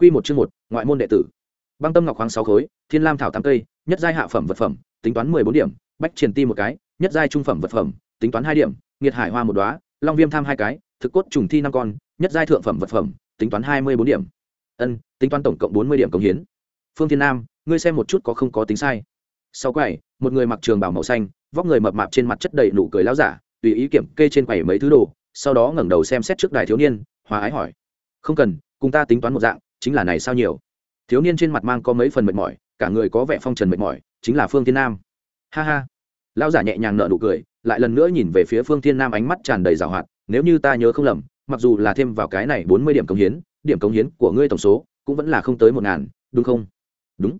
Quy một chương một, ngoại môn đệ tử. Băng tâm ngọc khoáng sáu khối, thiên lam thảo tám cây, nhất giai hạ phẩm vật phẩm, tính toán mười bốn điểm, bách triển ti một cái, nhất giai trung phẩm vật phẩm, tính toán hai điểm, nghiệt hải hoa một đóa, long viêm tham hai cái, thực cốt trùng thi năm con, nhất giai thượng phẩm vật phẩm, tính toán hai mươi bốn điểm. Ân, tính toán tổng cộng bốn mươi điểm công hiến. Phương Thiên Nam, ngươi xem một chút có không có tính sai. Sau quầy, một người mặc trường bào màu xanh, vóc người mập mạp trên mặt chất đầy nụ cười lão giả, tùy ý kiểm kê trên quầy mấy thứ đồ, sau đó ngẩng đầu xem xét trước đài thiếu niên, hòa ái hỏi: "Không cần, cùng ta tính toán một dạng, chính là này sao nhiều?" Thiếu niên trên mặt mang có mấy phần mệt mỏi, cả người có vẻ phong trần mệt mỏi, chính là Phương Thiên Nam. Ha ha. Lão giả nhẹ nhàng nở nụ cười, lại lần nữa nhìn về phía Phương Thiên Nam ánh mắt tràn đầy rào hoạt, nếu như ta nhớ không lầm, mặc dù là thêm vào cái này bốn mươi điểm công hiến, điểm công hiến của ngươi tổng số cũng vẫn là không tới một ngàn, đúng không? Đúng.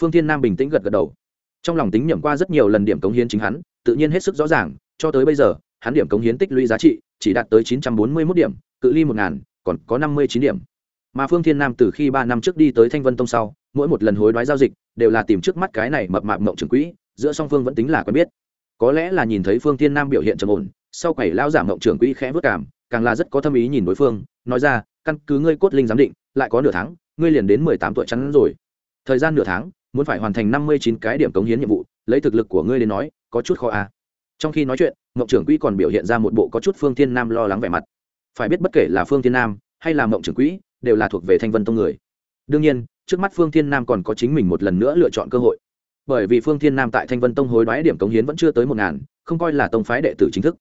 Phương Thiên Nam bình tĩnh gật gật đầu. Trong lòng tính nhẩm qua rất nhiều lần điểm công hiến chính hắn, tự nhiên hết sức rõ ràng, cho tới bây giờ, hắn điểm công hiến tích lũy giá trị chỉ đạt tới chín trăm bốn mươi 941 điểm, cự ly một ngàn còn có năm mươi chín điểm. Mà Phương Thiên Nam từ khi ba năm trước đi tới Thanh Vân Tông sau, mỗi một lần hối đoái giao dịch, đều là tìm trước mắt cái này mập mạp mộng trưởng quỹ, giữa song phương vẫn tính là quen biết. Có lẽ là nhìn thấy Phương Thiên Nam biểu hiện trầm ổn, sau quẩy lao giả mộng trưởng quỹ khẽ vất cảm, càng là rất có thâm ý nhìn đối phương, nói ra, căn cứ ngươi cốt linh giám định, lại có nửa tháng, ngươi liền đến mười tám tuổi chắn rồi. Thời gian nửa tháng, muốn phải hoàn thành năm mươi chín cái điểm cống hiến nhiệm vụ, lấy thực lực của ngươi đến nói, có chút khó à. Trong khi nói chuyện, mộng trưởng quỹ còn biểu hiện ra một bộ có chút Phương Thiên Nam lo lắng vẻ mặt. Phải biết bất kể là Phương Thiên Nam hay là mộng trưởng quỹ, đều là thuộc về Thanh Vân Tông người. Đương nhiên, trước mắt Phương Thiên Nam còn có chính mình một lần nữa lựa chọn cơ hội. Bởi vì Phương Thiên Nam tại Thanh Vân Tông hối đoái điểm cống hiến vẫn chưa tới một ngàn, không coi là tông phái đệ tử chính thức.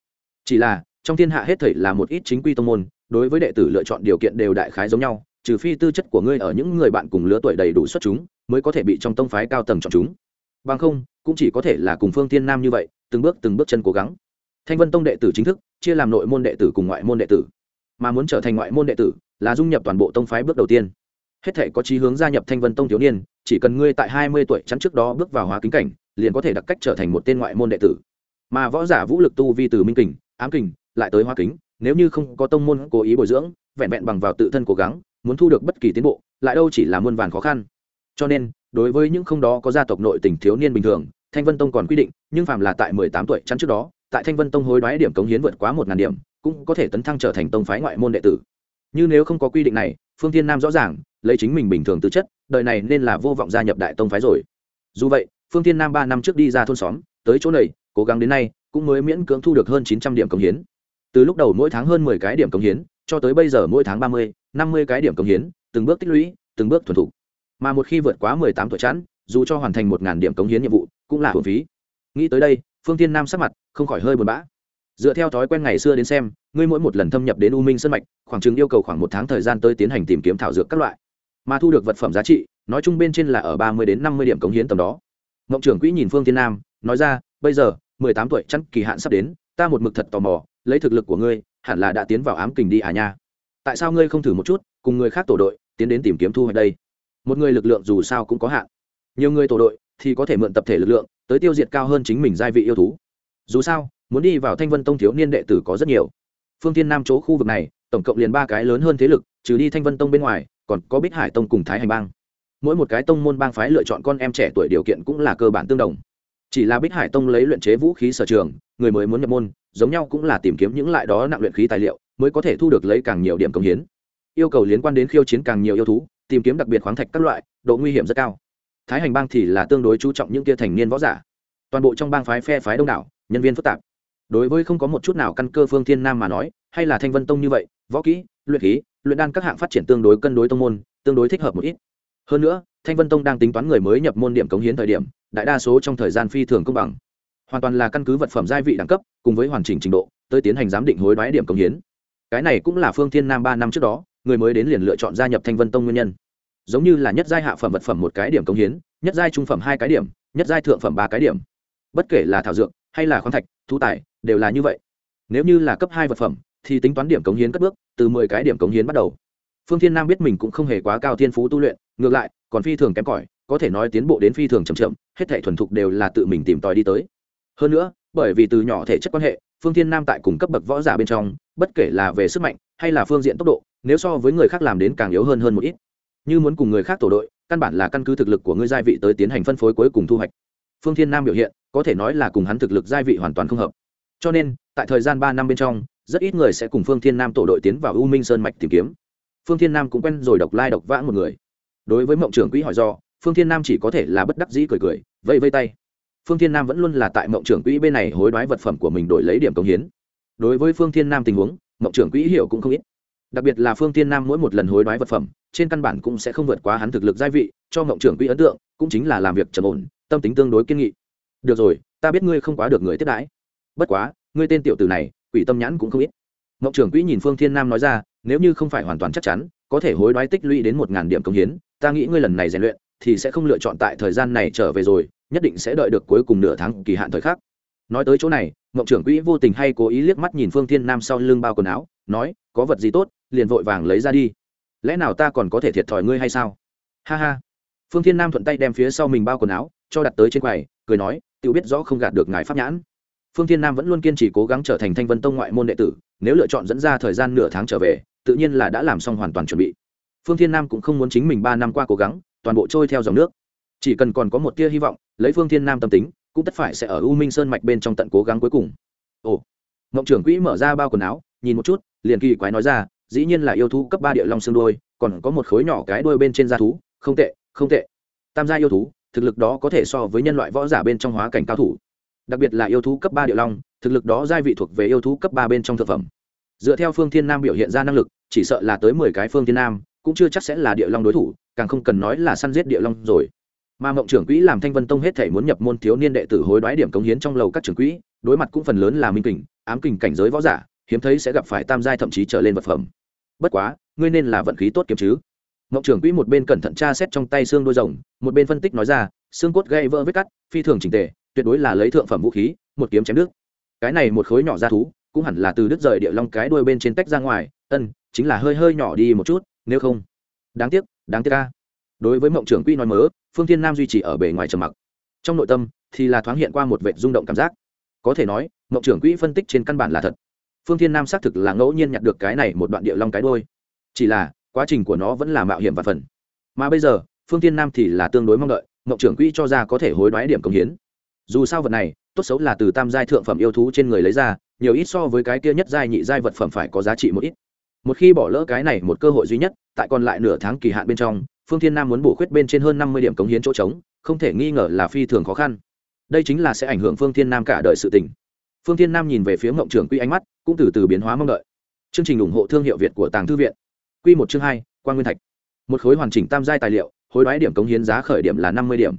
Chỉ là, trong thiên hạ hết thảy là một ít chính quy tông môn, đối với đệ tử lựa chọn điều kiện đều đại khái giống nhau, trừ phi tư chất của ngươi ở những người bạn cùng lứa tuổi đầy đủ xuất chúng, mới có thể bị trong tông phái cao tầng chọn chúng. Bằng không, cũng chỉ có thể là cùng Phương Thiên Nam như vậy, từng bước từng bước chân cố gắng. Thanh Vân Tông đệ tử chính thức, chia làm nội môn đệ tử cùng ngoại môn đệ tử. Mà muốn trở thành ngoại môn đệ tử, là dung nhập toàn bộ tông phái bước đầu tiên. Hết thể có chí hướng gia nhập Thanh Vân Tông thiếu niên, chỉ cần ngươi tại hai mươi tuổi chắn trước đó bước vào hóa kính cảnh, liền có thể đặc cách trở thành một tên ngoại môn đệ tử. Mà võ giả vũ lực tu vi từ minh kình, ám kình, lại tới hóa kính, nếu như không có tông môn cố ý bồi dưỡng, vẹn vẹn bằng vào tự thân cố gắng, muốn thu được bất kỳ tiến bộ, lại đâu chỉ là muôn vàn khó khăn. Cho nên, đối với những không đó có gia tộc nội tỉnh thiếu niên bình thường, Thanh Vân Tông còn quy định, nhưng phàm là tại mười tám tuổi chắn trước đó, tại Thanh Vân Tông hối đoái điểm cống hiến vượt quá một ngàn điểm, cũng có thể tấn thăng trở thành tông phái ngoại môn đệ tử. Như nếu không có quy định này, Phương Thiên Nam rõ ràng, lấy chính mình bình thường tư chất, đời này nên là vô vọng gia nhập đại tông phái rồi. Dù vậy, Phương Thiên Nam ba năm trước đi ra thôn xóm, tới chỗ này, cố gắng đến nay, cũng mới miễn cưỡng thu được hơn chín trăm điểm cống hiến. Từ lúc đầu mỗi tháng hơn mười cái điểm cống hiến, cho tới bây giờ mỗi tháng ba mươi, năm mươi cái điểm cống hiến, từng bước tích lũy, từng bước thuần thục. Mà một khi vượt quá mười tám tuổi chẵn, dù cho hoàn thành một ngàn điểm cống hiến nhiệm vụ, cũng là uổng phí. Nghĩ tới đây, Phương Thiên Nam sắc mặt không khỏi hơi buồn bã. Dựa theo thói quen ngày xưa đến xem, ngươi mỗi một lần thâm nhập đến U Minh Sơn mạch, khoảng chừng yêu cầu khoảng một tháng thời gian tới tiến hành tìm kiếm thảo dược các loại, mà thu được vật phẩm giá trị, nói chung bên trên là ở ba mươi đến năm mươi điểm cống hiến tầm đó. Ngộng trưởng quỹ nhìn Phương Thiên Nam, nói ra, bây giờ, mười tám tuổi chắn kỳ hạn sắp đến, ta một mực thật tò mò, lấy thực lực của ngươi, hẳn là đã tiến vào ám kình đi à nha. Tại sao ngươi không thử một chút, cùng người khác tổ đội, tiến đến tìm kiếm thu hoạch đây? Một người lực lượng dù sao cũng có hạn. Nhiều người tổ đội thì có thể mượn tập thể lực lượng, tới tiêu diệt cao hơn chính mình giai vị yêu thú. Dù sao, muốn đi vào Thanh Vân Tông thiếu niên đệ tử có rất nhiều. Phương Thiên Nam chỗ khu vực này, tổng cộng liền ba cái lớn hơn thế lực, trừ đi Thanh Vân Tông bên ngoài, còn có Bích Hải Tông cùng Thái Hành Bang. Mỗi một cái tông môn bang phái lựa chọn con em trẻ tuổi điều kiện cũng là cơ bản tương đồng. Chỉ là Bích Hải Tông lấy luyện chế vũ khí sở trường, người mới muốn nhập môn, giống nhau cũng là tìm kiếm những loại đó nặng luyện khí tài liệu, mới có thể thu được lấy càng nhiều điểm công hiến. Yêu cầu liên quan đến khiêu chiến càng nhiều yêu thú, tìm kiếm đặc biệt khoáng thạch các loại, độ nguy hiểm rất cao. Thái Hành Bang thì là tương đối chú trọng những kia thành niên võ giả. Toàn bộ trong bang phái phe phái đông đảo, nhân viên phức tạp đối với không có một chút nào căn cơ phương thiên nam mà nói, hay là thanh vân tông như vậy, võ kỹ, luyện khí, luyện đan các hạng phát triển tương đối cân đối tông môn, tương đối thích hợp một ít. Hơn nữa, thanh vân tông đang tính toán người mới nhập môn điểm cống hiến thời điểm, đại đa số trong thời gian phi thường công bằng. Hoàn toàn là căn cứ vật phẩm gia vị đẳng cấp, cùng với hoàn chỉnh trình độ, tới tiến hành giám định hối đoái điểm cống hiến. Cái này cũng là phương thiên nam ba năm trước đó, người mới đến liền lựa chọn gia nhập thanh vân tông nguyên nhân. Giống như là nhất giai hạ phẩm vật phẩm một cái điểm cống hiến, nhất giai trung phẩm hai cái điểm, nhất giai thượng phẩm ba cái điểm. Bất kể là thảo dược, hay là khoáng thạch thu tài, đều là như vậy. Nếu như là cấp hai vật phẩm, thì tính toán điểm cống hiến cất bước, từ mười cái điểm cống hiến bắt đầu. Phương thiên nam biết mình cũng không hề quá cao thiên phú tu luyện, ngược lại, còn phi thường kém cỏi, có thể nói tiến bộ đến phi thường chậm chậm, hết thể thuần thục đều là tự mình tìm tòi đi tới. Hơn nữa, bởi vì từ nhỏ thể chất quan hệ, phương thiên nam tại cùng cấp bậc võ giả bên trong, bất kể là về sức mạnh hay là phương diện tốc độ, nếu so với người khác làm đến càng yếu hơn hơn một ít. Như muốn cùng người khác tổ đội, căn bản là căn cứ thực lực của ngươi gia vị tới tiến hành phân phối cuối cùng thu hoạch. Phương thiên nam biểu hiện có thể nói là cùng hắn thực lực gia vị hoàn toàn không hợp. Cho nên, tại thời gian ba năm bên trong, rất ít người sẽ cùng phương thiên nam tổ đội tiến vào u minh sơn mạch tìm kiếm. Phương thiên nam cũng quen rồi độc lai độc vãng một người. Đối với mộng trưởng quỹ hỏi do, phương thiên nam chỉ có thể là bất đắc dĩ cười cười, vẫy vây tay. Phương thiên nam vẫn luôn là tại mộng trưởng quỹ bên này hối đoái vật phẩm của mình đổi lấy điểm công hiến. Đối với phương thiên nam tình huống, mộng trưởng quỹ hiểu cũng không ít. Đặc biệt là phương thiên nam mỗi một lần hối đoái vật phẩm, trên căn bản cũng sẽ không vượt quá hắn thực lực gia vị, cho mộng trưởng quỹ ấn tượng, cũng chính là làm việc trầm ổn, tâm tính tương đối kiên nghị được rồi, ta biết ngươi không quá được người tiếp đãi. Bất quá, ngươi tên tiểu tử này, quỷ tâm nhãn cũng không ít. Ngọc trưởng quỹ nhìn phương thiên nam nói ra, nếu như không phải hoàn toàn chắc chắn, có thể hối đoái tích lũy đến một ngàn điểm công hiến, ta nghĩ ngươi lần này rèn luyện, thì sẽ không lựa chọn tại thời gian này trở về rồi, nhất định sẽ đợi được cuối cùng nửa tháng kỳ hạn thời khắc. Nói tới chỗ này, ngọc trưởng quỹ vô tình hay cố ý liếc mắt nhìn phương thiên nam sau lưng bao quần áo, nói, có vật gì tốt, liền vội vàng lấy ra đi. Lẽ nào ta còn có thể thiệt thòi ngươi hay sao? Ha ha. Phương thiên nam thuận tay đem phía sau mình bao quần áo, cho đặt tới trên quầy, cười nói tự biết rõ không gạt được ngài pháp nhãn. Phương thiên nam vẫn luôn kiên trì cố gắng trở thành thanh vân tông ngoại môn đệ tử, nếu lựa chọn dẫn ra thời gian nửa tháng trở về, tự nhiên là đã làm xong hoàn toàn chuẩn bị. Phương thiên nam cũng không muốn chính mình ba năm qua cố gắng, toàn bộ trôi theo dòng nước. Chỉ cần còn có một tia hy vọng, lấy phương thiên nam tâm tính, cũng tất phải sẽ ở u minh sơn mạch bên trong tận cố gắng cuối cùng. Ồ, ngộng trưởng quỹ mở ra bao quần áo, nhìn một chút, liền kỳ quái nói ra, dĩ nhiên là yêu thú cấp ba địa long xương đôi còn có một khối nhỏ cái đuôi bên trên da thú, không tệ không tệ. Tam gia yêu thú thực lực đó có thể so với nhân loại võ giả bên trong hóa cảnh cao thủ. Đặc biệt là yêu thú cấp ba địa long, thực lực đó giai vị thuộc về yêu thú cấp ba bên trong thực phẩm. Dựa theo phương thiên nam biểu hiện ra năng lực, chỉ sợ là tới mười cái phương thiên nam, cũng chưa chắc sẽ là địa long đối thủ, càng không cần nói là săn giết địa long rồi. Mà mộng trưởng quỹ làm thanh vân tông hết thể muốn nhập môn thiếu niên đệ tử hối đoái điểm cống hiến trong lầu các trưởng quỹ, đối mặt cũng phần lớn là minh kình, ám kình cảnh giới võ giả, hiếm thấy sẽ gặp phải tam giai thậm chí trở lên vật phẩm. Bất quá, ngươi nên là vận khí tốt kiếm chứ mộng trưởng quỹ một bên cẩn thận tra xét trong tay xương đôi rồng, một bên phân tích nói ra, xương cốt gây vỡ vết cắt, phi thường trình tề, tuyệt đối là lấy thượng phẩm vũ khí, một kiếm chém nước cái này một khối nhỏ ra thú, cũng hẳn là từ đứt rời địa long cái đuôi bên trên tách ra ngoài, ân, chính là hơi hơi nhỏ đi một chút, nếu không. Đáng tiếc đáng tiếc ca đối với mộng trưởng quỹ nói mớ, phương thiên nam duy trì ở bề ngoài trầm mặc. Trong nội tâm, thì là thoáng hiện qua một vệ rung động cảm giác. Có thể nói mộng trưởng quỹ phân tích trên căn bản là thật. Phương thiên nam xác thực là ngẫu nhiên nhặt được cái này một đoạn địa long cái đôi chỉ là quá trình của nó vẫn là mạo hiểm và phần. Mà bây giờ, phương thiên nam thì là tương đối mong đợi mộng trưởng quỹ cho ra có thể hối đoái điểm công hiến. Dù sao vật này, tốt xấu là từ tam giai thượng phẩm yêu thú trên người lấy ra, nhiều ít so với cái kia nhất giai nhị giai vật phẩm phải có giá trị một ít. Một khi bỏ lỡ cái này một cơ hội duy nhất, tại còn lại nửa tháng kỳ hạn bên trong, phương thiên nam muốn bổ khuyết bên trên hơn năm mươi điểm cống hiến chỗ trống, không thể nghi ngờ là phi thường khó khăn. Đây chính là sẽ ảnh hưởng phương thiên nam cả đời sự tình. Phương thiên nam nhìn về phía mộng trưởng quy ánh mắt cũng từ từ biến hóa mong đợi. Chương trình ủng hộ thương hiệu việt của tàng thư viện. Quy một chương hai Quang nguyên thạch. Một khối hoàn chỉnh tam giai tài liệu, hối đoái điểm cống hiến giá khởi điểm là năm mươi điểm.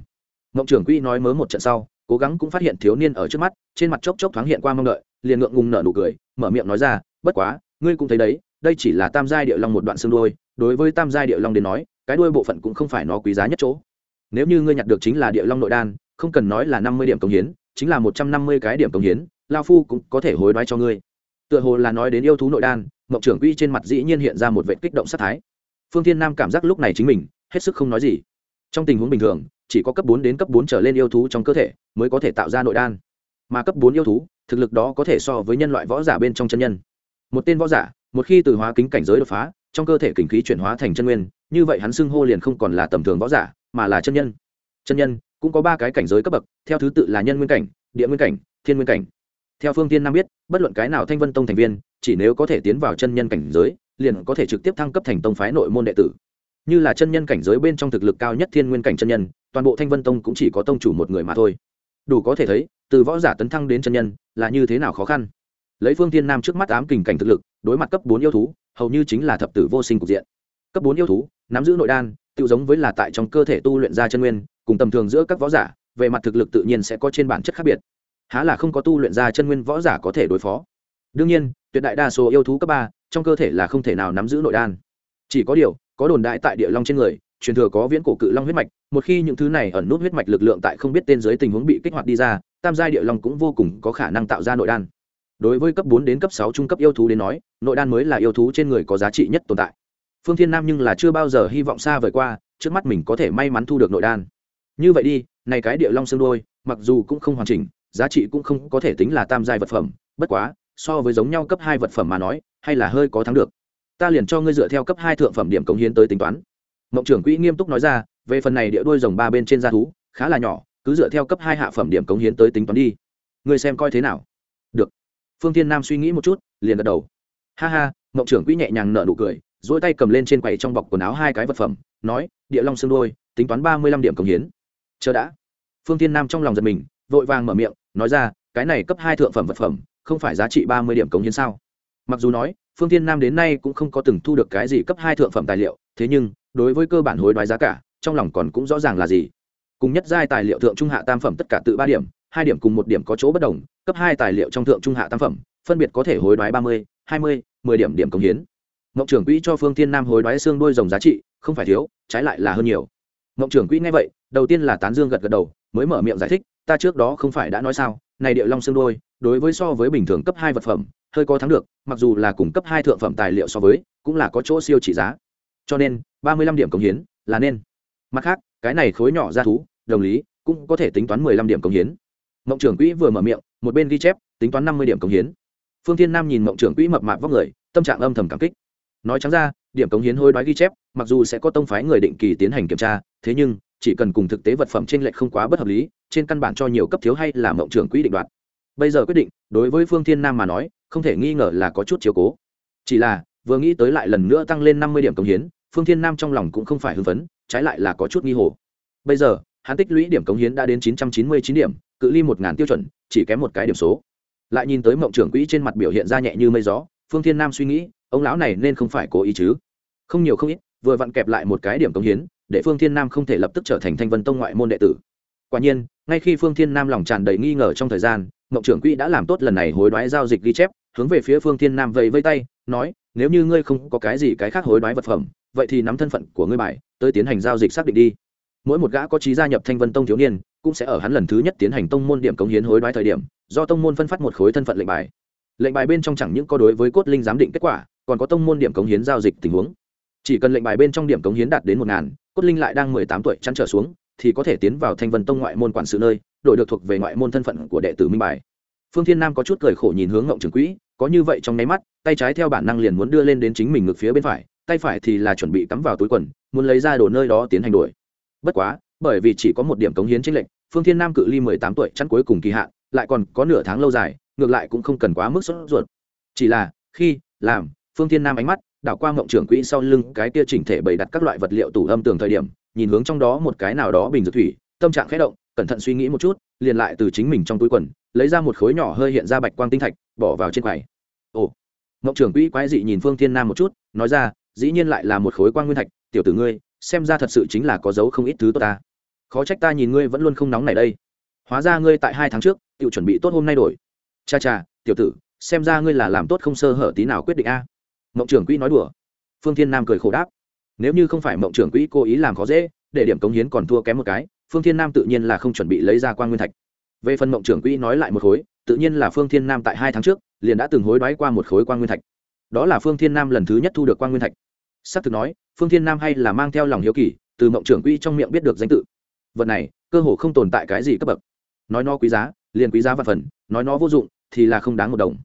Ngộng trưởng quy nói mớ một trận sau, cố gắng cũng phát hiện thiếu niên ở trước mắt, trên mặt chốc chốc thoáng hiện qua mong đợi, liền ngượng ngùng nở nụ cười, mở miệng nói ra, bất quá, ngươi cũng thấy đấy, đây chỉ là tam giai địa long một đoạn xương đuôi. đối với tam giai địa long đến nói, cái đuôi bộ phận cũng không phải nó quý giá nhất chỗ. Nếu như ngươi nhặt được chính là địa long nội đan, không cần nói là năm mươi điểm công hiến, chính là một trăm năm mươi cái điểm công hiến lão phu cũng có thể hối đoái cho ngươi tựa hồ là nói đến yêu thú nội đan mộng trưởng quy trên mặt dĩ nhiên hiện ra một vệ kích động sát thái. Phương thiên nam cảm giác lúc này chính mình, hết sức không nói gì. Trong tình huống bình thường, chỉ có cấp bốn đến cấp bốn trở lên yêu thú trong cơ thể mới có thể tạo ra nội đan. Mà cấp bốn yêu thú, thực lực đó có thể so với nhân loại võ giả bên trong chân nhân. Một tên võ giả, một khi từ hóa kính cảnh giới đột phá, trong cơ thể kình khí chuyển hóa thành chân nguyên, như vậy hắn xưng hô liền không còn là tầm thường võ giả, mà là chân nhân. Chân nhân, cũng có ba cái cảnh giới cấp bậc, theo thứ tự là nhân nguyên cảnh, địa nguyên cảnh, thiên nguyên cảnh theo phương tiên nam biết, bất luận cái nào thanh vân tông thành viên, chỉ nếu có thể tiến vào chân nhân cảnh giới, liền có thể trực tiếp thăng cấp thành tông phái nội môn đệ tử. Như là chân nhân cảnh giới bên trong thực lực cao nhất thiên nguyên cảnh chân nhân, toàn bộ thanh vân tông cũng chỉ có tông chủ một người mà thôi. Đủ có thể thấy, từ võ giả tấn thăng đến chân nhân, là như thế nào khó khăn. Lấy phương tiên nam trước mắt ám kình cảnh thực lực, đối mặt cấp bốn yêu thú, hầu như chính là thập tử vô sinh cục diện. Cấp bốn yêu thú, nắm giữ nội đan tự giống với là tại trong cơ thể tu luyện ra chân nguyên, cùng tầm thường giữa các võ giả, về mặt thực lực tự nhiên sẽ có trên bản chất khác biệt há là không có tu luyện ra chân nguyên võ giả có thể đối phó. Đương nhiên, tuyệt đại đa số yêu thú cấp ba, trong cơ thể là không thể nào nắm giữ nội đan. Chỉ có điều, có đồn đại tại địa long trên người, truyền thừa có viễn cổ cự long huyết mạch, một khi những thứ này ẩn nút huyết mạch lực lượng tại không biết tên giới tình huống bị kích hoạt đi ra, tam giai địa long cũng vô cùng có khả năng tạo ra nội đan. Đối với cấp bốn đến cấp sáu trung cấp yêu thú đến nói, nội đan mới là yêu thú trên người có giá trị nhất tồn tại. Phương thiên nam nhưng là chưa bao giờ hy vọng xa vời qua, trước mắt mình có thể may mắn thu được nội đan. Như vậy đi, này cái địa long xương đôi mặc dù cũng không hoàn chỉnh giá trị cũng không có thể tính là tam giai vật phẩm, bất quá, so với giống nhau cấp hai vật phẩm mà nói, hay là hơi có thắng được. Ta liền cho ngươi dựa theo cấp hai thượng phẩm điểm cống hiến tới tính toán. Mộng trưởng quỹ nghiêm túc nói ra, về phần này địa đuôi rồng ba bên trên da thú, khá là nhỏ, cứ dựa theo cấp hai hạ phẩm điểm cống hiến tới tính toán đi. Ngươi xem coi thế nào? Được. Phương tiên nam suy nghĩ một chút, liền gật đầu. Ha ha, mộng trưởng quỹ nhẹ nhàng nở nụ cười dỗi tay cầm lên trên quầy trong bọc quần áo hai cái vật phẩm, nói, địa long xương đôi tính toán ba mươi lăm điểm công hiến. Chờ đã. Phương tiên nam trong lòng giật mình, vội vàng mở miệng nói ra, cái này cấp hai thượng phẩm vật phẩm, không phải giá trị ba mươi điểm công hiến sao? Mặc dù nói, phương tiên nam đến nay cũng không có từng thu được cái gì cấp hai thượng phẩm tài liệu, thế nhưng, đối với cơ bản hối đoái giá cả, trong lòng còn cũng rõ ràng là gì. Cùng nhất giai tài liệu thượng trung hạ tam phẩm tất cả tự ba điểm, hai điểm cùng một điểm có chỗ bất đồng, cấp hai tài liệu trong thượng trung hạ tam phẩm, phân biệt có thể hối đoái ba mươi, hai mươi, mười điểm điểm công hiến. Mộng trưởng quỹ cho phương tiên nam hối đoái xương đôi rồng giá trị, không phải thiếu, trái lại là hơn nhiều. Mộng trưởng quỹ nghe vậy, đầu tiên là tán dương gật gật đầu, mới mở miệng giải thích ta trước đó không phải đã nói sao, này điệu long xương đôi đối với so với bình thường cấp hai vật phẩm, hơi có thắng được, mặc dù là cùng cấp hai thượng phẩm tài liệu so với, cũng là có chỗ siêu trị giá. Cho nên, ba mươi lăm điểm cống hiến là nên. Mặt khác, cái này khối nhỏ ra thú, đồng lý, cũng có thể tính toán mười lăm điểm cống hiến. Mộng trưởng quỹ vừa mở miệng, một bên ghi chép, tính toán năm mươi điểm cống hiến. Phương thiên nam nhìn mộng trưởng quỹ mập mạp vóc người, tâm trạng âm thầm cảm kích. Nói trắng ra, điểm cống hiến hối đoái ghi chép, mặc dù sẽ có tông phái người định kỳ tiến hành kiểm tra, thế nhưng chỉ cần cùng thực tế vật phẩm trên lệch không quá bất hợp lý, trên căn bản cho nhiều cấp thiếu hay là mộng trưởng quỹ định đoạt. Bây giờ quyết định, đối với phương thiên nam mà nói, không thể nghi ngờ là có chút chiếu cố. Chỉ là, vừa nghĩ tới lại lần nữa tăng lên năm mươi điểm cống hiến, phương thiên nam trong lòng cũng không phải hưng phấn, trái lại là có chút nghi hồ. Bây giờ, hắn tích lũy điểm cống hiến đã đến chín trăm chín mươi chín điểm, cự ly một ngàn tiêu chuẩn, chỉ kém một cái điểm số. Lại nhìn tới mộng trưởng quỹ trên mặt biểu hiện ra nhẹ như mây gió, phương thiên nam suy nghĩ, ông lão này nên không phải cố ý chứ? Không nhiều không ít, vừa vặn kẹp lại một cái điểm cống hiến để phương thiên nam không thể lập tức trở thành thanh vân tông ngoại môn đệ tử. Quả nhiên, ngay khi phương thiên nam lòng tràn đầy nghi ngờ trong thời gian, mộng trưởng quỹ đã làm tốt lần này hối đoái giao dịch ghi chép, hướng về phía phương thiên nam vẫy vây tay, nói, nếu như ngươi không có cái gì cái khác hối đoái vật phẩm, vậy thì nắm thân phận của ngươi bài, tới tiến hành giao dịch xác định đi. Mỗi một gã có trí gia nhập thanh vân tông thiếu niên, cũng sẽ ở hắn lần thứ nhất tiến hành tông môn điểm cống hiến hối đoái thời điểm, do tông môn phân phát một khối thân phận lệnh bài. Lệnh bài bên trong chẳng những có đối với cốt linh giám định kết quả, còn có tông môn điểm cống hiến giao dịch tình huống chỉ cần lệnh bài bên trong điểm cống hiến đạt đến một ngàn, cốt linh lại đang mười tám tuổi chăn trở xuống, thì có thể tiến vào thanh vân tông ngoại môn quản sự nơi, đổi được thuộc về ngoại môn thân phận của đệ tử minh bài. Phương thiên nam có chút cười khổ nhìn hướng ngộng trường quỹ, có như vậy trong nháy mắt, tay trái theo bản năng liền muốn đưa lên đến chính mình ngực phía bên phải, tay phải thì là chuẩn bị cắm vào túi quần, muốn lấy ra đồ nơi đó tiến hành đổi bất quá, bởi vì chỉ có một điểm cống hiến chính lệnh phương thiên nam cự ly mười tám tuổi chăn cuối cùng kỳ hạn, lại còn có nửa tháng lâu dài, ngược lại cũng không cần quá mức sốt ruột. Chỉ là, khi, làm, phương thiên nam ánh mắt đảo qua ngộng trưởng quỹ sau lưng, cái kia chỉnh thể bày đặt các loại vật liệu tủ âm tường thời điểm, nhìn hướng trong đó một cái nào đó bình dược thủy, tâm trạng khẽ động, cẩn thận suy nghĩ một chút, liền lại từ chính mình trong túi quần, lấy ra một khối nhỏ hơi hiện ra bạch quang tinh thạch, bỏ vào trên quầy. Ồ ngộng trưởng quỹ quái dị nhìn phương thiên nam một chút, nói ra, dĩ nhiên lại là một khối quang nguyên thạch, tiểu tử ngươi, xem ra thật sự chính là có dấu không ít thứ tốt ta. Khó trách ta nhìn ngươi vẫn luôn không nóng này đây. Hóa ra ngươi tại hai tháng trước tự chuẩn bị tốt hôm nay đổi. Cha cha, tiểu tử, xem ra ngươi là làm tốt không sơ hở tí nào quyết định a mộng trưởng quỹ nói đùa. Phương thiên nam cười khổ đáp. Nếu như không phải mộng trưởng quỹ cố ý làm khó dễ, để điểm cống hiến còn thua kém một cái, phương thiên nam tự nhiên là không chuẩn bị lấy ra quan nguyên thạch. Về phần mộng trưởng quỹ nói lại một khối, tự nhiên là phương thiên nam tại hai tháng trước, liền đã từng hối đoái qua một khối quan nguyên thạch. Đó là phương thiên nam lần thứ nhất thu được quan nguyên thạch. S ắ c thực nói, phương thiên nam hay là mang theo lòng hiếu kỳ, từ mộng trưởng quỹ trong miệng biết được danh tự. Vật này, cơ hồ không tồn tại cái gì cấp bậc. Nói nó quý giá, liền quý giá và phần, nói nó vô dụng, thì là không đáng một đồng.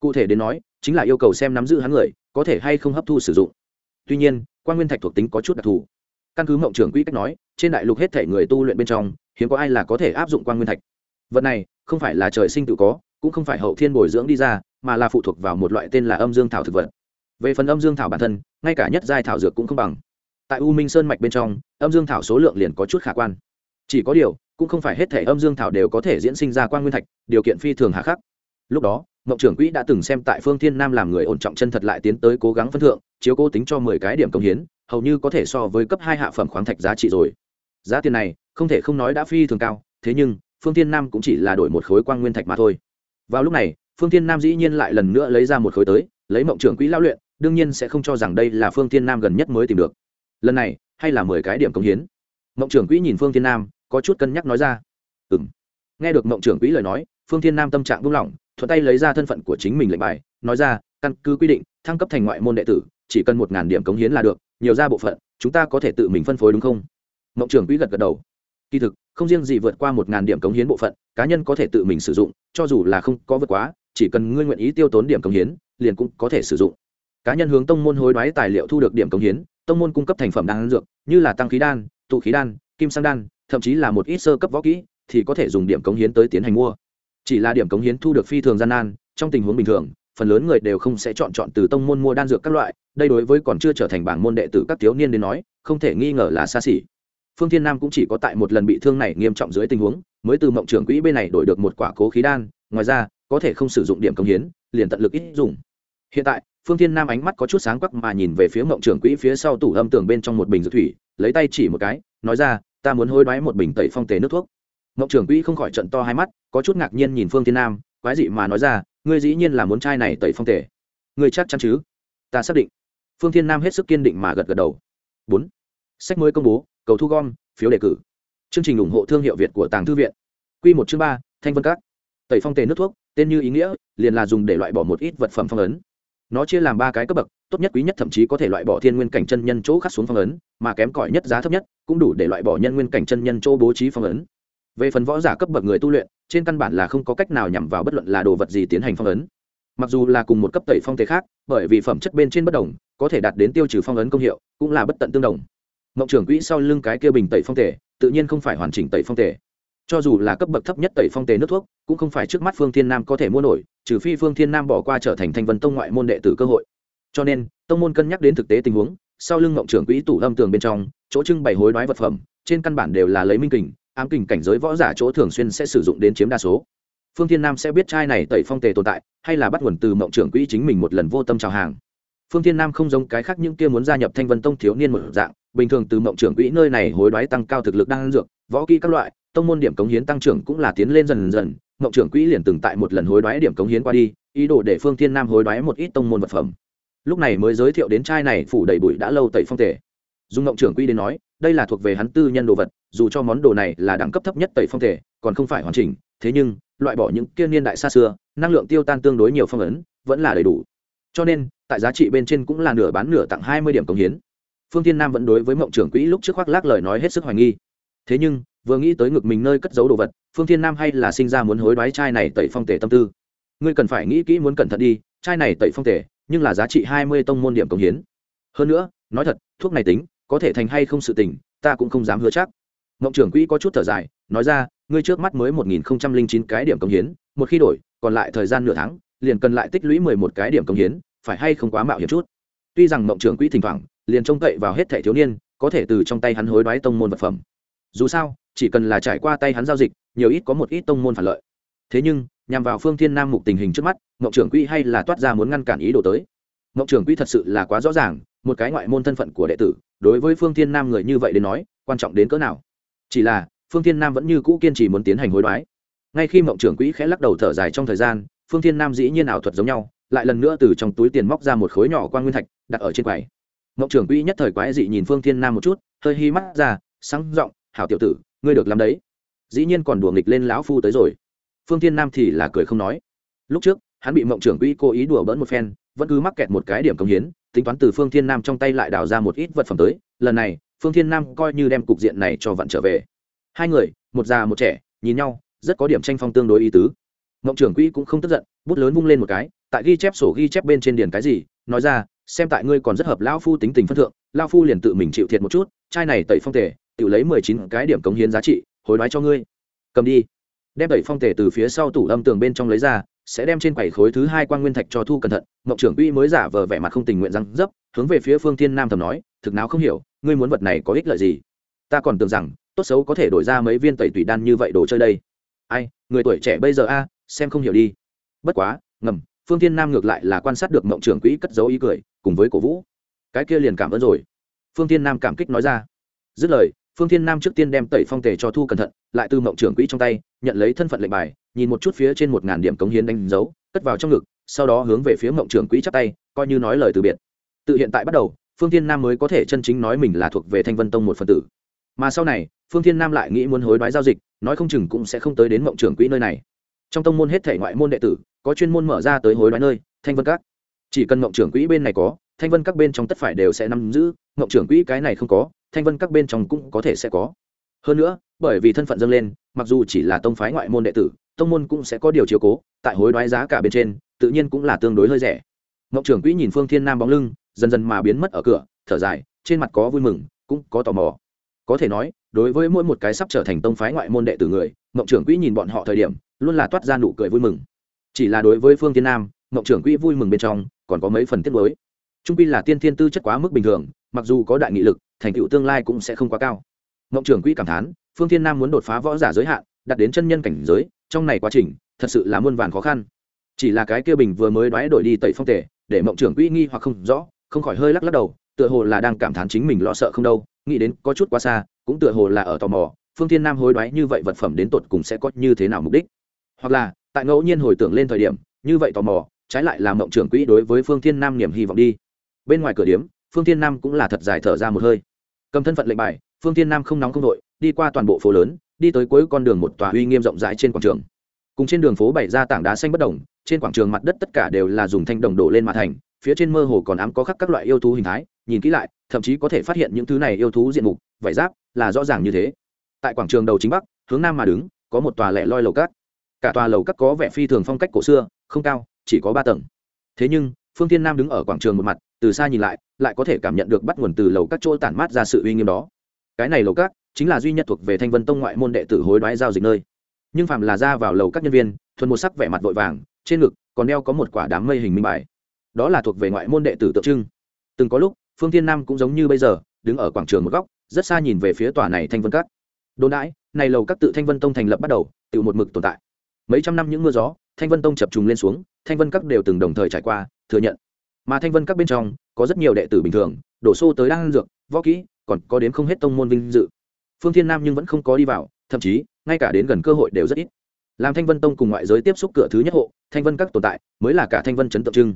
Cụ thể đến nói, chính là yêu cầu xem nắm giữ hắn người có thể hay không hấp thu sử dụng. Tuy nhiên, quan nguyên thạch thuộc tính có chút đặc thù. Căn cứ mộng trưởng quỹ cách nói, trên đại lục hết thể người tu luyện bên trong, hiếm có ai là có thể áp dụng quan nguyên thạch. Vật này, không phải là trời sinh tự có, cũng không phải hậu thiên bồi dưỡng đi ra, mà là phụ thuộc vào một loại tên là âm dương thảo thực vật. Về phần âm dương thảo bản thân, ngay cả nhất giai thảo dược cũng không bằng. Tại u minh sơn mạch bên trong, âm dương thảo số lượng liền có chút khả quan. Chỉ có điều, cũng không phải hết thể âm dương thảo đều có thể diễn sinh ra quan nguyên thạch, điều kiện phi thường hạ khắc. Lúc đó mộng trưởng quỹ đã từng xem tại phương thiên nam làm người ổn trọng chân thật lại tiến tới cố gắng phân thượng, chiếu cố tính cho mười cái điểm công hiến, hầu như có thể so với cấp hai hạ phẩm khoáng thạch giá trị rồi. Giá tiền này, không thể không nói đã phi thường cao, thế nhưng, phương thiên nam cũng chỉ là đổi một khối quang nguyên thạch mà thôi. Vào lúc này, phương thiên nam dĩ nhiên lại lần nữa lấy ra một khối tới, lấy mộng trưởng quỹ lao luyện, đương nhiên sẽ không cho rằng đây là phương thiên nam gần nhất mới tìm được. Lần này, hay là mười cái điểm công hiến? Mộng trưởng quỹ nhìn phương thiên nam, có chút cân nhắc nói ra. Ừ nghe được mộng trưởng quỹ lời nói, phương thiên nam tâm trạng buông lỏng thuận tay lấy ra thân phận của chính mình lệnh bài, nói ra, căn cứ quy định, thăng cấp thành ngoại môn đệ tử, chỉ cần một ngàn điểm cống hiến là được, nhiều ra bộ phận, chúng ta có thể tự mình phân phối đúng không? Mộng trưởng quỹ gật gật đầu. Kỳ thực, không riêng gì vượt qua một ngàn điểm cống hiến bộ phận, cá nhân có thể tự mình sử dụng, cho dù là không có vượt quá, chỉ cần ngươi nguyện ý tiêu tốn điểm cống hiến, liền cũng có thể sử dụng. Cá nhân hướng tông môn hối đoái tài liệu thu được điểm cống hiến, tông môn cung cấp thành phẩm đan dược, như là tăng khí đan, tụ khí đan, kim sang đan, thậm chí là một ít sơ cấp võ kỹ, thì có thể dùng điểm cống hiến tới tiến hành mua chỉ là điểm cống hiến thu được phi thường gian nan, trong tình huống bình thường, phần lớn người đều không sẽ chọn chọn từ tông môn mua đan dược các loại, đây đối với còn chưa trở thành bảng môn đệ tử các thiếu niên đến nói, không thể nghi ngờ là xa xỉ. Phương thiên nam cũng chỉ có tại một lần bị thương này nghiêm trọng dưới tình huống, mới từ mộng trưởng quỹ bên này đổi được một quả cố khí đan, ngoài ra, có thể không sử dụng điểm công hiến, liền tận lực ít dùng. Hiện tại, phương thiên nam ánh mắt có chút sáng quắc mà nhìn về phía mộng trưởng quỹ phía sau tủ âm tường bên trong một bình dược thủy, lấy tay chỉ một cái, nói ra, ta muốn hối đoái một bình tẩy phong tề nước thuốc mộng trưởng quỹ không khỏi trận to hai mắt, có chút ngạc nhiên nhìn phương thiên nam, quái dị mà nói ra, ngươi dĩ nhiên là muốn trai này tẩy phong tề. Ngươi chắc chắn chứ? Ta xác định. Phương thiên nam hết sức kiên định mà gật gật đầu. Bốn. Sách mới công bố, cầu thu gom, phiếu đề cử. Chương trình ủng hộ thương hiệu việt của tàng thư viện. Q một chương ba, thanh vân các. Tẩy phong tề nước thuốc, tên như ý nghĩa, liền là dùng để loại bỏ một ít vật phẩm phong ấn. Nó chia làm ba cái cấp bậc, tốt nhất quý nhất thậm chí có thể loại bỏ thiên nguyên cảnh chân nhân chỗ khắc xuống phong ấn, mà kém cỏi nhất giá thấp nhất, cũng đủ để loại bỏ nhân nguyên cảnh chân nhân chỗ bố trí phong ấn về phần võ giả cấp bậc người tu luyện, trên căn bản là không có cách nào nhằm vào bất luận là đồ vật gì tiến hành phong ấn. Mặc dù là cùng một cấp tẩy phong tề khác, bởi vì phẩm chất bên trên bất đồng, có thể đạt đến tiêu trừ phong ấn công hiệu, cũng là bất tận tương đồng. Mộng trưởng quỹ sau lưng cái kia bình tẩy phong tề tự nhiên không phải hoàn chỉnh tẩy phong tề cho dù là cấp bậc thấp nhất tẩy phong tề nước thuốc, cũng không phải trước mắt phương thiên nam có thể mua nổi, trừ phi phương thiên nam bỏ qua trở thành thanh vân tông ngoại môn đệ tử cơ hội. Cho nên, tông môn cân nhắc đến thực tế tình huống, sau lưng mộng trưởng quỹ tủ lâm tường bên trong, chỗ trưng bày hối đoái vật phẩm, trên căn bản đều là lấy minh kình ám kình cảnh giới võ giả chỗ thường xuyên sẽ sử dụng đến chiếm đa số. Phương thiên nam sẽ biết trai này tẩy phong tề tồn tại, hay là bắt nguồn từ mộng trưởng quỹ chính mình một lần vô tâm chào hàng. Phương thiên nam không giống cái khác những kia muốn gia nhập thanh vân tông thiếu niên một dạng, bình thường từ mộng trưởng quỹ nơi này hối đoái tăng cao thực lực đang dược, võ kỹ các loại, tông môn điểm cống hiến tăng trưởng cũng là tiến lên dần dần, mộng trưởng quỹ liền từng tại một lần hối đoái điểm cống hiến qua đi, ý đồ để phương thiên nam hối đoái một ít tông môn vật phẩm. Lúc này mới giới thiệu đến trai này phủ đầy bụi đã lâu tẩy phong tề. Dùng mộng trưởng quỹ đến nói đây là thuộc về hắn tư nhân đồ vật dù cho món đồ này là đẳng cấp thấp nhất tẩy phong thể, còn không phải hoàn chỉnh thế nhưng loại bỏ những kia niên đại xa xưa năng lượng tiêu tan tương đối nhiều phong ấn vẫn là đầy đủ. Cho nên tại giá trị bên trên cũng là nửa bán nửa tặng hai mươi điểm cống hiến. Phương tiên nam vẫn đối với mộng trưởng quỹ lúc trước khoác lác lời nói hết sức hoài nghi. Thế nhưng vừa nghĩ tới ngực mình nơi cất giấu đồ vật phương thiên nam hay là sinh ra muốn hối đoái chai này tẩy phong tể tâm tư. Ngươi cần phải nghĩ kỹ muốn cẩn thận đi chai này tẩy phong tể nhưng là giá trị hai mươi tông môn điểm cống hiến. Hơn nữa nói thật thuốc này tính có thể thành hay không sự tình, ta cũng không dám hứa chắc. Mộng trưởng quỹ có chút thở dài, nói ra, ngươi trước mắt mới một nghìn không trăm linh chín cái điểm công hiến, một khi đổi, còn lại thời gian nửa tháng, liền cần lại tích lũy mười một cái điểm công hiến, phải hay không quá mạo hiểm chút. Tuy rằng mộng trưởng quỹ thỉnh thoảng, liền trông cậy vào hết thẻ thiếu niên, có thể từ trong tay hắn hối đoái tông môn vật phẩm. Dù sao, chỉ cần là trải qua tay hắn giao dịch, nhiều ít có một ít tông môn phản lợi. Thế nhưng, nhằm vào phương thiên nam mục tình hình trước mắt, mộng trưởng quỹ hay là toát ra muốn ngăn cản ý đồ tới. Mộng trưởng quỹ thật sự là quá rõ ràng một cái ngoại môn thân phận của đệ tử, đối với phương thiên nam người như vậy đến nói, quan trọng đến cỡ nào? Chỉ là, phương thiên nam vẫn như cũ kiên trì muốn tiến hành hối đoái. Ngay khi mộng trưởng quỹ khẽ lắc đầu thở dài trong thời gian, phương thiên nam dĩ nhiên ảo thuật giống nhau, lại lần nữa từ trong túi tiền móc ra một khối nhỏ quan nguyên thạch, đặt ở trên quầy. Mộng trưởng quỹ nhất thời quái dị nhìn phương thiên nam một chút, hơi hi mắt ra, sáng r ộ n g hảo tiểu tử, ngươi được làm đấy. Dĩ nhiên còn đùa nghịch lên lão phu tới rồi. Phương thiên nam thì là cười không nói. Lúc trước, hắn bị mộng trưởng quỹ cố ý đùa bỡn một phen, vẫn cứ mắc kẹt một cái điểm công hiến tính toán từ phương thiên nam trong tay lại đào ra một ít vật phẩm tới, lần này, phương thiên nam coi như đem cục diện này cho vận trở về. Hai người, một già một trẻ, nhìn nhau, rất có điểm tranh phong tương đối ý tứ. Mộng trưởng quỹ cũng không tức giận, bút lớn vung lên một cái, tại ghi chép sổ ghi chép bên trên điền cái gì, nói ra, xem tại ngươi còn rất hợp lão phu tính tình phân thượng, lão phu liền tự mình chịu thiệt một chút, chai này tẩy phong tề tự lấy mười chín cái điểm cống hiến giá trị, hối đoái cho ngươi. Cầm đi. Đem tẩy phong tề từ phía sau tủ âm tường bên trong lấy ra sẽ đem trên quầy khối thứ hai quan nguyên thạch cho thu cẩn thận. Mộng trưởng uy mới giả vờ vẻ mặt không tình nguyện răng dấp, hướng về phía phương thiên nam thầm nói, thực nào không hiểu, ngươi muốn vật này có ích lợi gì? Ta còn tưởng rằng, tốt xấu có thể đổi ra mấy viên tẩy tùy đan như vậy đồ chơi đây. Ai, người tuổi trẻ bây giờ a, xem không hiểu đi. Bất quá, ngầm. Phương thiên nam ngược lại là quan sát được mộng trưởng quỹ cất dấu ý cười, cùng với cổ vũ. Cái kia liền cảm ơn rồi. Phương thiên nam cảm kích nói ra. Dứt lời, phương thiên nam trước tiên đem tẩy phong tề cho thu cẩn thận, lại từ mộng trưởng quỹ trong tay, nhận lấy thân phận lệnh bài nhìn một chút phía trên một ngàn điểm cống hiến đánh dấu, cất vào trong ngực, sau đó hướng về phía mộng trưởng quỹ chắp tay, coi như nói lời từ biệt. Tự hiện tại bắt đầu, phương thiên nam mới có thể chân chính nói mình là thuộc về thanh vân tông một phần tử. Mà sau này, phương thiên nam lại nghĩ muốn hối đoái giao dịch, nói không chừng cũng sẽ không tới đến mộng trưởng quỹ nơi này. Trong tông môn hết thể ngoại môn đệ tử, có chuyên môn mở ra tới hối đoái nơi, thanh vân các. Chỉ cần mộng trưởng quỹ bên này có, thanh vân các bên trong tất phải đều sẽ nắm giữ mộng trưởng quỹ cái này không có, thanh vân các bên trong cũng có thể sẽ có. Hơn nữa, bởi vì thân phận dâng lên, mặc dù chỉ là tông phái ngoại môn đệ tử tông môn cũng sẽ có điều chiều cố, tại hối đoái giá cả bên trên, tự nhiên cũng là tương đối hơi rẻ. Ngọc trưởng quỹ nhìn phương thiên nam bóng lưng, dần dần mà biến mất ở cửa, thở dài, trên mặt có vui mừng, cũng có tò mò. Có thể nói, đối với mỗi một cái sắp trở thành tông phái ngoại môn đệ tử người, ngọc trưởng quỹ nhìn bọn họ thời điểm, luôn là toát ra nụ cười vui mừng. Chỉ là đối với phương Thiên nam, ngọc trưởng quỹ vui mừng bên trong, còn có mấy phần tiết mới trung pi là tiên thiên tư chất quá mức bình thường, mặc dù có đại nghị lực, thành tựu tương lai cũng sẽ không quá cao. Ngọc trưởng quỹ cảm thán, phương thiên nam muốn đột phá võ giả giới hạn, đặt đến chân nhân cảnh giới trong này quá trình, thật sự là muôn vàn khó khăn. Chỉ là cái kia bình vừa mới đoái đổi đi tẩy phong tể để mộng trưởng quỹ nghi hoặc không rõ, không khỏi hơi lắc lắc đầu, tựa hồ là đang cảm thán chính mình lo sợ không đâu, nghĩ đến có chút quá xa, cũng tựa hồ là ở tò mò, phương thiên nam hối đoái như vậy vật phẩm đến tột cùng sẽ có như thế nào mục đích. Hoặc là, tại ngẫu nhiên hồi tưởng lên thời điểm, như vậy tò mò, trái lại là mộng trưởng quỹ đối với phương thiên nam niềm hy vọng đi. Bên ngoài cửa điếm, phương thiên nam cũng là thật dài thở ra một hơi. Cầm thân phận lệnh bài, phương thiên nam không nóng không đội đi qua toàn bộ phố lớn đi tới cuối con đường một tòa uy nghiêm rộng rãi trên quảng trường. Cùng trên đường phố bày ra tảng đá xanh bất đồng trên quảng trường mặt đất tất cả đều là dùng thanh đồng đổ lên mặt thành, phía trên mơ hồ còn ám có khắc các loại yêu thú hình thái, nhìn kỹ lại, thậm chí có thể phát hiện những thứ này yêu thú diện mục, vải giáp, là rõ ràng như thế. Tại quảng trường đầu chính bắc, hướng nam mà đứng, có một tòa lẻ loi lầu cát. Cả tòa lầu cát có vẻ phi thường phong cách cổ xưa, không cao, chỉ có ba tầng. Thế nhưng, phương tiên nam đứng ở quảng trường một mặt, từ xa nhìn lại lại có thể cảm nhận được bắt nguồn từ lầu các chỗ tản mát ra sự uy nghiêm đó. Cái này lầu cát chính là duy nhất thuộc về thanh vân tông ngoại môn đệ tử hối đoái giao dịch nơi. Nhưng phạm là ra vào lầu các nhân viên, thuần một sắc vẻ mặt vội vàng, trên ngực còn đeo có một quả đám mây hình minh bài. Đó là thuộc về ngoại môn đệ tử tượng trưng. Từng có lúc, phương thiên nam cũng giống như bây giờ, đứng ở quảng trường một góc, rất xa nhìn về phía tòa này thanh vân các. Đồn đãi, này lầu các tự thanh vân tông thành lập bắt đầu, tự một mực tồn tại. Mấy trăm năm những mưa gió, thanh vân tông chập trùng lên xuống, thanh vân các đều từng đồng thời trải qua, thừa nhận. Mà thanh vân các bên trong, có rất nhiều đệ tử bình thường, đổ xô tới đang dược, võ kỹ, còn có đến không hết tông môn vinh dự phương thiên nam nhưng vẫn không có đi vào, thậm chí, ngay cả đến gần cơ hội đều rất ít. Làm thanh vân tông cùng ngoại giới tiếp xúc cửa thứ nhất hộ, thanh vân các tồn tại mới là cả thanh vân chấn tượng trưng.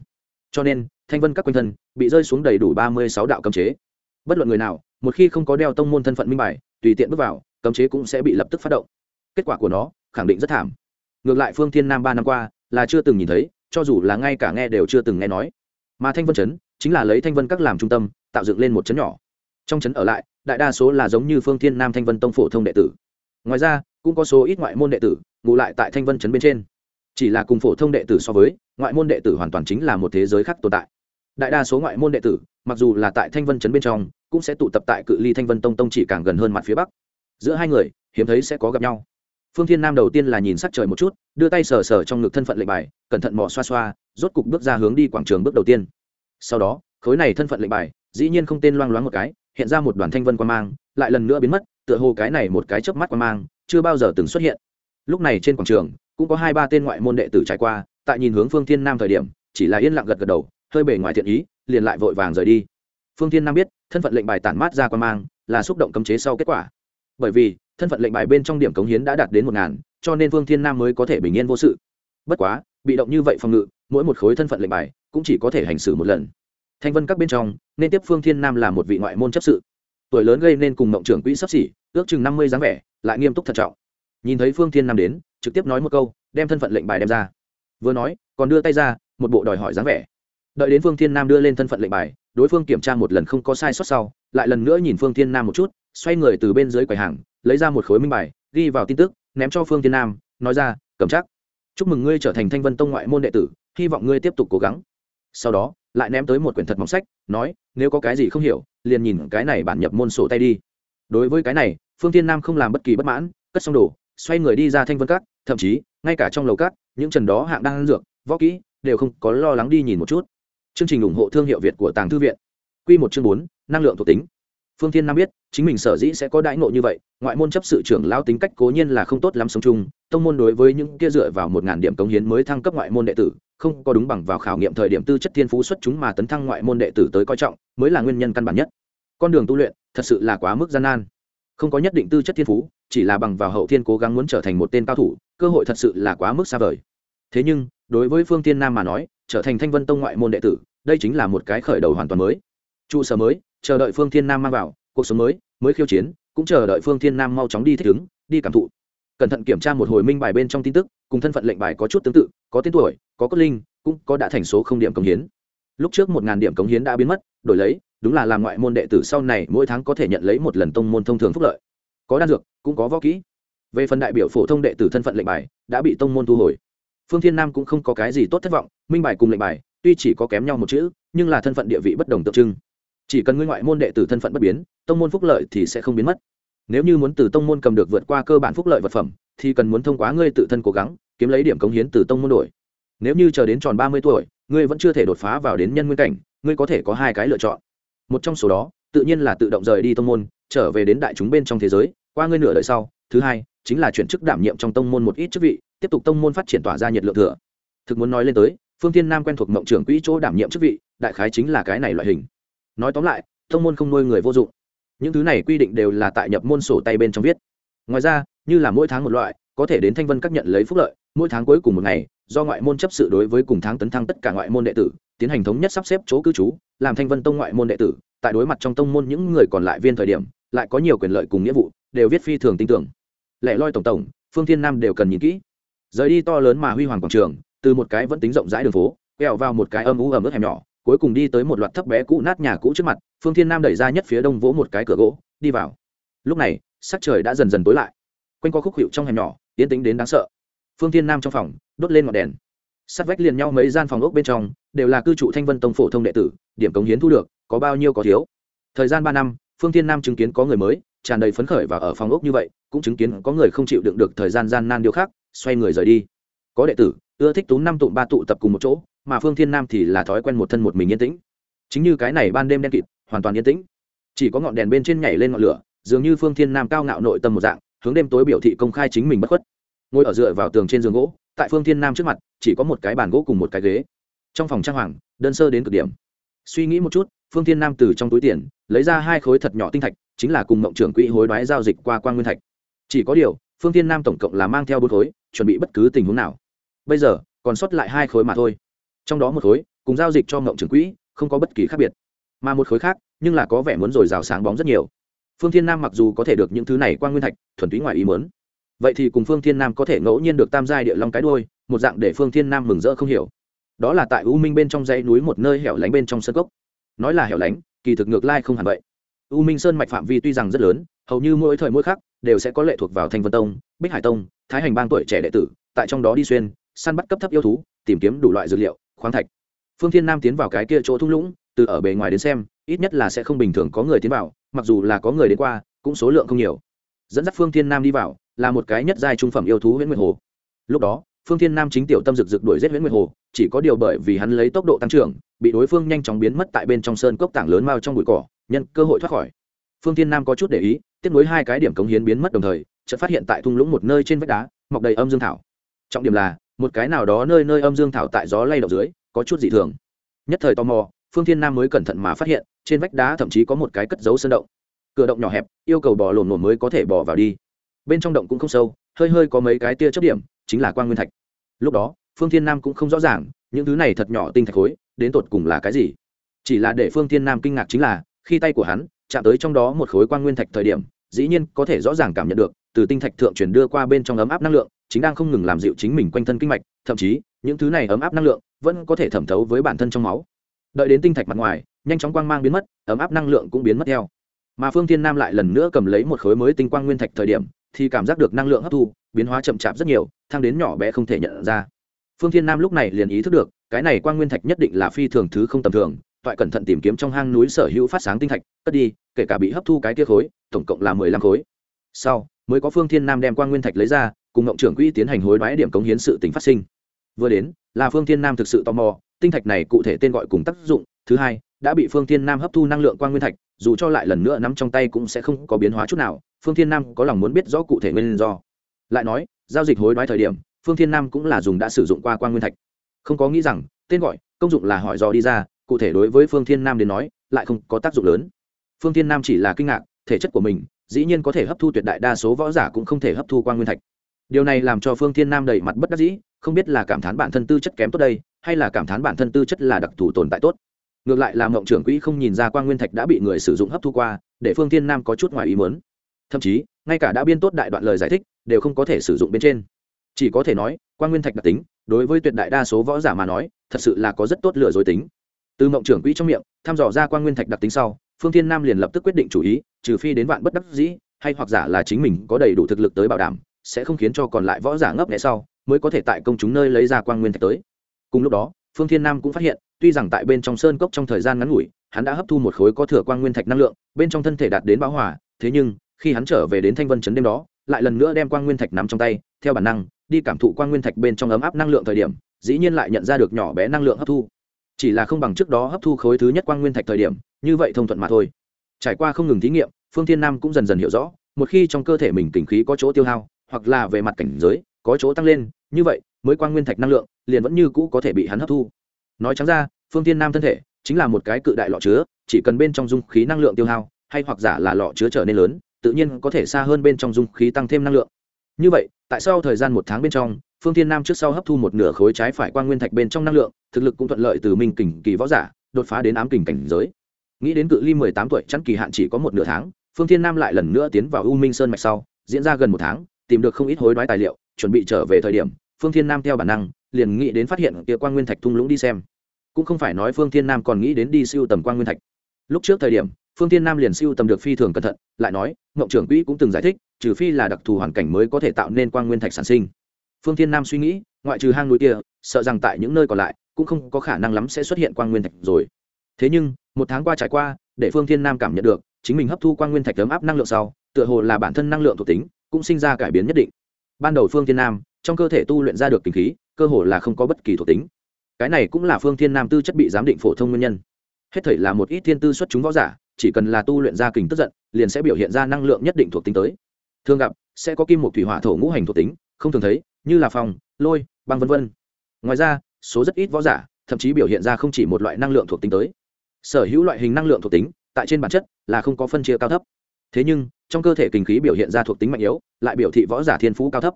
Cho nên, thanh vân các quanh thân bị rơi xuống đầy đủ ba mươi sáu đạo cấm chế. Bất luận người nào, một khi không có đeo tông môn thân phận minh bài, tùy tiện bước vào, cấm chế cũng sẽ bị lập tức phát động. Kết quả của nó, khẳng định rất thảm. Ngược lại phương thiên nam ba năm qua là chưa từng nhìn thấy, cho dù là ngay cả nghe đều chưa từng nghe nói. Mà thanh vân chấn chính là lấy thanh vân các làm trung tâm, tạo dựng lên một chấn nhỏ. Trong chấn ở lại đại đa số là giống như phương thiên nam thanh vân tông phổ thông đệ tử. Ngoài ra, cũng có số ít ngoại môn đệ tử ngụ lại tại thanh vân Trấn bên trên. Chỉ là cùng phổ thông đệ tử so với, ngoại môn đệ tử hoàn toàn chính là một thế giới khác tồn tại. Đại đa số ngoại môn đệ tử, mặc dù là tại thanh vân Trấn bên trong, cũng sẽ tụ tập tại cự ly thanh vân tông tông chỉ càng gần hơn mặt phía bắc. Giữa hai người, hiếm thấy sẽ có gặp nhau. Phương thiên nam đầu tiên là nhìn sắc trời một chút, đưa tay sờ sờ trong ngực thân phận lệnh bài, cẩn thận mò xoa xoa, rốt cục bước ra hướng đi quảng trường bước đầu tiên. Sau đó, khối này thân phận lệnh bài, dĩ nhiên không tên loang loáng một cái hiện ra một đoàn thanh vân quan mang, lại lần nữa biến mất, tựa hồ cái này một cái chớp mắt quan mang chưa bao giờ từng xuất hiện. Lúc này trên quảng trường, cũng có hai ba tên ngoại môn đệ tử trải qua, tại nhìn hướng phương thiên nam thời điểm, chỉ là yên lặng gật gật đầu, hơi bề ngoài thiện ý, liền lại vội vàng rời đi. Phương thiên nam biết, thân phận lệnh bài tản mát ra quan mang, là xúc động cấm chế sau kết quả. Bởi vì, thân phận lệnh bài bên trong điểm cống hiến đã đạt đến một ngàn, cho nên phương thiên nam mới có thể bình yên vô sự. Bất quá, bị động như vậy phòng ngự, mỗi một khối thân phận lệnh bài cũng chỉ có thể hành xử một lần thanh vân các bên trong, nên tiếp phương thiên nam là một vị ngoại môn chấp sự. Tuổi lớn gây nên cùng mộng trưởng quỹ sắp xỉ, ước chừng năm mươi dáng vẻ, lại nghiêm túc thận trọng. Nhìn thấy phương thiên nam đến, trực tiếp nói một câu, đem thân phận lệnh bài đem ra. Vừa nói, còn đưa tay ra, một bộ đòi hỏi dáng vẻ. Đợi đến phương thiên nam đưa lên thân phận lệnh bài, đối phương kiểm tra một lần không có sai sót sau, lại lần nữa nhìn phương thiên nam một chút, xoay người từ bên dưới quầy hàng, lấy ra một khối minh bài, ghi vào tin tức, ném cho phương thiên nam, nói ra, cầm chắc. Chúc mừng ngươi trở thành thanh vân tông ngoại môn đệ tử, hy vọng ngươi tiếp tục cố gắng. Sau đó lại ném tới một quyển thật mỏng sách, nói, nếu có cái gì không hiểu, liền nhìn cái này bản nhập môn sổ tay đi. Đối với cái này, phương thiên nam không làm bất kỳ bất mãn, cất xong đồ, xoay người đi ra thanh vân cát, thậm chí, ngay cả trong lầu cát, những trần đó hạng đang ăn dược, võ kỹ, đều không có lo lắng đi nhìn một chút. Chương trình ủng hộ thương hiệu việt của tàng thư viện. Q một chương bốn, năng lượng thuộc tính phương thiên nam biết, chính mình sở dĩ sẽ có đãi ngộ như vậy, ngoại môn chấp sự trưởng lao tính cách cố nhiên là không tốt lắm sống chung, tông môn đối với những kia dựa vào một ngàn điểm cống hiến mới thăng cấp ngoại môn đệ tử, không có đúng bằng vào khảo nghiệm thời điểm tư chất thiên phú xuất chúng mà tấn thăng ngoại môn đệ tử tới coi trọng, mới là nguyên nhân căn bản nhất. Con đường tu luyện, thật sự là quá mức gian nan. Không có nhất định tư chất thiên phú, chỉ là bằng vào hậu thiên cố gắng muốn trở thành một tên cao thủ, cơ hội thật sự là quá mức xa vời. Thế nhưng, đối với phương tiên nam mà nói, trở thành thanh vân tông ngoại môn đệ tử, đây chính là một cái khởi đầu hoàn toàn mới. Trụ sở mới chờ đợi phương thiên nam mang vào, cuộc sống mới mới khiêu chiến, cũng chờ đợi phương thiên nam mau chóng đi thích ứng, đi cảm thụ. Cẩn thận kiểm tra một hồi minh bài bên trong tin tức, cùng thân phận lệnh bài có chút tương tự, có tên tuổi, có cốt linh, cũng có đã thành số không điểm cống hiến. Lúc trước một ngàn điểm cống hiến đã biến mất, đổi lấy, đúng là làm ngoại môn đệ tử sau này mỗi tháng có thể nhận lấy một lần tông môn thông thường phúc lợi. Có đan dược, cũng có võ kỹ. Về phần đại biểu phổ thông đệ tử thân phận lệnh bài, đã bị tông môn thu hồi. Phương thiên nam cũng không có cái gì tốt thất vọng, minh bài cùng lệnh bài, tuy chỉ có kém nhau một chữ, nhưng là thân phận địa vị bất đồng tượng trưng chỉ cần ngươi ngoại môn đệ tử thân phận bất biến, tông môn phúc lợi thì sẽ không biến mất. Nếu như muốn từ tông môn cầm được vượt qua cơ bản phúc lợi vật phẩm, thì cần muốn thông qua ngươi tự thân cố gắng, kiếm lấy điểm cống hiến từ tông môn đổi. Nếu như chờ đến tròn ba mươi tuổi, ngươi vẫn chưa thể đột phá vào đến nhân nguyên cảnh, ngươi có thể có hai cái lựa chọn. Một trong số đó, tự nhiên là tự động rời đi tông môn, trở về đến đại chúng bên trong thế giới, qua ngươi nửa đời sau. Thứ hai, chính là chuyển chức đảm nhiệm trong tông môn một ít chức vị, tiếp tục tông môn phát triển tỏa ra nhiệt lượng thừa. Thực muốn nói lên tới, phương tiên nam quen thuộc mộng trưởng quỹ chỗ đảm nhiệm chức vị, đại khái chính là cái này loại hình nói tóm lại, thông môn không nuôi người vô dụng. Những thứ này quy định đều là tại nhập môn sổ tay bên trong viết. Ngoài ra, như là mỗi tháng một loại, có thể đến thanh vân các nhận lấy phúc lợi, mỗi tháng cuối cùng một ngày, do ngoại môn chấp sự đối với cùng tháng tấn thăng tất cả ngoại môn đệ tử, tiến hành thống nhất sắp xếp chỗ cư trú, làm thanh vân tông ngoại môn đệ tử. Tại đối mặt trong tông môn những người còn lại viên thời điểm, lại có nhiều quyền lợi cùng nghĩa vụ, đều viết phi thường tin tưởng. Lẻ loi tổng tổng, phương thiên nam đều cần nhìn kỹ. Rời đi to lớn mà huy hoàng quảng trường, từ một cái vẫn tính rộng rãi đường phố, quẹo vào một cái âm ú ẩm ướt hẻm nhỏ cuối cùng đi tới một loạt thấp bé cũ nát nhà cũ trước mặt, phương thiên nam đẩy ra nhất phía đông vỗ một cái cửa gỗ, đi vào. Lúc này, sắc trời đã dần dần tối lại. Quanh co khúc hiệu trong hẻm nhỏ tiến tính đến đáng sợ. Phương thiên nam trong phòng, đốt lên ngọn đèn. Sát vách liền nhau mấy gian phòng ốc bên trong, đều là cư trụ thanh vân tông phổ thông đệ tử, điểm cống hiến thu được, có bao nhiêu có thiếu. Thời gian ba năm, phương thiên nam chứng kiến có người mới, tràn đầy phấn khởi và ở phòng ốc như vậy, cũng chứng kiến có người không chịu đựng được thời gian gian nan điều khác xoay người rời đi. Có đệ tử, ưa thích tú năm tụ ba tụ tập cùng một chỗ mà phương thiên nam thì là thói quen một thân một mình yên tĩnh. Chính như cái này ban đêm đen kịt, hoàn toàn yên tĩnh. Chỉ có ngọn đèn bên trên nhảy lên ngọn lửa, dường như phương thiên nam cao ngạo nội tâm một dạng, hướng đêm tối biểu thị công khai chính mình bất khuất. Ngồi ở dựa vào tường trên giường gỗ, tại phương thiên nam trước mặt, chỉ có một cái bàn gỗ cùng một cái ghế. Trong phòng trang hoàng, đơn sơ đến cực điểm. Suy nghĩ một chút, phương thiên nam từ trong túi tiền, lấy ra hai khối thật nhỏ tinh thạch, chính là cùng mộng trưởng quỹ hối đoái giao dịch qua quan nguyên thạch. Chỉ có điều, phương thiên nam tổng cộng là mang theo bốn khối, chuẩn bị bất cứ tình huống nào. Bây giờ, còn sót lại hai khối mà thôi trong đó một khối, cùng giao dịch cho ngộng trưởng quỹ, không có bất kỳ khác biệt. Mà một khối khác, nhưng là có vẻ muốn rồi rào sáng bóng rất nhiều. Phương thiên nam mặc dù có thể được những thứ này qua nguyên thạch, thuần túy ngoài ý mớn vậy thì cùng phương thiên nam có thể ngẫu nhiên được tam giai địa long cái đôi một dạng để phương thiên nam mừng rỡ không hiểu. Đó là tại u minh bên trong dãy núi một nơi hẻo lánh bên trong sân cốc. Nói là hẻo lánh, kỳ thực ngược lai không hẳn vậy. U minh sơn mạch phạm vi tuy rằng rất lớn, hầu như mỗi thời mỗi khác đều sẽ có lệ thuộc vào thanh vân tông, bích hải tông, thái hành bang tuổi trẻ đệ tử, tại trong đó đi xuyên, săn bắt cấp thấp yêu thú, tìm kiếm đủ loại dược liệu khoáng thạch. Phương thiên nam tiến vào cái kia chỗ thung lũng, từ ở bề ngoài đến xem, ít nhất là sẽ không bình thường có người tiến vào, mặc dù là có người đến qua, cũng số lượng không nhiều. Dẫn dắt phương thiên nam đi vào, là một cái nhất giai trung phẩm yêu thú nguyễn nguyệt hồ. Lúc đó, phương thiên nam chính tiểu tâm rực rực đuổi giết nguyễn nguyệt hồ, chỉ có điều bởi vì hắn lấy tốc độ tăng trưởng, bị đối phương nhanh chóng biến mất tại bên trong sơn cốc tảng lớn mao trong bụi cỏ, nhân cơ hội thoát khỏi. Phương thiên nam có chút để ý, tiếp nối hai cái điểm cống hiến biến mất đồng thời, chợt phát hiện tại thung lũng một nơi trên vách đá, mọc đầy âm dương thảo. Trọng điểm là một cái nào đó nơi nơi âm dương thảo tại gió lay động dưới, có chút dị thường. Nhất thời tò mò, phương thiên nam mới cẩn thận mà phát hiện, trên vách đá thậm chí có một cái cất dấu sơn động. Cửa động nhỏ hẹp, yêu cầu bò lồn lồn mới có thể bò vào đi. Bên trong động cũng không sâu, hơi hơi có mấy cái tia chấp điểm, chính là quan nguyên thạch. Lúc đó, phương thiên nam cũng không rõ ràng, những thứ này thật nhỏ tinh thạch khối, đến tột cùng là cái gì? Chỉ là để phương thiên nam kinh ngạc chính là, khi tay của hắn chạm tới trong đó một khối quan nguyên thạch thời điểm, dĩ nhiên có thể rõ ràng cảm nhận được, từ tinh thạch thượng chuyển đưa qua bên trong ấm áp năng lượng chính đang không ngừng làm dịu chính mình quanh thân kinh mạch, thậm chí, những thứ này ấm áp năng lượng vẫn có thể thẩm thấu với bản thân trong máu. Đợi đến tinh thạch mặt ngoài, nhanh chóng quang mang biến mất, ấm áp năng lượng cũng biến mất theo. Mà phương thiên nam lại lần nữa cầm lấy một khối mới tinh quang nguyên thạch thời điểm, thì cảm giác được năng lượng hấp thu, biến hóa chậm chạp rất nhiều, thang đến nhỏ bé không thể nhận ra. Phương thiên nam lúc này liền ý thức được, cái này quang nguyên thạch nhất định là phi thường thứ không tầm thường, toại cẩn thận tìm kiếm trong hang núi sở hữu phát sáng tinh thạch, cất đi, kể cả bị hấp thu cái kia khối, tổng cộng là mười lăm khối. Sau, mới có phương thiên nam đem quang nguyên thạch lấy ra cùng ngộng trưởng quỹ tiến hành hối đoái điểm cống hiến sự tính phát sinh. Vừa đến, là phương thiên nam thực sự tò mò, tinh thạch này cụ thể tên gọi cùng tác dụng. Thứ hai, đã bị phương thiên nam hấp thu năng lượng quang nguyên thạch, dù cho lại lần nữa nắm trong tay cũng sẽ không có biến hóa chút nào. Phương thiên nam có lòng muốn biết rõ cụ thể nguyên do. Lại nói, giao dịch hối đoái thời điểm, phương thiên nam cũng là dùng đã sử dụng qua quang nguyên thạch. Không có nghĩ rằng, tên gọi, công dụng là hỏi do đi ra, cụ thể đối với phương thiên nam đến nói, lại không có tác dụng lớn. Phương thiên nam chỉ là kinh ngạc, thể chất của mình, dĩ nhiên có thể hấp thu tuyệt đại đa số võ giả cũng không thể hấp thu quang nguyên thạch điều này làm cho phương thiên nam đầy mặt bất đắc dĩ, không biết là cảm thán bản thân tư chất kém tốt đây, hay là cảm thán bản thân tư chất là đặc thù tồn tại tốt. Ngược lại là mộng trưởng quỹ không nhìn ra quang nguyên thạch đã bị người sử dụng hấp thu qua, để phương thiên nam có chút ngoài ý muốn. Thậm chí, ngay cả đã biên tốt đại đoạn lời giải thích, đều không có thể sử dụng bên trên. Chỉ có thể nói quang nguyên thạch đặc tính, đối với tuyệt đại đa số võ giả mà nói, thật sự là có rất tốt lừa dối tính. Từ mộng trưởng quỹ trong miệng, thăm dò ra quang nguyên thạch đặc tính sau, phương thiên nam liền lập tức quyết định chủ ý, trừ phi đến vạn bất đắc dĩ, hay hoặc giả là chính mình có đầy đủ thực lực tới bảo đảm sẽ không khiến cho còn lại võ giả ngấp nghẽ sau, mới có thể tại công chúng nơi lấy ra quang nguyên thạch tới. Cùng lúc đó, phương thiên nam cũng phát hiện, tuy rằng tại bên trong sơn cốc trong thời gian ngắn ngủi, hắn đã hấp thu một khối có thừa quang nguyên thạch năng lượng, bên trong thân thể đạt đến bão hòa, thế nhưng, khi hắn trở về đến thanh vân chấn đêm đó, lại lần nữa đem quang nguyên thạch nắm trong tay, theo bản năng, đi cảm thụ quang nguyên thạch bên trong ấm áp năng lượng thời điểm, dĩ nhiên lại nhận ra được nhỏ bé năng lượng hấp thu. Chỉ là không bằng trước đó hấp thu khối thứ nhất quang nguyên thạch thời điểm, như vậy thông thuận mà thôi. Trải qua không ngừng thí nghiệm, phương thiên nam cũng dần dần hiểu rõ, một khi trong cơ thể mình kinh khí có chỗ tiêu hao hoặc là về mặt cảnh giới, có chỗ tăng lên, như vậy, mới quang nguyên thạch năng lượng, liền vẫn như cũ có thể bị hắn hấp thu. Nói trắng ra, phương thiên nam thân thể, chính là một cái cự đại lọ chứa, chỉ cần bên trong dung khí năng lượng tiêu hao, hay hoặc giả là lọ chứa trở nên lớn, tự nhiên có thể xa hơn bên trong dung khí tăng thêm năng lượng. Như vậy, tại sao thời gian một tháng bên trong, phương thiên nam trước sau hấp thu một nửa khối trái phải quang nguyên thạch bên trong năng lượng, thực lực cũng thuận lợi từ minh kình kỳ võ giả, đột phá đến ám kình cảnh giới. Nghĩ đến cự ly mười tám tuổi chắn kỳ hạn chỉ có một nửa tháng, phương thiên nam lại lần nữa tiến vào u minh sơn mạch sau, diễn ra gần một tháng tìm được không ít hối đoái tài liệu, chuẩn bị trở về thời điểm, phương thiên nam theo bản năng, liền nghĩ đến phát hiện kia quang nguyên thạch thung lũng đi xem. Cũng không phải nói phương thiên nam còn nghĩ đến đi siêu tầm quang nguyên thạch. Lúc trước thời điểm, phương thiên nam liền siêu tầm được phi thường cẩn thận, lại nói, ngộng trưởng quỹ cũng từng giải thích, trừ phi là đặc thù hoàn cảnh mới có thể tạo nên quang nguyên thạch sản sinh. Phương thiên nam suy nghĩ, ngoại trừ hang núi kia, sợ rằng tại những nơi còn lại, cũng không có khả năng lắm sẽ xuất hiện quang nguyên thạch rồi. Thế nhưng, một tháng qua trải qua, để phương thiên nam cảm nhận được, chính mình hấp thu quang nguyên thạch ấm áp năng lượng sau, tựa hồ là bản thân năng lượng thuộc tính cũng sinh ra cải biến nhất định. Ban đầu phương thiên nam, trong cơ thể tu luyện ra được kinh khí, cơ hồ là không có bất kỳ thuộc tính. Cái này cũng là phương thiên nam tư chất bị giám định phổ thông nguyên nhân. Hết thảy là một ít thiên tư xuất chúng võ giả, chỉ cần là tu luyện ra kình tức giận, liền sẽ biểu hiện ra năng lượng nhất định thuộc tính tới. Thường gặp, sẽ có kim một thủy hỏa thổ ngũ hành thuộc tính, không thường thấy, như là phòng lôi, băng vân vân. Ngoài ra, số rất ít võ giả, thậm chí biểu hiện ra không chỉ một loại năng lượng thuộc tính tới. Sở hữu loại hình năng lượng thuộc tính, tại trên bản chất là không có phân chia cao thấp. Thế nhưng trong cơ thể kinh khí biểu hiện ra thuộc tính mạnh yếu, lại biểu thị võ giả thiên phú cao thấp.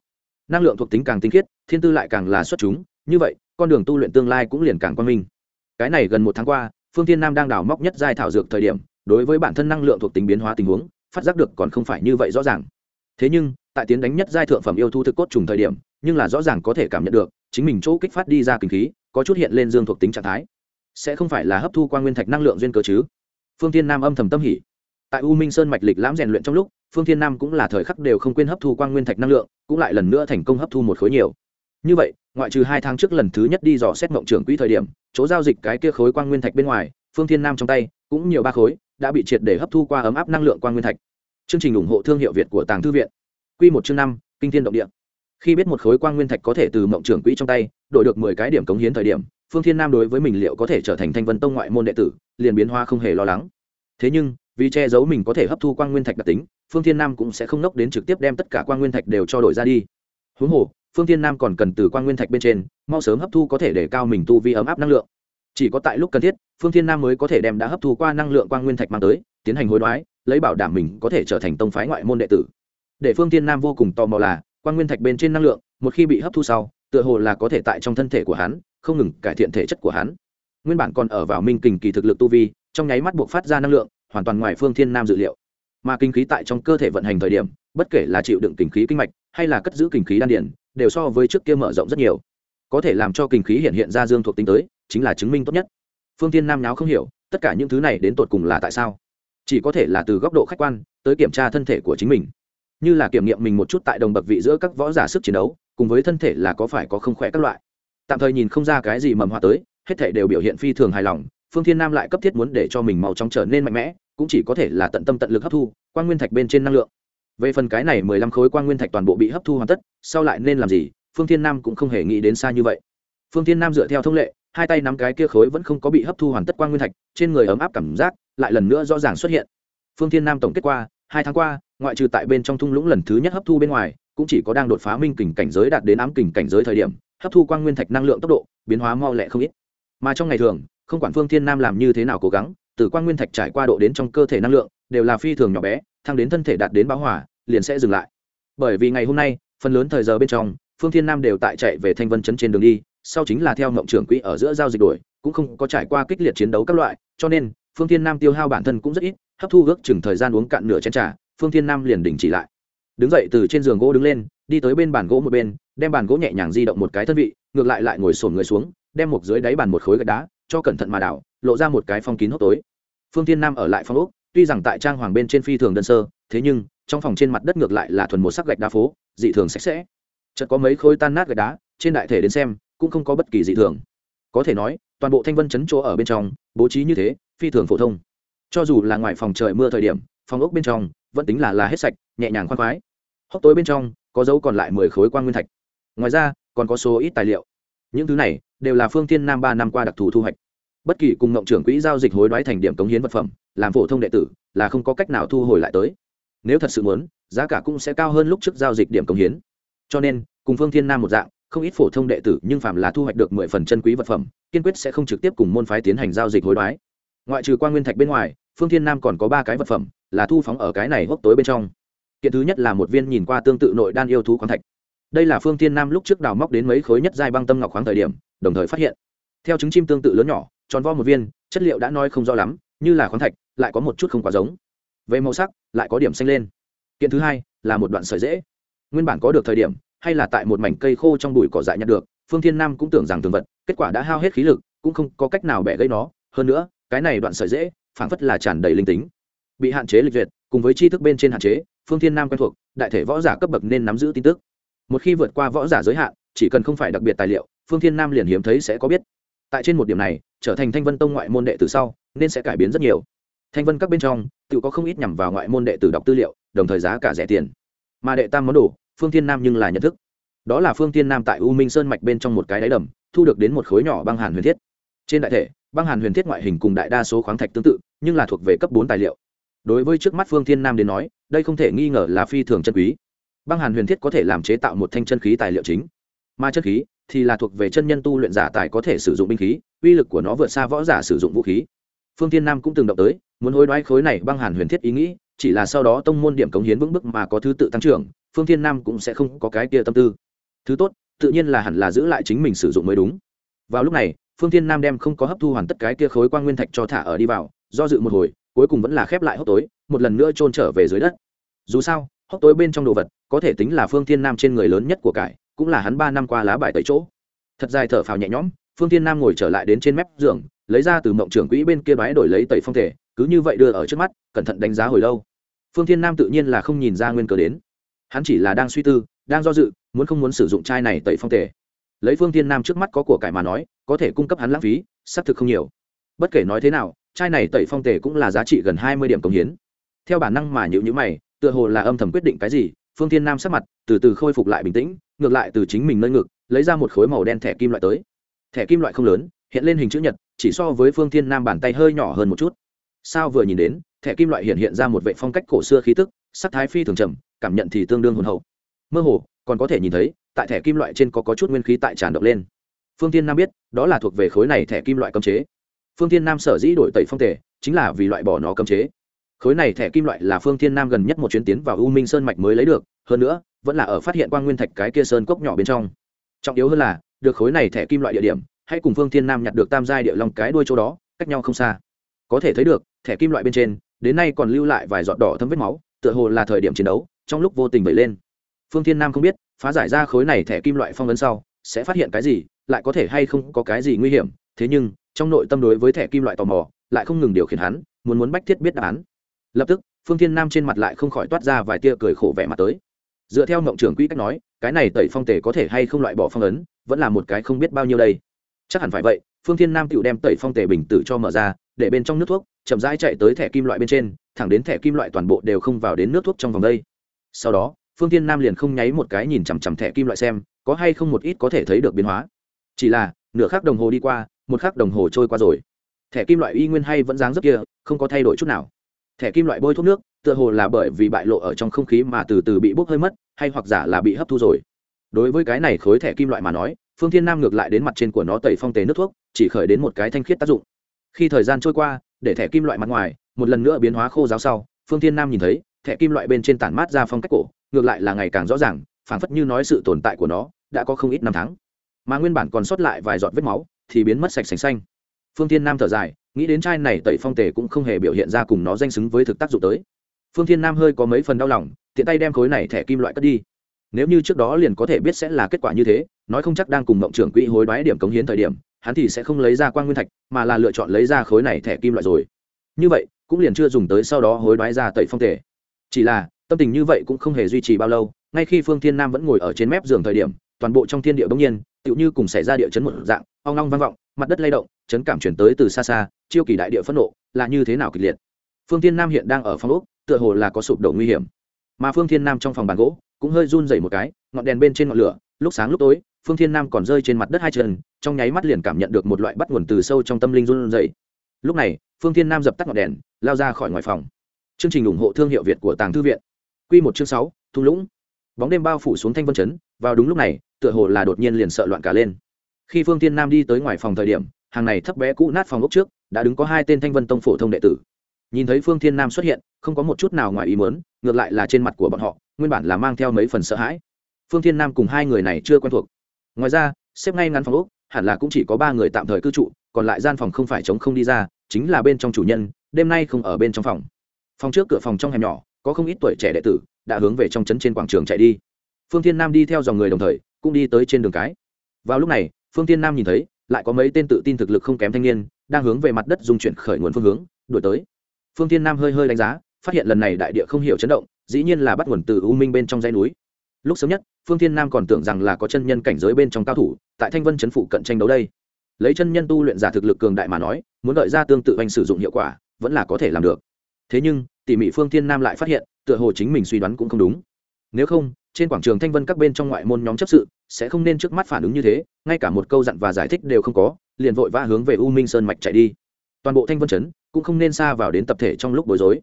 Năng lượng thuộc tính càng tinh khiết, thiên tư lại càng là xuất chúng, như vậy, con đường tu luyện tương lai cũng liền càng quan minh. Cái này gần một tháng qua, phương tiên nam đang đào móc nhất giai thảo dược thời điểm, đối với bản thân năng lượng thuộc tính biến hóa tình huống, phát giác được còn không phải như vậy rõ ràng. Thế nhưng, tại tiến đánh nhất giai thượng phẩm yêu thu thực cốt trùng thời điểm, nhưng là rõ ràng có thể cảm nhận được, chính mình chỗ kích phát đi ra kinh khí, có chút hiện lên dương thuộc tính trạng thái. Sẽ không phải là hấp thu qua nguyên thạch năng lượng duyên cơ chứ? Phương tiên nam âm thầm tâm hỉ tại u minh sơn mạch lịch lãm rèn luyện trong lúc, phương thiên nam cũng là thời khắc đều không quên hấp thu quang nguyên thạch năng lượng, cũng lại lần nữa thành công hấp thu một khối nhiều. Như vậy, ngoại trừ hai tháng trước lần thứ nhất đi dò xét mộng trưởng quỹ thời điểm, chỗ giao dịch cái kia khối quang nguyên thạch bên ngoài, phương thiên nam trong tay, cũng nhiều ba khối, đã bị triệt để hấp thu qua ấm áp năng lượng quang nguyên thạch. Chương trình ủng hộ thương hiệu việt của tàng thư viện. Q một chương năm, kinh thiên động địa. Khi biết một khối quang nguyên thạch có thể từ mộng trưởng quỹ trong tay, đổi được mười cái điểm cống hiến thời điểm, phương thiên nam đối với mình liệu có thể trở thành thanh vân tông ngoại môn đệ tử, liền biến hoa không hề lo lắng. Thế nhưng vì che giấu mình có thể hấp thu quang nguyên thạch đặc tính, phương thiên nam cũng sẽ không nốc đến trực tiếp đem tất cả quang nguyên thạch đều cho đổi ra đi. Huống hồ, phương thiên nam còn cần từ quang nguyên thạch bên trên, mau sớm hấp thu có thể để cao mình tu vi ấm áp năng lượng. Chỉ có tại lúc cần thiết, phương thiên nam mới có thể đem đã hấp thu qua năng lượng quang nguyên thạch mang tới, tiến hành hối đoái, lấy bảo đảm mình có thể trở thành tông phái ngoại môn đệ tử. Để phương thiên nam vô cùng tò mò là, quang nguyên thạch bên trên năng lượng, một khi bị hấp thu sau, tựa hồ là có thể tại trong thân thể của hắn, không ngừng cải thiện thể chất của hắn. Nguyên bản còn ở vào minh kình kỳ thực lực tu vi, trong nháy mắt buộc phát ra năng lượng hoàn toàn ngoài phương thiên nam dự liệu. Mà kinh khí tại trong cơ thể vận hành thời điểm, bất kể là chịu đựng kinh khí kinh mạch, hay là cất giữ kinh khí đan điển đều so với trước kia mở rộng rất nhiều. Có thể làm cho kinh khí hiện hiện ra dương thuộc tính tới, chính là chứng minh tốt nhất. Phương tiên nam nháo không hiểu, tất cả những thứ này đến tột cùng là tại sao? Chỉ có thể là từ góc độ khách quan, tới kiểm tra thân thể của chính mình. Như là kiểm nghiệm mình một chút tại đồng bậc vị giữa các võ giả sức chiến đấu, cùng với thân thể là có phải có không khỏe các loại. Tạm thời nhìn không ra cái gì mầm hoa tới, hết thể đều biểu hiện phi thường hài lòng, phương thiên nam lại cấp thiết muốn để cho mình màu trong trở nên mạnh mẽ cũng chỉ có thể là tận tâm tận lực hấp thu quan nguyên thạch bên trên năng lượng. Về phần cái này mười lăm khối quan nguyên thạch toàn bộ bị hấp thu hoàn tất, sau lại nên làm gì, phương thiên nam cũng không hề nghĩ đến xa như vậy. Phương thiên nam dựa theo thông lệ, hai tay nắm cái kia khối vẫn không có bị hấp thu hoàn tất quan nguyên thạch, trên người ấm áp cảm giác lại lần nữa rõ ràng xuất hiện. Phương thiên nam tổng kết qua, hai tháng qua, ngoại trừ tại bên trong thung lũng lần thứ nhất hấp thu bên ngoài, cũng chỉ có đang đột phá minh kình cảnh giới đạt đến ám kình cảnh giới thời điểm, hấp thu quan nguyên thạch năng lượng tốc độ biến hóa mau lẹ không ít. Mà trong ngày thường, không quản phương thiên nam làm như thế nào cố gắng từ quan nguyên thạch trải qua độ đến trong cơ thể năng lượng, đều là phi thường nhỏ bé, thăng đến thân thể đạt đến bão hỏa liền sẽ dừng lại. Bởi vì ngày hôm nay, phần lớn thời giờ bên trong, phương thiên nam đều tại chạy về thanh vân chấn trên đường đi, sau chính là theo mộng trưởng quỹ ở giữa giao dịch đổi cũng không có trải qua kích liệt chiến đấu các loại, cho nên, phương thiên nam tiêu hao bản thân cũng rất ít, hấp thu ước chừng thời gian uống cạn nửa chén trà, phương thiên nam liền đình chỉ lại. Đứng dậy từ trên giường gỗ đứng lên, đi tới bên bàn gỗ một bên, đem bàn gỗ nhẹ nhàng di động một cái thân vị, ngược lại lại ngồi sổn người xuống, đem một dưới đáy bàn một khối gạch đá, cho cẩn thận mà đảo lộ ra một cái phong kín hốc tối phương thiên nam ở lại phòng úc tuy rằng tại trang hoàng bên trên phi thường đơn sơ, thế nhưng, trong phòng trên mặt đất ngược lại là thuần một sắc gạch đá phố, dị thường sạch sẽ. Chợt có mấy khối tan nát gạch đá, trên đại thể đến xem, cũng không có bất kỳ dị thường. Có thể nói, toàn bộ thanh vân chấn chỗ ở bên trong, bố trí như thế, phi thường phổ thông. Cho dù là ngoài phòng trời mưa thời điểm, phòng ốc bên trong, vẫn tính là là hết sạch, nhẹ nhàng khoan khoái. Hốc tối bên trong, có dấu còn lại mười khối quan nguyên thạch. Ngoài ra, còn có số ít tài liệu. Những thứ này, đều là phương tiên nam ba năm qua đặc thù thu hoạch bất kỳ cùng ngộng trưởng quỹ giao dịch hối đoái thành điểm cống hiến vật phẩm, làm phổ thông đệ tử, là không có cách nào thu hồi lại tới. Nếu thật sự muốn, giá cả cũng sẽ cao hơn lúc trước giao dịch điểm cống hiến. Cho nên, cùng phương thiên nam một dạng, không ít phổ thông đệ tử nhưng phạm là thu hoạch được mười phần chân quý vật phẩm, kiên quyết sẽ không trực tiếp cùng môn phái tiến hành giao dịch hối đoái. Ngoại trừ quan nguyên thạch bên ngoài, phương thiên nam còn có ba cái vật phẩm, là thu phóng ở cái này hốc tối bên trong. Kiện thứ nhất là một viên nhìn qua tương tự nội đan yêu thú khoáng thạch. Đây là phương thiên nam lúc trước đào móc đến mấy khối nhất giai băng tâm ngọc khoáng thời điểm, đồng thời phát hiện. Theo trứng chim tương tự lớn nhỏ tròn vo một viên, chất liệu đã nói không rõ lắm, như là khoáng thạch, lại có một chút không quá giống. Về màu sắc, lại có điểm xanh lên. Kiện thứ hai, là một đoạn sợi dễ. Nguyên bản có được thời điểm, hay là tại một mảnh cây khô trong bụi cỏ dại nhặt được, phương thiên nam cũng tưởng rằng thường vật, kết quả đã hao hết khí lực, cũng không có cách nào bẻ gây nó. Hơn nữa, cái này đoạn sợi dễ, phảng phất là tràn đầy linh tính. Bị hạn chế lịch duyệt, cùng với tri thức bên trên hạn chế, phương thiên nam quen thuộc, đại thể võ giả cấp bậc nên nắm giữ tin tức. Một khi vượt qua võ giả giới hạn, chỉ cần không phải đặc biệt tài liệu, phương thiên nam liền hiếm thấy sẽ có biết. Tại trên một điểm này trở thành thanh vân tông ngoại môn đệ từ sau, nên sẽ cải biến rất nhiều. Thanh vân các bên trong, tự có không ít nhằm vào ngoại môn đệ tử đọc tư liệu, đồng thời giá cả rẻ tiền. Mà đệ tam món đồ, phương thiên nam nhưng là nhận thức. Đó là phương thiên nam tại u minh sơn mạch bên trong một cái đáy đầm, thu được đến một khối nhỏ băng hàn huyền thiết. Trên đại thể, băng hàn huyền thiết ngoại hình cùng đại đa số khoáng thạch tương tự, nhưng là thuộc về cấp bốn tài liệu. Đối với trước mắt phương thiên nam đến nói, đây không thể nghi ngờ là phi thường chân quý. Băng hàn huyền thiết có thể làm chế tạo một thanh chân khí tài liệu chính. Mà chân khí thì là thuộc về chân nhân tu luyện giả tài có thể sử dụng binh khí, uy lực của nó vượt xa võ giả sử dụng vũ khí. Phương thiên nam cũng từng động tới, muốn hối đoái khối này băng hàn huyền thiết ý nghĩ, chỉ là sau đó tông môn điểm cống hiến vững bức mà có thứ tự tăng trưởng, phương thiên nam cũng sẽ không có cái kia tâm tư. Thứ tốt, tự nhiên là hẳn là giữ lại chính mình sử dụng mới đúng. Vào lúc này, phương thiên nam đem không có hấp thu hoàn tất cái kia khối quan nguyên thạch cho thả ở đi vào, do dự một hồi, cuối cùng vẫn là khép lại hốc tối, một lần nữa trôn trở về dưới đất. Dù sao hốc tối bên trong đồ vật, có thể tính là phương thiên nam trên người lớn nhất của cải, cũng là hắn ba năm qua lá bài tẩy chỗ. Thật dài thở phào nhẹ nhõm, phương thiên nam ngồi trở lại đến trên mép giường, lấy ra từ mộng trưởng quỹ bên kia bái đổi lấy tẩy phong thể, cứ như vậy đưa ở trước mắt, cẩn thận đánh giá hồi lâu. Phương thiên nam tự nhiên là không nhìn ra nguyên cớ đến. Hắn chỉ là đang suy tư, đang do dự, muốn không muốn sử dụng chai này tẩy phong thể. Lấy phương thiên nam trước mắt có của cải mà nói, có thể cung cấp hắn lãng phí, xác thực không nhiều. Bất kể nói thế nào, chai này tẩy phong tề cũng là giá trị gần hai mươi điểm công hiến. Theo bản năng mà nhữ nhữ mày tựa hồ là âm thầm quyết định cái gì phương thiên nam sắc mặt từ từ khôi phục lại bình tĩnh ngược lại từ chính mình nơi ngực lấy ra một khối màu đen thẻ kim loại tới. Thẻ kim loại không lớn hiện lên hình chữ nhật chỉ so với phương thiên nam bàn tay hơi nhỏ hơn một chút. Sao vừa nhìn đến thẻ kim loại hiện hiện ra một vệ phong cách cổ xưa khí tức sắc thái phi thường trầm cảm nhận thì tương đương hồn hậu. Mơ hồ còn có thể nhìn thấy tại thẻ kim loại trên có, có chút nguyên khí tại tràn động lên. Phương thiên nam biết đó là thuộc về khối này thẻ kim loại cấm chế. Phương thiên nam sở dĩ đổi tẩy phong tề chính là vì loại bỏ nó cấm chế khối này thẻ kim loại là phương thiên nam gần nhất một chuyến tiến vào u minh sơn mạch mới lấy được, hơn nữa, vẫn là ở phát hiện quang nguyên thạch cái kia sơn cốc nhỏ bên trong. Trọng yếu hơn là, được khối này thẻ kim loại địa điểm, hãy cùng phương thiên nam nhặt được tam giai địa long cái đuôi chỗ đó, cách nhau không xa. Có thể thấy được, thẻ kim loại bên trên, đến nay còn lưu lại vài giọt đỏ thấm vết máu, tựa hồ là thời điểm chiến đấu, trong lúc vô tình vẩy lên. Phương thiên nam không biết, phá giải ra khối này thẻ kim loại phong ấn sau, sẽ phát hiện cái gì, lại có thể hay không có cái gì nguy hiểm. Thế nhưng, trong nội tâm đối với thẻ kim loại tò mò, lại không ngừng điều khiển hắn, muốn muốn bách thiết biết đáp án lập tức, phương thiên nam trên mặt lại không khỏi toát ra vài tia cười khổ vẻ mặt tới. Dựa theo mộng trưởng quỹ cách nói, cái này tẩy phong tể có thể hay không loại bỏ phong ấn, vẫn là một cái không biết bao nhiêu đây. Chắc hẳn phải vậy, phương thiên nam tự đem tẩy phong tể bình tử cho mở ra, để bên trong nước thuốc, chậm rãi chạy tới thẻ kim loại bên trên, thẳng đến thẻ kim loại toàn bộ đều không vào đến nước thuốc trong vòng đây. Sau đó, phương thiên nam liền không nháy một cái nhìn chằm chằm thẻ kim loại xem, có hay không một ít có thể thấy được biến hóa. Chỉ là, nửa khắc đồng hồ đi qua, một khắc đồng hồ trôi qua rồi. Thẻ kim loại y nguyên hay vẫn dáng rất kia, không có thay đổi chút nào thẻ kim loại bôi thuốc nước, tựa hồ là bởi vì bại lộ ở trong không khí mà từ từ bị bốc hơi mất, hay hoặc giả là bị hấp thu rồi. Đối với cái này khối thẻ kim loại mà nói, phương thiên nam ngược lại đến mặt trên của nó tẩy phong tế nước thuốc, chỉ khởi đến một cái thanh khiết tác dụng. Khi thời gian trôi qua, để thẻ kim loại mặt ngoài, một lần nữa biến hóa khô giáo sau, phương thiên nam nhìn thấy, thẻ kim loại bên trên tản mát ra phong cách cổ, ngược lại là ngày càng rõ ràng, phảng phất như nói sự tồn tại của nó đã có không ít năm tháng. Mà nguyên bản còn sót lại vài giọt vết máu, thì biến mất sạch sành xanh. Phương thiên nam thở dài nghĩ đến trai này tẩy phong tề cũng không hề biểu hiện ra cùng nó danh xứng với thực tác dụng tới. Phương thiên nam hơi có mấy phần đau lòng, tiện tay đem khối này thẻ kim loại cất đi. Nếu như trước đó liền có thể biết sẽ là kết quả như thế, nói không chắc đang cùng mộng trưởng quỹ hối đoái điểm cống hiến thời điểm, hắn thì sẽ không lấy ra quan nguyên thạch, mà là lựa chọn lấy ra khối này thẻ kim loại rồi. Như vậy, cũng liền chưa dùng tới sau đó hối đoái ra tẩy phong tề. Chỉ là, tâm tình như vậy cũng không hề duy trì bao lâu, ngay khi phương thiên nam vẫn ngồi ở trên mép giường thời điểm, toàn bộ trong thiên địa bỗng nhiên, tựu như cùng xảy ra địa chấn một dạng, ong long vang vọng, mặt đất lay động, chấn cảm chuyển tới từ xa xa chiêu kỳ đại địa phẫn nộ là như thế nào kịch liệt? Phương thiên nam hiện đang ở phòng úc tựa hồ là có sụp đổ nguy hiểm. Mà phương thiên nam trong phòng bàn gỗ cũng hơi run dày một cái, ngọn đèn bên trên ngọn lửa, lúc sáng lúc tối, phương thiên nam còn rơi trên mặt đất hai chân, trong nháy mắt liền cảm nhận được một loại bắt nguồn từ sâu trong tâm linh run dày lúc này, phương thiên nam dập tắt ngọn đèn, lao ra khỏi ngoài phòng. Chương trình ủng hộ thương hiệu việt của tàng thư viện. Q một chương sáu, thung lũng. Bóng đêm bao phủ xuống thanh vân chấn, vào đúng lúc này, tựa hồ là đột nhiên liền sợ loạn cả lên. Khi phương thiên nam đi tới ngoài phòng thời điểm, hàng này thấp bé cũ nát phòng ốc trước đã đứng có hai tên thanh vân tông phổ thông đệ tử. Nhìn thấy phương thiên nam xuất hiện, không có một chút nào ngoài ý muốn, ngược lại là trên mặt của bọn họ, nguyên bản là mang theo mấy phần sợ hãi. Phương thiên nam cùng hai người này chưa quen thuộc. Ngoài ra, xếp ngay ngắn phòng úc hẳn là cũng chỉ có ba người tạm thời cư trụ, còn lại gian phòng không phải chống không đi ra, chính là bên trong chủ nhân, đêm nay không ở bên trong phòng. Phòng trước cửa phòng trong hẻm nhỏ, có không ít tuổi trẻ đệ tử, đã hướng về trong trấn trên quảng trường chạy đi. Phương thiên nam đi theo dòng người đồng thời, cũng đi tới trên đường cái. Vào lúc này, phương thiên nam nhìn thấy lại có mấy tên tự tin thực lực không kém thanh niên, đang hướng về mặt đất dung chuyển khởi nguồn phương hướng, đuổi tới. Phương thiên nam hơi hơi đánh giá, phát hiện lần này đại địa không hiểu chấn động, dĩ nhiên là bắt nguồn từ u minh bên trong dãy núi. Lúc sớm nhất, phương thiên nam còn tưởng rằng là có chân nhân cảnh giới bên trong cao thủ, tại thanh vân chấn phụ cận tranh đấu đây. Lấy chân nhân tu luyện giả thực lực cường đại mà nói, muốn đợi ra tương tự anh sử dụng hiệu quả, vẫn là có thể làm được. Thế nhưng, tỉ mỉ phương thiên nam lại phát hiện, tựa hồ chính mình suy đoán cũng không đúng. Nếu không trên quảng trường thanh vân các bên trong ngoại môn nhóm chấp sự, sẽ không nên trước mắt phản ứng như thế, ngay cả một câu dặn và giải thích đều không có, liền vội vã hướng về u minh sơn mạch chạy đi. Toàn bộ thanh vân chấn cũng không nên xa vào đến tập thể trong lúc bối rối.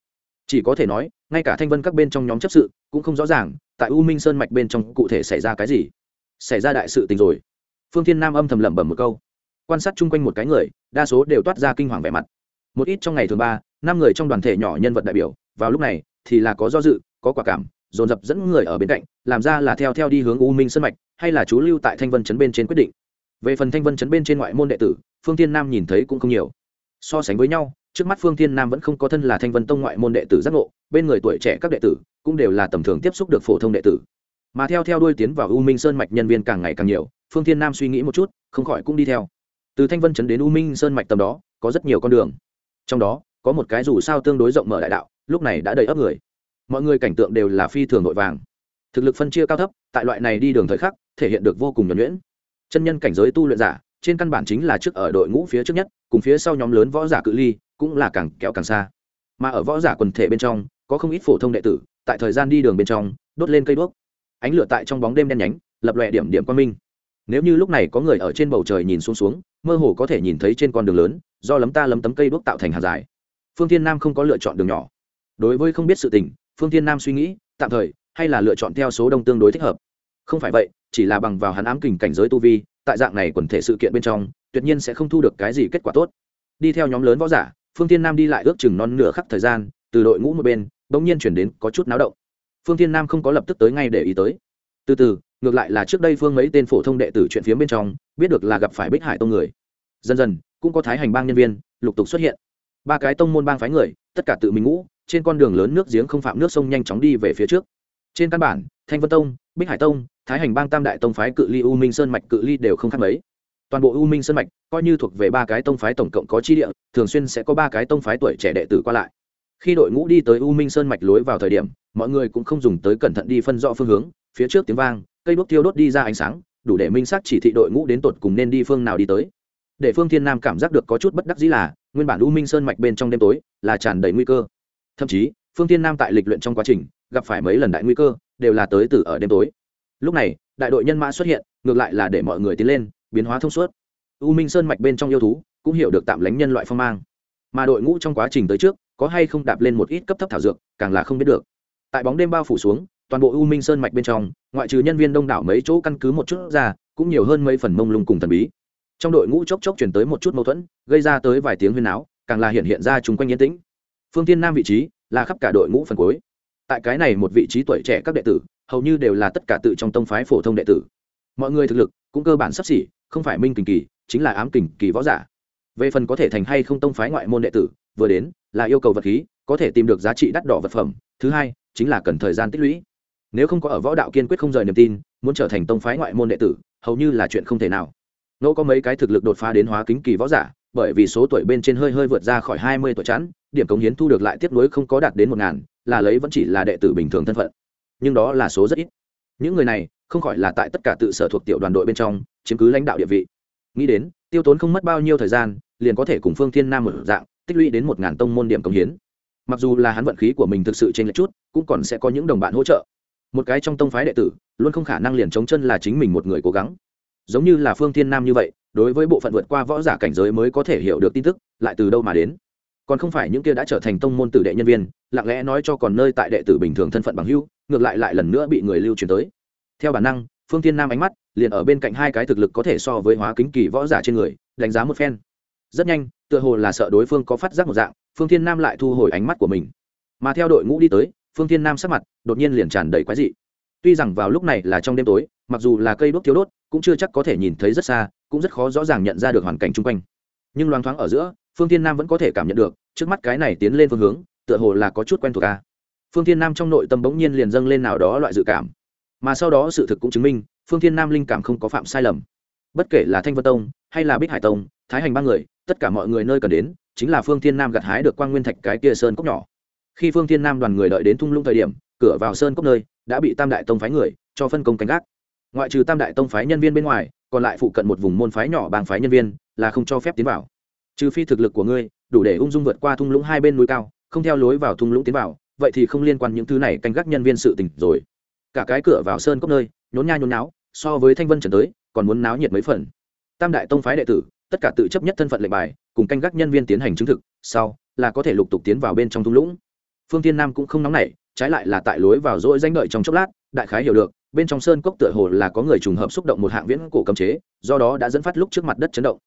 Chỉ có thể nói, ngay cả thanh vân các bên trong nhóm chấp sự cũng không rõ ràng, tại u minh sơn mạch bên trong cụ thể xảy ra cái gì. Xảy ra đại sự tình rồi. Phương thiên nam âm thầm lẩm bẩm một câu. Quan sát chung quanh một cái người, đa số đều toát ra kinh hoàng vẻ mặt. Một ít trong ngày thứ ba, năm người trong đoàn thể nhỏ nhân vật đại biểu, vào lúc này thì là có do dự, có quả cảm dồn dập dẫn người ở bên cạnh, làm ra là theo theo đi hướng u minh sân mạch, hay là chú lưu tại thanh vân chấn bên trên quyết định. Về phần thanh vân chấn bên trên ngoại môn đệ tử, phương thiên nam nhìn thấy cũng không nhiều. So sánh với nhau, trước mắt phương thiên nam vẫn không có thân là thanh vân tông ngoại môn đệ tử giác ngộ, bên người tuổi trẻ các đệ tử cũng đều là tầm thường tiếp xúc được phổ thông đệ tử. Mà theo theo đuôi tiến vào u minh sơn mạch nhân viên càng ngày càng nhiều, phương thiên nam suy nghĩ một chút, không khỏi cũng đi theo. Từ thanh vân chấn đến u minh sơn mạch tầm đó, có rất nhiều con đường. Trong đó, có một cái dù sao tương đối rộng mở đại đạo, lúc này đã đầy ấp người mọi người cảnh tượng đều là phi thường nội vàng. Thực lực phân chia cao thấp, tại loại này đi đường thời khắc, thể hiện được vô cùng nhuẩn nhuyễn. Chân nhân cảnh giới tu luyện giả, trên căn bản chính là trước ở đội ngũ phía trước nhất, cùng phía sau nhóm lớn võ giả cự ly, cũng là càng kéo càng xa. Mà ở võ giả quần thể bên trong, có không ít phổ thông đệ tử, tại thời gian đi đường bên trong, đốt lên cây đuốc. Ánh lửa tại trong bóng đêm đen nhánh, lập lòe điểm điểm quan minh. Nếu như lúc này có người ở trên bầu trời nhìn xuống xuống, mơ hồ có thể nhìn thấy trên con đường lớn, do lấm ta lấm tấm cây đuốc tạo thành hạt dài. Phương thiên nam không có lựa chọn đường nhỏ. Đối với không biết sự tình phương thiên nam suy nghĩ, tạm thời, hay là lựa chọn theo số đông tương đối thích hợp? Không phải vậy, chỉ là bằng vào hắn ám kình cảnh giới tu vi, tại dạng này quần thể sự kiện bên trong, tuyệt nhiên sẽ không thu được cái gì kết quả tốt. Đi theo nhóm lớn võ giả, phương thiên nam đi lại ước chừng non nửa khắc thời gian, từ đội ngũ một bên, bỗng nhiên chuyển đến có chút náo động. Phương thiên nam không có lập tức tới ngay để ý tới. Từ từ, ngược lại là trước đây phương mấy tên phổ thông đệ tử chuyện phía bên trong, biết được là gặp phải bích hải tông người. Dần dần, cũng có thái hành bang nhân viên, lục tục xuất hiện. Ba cái tông môn bang phái người, tất cả tự mình ngũ trên con đường lớn nước giếng không phạm nước sông nhanh chóng đi về phía trước. Trên căn bản, thanh vân tông, bích hải tông, thái hành bang tam đại tông phái cự ly u minh sơn mạch cự ly đều không khác mấy. Toàn bộ u minh sơn mạch coi như thuộc về ba cái tông phái tổng cộng có chi địa, thường xuyên sẽ có ba cái tông phái tuổi trẻ đệ tử qua lại. Khi đội ngũ đi tới u minh sơn mạch lối vào thời điểm, mọi người cũng không dùng tới cẩn thận đi phân rõ phương hướng, phía trước tiếng vang, cây đuốc tiêu đốt đi ra ánh sáng, đủ để minh xác chỉ thị đội ngũ đến tột cùng nên đi phương nào đi tới. Để phương thiên nam cảm giác được có chút bất đắc dĩ là, nguyên bản u minh sơn mạch bên trong đêm tối là tràn đầy nguy cơ thậm chí, phương thiên nam tại lịch luyện trong quá trình, gặp phải mấy lần đại nguy cơ, đều là tới từ ở đêm tối. Lúc này, đại đội nhân mã xuất hiện, ngược lại là để mọi người tiến lên, biến hóa thông suốt. U minh sơn mạch bên trong yêu thú, cũng hiểu được tạm lánh nhân loại phong mang. Mà đội ngũ trong quá trình tới trước, có hay không đạp lên một ít cấp thấp thảo dược, càng là không biết được. Tại bóng đêm bao phủ xuống, toàn bộ u minh sơn mạch bên trong, ngoại trừ nhân viên đông đảo mấy chỗ căn cứ một chút ra, cũng nhiều hơn mấy phần mông lung cùng thần bí. Trong đội ngũ chốc chốc chuyển tới một chút mâu thuẫn, gây ra tới vài tiếng huyên áo càng là hiện hiện ra chung quanh yên tĩnh phương tiên nam vị trí là khắp cả đội ngũ phần cuối. Tại cái này một vị trí tuổi trẻ các đệ tử, hầu như đều là tất cả tự trong tông phái phổ thông đệ tử. Mọi người thực lực cũng cơ bản sắp xỉ, không phải minh kình kỳ, chính là ám kình kỳ võ giả. Về phần có thể thành hay không tông phái ngoại môn đệ tử, vừa đến là yêu cầu vật khí, có thể tìm được giá trị đắt đỏ vật phẩm. Thứ hai, chính là cần thời gian tích lũy. Nếu không có ở võ đạo kiên quyết không rời niềm tin, muốn trở thành tông phái ngoại môn đệ tử, hầu như là chuyện không thể nào. Ngẫu có mấy cái thực lực đột phá đến hóa kính kỳ võ giả bởi vì số tuổi bên trên hơi hơi vượt ra khỏi hai mươi tuổi chẵn, điểm cống hiến thu được lại tiếp nối không có đạt đến một ngàn là lấy vẫn chỉ là đệ tử bình thường thân phận. Nhưng đó là số rất ít. Những người này không khỏi là tại tất cả tự sở thuộc tiểu đoàn đội bên trong chiếm cứ lãnh đạo địa vị. Nghĩ đến tiêu tốn không mất bao nhiêu thời gian liền có thể cùng phương thiên nam một dạng tích lũy đến một ngàn tông môn điểm cống hiến. Mặc dù là hắn vận khí của mình thực sự trên lệch chút cũng còn sẽ có những đồng bạn hỗ trợ. Một cái trong tông phái đệ tử luôn không khả năng liền chống chân là chính mình một người cố gắng. Giống như là phương thiên nam như vậy đối với bộ phận vượt qua võ giả cảnh giới mới có thể hiểu được tin tức, lại từ đâu mà đến? Còn không phải những kia đã trở thành tông môn tử đệ nhân viên, lặng lẽ nói cho còn nơi tại đệ tử bình thường thân phận bằng hưu ngược lại lại lần nữa bị người lưu truyền tới. Theo bản năng, phương thiên nam ánh mắt liền ở bên cạnh hai cái thực lực có thể so với hóa kính kỳ võ giả trên người, đánh giá một phen. Rất nhanh, tựa hồ là sợ đối phương có phát giác một dạng, phương thiên nam lại thu hồi ánh mắt của mình. Mà theo đội ngũ đi tới, phương thiên nam sắc mặt đột nhiên liền tràn đầy quái dị. Tuy rằng vào lúc này là trong đêm tối, mặc dù là cây đốt thiếu đốt, cũng chưa chắc có thể nhìn thấy rất xa cũng rất khó rõ ràng nhận ra được hoàn cảnh chung quanh. Nhưng loáng thoáng ở giữa, phương thiên nam vẫn có thể cảm nhận được, trước mắt cái này tiến lên phương hướng, tựa hồ là có chút quen thuộc ca phương thiên nam trong nội tâm bỗng nhiên liền dâng lên nào đó loại dự cảm. Mà sau đó sự thực cũng chứng minh, phương thiên nam linh cảm không có phạm sai lầm. Bất kể là thanh vân tông, hay là bích hải tông, thái hành ba người, tất cả mọi người nơi cần đến, chính là phương thiên nam gặt hái được quang nguyên thạch cái kia sơn cốc nhỏ. Khi phương thiên nam đoàn người đợi đến thung lũng thời điểm, cửa vào sơn cốc nơi, đã bị tam đại tông phái người cho phân công canh gác ngoại trừ tam đại tông phái nhân viên bên ngoài, còn lại phụ cận một vùng môn phái nhỏ bang phái nhân viên, là không cho phép tiến vào. Trừ phi thực lực của ngươi đủ để ung dung vượt qua thung lũng hai bên núi cao, không theo lối vào thung lũng tiến vào, vậy thì không liên quan những thứ này canh gác nhân viên sự tình rồi. Cả cái cửa vào sơn cốc nơi, nhốn nha nhốn náo so với thanh vân trần tới, còn muốn náo nhiệt mấy phần. Tam đại tông phái đệ tử, tất cả tự chấp nhất thân phận lệnh bài, cùng canh gác nhân viên tiến hành chứng thực, sau, là có thể lục tục tiến vào bên trong thung lũng. Phương tiên nam cũng không nóng nảy, trái lại là tại lối vào dỗi danh đợi trong chốc lát, đại khái hiểu được bên trong sơn cốc tựa hồ là có người trùng hợp xúc động một hạng viễn cổ cấm chế, do đó đã dẫn phát lúc trước mặt đất chấn động.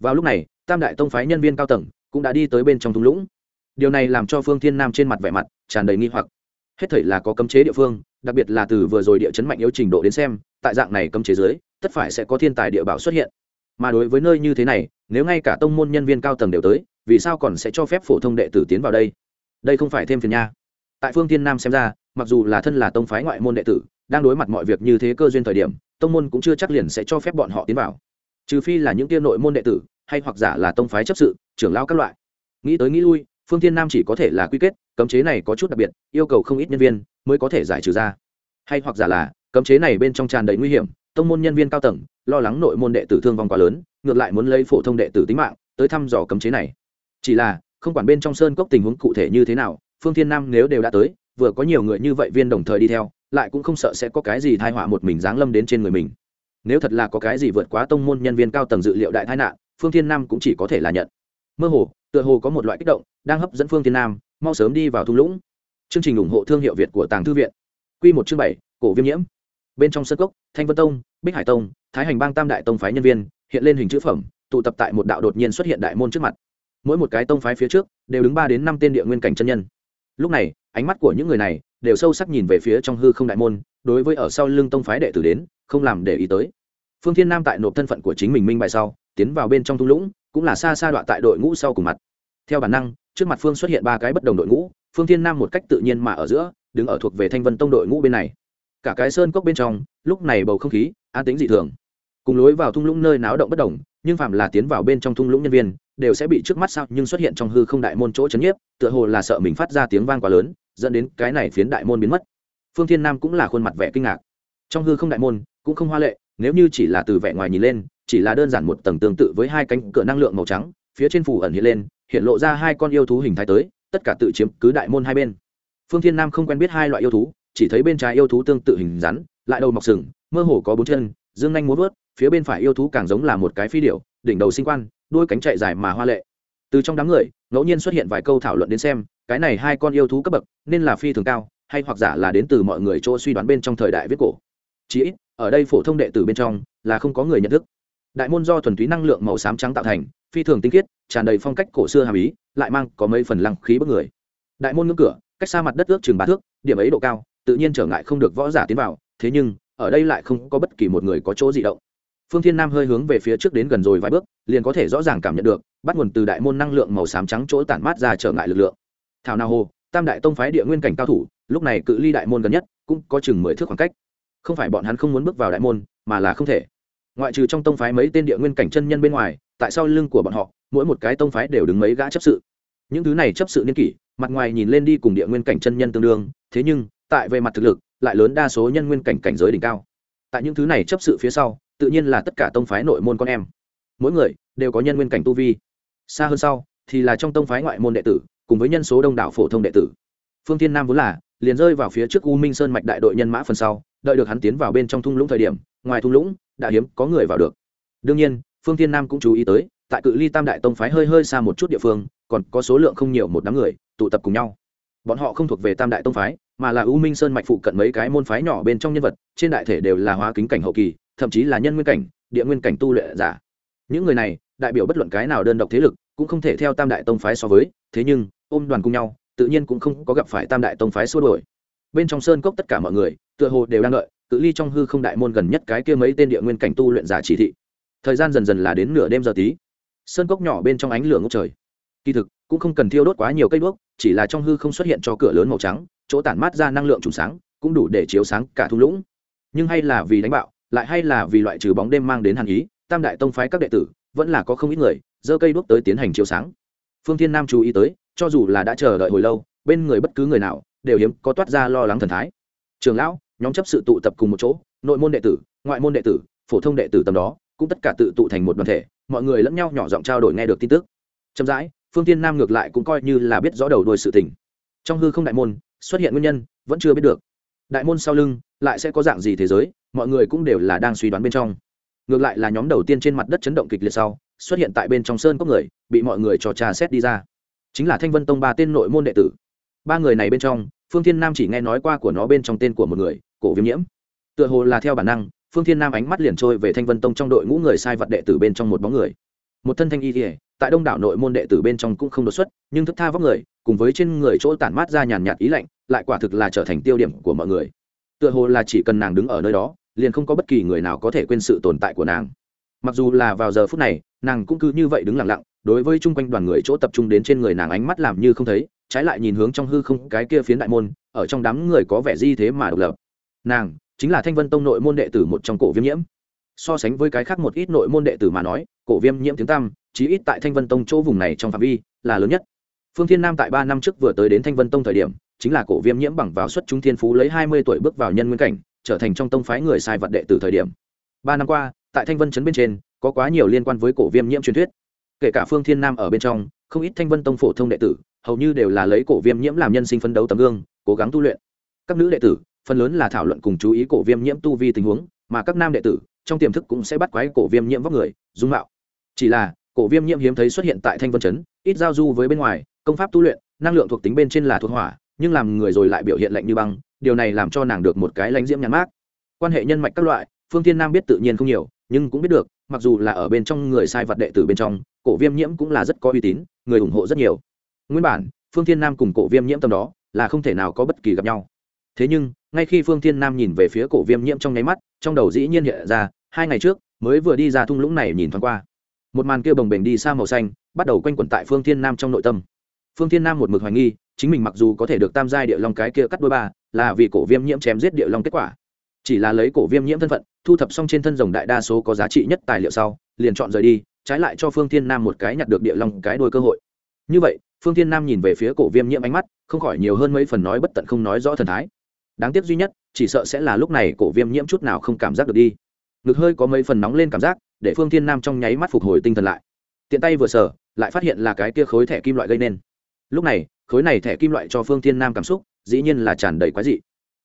Vào lúc này, tam đại tông phái nhân viên cao tầng cũng đã đi tới bên trong thung lũng. Điều này làm cho phương thiên nam trên mặt vẻ mặt tràn đầy nghi hoặc. Hết thảy là có cấm chế địa phương, đặc biệt là từ vừa rồi địa chấn mạnh yếu trình độ đến xem, tại dạng này cấm chế dưới, tất phải sẽ có thiên tài địa bảo xuất hiện. Mà đối với nơi như thế này, nếu ngay cả tông môn nhân viên cao tầng đều tới, vì sao còn sẽ cho phép phổ thông đệ tử tiến vào đây? Đây không phải thêm phiền nha. Tại phương thiên nam xem ra, mặc dù là thân là tông phái ngoại môn đệ tử đang đối mặt mọi việc như thế cơ duyên thời điểm, tông môn cũng chưa chắc liền sẽ cho phép bọn họ tiến vào. Trừ phi là những tiên nội môn đệ tử, hay hoặc giả là tông phái chấp sự, trưởng lao các loại. Nghĩ tới nghĩ lui, phương thiên nam chỉ có thể là quy kết, cấm chế này có chút đặc biệt, yêu cầu không ít nhân viên mới có thể giải trừ ra. Hay hoặc giả là, cấm chế này bên trong tràn đầy nguy hiểm, tông môn nhân viên cao tầng, lo lắng nội môn đệ tử thương vong quá lớn, ngược lại muốn lấy phổ thông đệ tử tính mạng tới thăm dò cấm chế này. Chỉ là, không quản bên trong sơn cốc tình huống cụ thể như thế nào, phương thiên nam nếu đều đã tới, vừa có nhiều người như vậy viên đồng thời đi theo lại cũng không sợ sẽ có cái gì thai họa một mình giáng lâm đến trên người mình. Nếu thật là có cái gì vượt quá tông môn nhân viên cao tầng dự liệu đại tai nạn, phương thiên nam cũng chỉ có thể là nhận. Mơ hồ, tựa hồ có một loại kích động, đang hấp dẫn phương thiên nam, mau sớm đi vào thung lũng. Chương trình ủng hộ thương hiệu việt của tàng thư viện. Q một chương bảy, cổ viêm nhiễm. Bên trong sân cốc, thanh vân tông, bích hải tông, thái hành bang tam đại tông phái nhân viên, hiện lên hình chữ phẩm, tụ tập tại một đạo đột nhiên xuất hiện đại môn trước mặt. Mỗi một cái tông phái phía trước, đều đứng ba đến năm tên địa nguyên cảnh chân nhân. Lúc này, ánh mắt của những người này đều sâu sắc nhìn về phía trong hư không đại môn, đối với ở sau lưng tông phái đệ tử đến, không làm để ý tới. Phương thiên nam tại nộp thân phận của chính mình minh bài sau, tiến vào bên trong thung lũng, cũng là xa xa đoạn tại đội ngũ sau cùng mặt. Theo bản năng, trước mặt phương xuất hiện ba cái bất đồng đội ngũ, phương thiên nam một cách tự nhiên mà ở giữa, đứng ở thuộc về thanh vân tông đội ngũ bên này. Cả cái sơn cốc bên trong, lúc này bầu không khí an tính dị thường. Cùng lối vào thung lũng nơi náo động bất đồng, nhưng phạm là tiến vào bên trong thung lũng nhân viên, đều sẽ bị trước mắt sao nhưng xuất hiện trong hư không đại môn chỗ chấn nhiếp, tựa hồ là sợ mình phát ra tiếng vang quá lớn dẫn đến cái này phiến đại môn biến mất. Phương thiên nam cũng là khuôn mặt vẻ kinh ngạc. Trong hư không đại môn, cũng không hoa lệ, nếu như chỉ là từ vẻ ngoài nhìn lên, chỉ là đơn giản một tầng tương tự với hai cánh cửa năng lượng màu trắng, phía trên phủ ẩn hiện lên, hiện lộ ra hai con yêu thú hình thái tới, tất cả tự chiếm cứ đại môn hai bên. Phương thiên nam không quen biết hai loại yêu thú, chỉ thấy bên trái yêu thú tương tự hình rắn, lại đầu mọc sừng, mơ hồ có bốn chân, dương nhanh muốn vớt, phía bên phải yêu thú càng giống là một cái phi điệu đỉnh đầu sinh quan, đuôi cánh chạy dài mà hoa lệ. Từ trong đám người, ngẫu nhiên xuất hiện vài câu thảo luận đến xem cái này hai con yêu thú cấp bậc, nên là phi thường cao, hay hoặc giả là đến từ mọi người chỗ suy đoán bên trong thời đại viết cổ. Chí ít, ở đây phổ thông đệ tử bên trong, là không có người nhận thức. Đại môn do thuần túy năng lượng màu xám trắng tạo thành, phi thường tinh khiết, tràn đầy phong cách cổ xưa hàm ý, lại mang có mấy phần lăng khí bất người. Đại môn ngưỡng cửa, cách xa mặt đất ước chừng ba thước, điểm ấy độ cao, tự nhiên trở ngại không được võ giả tiến vào, thế nhưng, ở đây lại không có bất kỳ một người có chỗ gì động. Phương thiên nam hơi hướng về phía trước đến gần rồi vài bước, liền có thể rõ ràng cảm nhận được, bắt nguồn từ đại môn năng lượng màu xám trắng chỗ tản mát ra trở ngại lực lượng thảo nào hồ, tam đại tông phái địa nguyên cảnh cao thủ, lúc này cự ly đại môn gần nhất, cũng có chừng mười thước khoảng cách. Không phải bọn hắn không muốn bước vào đại môn, mà là không thể. Ngoại trừ trong tông phái mấy tên địa nguyên cảnh chân nhân bên ngoài, tại sau lưng của bọn họ, mỗi một cái tông phái đều đứng mấy gã chấp sự. Những thứ này chấp sự niên kỷ, mặt ngoài nhìn lên đi cùng địa nguyên cảnh chân nhân tương đương, thế nhưng, tại về mặt thực lực, lại lớn đa số nhân nguyên cảnh cảnh giới đỉnh cao. Tại những thứ này chấp sự phía sau, tự nhiên là tất cả tông phái nội môn con em. Mỗi người đều có nhân nguyên cảnh tu vi. Xa hơn sau, thì là trong tông phái ngoại môn đệ tử cùng với nhân số đông đảo phổ thông đệ tử. Phương thiên nam vốn là, liền rơi vào phía trước u minh sơn mạch đại đội nhân mã phần sau, đợi được hắn tiến vào bên trong thung lũng thời điểm, ngoài thung lũng, đã hiếm có người vào được. Đương nhiên, phương thiên nam cũng chú ý tới, tại cự ly tam đại tông phái hơi hơi xa một chút địa phương, còn có số lượng không nhiều một đám người, tụ tập cùng nhau. Bọn họ không thuộc về tam đại tông phái, mà là u minh sơn mạch phụ cận mấy cái môn phái nhỏ bên trong nhân vật, trên đại thể đều là hóa kính cảnh hậu kỳ, thậm chí là nhân nguyên cảnh, địa nguyên cảnh tu luyện giả. Những người này, đại biểu bất luận cái nào đơn độc thế lực, cũng không thể theo tam đại tông phái so với, thế nhưng ôm đoàn cùng nhau, tự nhiên cũng không có gặp phải tam đại tông phái xua đổi bên trong sơn cốc tất cả mọi người, tựa hồ đều đang đợi, cự ly trong hư không đại môn gần nhất cái kia mấy tên địa nguyên cảnh tu luyện giả chỉ thị. Thời gian dần dần là đến nửa đêm giờ tí. Sơn cốc nhỏ bên trong ánh lửa ngốc trời. Kỳ thực, cũng không cần thiêu đốt quá nhiều cây đuốc, chỉ là trong hư không xuất hiện cho cửa lớn màu trắng, chỗ tản mát ra năng lượng trùng sáng, cũng đủ để chiếu sáng cả thung lũng. Nhưng hay là vì đánh bạo, lại hay là vì loại trừ bóng đêm mang đến hàn ý, tam đại tông phái các đệ tử, vẫn là có không ít người, giơ cây đuốc tới tiến hành chiếu sáng. Phương thiên nam chú ý tới cho dù là đã chờ đợi hồi lâu, bên người bất cứ người nào đều hiếm có toát ra lo lắng thần thái. Trường lão, nhóm chấp sự tụ tập cùng một chỗ, nội môn đệ tử, ngoại môn đệ tử, phổ thông đệ tử tầm đó, cũng tất cả tự tụ thành một đoàn thể, mọi người lẫn nhau nhỏ giọng trao đổi nghe được tin tức. Chậm rãi, phương tiên nam ngược lại cũng coi như là biết rõ đầu đuôi sự tình. Trong hư không đại môn, xuất hiện nguyên nhân, vẫn chưa biết được. Đại môn sau lưng, lại sẽ có dạng gì thế giới, mọi người cũng đều là đang suy đoán bên trong. Ngược lại là nhóm đầu tiên trên mặt đất chấn động kịch liệt sau, xuất hiện tại bên trong sơn có người, bị mọi người cho trà xét đi ra chính là thanh vân tông ba tên nội môn đệ tử. Ba người này bên trong, phương thiên nam chỉ nghe nói qua của nó bên trong tên của một người, cổ viêm nhiễm. Tựa hồ là theo bản năng, phương thiên nam ánh mắt liền trôi về thanh vân tông trong đội ngũ người sai vật đệ tử bên trong một bóng người. Một thân thanh y thể tại đông đảo nội môn đệ tử bên trong cũng không đột xuất, nhưng thức tha vóc người, cùng với trên người chỗ tản mát ra nhàn nhạt ý lạnh, lại quả thực là trở thành tiêu điểm của mọi người. Tựa hồ là chỉ cần nàng đứng ở nơi đó, liền không có bất kỳ người nào có thể quên sự tồn tại của nàng. Mặc dù là vào giờ phút này, nàng cũng cứ như vậy đứng lặng lặng đối với chung quanh đoàn người chỗ tập trung đến trên người nàng ánh mắt làm như không thấy, trái lại nhìn hướng trong hư không cái kia phiến đại môn, ở trong đám người có vẻ di thế mà độc lập. Nàng chính là thanh vân tông nội môn đệ tử một trong cổ viêm nhiễm. So sánh với cái khác một ít nội môn đệ tử mà nói, cổ viêm nhiễm tiếng tam chí ít tại thanh vân tông chỗ vùng này trong phạm vi, là lớn nhất. Phương thiên nam tại ba năm trước vừa tới đến thanh vân tông thời điểm, chính là cổ viêm nhiễm bằng vào xuất chúng thiên phú lấy hai mươi tuổi bước vào nhân nguyên cảnh, trở thành trong tông phái người sai vật đệ tử thời điểm. Ba năm qua, tại thanh vân chấn bên trên, có quá nhiều liên quan với cổ viêm nhiễm truyền thuyết kể cả phương thiên nam ở bên trong, không ít thanh vân tông phổ thông đệ tử, hầu như đều là lấy cổ viêm nhiễm làm nhân sinh phấn đấu tấm gương, cố gắng tu luyện. Các nữ đệ tử, phần lớn là thảo luận cùng chú ý cổ viêm nhiễm tu vi tình huống, mà các nam đệ tử, trong tiềm thức cũng sẽ bắt quái cổ viêm nhiễm vóc người, dung mạo. Chỉ là, cổ viêm nhiễm hiếm thấy xuất hiện tại thanh vân chấn ít giao du với bên ngoài, công pháp tu luyện, năng lượng thuộc tính bên trên là thuộc hỏa, nhưng làm người rồi lại biểu hiện lạnh như băng, điều này làm cho nàng được một cái lãnh diễm nhàn mát quan hệ nhân mạch các loại, phương thiên nam biết tự nhiên không nhiều, nhưng cũng biết được mặc dù là ở bên trong người sai vật đệ tử bên trong, cổ viêm nhiễm cũng là rất có uy tín, người ủng hộ rất nhiều. Nguyên bản, phương thiên nam cùng cổ viêm nhiễm tâm đó là không thể nào có bất kỳ gặp nhau. Thế nhưng, ngay khi phương thiên nam nhìn về phía cổ viêm nhiễm trong nháy mắt, trong đầu dĩ nhiên hiện ra, hai ngày trước, mới vừa đi ra thung lũng này nhìn thoáng qua. Một màn kia bồng bềnh đi xa màu xanh, bắt đầu quanh quẩn tại phương thiên nam trong nội tâm. Phương thiên nam một mực hoài nghi, chính mình mặc dù có thể được tam giai địa long cái kia cắt đôi ba, là vì cổ viêm nhiễm chém giết địa long kết quả chỉ là lấy cổ viêm nhiễm thân phận, thu thập xong trên thân rồng đại đa số có giá trị nhất tài liệu sau, liền chọn rời đi, trái lại cho phương thiên nam một cái nhặt được địa long cái đôi cơ hội. Như vậy, phương thiên nam nhìn về phía cổ viêm nhiễm ánh mắt, không khỏi nhiều hơn mấy phần nói bất tận không nói rõ thần thái. Đáng tiếc duy nhất, chỉ sợ sẽ là lúc này cổ viêm nhiễm chút nào không cảm giác được đi. Ngực hơi có mấy phần nóng lên cảm giác, để phương thiên nam trong nháy mắt phục hồi tinh thần lại. Tiện tay vừa sở lại phát hiện là cái kia khối thẻ kim loại gây nên. Lúc này, khối này thẻ kim loại cho phương thiên nam cảm xúc, dĩ nhiên là tràn đầy quái dị.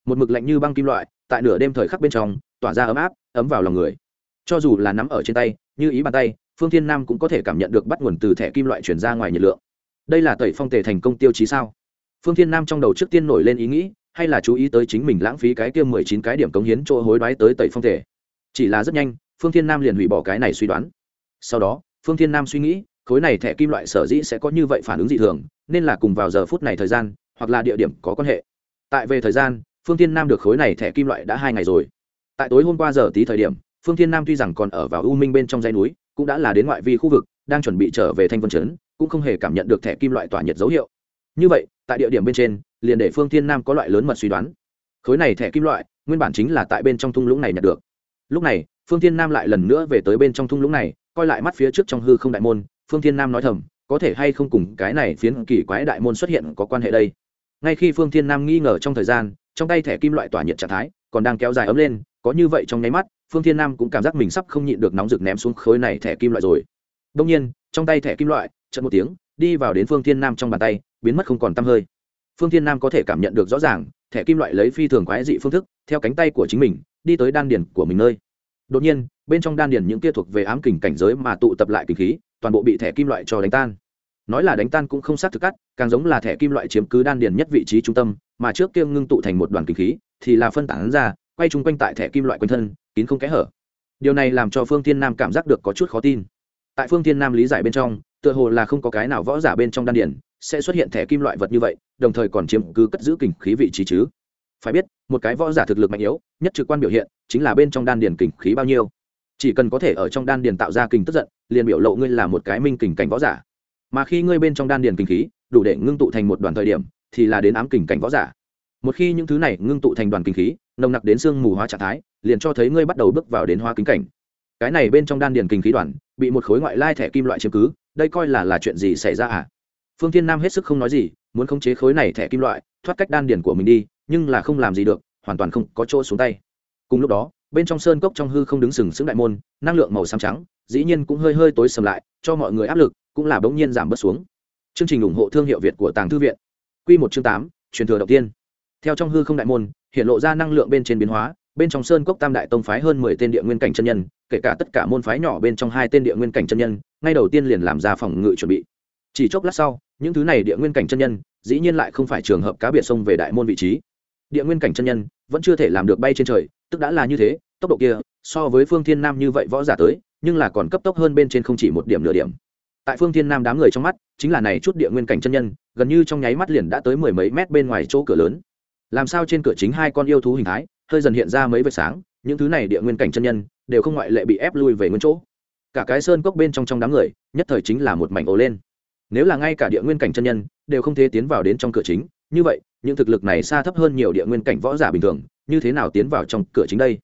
Một mực lạnh như băng kim loại tại nửa đêm thời khắc bên trong, tỏa ra ấm áp, ấm vào lòng người. Cho dù là nắm ở trên tay, như ý bàn tay, phương thiên nam cũng có thể cảm nhận được bắt nguồn từ thẻ kim loại chuyển ra ngoài nhiệt lượng. Đây là tẩy phong tề thành công tiêu chí sao? Phương thiên nam trong đầu trước tiên nổi lên ý nghĩ, hay là chú ý tới chính mình lãng phí cái kia mười chín cái điểm cống hiến chỗ hối đoái tới tẩy phong tề? Chỉ là rất nhanh, phương thiên nam liền hủy bỏ cái này suy đoán. Sau đó, phương thiên nam suy nghĩ, khối này thẻ kim loại sở dĩ sẽ có như vậy phản ứng dị thường, nên là cùng vào giờ phút này thời gian, hoặc là địa điểm có quan hệ. Tại về thời gian phương thiên nam được khối này thẻ kim loại đã hai ngày rồi. Tại tối hôm qua giờ tí thời điểm, phương thiên nam tuy rằng còn ở vào u minh bên trong dãy núi, cũng đã là đến ngoại vi khu vực, đang chuẩn bị trở về thanh vân trấn, cũng không hề cảm nhận được thẻ kim loại tỏa nhiệt dấu hiệu. Như vậy, tại địa điểm bên trên, liền để phương thiên nam có loại lớn mật suy đoán. Khối này thẻ kim loại, nguyên bản chính là tại bên trong thung lũng này nhận được. Lúc này, phương thiên nam lại lần nữa về tới bên trong thung lũng này, coi lại mắt phía trước trong hư không đại môn, phương thiên nam nói thầm, có thể hay không cùng cái này phiến kỳ quái đại môn xuất hiện có quan hệ đây? Ngay khi phương thiên nam nghi ngờ trong thời gian trong tay thẻ kim loại tỏa nhiệt trạng thái còn đang kéo dài ấm lên, có như vậy trong nháy mắt, phương thiên nam cũng cảm giác mình sắp không nhịn được nóng rực ném xuống khối này thẻ kim loại rồi. Đông nhiên, trong tay thẻ kim loại chật một tiếng, đi vào đến phương thiên nam trong bàn tay, biến mất không còn t hơi. Phương thiên nam có thể cảm nhận được rõ ràng, thẻ kim loại lấy phi thường quái dị phương thức, theo cánh tay của chính mình, đi tới đan điển của mình nơi. Đột nhiên, bên trong đan điền những kia thuộc về ám kình cảnh giới mà tụ tập lại kinh khí, toàn bộ bị thẻ kim loại cho đánh tan nói là đánh tan cũng không xác thực cắt, càng giống là thẻ kim loại chiếm cứ đan điền nhất vị trí trung tâm, mà trước kia ngưng tụ thành một đoàn kinh khí, thì là phân tán ra, quay chung quanh tại thẻ kim loại quanh thân, kín không kẽ hở. Điều này làm cho phương thiên nam cảm giác được có chút khó tin. Tại phương thiên nam lý giải bên trong, tựa hồ là không có cái nào võ giả bên trong đan điền sẽ xuất hiện thẻ kim loại vật như vậy, đồng thời còn chiếm cứ cất giữ kình khí vị trí chứ. Phải biết, một cái võ giả thực lực mạnh yếu, nhất trực quan biểu hiện chính là bên trong đan điền kình khí bao nhiêu. Chỉ cần có thể ở trong đan điền tạo ra kình tức giận, liền biểu lộ ngươi là một cái minh kình cảnh võ giả mà khi ngươi bên trong đan điền kinh khí, đủ để ngưng tụ thành một đoàn thời điểm, thì là đến ám kình cảnh võ giả. Một khi những thứ này ngưng tụ thành đoàn kinh khí, nồng nặc đến xương mù hóa trạng thái, liền cho thấy ngươi bắt đầu bước vào đến hoa kính cảnh. Cái này bên trong đan điền kinh khí đoàn, bị một khối ngoại lai thẻ kim loại chiếm cứ, đây coi là là chuyện gì xảy ra à? Phương thiên nam hết sức không nói gì, muốn khống chế khối này thẻ kim loại, thoát cách đan điền của mình đi, nhưng là không làm gì được, hoàn toàn không có chỗ xuống tay. Cùng lúc đó, bên trong sơn cốc trong hư không đứng sừng sững đại môn, năng lượng màu xám trắng, dĩ nhiên cũng hơi hơi tối sầm lại, cho mọi người áp lực cũng là bỗng nhiên giảm bớt xuống. Chương trình ủng hộ thương hiệu việt của tàng thư viện. Q một chương tám, truyền thừa đầu tiên. Theo trong hư không đại môn, hiện lộ ra năng lượng bên trên biến hóa, bên trong sơn cốc tam đại tông phái hơn mười tên địa nguyên cảnh chân nhân, kể cả tất cả môn phái nhỏ bên trong hai tên địa nguyên cảnh chân nhân, ngay đầu tiên liền làm ra phòng ngự chuẩn bị. Chỉ chốc lát sau, những thứ này địa nguyên cảnh chân nhân, dĩ nhiên lại không phải trường hợp cá biệt xông về đại môn vị trí. Địa nguyên cảnh chân nhân, vẫn chưa thể làm được bay trên trời, tức đã là như thế, tốc độ kia, so với phương thiên nam như vậy võ giả tới, nhưng là còn cấp tốc hơn bên trên không chỉ một điểm nửa điểm tại phương thiên nam đám người trong mắt, chính là này chút địa nguyên cảnh chân nhân, gần như trong nháy mắt liền đã tới mười mấy mét bên ngoài chỗ cửa lớn. Làm sao trên cửa chính hai con yêu thú hình thái, hơi dần hiện ra mấy vệt sáng, những thứ này địa nguyên cảnh chân nhân, đều không ngoại lệ bị ép lui về nguyên chỗ. Cả cái sơn cốc bên trong trong đám người, nhất thời chính là một mảnh ồ lên. Nếu là ngay cả địa nguyên cảnh chân nhân, đều không thể tiến vào đến trong cửa chính, như vậy, những thực lực này xa thấp hơn nhiều địa nguyên cảnh võ giả bình thường, như thế nào tiến vào trong cửa chính đây?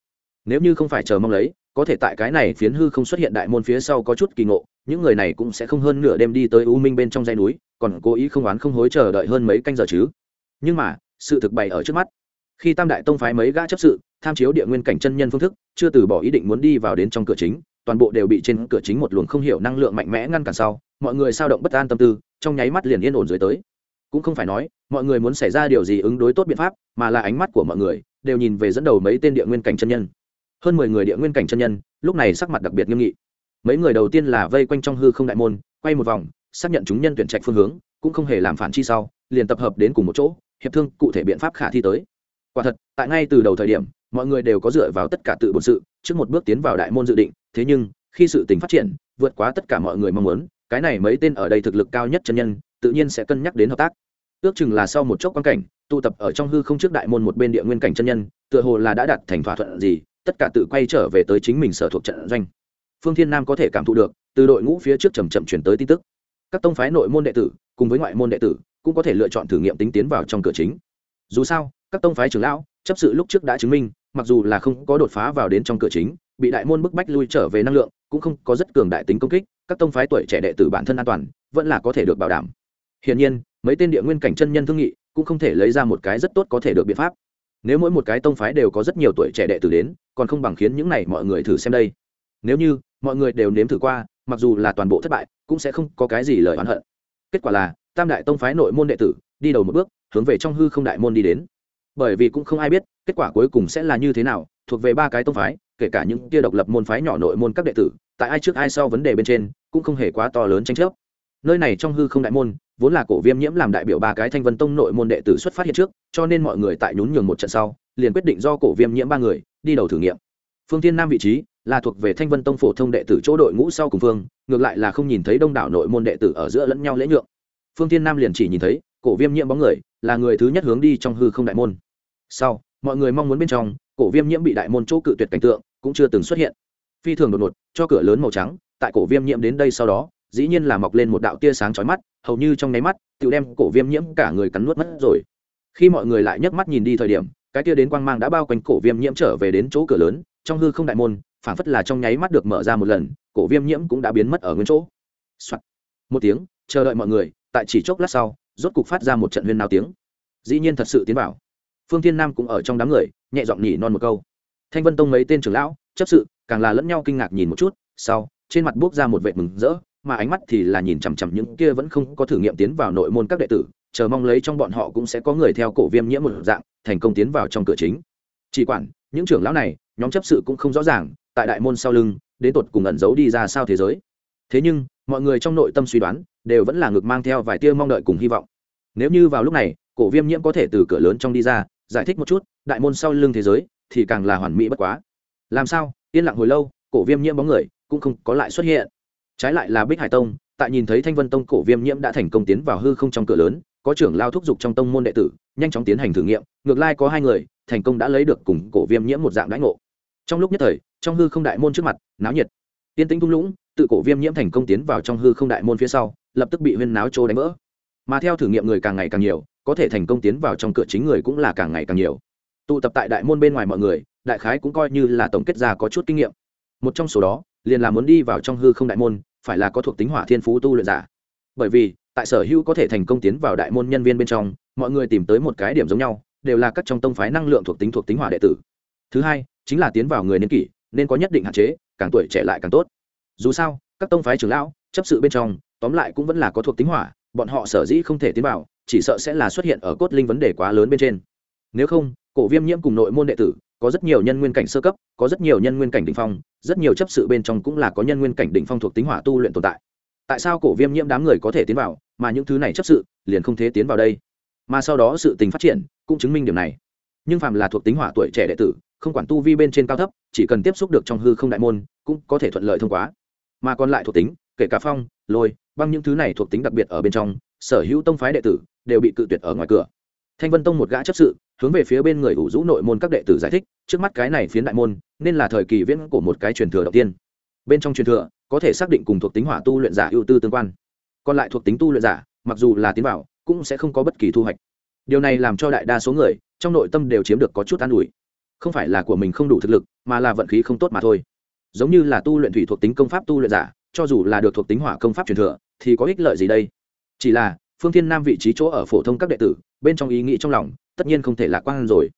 Nếu như không phải chờ mong lấy có thể tại cái này phiến hư không xuất hiện đại môn phía sau có chút kỳ ngộ, những người này cũng sẽ không hơn nửa đêm đi tới u minh bên trong dãy núi, còn cố ý không oán không hối chờ đợi hơn mấy canh giờ chứ. Nhưng mà, sự thực bày ở trước mắt. Khi tam đại tông phái mấy gã chấp sự, tham chiếu địa nguyên cảnh chân nhân phương thức, chưa từ bỏ ý định muốn đi vào đến trong cửa chính, toàn bộ đều bị trên cửa chính một luồng không hiểu năng lượng mạnh mẽ ngăn cản sau, mọi người sao động bất an tâm tư, trong nháy mắt liền yên ổn dưới tới. Cũng không phải nói, mọi người muốn xảy ra điều gì ứng đối tốt biện pháp, mà là ánh mắt của mọi người đều nhìn về dẫn đầu mấy tên địa nguyên cảnh chân nhân hơn mười người địa nguyên cảnh chân nhân, lúc này sắc mặt đặc biệt nghiêm nghị. Mấy người đầu tiên là vây quanh trong hư không đại môn, quay một vòng, xác nhận chúng nhân tuyển trạch phương hướng, cũng không hề làm phản chi sau, liền tập hợp đến cùng một chỗ, hiệp thương cụ thể biện pháp khả thi tới. Quả thật, tại ngay từ đầu thời điểm, mọi người đều có dựa vào tất cả tự bổn sự, trước một bước tiến vào đại môn dự định, thế nhưng, khi sự tình phát triển, vượt quá tất cả mọi người mong muốn, cái này mấy tên ở đây thực lực cao nhất chân nhân, tự nhiên sẽ cân nhắc đến hợp tác. Ước chừng là sau một chốc quan cảnh, tụ tập ở trong hư không trước đại môn một bên địa nguyên cảnh chân nhân, tựa hồ là đã đạt thành thỏa thuận gì tất cả tự quay trở về tới chính mình sở thuộc trận doanh. Phương thiên nam có thể cảm thụ được, từ đội ngũ phía trước chầm chậm chuyển tới tin tức. Các tông phái nội môn đệ tử, cùng với ngoại môn đệ tử, cũng có thể lựa chọn thử nghiệm tính tiến vào trong cửa chính. Dù sao, các tông phái trưởng lão, chấp sự lúc trước đã chứng minh, mặc dù là không có đột phá vào đến trong cửa chính, bị đại môn bức bách lui trở về năng lượng, cũng không có rất cường đại tính công kích, các tông phái tuổi trẻ đệ tử bản thân an toàn, vẫn là có thể được bảo đảm. Hiển nhiên, mấy tên địa nguyên cảnh chân nhân thương nghị, cũng không thể lấy ra một cái rất tốt có thể được biện pháp. Nếu mỗi một cái tông phái đều có rất nhiều tuổi trẻ đệ tử đến còn không bằng khiến những này mọi người thử xem đây. Nếu như mọi người đều nếm thử qua, mặc dù là toàn bộ thất bại, cũng sẽ không có cái gì lời oán hận. Kết quả là, tam đại tông phái nội môn đệ tử đi đầu một bước, hướng về trong hư không đại môn đi đến. Bởi vì cũng không ai biết, kết quả cuối cùng sẽ là như thế nào, thuộc về ba cái tông phái, kể cả những tia độc lập môn phái nhỏ nội môn các đệ tử, tại ai trước ai sau vấn đề bên trên, cũng không hề quá to lớn tranh chấp. Nơi này trong hư không đại môn, vốn là cổ viêm nhiễm làm đại biểu ba cái thanh vân tông nội môn đệ tử xuất phát hiện trước, cho nên mọi người tại nhún nhường một trận sau, liền quyết định do cổ viêm nhiễm ba người đi đầu thử nghiệm. Phương tiên nam vị trí là thuộc về thanh vân tông phổ thông đệ tử chỗ đội ngũ sau cùng phương, ngược lại là không nhìn thấy đông đảo nội môn đệ tử ở giữa lẫn nhau lễ nhượng. Phương tiên nam liền chỉ nhìn thấy, cổ viêm nhiễm bóng người, là người thứ nhất hướng đi trong hư không đại môn. Sau, mọi người mong muốn bên trong, cổ viêm nhiễm bị đại môn chỗ cự tuyệt cảnh tượng cũng chưa từng xuất hiện. Phi thường đột ngột, cho cửa lớn màu trắng, tại cổ viêm nhiễm đến đây sau đó, dĩ nhiên là mọc lên một đạo tia sáng chói mắt, hầu như trong nháy mắt tự đem cổ viêm nhiễm cả người cắn nuốt mất rồi. Khi mọi người lại nhấc mắt nhìn đi thời điểm cái kia đến quang mang đã bao quanh cổ viêm nhiễm trở về đến chỗ cửa lớn, trong hư không đại môn, phảng phất là trong nháy mắt được mở ra một lần, cổ viêm nhiễm cũng đã biến mất ở nguyên chỗ、Soạn. một tiếng, chờ đợi mọi người, tại chỉ chốc lát sau, rốt cục phát ra một trận huyên nào tiếng. Dĩ nhiên thật sự tiến vào. Phương thiên nam cũng ở trong đám người, nhẹ giọng nhỉ non một câu. Thanh vân tông mấy tên trưởng lão, chấp sự, càng là lẫn nhau kinh ngạc nhìn một chút, sau, trên mặt buốc ra một vệ mừng rỡ, mà ánh mắt thì là nhìn chằm chằm những kia vẫn không có thử nghiệm tiến vào nội môn các đệ tử, chờ mong lấy trong bọn họ cũng sẽ có người theo cổ viêm nhiễm một dạng thành công tiến vào trong cửa chính. Chỉ quản, những trưởng lão này, nhóm chấp sự cũng không rõ ràng, tại đại môn sau lưng, đến tột cùng ẩn giấu đi ra sao thế giới. Thế nhưng, mọi người trong nội tâm suy đoán, đều vẫn là ngực mang theo vài tia mong đợi cùng hy vọng. Nếu như vào lúc này, cổ viêm nhiễm có thể từ cửa lớn trong đi ra, giải thích một chút, đại môn sau lưng thế giới, thì càng là hoàn mỹ bất quá. Làm sao? Yên lặng hồi lâu, cổ viêm nhiễm bóng người cũng không có lại xuất hiện. Trái lại là bích hải tông, tại nhìn thấy thanh vân tông cổ viêm nhiễm đã thành công tiến vào hư không trong cửa lớn có trưởng lao thúc giục trong tông môn đệ tử, nhanh chóng tiến hành thử nghiệm, ngược lai có hai người, thành công đã lấy được cùng cổ viêm nhiễm một dạng đãi ngộ. Trong lúc nhất thời, trong hư không đại môn trước mặt, náo nhiệt. Tiên tĩnh thung lũng, tự cổ viêm nhiễm thành công tiến vào trong hư không đại môn phía sau, lập tức bị huyên náo trô đánh vỡ. Mà theo thử nghiệm người càng ngày càng nhiều, có thể thành công tiến vào trong cửa chính người cũng là càng ngày càng nhiều. Tụ tập tại đại môn bên ngoài mọi người, đại khái cũng coi như là tổng kết ra có chút kinh nghiệm. Một trong số đó, liền là muốn đi vào trong hư không đại môn, phải là có thuộc tính hỏa thiên phú tu luyện giả. Bởi vì tại sở hữu có thể thành công tiến vào đại môn nhân viên bên trong, mọi người tìm tới một cái điểm giống nhau, đều là các trong tông phái năng lượng thuộc tính thuộc tính hỏa đệ tử. Thứ hai, chính là tiến vào người niên kỷ, nên có nhất định hạn chế, càng tuổi trẻ lại càng tốt. Dù sao, các tông phái trưởng lão, chấp sự bên trong, tóm lại cũng vẫn là có thuộc tính hỏa, bọn họ sở dĩ không thể tiến vào, chỉ sợ sẽ là xuất hiện ở cốt linh vấn đề quá lớn bên trên. Nếu không, cổ viêm nhiễm cùng nội môn đệ tử, có rất nhiều nhân nguyên cảnh sơ cấp, có rất nhiều nhân nguyên cảnh đỉnh phong, rất nhiều chấp sự bên trong cũng là có nhân nguyên cảnh đỉnh phong thuộc tính hỏa tu luyện tồn tại tại sao cổ viêm nhiễm đám người có thể tiến vào, mà những thứ này chấp sự liền không thể tiến vào đây? Mà sau đó sự tình phát triển cũng chứng minh điểm này. Nhưng phàm là thuộc tính hỏa tuổi trẻ đệ tử, không quản tu vi bên trên cao thấp, chỉ cần tiếp xúc được trong hư không đại môn, cũng có thể thuận lợi thông qua. Mà còn lại thuộc tính, kể cả phong, lôi, băng những thứ này thuộc tính đặc biệt ở bên trong, sở hữu tông phái đệ tử đều bị cự tuyệt ở ngoài cửa. Thanh vân tông một gã chấp sự hướng về phía bên người ủ rũ nội môn các đệ tử giải thích, trước mắt cái này phiến đại môn nên là thời kỳ viễn của một cái truyền thừa đầu tiên. Bên trong truyền thừa có thể xác định cùng thuộc tính hỏa tu luyện giả ưu tư tương quan. Còn lại thuộc tính tu luyện giả, mặc dù là tiến vào, cũng sẽ không có bất kỳ thu hoạch. Điều này làm cho đại đa số người, trong nội tâm đều chiếm được có chút an ủi. Không phải là của mình không đủ thực lực, mà là vận khí không tốt mà thôi. Giống như là tu luyện thủy thuộc tính công pháp tu luyện giả, cho dù là được thuộc tính hỏa công pháp truyền thừa, thì có ích lợi gì đây? Chỉ là, phương thiên nam vị trí chỗ ở phổ thông các đệ tử, bên trong ý nghĩ trong lòng, tất nhiên không thể lạc quan rồi.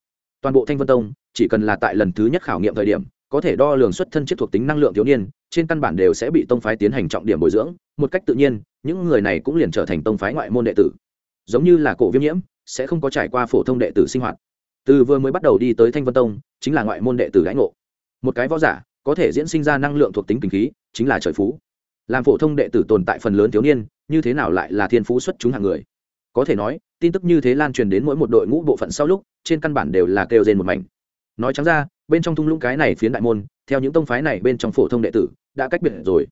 Toàn bộ thanh vân tông, chỉ cần là tại lần thứ nhất khảo nghiệm thời điểm có thể đo lường xuất thân chiếc thuộc tính năng lượng thiếu niên, trên căn bản đều sẽ bị tông phái tiến hành trọng điểm bồi dưỡng. Một cách tự nhiên, những người này cũng liền trở thành tông phái ngoại môn đệ tử. Giống như là cổ viêm nhiễm, sẽ không có trải qua phổ thông đệ tử sinh hoạt. Từ vừa mới bắt đầu đi tới thanh vân tông, chính là ngoại môn đệ tử lãnh ngộ. Một cái võ giả, có thể diễn sinh ra năng lượng thuộc tính kinh khí, chính là trời phú. Làm phổ thông đệ tử tồn tại phần lớn thiếu niên, như thế nào lại là thiên phú xuất chúng hàng người? Có thể nói, tin tức như thế lan truyền đến mỗi một đội ngũ bộ phận sau lúc, trên căn bản đều là kêu rên một mảnh. Nói trắng ra bên trong thung lũng cái này phiến đại môn, theo những tông phái này bên trong phổ thông đệ tử, đã cách biệt rồi.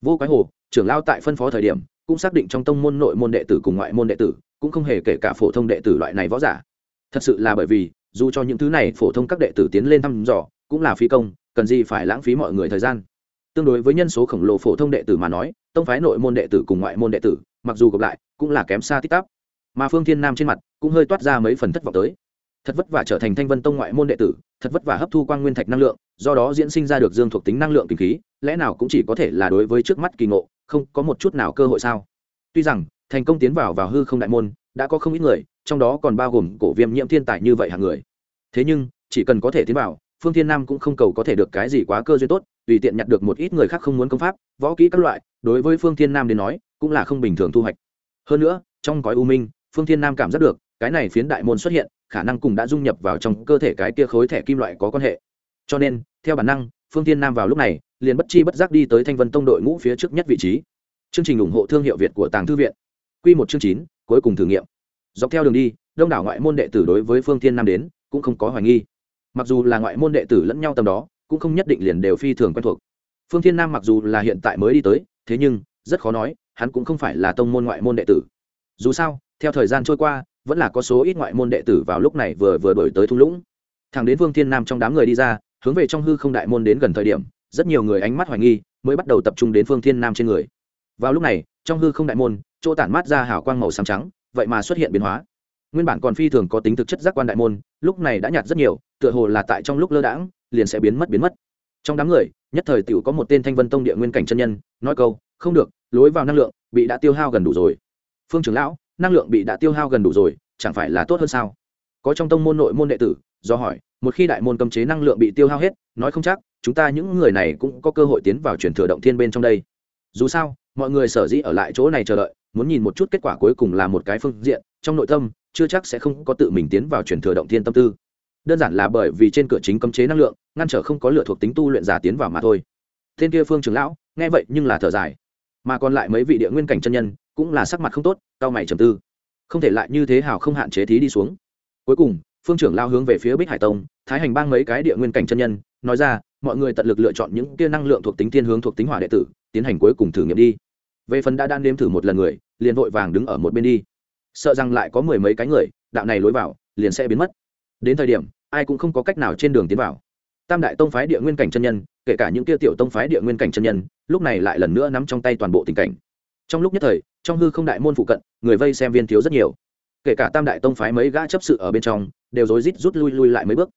Vô quái hồ, trưởng lao tại phân phó thời điểm, cũng xác định trong tông môn nội môn đệ tử cùng ngoại môn đệ tử, cũng không hề kể cả phổ thông đệ tử loại này võ giả. Thật sự là bởi vì, dù cho những thứ này phổ thông các đệ tử tiến lên thăm dò, cũng là phí công, cần gì phải lãng phí mọi người thời gian. Tương đối với nhân số khổng lồ phổ thông đệ tử mà nói, tông phái nội môn đệ tử cùng ngoại môn đệ tử, mặc dù gặp lại, cũng là kém xa tích tắp. Mà phương thiên nam trên mặt, cũng hơi toát ra mấy phần thất vọng tới thật vất vả trở thành thanh vân tông ngoại môn đệ tử, thật vất vả hấp thu quang nguyên thạch năng lượng, do đó diễn sinh ra được dương thuộc tính năng lượng kinh khí, lẽ nào cũng chỉ có thể là đối với trước mắt kỳ ngộ, không có một chút nào cơ hội sao? Tuy rằng, thành công tiến vào vào hư không đại môn, đã có không ít người, trong đó còn bao gồm cổ viêm nhiễm thiên tài như vậy hàng người. Thế nhưng, chỉ cần có thể tiến vào, phương thiên nam cũng không cầu có thể được cái gì quá cơ duyên tốt, tùy tiện nhặt được một ít người khác không muốn công pháp, võ kỹ các loại, đối với phương thiên nam đến nói, cũng là không bình thường thu hoạch. Hơn nữa, trong gói u minh, phương thiên nam cảm giác được, cái này phiến đại môn xuất hiện khả năng cùng đã dung nhập vào trong cơ thể cái kia khối thẻ kim loại có quan hệ. Cho nên, theo bản năng, phương thiên nam vào lúc này, liền bất chi bất giác đi tới thanh vân tông đội ngũ phía trước nhất vị trí. Chương trình ủng hộ thương hiệu việt của tàng thư viện. Q một chương chín, cuối cùng thử nghiệm. Dọc theo đường đi, đông đảo ngoại môn đệ tử đối với phương thiên nam đến, cũng không có hoài nghi. Mặc dù là ngoại môn đệ tử lẫn nhau tầm đó, cũng không nhất định liền đều phi thường quen thuộc. Phương thiên nam mặc dù là hiện tại mới đi tới, thế nhưng, rất khó nói, hắn cũng không phải là tông môn ngoại môn đệ tử. Dù sao, theo thời gian trôi qua vẫn là có số ít ngoại môn đệ tử vào lúc này vừa vừa đổi tới thung lũng. Thằng đến vương thiên nam trong đám người đi ra, hướng về trong hư không đại môn đến gần thời điểm, rất nhiều người ánh mắt hoài nghi, mới bắt đầu tập trung đến Vương thiên nam trên người. Vào lúc này, trong hư không đại môn, chỗ tản mát ra hào quang màu xám trắng, vậy mà xuất hiện biến hóa. Nguyên bản còn phi thường có tính thực chất giác quan đại môn, lúc này đã nhạt rất nhiều, tựa hồ là tại trong lúc lơ đãng, liền sẽ biến mất biến mất. Trong đám người, nhất thời tiểu có một tên thanh vân tông địa nguyên cảnh chân nhân, nói câu, không được, lối vào năng lượng bị đã tiêu hao gần đủ rồi. Phương trưởng lão năng lượng bị đã tiêu hao gần đủ rồi, chẳng phải là tốt hơn sao? Có trong tông môn nội môn đệ tử, do hỏi, một khi đại môn cấm chế năng lượng bị tiêu hao hết, nói không chắc, chúng ta những người này cũng có cơ hội tiến vào truyền thừa động thiên bên trong đây. Dù sao, mọi người sở dĩ ở lại chỗ này chờ đợi, muốn nhìn một chút kết quả cuối cùng là một cái phương diện, trong nội tâm, chưa chắc sẽ không có tự mình tiến vào truyền thừa động thiên tâm tư. Đơn giản là bởi vì trên cửa chính cấm chế năng lượng, ngăn trở không có lựa thuộc tính tu luyện giả tiến vào mà thôi. Tên kia phương trưởng lão, nghe vậy nhưng là thở dài. Mà còn lại mấy vị địa nguyên cảnh chân nhân cũng là sắc mặt không tốt cao mày trầm tư. Không thể lại như thế hào không hạn chế thí đi xuống. Cuối cùng, phương trưởng lao hướng về phía bích hải tông, thái hành bang mấy cái địa nguyên cảnh chân nhân, nói ra, mọi người tận lực lựa chọn những kia năng lượng thuộc tính thiên hướng thuộc tính hỏa đệ tử, tiến hành cuối cùng thử nghiệm đi. Về phần đã đan đêm thử một lần người, liền vội vàng đứng ở một bên đi. Sợ rằng lại có mười mấy cái người, đạo này lối vào, liền sẽ biến mất. Đến thời điểm, ai cũng không có cách nào trên đường tiến vào. Tam đại tông phái địa nguyên cảnh chân nhân, kể cả những kia tiểu tông phái địa nguyên cảnh chân nhân, lúc này lại lần nữa nắm trong tay toàn bộ tình cảnh trong lúc nhất thời, trong hư không đại môn phụ cận, người vây xem viên thiếu rất nhiều. Kể cả tam đại tông phái mấy gã chấp sự ở bên trong, đều rối rít rút lui lui lại mấy bước.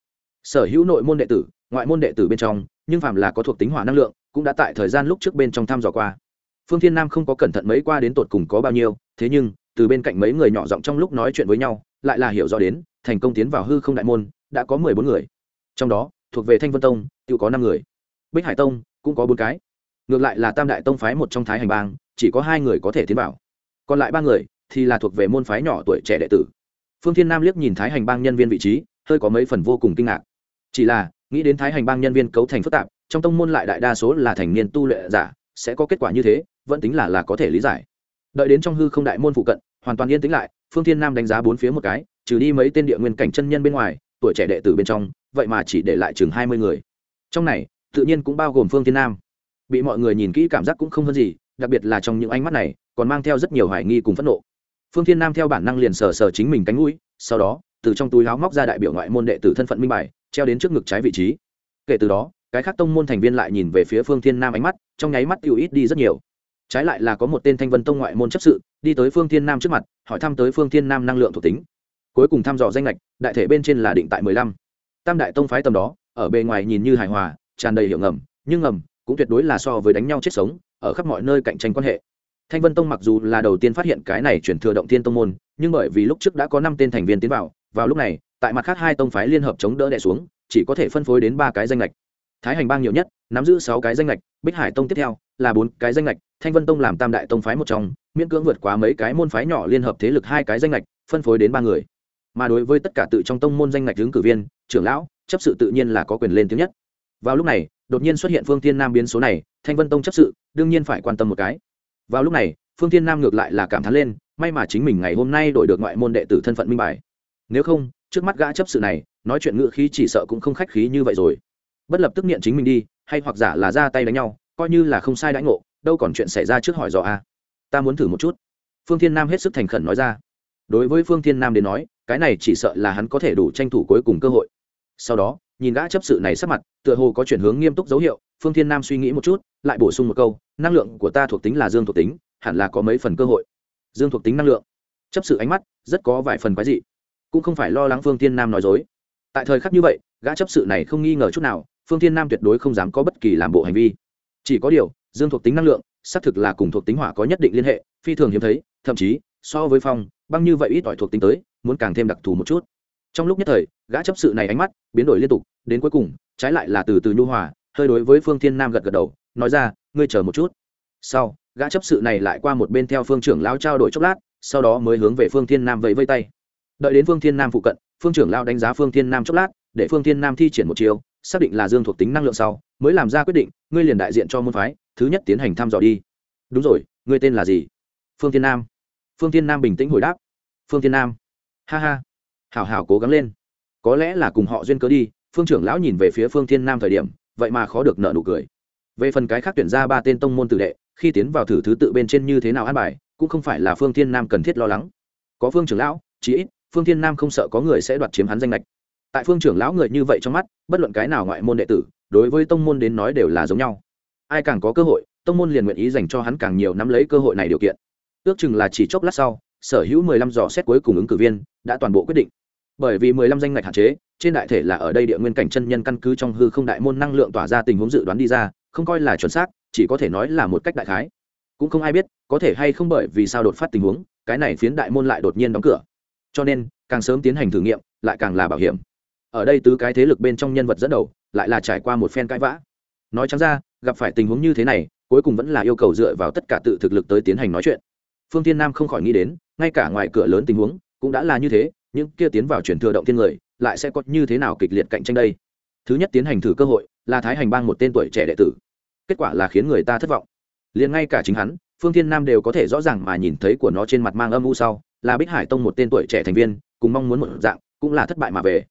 Sở hữu nội môn đệ tử, ngoại môn đệ tử bên trong, nhưng phàm là có thuộc tính hỏa năng lượng, cũng đã tại thời gian lúc trước bên trong thăm dò qua. Phương thiên nam không có cẩn thận mấy qua đến tột cùng có bao nhiêu, thế nhưng, từ bên cạnh mấy người nhỏ giọng trong lúc nói chuyện với nhau, lại là hiểu rõ đến, thành công tiến vào hư không đại môn, đã có mười bốn người. Trong đó, thuộc về thanh vân tông tự có năm người. Bích hải tông, cũng có bốn cái. Ngược lại là tam đại tông phái một trong thái hành bang chỉ có hai người có thể tiến vào. Còn lại ba người thì là thuộc về môn phái nhỏ tuổi trẻ đệ tử. Phương thiên nam liếc nhìn thái hành bang nhân viên vị trí, hơi có mấy phần vô cùng kinh ngạc. Chỉ là, nghĩ đến thái hành bang nhân viên cấu thành phức tạp, trong tông môn lại đại đa số là thành niên tu luyện giả, sẽ có kết quả như thế, vẫn tính là là có thể lý giải. Đợi đến trong hư không đại môn phụ cận, hoàn toàn yên tĩnh lại, phương thiên nam đánh giá bốn phía một cái, trừ đi mấy tên địa nguyên cảnh chân nhân bên ngoài, tuổi trẻ đệ tử bên trong, vậy mà chỉ để lại chừng hai mươi người. Trong này, tự nhiên cũng bao gồm phương thiên nam. Bị mọi người nhìn kỹ cảm giác cũng không hơn gì đặc biệt là trong những ánh mắt này, còn mang theo rất nhiều hoài nghi cùng phẫn nộ. Phương thiên nam theo bản năng liền sờ sờ chính mình cánh mũi, sau đó, từ trong túi láo móc ra đại biểu ngoại môn đệ tử thân phận minh bài, treo đến trước ngực trái vị trí. Kể từ đó, cái khác tông môn thành viên lại nhìn về phía phương thiên nam ánh mắt, trong nháy mắt tiêu ít đi rất nhiều. Trái lại là có một tên thanh vân tông ngoại môn chấp sự, đi tới phương thiên nam trước mặt, hỏi thăm tới phương thiên nam năng lượng thuộc tính. Cuối cùng thăm dò danh lệch đại thể bên trên là định tại mười lăm. Tam đại tông phái tầm đó, ở bề ngoài nhìn như hài hòa, tràn đầy hiệu ngầm, nhưng ngầm cũng tuyệt đối là so với đánh nhau chết sống ở khắp mọi nơi cạnh tranh quan hệ. Thanh vân tông mặc dù là đầu tiên phát hiện cái này chuyển thừa động tiên tông môn, nhưng bởi vì lúc trước đã có năm tên thành viên tiến vào vào lúc này, tại mặt khác hai tông phái liên hợp chống đỡ đẻ xuống, chỉ có thể phân phối đến ba cái danh lệch thái hành bang nhiều nhất, nắm giữ sáu cái danh lệch bích hải tông tiếp theo là bốn cái danh lệch thanh vân tông làm tam đại tông phái một trong, miễn cưỡng vượt quá mấy cái môn phái nhỏ liên hợp thế lực hai cái danh lệch phân phối đến ba người. Mà đối với tất cả tự trong tông môn danh ngạch ứng cử viên, trưởng lão, chấp sự tự nhiên là có quyền lên tiếng nhất. Vào lúc này đột nhiên xuất hiện phương thiên nam biến số này, thanh vân tông chấp sự, đương nhiên phải quan tâm một cái. Vào lúc này, phương thiên nam ngược lại là cảm thán lên, may mà chính mình ngày hôm nay đổi được ngoại môn đệ tử thân phận minh bài. Nếu không, trước mắt gã chấp sự này, nói chuyện ngựa khí chỉ sợ cũng không khách khí như vậy rồi. Bất lập tức niệm chính mình đi, hay hoặc giả là ra tay đánh nhau, coi như là không sai đãi ngộ, đâu còn chuyện xảy ra trước hỏi dò a. Ta muốn thử một chút. Phương thiên nam hết sức thành khẩn nói ra. Đối với phương thiên nam đến nói, cái này chỉ sợ là hắn có thể đủ tranh thủ cuối cùng cơ hội. Sau đó nhìn gã chấp sự này sắp mặt, tựa hồ có chuyển hướng nghiêm túc dấu hiệu, phương thiên nam suy nghĩ một chút, lại bổ sung một câu, năng lượng của ta thuộc tính là dương thuộc tính, hẳn là có mấy phần cơ hội. Dương thuộc tính năng lượng. Chấp sự ánh mắt rất có vài phần quái dị, cũng không phải lo lắng phương thiên nam nói dối. Tại thời khắc như vậy, gã chấp sự này không nghi ngờ chút nào, phương thiên nam tuyệt đối không dám có bất kỳ làm bộ hành vi. Chỉ có điều, dương thuộc tính năng lượng, xác thực là cùng thuộc tính hỏa có nhất định liên hệ, phi thường hiếm thấy, thậm chí, so với phong, băng như vậy ít ỏi thuộc tính tới, muốn càng thêm đặc thù một chút trong lúc nhất thời, gã chấp sự này ánh mắt biến đổi liên tục, đến cuối cùng, trái lại là từ từ nhu hòa, hơi đối với phương thiên nam gật gật đầu, nói ra, ngươi chờ một chút. Sau, gã chấp sự này lại qua một bên theo phương trưởng lao trao đổi chốc lát, sau đó mới hướng về phương thiên nam vẫy vây tay. Đợi đến phương thiên nam phụ cận, phương trưởng lao đánh giá phương thiên nam chốc lát, để phương thiên nam thi triển một chiều xác định là dương thuộc tính năng lượng sau, mới làm ra quyết định, ngươi liền đại diện cho môn phái, thứ nhất tiến hành thăm dò đi. Đúng rồi, ngươi tên là gì? Phương thiên nam. Phương thiên nam bình tĩnh hồi đáp. Phương thiên nam. Ha ha hảo hảo cố gắng lên. Có lẽ là cùng họ duyên cớ đi, phương trưởng lão nhìn về phía phương thiên nam thời điểm, vậy mà khó được nợ nụ cười. Về phần cái khác tuyển ra ba tên tông môn tử đệ, khi tiến vào thử thứ tự bên trên như thế nào an bài, cũng không phải là phương thiên nam cần thiết lo lắng. Có phương trưởng lão, chí ít, phương thiên nam không sợ có người sẽ đoạt chiếm hắn danh lệch tại phương trưởng lão người như vậy trong mắt, bất luận cái nào ngoại môn đệ tử, đối với tông môn đến nói đều là giống nhau. Ai càng có cơ hội, tông môn liền nguyện ý dành cho hắn càng nhiều nắm lấy cơ hội này điều kiện. Ước chừng là chỉ chốc lát sau, sở hữu mười lăm dò xét cuối cùng ứng cử viên, đã toàn bộ quyết định bởi vì mười lăm danh ngạch hạn chế, trên đại thể là ở đây địa nguyên cảnh chân nhân căn cứ trong hư không đại môn năng lượng tỏa ra tình huống dự đoán đi ra, không coi là chuẩn xác, chỉ có thể nói là một cách đại khái. Cũng không ai biết, có thể hay không bởi vì sao đột phát tình huống, cái này phiến đại môn lại đột nhiên đóng cửa. Cho nên, càng sớm tiến hành thử nghiệm, lại càng là bảo hiểm. Ở đây tứ cái thế lực bên trong nhân vật dẫn đầu, lại là trải qua một phen cãi vã. Nói chẳng ra, gặp phải tình huống như thế này, cuối cùng vẫn là yêu cầu dựa vào tất cả tự thực lực tới tiến hành nói chuyện. Phương tiên nam không khỏi nghĩ đến, ngay cả ngoài cửa lớn tình huống, cũng đã là như thế những kia tiến vào chuyển thừa động thiên người, lại sẽ có như thế nào kịch liệt cạnh tranh đây? Thứ nhất tiến hành thử cơ hội, là thái hành bang một tên tuổi trẻ đệ tử. Kết quả là khiến người ta thất vọng. Liền ngay cả chính hắn, phương thiên nam đều có thể rõ ràng mà nhìn thấy của nó trên mặt mang âm u sau, là bích hải tông một tên tuổi trẻ thành viên, cùng mong muốn một dạng, cũng là thất bại mà về.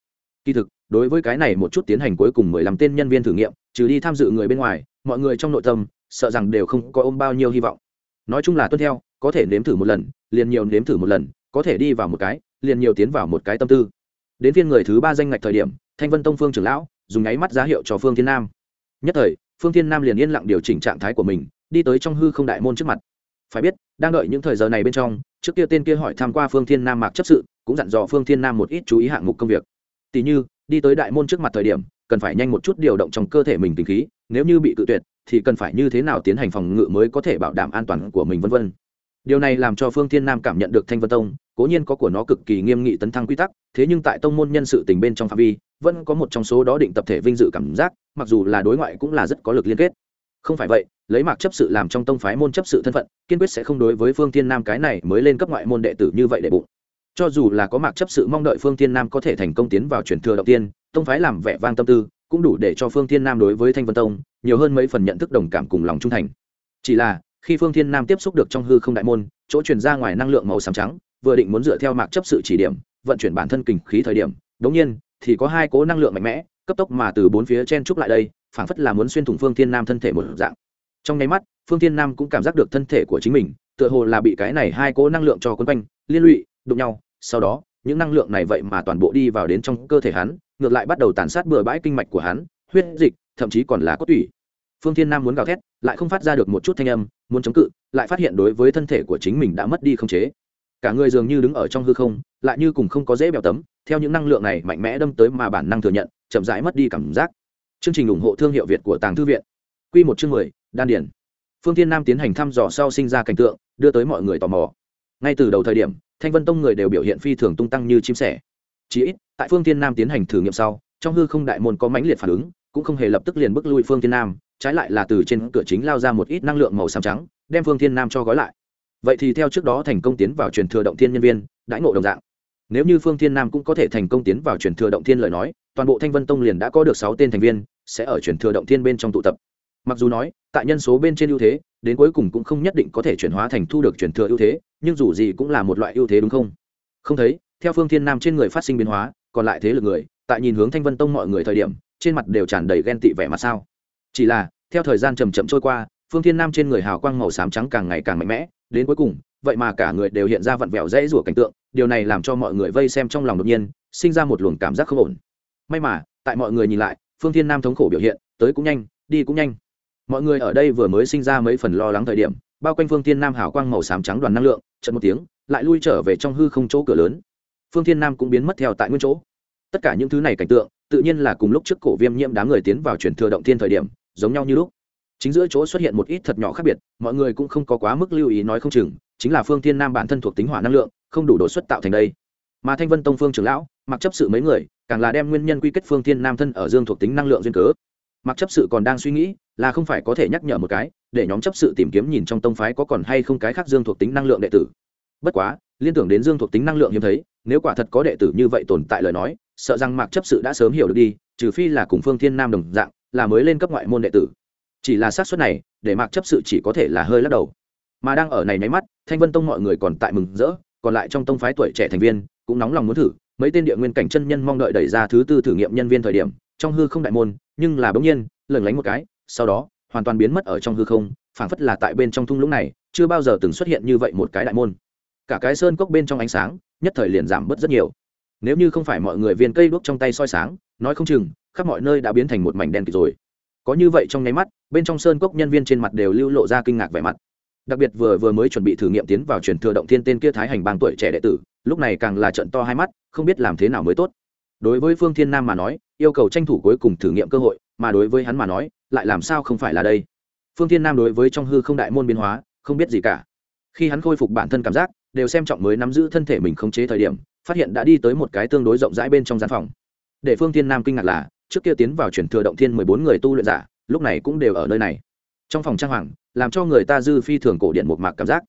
Kỳ thực, đối với cái này một chút tiến hành cuối cùng mười lăm tên nhân viên thử nghiệm, trừ đi tham dự người bên ngoài, mọi người trong nội tâm, sợ rằng đều không có ôm bao nhiêu hy vọng. Nói chung là tuân theo, có thể nếm thử một lần, liền nhiều nếm thử một lần, có thể đi vào một cái liền nhiều tiến vào một cái tâm tư. Đến phiên người thứ ba danh ngạch thời điểm, thanh vân tông phương trưởng lão dùng nháy mắt giá hiệu cho phương thiên nam. Nhất thời, phương thiên nam liền yên lặng điều chỉnh trạng thái của mình, đi tới trong hư không đại môn trước mặt. Phải biết, đang đợi những thời giờ này bên trong, trước kia tên kia hỏi tham q u a phương thiên nam mạc chấp sự, cũng dặn dò phương thiên nam một ít chú ý hạng mục công việc. Tỷ như, đi tới đại môn trước mặt thời điểm, cần phải nhanh một chút điều động trong cơ thể mình tình khí, nếu như bị cự tuyệt, thì cần phải như thế nào tiến hành phòng ngự mới có thể bảo đảm an toàn của mình, vân vân. Điều này làm cho phương thiên nam cảm nhận được thanh vân tông cố nhiên có của nó cực kỳ nghiêm nghị tấn thăng quy tắc, thế nhưng tại tông môn nhân sự tình bên trong phạm vi, vẫn có một trong số đó định tập thể vinh dự cảm giác, mặc dù là đối ngoại cũng là rất có lực liên kết. Không phải vậy, lấy mạc chấp sự làm trong tông phái môn chấp sự thân phận, kiên quyết sẽ không đối với phương thiên nam cái này mới lên cấp ngoại môn đệ tử như vậy để bụng. Cho dù là có mạc chấp sự mong đợi phương thiên nam có thể thành công tiến vào truyền thừa đầu tiên, tông phái làm vẻ vang tâm tư, cũng đủ để cho phương thiên nam đối với thanh vân tông nhiều hơn mấy phần nhận thức đồng cảm cùng lòng trung thành. Chỉ là, khi phương thiên nam tiếp xúc được trong hư không đại môn, chỗ truyền ra ngoài năng lượng màu xám trắng vừa định muốn dựa theo mạc chấp sự chỉ điểm, vận chuyển bản thân kình khí thời điểm, đống nhiên, thì có hai cố năng lượng mạnh mẽ, cấp tốc mà từ bốn phía chen trúc lại đây, phảng phất là muốn xuyên thủng phương thiên nam thân thể một dạng. Trong nháy mắt, phương thiên nam cũng cảm giác được thân thể của chính mình, tựa hồ là bị cái này hai cố năng lượng cho quấn quanh, liên lụy, đụng nhau. Sau đó, những năng lượng này vậy mà toàn bộ đi vào đến trong cơ thể hắn, ngược lại bắt đầu tàn sát bừa bãi kinh mạch của hắn, huyết dịch, thậm chí còn là cốt tủy. Phương thiên nam muốn gào thét, lại không phát ra được một chút thanh âm, muốn chống cự, lại phát hiện đối với thân thể của chính mình đã mất đi không chế cả người dường như đứng ở trong hư không, lại như cùng không có dễ bèo tấm, theo những năng lượng này mạnh mẽ đâm tới mà bản năng thừa nhận, chậm rãi mất đi cảm giác. Chương trình ủng hộ thương hiệu việt của tàng thư viện. Q một chương mười, đan điển. Phương thiên nam tiến hành thăm dò sau sinh ra cảnh tượng, đưa tới mọi người tò mò. Ngay từ đầu thời điểm, thanh vân tông người đều biểu hiện phi thường tung tăng như chim sẻ. Chí ít, tại phương thiên nam tiến hành thử nghiệm sau, trong hư không đại môn có mãnh liệt phản ứng, cũng không hề lập tức liền bước lui phương thiên nam, trái lại là từ trên cửa chính lao ra một ít năng lượng màu xám trắng, đem phương thiên nam cho gói lại vậy thì theo trước đó thành công tiến vào truyền thừa động thiên nhân viên, đãi ngộ đồng dạng. Nếu như phương thiên nam cũng có thể thành công tiến vào truyền thừa động thiên lời nói, toàn bộ thanh vân tông liền đã có được sáu tên thành viên, sẽ ở truyền thừa động thiên bên trong tụ tập. Mặc dù nói, tại nhân số bên trên ưu thế, đến cuối cùng cũng không nhất định có thể chuyển hóa thành thu được truyền thừa ưu thế, nhưng dù gì cũng là một loại ưu thế đúng không? Không thấy, theo phương thiên nam trên người phát sinh biến hóa, còn lại thế lực người, tại nhìn hướng thanh vân tông mọi người thời điểm, trên mặt đều tràn đầy ghen tị vẻ mặt sao. Chỉ là, theo thời gian chầm chậm trôi qua, phương thiên nam trên người hào quang màu xám trắng càng ngày càng mạnh mẽ đến cuối cùng, vậy mà cả người đều hiện ra vặn vẹo dễ rủa cảnh tượng, điều này làm cho mọi người vây xem trong lòng đột nhiên, sinh ra một luồng cảm giác không ổn. May mà, tại mọi người nhìn lại, phương thiên nam thống khổ biểu hiện, tới cũng nhanh, đi cũng nhanh. Mọi người ở đây vừa mới sinh ra mấy phần lo lắng thời điểm, bao quanh phương thiên nam hào quang màu xám trắng đoàn năng lượng trận một tiếng, lại lui trở về trong hư không chỗ cửa lớn. Phương thiên nam cũng biến mất theo tại nguyên chỗ. Tất cả những thứ này cảnh tượng, tự nhiên là cùng lúc trước cổ viêm nhiễm đám người tiến vào chuyển thừa động thiên thời điểm, giống nhau như lúc chính giữa chỗ xuất hiện một ít thật nhỏ khác biệt, mọi người cũng không có quá mức lưu ý nói không chừng, chính là phương thiên nam bản thân thuộc tính hỏa năng lượng, không đủ đột xuất tạo thành đây. Mà thanh vân tông phương trưởng lão, mặc chấp sự mấy người, càng là đem nguyên nhân quy kết phương thiên nam thân ở dương thuộc tính năng lượng duyên cớ. Mặc chấp sự còn đang suy nghĩ, là không phải có thể nhắc nhở một cái, để nhóm chấp sự tìm kiếm nhìn trong tông phái có còn hay không cái khác dương thuộc tính năng lượng đệ tử. Bất quá, liên tưởng đến dương thuộc tính năng lượng hiếm thấy, nếu quả thật có đệ tử như vậy tồn tại lời nói, sợ rằng mạc chấp sự đã sớm hiểu được đi, trừ phi là cùng phương thiên nam đồng dạng, là mới lên cấp ngoại môn đệ tử chỉ là xác suất này, để mạc chấp sự chỉ có thể là hơi lắc đầu. Mà đang ở này nháy mắt, thanh vân tông mọi người còn tại mừng rỡ, còn lại trong tông phái tuổi trẻ thành viên cũng nóng lòng muốn thử, mấy tên địa nguyên cảnh chân nhân mong đợi đẩy ra thứ tư thử nghiệm nhân viên thời điểm, trong hư không đại môn, nhưng là bỗng nhiên lẩn lánh một cái, sau đó, hoàn toàn biến mất ở trong hư không, phảng phất là tại bên trong thung lũng này, chưa bao giờ từng xuất hiện như vậy một cái đại môn. Cả cái sơn cốc bên trong ánh sáng, nhất thời liền giảm bớt rất nhiều. Nếu như không phải mọi người viên cây đuốc trong tay soi sáng, nói không chừng, khắp mọi nơi đã biến thành một mảnh đen kịt rồi có như vậy trong nháy mắt, bên trong sơn cốc nhân viên trên mặt đều lưu lộ ra kinh ngạc vẻ mặt. Đặc biệt vừa vừa mới chuẩn bị thử nghiệm tiến vào truyền thừa động thiên tên kia thái hành bang tuổi trẻ đệ tử, lúc này càng là trận to hai mắt, không biết làm thế nào mới tốt. Đối với phương thiên nam mà nói, yêu cầu tranh thủ cuối cùng thử nghiệm cơ hội, mà đối với hắn mà nói, lại làm sao không phải là đây? Phương thiên nam đối với trong hư không đại môn biến hóa, không biết gì cả. Khi hắn khôi phục bản thân cảm giác, đều xem trọng mới nắm giữ thân thể mình khống chế thời điểm, phát hiện đã đi tới một cái tương đối rộng rãi bên trong gian phòng. Để phương thiên nam kinh ngạc là trước kia tiến vào chuyển thừa động thiên mười bốn người tu luyện giả, lúc này cũng đều ở nơi này. Trong phòng trang hoàng, làm cho người ta dư phi thường cổ điện một mạc cảm giác.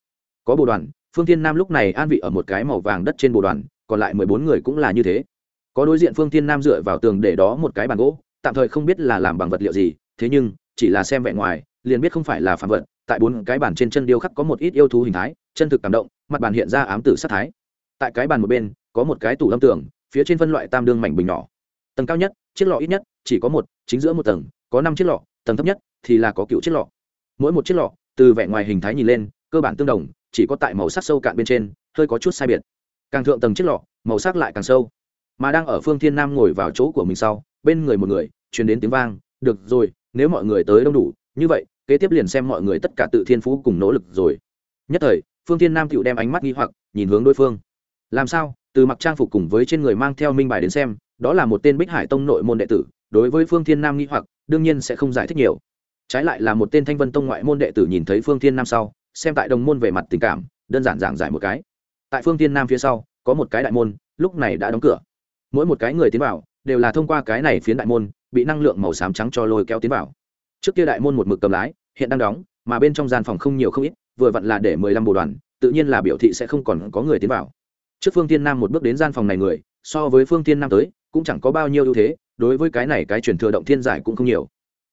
Có bồ đoàn, phương thiên nam lúc này an vị ở một cái màu vàng đất trên bồ đoàn, còn lại mười bốn người cũng là như thế. Có đối diện phương thiên nam dựa vào tường để đó một cái bàn gỗ, tạm thời không biết là làm bằng vật liệu gì, thế nhưng, chỉ là xem vẻ ngoài, liền biết không phải là phàm vật, tại bốn cái bàn trên chân điêu khắc có một ít yêu thú hình thái, chân thực cảm động, mặt bàn hiện ra ám tử sát thái. Tại cái bàn một bên, có một cái tủ lâm tường, phía trên phân loại tam đương mảnh bình nhỏ. Tầng cao nhất chiếc lọ ít nhất chỉ có một, chính giữa một tầng, có năm chiếc lọ, tầng thấp nhất thì là có cựu chiếc lọ. Mỗi một chiếc lọ, từ vẻ ngoài hình thái nhìn lên, cơ bản tương đồng, chỉ có tại màu sắc sâu cạn bên trên, hơi có chút sai biệt. Càng thượng tầng chiếc lọ, màu sắc lại càng sâu. Mà đang ở phương thiên nam ngồi vào chỗ của mình sau, bên người một người, truyền đến tiếng vang, được rồi, nếu mọi người tới đông đủ, như vậy, kế tiếp liền xem mọi người tất cả tự thiên phú cùng nỗ lực rồi. Nhất thời, phương thiên nam tựu đem ánh mắt nghi hoặc, nhìn hướng đối phương. Làm sao? Từ mặc trang phục cùng với trên người mang theo minh bài đến xem đó là một tên bích hải tông nội môn đệ tử, đối với phương thiên nam nghi hoặc, đương nhiên sẽ không giải thích nhiều. Trái lại là một tên thanh vân tông ngoại môn đệ tử nhìn thấy phương thiên nam sau, xem tại đồng môn về mặt tình cảm, đơn giản giảng giải một cái. Tại phương thiên nam phía sau, có một cái đại môn, lúc này đã đóng cửa. Mỗi một cái người tiến vào, đều là thông qua cái này phiến đại môn, bị năng lượng màu xám trắng cho lôi kéo tiến vào. Trước kia đại môn một mực cầm lái, hiện đang đóng, mà bên trong gian phòng không nhiều không ít, vừa vặn là để mười lăm bộ đoàn, tự nhiên là biểu thị sẽ không còn có người tiến vào. Trước phương tiên nam một bước đến gian phòng này người, so với phương tiên nam tới cũng chẳng có bao nhiêu ưu thế, đối với cái này cái truyền thừa động thiên giải cũng không nhiều.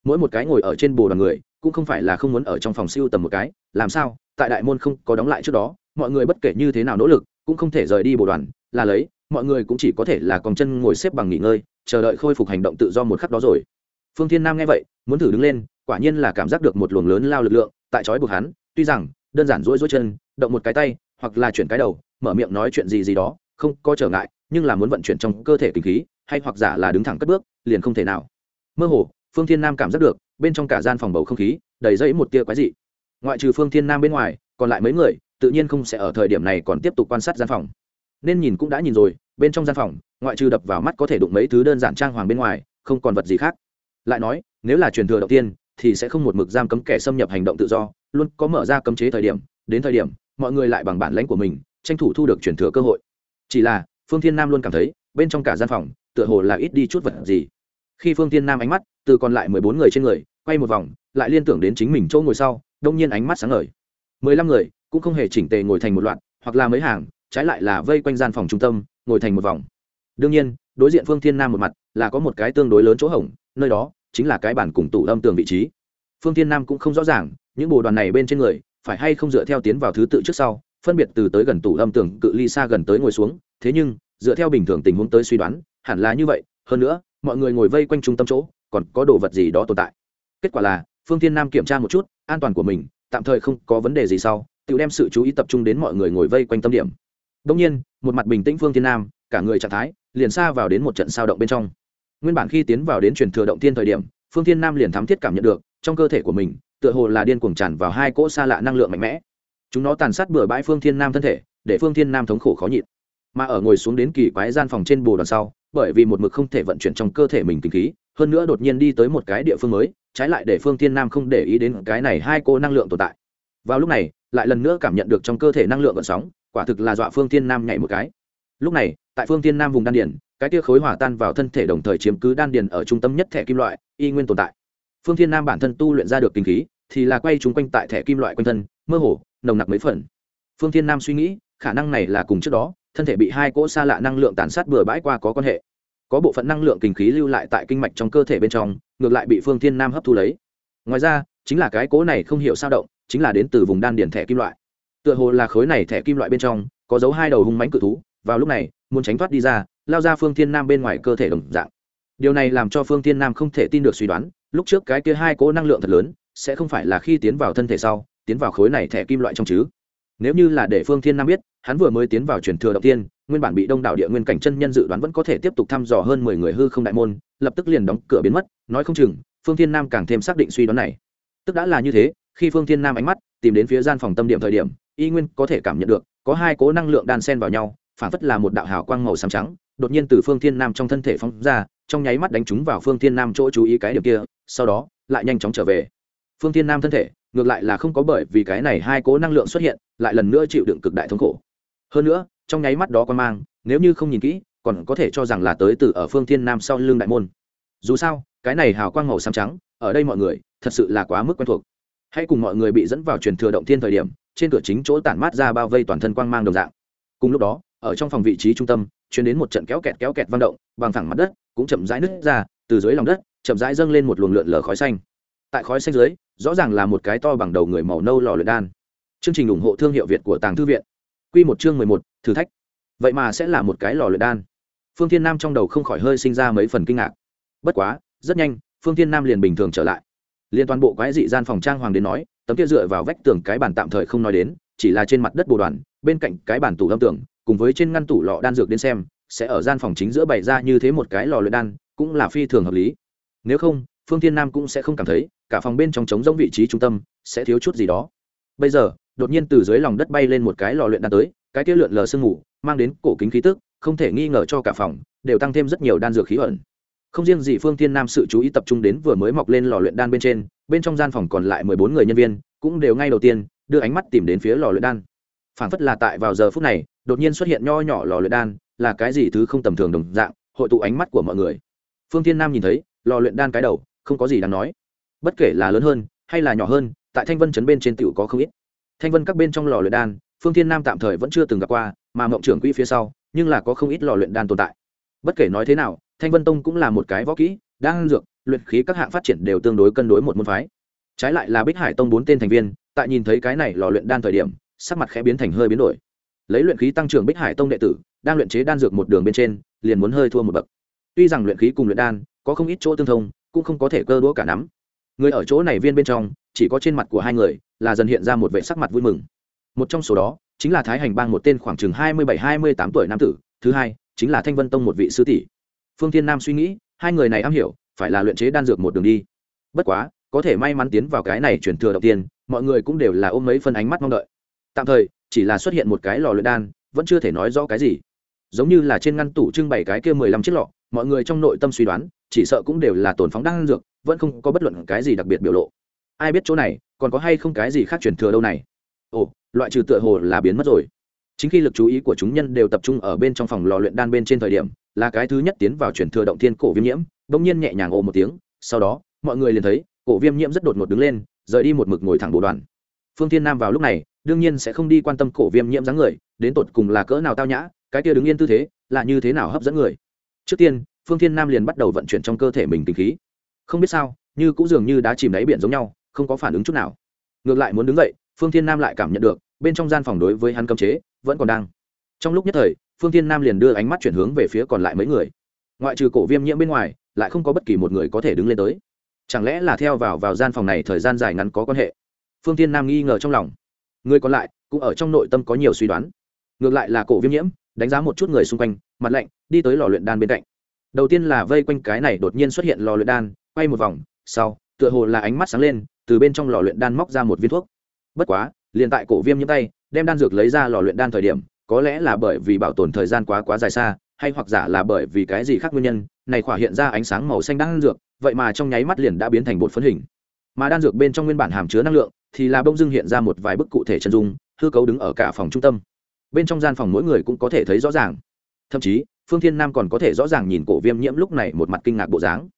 Mỗi một cái ngồi ở trên bồ đoàn người, cũng không phải là không muốn ở trong phòng siêu tầm một cái, làm sao? Tại đại môn không có đóng lại trước đó, mọi người bất kể như thế nào nỗ lực, cũng không thể rời đi bồ đoàn, là lấy, mọi người cũng chỉ có thể là còn chân ngồi xếp bằng nghỉ ngơi, chờ đợi khôi phục hành động tự do một khắc đó rồi. Phương thiên nam nghe vậy, muốn thử đứng lên, quả nhiên là cảm giác được một luồng lớn lao lực lượng, tại chói buộc hắn, tuy rằng, đơn giản rỗi rỗi chân, động một cái tay, hoặc là chuyển cái đầu, mở miệng nói chuyện gì gì đó, không có trở ngại nhưng là muốn vận chuyển trong cơ thể kinh khí, hay hoặc giả là đứng thẳng cất bước, liền không thể nào. Mơ hồ, phương thiên nam cảm giác được, bên trong cả gian phòng bầu không khí, đầy dẫy một tia quái dị. Ngoại trừ phương thiên nam bên ngoài, còn lại mấy người, tự nhiên không sẽ ở thời điểm này còn tiếp tục quan sát gian phòng. Nên nhìn cũng đã nhìn rồi, bên trong gian phòng, ngoại trừ đập vào mắt có thể đụng mấy thứ đơn giản trang hoàng bên ngoài, không còn vật gì khác. Lại nói, nếu là truyền thừa đầu tiên, thì sẽ không một mực giam cấm kẻ xâm nhập hành động tự do, luôn có mở ra cấm chế thời điểm, đến thời điểm, mọi người lại bằng bản lãnh của mình, tranh thủ thu được truyền thừa cơ hội. Chỉ là phương thiên nam luôn cảm thấy, bên trong cả gian phòng, tựa hồ là ít đi chút vật gì. Khi phương thiên nam ánh mắt từ còn lại mười bốn người trên người, quay một vòng, lại liên tưởng đến chính mình chỗ ngồi sau, đông nhiên ánh mắt sáng ngời. Mười lăm người, cũng không hề chỉnh tề ngồi thành một loạt, hoặc là mấy hàng, trái lại là vây quanh gian phòng trung tâm, ngồi thành một vòng. Đương nhiên, đối diện phương thiên nam một mặt, là có một cái tương đối lớn chỗ hổng, nơi đó, chính là cái bản cùng tủ âm tường vị trí. Phương thiên nam cũng không rõ ràng, những bồ đoàn này bên trên người, phải hay không dựa theo tiến vào thứ tự trước sau, phân biệt từ tới gần tủ âm tường, cự ly xa gần tới ngồi xuống thế nhưng, dựa theo bình thường tình huống tới suy đoán, hẳn là như vậy, hơn nữa, mọi người ngồi vây quanh trung tâm chỗ, còn có đồ vật gì đó tồn tại. Kết quả là, phương thiên nam kiểm tra một chút, an toàn của mình, tạm thời không có vấn đề gì sau, tự đem sự chú ý tập trung đến mọi người ngồi vây quanh tâm điểm. Đông nhiên, một mặt bình tĩnh phương thiên nam, cả người trạng thái, liền xa vào đến một trận sao động bên trong. Nguyên bản khi tiến vào đến truyền thừa động tiên thời điểm, phương thiên nam liền thám thiết cảm nhận được, trong cơ thể của mình, tựa hồ là điên cuồng tràn vào hai cỗ xa lạ năng lượng mạnh mẽ. Chúng nó tàn sát bừa bãi phương thiên nam thân thể, để phương thiên nam thống khổ khó nhịn mà ở ngồi xuống đến kỳ quái gian phòng trên bồ đoàn sau, bởi vì một mực không thể vận chuyển trong cơ thể mình kinh khí, hơn nữa đột nhiên đi tới một cái địa phương mới, trái lại để phương thiên nam không để ý đến cái này hai cô năng lượng tồn tại. Vào lúc này, lại lần nữa cảm nhận được trong cơ thể năng lượng gợn sóng, quả thực là dọa phương thiên nam nhảy một cái. Lúc này, tại phương thiên nam vùng đan điền, cái tia khối hỏa tan vào thân thể đồng thời chiếm cứ đan điền ở trung tâm nhất thẻ kim loại, y nguyên tồn tại. Phương thiên nam bản thân tu luyện ra được kinh khí, thì là quay chúng quanh tại thẻ kim loại quanh thân, mơ hồ, nồng nặc mấy phần. Phương thiên nam suy nghĩ, khả năng này là cùng trước đó thân thể bị hai cỗ xa lạ năng lượng tàn sát bừa bãi qua có quan hệ. Có bộ phận năng lượng kinh khí lưu lại tại kinh mạch trong cơ thể bên trong, ngược lại bị phương thiên nam hấp thu lấy. Ngoài ra, chính là cái cỗ này không hiểu sao động, chính là đến từ vùng đan điển thẻ kim loại. Tựa hồ là khối này thẻ kim loại bên trong, có dấu hai đầu hung mánh cự thú, vào lúc này, muốn tránh thoát đi ra, lao ra phương thiên nam bên ngoài cơ thể đồng dạng. Điều này làm cho phương thiên nam không thể tin được suy đoán, lúc trước cái kia hai cỗ năng lượng thật lớn, sẽ không phải là khi tiến vào thân thể sau, tiến vào khối này thẻ kim loại trong chứ nếu như là để phương thiên nam biết, hắn vừa mới tiến vào truyền thừa đầu tiên, nguyên bản bị đông đảo địa nguyên cảnh chân nhân dự đoán vẫn có thể tiếp tục thăm dò hơn mười người hư không đại môn, lập tức liền đóng cửa biến mất, nói không chừng, phương thiên nam càng thêm xác định suy đoán này. Tức đã là như thế, khi phương thiên nam ánh mắt tìm đến phía gian phòng tâm điểm thời điểm, y nguyên có thể cảm nhận được, có hai cố năng lượng đan xen vào nhau, phản phất là một đạo hào quang màu xám trắng, đột nhiên từ phương thiên nam trong thân thể phóng ra, trong nháy mắt đánh trúng vào phương thiên nam chỗ chú ý cái điểm kia, sau đó, lại nhanh chóng trở về. Phương thiên nam thân thể ngược lại là không có bởi vì cái này hai cố năng lượng xuất hiện, lại lần nữa chịu đựng cực đại thống khổ. Hơn nữa, trong nháy mắt đó quan mang, nếu như không nhìn kỹ, còn có thể cho rằng là tới từ ở phương thiên nam sau lưng đại môn. Dù sao, cái này hào quang màu xám trắng, ở đây mọi người, thật sự là quá mức quen thuộc. Hãy cùng mọi người bị dẫn vào truyền thừa động thiên thời điểm, trên cửa chính chỗ tản mát ra bao vây toàn thân quang mang đồng dạng. Cùng lúc đó, ở trong phòng vị trí trung tâm chuyển đến một trận kéo kẹt kéo kẹt vang động, bằng thẳng mặt đất, cũng chậm rãi nứt ra, từ dưới lòng đất, chậm rãi dâng lên một luồng lượn lờ khói xanh tại khói xanh dưới, rõ ràng là một cái to bằng đầu người màu nâu lò luyện đan. Chương trình ủng hộ thương hiệu việt của tàng thư viện. Q một chương mười một, thử thách. Vậy mà sẽ là một cái lò luyện đan. Phương thiên nam trong đầu không khỏi hơi sinh ra mấy phần kinh ngạc. Bất quá, rất nhanh, phương thiên nam liền bình thường trở lại. Liên toàn bộ quái dị gian phòng trang hoàng đến nói, tấm kia dựa vào vách tường cái bàn tạm thời không nói đến, chỉ là trên mặt đất bồ đoàn, bên cạnh cái bàn tủ âm tường, cùng với trên ngăn tủ lọ đan dược đến xem, sẽ ở gian phòng chính giữa bày ra như thế một cái lò luyện đan, cũng là phi thường hợp lý. Nếu không, phương thiên nam cũng sẽ không cảm thấy cả phòng bên trong trống giống vị trí trung tâm, sẽ thiếu chút gì đó. Bây giờ, đột nhiên từ dưới lòng đất bay lên một cái lò luyện đan tới, cái kia lượn lờ sương mù, mang đến cổ kính khí tức, không thể nghi ngờ cho cả phòng, đều tăng thêm rất nhiều đan dược khí ẩn. Không riêng gì phương thiên nam sự chú ý tập trung đến vừa mới mọc lên lò luyện đan bên trên, bên trong gian phòng còn lại mười bốn người nhân viên, cũng đều ngay đầu tiên, đưa ánh mắt tìm đến phía lò luyện đan. Phản phất là tại vào giờ phút này, đột nhiên xuất hiện nho nhỏ lò luyện đan, là cái gì thứ không tầm thường đồng dạng, hội tụ ánh mắt của mọi người. Phương thiên nam nhìn thấy, lò luyện đan cái đầu, không có gì đáng nói bất kể là lớn hơn hay là nhỏ hơn, tại thanh vân chấn bên trên tiểu có không ít. Thanh vân các bên trong lò luyện đan, phương thiên nam tạm thời vẫn chưa từng gặp qua, mà mộng trưởng quỹ phía sau, nhưng là có không ít lò luyện đan tồn tại. Bất kể nói thế nào, thanh vân tông cũng là một cái võ kỹ đang dược, luyện khí các hạng phát triển đều tương đối cân đối một môn phái. Trái lại là bích hải tông bốn tên thành viên, tại nhìn thấy cái này lò luyện đan thời điểm, sắc mặt khẽ biến thành hơi biến đổi. Lấy luyện khí tăng trưởng bích hải tông đệ tử, đang luyện chế đan dược một đường bên trên, liền muốn hơi thua một bậc. Tuy rằng luyện khí cùng luyện đan có không ít chỗ tương thông, cũng không có thể cơ đũa cả nắm người ở chỗ này viên bên trong, chỉ có trên mặt của hai người là dần hiện ra một vệ sắc mặt vui mừng. Một trong số đó chính là thái hành bang một tên khoảng chừng hai mươi bảy, hai mươi tám tuổi nam tử, thứ hai chính là thanh vân tông một vị sư tỷ. Phương thiên nam suy nghĩ, hai người này am hiểu, phải là luyện chế đan dược một đường đi. Bất quá, có thể may mắn tiến vào cái này chuyển thừa đầu tiên, mọi người cũng đều là ôm mấy phân ánh mắt mong đợi. Tạm thời, chỉ là xuất hiện một cái lò luyện đan, vẫn chưa thể nói rõ cái gì. Giống như là trên ngăn tủ trưng bày cái kia mười lăm chiếc lọ mọi người trong nội tâm suy đoán, chỉ sợ cũng đều là tổn phóng đan dược, vẫn không có bất luận cái gì đặc biệt biểu lộ. Ai biết chỗ này, còn có hay không cái gì khác truyền thừa đâu này? Ồ, loại trừ tựa hồ là biến mất rồi. Chính khi lực chú ý của chúng nhân đều tập trung ở bên trong phòng lò luyện đan bên trên thời điểm, là cái thứ nhất tiến vào truyền thừa động thiên cổ viêm nhiễm, bỗng nhiên nhẹ nhàng ồ một tiếng, sau đó, mọi người liền thấy, cổ viêm nhiễm rất đột ngột đứng lên, rời đi một mực ngồi thẳng bộ đoàn. Phương thiên nam vào lúc này, đương nhiên sẽ không đi quan tâm cổ viêm nhiễm dáng người, đến tột cùng là cỡ nào tao nhã, cái kia đứng yên tư thế, là như thế nào hấp dẫn người? Trước tiên, phương thiên nam liền bắt đầu vận chuyển trong cơ thể mình tình khí. Không biết sao, như cũng dường như đã chìm đáy biển giống nhau, không có phản ứng chút nào. Ngược lại muốn đứng dậy, phương thiên nam lại cảm nhận được, bên trong gian phòng đối với hắn cấm chế, vẫn còn đang. Trong lúc nhất thời, phương thiên nam liền đưa ánh mắt chuyển hướng về phía còn lại mấy người. Ngoại trừ cổ viêm nhiễm bên ngoài, lại không có bất kỳ một người có thể đứng lên tới. Chẳng lẽ là theo vào vào gian phòng này thời gian dài ngắn có quan hệ? Phương thiên nam nghi ngờ trong lòng. Người còn lại, cũng ở trong nội tâm có nhiều suy đoán. Ngược lại là cổ viêm nhiễm, đánh giá một chút người xung quanh mặt lạnh, đi tới lò luyện đan bên cạnh. Đầu tiên là vây quanh cái này đột nhiên xuất hiện lò luyện đan, quay một vòng, sau, tựa hồ là ánh mắt sáng lên, từ bên trong lò luyện đan móc ra một viên thuốc. Bất quá, liền tại cổ viêm nhiễm tay, đem đan dược lấy ra lò luyện đan thời điểm, có lẽ là bởi vì bảo tồn thời gian quá quá dài xa, hay hoặc giả là bởi vì cái gì khác nguyên nhân, này khỏa hiện ra ánh sáng màu xanh đan dược, vậy mà trong nháy mắt liền đã biến thành bột phấn hình. Mà đan dược bên trong nguyên bản hàm chứa năng lượng, thì là bông dưng hiện ra một vài bức cụ thể chân dung, hư cấu đứng ở cả phòng trung tâm. Bên trong gian phòng mỗi người cũng có thể thấy rõ ràng thậm chí, phương thiên nam còn có thể rõ ràng nhìn cổ viêm nhiễm lúc này một mặt kinh ngạc bộ dáng.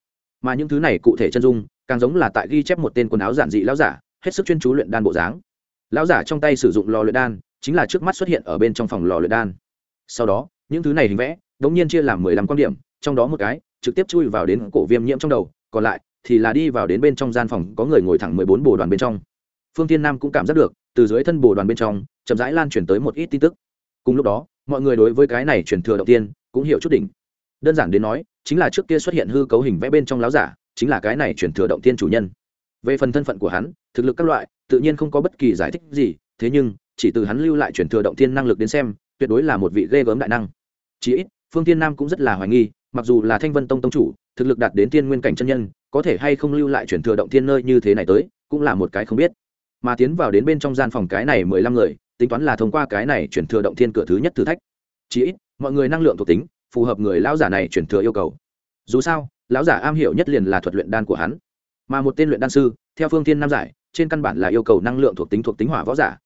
Mà những thứ này cụ thể chân dung, càng giống là tại ghi chép một tên quần áo giản dị lão giả, hết sức chuyên chú luyện đan bộ dáng. Lão giả trong tay sử dụng lò luyện đan, chính là trước mắt xuất hiện ở bên trong phòng lò luyện đan. Sau đó, những thứ này hình vẽ, đống nhiên chia làm mười lăm quan điểm, trong đó một cái, trực tiếp chui vào đến cổ viêm nhiễm trong đầu, còn lại thì là đi vào đến bên trong gian phòng có người ngồi thẳng mười bốn bồ đoàn bên trong. Phương tiên nam cũng cảm giác được, từ dưới thân bồ đoàn bên trong, chậm rãi lan truyền tới một ít tin tức. Cùng lúc đó mọi người đối với cái này truyền thừa đầu tiên cũng hiểu chút đỉnh. Đơn giản đến nói, chính là trước kia xuất hiện hư cấu hình vẽ bên trong láo giả, chính là cái này truyền thừa động tiên chủ nhân. Về phần thân phận của hắn, thực lực các loại, tự nhiên không có bất kỳ giải thích gì, thế nhưng, chỉ từ hắn lưu lại truyền thừa động tiên năng lực đến xem, tuyệt đối là một vị ghê gớm đại năng. Chí ít, phương tiên nam cũng rất là hoài nghi, mặc dù là thanh vân tông tông chủ, thực lực đạt đến tiên nguyên cảnh chân nhân, có thể hay không lưu lại truyền thừa động tiên nơi như thế này tới, cũng là một cái không biết. Mà tiến vào đến bên trong gian phòng cái này mười lăm người tính toán là thông qua cái này chuyển thừa động thiên cửa thứ nhất thử thách. Chí ít, mọi người năng lượng thuộc tính, phù hợp người lão giả này chuyển thừa yêu cầu. Dù sao, lão giả am hiểu nhất liền là thuật luyện đan của hắn. Mà một tên luyện đan sư, theo phương thiên nam giải, trên căn bản là yêu cầu năng lượng thuộc tính thuộc tính hỏa võ giả.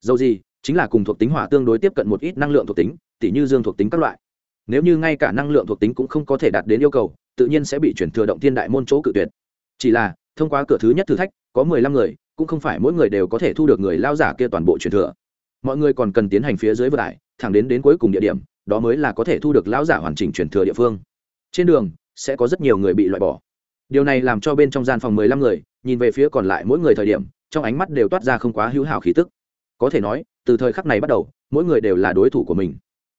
Dầu gì, chính là cùng thuộc tính hỏa tương đối tiếp cận một ít năng lượng thuộc tính, tỉ như dương thuộc tính các loại. Nếu như ngay cả năng lượng thuộc tính cũng không có thể đạt đến yêu cầu, tự nhiên sẽ bị chuyển thừa động thiên đại môn chỗ cự tuyệt. Chỉ là, thông qua cửa thứ nhất thử thách, có mười lăm người, cũng không phải mỗi người đều có thể thu được người lao giả kia toàn bộ truyền thừa mọi người còn cần tiến hành phía dưới vượt đại thẳng đến đến cuối cùng địa điểm, đó mới là có thể thu được lão giả hoàn chỉnh truyền thừa địa phương. Trên đường, sẽ có rất nhiều người bị loại bỏ. Điều này làm cho bên trong gian phòng mười lăm người, nhìn về phía còn lại mỗi người thời điểm, trong ánh mắt đều toát ra không quá hữu hảo khí tức. Có thể nói, từ thời khắc này bắt đầu, mỗi người đều là đối thủ của mình.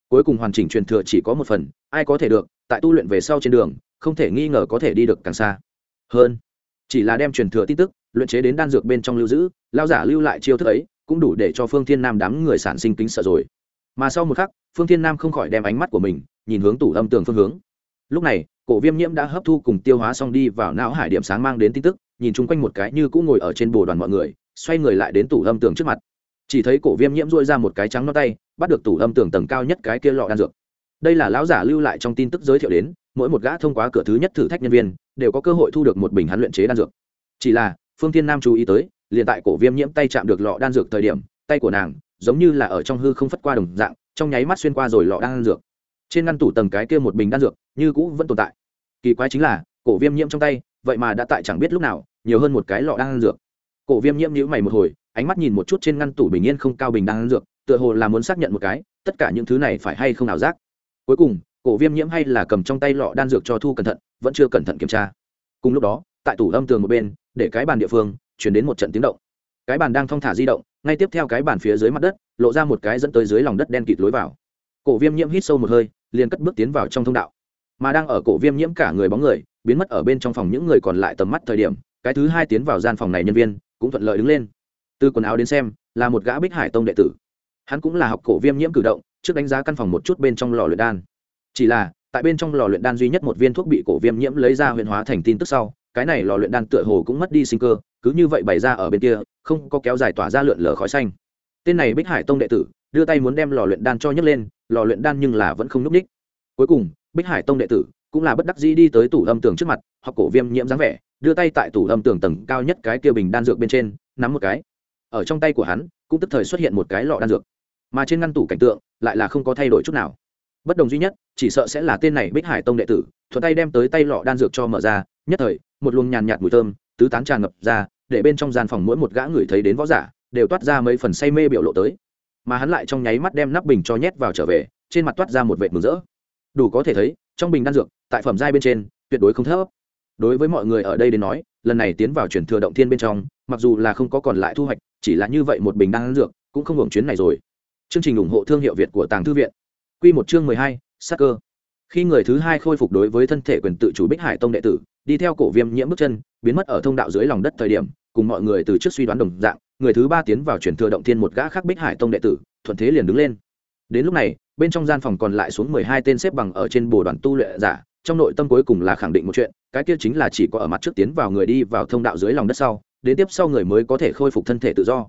Cuối cùng hoàn chỉnh truyền thừa chỉ có một phần, ai có thể được, tại tu luyện về sau trên đường, không thể nghi ngờ có thể đi được càng xa. Hơn, chỉ là đem truyền thừa tin tức, luyện chế đến đan dược bên trong lưu giữ lao giả lưu lại chiêu thức ấy cũng đủ để cho phương thiên nam đám người sản sinh kính sợ rồi. Mà sau một khắc, phương thiên nam không khỏi đem ánh mắt của mình nhìn hướng tủ âm tường phương hướng. Lúc này, cổ viêm nhiễm đã hấp thu cùng tiêu hóa xong đi vào não hải điểm sáng mang đến tin tức, nhìn chung quanh một cái như cũng ngồi ở trên bồ đoàn mọi người, xoay người lại đến tủ âm tường trước mặt. Chỉ thấy cổ viêm nhiễm dôi ra một cái trắng nó tay, bắt được tủ âm tường tầng cao nhất cái kia lọ đan dược. Đây là lão giả lưu lại trong tin tức giới thiệu đến, mỗi một gã thông qua cửa thứ nhất thử thách nhân viên, đều có cơ hội thu được một bình hắn luyện chế đan dược. Chỉ là, phương tiên nam chú ý tới liền tại cổ viêm nhiễm tay chạm được lọ đan dược thời điểm, tay của nàng giống như là ở trong hư không phất qua đồng dạng, trong nháy mắt xuyên qua rồi lọ đan dược. Trên ngăn tủ tầng cái kia một bình đan dược như cũ vẫn tồn tại. Kỳ quái chính là, cổ viêm nhiễm trong tay, vậy mà đã tại chẳng biết lúc nào, nhiều hơn một cái lọ đan dược. Cổ viêm nhiễm nhíu mày một hồi, ánh mắt nhìn một chút trên ngăn tủ bình yên không cao bình đan dược, tựa hồ là muốn xác nhận một cái, tất cả những thứ này phải hay không nào giác. Cuối cùng, cổ viêm nhiễm hay là cầm trong tay lọ đan dược cho thu cẩn thận, vẫn chưa cẩn thận kiểm tra. Cùng lúc đó, tại tủ âm tường một bên, để cái bàn địa phương chuyển đến một trận tiếng động. Cái bàn đang thong thả di động, ngay tiếp theo cái bàn phía dưới mặt đất, lộ ra một cái dẫn tới dưới lòng đất đen kịt lối vào. Cổ viêm nhiễm hít sâu một hơi, liền cất bước tiến vào trong thông đạo. Mà đang ở cổ viêm nhiễm cả người bóng người, biến mất ở bên trong phòng những người còn lại tầm mắt thời điểm, cái thứ hai tiến vào gian phòng này nhân viên, cũng thuận lợi đứng lên. Từ quần áo đến xem, là một gã bích hải tông đệ tử. Hắn cũng là học cổ viêm nhiễm cử động, trước đánh giá căn phòng một chút bên trong lò luyện đan. Chỉ là, tại bên trong lò luyện đan duy nhất một viên thuốc bị cổ viêm nhiễm lấy ra huyền hóa thành tin tức sau, cái này lò luyện đan tựa hồ cũng mất đi sinh cơ cứ như vậy bày ra ở bên kia, không có kéo dài tỏa ra lượn lờ khói xanh. Tên này bích hải tông đệ tử, đưa tay muốn đem lò luyện đan cho nhấc lên, lò luyện đan nhưng là vẫn không n ú c ních cuối cùng, bích hải tông đệ tử cũng là bất đắc dĩ đi tới tủ âm tường trước mặt hoặc cổ viêm nhiễm dáng vẻ, đưa tay tại tủ âm tường tầng cao nhất cái kia bình đan dược bên trên, nắm một cái. Ở trong tay của hắn, cũng tức thời xuất hiện một cái lọ đan dược. Mà trên ngăn tủ cảnh tượng, lại là không có thay đổi chút nào. Bất đồng duy nhất, chỉ sợ sẽ là tên này bích hải tông đệ tử, thuận tay đem tới tay lọ đan dược cho mở ra, nhất thời, một luồng nhàn nhạt mùi thơm, tứ tán tràn ngập ra để bên trong gian phòng mỗi một gã người thấy đến võ giả, đều toát ra mấy phần say mê biểu lộ tới. Mà hắn lại trong nháy mắt đem nắp bình cho nhét vào trở về, trên mặt toát ra một vệt mừng rỡ. Đủ có thể thấy, trong bình đan dược, tại phẩm giai bên trên, tuyệt đối không thấp. Đối với mọi người ở đây đến nói, lần này tiến vào chuyển thừa động thiên bên trong, mặc dù là không có còn lại thu hoạch, chỉ là như vậy một bình đan dược, cũng không hưởng chuyến này rồi. Chương trình ủng hộ thương hiệu việt của tàng thư viện. Q một chương mười hai, sắc cơ khi người thứ hai khôi phục đối với thân thể quyền tự chủ bích hải tông đệ tử, đi theo cổ viêm nhiễm bước chân, biến mất ở thông đạo dưới lòng đất thời điểm, cùng mọi người từ trước suy đoán đồng dạng, người thứ ba tiến vào chuyển thừa động thiên một gã khác bích hải tông đệ tử, thuận thế liền đứng lên. Đến lúc này, bên trong gian phòng còn lại xuống mười hai tên xếp bằng ở trên bồ đoàn tu luyện giả, trong nội tâm cuối cùng là khẳng định một chuyện, cái kia chính là chỉ có ở mặt trước tiến vào người đi vào thông đạo dưới lòng đất sau, đến tiếp sau người mới có thể khôi phục thân thể tự do.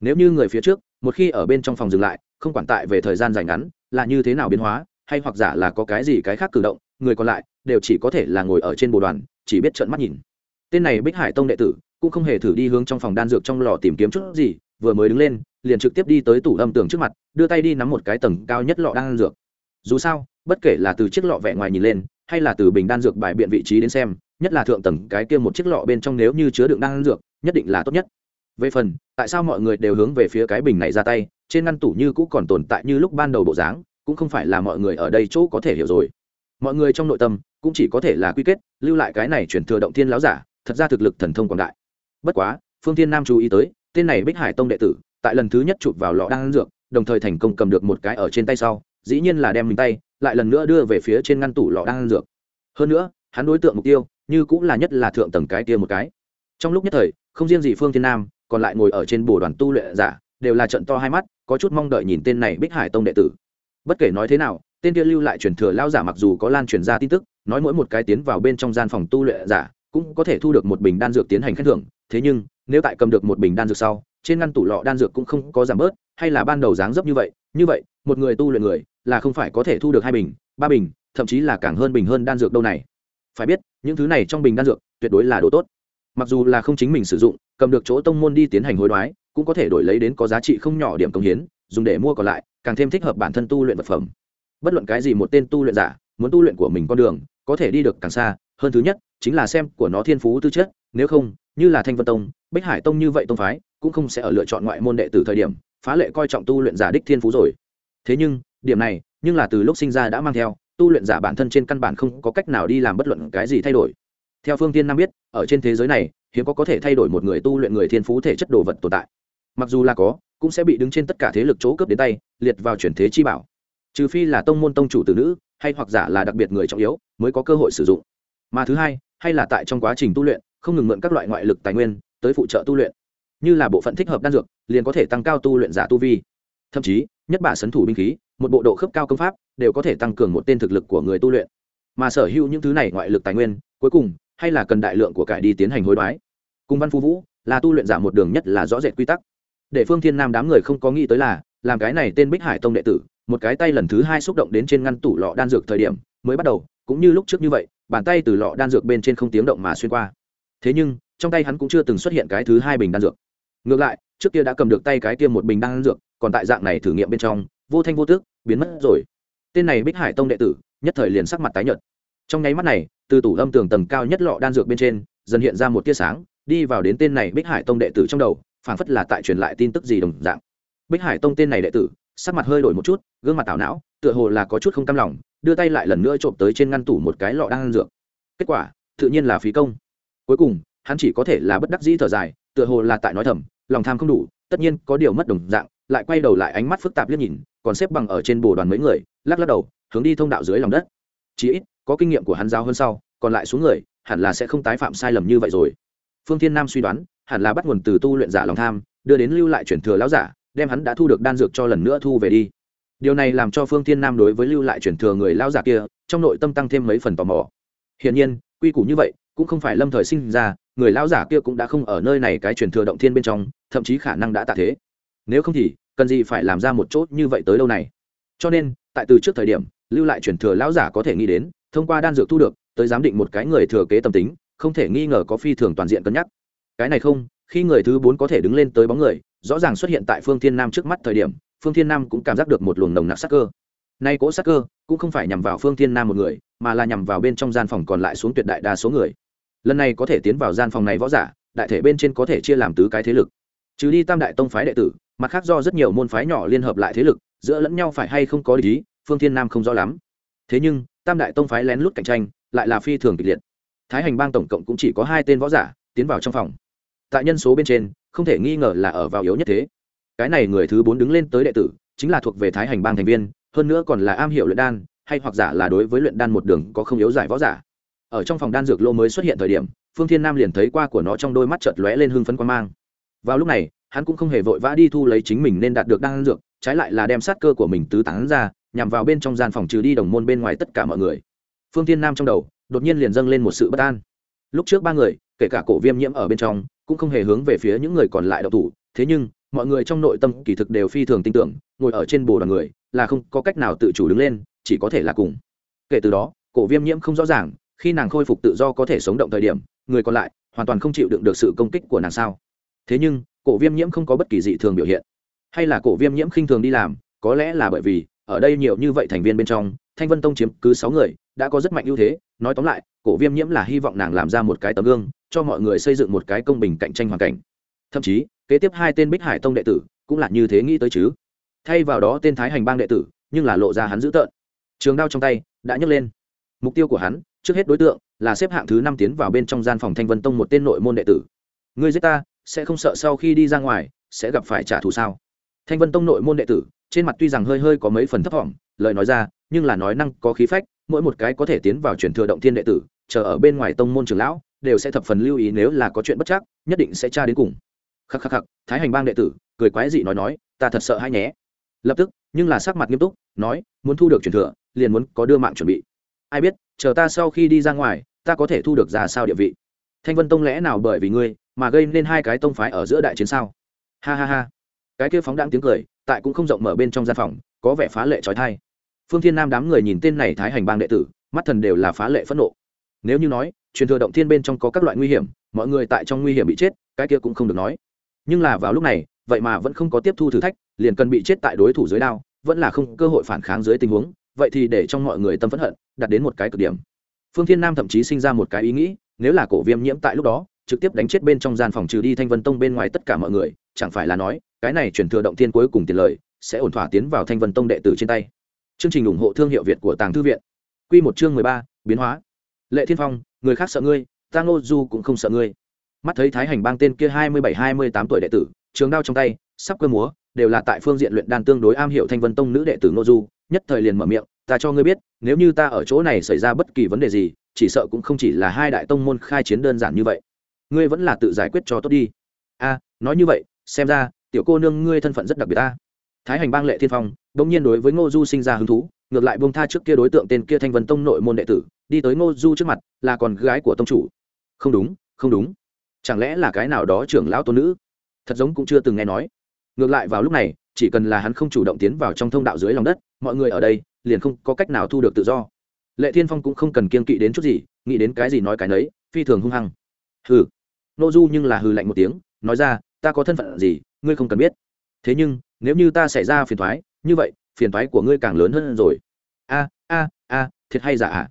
Nếu như người phía trước, một khi ở bên trong phòng dừng lại, không quản tại về thời gian dài ngắn, là như thế nào biến hóa hay hoặc giả là có cái gì cái khác cử động, người còn lại đều chỉ có thể là ngồi ở trên bồ đoàn, chỉ biết trợn mắt nhìn. Tên này bích hải tông đệ tử cũng không hề thử đi hướng trong phòng đan dược trong lò tìm kiếm chút gì, vừa mới đứng lên, liền trực tiếp đi tới tủ âm tường trước mặt, đưa tay đi nắm một cái tầng cao nhất lọ đan dược. Dù sao, bất kể là từ chiếc lọ vẻ ngoài nhìn lên, hay là từ bình đan dược bài biện vị trí đến xem, nhất là thượng tầng cái kia một chiếc lọ bên trong nếu như chứa đựng đan dược, nhất định là tốt nhất. Về phần, tại sao mọi người đều hướng về phía cái bình này ra tay, trên ngăn tủ như cũ còn tồn tại như lúc ban đầu bộ dáng cũng không phải là mọi người ở đây chỗ có thể hiểu rồi. Mọi người trong nội tâm cũng chỉ có thể là quy kết, lưu lại cái này chuyển thừa động thiên láo giả, thật ra thực lực thần thông quảng đại. Bất quá, phương thiên nam chú ý tới, tên này bích hải tông đệ tử, tại lần thứ nhất chụp vào lọ đan dược, đồng thời thành công cầm được một cái ở trên tay sau, dĩ nhiên là đem mình tay, lại lần nữa đưa về phía trên ngăn tủ lọ đan dược. Hơn nữa, hắn đối tượng mục tiêu, như cũng là nhất là thượng tầng cái kia một cái. Trong lúc nhất thời, không riêng gì phương thiên nam, còn lại ngồi ở trên bồ đoàn tu luyện giả, đều là trận to hai mắt, có chút mong đợi nhìn tên này bích hải tông đệ tử bất kể nói thế nào, tên kia lưu lại truyền thừa lao giả mặc dù có lan truyền ra tin tức, nói mỗi một cái tiến vào bên trong gian phòng tu luyện giả cũng có thể thu được một bình đan dược tiến hành khen thưởng, thế nhưng, nếu tại cầm được một bình đan dược sau, trên ngăn tủ lọ đan dược cũng không có giảm bớt, hay là ban đầu dáng dấp như vậy như vậy, một người tu luyện người là không phải có thể thu được hai bình, ba bình, thậm chí là càng hơn bình hơn đan dược đâu này. Phải biết, những thứ này trong bình đan dược tuyệt đối là đồ tốt. Mặc dù là không chính mình sử dụng, cầm được chỗ tông môn đi tiến hành hối đoái, cũng có thể đổi lấy đến có giá trị không nhỏ điểm công hiến dùng để mua còn lại, càng thêm thích hợp bản thân tu luyện vật phẩm. Bất luận cái gì một tên tu luyện giả, muốn tu luyện của mình con đường, có thể đi được càng xa, hơn thứ nhất, chính là xem của nó thiên phú tư chất, nếu không, như là thanh vân tông, bích hải tông như vậy tông phái, cũng không sẽ ở lựa chọn ngoại môn đệ tử thời điểm, phá lệ coi trọng tu luyện giả đích thiên phú rồi. Thế nhưng, điểm này, nhưng là từ lúc sinh ra đã mang theo, tu luyện giả bản thân trên căn bản không có cách nào đi làm bất luận cái gì thay đổi. Theo phương tiên nam biết, ở trên thế giới này, hiếm có có thể thay đổi một người tu luyện người thiên phú thể chất đồ vật tồn tại. Mặc dù là có cũng sẽ bị đứng trên tất cả thế lực chỗ cướp đến tay, liệt vào chuyển thế chi bảo. Trừ phi là tông môn tông chủ tử nữ, hay hoặc giả là đặc biệt người trọng yếu, mới có cơ hội sử dụng. Mà thứ hai, hay là tại trong quá trình tu luyện, không ngừng mượn các loại ngoại lực tài nguyên, tới phụ trợ tu luyện. Như là bộ phận thích hợp đan dược, liền có thể tăng cao tu luyện giả tu vi. Thậm chí, nhất bả sấn thủ binh khí, một bộ độ khớp cao công pháp, đều có thể tăng cường một tên thực lực của người tu luyện. Mà sở hữu những thứ này ngoại lực tài nguyên, cuối cùng, hay là cần đại lượng của cải đi tiến hành hối đoái. Cùng văn phú vũ, là tu luyện giả một đường nhất là rõ rệt quy tắc để phương thiên nam đám người không có nghĩ tới là, làm cái này tên bích hải tông đệ tử, một cái tay lần thứ hai xúc động đến trên ngăn tủ lọ đan dược thời điểm, mới bắt đầu, cũng như lúc trước như vậy, bàn tay từ lọ đan dược bên trên không tiếng động mà xuyên qua. Thế nhưng, trong tay hắn cũng chưa từng xuất hiện cái thứ hai bình đan dược. Ngược lại, trước kia đã cầm được tay cái kia một bình đan dược, còn tại dạng này thử nghiệm bên trong, vô thanh vô tước biến mất rồi. Tên này bích hải tông đệ tử, nhất thời liền sắc mặt tái nhợt. Trong nháy mắt này, từ tủ âm tường tầng cao nhất lọ đan dược bên trên, dần hiện ra một tia sáng, đi vào đến tên này bích hải tông đệ tử trong đầu phảng phất là tại truyền lại tin tức gì đồng dạng. Bích hải tông tên này đệ tử, sắc mặt hơi đổi một chút, gương mặt tảo não, tựa hồ là có chút không cam lòng, đưa tay lại lần nữa trộm tới trên ngăn tủ một cái lọ đan dược. Kết quả, tự nhiên là phí công. Cuối cùng, hắn chỉ có thể là bất đắc dĩ thở dài, tựa hồ là tại nói thầm, lòng tham không đủ, tất nhiên có điều mất đồng dạng, lại quay đầu lại ánh mắt phức tạp liếc nhìn, còn xếp bằng ở trên bồ đoàn mấy người, lắc lắc đầu, hướng đi thông đạo dưới lòng đất. Chí ít, có kinh nghiệm của hắn giao hơn sau, còn lại xuống người, hẳn là sẽ không tái phạm sai lầm như vậy rồi. Phương thiên nam suy đoán hẳn là bắt nguồn từ tu luyện giả lòng tham, đưa đến lưu lại chuyển thừa lão giả, đem hắn đã thu được đan dược cho lần nữa thu về đi. Điều này làm cho phương thiên nam đối với lưu lại chuyển thừa người lão giả kia, trong nội tâm tăng thêm mấy phần tò mò. Hiển nhiên, quy củ như vậy, cũng không phải lâm thời sinh ra, người lão giả kia cũng đã không ở nơi này cái chuyển thừa động thiên bên trong, thậm chí khả năng đã tạ thế. Nếu không thì, cần gì phải làm ra một chốt như vậy tới lâu này? Cho nên, tại từ trước thời điểm, lưu lại chuyển thừa lão giả có thể nghĩ đến, thông qua đan dược thu được, tới giám định một cái người thừa kế tâm tính, không thể nghi ngờ có phi thường toàn diện cân nhắc cái này không, khi người thứ bốn có thể đứng lên tới bóng người, rõ ràng xuất hiện tại phương thiên nam trước mắt thời điểm, phương thiên nam cũng cảm giác được một luồng nồng nặc sắc cơ. Nay cỗ sắc cơ cũng không phải nhằm vào phương thiên nam một người, mà là nhằm vào bên trong gian phòng còn lại xuống tuyệt đại đa số người. Lần này có thể tiến vào gian phòng này võ giả, đại thể bên trên có thể chia làm tứ cái thế lực. Trừ đi tam đại tông phái đệ tử, mặt khác do rất nhiều môn phái nhỏ liên hợp lại thế lực, giữa lẫn nhau phải hay không có lý, phương thiên nam không rõ lắm. Thế nhưng, tam đại tông phái lén lút cạnh tranh, lại là phi thường kịch liệt. Thái hành bang tổng cộng cũng chỉ có hai tên võ giả tiến vào trong phòng tại nhân số bên trên, không thể nghi ngờ là ở vào yếu nhất thế. Cái này người thứ bốn đứng lên tới đệ tử, chính là thuộc về thái hành bang thành viên, hơn nữa còn là am hiểu luyện đan, hay hoặc giả là đối với luyện đan một đường có không yếu giải võ giả. Ở trong phòng đan dược lô mới xuất hiện thời điểm, phương thiên nam liền thấy qua của nó trong đôi mắt chợt lóe lên hưng phấn quan mang. Vào lúc này, hắn cũng không hề vội vã đi thu lấy chính mình nên đạt được đan dược, trái lại là đem sát cơ của mình tứ tán ra, nhằm vào bên trong gian phòng trừ đi đồng môn bên ngoài tất cả mọi người. Phương thiên nam trong đầu, đột nhiên liền dâng lên một sự bất an. Lúc trước ba người, kể cả cổ viêm nhiễm ở bên trong cũng không hề hướng về phía những người còn lại độc thủ. Thế nhưng, mọi người trong nội tâm kỳ thực đều phi thường tin tưởng, ngồi ở trên bồ đoàn người là không có cách nào tự chủ đứng lên, chỉ có thể là cùng. Kể từ đó, cổ viêm nhiễm không rõ ràng, khi nàng khôi phục tự do có thể sống động thời điểm, người còn lại hoàn toàn không chịu đựng được sự công kích của nàng sao? Thế nhưng, cổ viêm nhiễm không có bất kỳ dị thường biểu hiện. Hay là cổ viêm nhiễm khinh thường đi làm, có lẽ là bởi vì, ở đây nhiều như vậy thành viên bên trong, thanh vân tông chiếm cứ sáu người, đã có rất mạnh ưu thế, nói tóm lại cổ viêm nhiễm là hy vọng nàng làm ra một cái tấm gương, cho mọi người xây dựng một cái công bình cạnh tranh hoàn cảnh. Thậm chí, kế tiếp hai tên bích hải tông đệ tử cũng là như thế nghĩ tới chứ. Thay vào đó tên thái hành bang đệ tử, nhưng là lộ ra hắn dữ tợn. Trường đao trong tay đã nhấc lên. Mục tiêu của hắn, trước hết đối tượng, là xếp hạng thứ năm tiến vào bên trong gian phòng thanh vân tông một tên nội môn đệ tử. Ngươi giết ta, sẽ không sợ sau khi đi ra ngoài, sẽ gặp phải trả thù sao? Thanh vân tông nội môn đệ tử, trên mặt tuy rằng hơi hơi có mấy phần thấp thỏm, lời nói ra, nhưng là nói năng có khí phách, mỗi một cái có thể tiến vào truyền thừa động thiên đệ tử chờ ở bên ngoài tông môn trưởng lão, đều sẽ thập phần lưu ý nếu là có chuyện bất chắc, nhất định sẽ tra đến cùng. Khắc khắc khắc, thái hành bang đệ tử, cười quái dị nói nói, ta thật sợ hay nhé. Lập tức, nhưng là sắc mặt nghiêm túc, nói, muốn thu được truyền thừa, liền muốn có đưa mạng chuẩn bị. Ai biết, chờ ta sau khi đi ra ngoài, ta có thể thu được ra sao địa vị? Thanh vân tông lẽ nào bởi vì ngươi mà gây nên hai cái tông phái ở giữa đại chiến sao? Ha ha ha. Cái kia phóng đáng tiếng cười, tại cũng không rộng mở bên trong gian phòng, có vẻ phá lệ trói thai phương thiên nam đám người nhìn tên này thái hành bang đệ tử, mắt thần đều là phá lệ phẫn nộ nếu như nói, truyền thừa động thiên bên trong có các loại nguy hiểm, mọi người tại trong nguy hiểm bị chết, cái kia cũng không được nói. Nhưng là vào lúc này, vậy mà vẫn không có tiếp thu thử thách, liền cần bị chết tại đối thủ dưới đao, vẫn là không cơ hội phản kháng dưới tình huống, vậy thì để trong mọi người tâm phẫn hận, đặt đến một cái cực điểm. Phương thiên nam thậm chí sinh ra một cái ý nghĩ, nếu là cổ viêm nhiễm tại lúc đó, trực tiếp đánh chết bên trong gian phòng trừ đi thanh vân tông bên ngoài tất cả mọi người, chẳng phải là nói, cái này chuyển thừa động thiên cuối cùng tiền lời, sẽ ổn thỏa tiến vào thanh vân tông đệ tử trên tay. Chương trình ủng hộ thương hiệu việt của tàng thư viện. Q một chương mười ba, biến hóa lệ thiên phong, người khác sợ ngươi, ta ngô du cũng không sợ ngươi. Mắt thấy thái hành bang tên kia hai mươi bảy, hai mươi tám tuổi đệ tử, trường đao trong tay, sắp cơ múa, đều là tại phương diện luyện đan tương đối am hiểu thanh vân tông nữ đệ tử ngô du, nhất thời liền mở miệng, ta cho ngươi biết, nếu như ta ở chỗ này xảy ra bất kỳ vấn đề gì, chỉ sợ cũng không chỉ là hai đại tông môn khai chiến đơn giản như vậy. Ngươi vẫn là tự giải quyết cho tốt đi. A, nói như vậy, xem ra, tiểu cô nương ngươi thân phận rất đặc biệt ta thái hành bang lệ thiên phong đ ỗ n g nhiên đối với ngô du sinh ra hứng thú, ngược lại bông tha trước kia đối tượng tên kia thanh vân tông nội môn đệ tử, đi tới ngô du trước mặt, là còn gái của tông chủ. Không đúng không đúng. Chẳng lẽ là cái nào đó trưởng lão tôn nữ? Thật giống cũng chưa từng nghe nói. Ngược lại vào lúc này, chỉ cần là hắn không chủ động tiến vào trong thông đạo dưới lòng đất, mọi người ở đây liền không có cách nào thu được tự do. Lệ thiên phong cũng không cần kiên kỵ đến chút gì, nghĩ đến cái gì nói cái nấy, phi thường hung hăng. Hừ. N ô du nhưng là hừ lạnh một tiếng, nói ra, ta có thân phận gì, ngươi không cần biết. Thế nhưng nếu như ta xảy ra phiền thoái, như vậy, phiền thoái của ngươi càng lớn hơn rồi. A a a, thiệt hay giả ạ? À?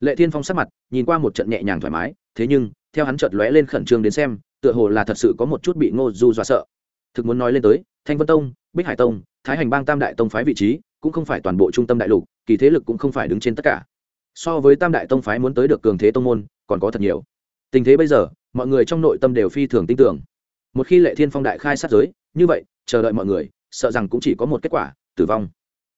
lệ thiên phong sắc mặt, nhìn qua một trận nhẹ nhàng thoải mái, thế nhưng, theo hắn chợt lóe lên khẩn trương đến xem, tựa hồ là thật sự có một chút bị ngô du dọa sợ. Thực muốn nói lên tới, thanh vân tông, bích hải tông, thái hành bang tam đại tông phái vị trí, cũng không phải toàn bộ trung tâm đại lục, kỳ thế lực cũng không phải đứng trên tất cả. So với tam đại tông phái muốn tới được cường thế tông môn, còn có thật nhiều. Tình thế bây giờ, mọi người trong nội tâm đều phi thường tin tưởng. Một khi lệ thiên phong đại khai sát giới, như vậy, chờ đợi mọi người sợ rằng cũng chỉ có một kết quả, tử vong.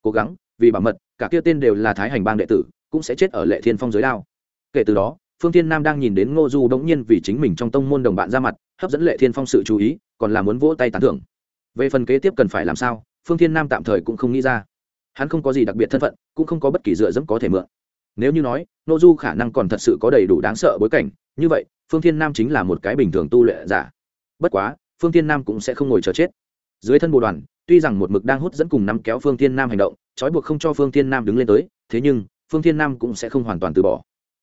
Cố gắng, vì bảo mật, cả kia tên đều là thái hành bang đệ tử, cũng sẽ chết ở lệ thiên phong giới đao. Kể từ đó, phương thiên nam đang nhìn đến ngô du đống nhiên vì chính mình trong tông môn đồng bạn ra mặt, hấp dẫn lệ thiên phong sự chú ý, còn là muốn vỗ tay tán thưởng. Về phần kế tiếp cần phải làm sao, phương thiên nam tạm thời cũng không nghĩ ra. Hắn không có gì đặc biệt thân phận, cũng không có bất kỳ dựa dẫm có thể mượn. Nếu như nói, ngô du khả năng còn thật sự có đầy đủ đáng sợ bối cảnh, như vậy, phương thiên nam chính là một cái bình thường tu luyện giả. Bất quá, phương thiên nam cũng sẽ không ngồi chờ chết. Dưới thân bộ đoàn tuy rằng một mực đang hút dẫn cùng nắm kéo phương thiên nam hành động, trói buộc không cho phương thiên nam đứng lên tới, thế nhưng, phương thiên nam cũng sẽ không hoàn toàn từ bỏ.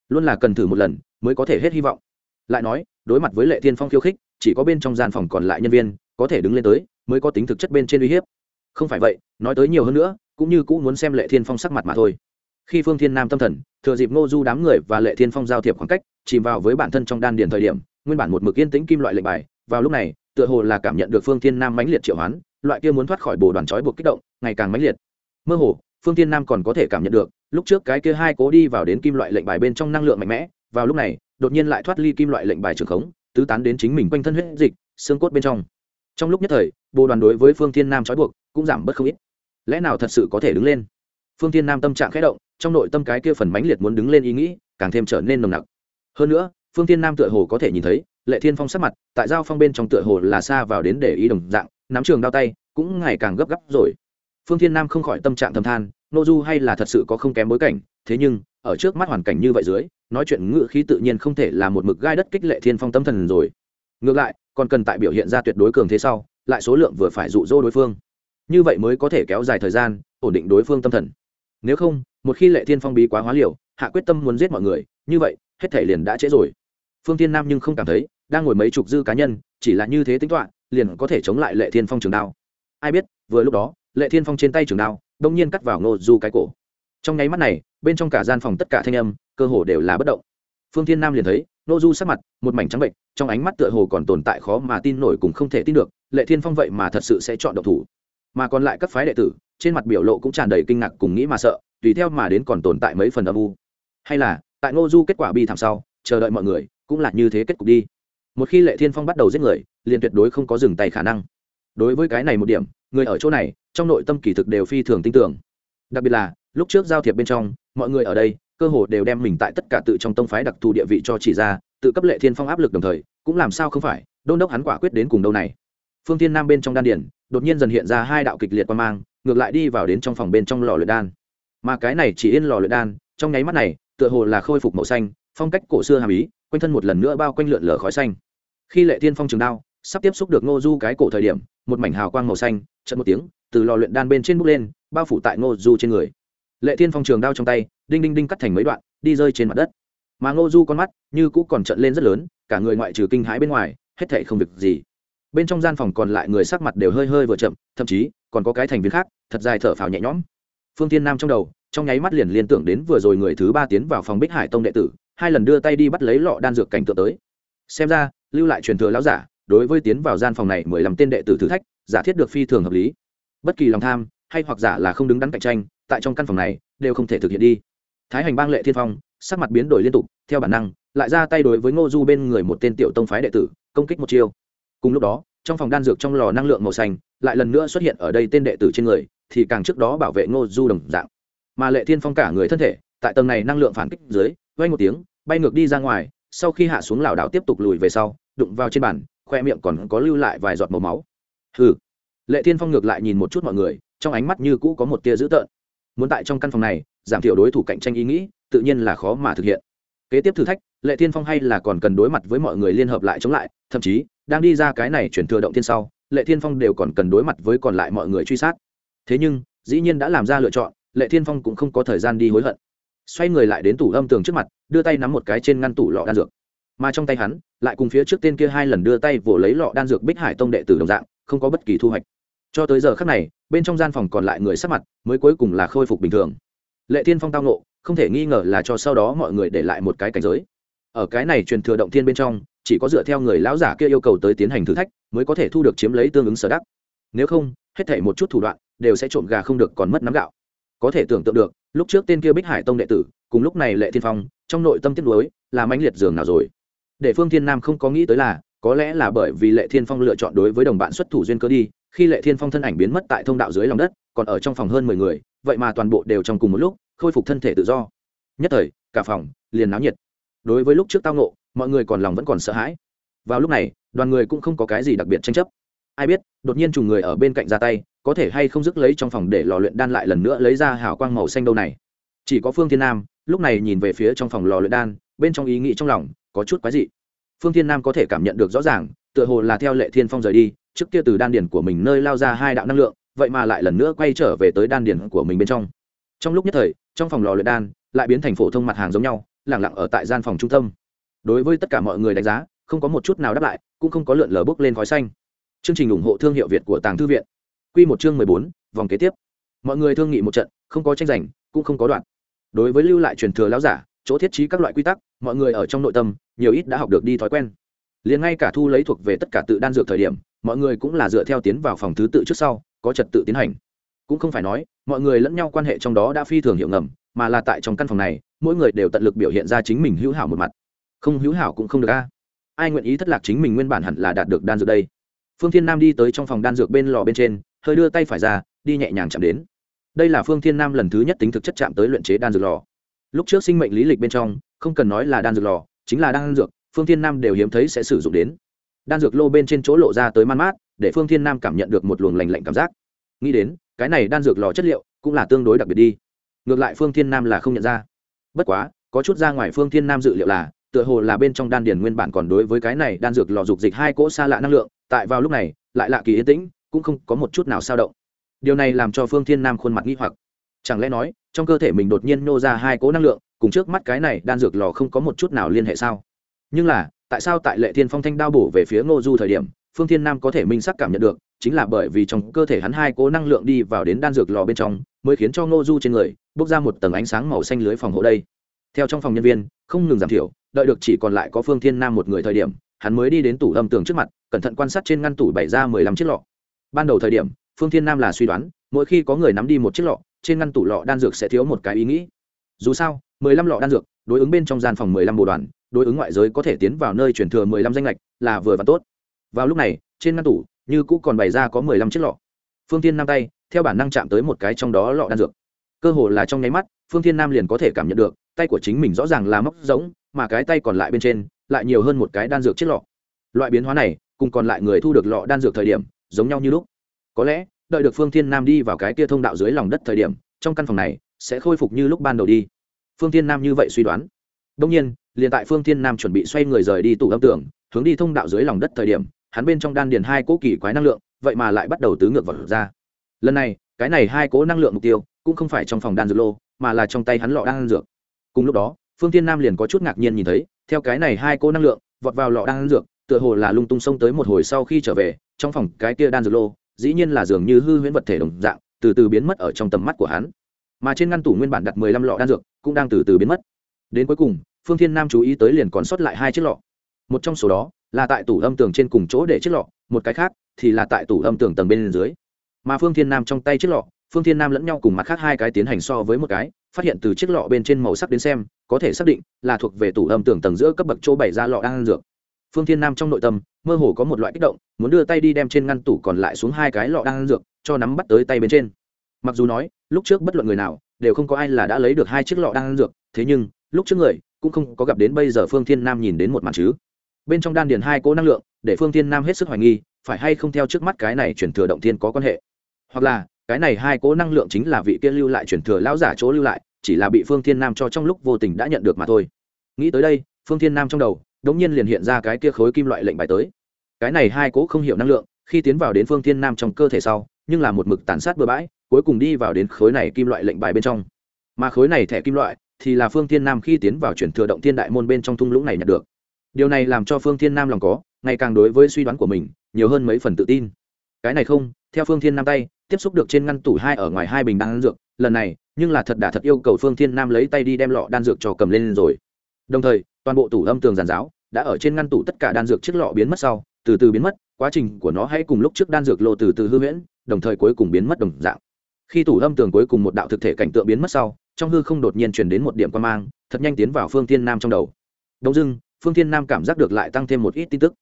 Luôn là cần thử một lần, mới có thể hết hy vọng. Lại nói, đối mặt với lệ thiên phong khiêu khích, chỉ có bên trong gian phòng còn lại nhân viên, có thể đứng lên tới, mới có tính thực chất bên trên uy hiếp. Không phải vậy, nói tới nhiều hơn nữa, cũng như cũng muốn xem lệ thiên phong sắc mặt mà thôi. Khi phương thiên nam tâm thần, thừa dịp ngô du đám người và lệ thiên phong giao thiệp khoảng cách, chìm vào với bản thân trong đan điền thời điểm, nguyên bản một mực yên tĩnh kim loại lệnh bài, vào lúc này, tựa hồ là cảm nhận được phương thiên nam mãnh liệt triệu hoán loại kia muốn thoát khỏi bồ đoàn trói buộc kích động, ngày càng mãnh liệt. Mơ hồ, phương thiên nam còn có thể cảm nhận được, lúc trước cái kia hai cố đi vào đến kim loại lệnh bài bên trong năng lượng mạnh mẽ, vào lúc này, đột nhiên lại thoát ly kim loại lệnh bài trường khống, tứ tán đến chính mình quanh thân huyết dịch, xương cốt bên trong. Trong lúc nhất thời, bồ đoàn đối với phương thiên nam trói buộc cũng giảm bớt không ít. Lẽ nào thật sự có thể đứng lên? Phương thiên nam tâm trạng khẽ động, trong nội tâm cái kia phần mãnh liệt muốn đứng lên ý nghĩ càng thêm trở nên nồng nặc. Hơn nữa, phương thiên nam tựa hồ có thể nhìn thấy, lệ thiên phong sắc mặt, tại giao phong bên trong tựa hồ là xa vào đến để ý đồng dạng nắm trường đao tay, cũng ngày càng gấp gáp rồi. Phương thiên nam không khỏi tâm trạng thầm than, nô du hay là thật sự có không kém bối cảnh, thế nhưng, ở trước mắt hoàn cảnh như vậy dưới, nói chuyện ngự khí tự nhiên không thể là một mực gai đất kích lệ thiên phong tâm thần rồi. Ngược lại, còn cần tại biểu hiện ra tuyệt đối cường thế sau, lại số lượng vừa phải dụ dỗ đối phương. Như vậy mới có thể kéo dài thời gian, ổn định đối phương tâm thần. Nếu không, một khi lệ thiên phong bí quá hóa liều, hạ quyết tâm muốn giết mọi người, như vậy, hết thể liền đã trễ rồi. Phương thiên nam nhưng không cảm thấy đang ngồi mấy chục dư cá nhân, chỉ là như thế tính toán, liền có thể chống lại lệ thiên phong trường đao. Ai biết, vừa lúc đó, lệ thiên phong trên tay trường đao, đông nhiên cắt vào ngô du cái cổ. Trong nháy mắt này, bên trong cả gian phòng tất cả thanh âm, cơ hồ đều là bất động. Phương thiên nam liền thấy, ngô du sắc mặt, một mảnh trắng bệnh trong ánh mắt tựa hồ còn tồn tại khó mà tin nổi cùng không thể tin được, lệ thiên phong vậy mà thật sự sẽ chọn độc thủ. Mà còn lại các phái đệ tử, trên mặt biểu lộ cũng tràn đầy kinh ngạc cùng nghĩ mà sợ, tùy theo mà đến còn tồn tại mấy phần âm u. Hay là, tại ngô du kết quả bi thảm sau, chờ đợi mọi người, cũng là như thế kết cục đi một khi lệ thiên phong bắt đầu giết người, liền tuyệt đối không có dừng tay khả năng. Đối với cái này một điểm, người ở chỗ này, trong nội tâm kỳ thực đều phi thường tin tưởng. Đặc biệt là, lúc trước giao thiệp bên trong, mọi người ở đây, cơ hồ đều đem mình tại tất cả tự trong tông phái đặc thù địa vị cho chỉ ra, tự cấp lệ thiên phong áp lực đồng thời, cũng làm sao không phải, đôn đốc hắn quả quyết đến cùng đâu này. Phương thiên nam bên trong đan điển đột nhiên dần hiện ra hai đạo kịch liệt quan mang, ngược lại đi vào đến trong phòng bên trong lò luyện đan. Mà cái này chỉ yên lò luyện đan, trong nháy mắt này, tựa hồ là khôi phục màu xanh, phong cách cổ xưa hàm ý, quanh thân một lần nữa bao quanh lượn lờ khói xanh khi lệ thiên phong trường đao sắp tiếp xúc được ngô du cái cổ thời điểm, một mảnh hào quang màu xanh trận một tiếng, từ lò luyện đan bên trên bút lên, bao phủ tại ngô du trên người. Lệ thiên phong trường đao trong tay, đinh đinh đinh cắt thành mấy đoạn, đi rơi trên mặt đất. Mà ngô du con mắt như cũ còn trận lên rất lớn, cả người ngoại trừ kinh hãi bên ngoài, hết thệ không việc gì. Bên trong gian phòng còn lại người sắc mặt đều hơi hơi vừa chậm, thậm chí còn có cái thành viên khác, thật dài thở phào nhẹ nhõm. Phương tiên nam trong đầu, trong nháy mắt liền liên tưởng đến vừa rồi người thứ ba tiến vào phòng bích hải tông đệ tử, hai lần đưa tay đi bắt lấy lọ đan dược cảnh tượng tới xem ra, lưu lại truyền thừa lão giả, đối với tiến vào gian phòng này mười lăm tên đệ tử thử thách, giả thiết được phi thường hợp lý. Bất kỳ lòng tham, hay hoặc giả là không đứng đắn cạnh tranh, tại trong căn phòng này, đều không thể thực hiện đi. Thái hành bang lệ thiên phong, sắc mặt biến đổi liên tục, theo bản năng, lại ra tay đối với ngô du bên người một tên tiểu tông phái đệ tử, công kích một chiêu. Cùng lúc đó, trong phòng đan dược trong lò năng lượng màu xanh, lại lần nữa xuất hiện ở đây tên đệ tử trên người, thì càng trước đó bảo vệ ngô du đồng dạng. Mà lệ thiên phong cả người thân thể, tại tầng này năng lượng phản kích dưới vay một tiếng, bay ngược đi ra ngoài sau khi hạ xuống lảo đảo tiếp tục lùi về sau, đụng vào trên bàn, khoe miệng còn có lưu lại vài giọt màu máu. Hừ. Lệ thiên phong ngược lại nhìn một chút mọi người, trong ánh mắt như cũ có một tia dữ tợn. Muốn tại trong căn phòng này, giảm thiểu đối thủ cạnh tranh ý nghĩ, tự nhiên là khó mà thực hiện. Kế tiếp thử thách, lệ thiên phong hay là còn cần đối mặt với mọi người liên hợp lại chống lại, thậm chí, đang đi ra cái này chuyển thừa động thiên sau, lệ thiên phong đều còn cần đối mặt với còn lại mọi người truy sát. Thế nhưng, dĩ nhiên đã làm ra lựa chọn, lệ thiên phong cũng không có thời gian đi hối hận xoay người lại đến tủ âm tường trước mặt, đưa tay nắm một cái trên ngăn tủ lọ đan dược. Mà trong tay hắn, lại cùng phía trước tên kia hai lần đưa tay vỗ lấy lọ đan dược bích hải tông đệ tử đồng dạng, không có bất kỳ thu hoạch. Cho tới giờ khác này, bên trong gian phòng còn lại người sắc mặt mới cuối cùng là khôi phục bình thường. Lệ thiên phong tao nộ không thể nghi ngờ là cho sau đó mọi người để lại một cái cảnh giới. Ở cái này truyền thừa động thiên bên trong, chỉ có dựa theo người lão giả kia yêu cầu tới tiến hành thử thách, mới có thể thu được chiếm lấy tương ứng sở đắc. Nếu không, hết thể một chút thủ đoạn, đều sẽ trộm gà không được còn mất nắm gạo. Có thể tưởng tượng được lúc trước tên kia bích hải tông đệ tử, cùng lúc này lệ thiên phong, trong nội tâm tiết lối là mãnh liệt giường nào rồi. Để phương thiên nam không có nghĩ tới là, có lẽ là bởi vì lệ thiên phong lựa chọn đối với đồng bạn xuất thủ duyên cơ đi, khi lệ thiên phong thân ảnh biến mất tại thông đạo dưới lòng đất, còn ở trong phòng hơn mười người, vậy mà toàn bộ đều trong cùng một lúc, khôi phục thân thể tự do. Nhất thời, cả phòng liền náo nhiệt. Đối với lúc trước tao nộ mọi người còn lòng vẫn còn sợ hãi. Vào lúc này, đoàn người cũng không có cái gì đặc biệt tranh chấp ai biết, đột nhiên trùng người ở bên cạnh ra tay, có thể hay không dứt lấy trong phòng để lò luyện đan lại lần nữa lấy ra hào quang màu xanh đâu này. Chỉ có phương thiên nam, lúc này nhìn về phía trong phòng lò luyện đan, bên trong ý nghĩ trong lòng có chút quái dị. Phương thiên nam có thể cảm nhận được rõ ràng, tựa hồ là theo lệ thiên phong rời đi, trước kia từ đan điển của mình nơi lao ra hai đạo năng lượng, vậy mà lại lần nữa quay trở về tới đan điển của mình bên trong. Trong lúc nhất thời, trong phòng lò luyện đan lại biến thành phổ thông mặt hàng giống nhau, lẳng lặng ở tại gian phòng trung tâm. Đối với tất cả mọi người đánh giá, không có một chút nào đáp lại, cũng không có lượn lờ bốc lên khói xanh chương trình ủng hộ thương hiệu việt của tàng thư viện. Quy một chương mười bốn, vòng kế tiếp. Mọi người thương nghị một trận, không có tranh giành, cũng không có đoạn. Đối với lưu lại truyền thừa lão giả, chỗ thiết trí các loại quy tắc, mọi người ở trong nội tâm, nhiều ít đã học được đi thói quen. Liền ngay cả thu lấy thuộc về tất cả tự đan dược thời điểm, mọi người cũng là dựa theo tiến vào phòng thứ tự trước sau, có trật tự tiến hành. Cũng không phải nói, mọi người lẫn nhau quan hệ trong đó đã phi thường hiệu ngầm, mà là tại trong căn phòng này, mỗi người đều tận lực biểu hiện ra chính mình hữu hảo một mặt. Không hữu hảo cũng không được a. Ai nguyện ý thất lạc chính mình nguyên bản hẳn là đạt được đan dược đây? Phương thiên nam đi tới trong phòng đan dược bên lò bên trên, hơi đưa tay phải ra, đi nhẹ nhàng chạm đến. Đây là phương thiên nam lần thứ nhất tính thực chất chạm tới luyện chế đan dược lò. Lúc trước sinh mệnh lý lịch bên trong, không cần nói là đan dược lò, chính là đan dược, phương thiên nam đều hiếm thấy sẽ sử dụng đến. Đan dược lô bên trên chỗ lộ ra tới man mát, để phương thiên nam cảm nhận được một luồng lành lạnh cảm giác. Nghĩ đến, cái này đan dược lò chất liệu cũng là tương đối đặc biệt đi. Ngược lại phương thiên nam là không nhận ra. Bất quá, có chút ra ngoài phương thiên nam dự liệu là tựa hồ là bên trong đan điền nguyên bản còn đối với cái này đan dược lò dục dịch hai cỗ xa lạ năng lượng, tại vào lúc này, lại lạ kỳ yên tĩnh, cũng không có một chút nào sao động. Điều này làm cho phương thiên nam khuôn mặt nghi hoặc. Chẳng lẽ nói, trong cơ thể mình đột nhiên nô ra hai cỗ năng lượng, cùng trước mắt cái này đan dược lò không có một chút nào liên hệ sao? Nhưng là, tại sao tại lệ thiên phong thanh đao bổ về phía ngô du thời điểm, phương thiên nam có thể minh xác cảm nhận được, chính là bởi vì trong cơ thể hắn hai cỗ năng lượng đi vào đến đan dược lò bên trong, mới khiến cho ngô du trên người bốc ra một tầng ánh sáng màu xanh lưới phòng hộ đây. Theo trong phòng nhân viên, không ngừng giảm thiểu đợi được chỉ còn lại có phương thiên nam một người thời điểm, hắn mới đi đến tủ âm tường trước mặt, cẩn thận quan sát trên ngăn tủ bày ra mười lăm chiếc lọ. Ban đầu thời điểm, phương thiên nam là suy đoán, mỗi khi có người nắm đi một chiếc lọ, trên ngăn tủ lọ đan dược sẽ thiếu một cái ý nghĩ. Dù sao, mười lăm lọ đan dược, đối ứng bên trong gian phòng mười lăm bộ đoàn, đối ứng ngoại giới có thể tiến vào nơi chuyển thừa mười lăm danh lệch là vừa và tốt. Vào lúc này, trên ngăn tủ, như cũ còn bày ra có mười lăm chiếc lọ. Phương tiên nam tay, theo bản năng chạm tới một cái trong đó lọ đan dược. Cơ hồ là trong nháy mắt, phương tiên nam liền có thể cảm nhận được, tay của chính mình rõ ràng là móc rỗng mà cái tay còn lại bên trên lại nhiều hơn một cái đan dược chiếc lọ. Loại biến hóa này, cùng còn lại người thu được lọ đan dược thời điểm, giống nhau như lúc. Có lẽ, đợi được phương thiên nam đi vào cái kia thông đạo dưới lòng đất thời điểm, trong căn phòng này sẽ khôi phục như lúc ban đầu đi. Phương thiên nam như vậy suy đoán. Đông nhiên, liền tại phương thiên nam chuẩn bị xoay người rời đi tủ âm tưởng hướng đi thông đạo dưới lòng đất thời điểm, hắn bên trong đan điền hai cỗ kỳ quái năng lượng, vậy mà lại bắt đầu tứ ngược vào ra. Lần này, cái này hai cỗ năng lượng mục tiêu cũng không phải trong phòng đan dược lô, mà là trong tay hắn lọ đan dược. Cùng lúc đó phương thiên nam liền có chút ngạc nhiên nhìn thấy, theo cái này hai cô năng lượng, vọt vào lọ đan dược, tựa hồ là lung tung xông tới một hồi sau khi trở về, trong phòng cái kia đan dược lô, dĩ nhiên là dường như hư huyễn vật thể đồng dạng, từ từ biến mất ở trong tầm mắt của hắn. Mà trên ngăn tủ nguyên bản đặt mười lăm lọ đan dược, cũng đang từ từ biến mất. Đến cuối cùng, phương thiên nam chú ý tới liền còn sót lại hai chiếc lọ. Một trong số đó, là tại tủ âm tường trên cùng chỗ để chiếc lọ, một cái khác, thì là tại tủ âm tường tầng bên dưới. Mà phương thiên nam trong tay chiếc lọ, phương thiên nam lẫn nhau cùng mặt khác hai cái tiến hành so với một cái phát hiện từ chiếc lọ bên trên màu sắc đến xem, có thể xác định là thuộc về tủ âm tưởng tầng giữa cấp bậc chỗ bảy ra lọ đang ăn dược. Phương thiên nam trong nội tâm, mơ hồ có một loại kích động, muốn đưa tay đi đem trên ngăn tủ còn lại xuống hai cái lọ đang ăn dược, cho nắm bắt tới tay bên trên. Mặc dù nói, lúc trước bất luận người nào, đều không có ai là đã lấy được hai chiếc lọ đang ăn dược, thế nhưng, lúc trước người, cũng không có gặp đến bây giờ phương thiên nam nhìn đến một màn chứ. Bên trong đan điền hai cỗ năng lượng, để phương thiên nam hết sức hoài nghi, phải hay không theo trước mắt cái này chuyển thừa động thiên có quan hệ. Hoặc là cái này hai cố năng lượng chính là vị kia lưu lại chuyển thừa lão giả chỗ lưu lại, chỉ là bị phương thiên nam cho trong lúc vô tình đã nhận được mà thôi. Nghĩ tới đây, phương thiên nam trong đầu đống nhiên liền hiện ra cái kia khối kim loại lệnh bài tới. Cái này hai cố không hiểu năng lượng, khi tiến vào đến phương thiên nam trong cơ thể sau, nhưng là một mực tàn sát bừa bãi, cuối cùng đi vào đến khối này kim loại lệnh bài bên trong. Mà khối này thẻ kim loại, thì là phương thiên nam khi tiến vào chuyển thừa động thiên đại môn bên trong thung lũng này nhận được. Điều này làm cho phương thiên nam lòng có, ngày càng đối với suy đoán của mình, nhiều hơn mấy phần tự tin. Cái này không, theo phương thiên nam tay tiếp xúc được trên ngăn tủ hai ở ngoài hai bình đan dược, lần này, nhưng là thật đà thật yêu cầu phương thiên nam lấy tay đi đem lọ đan dược cho cầm lên rồi. Đồng thời, toàn bộ tủ âm tường giàn giáo đã ở trên ngăn tủ tất cả đan dược chiếc lọ biến mất sau, từ từ biến mất, quá trình của nó hãy cùng lúc trước đan dược lộ từ từ hư huyễn, đồng thời cuối cùng biến mất đồng dạng. Khi tủ âm tường cuối cùng một đạo thực thể cảnh tượng biến mất sau, trong hư không đột nhiên truyền đến một điểm quan mang, thật nhanh tiến vào phương thiên nam trong đầu. Đông dưng phương thiên nam cảm giác được lại tăng thêm một ít tin tức.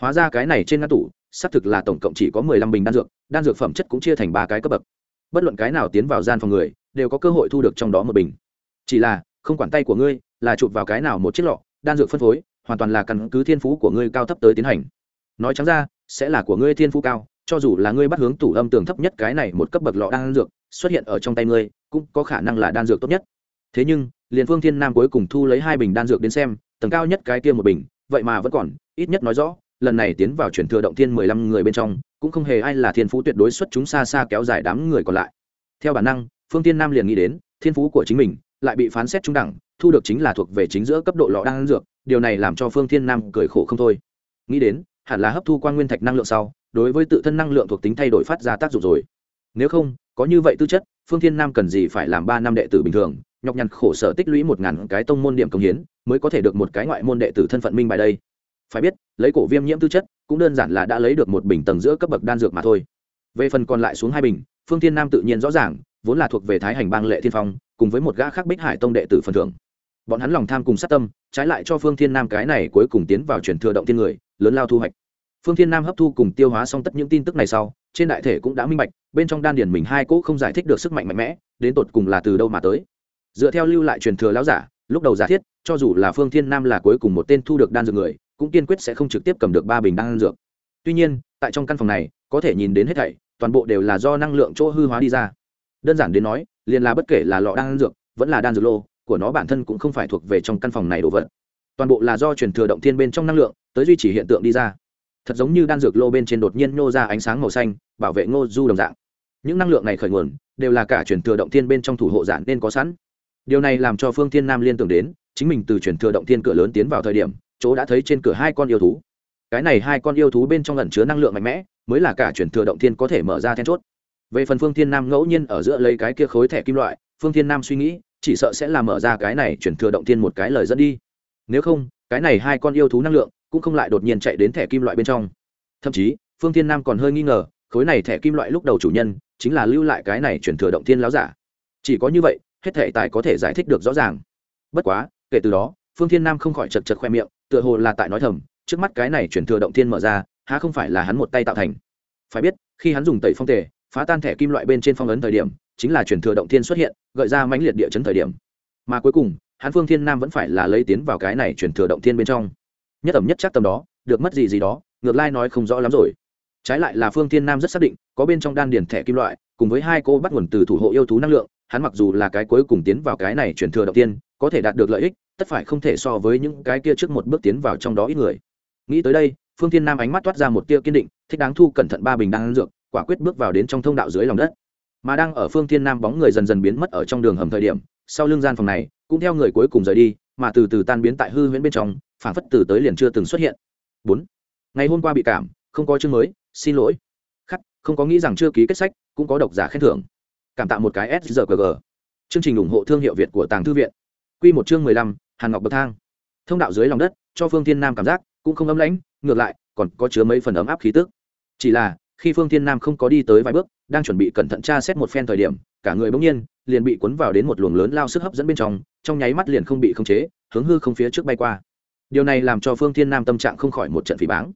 Hóa ra cái này trên ngăn tủ xác thực là tổng cộng chỉ có mười lăm bình đan dược đan dược phẩm chất cũng chia thành ba cái cấp bậc. Bất luận cái nào tiến vào gian phòng người, đều có cơ hội thu được trong đó một bình. Chỉ là, không quản tay của ngươi, là chụp vào cái nào một chiếc lọ, đan dược phân phối, hoàn toàn là căn cứ thiên phú của ngươi cao thấp tới tiến hành. Nói trắng ra, sẽ là của ngươi thiên phú cao, cho dù là ngươi bắt hướng tủ âm tường thấp nhất cái này một cấp bậc lọ đan dược, xuất hiện ở trong tay ngươi, cũng có khả năng là đan dược tốt nhất. Thế nhưng, liền phương thiên nam cuối cùng thu lấy hai bình đan dược đến xem, tầng cao nhất cái kia một bình, vậy mà vẫn còn, ít nhất nói rõ lần này tiến vào chuyển thừa động thiên mười lăm người bên trong, cũng không hề ai là thiên phú tuyệt đối xuất chúng xa xa kéo dài đám người còn lại. Theo bản năng, phương tiên nam liền nghĩ đến, thiên phú của chính mình lại bị phán xét trung đẳng, thu được chính là thuộc về chính giữa cấp độ lọ đang dược, điều này làm cho phương thiên nam cười khổ không thôi. Nghĩ đến, hẳn là hấp thu quan nguyên thạch năng lượng sau, đối với tự thân năng lượng thuộc tính thay đổi phát ra tác dụng rồi. Nếu không, có như vậy tư chất, phương thiên nam cần gì phải làm ba năm đệ tử bình thường, nhọc nhằn khổ sở tích lũy một ngàn cái tông môn điểm công hiến, mới có thể được một cái ngoại môn đệ tử thân phận minh bài đây phải biết, lấy cổ viêm nhiễm tư chất, cũng đơn giản là đã lấy được một bình tầng giữa cấp bậc đan dược mà thôi. Về phần còn lại xuống hai bình, phương thiên nam tự nhiên rõ ràng, vốn là thuộc về thái hành bang lệ thiên phong, cùng với một gã khác bích hải tông đệ tử phần thưởng. Bọn hắn lòng tham cùng sát tâm, trái lại cho phương thiên nam cái này cuối cùng tiến vào chuyển thừa động thiên người, lớn lao thu hoạch. Phương thiên nam hấp thu cùng tiêu hóa xong tất những tin tức này sau, trên đại thể cũng đã minh bạch, bên trong đan điển mình hai cỗ không giải thích được sức mạnh mạnh mẽ, đến tột cùng là từ đâu mà tới. Dựa theo lưu lại truyền thừa lão giả, lúc đầu giả thiết, cho dù là phương thiên nam là cuối cùng một tên thu được đan dược người cũng kiên quyết sẽ không trực tiếp cầm được ba bình đan dược. Tuy nhiên, tại trong căn phòng này, có thể nhìn đến hết thảy, toàn bộ đều là do năng lượng chỗ hư hóa đi ra. Đơn giản đến nói, liền là bất kể là lọ đan dược, vẫn là đan dược lô, của nó bản thân cũng không phải thuộc về trong căn phòng này đồ vật. Toàn bộ là do truyền thừa động thiên bên trong năng lượng, tới duy trì hiện tượng đi ra. Thật giống như đan dược lô bên trên đột nhiên nô ra ánh sáng màu xanh, bảo vệ ngô du đồng dạng. Những năng lượng này khởi nguồn, đều là cả truyền thừa động thiên bên trong thủ hộ giản nên có sẵn. Điều này làm cho phương thiên nam liên tưởng đến, chính mình từ truyền thừa động thiên cửa lớn tiến vào thời điểm chỗ đã thấy trên cửa hai con yêu thú. Cái này hai con yêu thú bên trong ẩn chứa năng lượng mạnh mẽ, mới là cả chuyển thừa động thiên có thể mở ra then chốt. Về phần phương thiên nam ngẫu nhiên ở giữa lấy cái kia khối thẻ kim loại, phương thiên nam suy nghĩ, chỉ sợ sẽ là mở ra cái này chuyển thừa động thiên một cái lời dẫn đi. Nếu không, cái này hai con yêu thú năng lượng cũng không lại đột nhiên chạy đến thẻ kim loại bên trong. Thậm chí, phương thiên nam còn hơi nghi ngờ, khối này thẻ kim loại lúc đầu chủ nhân chính là lưu lại cái này chuyển thừa động thiên láo giả. Chỉ có như vậy, hết thể tài có thể giải thích được rõ ràng. Bất quá, kể từ đó, phương thiên nam không khỏi chật chật khoe miệng tựa hồ là tại nói thầm, trước mắt cái này chuyển thừa động thiên mở ra, há không phải là hắn một tay tạo thành. Phải biết, khi hắn dùng tẩy phong tề, phá tan thẻ kim loại bên trên phong ấn thời điểm, chính là chuyển thừa động thiên xuất hiện, gợi ra mãnh liệt địa chấn thời điểm. Mà cuối cùng, hắn phương thiên nam vẫn phải là lấy tiến vào cái này chuyển thừa động thiên bên trong. Nhất ẩm nhất chắc tầm đó, được mất gì gì đó, ngược lai nói không rõ lắm rồi. Trái lại là phương thiên nam rất xác định, có bên trong đan điền thẻ kim loại, cùng với hai cô bắt nguồn từ thủ hộ yêu thú năng lượng, hắn mặc dù là cái cuối cùng tiến vào cái này chuyển thừa động tiên có thể đạt được lợi ích tất phải không thể so với những cái kia trước một bước tiến vào trong đó ít người. Nghĩ tới đây, phương thiên nam ánh mắt toát ra một tia kiên định, thích đáng thu cẩn thận ba bình đang dược, quả quyết bước vào đến trong thông đạo dưới lòng đất. Mà đang ở phương thiên nam bóng người dần dần biến mất ở trong đường hầm thời điểm, sau lưng gian phòng này, cũng theo người cuối cùng rời đi, mà từ từ tan biến tại hư huyễn bên trong phản phất từ tới liền chưa từng xuất hiện. Bốn, ngày hôm qua bị cảm, không có chương mới, xin lỗi. Khắc, không có nghĩ rằng chưa ký kết sách, cũng có độc giả khen thưởng. Cảm tạ một cái sgg chương trình ủng hộ thương hiệu việt của tàng thư viện. Quy một chương mười lăm, hàn ngọc bậc thang. Thông đạo dưới lòng đất, cho phương thiên nam cảm giác, cũng không ấm lãnh, ngược lại, còn có chứa mấy phần ấm áp khí tức. Chỉ là, khi phương thiên nam không có đi tới vài bước, đang chuẩn bị cẩn thận tra xét một phen thời điểm, cả người bỗng nhiên, liền bị cuốn vào đến một luồng lớn lao sức hấp dẫn bên trong trong nháy mắt liền không bị khống chế, hướng hư không phía trước bay qua. Điều này làm cho phương thiên nam tâm trạng không khỏi một trận phỉ báng.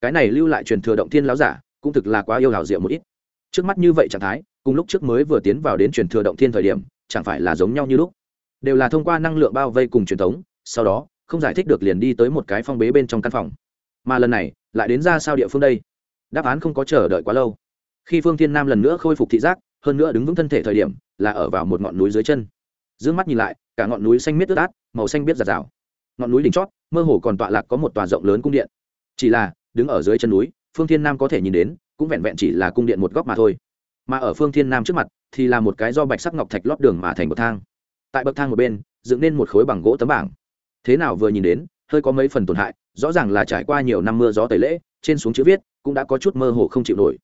Cái này lưu lại truyền thừa động thiên láo giả, cũng thực là quá yêu hào diệu một ít. Trước mắt như vậy trạng thái, cùng lúc trước mới vừa tiến vào đến truyền thừa động thiên thời điểm, chẳng phải là giống nhau như lúc đều là thông qua năng lượng bao vây cùng truyền thống, sau đó, không giải thích được liền đi tới một cái phong bế bên trong căn phòng. Mà lần này, lại đến ra sao địa phương đây? Đáp án không có chờ đợi quá lâu. Khi phương thiên nam lần nữa khôi phục thị giác, hơn nữa đứng vững thân thể thời điểm, là ở vào một ngọn núi dưới chân. D ư ơ n g mắt nhìn lại, cả ngọn núi xanh miết ướt át, màu xanh biết giạt rào. Ngọn núi đỉnh chót, mơ hồ còn tọa lạc có một tòa rộng lớn cung điện. Chỉ là, đứng ở dưới chân núi, phương thiên nam có thể nhìn đến, cũng vẹn vẹn chỉ là cung điện một góc mà thôi. Mà ở phương thiên nam trước mặt, thì là một cái do bạch sắc ngọc thạch lót đường mà thành bậc thang tại bậc thang một bên, dựng nên một khối bằng gỗ tấm bảng. Thế nào vừa nhìn đến, hơi có mấy phần tổn hại, rõ ràng là trải qua nhiều năm mưa gió tẩy lễ, trên xuống chữ viết, cũng đã có chút mơ hồ không chịu nổi.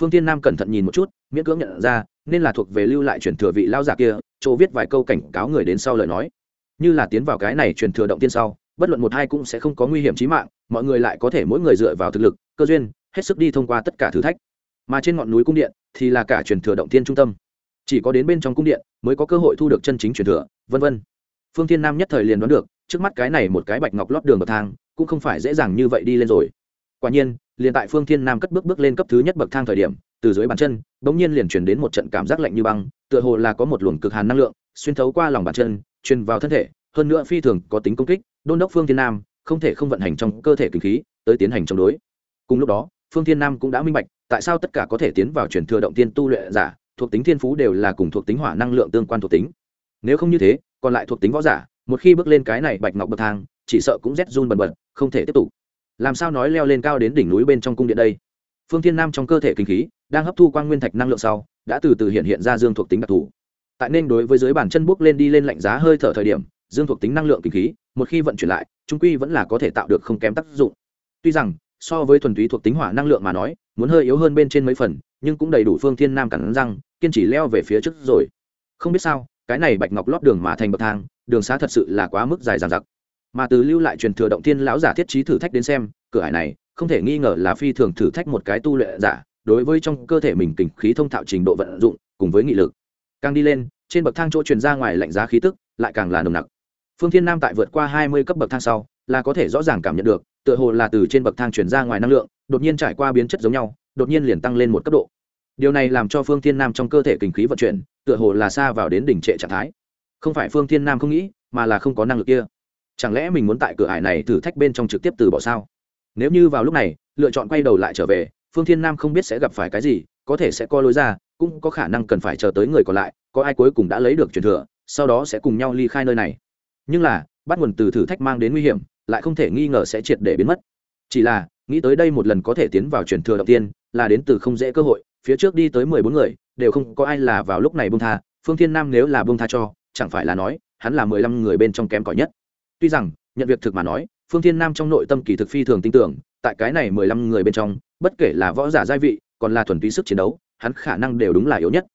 Phương tiên nam cẩn thận nhìn một chút, miễn cưỡng nhận ra, nên là thuộc về lưu lại truyền thừa vị lao giả kia, chỗ viết vài câu cảnh cáo người đến sau lời nói. Như là tiến vào cái này truyền thừa động tiên sau, bất luận một hai cũng sẽ không có nguy hiểm chí mạng, mọi người lại có thể mỗi người dựa vào thực lực, cơ duyên, hết sức đi thông qua tất cả thử thách. Mà trên ngọn núi cung điện, thì là cả truyền thừa động tiên trung tâm chỉ có đến bên trong cung điện mới có cơ hội thu được chân chính truyền thừa, vân vân. Phương thiên nam nhất thời liền đoán được, trước mắt cái này một cái bạch ngọc lót đường bậc thang, cũng không phải dễ dàng như vậy đi lên rồi. Quả nhiên, liền tại phương thiên nam cất bước bước lên cấp thứ nhất bậc thang thời điểm, từ dưới bàn chân, bỗng nhiên liền chuyển đến một trận cảm giác lạnh như băng, tựa hồ là có một luồng cực hàn năng lượng, xuyên thấu qua lòng bàn chân, truyền vào thân thể, hơn nữa phi thường có tính công kích, đôn đốc phương thiên nam không thể không vận hành trong cơ thể kinh khí, tới tiến hành chống đối. Cùng lúc đó, phương thiên nam cũng đã minh bạch, tại sao tất cả có thể tiến vào truyền thừa động tiên tu luyện giả thuộc tính thiên phú đều là cùng thuộc tính hỏa năng lượng tương quan thuộc tính. Nếu không như thế, còn lại thuộc tính võ giả, một khi bước lên cái này bạch ngọc bậc thang, chỉ sợ cũng rét run bần bật, không thể tiếp tục. Làm sao nói leo lên cao đến đỉnh núi bên trong cung điện đây? Phương thiên nam trong cơ thể kinh khí, đang hấp thu quang nguyên thạch năng lượng sau, đã từ từ hiện hiện ra dương thuộc tính đặc thù. Tại nên đối với dưới bàn chân bước lên đi lên lạnh giá hơi thở thời điểm, dương thuộc tính năng lượng kinh khí, một khi vận chuyển lại, trung quy vẫn là có thể tạo được không kém tác dụng. Tuy rằng, so với thuần túy thuộc tính hỏa năng lượng mà nói, muốn hơi yếu hơn bên trên mấy phần, nhưng cũng đầy đủ phương thiên nam cản răng kiên trì leo về phía trước rồi. Không biết sao, cái này bạch ngọc lót đường mà thành bậc thang, đường xá thật sự là quá mức dài dằng dặc. Mà từ lưu lại truyền thừa động thiên lão giả thiết trí thử thách đến xem, cửa hải này, không thể nghi ngờ là phi thường thử thách một cái tu luyện giả, đối với trong cơ thể mình kình khí thông thạo trình độ vận dụng, cùng với nghị lực. Càng đi lên, trên bậc thang chỗ truyền ra ngoài lạnh giá khí tức, lại càng là nồng nặc. Phương thiên nam tại vượt qua hai mươi cấp bậc thang sau, là có thể rõ ràng cảm nhận được, tựa hồ là từ trên bậc thang truyền ra ngoài năng lượng, đột nhiên trải qua biến chất giống nhau, đột nhiên liền tăng lên một cấp độ điều này làm cho phương thiên nam trong cơ thể kinh khí vận chuyển, tựa hồ là xa vào đến đỉnh trệ trạng thái. Không phải phương thiên nam không nghĩ, mà là không có năng lực kia. Chẳng lẽ mình muốn tại cửa ải này thử thách bên trong trực tiếp từ bỏ sao? Nếu như vào lúc này, lựa chọn quay đầu lại trở về, phương thiên nam không biết sẽ gặp phải cái gì, có thể sẽ co lối ra, cũng có khả năng cần phải chờ tới người còn lại, có ai cuối cùng đã lấy được truyền thừa, sau đó sẽ cùng nhau ly khai nơi này. Nhưng là, bắt nguồn từ thử thách mang đến nguy hiểm, lại không thể nghi ngờ sẽ triệt để biến mất. Chỉ là, nghĩ tới đây một lần có thể tiến vào truyền thừa đầu tiên, là đến từ không dễ cơ hội phía trước đi tới mười bốn người, đều không có ai là vào lúc này bông tha, phương thiên nam nếu là bông tha cho, chẳng phải là nói, hắn là mười lăm người bên trong kém cỏi nhất. Tuy rằng, nhận việc thực mà nói, phương thiên nam trong nội tâm kỳ thực phi thường tin tưởng, tại cái này mười lăm người bên trong, bất kể là võ giả gia vị, còn là thuần túy sức chiến đấu, hắn khả năng đều đúng là yếu nhất.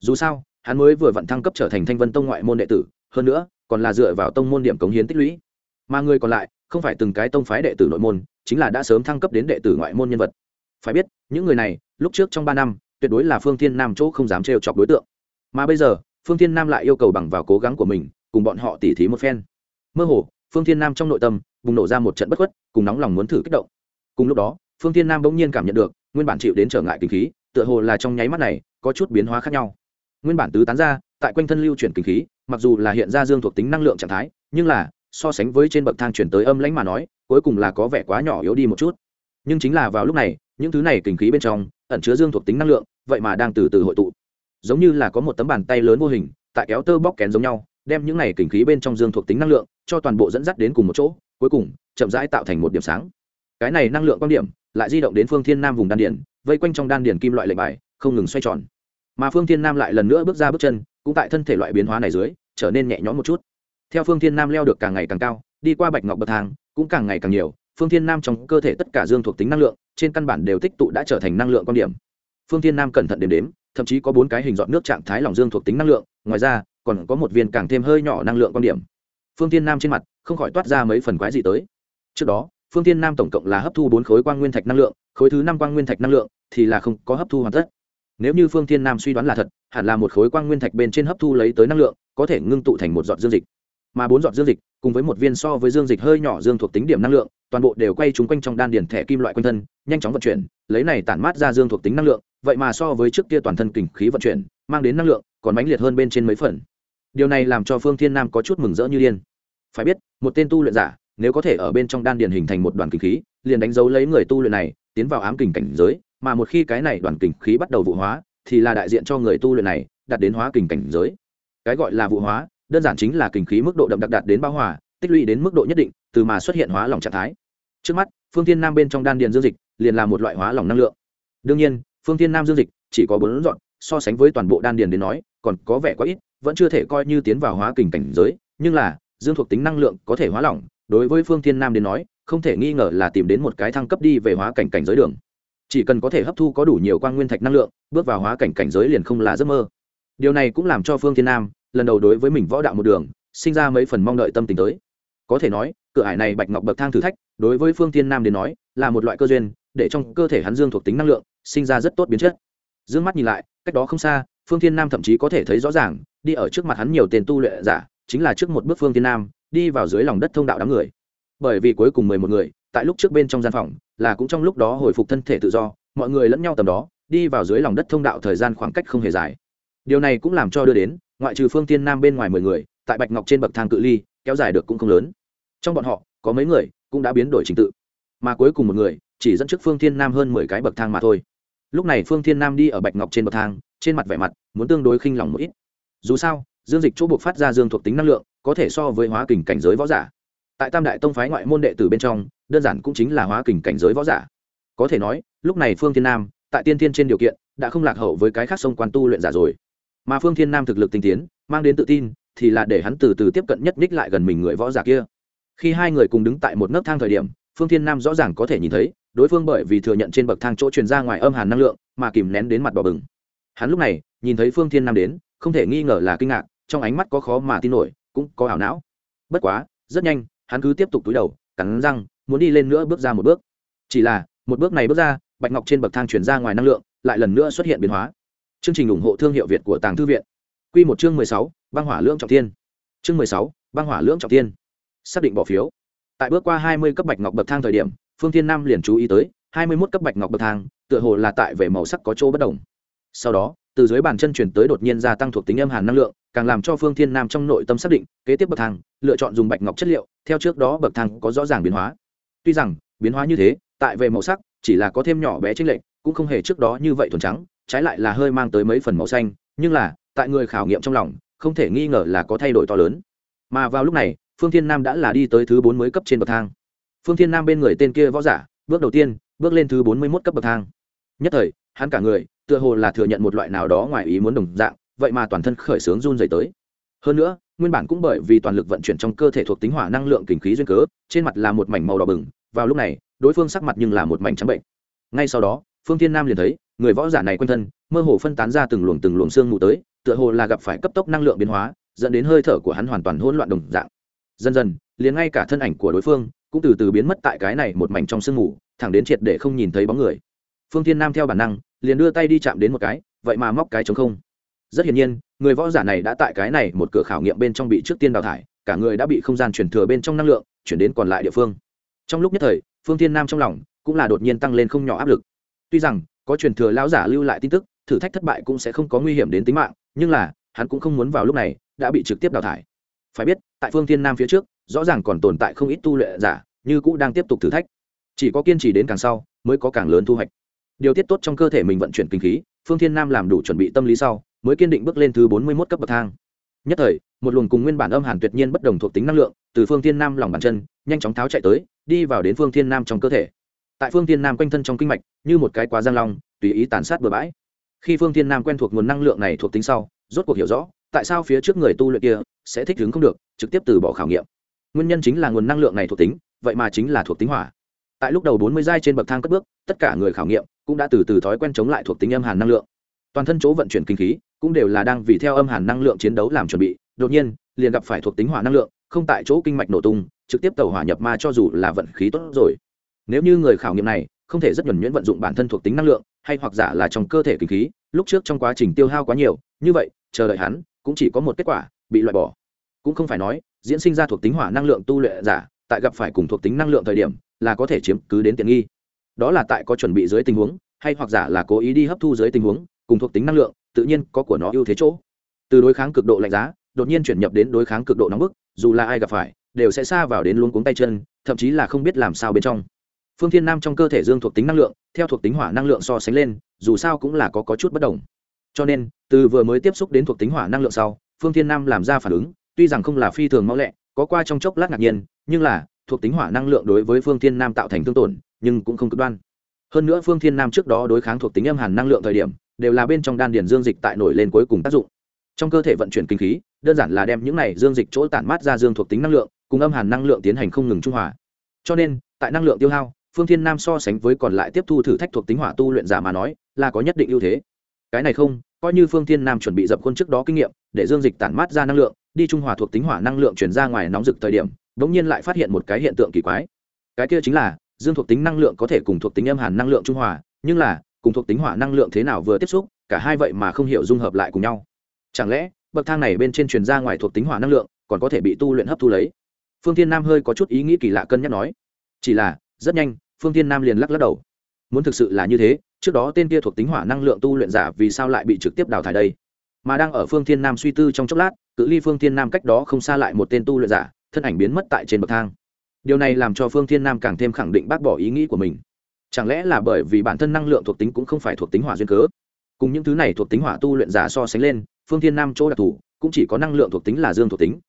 Dù sao, hắn mới vừa vặn thăng cấp trở thành thanh vân tông ngoại môn đệ tử, hơn nữa, còn là dựa vào tông môn điểm cống hiến tích lũy. Mà người còn lại, không phải từng cái tông phái đệ tử nội môn, chính là đã sớm thăng cấp đến đệ tử ngoại môn nhân vật. Phải biết, những người này lúc trước trong ba năm, tuyệt đối là phương thiên nam chỗ không dám trêu chọc đối tượng. Mà bây giờ, phương thiên nam lại yêu cầu bằng vào cố gắng của mình, cùng bọn họ tỉ thí một phen. Mơ hồ, phương thiên nam trong nội tâm, bùng nổ ra một trận bất khuất, cùng nóng lòng muốn thử kích động. Cùng lúc đó, phương thiên nam bỗng nhiên cảm nhận được, nguyên bản chịu đến trở ngại kinh khí, tựa hồ là trong nháy mắt này, có chút biến hóa khác nhau. Nguyên bản tứ tán ra, tại quanh thân lưu chuyển kinh khí, mặc dù là hiện ra dương thuộc tính năng lượng trạng thái, nhưng là, so sánh với trên bậc thang chuyển tới âm lãnh mà nói, cuối cùng là có vẻ quá nhỏ yếu đi một chút. Nhưng chính là vào lúc này những thứ này kinh khí bên trong, ẩn chứa dương thuộc tính năng lượng, vậy mà đang từ từ hội tụ. Giống như là có một tấm bàn tay lớn vô hình, tại kéo tơ bóc kén giống nhau, đem những này kinh khí bên trong dương thuộc tính năng lượng, cho toàn bộ dẫn dắt đến cùng một chỗ, cuối cùng, chậm rãi tạo thành một điểm sáng. Cái này năng lượng quan điểm, lại di động đến phương thiên nam vùng đan điển vây quanh trong đan điển kim loại lệnh bài, không ngừng xoay tròn. Mà phương thiên nam lại lần nữa bước ra bước chân, cũng tại thân thể loại biến hóa này dưới, trở nên nhẹ nhõm một chút. Theo phương thiên nam leo được càng ngày càng cao, đi qua bạch ngọc bậc thang, cũng càng ngày càng nhiều phương thiên nam trong cơ thể tất cả dương thuộc tính năng lượng, trên căn bản đều tích tụ đã trở thành năng lượng quan điểm. Phương thiên nam cẩn thận đếm đếm, thậm chí có bốn cái hình dọn nước trạng thái lỏng dương thuộc tính năng lượng, ngoài ra, còn có một viên càng thêm hơi nhỏ năng lượng quan điểm. Phương Thiên nam trên mặt, không khỏi toát ra mấy phần quái gì tới. Trước đó, phương Thiên nam tổng cộng là hấp thu bốn khối quang nguyên thạch năng lượng, khối thứ năm quang nguyên thạch năng lượng thì là không có hấp thu hoàn tất. Nếu như phương thiên nam suy đoán là thật, hẳn là một khối quang nguyên thạch bên trên hấp thu lấy tới năng lượng, có thể ngưng tụ thành một giọt dương dịch mà bốn giọt dương dịch, cùng với một viên so với dương dịch hơi nhỏ dương thuộc tính điểm năng lượng, toàn bộ đều quay trúng quanh trong đan điền thẻ kim loại quanh thân, nhanh chóng vận chuyển, lấy này tản mát ra dương thuộc tính năng lượng, vậy mà so với trước kia toàn thân kình khí vận chuyển, mang đến năng lượng còn mãnh liệt hơn bên trên mấy phần. Điều này làm cho phương thiên nam có chút mừng rỡ như điên. Phải biết, một tên tu luyện giả, nếu có thể ở bên trong đan điền hình thành một đoàn kình khí, liền đánh dấu lấy người tu luyện này, tiến vào ám kình cảnh giới, mà một khi cái này đoàn kình khí bắt đầu vụ hóa, thì là đại diện cho người tu luyện này, đạt đến hóa kình cảnh giới. Cái gọi là vụ hóa đơn giản chính là kình khí mức độ đậm đặc đạt đến bao hòa, tích lũy đến mức độ nhất định, từ mà xuất hiện hóa lỏng trạng thái. Trước mắt, phương thiên nam bên trong đan điền dương dịch liền là một loại hóa lỏng năng lượng. Đương nhiên, phương thiên nam dương dịch chỉ có bốn dọn, so sánh với toàn bộ đan điền đến nói, còn có vẻ quá ít, vẫn chưa thể coi như tiến vào hóa kình cảnh giới, nhưng là, dương thuộc tính năng lượng có thể hóa lỏng, đối với phương thiên nam đến nói, không thể nghi ngờ là tìm đến một cái thăng cấp đi về hóa cảnh cảnh giới đường. Chỉ cần có thể hấp thu có đủ nhiều quan nguyên thạch năng lượng, bước vào hóa cảnh cảnh giới liền không là giấc mơ điều này cũng làm cho phương thiên nam lần đầu đối với mình võ đạo một đường, sinh ra mấy phần mong đợi tâm tình tới. Có thể nói, cửa ải này bạch ngọc bậc thang thử thách, đối với phương thiên nam đến nói, là một loại cơ duyên, để trong cơ thể hắn dương thuộc tính năng lượng, sinh ra rất tốt biến chất. D ư ơ n g mắt nhìn lại, cách đó không xa, phương thiên nam thậm chí có thể thấy rõ ràng, đi ở trước mặt hắn nhiều tên tu luyện giả, chính là trước một bước phương thiên nam, đi vào dưới lòng đất thông đạo đám người. Bởi vì cuối cùng mười một người, tại lúc trước bên trong gian phòng, là cũng trong lúc đó hồi phục thân thể tự do, mọi người lẫn nhau tầm đó, đi vào dưới lòng đất thông đạo thời gian khoảng cách không hề dài điều này cũng làm cho đưa đến, ngoại trừ phương thiên nam bên ngoài mười người, tại bạch ngọc trên bậc thang cự ly, kéo dài được cũng không lớn. Trong bọn họ, có mấy người cũng đã biến đổi trình tự, mà cuối cùng một người chỉ dẫn trước phương thiên nam hơn mười cái bậc thang mà thôi. Lúc này phương thiên nam đi ở bạch ngọc trên bậc thang, trên mặt vẻ mặt muốn tương đối khinh lòng một ít. Dù sao, dương dịch chỗ buộc phát ra dương thuộc tính năng lượng, có thể so với hóa kình cảnh giới võ giả. Tại tam đại tông phái ngoại môn đệ tử bên trong, đơn giản cũng chính là hóa kình cảnh giới võ giả. Có thể nói, lúc này phương thiên nam, tại tiên thiên trên điều kiện, đã không lạc hậu với cái khác sông quan tu luyện giả rồi mà phương thiên nam thực lực tinh tiến, mang đến tự tin, thì là để hắn từ từ tiếp cận nhất ních lại gần mình người võ giả kia. Khi hai người cùng đứng tại một nấc thang thời điểm, phương thiên nam rõ ràng có thể nhìn thấy, đối phương bởi vì thừa nhận trên bậc thang chỗ truyền ra ngoài âm hàn năng lượng, mà kìm nén đến mặt đỏ bừng. Hắn lúc này, nhìn thấy phương thiên nam đến, không thể nghi ngờ là kinh ngạc, trong ánh mắt có khó mà tin nổi, cũng có ảo não. Bất quá, rất nhanh, hắn cứ tiếp tục túi đầu, cắn răng, muốn đi lên nữa bước ra một bước. Chỉ là, một bước này bước ra, bạch ngọc trên bậc thang chuyển ra ngoài năng lượng, lại lần nữa xuất hiện biến hóa chương trình ủng hộ thương hiệu việt của tàng thư viện. Quy một chương mười sáu, băng hỏa lượng trọng thiên. Chương mười sáu, băng hỏa lượng trọng thiên. Xác định bỏ phiếu. Tại bước qua hai mươi cấp bạch ngọc bậc thang thời điểm, phương thiên nam liền chú ý tới, hai mươi mốt cấp bạch ngọc bậc thang, tựa hồ là tại về màu sắc có chỗ bất đồng. Sau đó, từ dưới bàn chân chuyển tới đột nhiên gia tăng thuộc tính âm hàn năng lượng, càng làm cho phương thiên nam trong nội tâm xác định, kế tiếp bậc thang, lựa chọn dùng bạch ngọc chất liệu, theo trước đó bậc thang có rõ ràng biến hóa. Tuy rằng, biến hóa như thế, tại về màu sắc, chỉ là có thêm nhỏ bé chênh lệch, cũng không hề trước đó như vậy thuần trắng trái lại là hơi mang tới mấy phần màu xanh, nhưng là, tại người khảo nghiệm trong lòng, không thể nghi ngờ là có thay đổi to lớn. Mà vào lúc này, phương thiên nam đã là đi tới thứ bốn mới cấp trên bậc thang. Phương thiên nam bên người tên kia võ giả, bước đầu tiên, bước lên thứ bốn mươi mốt cấp bậc thang. Nhất thời, hắn cả người, tựa hồ là thừa nhận một loại nào đó ngoài ý muốn đồng dạng, vậy mà toàn thân khởi sướng run dày tới. Hơn nữa, nguyên bản cũng bởi vì toàn lực vận chuyển trong cơ thể thuộc tính hỏa năng lượng kinh khí duyên cớ, trên mặt là một mảnh màu đỏ bừng, vào lúc này, đối phương sắc mặt nhưng là một mảnh trắng bệnh. Ngay sau đó, phương thiên nam liền thấy người võ giả này quanh thân, mơ hồ phân tán ra từng luồng từng luồng xương mù tới, tựa hồ là gặp phải cấp tốc năng lượng biến hóa, dẫn đến hơi thở của hắn hoàn toàn hỗn loạn đồng dạng. Dần dần, liền ngay cả thân ảnh của đối phương cũng từ từ biến mất tại cái này một mảnh trong sương mù, thẳng đến triệt để không nhìn thấy bóng người. Phương thiên nam theo bản năng, liền đưa tay đi chạm đến một cái, vậy mà móc cái chống không. Rất hiển nhiên, người võ giả này đã tại cái này một cửa khảo nghiệm bên trong bị trước tiên đào thải, cả người đã bị không gian chuyển thừa bên trong năng lượng chuyển đến còn lại địa phương. Trong lúc nhất thời, phương thiên nam trong lòng cũng là đột nhiên tăng lên không nhỏ áp lực. Tuy rằng có truyền thừa lão giả lưu lại tin tức, thử thách thất bại cũng sẽ không có nguy hiểm đến tính mạng, nhưng là, hắn cũng không muốn vào lúc này, đã bị trực tiếp đào thải. Phải biết, tại phương thiên nam phía trước, rõ ràng còn tồn tại không ít tu luyện giả, như cũ đang tiếp tục thử thách. Chỉ có kiên trì đến càng sau, mới có càng lớn thu hoạch. Điều tiết tốt trong cơ thể mình vận chuyển kinh khí, phương thiên nam làm đủ chuẩn bị tâm lý sau, mới kiên định bước lên thứ bốn mươi một cấp bậc thang. Nhất thời, một luồng cùng nguyên bản âm hàn tuyệt nhiên bất đồng thuộc tính năng lượng, từ phương thiên nam lòng bàn chân, nhanh chóng tháo chạy tới, đi vào đến phương thiên nam trong cơ thể tại phương thiên nam quanh thân trong kinh mạch, như một cái quá giang long, tùy ý tàn sát bừa bãi. Khi phương thiên nam quen thuộc nguồn năng lượng này thuộc tính sau, rốt cuộc hiểu rõ, tại sao phía trước người tu luyện kia sẽ thích ứng không được, trực tiếp từ bỏ khảo nghiệm. Nguyên nhân chính là nguồn năng lượng này thuộc tính, vậy mà chính là thuộc tính hỏa. Tại lúc đầu bốn mươi giai trên bậc thang cất bước, tất cả người khảo nghiệm cũng đã từ từ thói quen chống lại thuộc tính âm hàn năng lượng. Toàn thân chỗ vận chuyển kinh khí cũng đều là đang vì theo âm hàn năng lượng chiến đấu làm chuẩn bị, đột nhiên, liền gặp phải thuộc tính hỏa năng lượng, không tại chỗ kinh mạch nổ tung, trực tiếp tàu hỏa nhập ma cho dù là vận khí tốt rồi nếu như người khảo nghiệm này không thể rất nhuẩn nhuyễn vận dụng bản thân thuộc tính năng lượng, hay hoặc giả là trong cơ thể kinh khí, lúc trước trong quá trình tiêu hao quá nhiều, như vậy, chờ đợi hắn, cũng chỉ có một kết quả, bị loại bỏ. Cũng không phải nói, diễn sinh ra thuộc tính hỏa năng lượng tu luyện giả, tại gặp phải cùng thuộc tính năng lượng thời điểm, là có thể chiếm cứ đến tiện nghi. Đó là tại có chuẩn bị dưới tình huống, hay hoặc giả là cố ý đi hấp thu dưới tình huống, cùng thuộc tính năng lượng, tự nhiên có của nó ưu thế chỗ. Từ đối kháng cực độ lạnh giá, đột nhiên chuyển nhập đến đối kháng cực độ nóng bức, dù là ai gặp phải, đều sẽ xa vào đến luống cuống tay chân, thậm chí là không biết làm sao bên trong phương thiên nam trong cơ thể dương thuộc tính năng lượng theo thuộc tính hỏa năng lượng so sánh lên dù sao cũng là có, có chút bất đồng. Cho nên từ vừa mới tiếp xúc đến thuộc tính hỏa năng lượng sau phương thiên nam làm ra phản ứng tuy rằng không là phi thường mau lẹ có qua trong chốc lát ngạc nhiên nhưng là thuộc tính hỏa năng lượng đối với phương thiên nam tạo thành thương tổn nhưng cũng không cực đoan. Hơn nữa phương thiên nam trước đó đối kháng thuộc tính âm hàn năng lượng thời điểm đều là bên trong đan điền dương dịch tại nổi lên cuối cùng tác dụng. Trong cơ thể vận chuyển kinh khí đơn giản là đem những này dương dịch chỗ tản mát ra dương thuộc tính năng lượng cùng âm hàn năng lượng tiến hành không ngừng trung hòa. Cho nên tại năng lượng tiêu hao phương thiên nam so sánh với còn lại tiếp thu thử thách thuộc tính hỏa tu luyện giả mà nói, là có nhất định ưu thế. Cái này không, coi như phương thiên nam chuẩn bị dập khuôn trước đó kinh nghiệm, để dương dịch tản mát ra năng lượng, đi trung hòa thuộc tính hỏa năng lượng chuyển ra ngoài nóng rực thời điểm đ ỗ n g nhiên lại phát hiện một cái hiện tượng kỳ quái. Cái kia chính là, dương thuộc tính năng lượng có thể cùng thuộc tính âm hàn năng lượng trung hòa, nhưng là, cùng thuộc tính hỏa năng lượng thế nào vừa tiếp xúc, cả hai vậy mà không hiểu dung hợp lại cùng nhau. Chẳng lẽ, bậc thang này bên trên truyền ra ngoài thuộc tính hỏa năng lượng, còn có thể bị tu luyện hấp thu lấy? Phương thiên nam hơi có chút ý nghĩ kỳ lạ cân nhắc nói. Chỉ là, rất nhanh phương thiên nam liền lắc lắc đầu. Muốn thực sự là như thế, trước đó tên kia thuộc tính hỏa năng lượng tu luyện giả vì sao lại bị trực tiếp đào thải đây? Mà đang ở phương thiên nam suy tư trong chốc lát, cự ly phương thiên nam cách đó không xa lại một tên tu luyện giả, thân ảnh biến mất tại trên bậc thang. Điều này làm cho phương thiên nam càng thêm khẳng định bác bỏ ý nghĩ của mình. Chẳng lẽ là bởi vì bản thân năng lượng thuộc tính cũng không phải thuộc tính hỏa duyên cớ? Cùng những thứ này thuộc tính hỏa tu luyện giả so sánh lên, phương thiên nam chỗ đặc thù cũng chỉ có năng lượng thuộc tính là dương thuộc tính.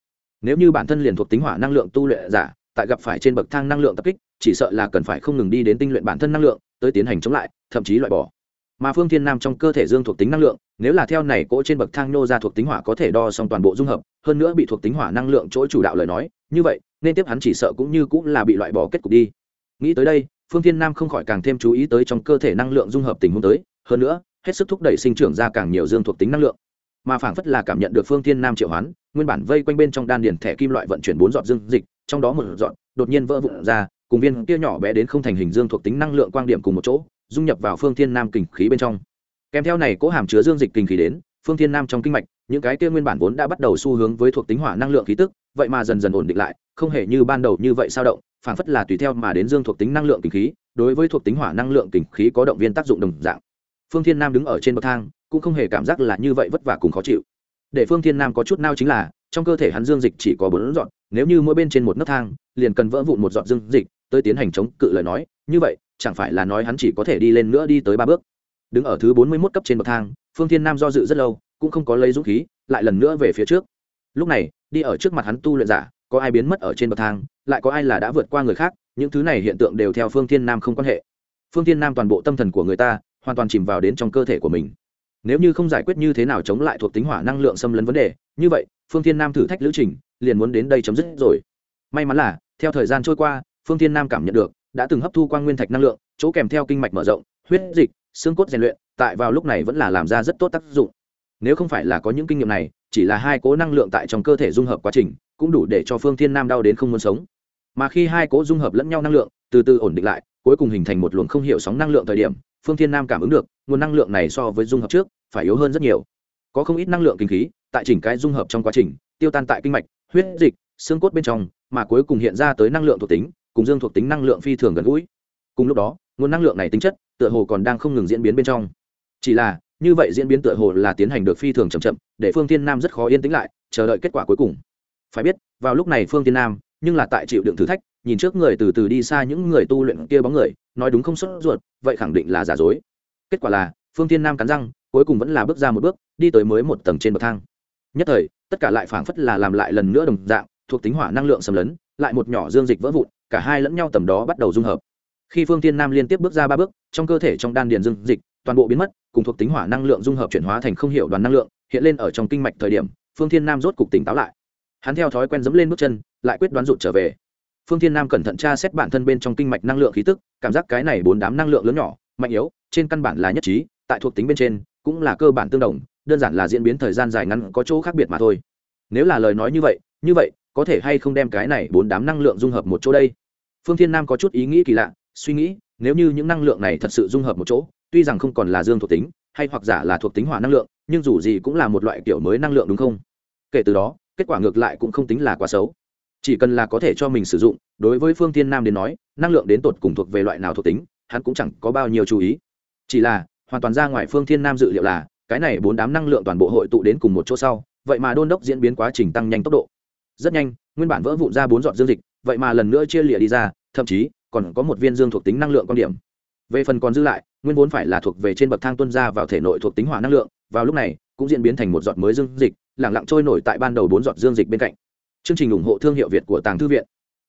Nếu như bản thân liền thuộc tính hỏa năng lượng tu luyện giả tại gặp phải trên bậc thang năng lượng tập kích, chỉ sợ là cần phải không ngừng đi đến tinh luyện bản thân năng lượng, tới tiến hành chống lại, thậm chí loại bỏ. Mà phương thiên nam trong cơ thể dương thuộc tính năng lượng, nếu là theo này cỗ trên bậc thang nô ra thuộc tính hỏa có thể đo xong toàn bộ dung hợp, hơn nữa bị thuộc tính hỏa năng lượng chỗ chủ đạo lời nói, như vậy, nên tiếp hắn chỉ sợ cũng như cũng là bị loại bỏ kết cục đi. Nghĩ tới đây, phương thiên nam không khỏi càng thêm chú ý tới trong cơ thể năng lượng dung hợp tình huống tới, hơn nữa, hết sức thúc đẩy sinh trưởng ra càng nhiều dương thuộc tính năng lượng. Mà phảng phất là cảm nhận được phương thiên nam triệu hoán, nguyên bản vây quanh bên trong đan điền thẻ kim loại vận chuyển bốn giọt dương dịch trong đó một dọn, đột nhiên vỡ vụn ra, cùng viên kia nhỏ bé đến không thành hình dương thuộc tính năng lượng quang điểm cùng một chỗ, dung nhập vào phương thiên nam kình khí bên trong. Kèm theo này cố hàm chứa dương dịch kình khí đến, phương thiên nam trong kinh mạch, những cái kia nguyên bản vốn đã bắt đầu xu hướng với thuộc tính hỏa năng lượng khí tức, vậy mà dần dần ổn định lại, không hề như ban đầu như vậy sao động phản phất là tùy theo mà đến dương thuộc tính năng lượng kình khí, đối với thuộc tính hỏa năng lượng kình khí có động viên tác dụng đồng dạng. Phương thiên nam đứng ở trên bậc thang, cũng không hề cảm giác là như vậy vất vả cùng khó chịu. Để phương thiên nam có chút nao chính là trong cơ thể hắn dương dịch chỉ có bốn dọn, nếu như mỗi bên trên một nấc thang, liền cần vỡ vụn một dọn dương dịch tới tiến hành chống cự lời nói. Như vậy, chẳng phải là nói hắn chỉ có thể đi lên nữa đi tới ba bước. Đứng ở thứ bốn mươi mốt cấp trên bậc thang, phương thiên nam do dự rất lâu, cũng không có lấy dũng khí, lại lần nữa về phía trước. Lúc này, đi ở trước mặt hắn tu luyện giả, có ai biến mất ở trên bậc thang, lại có ai là đã vượt qua người khác, những thứ này hiện tượng đều theo phương thiên nam không quan hệ. Phương thiên nam toàn bộ tâm thần của người ta hoàn toàn chìm vào đến trong cơ thể của mình. Nếu như không giải quyết như thế nào chống lại thuộc tính hỏa năng lượng xâm lấn vấn đề, như vậy phương thiên nam thử thách lữ trình, liền muốn đến đây chấm dứt rồi. May mắn là, theo thời gian trôi qua, phương thiên nam cảm nhận được, đã từng hấp thu quang nguyên thạch năng lượng, chỗ kèm theo kinh mạch mở rộng, huyết dịch, xương cốt rèn luyện, tại vào lúc này vẫn là làm ra rất tốt tác dụng. Nếu không phải là có những kinh nghiệm này, chỉ là hai cố năng lượng tại trong cơ thể dung hợp quá trình, cũng đủ để cho phương thiên nam đau đến không muốn sống. Mà khi hai cố dung hợp lẫn nhau năng lượng, từ từ ổn định lại, cuối cùng hình thành một luồng không hiểu sóng năng lượng thời điểm, phương thiên nam cảm ứng được, nguồn năng lượng này so với dung hợp trước, phải yếu hơn rất nhiều. Có không ít năng lượng kinh khí tại chỉnh cái dung hợp trong quá trình, tiêu tan tại kinh mạch, huyết dịch, xương cốt bên trong, mà cuối cùng hiện ra tới năng lượng thuộc tính, cùng dương thuộc tính năng lượng phi thường gần gũi. Cùng lúc đó, nguồn năng lượng này tính chất, tựa hồ còn đang không ngừng diễn biến bên trong. Chỉ là, như vậy diễn biến tựa hồ là tiến hành được phi thường chậm chậm, để phương tiên nam rất khó yên tĩnh lại, chờ đợi kết quả cuối cùng. Phải biết, vào lúc này phương tiên nam, nhưng là tại chịu đựng thử thách, nhìn trước người từ từ đi xa những người tu luyện kia bóng người, nói đúng không sốt ruột, vậy khẳng định là giả dối. Kết quả là, phương tiên nam cắn răng, cuối cùng vẫn là bước ra một bước, đi tới mới một tầng trên bậc thang nhất thời, tất cả lại phảng phất là làm lại lần nữa đồng dạng, thuộc tính hỏa năng lượng xâm lấn, lại một nhỏ dương dịch vỡ vụn, cả hai lẫn nhau tầm đó bắt đầu dung hợp. Khi phương tiên nam liên tiếp bước ra ba bước, trong cơ thể trong đan điền dương dịch, toàn bộ biến mất, cùng thuộc tính hỏa năng lượng dung hợp chuyển hóa thành không hiệu đoàn năng lượng, hiện lên ở trong kinh mạch thời điểm, phương thiên nam rốt cục tỉnh táo lại. Hắn theo thói quen dẫm lên bước chân, lại quyết đoán rụt trở về. Phương thiên nam cẩn thận tra xét bản thân bên trong kinh mạch năng lượng khí tức, cảm giác cái này bốn đám năng lượng lớn nhỏ, mạnh yếu, trên căn bản là nhất trí, tại thuộc tính bên trên, cũng là cơ bản tương đồng đơn giản là diễn biến thời gian dài ngắn có chỗ khác biệt mà thôi. Nếu là lời nói như vậy như vậy, có thể hay không đem cái này bốn đám năng lượng dung hợp một chỗ đây? Phương thiên nam có chút ý nghĩ kỳ lạ, suy nghĩ, nếu như những năng lượng này thật sự dung hợp một chỗ, tuy rằng không còn là dương thuộc tính, hay hoặc giả là thuộc tính hỏa năng lượng, nhưng dù gì cũng là một loại kiểu mới năng lượng đúng không? Kể từ đó, kết quả ngược lại cũng không tính là quá xấu. Chỉ cần là có thể cho mình sử dụng, đối với phương Thiên nam đến nói, năng lượng đến tột cùng thuộc về loại nào thuộc tính, hắn cũng chẳng có bao nhiêu chú ý. Chỉ là, hoàn toàn ra ngoài phương thiên nam dự liệu là cái này bốn đám năng lượng toàn bộ hội tụ đến cùng một chỗ sau, vậy mà đôn đốc diễn biến quá trình tăng nhanh tốc độ. Rất nhanh, nguyên bản vỡ vụn ra bốn giọt dương dịch, vậy mà lần nữa chia lịa đi ra, thậm chí còn có một viên dương thuộc tính năng lượng quan điểm. Về phần còn dư lại, nguyên vốn phải là thuộc về trên bậc thang tuân ra vào thể nội thuộc tính hỏa năng lượng, vào lúc này, cũng diễn biến thành một giọt mới dương dịch lẳng lặng trôi nổi tại ban đầu bốn giọt dương dịch bên cạnh. Chương trình ủng hộ thương hiệu việt của tàng thư viện.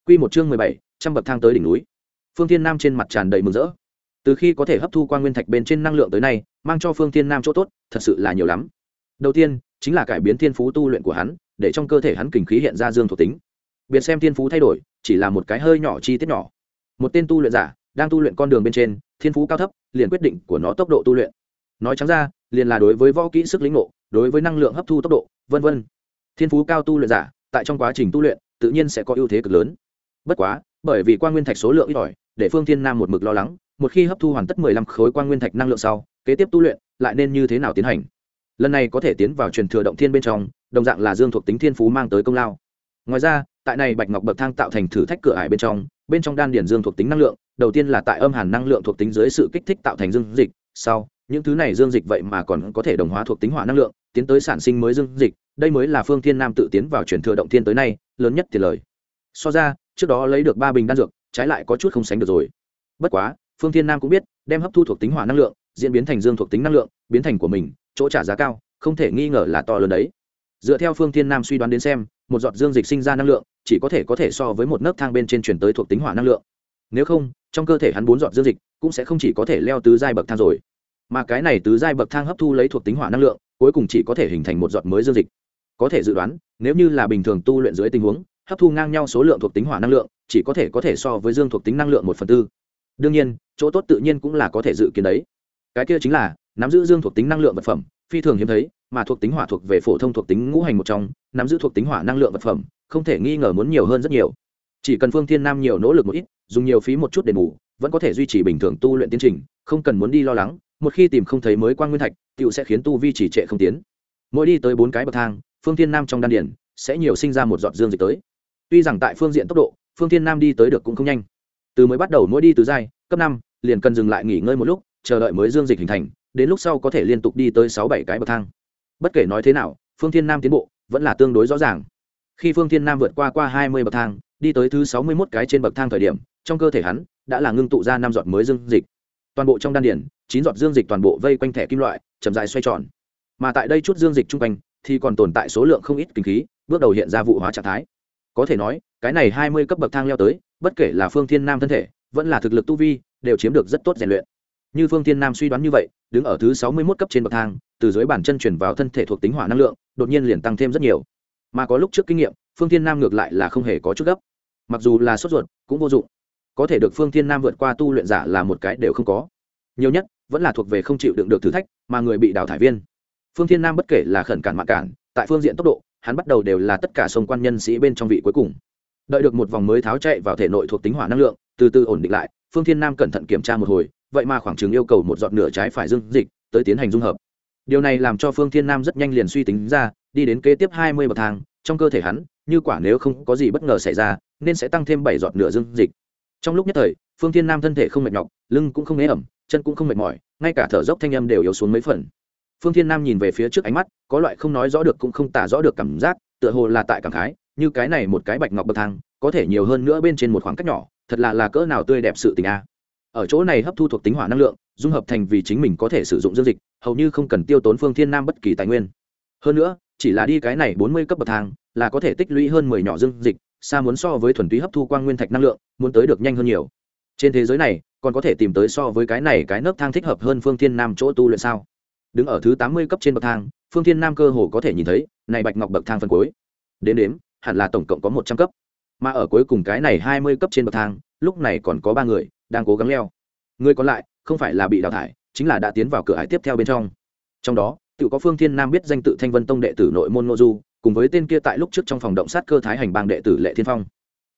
Q một chương mười bảy, trăm bậc thang tới đỉnh núi. Phương thiên nam trên mặt tràn đầy mừng rỡ từ khi có thể hấp thu quan nguyên thạch bên trên năng lượng tới nay, mang cho phương thiên nam chỗ tốt, thật sự là nhiều lắm. Đầu tiên, chính là cải biến thiên phú tu luyện của hắn, để trong cơ thể hắn kình khí hiện ra dương thuộc tính. Biệt xem thiên phú thay đổi, chỉ là một cái hơi nhỏ chi tiết nhỏ. Một tên tu luyện giả, đang tu luyện con đường bên trên, thiên phú cao thấp, liền quyết định của nó tốc độ tu luyện. Nói trắng ra, liền là đối với võ kỹ sức lĩnh ngộ, đối với năng lượng hấp thu tốc độ, vân vân. Thiên phú cao tu luyện giả, tại trong quá trình tu luyện, tự nhiên sẽ có ưu thế cực lớn. Bất quá, bởi vì quan nguyên thạch số lượng ít ỏi, để phương thiên nam một mực lo lắng một khi hấp thu hoàn tất mười lăm khối quang nguyên thạch năng lượng sau, kế tiếp tu luyện lại nên như thế nào tiến hành? Lần này có thể tiến vào truyền thừa động thiên bên trong, đồng dạng là dương thuộc tính thiên phú mang tới công lao. Ngoài ra, tại này bạch ngọc bậc thang tạo thành thử thách cửa ải bên trong bên trong đan điển dương thuộc tính năng lượng, đầu tiên là tại âm hàn năng lượng thuộc tính dưới sự kích thích tạo thành dương dịch, sau, những thứ này dương dịch vậy mà còn có thể đồng hóa thuộc tính hỏa năng lượng, tiến tới sản sinh mới dương dịch, đây mới là phương thiên nam tự tiến vào truyền thừa động thiên tới nay, lớn nhất tiền lời. So ra, trước đó lấy được ba bình đan dược, trái lại có chút không sánh được rồi. Bất quá phương thiên nam cũng biết, đem hấp thu thuộc tính hỏa năng lượng, diễn biến thành dương thuộc tính năng lượng, biến thành của mình, chỗ trả giá cao, không thể nghi ngờ là to lớn đấy. Dựa theo phương thiên nam suy đoán đến xem, một giọt dương dịch sinh ra năng lượng, chỉ có thể có thể so với một nấc thang bên trên chuyển tới thuộc tính hỏa năng lượng. Nếu không, trong cơ thể hắn bốn giọt dương dịch cũng sẽ không chỉ có thể leo tứ giai bậc thang rồi. Mà cái này tứ giai bậc thang hấp thu lấy thuộc tính hỏa năng lượng, cuối cùng chỉ có thể hình thành một giọt mới dương dịch. Có thể dự đoán, nếu như là bình thường tu luyện dưới tình huống, hấp thu ngang nhau số lượng thuộc tính hỏa năng lượng, chỉ có thể có thể so với dương thuộc tính năng lượng một phần tư. Đương nhiên chỗ tốt tự nhiên cũng là có thể dự kiến đấy. Cái kia chính là, nắm giữ dương thuộc tính năng lượng vật phẩm, phi thường hiếm thấy, mà thuộc tính hỏa thuộc về phổ thông thuộc tính ngũ hành một trong, nắm giữ thuộc tính hỏa năng lượng vật phẩm, không thể nghi ngờ muốn nhiều hơn rất nhiều. Chỉ cần phương thiên nam nhiều nỗ lực một ít, dùng nhiều phí một chút đền bù, vẫn có thể duy trì bình thường tu luyện tiến trình, không cần muốn đi lo lắng, một khi tìm không thấy mới quan nguyên thạch tựu sẽ khiến tu vi chỉ trệ không tiến. Mỗi đi tới bốn cái bậc thang, phương thiên nam trong đan điển sẽ nhiều sinh ra một giọt dương dịch tới. Tuy rằng tại phương diện tốc độ, phương thiên nam đi tới được cũng không nhanh từ mới bắt đầu mỗi đi từ giai, cấp năm, liền cần dừng lại nghỉ ngơi một lúc, chờ đợi mới dương dịch hình thành, đến lúc sau có thể liên tục đi tới sáu bảy cái bậc thang. Bất kể nói thế nào, phương thiên nam tiến bộ vẫn là tương đối rõ ràng. Khi phương thiên nam vượt qua qua hai mươi bậc thang, đi tới thứ sáu mươi mốt cái trên bậc thang thời điểm, trong cơ thể hắn đã là ngưng tụ ra năm giọt mới dương dịch. Toàn bộ trong đan điển chín giọt dương dịch toàn bộ vây quanh thẻ kim loại, chậm dài xoay tròn. Mà tại đây chút dương dịch chung quanh, thì còn tồn tại số lượng không ít kinh khí, bước đầu hiện ra vụ hóa trạng thái. Có thể nói, cái này hai mươi cấp bậc thang leo tới bất kể là phương thiên nam thân thể, vẫn là thực lực tu vi, đều chiếm được rất tốt rèn luyện. Như phương thiên nam suy đoán như vậy, đứng ở thứ sáu mươi mốt cấp trên bậc thang, từ dưới bàn chân chuyển vào thân thể thuộc tính hỏa năng lượng, đột nhiên liền tăng thêm rất nhiều. Mà có lúc trước kinh nghiệm, phương thiên nam ngược lại là không hề có chút gấp. Mặc dù là sốt ruột, cũng vô dụng. Có thể được phương thiên nam vượt qua tu luyện giả là một cái đều không có. Nhiều nhất, vẫn là thuộc về không chịu đựng được thử thách, mà người bị đào thải viên. Phương thiên nam bất kể là khẩn cản mạng cản, tại phương diện tốc độ, hắn bắt đầu đều là tất cả sông quan nhân sĩ bên trong vị cuối cùng đợi được một vòng mới tháo chạy vào thể nội thuộc tính hỏa năng lượng, từ từ ổn định lại, phương thiên nam cẩn thận kiểm tra một hồi, vậy mà khoảng chừng yêu cầu một giọt nửa trái phải dương dịch tới tiến hành dung hợp. Điều này làm cho phương thiên nam rất nhanh liền suy tính ra, đi đến kế tiếp hai mươi bậc thang, trong cơ thể hắn, như quả nếu không có gì bất ngờ xảy ra, nên sẽ tăng thêm bảy giọt nửa dương dịch. Trong lúc nhất thời, phương thiên nam thân thể không mệt nhọc, lưng cũng không ế ẩm, chân cũng không mệt mỏi, ngay cả thở dốc thanh âm đều yếu xuống mấy phần. Phương thiên nam nhìn về phía trước ánh mắt, có loại không nói rõ được cũng không tả rõ được cảm giác, tựa hồ là tại cảm khái như cái này một cái bạch ngọc bậc thang, có thể nhiều hơn nữa bên trên một khoảng cách nhỏ, thật là là cỡ nào tươi đẹp sự tình a. Ở chỗ này hấp thu thuộc tính hỏa năng lượng, dung hợp thành vì chính mình có thể sử dụng dương dịch, hầu như không cần tiêu tốn phương thiên nam bất kỳ tài nguyên. Hơn nữa, chỉ là đi cái này bốn mươi cấp bậc thang, là có thể tích lũy hơn mười nhỏ dương dịch, xa muốn so với thuần túy hấp thu quang nguyên thạch năng lượng, muốn tới được nhanh hơn nhiều. Trên thế giới này, còn có thể tìm tới so với cái này cái nấc thang thích hợp hơn phương thiên nam chỗ tu luyện sao? Đứng ở thứ tám mươi cấp trên bậc thang, phương thiên nam cơ hồ có thể nhìn thấy, này bạch ngọc bậc thang phân cuối. Đến đếm hẳn là tổng cộng có một trăm cấp. Mà ở cuối cùng cái này hai mươi cấp trên bậc thang, lúc này còn có ba người đang cố gắng leo. Người còn lại không phải là bị đào thải, chính là đã tiến vào cửa ải tiếp theo bên trong. Trong đó, tự có phương thiên nam biết danh tự thanh vân tông đệ tử nội môn ngô du, cùng với tên kia tại lúc trước trong phòng động sát cơ thái hành bang đệ tử lệ thiên phong.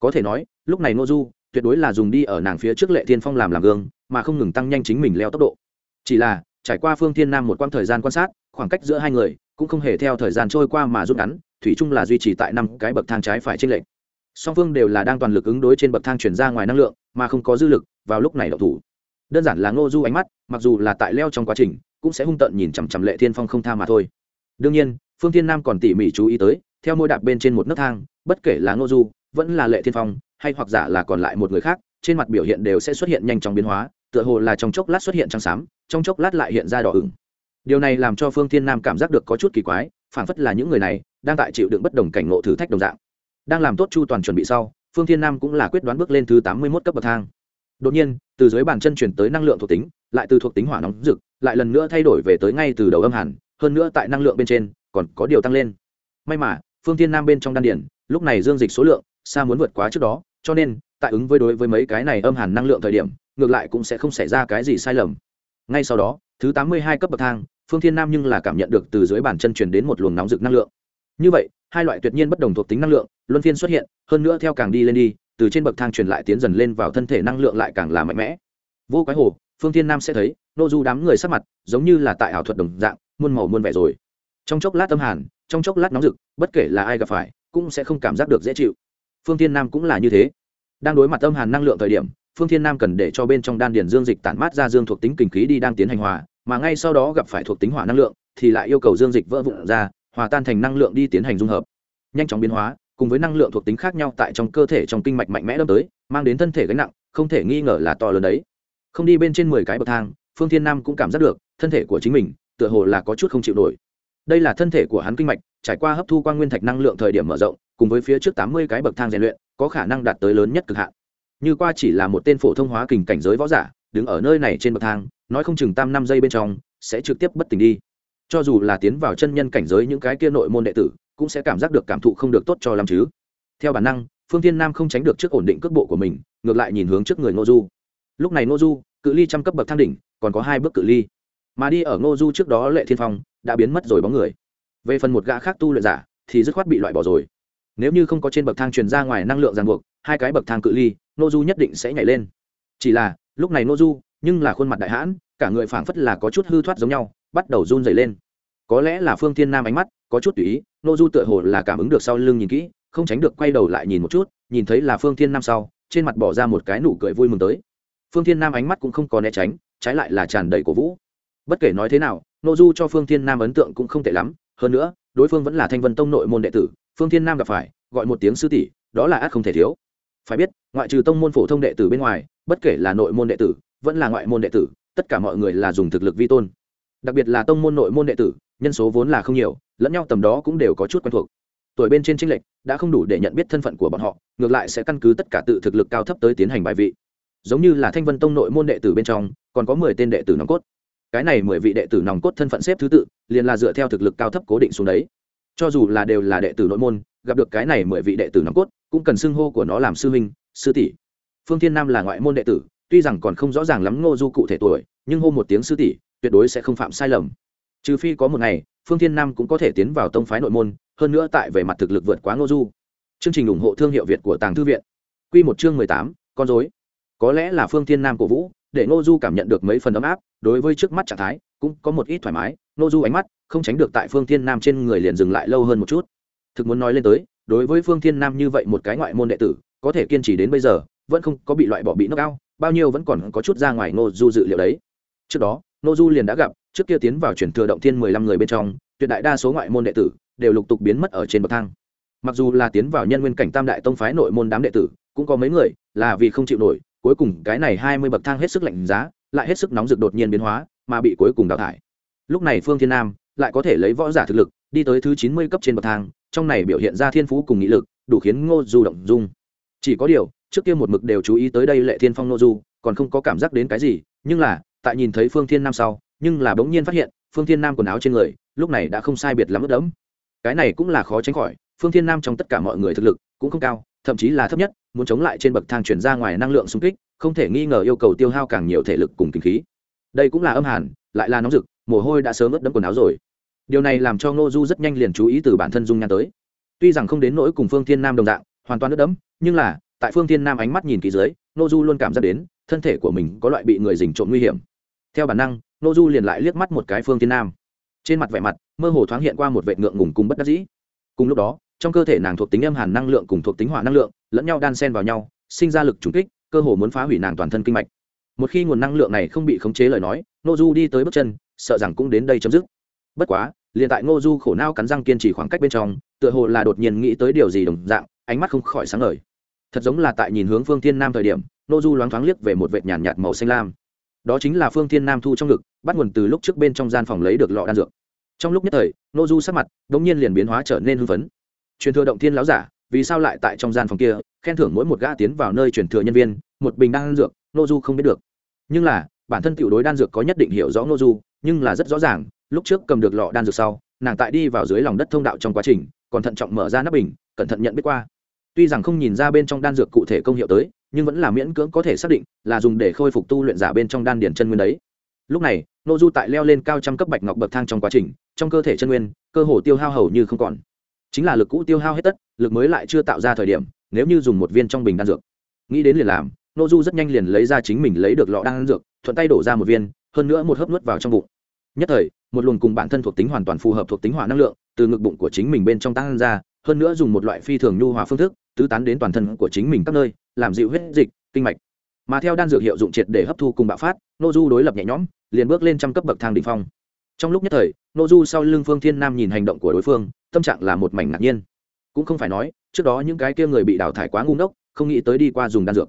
Có thể nói, lúc này ngô du tuyệt đối là dùng đi ở nàng phía trước lệ thiên phong làm làm gương, mà không ngừng tăng nhanh chính mình leo tốc độ. Chỉ là, trải qua phương thiên nam một quãng thời gian quan sát, khoảng cách giữa hai người cũng không hề theo thời gian trôi qua mà rút ngắn thủy chung là duy trì tại năm cái bậc thang trái phải trên lệnh song phương đều là đang toàn lực ứng đối trên bậc thang chuyển ra ngoài năng lượng, mà không có dư lực vào lúc này đậu thủ. Đơn giản là ngô du ánh mắt, mặc dù là tại leo trong quá trình, cũng sẽ hung tợn nhìn chằm chằm lệ thiên phong không tha mà thôi. Đương nhiên, phương thiên nam còn tỉ mỉ chú ý tới, theo môi đạp bên trên một nấc thang, bất kể là ngô du, vẫn là lệ thiên phong, hay hoặc giả là còn lại một người khác, trên mặt biểu hiện đều sẽ xuất hiện nhanh chóng biến hóa, tựa hồ là trong chốc lát xuất hiện trắng xám, trong chốc lát lại hiện ra đỏ ửng. Điều này làm cho phương thiên nam cảm giác được có chút kỳ quái phảng phất là những người này, đang tại chịu đựng bất đồng cảnh ngộ thử thách đồng dạng. Đang làm tốt chu toàn chuẩn bị sau, phương thiên nam cũng là quyết đoán bước lên thứ tám mươi mốt cấp bậc thang. Đột nhiên, từ dưới bàn chân chuyển tới năng lượng thuộc tính, lại từ thuộc tính hỏa nóng rực, lại lần nữa thay đổi về tới ngay từ đầu âm hẳn hơn nữa tại năng lượng bên trên, còn có điều tăng lên. May mà, phương thiên nam bên trong đan điển, lúc này dương dịch số lượng, xa muốn vượt quá trước đó, cho nên, tại ứng với đối với mấy cái này âm hàn năng lượng thời điểm, ngược lại cũng sẽ không xảy ra cái gì sai lầm. Ngay sau đó, thứ tám mươi hai cấp bậc thang phương thiên nam nhưng là cảm nhận được từ dưới bàn chân truyền đến một luồng nóng rực năng lượng. Như vậy, hai loại tuyệt nhiên bất đồng thuộc tính năng lượng, luân phiên xuất hiện, hơn nữa theo càng đi lên đi, từ trên bậc thang truyền lại tiến dần lên vào thân thể năng lượng lại càng là mạnh mẽ. Vô quái hồ, phương thiên nam sẽ thấy, nô du đám người sắc mặt giống như là tại ảo thuật đồng dạng, muôn màu muôn vẻ rồi. Trong chốc lát âm hàn, trong chốc lát nóng rực, bất kể là ai gặp phải, cũng sẽ không cảm giác được dễ chịu. Phương thiên nam cũng là như thế. Đang đối mặt âm hàn năng lượng thời điểm, phương thiên nam cần để cho bên trong đan điền dương dịch tản mát ra dương thuộc tính kinh khí đi đang tiến hành hòa mà ngay sau đó gặp phải thuộc tính hỏa năng lượng, thì lại yêu cầu dương dịch vỡ vụn ra, hòa tan thành năng lượng đi tiến hành dung hợp. Nhanh chóng biến hóa, cùng với năng lượng thuộc tính khác nhau tại trong cơ thể trong kinh mạch mạnh mẽ đâm tới, mang đến thân thể gánh nặng, không thể nghi ngờ là to lớn đấy. Không đi bên trên mười cái bậc thang, phương thiên nam cũng cảm giác được, thân thể của chính mình, tựa hồ là có chút không chịu nổi. Đây là thân thể của hắn kinh mạch, trải qua hấp thu quan nguyên thạch năng lượng thời điểm mở rộng, cùng với phía trước tám mươi cái bậc thang rèn luyện, có khả năng đạt tới lớn nhất cực hạn. Như qua chỉ là một tên phổ thông hóa kình cảnh giới võ giả đứng ở nơi này trên bậc thang, nói không chừng tam năm giây bên trong, sẽ trực tiếp bất tỉnh đi. Cho dù là tiến vào chân nhân cảnh giới những cái kia nội môn đệ tử, cũng sẽ cảm giác được cảm thụ không được tốt cho làm chứ. Theo bản năng, phương tiên nam không tránh được trước ổn định cước bộ của mình, ngược lại nhìn hướng trước người ngô du. Lúc này ngô du, cự ly trăm cấp bậc thang đỉnh, còn có hai bước cự ly. Mà đi ở ngô du trước đó lệ thiên phong đã biến mất rồi bóng người. Về phần một gã khác tu luyện giả, thì dứt khoát bị loại bỏ rồi. Nếu như không có trên bậc thang truyền ra ngoài năng lượng ràng buộc, hai cái bậc thang cự ly, ngô du nhất định sẽ nhảy lên. Chỉ là lúc này nô du, nhưng là khuôn mặt đại hãn, cả người phảng phất là có chút hư thoát giống nhau, bắt đầu run dày lên. Có lẽ là phương thiên nam ánh mắt, có chút tùy ý, nô du tựa hồ là cảm ứng được sau lưng nhìn kỹ, không tránh được quay đầu lại nhìn một chút, nhìn thấy là phương thiên nam sau, trên mặt bỏ ra một cái nụ cười vui mừng tới. Phương thiên nam ánh mắt cũng không có né tránh, trái lại là tràn đầy cổ vũ. Bất kể nói thế nào, nô du cho phương thiên nam ấn tượng cũng không tệ lắm, hơn nữa, đối phương vẫn là thanh vân tông nội môn đệ tử, phương thiên nam gặp phải, gọi một tiếng sư tỷ, đó là ác không thể thiếu. Phải biết, ngoại trừ tông môn phổ thông đệ tử bên ngoài bất kể là nội môn đệ tử, vẫn là ngoại môn đệ tử, tất cả mọi người là dùng thực lực vi tôn. Đặc biệt là tông môn nội môn đệ tử, nhân số vốn là không nhiều, lẫn nhau tầm đó cũng đều có chút quen thuộc. Tuổi bên trên tranh lệch, đã không đủ để nhận biết thân phận của bọn họ, ngược lại sẽ căn cứ tất cả tự thực lực cao thấp tới tiến hành bài vị. Giống như là thanh vân tông nội môn đệ tử bên trong, còn có mười tên đệ tử nòng cốt. Cái này mười vị đệ tử nòng cốt thân phận xếp thứ tự, liền là dựa theo thực lực cao thấp cố định xuống đấy. Cho dù là đều là đệ tử nội môn, gặp được cái này mười vị đệ tử nòng cốt, cũng cần xưng hô của nó làm sư huynh, sư tỷ phương thiên nam là ngoại môn đệ tử, tuy rằng còn không rõ ràng lắm ngô du cụ thể tuổi, nhưng hô một tiếng sư tỷ, tuyệt đối sẽ không phạm sai lầm. Trừ phi có một ngày, phương thiên nam cũng có thể tiến vào tông phái nội môn, hơn nữa tại về mặt thực lực vượt quá ngô du. Chương trình ủng hộ thương hiệu việt của tàng thư viện. Q một chương mười tám, con dối có lẽ là phương thiên nam cổ vũ, để ngô du cảm nhận được mấy phần ấm áp, đối với trước mắt trạng thái, cũng có một ít thoải mái. Ngô du ánh mắt không tránh được tại phương thiên nam trên người liền dừng lại lâu hơn một chút. Thực muốn nói lên tới, đối với phương thiên nam như vậy một cái ngoại môn đệ tử có thể kiên trì đến bây giờ, vẫn không có bị loại bỏ bị nước ao, bao nhiêu vẫn còn có chút ra ngoài ngô du dự liệu đấy. Trước đó, ngô du liền đã gặp, trước kia tiến vào chuyển thừa động thiên mười lăm người bên trong, tuyệt đại đa số ngoại môn đệ tử đều lục tục biến mất ở trên bậc thang. Mặc dù là tiến vào nhân nguyên cảnh tam đại tông phái nội môn đám đệ tử, cũng có mấy người là vì không chịu nổi, cuối cùng cái này hai mươi bậc thang hết sức lạnh giá, lại hết sức nóng rực đột nhiên biến hóa, mà bị cuối cùng đào thải. Lúc này phương thiên nam lại có thể lấy võ giả thực lực, đi tới thứ chín mươi cấp trên bậc thang, trong này biểu hiện ra thiên phú cùng nghị lực, đủ khiến ngô du động dung chỉ có điều, trước kia một mực đều chú ý tới đây lệ thiên phong nô du còn không có cảm giác đến cái gì, nhưng là, tại nhìn thấy phương thiên nam sau, nhưng là bỗng nhiên phát hiện, phương thiên nam quần áo trên người, lúc này đã không sai biệt lắm ướt đẫm. Cái này cũng là khó tránh khỏi, phương thiên nam trong tất cả mọi người thực lực cũng không cao, thậm chí là thấp nhất, muốn chống lại trên bậc thang chuyển ra ngoài năng lượng xung kích, không thể nghi ngờ yêu cầu tiêu hao càng nhiều thể lực cùng kinh khí. Đây cũng là âm hàn, lại là nóng rực, mồ hôi đã sớm ướt đẫm quần áo rồi. Điều này làm cho ngô du rất nhanh liền chú ý từ bản thân dung nhan tới. Tuy rằng không đến nỗi cùng phương thiên nam đồng dạng hoàn toàn ướt đẫm, nhưng là, tại phương thiên nam ánh mắt nhìn kỹ dưới Nô du luôn cảm giác đến, thân thể của mình có loại bị người dình trộm nguy hiểm. Theo bản năng nô du liền lại liếc mắt một cái phương Thiên nam. Trên mặt vẻ mặt, mơ hồ thoáng hiện qua một vệ ngượng ngùng cùng bất đắc dĩ. Cùng lúc đó, trong cơ thể nàng thuộc tính âm hàn năng lượng cùng thuộc tính hỏa năng lượng, lẫn nhau đan xen vào nhau, sinh ra lực trùng kích, cơ hồ muốn phá hủy nàng toàn thân kinh mạch. Một khi nguồn năng lượng này không bị khống chế lời nói nô du đi tới bước chân, sợ rằng cũng đến đây chấm dứt. Bất quá, liền tại ngô du khổ nao cắn răng kiên trì khoảng cách bên trong tựa hồ là đột nhiên nghĩ tới điều gì đồng dạng ánh mắt không khỏi sáng ngời. Thật giống là tại nhìn hướng phương thiên nam thời điểm nô du loáng thoáng liếc về một vệt nhàn nhạt, màu xanh lam. Đó chính là phương thiên nam thu trong ngực bắt nguồn từ lúc trước bên trong gian phòng lấy được lọ đan dược. Trong lúc nhất thời nô du sắc mặt đ ỗ n g nhiên liền biến hóa trở nên hưng phấn. Truyền thừa động thiên láo giả vì sao lại tại trong gian phòng kia khen thưởng mỗi một gã tiến vào nơi truyền thừa nhân viên một bình đan dược nô du không biết được. Nhưng là bản thân tiểu đối đan dược có nhất định hiểu rõ nô du nhưng là rất rõ ràng lúc trước cầm được lọ đan dược sau nàng tại đi vào dưới lòng đất thông đạo trong quá trình còn thận trọng mở ra nắp bình, cẩn thận nhận biết qua. Tuy rằng không nhìn ra bên trong đan dược cụ thể công hiệu tới, nhưng vẫn là miễn cưỡng có thể xác định là dùng để khôi phục tu luyện giả bên trong đan điển chân nguyên đấy. Lúc này nô du tại leo lên cao trăm cấp bạch ngọc bậc thang trong quá trình, trong cơ thể chân nguyên, cơ hồ tiêu hao hầu như không còn. Chính là lực cũ tiêu hao hết tất, lực mới lại chưa tạo ra thời điểm, nếu như dùng một viên trong bình đan dược. Nghĩ đến liền làm nô du rất nhanh liền lấy ra chính mình lấy được lọ đan dược, thuận tay đổ ra một viên, hơn nữa một hớp nuốt vào trong bụng. Nhất thời, một luồng cùng bản thân thuộc tính hoàn toàn phù hợp thuộc tính hỏa năng lượng từ ngực bụng của chính mình bên trong tăng ra, hơn nữa dùng một loại phi thường nhu hòa phương thức, tứ tán đến toàn thân của chính mình các nơi, làm dịu huyết dịch, kinh mạch. Mà theo đan dược hiệu dụng triệt để hấp thu cùng bạo phát, nô du đối lập nhẹ nhõm, liền bước lên trăm cấp bậc thang đ ỉ n h phong. Trong lúc nhất thời, nô du sau lưng phương thiên nam nhìn hành động của đối phương, tâm trạng là một mảnh ngạc nhiên. Cũng không phải nói, trước đó những cái kia người bị đào thải quá ngu ngốc, không nghĩ tới đi qua dùng đan dược.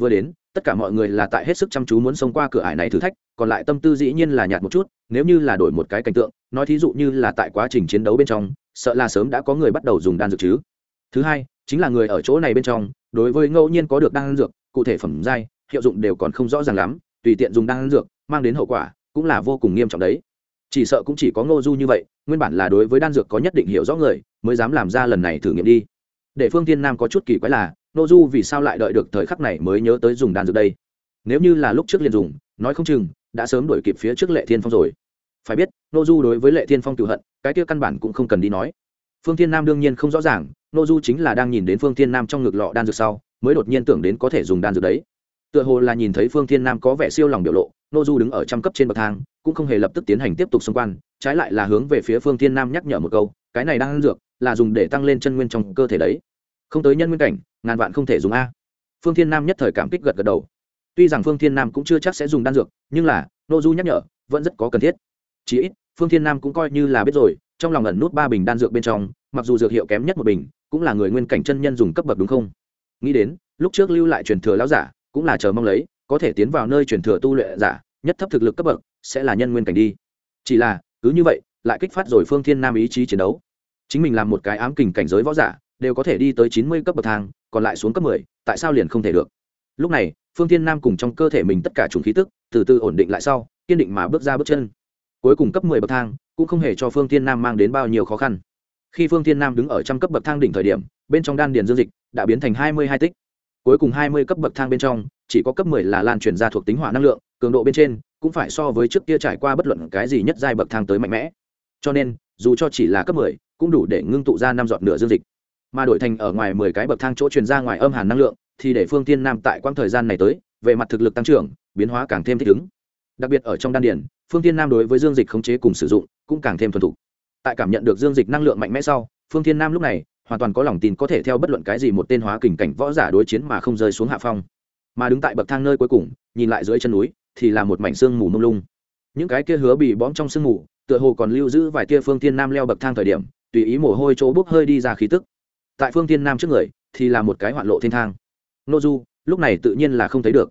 Vừa đến tất cả mọi người là tại hết sức chăm chú muốn xông qua cửa ải này thử thách, còn lại tâm tư dĩ nhiên là nhạt một chút, nếu như là đổi một cái cảnh tượng, nói thí dụ như là tại quá trình chiến đấu bên trong, sợ là sớm đã có người bắt đầu dùng đan dược chứ. Thứ hai, chính là người ở chỗ này bên trong, đối với ngẫu nhiên có được đan dược, cụ thể phẩm giai, hiệu dụng đều còn không rõ ràng lắm, tùy tiện dùng đan dược, mang đến hậu quả cũng là vô cùng nghiêm trọng đấy. Chỉ sợ cũng chỉ có ngô du như vậy, nguyên bản là đối với đan dược có nhất định hiểu rõ người, mới dám làm ra lần này thử nghiệm đi. Để phương tiên nam có chút kỳ quái là nô du vì sao lại đợi được thời khắc này mới nhớ tới dùng đan dược đây? Nếu như là lúc trước liền dùng, nói không chừng, đã sớm đuổi kịp phía trước lệ thiên phong rồi. Phải biết, nô du đối với lệ thiên phong cựu hận, cái kia căn bản cũng không cần đi nói. Phương thiên nam đương nhiên không rõ ràng, nô du chính là đang nhìn đến phương thiên nam trong ngực lọ đan dược sau, mới đột nhiên tưởng đến có thể dùng đan dược đấy. Tựa hồ là nhìn thấy phương thiên nam có vẻ siêu lòng biểu lộ, nô du đứng ở trăm cấp trên bậc thang, cũng không hề lập tức tiến hành tiếp tục xung quan trái lại là hướng về phía phương thiên nam nhắc nhở một câu, cái này đang ăn dược là dùng để tăng lên chân nguyên trong cơ thể đấy không tới nhân nguyên cảnh, ngàn vạn không thể dùng a. Phương thiên nam nhất thời cảm kích gật gật đầu. Tuy rằng phương thiên nam cũng chưa chắc sẽ dùng đan dược, nhưng là nội du nhắc nhở, vẫn rất có cần thiết. Chí ít, phương thiên nam cũng coi như là biết rồi, trong lòng ẩn nút ba bình đan dược bên trong, mặc dù dược hiệu kém nhất một bình, cũng là người nguyên cảnh chân nhân dùng cấp bậc đúng không? Nghĩ đến, lúc trước lưu lại truyền thừa lão giả, cũng là chờ mong lấy, có thể tiến vào nơi truyền thừa tu luyện giả, nhất thấp thực lực cấp bậc, sẽ là nhân nguyên cảnh đi. Chỉ là, cứ như vậy, lại kích phát rồi phương thiên nam ý chí chiến đấu. Chính mình làm một cái ám kình cảnh giới võ giả đều có thể đi tới chín mươi cấp bậc thang, còn lại xuống cấp mười, tại sao liền không thể được? Lúc này, phương thiên nam cùng trong cơ thể mình tất cả chủng khí tức, từ từ ổn định lại sau, kiên định mà bước ra bước chân. Cuối cùng cấp mười bậc thang, cũng không hề cho phương thiên nam mang đến bao nhiêu khó khăn. Khi phương thiên nam đứng ở trăm cấp bậc thang đỉnh thời điểm, bên trong đan điền dương dịch đã biến thành hai mươi hai tích. Cuối cùng hai mươi cấp bậc thang bên trong, chỉ có cấp mười là lan truyền ra thuộc tính hỏa năng lượng, cường độ bên trên cũng phải so với trước kia trải qua bất luận cái gì nhất giai bậc thang tới mạnh mẽ. Cho nên, dù cho chỉ là cấp mười, cũng đủ để ngưng tụ ra năm giọt nửa dương dịch mà đổi thành ở ngoài mười cái bậc thang chỗ truyền ra ngoài âm hàn năng lượng, thì để phương tiên nam tại quãng thời gian này tới, về mặt thực lực tăng trưởng, biến hóa càng thêm thích ứng. Đặc biệt ở trong đan điển phương tiên nam đối với dương dịch khống chế cùng sử dụng cũng càng thêm thuần thục. Tại cảm nhận được dương dịch năng lượng mạnh mẽ sau, phương tiên nam lúc này hoàn toàn có lòng tin có thể theo bất luận cái gì một tên hóa kình cảnh võ giả đối chiến mà không rơi xuống hạ phong. Mà đứng tại bậc thang nơi cuối cùng, nhìn lại dưới chân núi, thì là một mảnh sương mù mông lung. Những cái kia hứa bị bõm trong sương mù, tựa hồ còn lưu giữ vài tia phương tiên nam leo bậc thang thời điểm, tùy ý mồ hôi chỗ bốc hơi đi ra khí tức tại phương thiên nam trước người thì là một cái hoạn lộ thiên thang. Nô du, lúc này tự nhiên là không thấy được.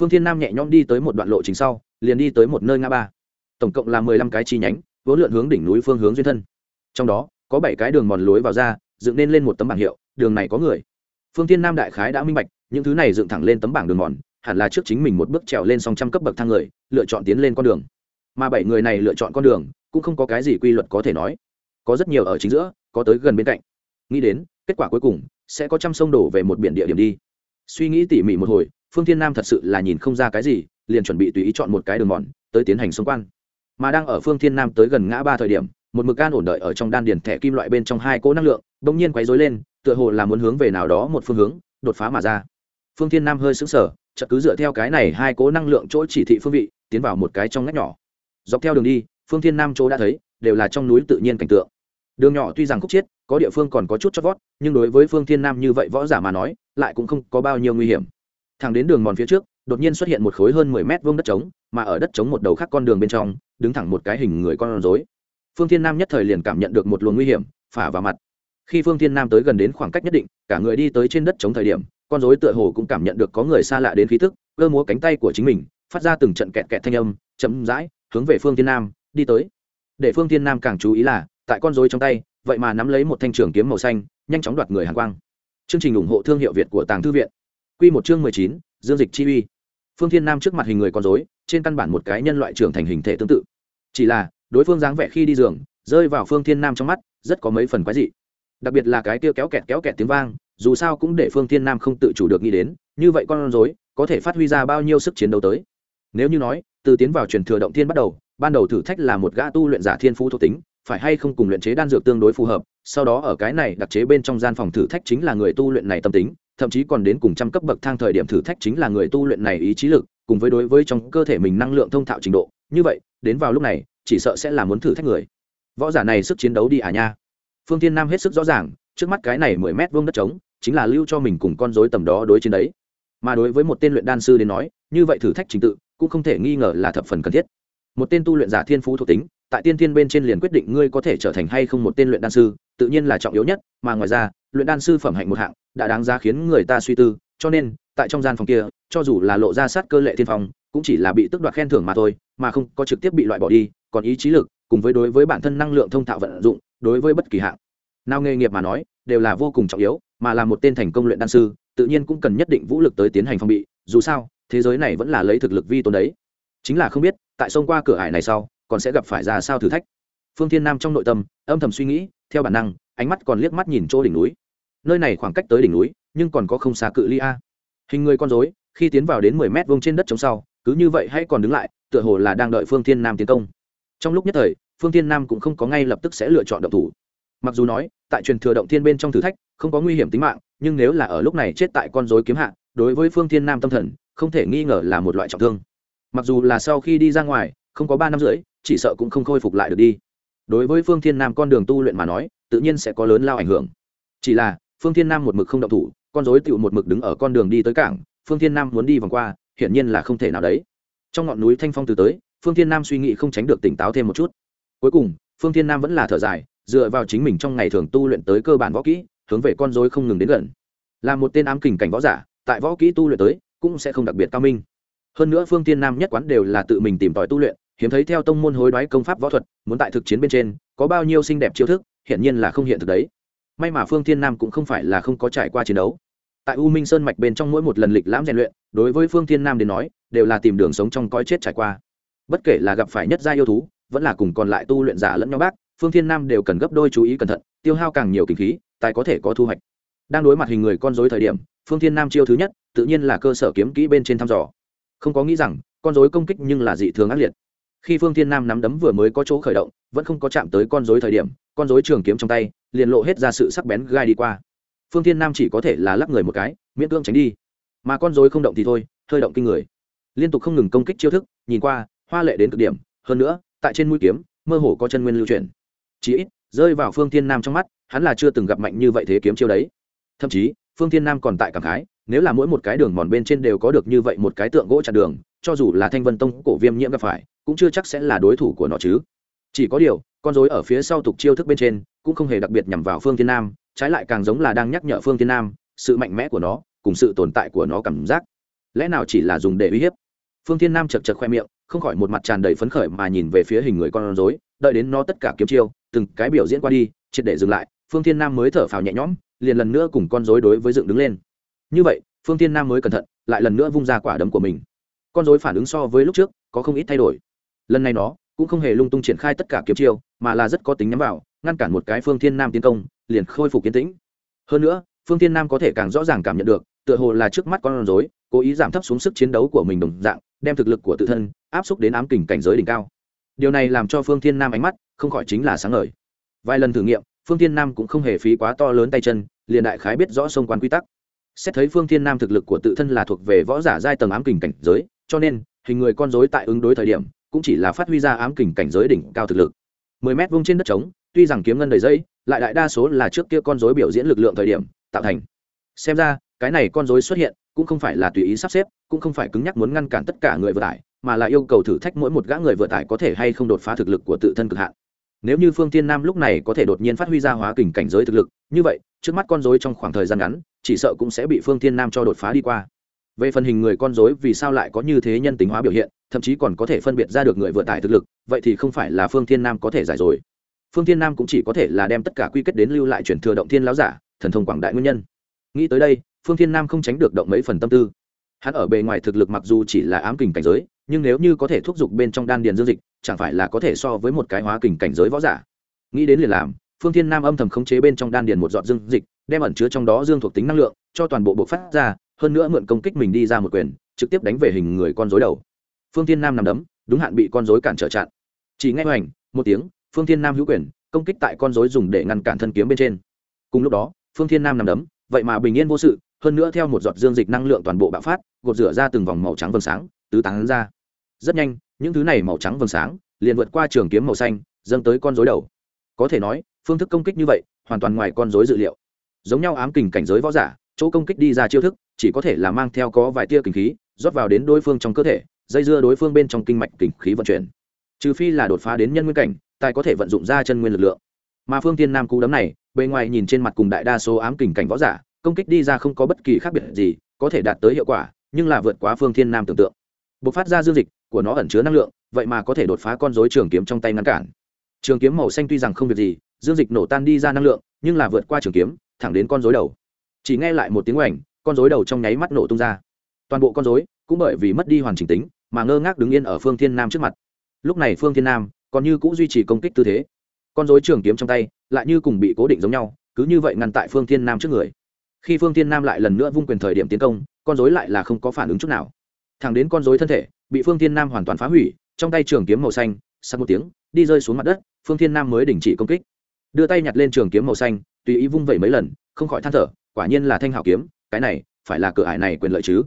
Phương thiên nam nhẹ nhõm đi tới một đoạn lộ trình sau, liền đi tới một nơi ngã ba. Tổng cộng là mười lăm cái chi nhánh, vốn lượn hướng đỉnh núi phương hướng duyên thân. Trong đó, có bảy cái đường mòn lối vào ra, dựng nên lên một tấm bảng hiệu, đường này có người. Phương thiên nam đại khái đã minh bạch, những thứ này dựng thẳng lên tấm bảng đường mòn, hẳn là trước chính mình một bước trèo lên song trăm cấp bậc thang người, lựa chọn tiến lên con đường. Mà bảy người này lựa chọn con đường, cũng không có cái gì quy luật có thể nói. Có rất nhiều ở chính giữa, có tới gần bên cạnh. Nghĩ đến kết quả cuối cùng sẽ có trăm sông đổ về một biển địa điểm đi. Suy nghĩ tỉ mỉ một hồi, phương thiên nam thật sự là nhìn không ra cái gì, liền chuẩn bị tùy ý chọn một cái đường mòn, tới tiến hành xung quan mà đang ở phương thiên nam tới gần ngã ba thời điểm, một mực gan ổn đợi ở trong đan điền thẻ kim loại bên trong hai cỗ năng lượng, bỗng nhiên quấy rối lên, tựa hồ là muốn hướng về nào đó một phương hướng, đột phá mà ra. Phương thiên nam hơi sững sờ, chợt cứ dựa theo cái này hai cỗ năng lượng chỗ chỉ thị phương vị, tiến vào một cái trong ngách nhỏ. Dọc theo đường đi, phương thiên nam chỗ đã thấy, đều là trong núi tự nhiên cảnh tượng. Đường nhỏ tuy rằng khúc chiết có địa phương còn có chút chót vót, nhưng đối với phương thiên nam như vậy võ giả mà nói, lại cũng không có bao nhiêu nguy hiểm. Thẳng đến đường mòn phía trước, đột nhiên xuất hiện một khối hơn mười mét vuông đất trống, mà ở đất trống một đầu khác con đường bên trong, đứng thẳng một cái hình người con rối. Phương thiên nam nhất thời liền cảm nhận được một luồng nguy hiểm, phả vào mặt. Khi phương thiên nam tới gần đến khoảng cách nhất định, cả người đi tới trên đất trống thời điểm, con rối tựa hồ cũng cảm nhận được có người xa lạ đến khí thức cơ múa cánh tay của chính mình, phát ra từng trận kẹt kẹt thanh âm, chậm rãi hướng về phương thiên nam, đi tới. Để phương thiên nam càng chú ý là, tại con rối trong tay vậy mà nắm lấy một thanh trường kiếm màu xanh, nhanh chóng đoạt người hàn quang. Chương trình ủng hộ thương hiệu việt của tàng thư viện. Q một chương mười chín, dương dịch chi uy. Phương thiên nam trước mặt hình người con dối trên căn bản một cái nhân loại trưởng thành hình thể tương tự. Chỉ là, đối phương dáng vẻ khi đi giường, rơi vào phương thiên nam trong mắt, rất có mấy phần quái dị. Đặc biệt là cái kia kéo kẹt kéo kẹt tiếng vang, dù sao cũng để phương thiên nam không tự chủ được nghĩ đến, như vậy con rối, có thể phát huy ra bao nhiêu sức chiến đấu tới. Nếu như nói, từ tiến vào truyền thừa động thiên bắt đầu, ban đầu thử thách là một gã tu luyện giả thiên phú thuộc tính phải hay không cùng luyện chế đan dược tương đối phù hợp, sau đó ở cái này đặc chế bên trong gian phòng thử thách chính là người tu luyện này tâm tính, thậm chí còn đến cùng trăm cấp bậc thang thời điểm thử thách chính là người tu luyện này ý chí lực, cùng với đối với trong cơ thể mình năng lượng thông thạo trình độ. Như vậy, đến vào lúc này, chỉ sợ sẽ là muốn thử thách người. Võ giả này sức chiến đấu đi à nha. Phương tiên nam hết sức rõ ràng, trước mắt cái này mười mét vuông đất trống, chính là lưu cho mình cùng con dối tầm đó đối chiến đấy. Mà đối với một tên luyện đan sư đến nói, như vậy thử thách trình tự, cũng không thể nghi ngờ là thập phần cần thiết. Một tên tu luyện giả thiên phú thuộc tính tại tiên thiên bên trên liền quyết định ngươi có thể trở thành hay không một tên luyện đan sư, tự nhiên là trọng yếu nhất, mà ngoài ra, luyện đan sư phẩm hạnh một hạng đã đáng giá khiến người ta suy tư, cho nên, tại trong gian phòng kia, cho dù là lộ ra sát cơ lệ thiên phong, cũng chỉ là bị tức đoạt khen thưởng mà thôi, mà không có trực tiếp bị loại bỏ đi, còn ý chí lực, cùng với đối với bản thân năng lượng thông thạo vận dụng, đối với bất kỳ hạng. Nào nghề nghiệp mà nói, đều là vô cùng trọng yếu, mà là một tên thành công luyện đan sư, tự nhiên cũng cần nhất định vũ lực tới tiến hành phòng bị, dù sao, thế giới này vẫn là lấy thực lực vi tôn đấy. Chính là không biết, tại sông qua cửa ải này sau còn sẽ gặp phải ra sao thử thách. Phương thiên nam trong nội tâm, âm thầm suy nghĩ, theo bản năng, ánh mắt còn liếc mắt nhìn chỗ đỉnh núi. Nơi này khoảng cách tới đỉnh núi, nhưng còn có không xa cự ly a. Hình người con dối khi tiến vào đến mười mét vuông trên đất chống sau, cứ như vậy hãy còn đứng lại, tựa hồ là đang đợi phương thiên nam tiến công. Trong lúc nhất thời, phương thiên nam cũng không có ngay lập tức sẽ lựa chọn động thủ. Mặc dù nói, tại truyền thừa động thiên bên trong thử thách, không có nguy hiểm tính mạng, nhưng nếu là ở lúc này chết tại con dối kiếm hạ, đối với phương thiên nam tâm thần, không thể nghi ngờ là một loại trọng thương. Mặc dù là sau khi đi ra ngoài, không có ba năm rưỡi chỉ sợ cũng không khôi phục lại được đi. Đối với phương thiên nam con đường tu luyện mà nói, tự nhiên sẽ có lớn lao ảnh hưởng. Chỉ là, phương thiên nam một mực không động thủ, con dối tựu một mực đứng ở con đường đi tới cảng, phương thiên nam muốn đi vòng qua, hiển nhiên là không thể nào đấy. Trong ngọn núi thanh phong từ tới, phương thiên nam suy nghĩ không tránh được tỉnh táo thêm một chút. Cuối cùng, phương thiên nam vẫn là thở dài, dựa vào chính mình trong ngày thường tu luyện tới cơ bản võ kỹ, hướng về con dối không ngừng đến gần. Là một tên ám kình cảnh võ giả, tại võ kỹ tu luyện tới, cũng sẽ không đặc biệt cao minh. Hơn nữa phương thiên nam nhất quán đều là tự mình tìm tòi tu luyện hiếm thấy theo tông môn hối đoái công pháp võ thuật, muốn tại thực chiến bên trên, có bao nhiêu xinh đẹp chiêu thức, hiển nhiên là không hiện thực đấy. May mà phương thiên nam cũng không phải là không có trải qua chiến đấu. Tại u minh sơn mạch bên trong mỗi một lần lịch lãm rèn luyện, đối với phương thiên nam đến nói, đều là tìm đường sống trong coi chết trải qua. Bất kể là gặp phải nhất gia yêu thú, vẫn là cùng còn lại tu luyện giả lẫn nhau bác, phương thiên nam đều cần gấp đôi chú ý cẩn thận, tiêu hao càng nhiều kinh khí, tài có thể có thu hoạch. Đang đối mặt hình người con dối thời điểm, phương thiên nam chiêu thứ nhất, tự nhiên là cơ sở kiếm kỹ bên trên thăm dò. Không có nghĩ rằng, con dối công kích nhưng là dị thường ác liệt khi phương thiên nam nắm đấm vừa mới có chỗ khởi động, vẫn không có chạm tới con dối thời điểm, con dối trường kiếm trong tay, liền lộ hết ra sự sắc bén gai đi qua. Phương thiên nam chỉ có thể là lắc người một cái, miễn cưỡng tránh đi. Mà con dối không động thì thôi, hơi động kinh người. Liên tục không ngừng công kích chiêu thức, nhìn qua, hoa lệ đến cực điểm. Hơn nữa, tại trên mũi kiếm, mơ hồ có chân nguyên lưu chuyển. Chỉ ít, rơi vào phương thiên nam trong mắt, hắn là chưa từng gặp mạnh như vậy thế kiếm chiêu đấy. Thậm chí, phương thiên nam còn tại cảm khái, nếu là mỗi một cái đường mòn bên trên đều có được như vậy một cái tượng gỗ chặt đường, cho dù là thanh vân tông cổ viêm nhiễm gặp phải cũng chưa chắc sẽ là đối thủ của nó chứ. Chỉ có điều, con dối ở phía sau tục chiêu thức bên trên, cũng không hề đặc biệt nhằm vào phương thiên nam, trái lại càng giống là đang nhắc nhở phương thiên nam, sự mạnh mẽ của nó, cùng sự tồn tại của nó cảm giác. Lẽ nào chỉ là dùng để uy hiếp? Phương thiên nam chật chật khoe miệng, không khỏi một mặt tràn đầy phấn khởi mà nhìn về phía hình người con rối, đợi đến nó tất cả kiếm chiêu, từng cái biểu diễn qua đi, triệt để dừng lại, phương thiên nam mới thở phào nhẹ nhõm, liền lần nữa cùng con rối đối với dựng đứng lên. Như vậy, phương thiên nam mới cẩn thận, lại lần nữa vung ra quả đấm của mình. Con rối phản ứng so với lúc trước, có không ít thay đổi lần này nó cũng không hề lung tung triển khai tất cả kiếm chiêu, mà là rất có tính nhắm vào, ngăn cản một cái phương thiên nam tiến công, liền khôi phục kiến tĩnh. Hơn nữa, phương thiên nam có thể càng rõ ràng cảm nhận được, tựa hồ là trước mắt con rối, cố ý giảm thấp xuống sức chiến đấu của mình đồng dạng, đem thực lực của tự thân áp xúc đến ám kình cảnh giới đỉnh cao. Điều này làm cho phương thiên nam ánh mắt không khỏi chính là sáng ngời. Vài lần thử nghiệm, phương thiên nam cũng không hề phí quá to lớn tay chân, liền đại khái biết rõ xông quan quy tắc. Xét thấy phương thiên nam thực lực của tự thân là thuộc về võ giả giai tầng ám kình cảnh giới, cho nên hình người con rối tại ứng đối thời điểm cũng chỉ là phát huy ra ám kình cảnh giới đỉnh cao thực lực. Mười mét vuông trên đất trống, tuy rằng kiếm ngân đầy dây, lại đại đa số là trước kia con rối biểu diễn lực lượng thời điểm, tạo thành. Xem ra, cái này con rối xuất hiện, cũng không phải là tùy ý sắp xếp, cũng không phải cứng nhắc muốn ngăn cản tất cả người vừa tải, mà là yêu cầu thử thách mỗi một gã người vừa tải có thể hay không đột phá thực lực của tự thân cực hạn. Nếu như phương tiên nam lúc này có thể đột nhiên phát huy ra hóa kình cảnh giới thực lực, như vậy, trước mắt con rối trong khoảng thời gian ngắn, chỉ sợ cũng sẽ bị phương tiên nam cho đột phá đi qua. Về phần hình người con rối vì sao lại có như thế nhân tính hóa biểu hiện thậm chí còn có thể phân biệt ra được người vừa tải thực lực, vậy thì không phải là phương thiên nam có thể giải rồi. Phương thiên nam cũng chỉ có thể là đem tất cả quy kết đến lưu lại chuyển thừa động thiên láo giả, thần thông quảng đại nguyên nhân. Nghĩ tới đây, phương thiên nam không tránh được động mấy phần tâm tư. Hắn ở bề ngoài thực lực mặc dù chỉ là ám kình cảnh giới, nhưng nếu như có thể thúc giục bên trong đan điền dương dịch, chẳng phải là có thể so với một cái hóa kình cảnh giới võ giả. Nghĩ đến liền làm, phương thiên nam âm thầm khống chế bên trong đan điền một giọt dương dịch, đem ẩn chứa trong đó dương thuộc tính năng lượng, cho toàn bộ bộ phát ra, hơn nữa mượn công kích mình đi ra một quyền, trực tiếp đánh về hình người con dối đầu phương thiên nam nằm đấm, đúng hạn bị con dối cản trở chặn. Chỉ nghe hoành, một tiếng, phương thiên nam hữu quyền, công kích tại con dối dùng để ngăn cản thân kiếm bên trên. Cùng lúc đó, phương thiên nam nằm đấm, vậy mà bình yên vô sự, hơn nữa theo một giọt dương dịch năng lượng toàn bộ bạo phát, gột rửa ra từng vòng màu trắng vầng sáng, tứ tán ra. Rất nhanh, những thứ này màu trắng vầng sáng liền vượt qua trường kiếm màu xanh, dâng tới con dối đầu. Có thể nói, phương thức công kích như vậy, hoàn toàn ngoài con dối dự liệu. Giống nhau ám kình cảnh giới võ giả, chỗ công kích đi ra chiêu thức, chỉ có thể là mang theo có vài tia kinh khí, rót vào đến đối phương trong cơ thể dây dưa đối phương bên trong kinh mạch kinh khí vận chuyển. Trừ phi là đột phá đến nhân nguyên cảnh, tài có thể vận dụng ra chân nguyên lực lượng. Mà phương tiên nam cú đấm này, bề ngoài nhìn trên mặt cùng đại đa số ám kình cảnh võ giả, công kích đi ra không có bất kỳ khác biệt gì, có thể đạt tới hiệu quả, nhưng là vượt quá phương thiên nam tưởng tượng. Bộc phát ra dương dịch, của nó ẩn chứa năng lượng, vậy mà có thể đột phá con dối trường kiếm trong tay ngăn cản. Trường kiếm màu xanh tuy rằng không việc gì, dương dịch nổ tan đi ra năng lượng, nhưng là vượt qua trường kiếm, thẳng đến con dối đầu. Chỉ nghe lại một tiếng oảnh con dối đầu trong nháy mắt nổ tung ra. Toàn bộ con dối cũng bởi vì mất đi hoàn chỉnh tính mà ngơ ngác đứng yên ở phương thiên nam trước mặt. Lúc này phương thiên nam còn như cũng duy trì công kích tư thế. Con dối trường kiếm trong tay lại như cùng bị cố định giống nhau, cứ như vậy ngăn tại phương thiên nam trước người. Khi phương thiên nam lại lần nữa vung quyền thời điểm tiến công, con dối lại là không có phản ứng chút nào. Thẳng đến con dối thân thể bị phương thiên nam hoàn toàn phá hủy, trong tay trường kiếm màu xanh sau một tiếng, đi rơi xuống mặt đất, phương thiên nam mới đình chỉ công kích. Đưa tay nhặt lên trường kiếm màu xanh, tùy ý vung vẩy mấy lần, không khỏi than thở, quả nhiên là thanh hảo kiếm, cái này phải là cửa ải này quyền lợi chứ.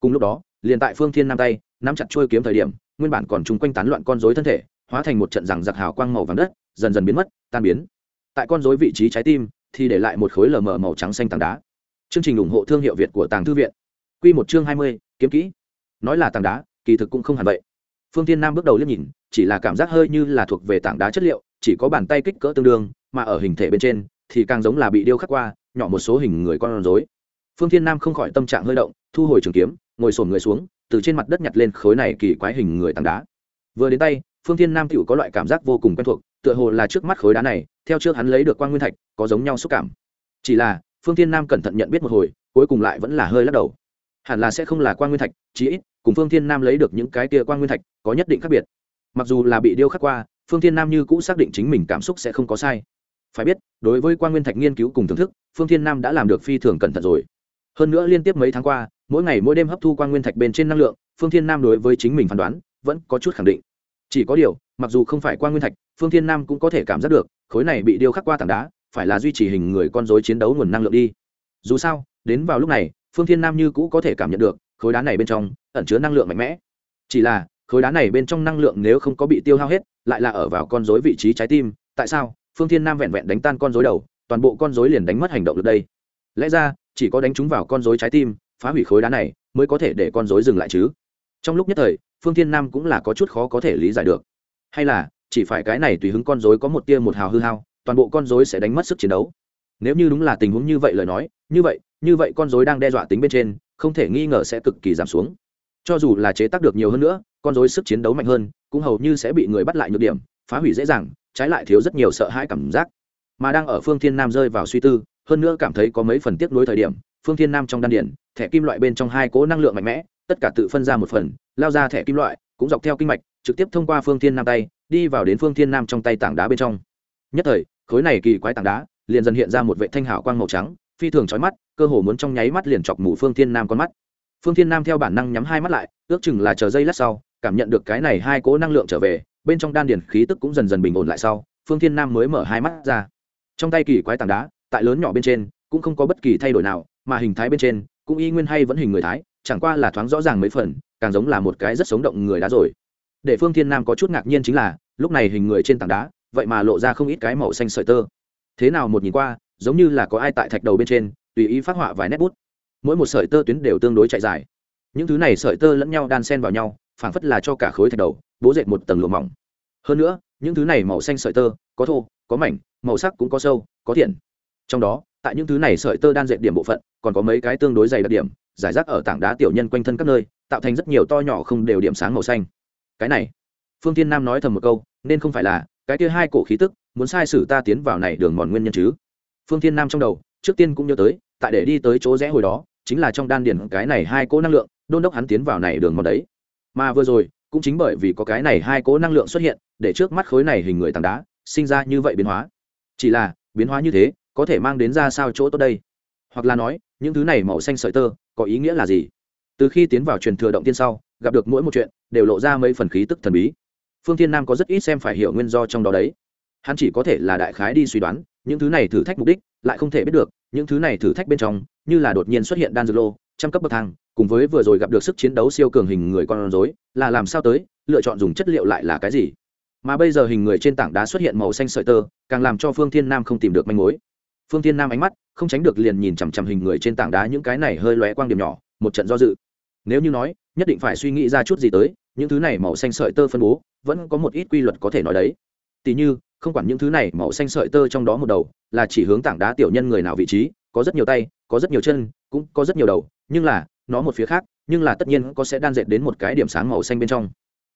Cùng lúc đó, liền tại phương thiên nam tay nắm chặt chuôi kiếm thời điểm, nguyên bản còn chung quanh tán loạn con rối thân thể, hóa thành một trận rằng giặc hào quang màu vàng đất, dần dần biến mất, tan biến. Tại con rối vị trí trái tim, thì để lại một khối lờ mờ màu trắng xanh tảng đá. Chương trình ủng hộ thương hiệu việt của tàng thư viện. Quy một chương hai mươi, kiếm kỹ. Nói là tảng đá, kỳ thực cũng không hẳn vậy. Phương thiên nam bước đầu liếc nhìn, chỉ là cảm giác hơi như là thuộc về tảng đá chất liệu, chỉ có bàn tay kích cỡ tương đương, mà ở hình thể bên trên, thì càng giống là bị điêu khắc qua, nhỏ một số hình người con rối. Phương thiên nam không khỏi tâm trạng hơi động, thu hồi trường kiếm, ngồi sổn người xuống từ trên mặt đất nhặt lên khối này kỳ quái hình người tảng đá. Vừa đến tay, phương thiên nam tựu có loại cảm giác vô cùng quen thuộc, tựa hồ là trước mắt khối đá này, theo trước hắn lấy được quan nguyên thạch, có giống nhau xúc cảm. Chỉ là, phương thiên nam cẩn thận nhận biết một hồi, cuối cùng lại vẫn là hơi lắc đầu. Hẳn là sẽ không là quan nguyên thạch, chí ít, cùng phương thiên nam lấy được những cái kia quan nguyên thạch có nhất định khác biệt. Mặc dù là bị điêu khắc qua, phương thiên nam như cũ xác định chính mình cảm xúc sẽ không có sai. Phải biết, đối với quan nguyên thạch nghiên cứu cùng thưởng thức, phương thiên nam đã làm được phi thường cẩn thận rồi. Hơn nữa liên tiếp mấy tháng qua mỗi ngày mỗi đêm hấp thu quan nguyên thạch bên trên năng lượng, phương thiên nam đối với chính mình phán đoán vẫn có chút khẳng định. Chỉ có điều, mặc dù không phải quan nguyên thạch, phương thiên nam cũng có thể cảm giác được, khối này bị điêu khắc qua tảng đá, phải là duy trì hình người con dối chiến đấu nguồn năng lượng đi. Dù sao, đến vào lúc này, phương thiên nam như cũ có thể cảm nhận được, khối đá này bên trong ẩn chứa năng lượng mạnh mẽ. Chỉ là, khối đá này bên trong năng lượng nếu không có bị tiêu hao hết, lại là ở vào con dối vị trí trái tim, tại sao? Phương thiên nam vẹn vẹn đánh tan con dối đầu, toàn bộ con dối liền đánh mất hành động được đây. Lẽ ra, chỉ có đánh trúng vào con dối trái tim phá hủy khối đá này mới có thể để con rối dừng lại chứ. Trong lúc nhất thời, phương thiên nam cũng là có chút khó có thể lý giải được. Hay là, chỉ phải cái này tùy hứng con rối có một tia một hào hư hao, toàn bộ con rối sẽ đánh mất sức chiến đấu. Nếu như đúng là tình huống như vậy lời nói, như vậy như vậy con rối đang đe dọa tính bên trên, không thể nghi ngờ sẽ cực kỳ giảm xuống. Cho dù là chế tác được nhiều hơn nữa, con rối sức chiến đấu mạnh hơn, cũng hầu như sẽ bị người bắt lại nhược điểm, phá hủy dễ dàng, trái lại thiếu rất nhiều sợ hãi cảm giác. Mà đang ở phương thiên nam rơi vào suy tư, hơn nữa cảm thấy có mấy phần tiếc nuối thời điểm phương thiên nam trong đan điển, thẻ kim loại bên trong hai cố năng lượng mạnh mẽ, tất cả tự phân ra một phần, lao ra thẻ kim loại, cũng dọc theo kinh mạch, trực tiếp thông qua phương thiên nam tay, đi vào đến phương thiên nam trong tay tảng đá bên trong. Nhất thời, khối này kỳ quái tảng đá, liền dần hiện ra một vệ thanh hảo quang màu trắng, phi thường chói mắt, cơ hồ muốn trong nháy mắt liền chọc mù phương thiên nam con mắt. Phương thiên nam theo bản năng nhắm hai mắt lại, ước chừng là chờ giây lát sau, cảm nhận được cái này hai cố năng lượng trở về, bên trong đan điển khí tức cũng dần dần bình ổn lại sau, phương thiên nam mới mở hai mắt ra. Trong tay kỳ quái tảng đá, tại lớn nhỏ bên trên, cũng không có bất kỳ thay đổi nào mà hình thái bên trên, cũng y nguyên hay vẫn hình người thái, chẳng qua là thoáng rõ ràng mấy phần, càng giống là một cái rất sống động người đá rồi. Để phương thiên nam có chút ngạc nhiên chính là, lúc này hình người trên tảng đá, vậy mà lộ ra không ít cái màu xanh sợi tơ. Thế nào một nhìn qua, giống như là có ai tại thạch đầu bên trên, tùy ý phát họa vài nét bút. Mỗi một sợi tơ tuyến đều tương đối chạy dài. Những thứ này sợi tơ lẫn nhau đan xen vào nhau, phảng phất là cho cả khối thạch đầu, bố dệt một tầng lụa mỏng. Hơn nữa, những thứ này màu xanh sợi tơ, có thô, có mảnh, màu sắc cũng có sâu, có thiện. Trong đó tại những thứ này sợi tơ đan dệt điểm bộ phận, còn có mấy cái tương đối dày đặc điểm, giải rác ở tảng đá tiểu nhân quanh thân các nơi, tạo thành rất nhiều to nhỏ không đều điểm sáng màu xanh. Cái này, phương tiên nam nói thầm một câu, nên không phải là, cái kia hai cổ khí tức, muốn sai sử ta tiến vào này đường mòn nguyên nhân chứ? Phương tiên nam trong đầu, trước tiên cũng nhớ tới, tại để đi tới chỗ rẽ hồi đó, chính là trong đan điển cái này hai cỗ năng lượng, đôn đốc hắn tiến vào này đường mòn đấy. Mà vừa rồi, cũng chính bởi vì có cái này hai cỗ năng lượng xuất hiện, để trước mắt khối này hình người tảng đá, sinh ra như vậy biến hóa. Chỉ là, biến hóa như thế có thể mang đến ra sao chỗ tốt đây? Hoặc là nói, những thứ này màu xanh sợi tơ, có ý nghĩa là gì? Từ khi tiến vào truyền thừa động tiên sau, gặp được mỗi một chuyện đều lộ ra mấy phần khí tức thần bí. Phương thiên nam có rất ít xem phải hiểu nguyên do trong đó đấy. Hắn chỉ có thể là đại khái đi suy đoán, những thứ này thử thách mục đích lại không thể biết được, những thứ này thử thách bên trong, như là đột nhiên xuất hiện đan dược lô, trăm cấp bậc thang, cùng với vừa rồi gặp được sức chiến đấu siêu cường hình người con rối, là làm sao tới, lựa chọn dùng chất liệu lại là cái gì? Mà bây giờ hình người trên tảng đá xuất hiện màu xanh sợi tơ, càng làm cho phương thiên nam không tìm được manh mối phương thiên nam ánh mắt, không tránh được liền nhìn chằm chằm hình người trên tảng đá những cái này hơi lóe quang điểm nhỏ, một trận do dự. Nếu như nói, nhất định phải suy nghĩ ra chút gì tới, những thứ này màu xanh sợi tơ phân bố, vẫn có một ít quy luật có thể nói đấy. Tỉ như, không quản những thứ này màu xanh sợi tơ trong đó một đầu, là chỉ hướng tảng đá tiểu nhân người nào vị trí, có rất nhiều tay, có rất nhiều chân, cũng có rất nhiều đầu, nhưng là, nó một phía khác, nhưng là tất nhiên có sẽ đan dệt đến một cái điểm sáng màu xanh bên trong.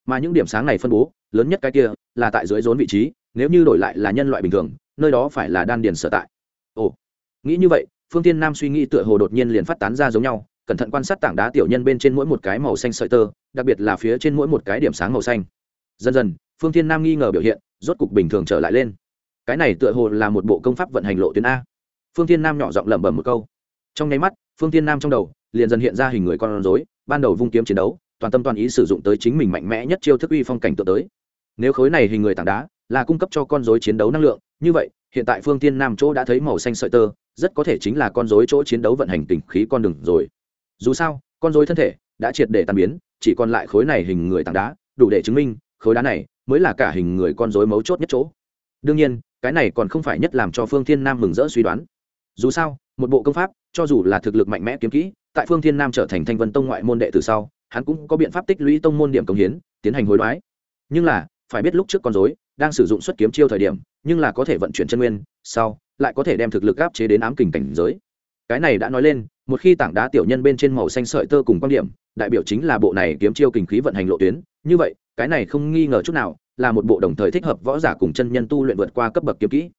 Mà những điểm sáng này phân bố, lớn nhất cái kia, là tại dưới rốn vị trí, nếu như đổi lại là nhân loại bình thường, nơi đó phải là đan điền sở tại ồ, nghĩ như vậy, phương tiên nam suy nghĩ tựa hồ đột nhiên liền phát tán ra giống nhau, cẩn thận quan sát tảng đá tiểu nhân bên trên mỗi một cái màu xanh sợi tơ, đặc biệt là phía trên mỗi một cái điểm sáng màu xanh. Dần dần, phương tiên nam nghi ngờ biểu hiện, rốt cục bình thường trở lại lên. Cái này tựa hồ là một bộ công pháp vận hành lộ tuyến a. Phương tiên nam nhỏ giọng lẩm bẩm một câu. Trong nháy mắt, phương tiên nam trong đầu, liền dần hiện ra hình người con rối, ban đầu vung kiếm chiến đấu, toàn tâm toàn ý sử dụng tới chính mình mạnh mẽ nhất chiêu thức uy phong cảnh tượng tới. Nếu khối này hình người tảng đá là cung cấp cho con rối chiến đấu năng lượng, như vậy hiện tại phương tiên nam chỗ đã thấy màu xanh sợi tơ, rất có thể chính là con rối chỗ chiến đấu vận hành tình khí con đường rồi. Dù sao, con rối thân thể đã triệt để tan biến, chỉ còn lại khối này hình người tảng đá, đủ để chứng minh khối đá này mới là cả hình người con rối mấu chốt nhất chỗ. Đương nhiên, cái này còn không phải nhất làm cho phương thiên nam mừng rỡ suy đoán. Dù sao, một bộ công pháp, cho dù là thực lực mạnh mẽ kiếm kỹ, tại phương thiên nam trở thành thanh vân tông ngoại môn đệ từ sau, hắn cũng có biện pháp tích lũy tông môn điểm công hiến, tiến hành hối đoái. Nhưng là, phải biết lúc trước con dối đang sử dụng xuất kiếm chiêu thời điểm, nhưng là có thể vận chuyển chân nguyên, sau, lại có thể đem thực lực áp chế đến ám kình cảnh giới. Cái này đã nói lên, một khi tảng đá tiểu nhân bên trên màu xanh sợi tơ cùng quan điểm, đại biểu chính là bộ này kiếm chiêu kình khí vận hành lộ tuyến. Như vậy, cái này không nghi ngờ chút nào, là một bộ đồng thời thích hợp võ giả cùng chân nhân tu luyện vượt qua cấp bậc kiếm kỹ.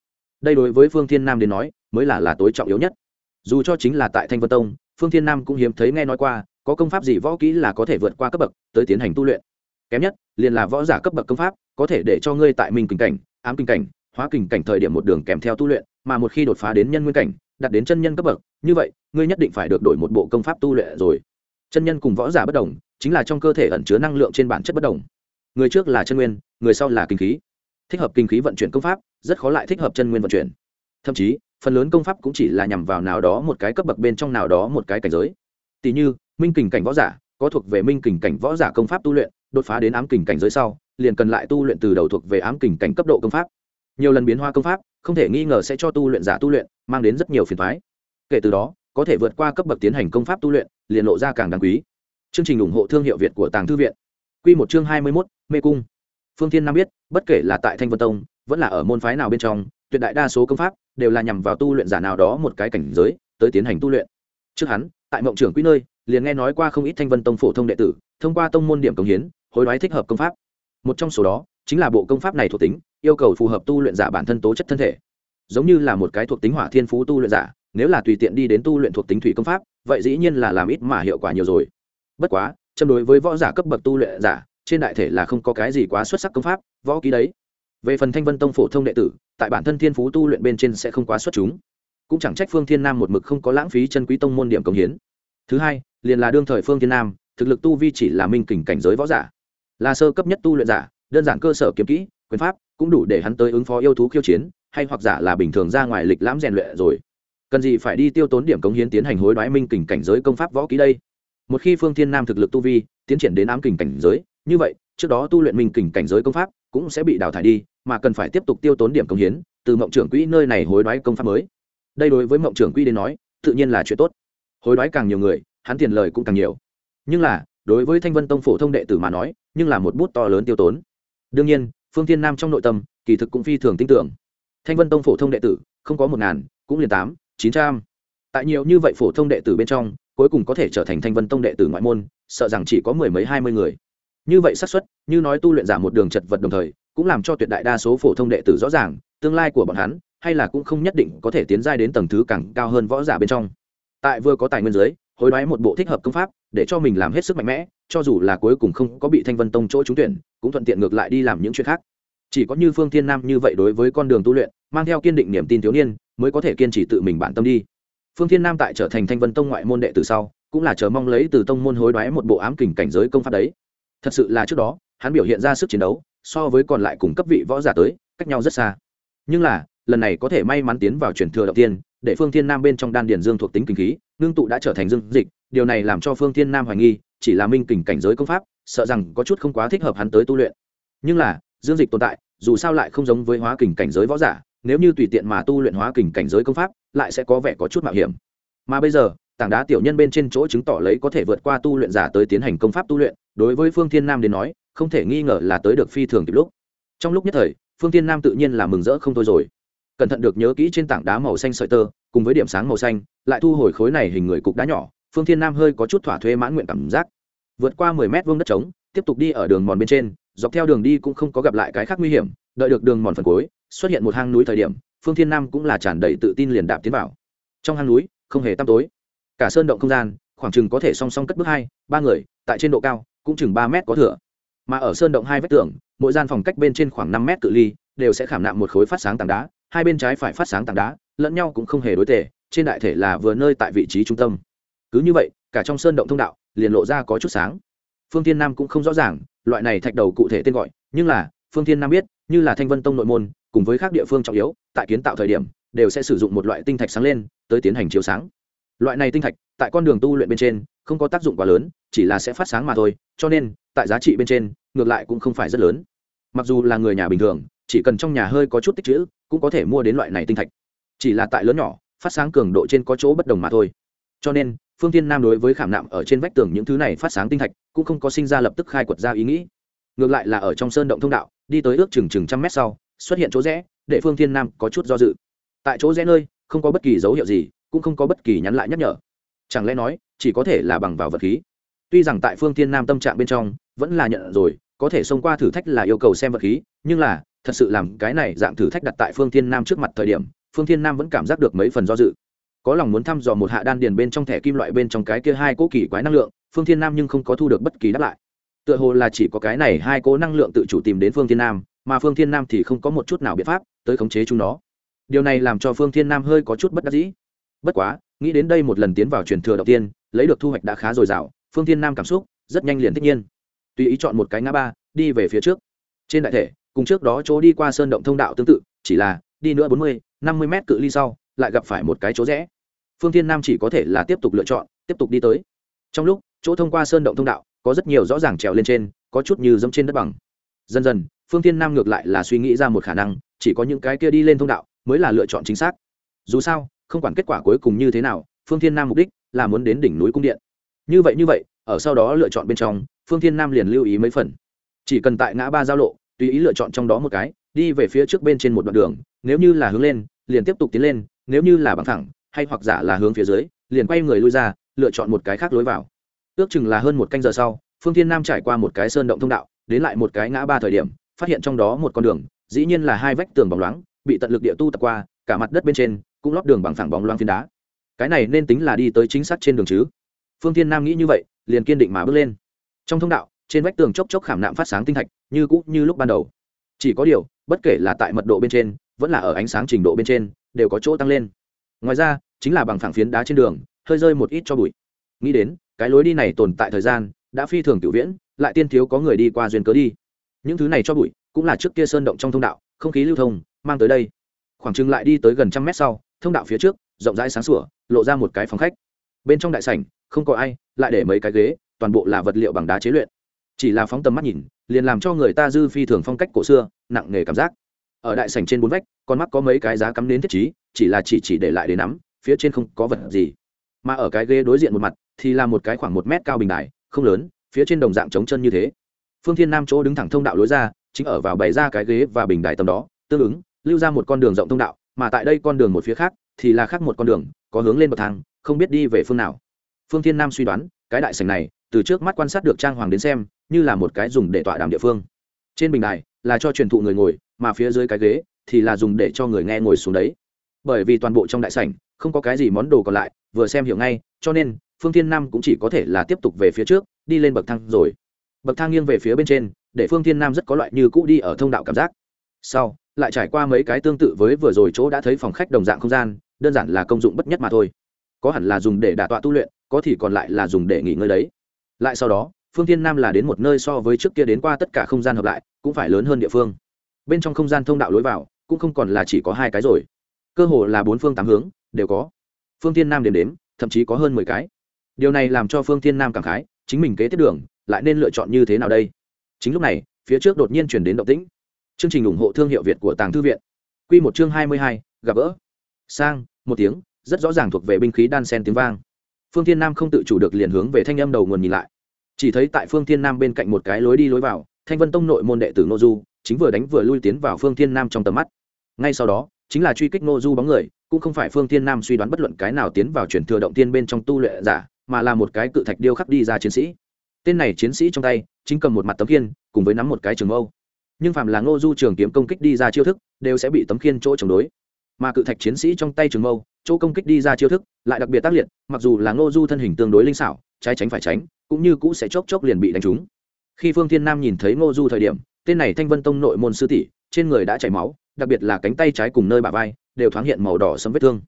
Đây đối với phương thiên nam đến nói, mới là là tối trọng yếu nhất. Dù cho chính là tại thanh vân tông, phương thiên nam cũng hiếm thấy nghe nói qua, có công pháp gì võ kỹ là có thể vượt qua cấp bậc, tới tiến hành tu luyện kém nhất, liền là võ giả cấp bậc công pháp, có thể để cho ngươi tại mình kình cảnh, ám kình cảnh, hóa kình cảnh thời điểm một đường kèm theo tu luyện, mà một khi đột phá đến nhân nguyên cảnh đặt đến chân nhân cấp bậc, như vậy, ngươi nhất định phải được đổi một bộ công pháp tu luyện rồi. Chân nhân cùng võ giả bất đồng, chính là trong cơ thể ẩn chứa năng lượng trên bản chất bất đồng. Người trước là chân nguyên, người sau là kinh khí. Thích hợp kinh khí vận chuyển công pháp, rất khó lại thích hợp chân nguyên vận chuyển. Thậm chí, phần lớn công pháp cũng chỉ là nhằm vào nào đó một cái cấp bậc bên trong nào đó một cái cảnh giới. Tỷ như, minh kình cảnh võ giả, có thuộc về minh kình cảnh võ giả công pháp tu luyện đột phá đến ám kình cảnh giới sau, liền cần lại tu luyện từ đầu thuộc về ám kình cảnh cấp độ công pháp. Nhiều lần biến hoa công pháp, không thể nghi ngờ sẽ cho tu luyện giả tu luyện mang đến rất nhiều phiền thoái kể từ đó, có thể vượt qua cấp bậc tiến hành công pháp tu luyện, liền lộ ra càng đáng quý. Chương trình ủng hộ thương hiệu việt của tàng thư viện. Q một chương hai mươi mốt, mê cung. Phương thiên nam biết, bất kể là tại thanh vân tông, vẫn là ở môn phái nào bên trong, tuyệt đại đa số công pháp đều là nhằm vào tu luyện giả nào đó một cái cảnh giới, tới tiến hành tu luyện. Trước hắn, tại mộng trưởng quý nơi, liền nghe nói qua không ít thanh vân tông phổ thông đệ tử, thông qua tông môn điểm công hiến hối đoái thích hợp công pháp. Một trong số đó chính là bộ công pháp này thuộc tính, yêu cầu phù hợp tu luyện giả bản thân tố chất thân thể. Giống như là một cái thuộc tính hỏa thiên phú tu luyện giả, nếu là tùy tiện đi đến tu luyện thuộc tính thủy công pháp, vậy dĩ nhiên là làm ít mà hiệu quả nhiều rồi. Bất quá, châm đối với võ giả cấp bậc tu luyện giả, trên đại thể là không có cái gì quá xuất sắc công pháp, võ ký đấy. Về phần thanh vân tông phổ thông đệ tử, tại bản thân thiên phú tu luyện bên trên sẽ không quá xuất chúng. Cũng chẳng trách phương thiên nam một mực không có lãng phí chân quý tông môn điểm công hiến. Thứ hai, liền là đương thời phương thiên nam, thực lực tu vi chỉ là minh kình cảnh giới võ giả là sơ cấp nhất tu luyện giả, đơn giản cơ sở kiếm kỹ, quyền pháp, cũng đủ để hắn tới ứng phó yêu thú khiêu chiến, hay hoặc giả là bình thường ra ngoài lịch lãm rèn luyện rồi. Cần gì phải đi tiêu tốn điểm cống hiến tiến hành hối đoái minh kình cảnh giới công pháp võ ký đây? Một khi phương thiên nam thực lực tu vi tiến triển đến ám kình cảnh giới, như vậy, trước đó tu luyện minh kình cảnh giới công pháp cũng sẽ bị đào thải đi, mà cần phải tiếp tục tiêu tốn điểm công hiến từ mộng trưởng quỹ nơi này hối đoái công pháp mới. Đây đối với mộng trưởng quỹ đến nói, tự nhiên là chuyện tốt. Hối đoái càng nhiều người, hắn tiền lời cũng càng nhiều. Nhưng là, đối với thanh vân tông phổ thông đệ tử mà nói nhưng là một bút to lớn tiêu tốn. Đương nhiên, phương thiên nam trong nội tâm, kỳ thực cũng phi thường tin tưởng. Thanh vân tông phổ thông đệ tử, không có một ngàn, cũng liền tám, chín trăm. Tại nhiều như vậy phổ thông đệ tử bên trong, cuối cùng có thể trở thành thanh vân tông đệ tử ngoại môn, sợ rằng chỉ có mười mấy, hai mươi người. Như vậy xác suất, như nói tu luyện giả một đường chật vật đồng thời, cũng làm cho tuyệt đại đa số phổ thông đệ tử rõ ràng, tương lai của bọn hắn, hay là cũng không nhất định có thể tiến giai đến tầng thứ càng cao hơn võ giả bên trong. Tại vừa có tài nguyên giới hối đoái một bộ thích hợp công pháp để cho mình làm hết sức mạnh mẽ, cho dù là cuối cùng không có bị thanh vân tông chỗ trúng tuyển, cũng thuận tiện ngược lại đi làm những chuyện khác. Chỉ có như phương thiên nam như vậy đối với con đường tu luyện, mang theo kiên định niềm tin thiếu niên, mới có thể kiên trì tự mình bản tâm đi. Phương thiên nam tại trở thành thanh vân tông ngoại môn đệ từ sau, cũng là chờ mong lấy từ tông môn hối đoái một bộ ám kình cảnh giới công pháp đấy. Thật sự là trước đó, hắn biểu hiện ra sức chiến đấu, so với còn lại cùng cấp vị võ giả tới, cách nhau rất xa. Nhưng là, lần này có thể may mắn tiến vào truyền thừa đầu tiên, để phương thiên nam bên trong đan điền dương thuộc tính kinh khí, ngưng tụ đã trở thành dương dịch điều này làm cho phương thiên nam hoài nghi, chỉ là minh kình cảnh giới công pháp, sợ rằng có chút không quá thích hợp hắn tới tu luyện. Nhưng là, dương dịch tồn tại, dù sao lại không giống với hóa kình cảnh giới võ giả, nếu như tùy tiện mà tu luyện hóa kình cảnh giới công pháp, lại sẽ có vẻ có chút mạo hiểm. Mà bây giờ, tảng đá tiểu nhân bên trên chỗ chứng tỏ lấy có thể vượt qua tu luyện giả tới tiến hành công pháp tu luyện, đối với phương thiên nam đến nói, không thể nghi ngờ là tới được phi thường kịp lúc. Trong lúc nhất thời, phương thiên nam tự nhiên là mừng rỡ không thôi rồi. Cẩn thận được nhớ kỹ trên tảng đá màu xanh sợi tơ, cùng với điểm sáng màu xanh, lại thu hồi khối này hình người cục đá nhỏ phương thiên nam hơi có chút thỏa thuê mãn nguyện cảm giác. Vượt qua mười mét vuông đất trống, tiếp tục đi ở đường mòn bên trên, dọc theo đường đi cũng không có gặp lại cái khác nguy hiểm, đợi được đường mòn phần cuối, xuất hiện một hang núi thời điểm, phương thiên nam cũng là tràn đầy tự tin liền đạp tiến vào. Trong hang núi, không hề tăm tối. Cả sơn động không gian, khoảng chừng có thể song song cất bước hai, ba người, tại trên độ cao, cũng chừng ba mét có thửa mà ở sơn động hai vách tường, mỗi gian phòng cách bên trên khoảng năm mét cự ly, đều sẽ khảm nạm một khối phát sáng tảng đá, hai bên trái phải phát sáng tảng đá, lẫn nhau cũng không hề đối tệ trên đại thể là vừa nơi tại vị trí trung tâm cứ như vậy, cả trong sơn động thông đạo liền lộ ra có chút sáng. Phương tiên nam cũng không rõ ràng, loại này thạch đầu cụ thể tên gọi, nhưng là, phương tiên nam biết, như là thanh vân tông nội môn, cùng với các địa phương trọng yếu, tại kiến tạo thời điểm, đều sẽ sử dụng một loại tinh thạch sáng lên, tới tiến hành chiếu sáng. Loại này tinh thạch, tại con đường tu luyện bên trên, không có tác dụng quá lớn, chỉ là sẽ phát sáng mà thôi, cho nên, tại giá trị bên trên, ngược lại cũng không phải rất lớn. Mặc dù là người nhà bình thường, chỉ cần trong nhà hơi có chút tích chữ cũng có thể mua đến loại này tinh thạch. Chỉ là tại lớn nhỏ, phát sáng cường độ trên có chỗ bất đồng mà thôi. Cho nên phương tiên nam đối với khảm nạm ở trên vách tường những thứ này phát sáng tinh thạch, cũng không có sinh ra lập tức khai quật ra ý nghĩ. Ngược lại là ở trong sơn động thông đạo, đi tới ước chừng chừng trăm mét sau, xuất hiện chỗ rẽ, để phương tiên nam có chút do dự. Tại chỗ rẽ nơi, không có bất kỳ dấu hiệu gì, cũng không có bất kỳ nhắn lại nhắc nhở. Chẳng lẽ nói, chỉ có thể là bằng vào vật khí? Tuy rằng tại phương tiên nam tâm trạng bên trong, vẫn là nhận rồi, có thể xông qua thử thách là yêu cầu xem vật khí, nhưng là, thật sự làm cái này dạng thử thách đặt tại phương tiên nam trước mặt thời điểm, phương tiên nam vẫn cảm giác được mấy phần do dự có lòng muốn thăm dò một hạ đan điền bên trong thẻ kim loại bên trong cái kia hai cỗ kỳ quái năng lượng, phương thiên nam nhưng không có thu được bất kỳ đáp lại. Tựa hồ là chỉ có cái này hai cỗ năng lượng tự chủ tìm đến phương thiên nam, mà phương thiên nam thì không có một chút nào biện pháp tới khống chế chúng nó. Điều này làm cho phương thiên nam hơi có chút bất đắc dĩ. Bất quá, nghĩ đến đây một lần tiến vào truyền thừa đầu tiên, lấy được thu hoạch đã khá dồi dào, phương thiên nam cảm xúc rất nhanh liền thích nhiên. Tùy ý chọn một cái ngã ba, đi về phía trước. Trên đại thể, cùng trước đó chỗ đi qua sơn động thông đạo tương tự, chỉ là đi nữa bốn mươi, năm mươi mét cự ly sau lại gặp phải một cái chỗ rẽ. Phương thiên nam chỉ có thể là tiếp tục lựa chọn, tiếp tục đi tới. Trong lúc, chỗ thông qua sơn động thông đạo, có rất nhiều rõ ràng trèo lên trên, có chút như dẫm trên đất bằng. Dần dần, phương thiên nam ngược lại là suy nghĩ ra một khả năng, chỉ có những cái kia đi lên thông đạo mới là lựa chọn chính xác. Dù sao, không quản kết quả cuối cùng như thế nào, phương thiên nam mục đích là muốn đến đỉnh núi cung điện. Như vậy như vậy, ở sau đó lựa chọn bên trong, phương thiên nam liền lưu ý mấy phần. Chỉ cần tại ngã ba giao lộ, tùy ý lựa chọn trong đó một cái, đi về phía trước bên trên một đoạn đường, nếu như là hướng lên, liền tiếp tục tiến lên nếu như là bằng thẳng, hay hoặc giả là hướng phía dưới, liền quay người lui ra, lựa chọn một cái khác lối vào. Ước chừng là hơn một canh giờ sau, phương thiên nam trải qua một cái sơn động thông đạo, đến lại một cái ngã ba thời điểm, phát hiện trong đó một con đường, dĩ nhiên là hai vách tường bóng loáng, bị tận lực địa tu tập qua, cả mặt đất bên trên cũng lót đường bằng phẳng bóng loáng phiến đá. Cái này nên tính là đi tới chính xác trên đường chứ? Phương thiên nam nghĩ như vậy, liền kiên định mà bước lên. Trong thông đạo, trên vách tường chốc chốc khảm nạm phát sáng tinh thạch, như cũ như lúc ban đầu. Chỉ có điều, bất kể là tại mật độ bên trên, vẫn là ở ánh sáng trình độ bên trên đều có chỗ tăng lên. Ngoài ra, chính là bằng phẳng phiến đá trên đường, hơi rơi một ít cho bụi. Nghĩ đến, cái lối đi này tồn tại thời gian, đã phi thường tiểu viễn, lại tiên thiếu có người đi qua duyên cớ đi. Những thứ này cho bụi, cũng là trước kia sơn động trong thông đạo, không khí lưu thông, mang tới đây. Khoảng chừng lại đi tới gần trăm mét sau, thông đạo phía trước, rộng rãi sáng sủa, lộ ra một cái phòng khách. Bên trong đại sảnh, không có ai, lại để mấy cái ghế, toàn bộ là vật liệu bằng đá chế luyện. Chỉ là phóng tầm mắt nhìn, liền làm cho người ta dư phi thường phong cách cổ xưa, nặng nề cảm giác ở đại sảnh trên bốn vách, con mắt có mấy cái giá cắm đến thiết trí, chỉ là chỉ chỉ để lại để nắm, phía trên không có vật gì. Mà ở cái ghế đối diện một mặt, thì là một cái khoảng một mét cao bình đài, không lớn, phía trên đồng dạng trống chân như thế. Phương thiên nam chỗ đứng thẳng thông đạo lối ra, chính ở vào bày ra cái ghế và bình đài tầm đó, tương ứng, lưu ra một con đường rộng thông đạo, mà tại đây con đường một phía khác, thì là khác một con đường, có hướng lên bậc thang, không biết đi về phương nào. Phương thiên nam suy đoán, cái đại sảnh này, từ trước mắt quan sát được trang hoàng đến xem, như là một cái dùng để tọa đàm địa phương trên bình đài là cho truyền thụ người ngồi, mà phía dưới cái ghế thì là dùng để cho người nghe ngồi xuống đấy. Bởi vì toàn bộ trong đại sảnh, không có cái gì món đồ còn lại, vừa xem hiểu ngay, cho nên, phương thiên nam cũng chỉ có thể là tiếp tục về phía trước, đi lên bậc thang rồi. Bậc thang nghiêng về phía bên trên, để phương thiên nam rất có loại như cũ đi ở thông đạo cảm giác. Sau, lại trải qua mấy cái tương tự với vừa rồi chỗ đã thấy phòng khách đồng dạng không gian, đơn giản là công dụng bất nhất mà thôi. Có hẳn là dùng để đả tọa tu luyện, có thì còn lại là dùng để nghỉ ngơi đấy. Lại sau đó phương thiên nam là đến một nơi so với trước kia đến qua tất cả không gian hợp lại, cũng phải lớn hơn địa phương. Bên trong không gian thông đạo lối vào, cũng không còn là chỉ có hai cái rồi. Cơ hồ là bốn phương tám hướng, đều có. Phương thiên nam đếm đếm, thậm chí có hơn mười cái. Điều này làm cho phương thiên nam cảm khái, chính mình kế tiếp đường, lại nên lựa chọn như thế nào đây? Chính lúc này, phía trước đột nhiên chuyển đến động tĩnh. Chương trình ủng hộ thương hiệu việt của tàng thư viện. Q một chương hai mươi hai, gặp gỡ. Sang, một tiếng, rất rõ ràng thuộc về binh khí đan sen tiếng vang. Phương thiên nam không tự chủ được liền hướng về thanh âm đầu nguồn nhìn lại chỉ thấy tại phương thiên nam bên cạnh một cái lối đi lối vào, thanh vân tông nội môn đệ tử n ô du, chính vừa đánh vừa lui tiến vào phương thiên nam trong tầm mắt. Ngay sau đó, chính là truy kích n ô du bóng người, cũng không phải phương thiên nam suy đoán bất luận cái nào tiến vào chuyển thừa động tiên bên trong tu luyện giả, mà là một cái cự thạch điêu khắc đi ra chiến sĩ. Tên này chiến sĩ trong tay, chính cầm một mặt tấm khiên, cùng với nắm một cái trường mâu. Nhưng phạm là ngô du trường kiếm công kích đi ra chiêu thức, đều sẽ bị tấm khiên chỗ chống đối. Mà cự thạch chiến sĩ trong tay trường mâu, chỗ công kích đi ra chiêu thức, lại đặc biệt tác liệt, mặc dù là ngô du thân hình tương đối linh xảo, trái tránh phải tránh cũng như cũ sẽ chốc chốc liền bị đánh trúng. Khi phương thiên nam nhìn thấy ngô du thời điểm, tên này thanh vân tông nội môn sư tỷ, trên người đã chảy máu, đặc biệt là cánh tay trái cùng nơi bả vai, đều thoáng hiện màu đỏ sẫm vết thương.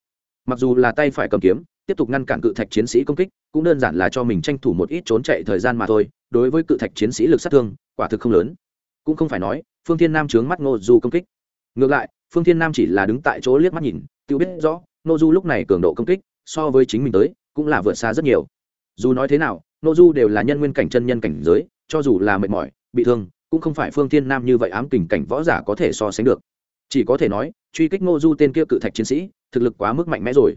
Mặc dù là tay phải cầm kiếm, tiếp tục ngăn cản cự thạch chiến sĩ công kích, cũng đơn giản là cho mình tranh thủ một ít trốn chạy thời gian mà thôi, đối với cự thạch chiến sĩ lực sát thương, quả thực không lớn. Cũng không phải nói, phương thiên nam trướng mắt ngô du công kích. Ngược lại, phương thiên nam chỉ là đứng tại chỗ liếc mắt nhìn, tự biết rõ, ngô du lúc này cường độ công kích, so với chính mình tới, cũng là vượt xa rất nhiều. Dù nói thế nào Nô du đều là nhân nguyên cảnh chân nhân cảnh giới, cho dù là mệt mỏi, bị thương, cũng không phải phương thiên nam như vậy ám kình cảnh võ giả có thể so sánh được. Chỉ có thể nói, truy kích ngô du tên kia cự thạch chiến sĩ, thực lực quá mức mạnh mẽ rồi.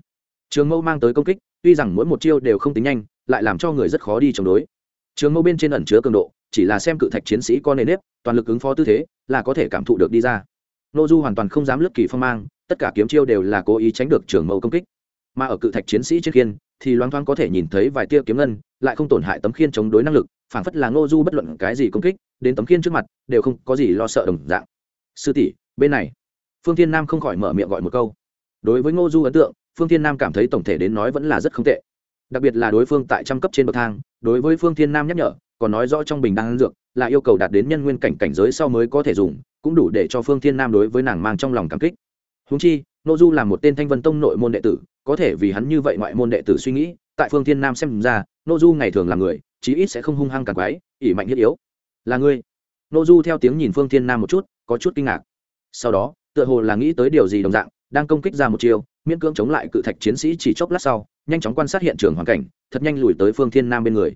Trường mâu mang tới công kích, tuy rằng mỗi một chiêu đều không tính nhanh, lại làm cho người rất khó đi chống đối. Trường mâu bên trên ẩn chứa cường độ, chỉ là xem cự thạch chiến sĩ con nề nếp, toàn lực ứng phó tư thế, là có thể cảm thụ được đi ra. Nô du hoàn toàn không dám lướt kỳ phong mang, tất cả kiếm chiêu đều là cố ý tránh được trường mâu công kích. Mà ở cự thạch chiến sĩ trước khiên thì loáng thoáng có thể nhìn thấy vài tia kiếm ngân, lại không tổn hại tấm khiên chống đối năng lực, phảng phất là ngô du bất luận cái gì công kích, đến tấm khiên trước mặt, đều không có gì lo sợ đồng dạng. Sư tỷ, bên này. Phương thiên nam không khỏi mở miệng gọi một câu. Đối với ngô du ấn tượng, phương thiên nam cảm thấy tổng thể đến nói vẫn là rất không tệ. Đặc biệt là đối phương tại trăm cấp trên bậc thang, đối với phương thiên nam nhắc nhở, còn nói rõ trong bình đan dược, là yêu cầu đạt đến nhân nguyên cảnh cảnh giới sau mới có thể dùng, cũng đủ để cho phương thiên nam đối với nàng mang trong lòng cảm kích. Húng chi, Ngô du là một tên thanh vân tông nội môn đệ tử có thể vì hắn như vậy ngoại môn đệ tử suy nghĩ, tại phương thiên nam xem ra, nô du ngày thường là người, chí ít sẽ không hung hăng càng quái ỉ mạnh thiết yếu. Là ngươi? Nô du theo tiếng nhìn phương thiên nam một chút, có chút kinh ngạc. Sau đó, tựa hồ là nghĩ tới điều gì đồng dạng, đang công kích ra một chiều miễn cưỡng chống lại cự thạch chiến sĩ chỉ chốc lát sau, nhanh chóng quan sát hiện trường hoàn cảnh, thật nhanh lùi tới phương thiên nam bên người.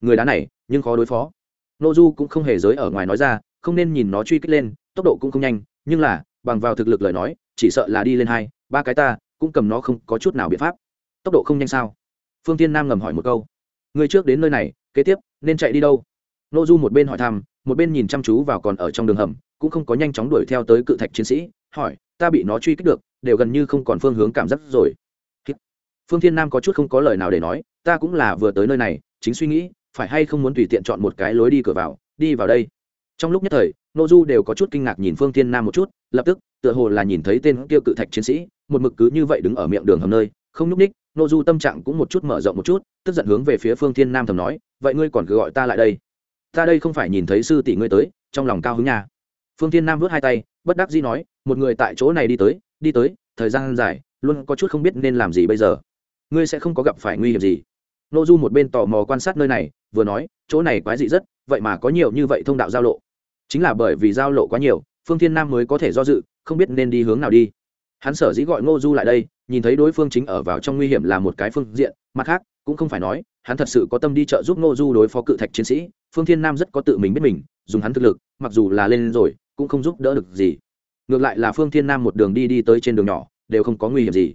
Người đá này, nhưng khó đối phó. Nô du cũng không hề giới ở ngoài nói ra, không nên nhìn nó truy kích lên, tốc độ cũng không nhanh, nhưng là, bằng vào thực lực lời nói, chỉ sợ là đi lên hai, ba cái ta cũng cầm nó không có chút nào biện pháp. Tốc độ không nhanh sao? Phương tiên nam ngầm hỏi một câu. Người trước đến nơi này, kế tiếp, nên chạy đi đâu? Nô du một bên hỏi thăm, một bên nhìn chăm chú vào còn ở trong đường hầm, cũng không có nhanh chóng đuổi theo tới cự thạch chiến sĩ, hỏi, ta bị nó truy kích được, đều gần như không còn phương hướng cảm giác rồi. Phương thiên nam có chút không có lời nào để nói, ta cũng là vừa tới nơi này, chính suy nghĩ, phải hay không muốn tùy tiện chọn một cái lối đi cửa vào, đi vào đây. Trong lúc nhất thời, nô du đều có chút kinh ngạc nhìn phương thiên nam một chút, lập tức, tựa hồ là nhìn thấy tên kia cự thạch chiến sĩ một mực cứ như vậy đứng ở miệng đường hầm nơi, không nhúc ních nô du tâm trạng cũng một chút mở rộng một chút, tức giận hướng về phía phương thiên nam thầm nói, vậy ngươi còn cứ gọi ta lại đây. Ta đây không phải nhìn thấy sư tỷ ngươi tới, trong lòng cao hứng nhà phương thiên nam vớt hai tay, bất đắc dĩ nói, một người tại chỗ này đi tới đi tới, thời gian dài, luôn có chút không biết nên làm gì bây giờ. Ngươi sẽ không có gặp phải nguy hiểm gì. Nô du một bên tò mò quan sát nơi này, vừa nói, chỗ này quái dị rất, vậy mà có nhiều như vậy thông đạo giao lộ. Chính là bởi vì giao lộ quá nhiều, phương thiên nam mới có thể do dự, không biết nên đi hướng nào đi hắn sở dĩ gọi ngô du lại đây, nhìn thấy đối phương chính ở vào trong nguy hiểm là một cái phương diện, mặt khác, cũng không phải nói, hắn thật sự có tâm đi trợ giúp ngô du đối phó cự thạch chiến sĩ. Phương thiên nam rất có tự mình biết mình, dùng hắn thực lực, mặc dù là lên rồi, cũng không giúp đỡ được gì. Ngược lại là phương thiên nam một đường đi đi tới trên đường nhỏ, đều không có nguy hiểm gì.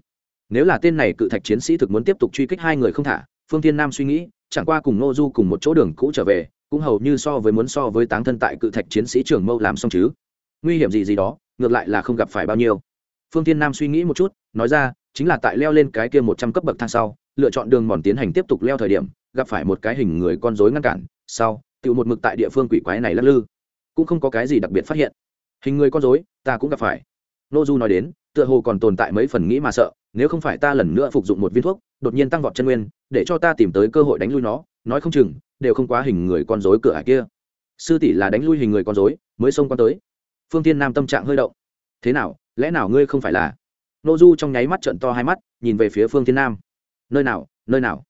Nếu là tên này cự thạch chiến sĩ thực muốn tiếp tục truy kích hai người không thả, phương thiên nam suy nghĩ, chẳng qua cùng Ngô du cùng một chỗ đường cũ trở về, cũng hầu như so với muốn so với táng thân tại cự thạch chiến sĩ trường mâu làm xong chứ. Nguy hiểm gì gì đó, ngược lại là không gặp phải bao nhiêu phương thiên nam suy nghĩ một chút, nói ra, chính là tại leo lên cái kia một trăm cấp bậc thang sau, lựa chọn đường mòn tiến hành tiếp tục leo thời điểm, gặp phải một cái hình người con rối ngăn cản, sau tự một mực tại địa phương quỷ quái này lắc lư, cũng không có cái gì đặc biệt phát hiện. Hình người con rối, ta cũng gặp phải. Nô du nói đến, tựa hồ còn tồn tại mấy phần nghĩ mà sợ, nếu không phải ta lần nữa phục dụng một viên thuốc, đột nhiên tăng vọt chân nguyên, để cho ta tìm tới cơ hội đánh lui nó, nói không chừng, đều không quá hình người con rối cửa ải kia. Sư tỷ là đánh lui hình người con rối, mới xông qua tới. Phương tiên nam tâm trạng hơi động. Thế nào lẽ nào ngươi không phải là? Nô du trong nháy mắt trận to hai mắt, nhìn về phía phương thiên nam. Nơi nào nơi nào?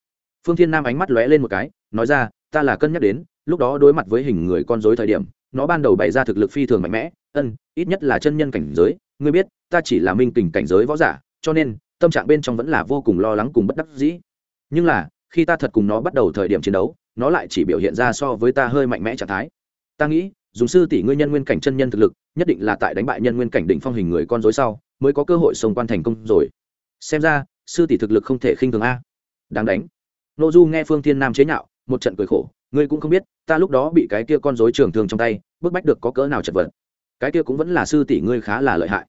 Phương thiên nam ánh mắt lóe lên một cái, nói ra, ta là cân nhắc đến, lúc đó đối mặt với hình người con dối thời điểm, nó ban đầu bày ra thực lực phi thường mạnh mẽ, ân, ít nhất là chân nhân cảnh giới. Ngươi biết, ta chỉ là minh tình cảnh giới võ giả, cho nên, tâm trạng bên trong vẫn là vô cùng lo lắng cùng bất đắc dĩ. Nhưng là, khi ta thật cùng nó bắt đầu thời điểm chiến đấu, nó lại chỉ biểu hiện ra so với ta hơi mạnh mẽ trạng thái. Ta nghĩ dùng sư tỷ ngươi nhân nguyên cảnh chân nhân thực lực, nhất định là tại đánh bại nhân nguyên cảnh đỉnh phong hình người con dối sau, mới có cơ hội xông quan thành công rồi. Xem ra, sư tỷ thực lực không thể khinh thường a. Đáng đánh. Nội du nghe phương thiên nam chế nhạo, một trận cười khổ, ngươi cũng không biết, ta lúc đó bị cái kia con dối trường thường trong tay, bức bách được có cỡ nào chật vật. Cái kia cũng vẫn là sư tỷ ngươi khá là lợi hại.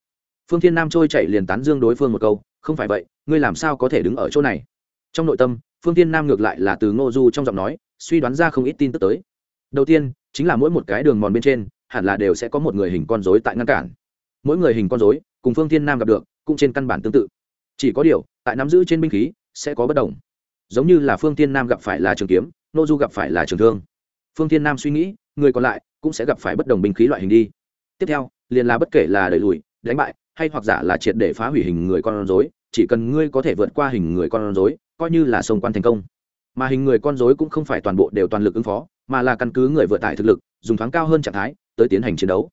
Phương thiên nam trôi chảy liền tán dương đối phương một câu, không phải vậy, ngươi làm sao có thể đứng ở chỗ này? Trong nội tâm, phương thiên nam ngược lại là từ ngô du trong giọng nói, suy đoán ra không ít tin tức tới đầu tiên, chính là mỗi một cái đường mòn bên trên, hẳn là đều sẽ có một người hình con dối tại ngăn cản. Mỗi người hình con dối cùng phương thiên nam gặp được, cũng trên căn bản tương tự. Chỉ có điều, tại nắm giữ trên binh khí, sẽ có bất đồng. Giống như là phương thiên nam gặp phải là trường kiếm, nô du gặp phải là trường thương. Phương thiên nam suy nghĩ, người còn lại cũng sẽ gặp phải bất đồng binh khí loại hình đi. Tiếp theo, liền là bất kể là đẩy lùi, đánh bại, hay hoặc giả là triệt để phá hủy hình người con rối, chỉ cần ngươi có thể vượt qua hình người con rối, coi như là sông quan thành công. Mà hình người con rối cũng không phải toàn bộ đều toàn lực ứng phó mà là căn cứ người vượt tải thực lực, dùng thoáng cao hơn trạng thái, tới tiến hành chiến đấu.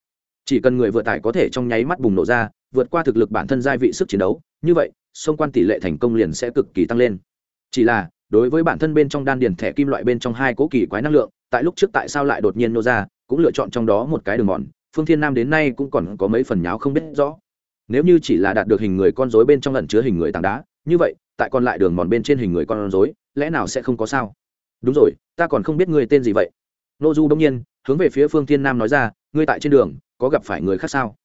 Chỉ cần người vượt tải có thể trong nháy mắt bùng nổ ra, vượt qua thực lực bản thân giai vị sức chiến đấu, như vậy, xung quan tỷ lệ thành công liền sẽ cực kỳ tăng lên. Chỉ là, đối với bản thân bên trong đan điền thẻ kim loại bên trong hai cố kỳ quái năng lượng, tại lúc trước tại sao lại đột nhiên nô ra, cũng lựa chọn trong đó một cái đường mòn, phương thiên nam đến nay cũng còn có mấy phần nháo không biết rõ. Nếu như chỉ là đạt được hình người con rối bên trong lần chứa hình người tảng đá, như vậy, tại còn lại đường mòn bên trên hình người con rối, lẽ nào sẽ không có sao? Đúng rồi, ta còn không biết ngươi tên gì vậy. Nô du đông nhiên, hướng về phía phương thiên nam nói ra, ngươi tại trên đường, có gặp phải người khác sao?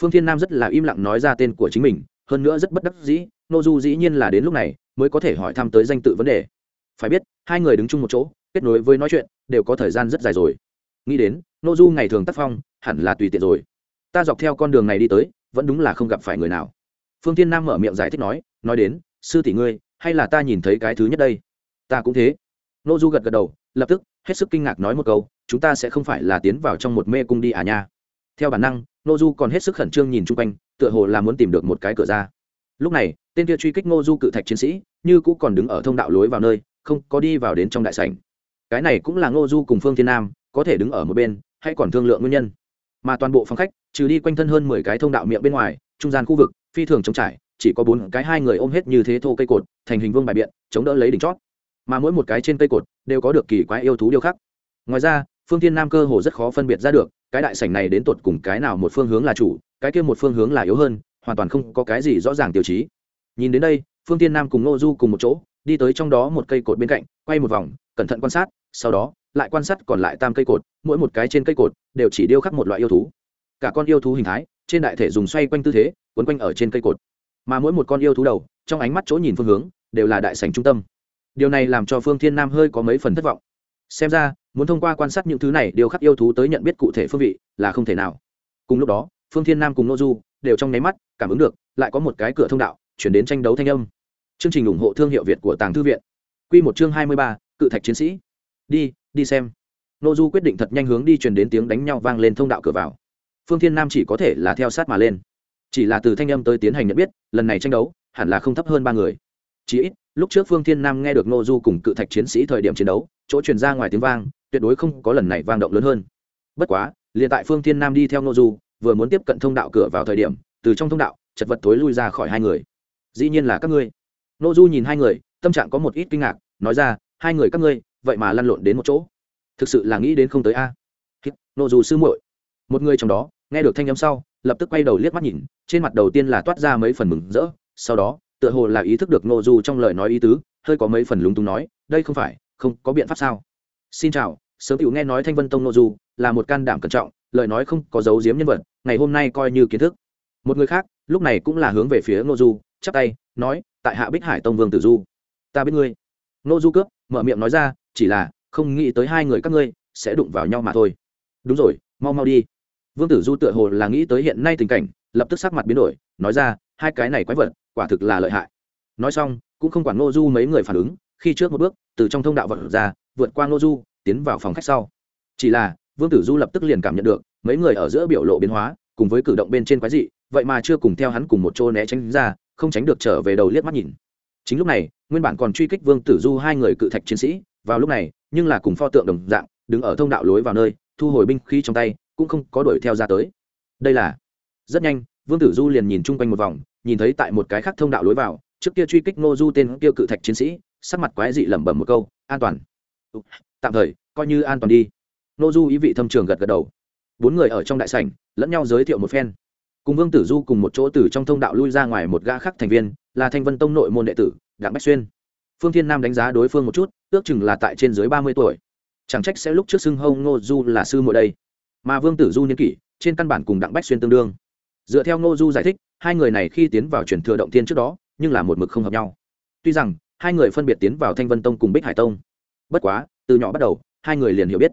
Phương thiên nam rất là im lặng nói ra tên của chính mình, hơn nữa rất bất đắc dĩ, nô du dĩ nhiên là đến lúc này, mới có thể hỏi thăm tới danh tự vấn đề. Phải biết, hai người đứng chung một chỗ, kết nối với nói chuyện, đều có thời gian rất dài rồi. Nghĩ đến, nô du ngày thường tác phong, hẳn là tùy tiện rồi. Ta dọc theo con đường này đi tới, vẫn đúng là không gặp phải người nào. Phương tiên nam mở miệng giải thích nói nói đến, sư tỷ ngươi, hay là ta nhìn thấy cái thứ nhất đây? Ta cũng thế nô du gật gật đầu, lập tức, hết sức kinh ngạc nói một câu, chúng ta sẽ không phải là tiến vào trong một mê cung đi à nha. Theo bản năng, nô du còn hết sức khẩn trương nhìn chung quanh, tựa hồ là muốn tìm được một cái cửa ra. Lúc này, tên kia truy kích ngô du cự thạch chiến sĩ, như cũ còn đứng ở thông đạo lối vào nơi, không có đi vào đến trong đại sảnh. Cái này cũng là ngô du cùng phương thiên nam, có thể đứng ở một bên, hay còn thương lượng nguyên nhân. Mà toàn bộ phòng khách, trừ đi quanh thân hơn mười cái thông đạo miệng bên ngoài, trung gian khu vực, phi thường trống trải, chỉ có bốn cái hai người ôm hết như thế thô cây cột, thành hình vương bài biện, chống đỡ lấy đỉnh chót mà mỗi một cái trên cây cột đều có được kỳ quái yêu thú điêu khắc. Ngoài ra, phương thiên nam cơ hồ rất khó phân biệt ra được, cái đại sảnh này đến tột cùng cái nào một phương hướng là chủ, cái kia một phương hướng là yếu hơn, hoàn toàn không có cái gì rõ ràng tiêu chí. Nhìn đến đây, phương thiên nam cùng ngô du cùng một chỗ, đi tới trong đó một cây cột bên cạnh, quay một vòng, cẩn thận quan sát, sau đó, lại quan sát còn lại tam cây cột, mỗi một cái trên cây cột đều chỉ điêu khắc một loại yêu thú. Cả con yêu thú hình thái, trên đại thể dùng xoay quanh tư thế, quấn quanh ở trên cây cột. Mà mỗi một con yêu thú đầu, trong ánh mắt chỗ nhìn phương hướng, đều là đại sành trung tâm điều này làm cho phương thiên nam hơi có mấy phần thất vọng. Xem ra, muốn thông qua quan sát những thứ này, điều khắc yêu thú tới nhận biết cụ thể phương vị là không thể nào. Cùng lúc đó, phương thiên nam cùng n ô du đều trong nháy mắt cảm ứng được, lại có một cái cửa thông đạo chuyển đến tranh đấu thanh âm. Chương trình ủng hộ thương hiệu việt của tàng thư viện. Q một chương hai mươi ba, cự thạch chiến sĩ. Đi đi xem. N ô du quyết định thật nhanh hướng đi truyền đến tiếng đánh nhau vang lên thông đạo cửa vào. Phương thiên nam chỉ có thể là theo sát mà lên. Chỉ là từ thanh âm tới tiến hành nhận biết, lần này tranh đấu hẳn là không thấp hơn ba người chỉ ít, lúc trước phương thiên nam nghe được Nô du cùng cự thạch chiến sĩ thời điểm chiến đấu, chỗ truyền ra ngoài tiếng vang, tuyệt đối không có lần này vang động lớn hơn. Bất quá, liền tại phương thiên nam đi theo Nô du, vừa muốn tiếp cận thông đạo cửa vào thời điểm, từ trong thông đạo, chật vật thối lui ra khỏi hai người. Dĩ nhiên là các ngươi. Nô du nhìn hai người, tâm trạng có một ít kinh ngạc, nói ra, hai người các ngươi, vậy mà lăn lộn đến một chỗ. Thực sự là nghĩ đến không tới a. Nô Du sư muội. Một người trong đó, nghe được thanh âm sau, lập tức quay đầu liếc mắt nhìn, trên mặt đầu tiên là toát ra mấy phần mừng rỡ, sau đó tựa hồ là ý thức được nô du trong lời nói ý tứ, hơi có mấy phần lúng túng nói, đây không phải, không có biện pháp sao? Xin chào, sớm tiểu nghe nói thanh vân tông nô du là một can đảm cẩn trọng, lời nói không có dấu diếm nhân vật, ngày hôm nay coi như kiến thức. Một người khác, lúc này cũng là hướng về phía nô du, chắp tay, nói, tại hạ bích hải tông vương tử du. Ta biết ngươi. Nô du cướp, mở miệng nói ra, chỉ là, không nghĩ tới hai người các ngươi sẽ đụng vào nhau mà thôi. Đúng rồi, mau mau đi. Vương tử du tựa hồ là nghĩ tới hiện nay tình cảnh, lập tức sắc mặt biến đổi, nói ra hai cái này quái vật, quả thực là lợi hại. Nói xong, cũng không quản ngô du mấy người phản ứng, khi trước một bước, từ trong thông đạo vật ra, vượt qua ngô du, tiến vào phòng khách sau. Chỉ là, vương tử du lập tức liền cảm nhận được, mấy người ở giữa biểu lộ biến hóa, cùng với cử động bên trên quái dị, vậy mà chưa cùng theo hắn cùng một chỗ né tránh ra, không tránh được trở về đầu liếc mắt nhìn. Chính lúc này, nguyên bản còn truy kích vương tử du hai người cự thạch chiến sĩ, vào lúc này, nhưng là cùng pho tượng đồng dạng, đứng ở thông đạo lối vào nơi, thu hồi binh khí trong tay, cũng không có đuổi theo ra tới. Đây là, rất nhanh vương tử du liền nhìn chung quanh một vòng, nhìn thấy tại một cái khác thông đạo lối vào, trước kia truy kích ngô du tên kia cự thạch chiến sĩ, sắc mặt quái dị lẩm bẩm một câu, an toàn. Tạm thời, coi như an toàn đi. Ngô du ý vị thâm trường gật gật đầu. Bốn người ở trong đại sảnh, lẫn nhau giới thiệu một phen. Cùng vương tử du cùng một chỗ từ trong thông đạo lui ra ngoài một gã khác thành viên, là thanh vân tông nội môn đệ tử, đặng bách xuyên. Phương thiên nam đánh giá đối phương một chút, ước chừng là tại trên dưới ba mươi tuổi. Chẳng trách sẽ lúc trước xưng hông ngô du là sư muội đây. Mà vương tử du niên kỷ, trên căn bản cùng đặng bách xuyên tương đương dựa theo ngô du giải thích, hai người này khi tiến vào truyền thừa động tiên trước đó, nhưng là một mực không hợp nhau. Tuy rằng, hai người phân biệt tiến vào thanh vân tông cùng bích hải tông. Bất quá, từ nhỏ bắt đầu, hai người liền hiểu biết.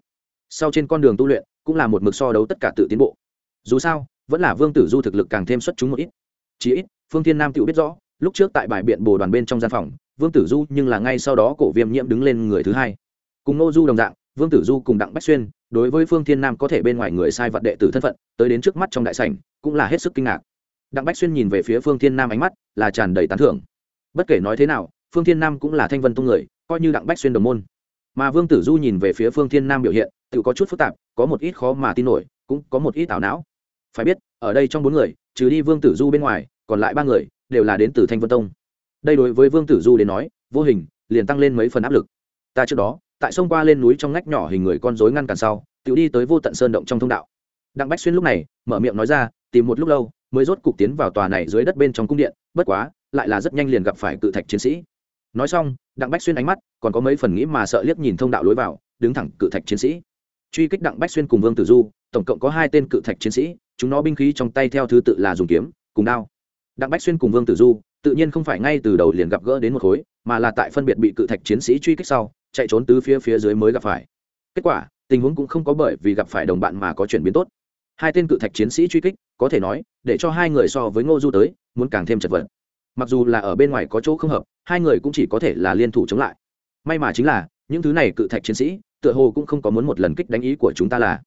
Sau trên con đường tu luyện, cũng là một mực so đấu tất cả tự tiến bộ. Dù sao, vẫn là vương tử du thực lực càng thêm xuất chúng một ít. Chỉ ít, phương thiên nam tự biết rõ, lúc trước tại bài biện bồ đoàn bên trong gian phòng, vương tử du nhưng là ngay sau đó cổ viêm nhiễm đứng lên người thứ hai. Cùng ngô du đồng dạng vương tử du cùng đặng bách xuyên, đối với phương thiên nam có thể bên ngoài người sai vật đệ tử thân phận, tới đến trước mắt trong đại sảnh, cũng là hết sức kinh ngạc. Đặng bách xuyên nhìn về phía phương thiên nam ánh mắt là tràn đầy tán thưởng. Bất kể nói thế nào, phương thiên nam cũng là thanh vân Tông người, coi như đặng bách xuyên đồng môn. Mà vương tử du nhìn về phía phương thiên nam biểu hiện, tự có chút phức tạp, có một ít khó mà tin nổi, cũng có một ít ảo não. Phải biết, ở đây trong bốn người, trừ đi vương tử du bên ngoài, còn lại ba người đều là đến từ thanh vân tông. Đây đối với vương tử du đến nói, vô hình, liền tăng lên mấy phần áp lực. Ta trước đó tại sông qua lên núi trong ngách nhỏ hình người con rối ngăn cản sau tự đi tới vô tận sơn động trong thông đạo. Đặng bách xuyên lúc này, mở miệng nói ra, tìm một lúc lâu, mới rốt cục tiến vào tòa này dưới đất bên trong cung điện, bất quá, lại là rất nhanh liền gặp phải cự thạch chiến sĩ. Nói xong, đặng bách xuyên ánh mắt còn có mấy phần nghĩ mà sợ liếc nhìn thông đạo lối vào, đứng thẳng cự thạch chiến sĩ. Truy kích đặng bách xuyên cùng vương tử du, tổng cộng có hai tên cự thạch chiến sĩ, chúng nó binh khí trong tay theo thứ tự là dùng kiếm, cùng đao. Đặng bách xuyên cùng vương tử du, tự nhiên không phải ngay từ đầu liền gặp gỡ đến một khối, mà là tại phân biệt bị cự thạch chiến sĩ truy kích sau chạy trốn tứ phía phía dưới mới gặp phải. Kết quả, tình huống cũng không có bởi vì gặp phải đồng bạn mà có chuyển biến tốt. Hai tên cự thạch chiến sĩ truy kích, có thể nói, để cho hai người so với ngô du tới, muốn càng thêm chật vật. Mặc dù là ở bên ngoài có chỗ không hợp, hai người cũng chỉ có thể là liên thủ chống lại. May mà chính là, những thứ này cự thạch chiến sĩ, tựa hồ cũng không có muốn một lần kích đánh ý của chúng ta là.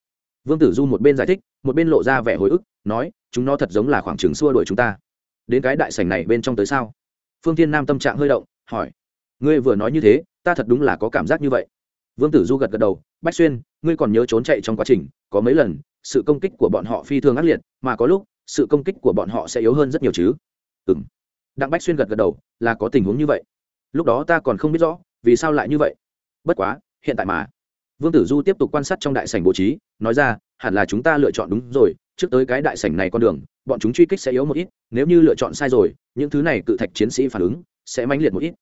Vương tử du một bên giải thích, một bên lộ ra vẻ hồi ức, nói, chúng nó thật giống là khoảng trường xua đuổi chúng ta. Đến cái đại sảnh này bên trong tới sao? Phương thiên nam tâm trạng hơi động, hỏi. Ngươi vừa nói như thế ta thật đúng là có cảm giác như vậy. Vương tử du gật gật đầu, bách xuyên, ngươi còn nhớ trốn chạy trong quá trình, có mấy lần, sự công kích của bọn họ phi thường ác liệt, mà có lúc, sự công kích của bọn họ sẽ yếu hơn rất nhiều chứ. Ừ m đặng bách xuyên gật gật đầu, là có tình huống như vậy. Lúc đó ta còn không biết rõ, vì sao lại như vậy. Bất quá, hiện tại mà. Vương tử du tiếp tục quan sát trong đại sảnh bố trí, nói ra, hẳn là chúng ta lựa chọn đúng rồi, trước tới cái đại sảnh này con đường, bọn chúng truy kích sẽ yếu một ít, nếu như lựa chọn sai rồi, những thứ này cự thạch chiến sĩ phản ứng sẽ mãnh liệt một ít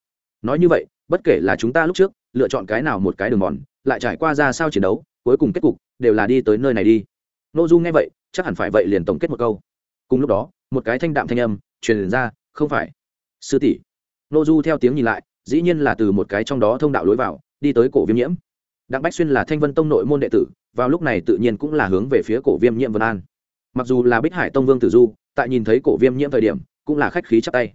nói như vậy, bất kể là chúng ta lúc trước, lựa chọn cái nào một cái đường mòn, lại trải qua ra sao chiến đấu, cuối cùng kết cục đều là đi tới nơi này đi. N ô du nghe vậy, chắc hẳn phải vậy liền tổng kết một câu. Cùng lúc đó, một cái thanh đạm thanh âm truyền ra, không phải, sư tỷ. N ô du theo tiếng nhìn lại, dĩ nhiên là từ một cái trong đó thông đạo lối vào, đi tới cổ viêm nhiễm. Đặng bách xuyên là thanh vân tông nội môn đệ tử, vào lúc này tự nhiên cũng là hướng về phía cổ viêm nhiễm vân an. Mặc dù là bích hải tông vương tử du, tại nhìn thấy cổ viêm nhiễm thời điểm, cũng là khách khí chắc tay.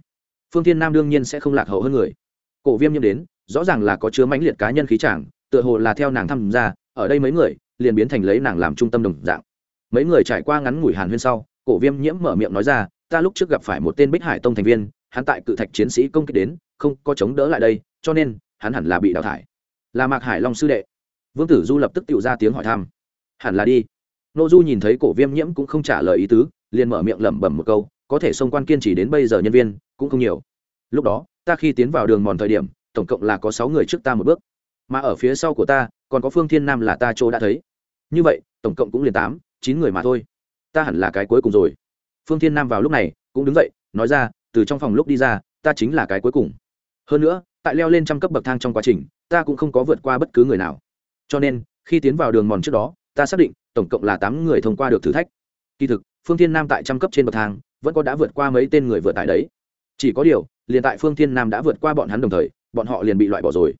Phương thiên nam đương nhiên sẽ không lạc hậu hơn người cổ viêm nhiễm đến, rõ ràng là có chứa mãnh liệt cá nhân khí chàng tựa hồ là theo nàng tham gia ở đây mấy người, liền biến thành lấy nàng làm trung tâm đồng dạng. Mấy người trải qua ngắn ngủi hàn huyên sau, cổ viêm nhiễm mở miệng nói ra, ta lúc trước gặp phải một tên bích hải tông thành viên, hắn tại cự thạch chiến sĩ công kích đến, không có chống đỡ lại đây, cho nên, hắn hẳn là bị đào thải. Là mạc hải long sư đệ. Vương tử du lập tức tự ra tiếng hỏi thăm. Hẳn là đi. Nô du nhìn thấy cổ viêm nhiễm cũng không trả lời ý tứ, liền mở miệng lẩm bẩm một câu, có thể xông quan kiên trì đến bây giờ nhân viên cũng không nhiều. Lúc đó ta khi tiến vào đường mòn thời điểm, tổng cộng là có sáu người trước ta một bước. Mà ở phía sau của ta, còn có phương thiên nam là ta chỗ đã thấy. Như vậy, tổng cộng cũng liền tám, chín người mà thôi. Ta hẳn là cái cuối cùng rồi. Phương thiên nam vào lúc này, cũng đứng dậy, nói ra, từ trong phòng lúc đi ra, ta chính là cái cuối cùng. Hơn nữa, tại leo lên trăm cấp bậc thang trong quá trình, ta cũng không có vượt qua bất cứ người nào. Cho nên, khi tiến vào đường mòn trước đó, ta xác định, tổng cộng là tám người thông qua được thử thách. Kỳ thực, phương thiên nam tại trăm cấp trên bậc thang, vẫn có đã vượt qua mấy tên người vượt tại đấy chỉ có điều, liền tại phương thiên nam đã vượt qua bọn hắn đồng thời, bọn họ liền bị loại bỏ rồi.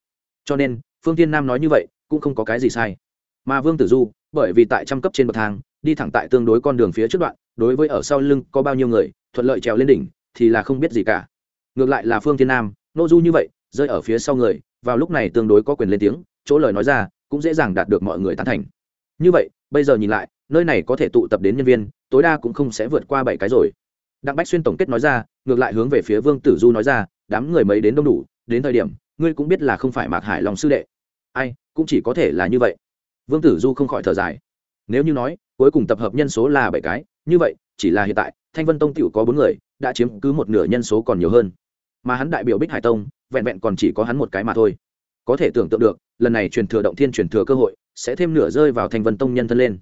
Cho nên, phương thiên nam nói như vậy, cũng không có cái gì sai. Mà vương tử du, bởi vì tại trăm cấp trên bậc thang, đi thẳng tại tương đối con đường phía trước đoạn, đối với ở sau lưng có bao nhiêu người, thuận lợi trèo lên đỉnh, thì là không biết gì cả. Ngược lại là phương thiên nam, nô du như vậy, rơi ở phía sau người, vào lúc này tương đối có quyền lên tiếng, chỗ lời nói ra, cũng dễ dàng đạt được mọi người tán thành. Như vậy, bây giờ nhìn lại, nơi này có thể tụ tập đến nhân viên, tối đa cũng không sẽ vượt qua bảy cái rồi đặng bách xuyên tổng kết nói ra, ngược lại hướng về phía vương tử du nói ra, đám người mấy đến đông đủ, đến thời điểm, ngươi cũng biết là không phải mạc hải lòng sư đệ. Ai, cũng chỉ có thể là như vậy. Vương tử du không khỏi thở dài. Nếu như nói, cuối cùng tập hợp nhân số là bảy cái, như vậy, chỉ là hiện tại, thanh vân tông t có bốn người, đã chiếm cứ một nửa nhân số còn nhiều hơn. Mà hắn đại biểu bích hải tông, vẹn vẹn còn chỉ có hắn một cái mà thôi. Có thể tưởng tượng được, lần này truyền thừa động thiên truyền thừa cơ hội, sẽ thêm nửa rơi vào thanh vân tông nhân thân lên.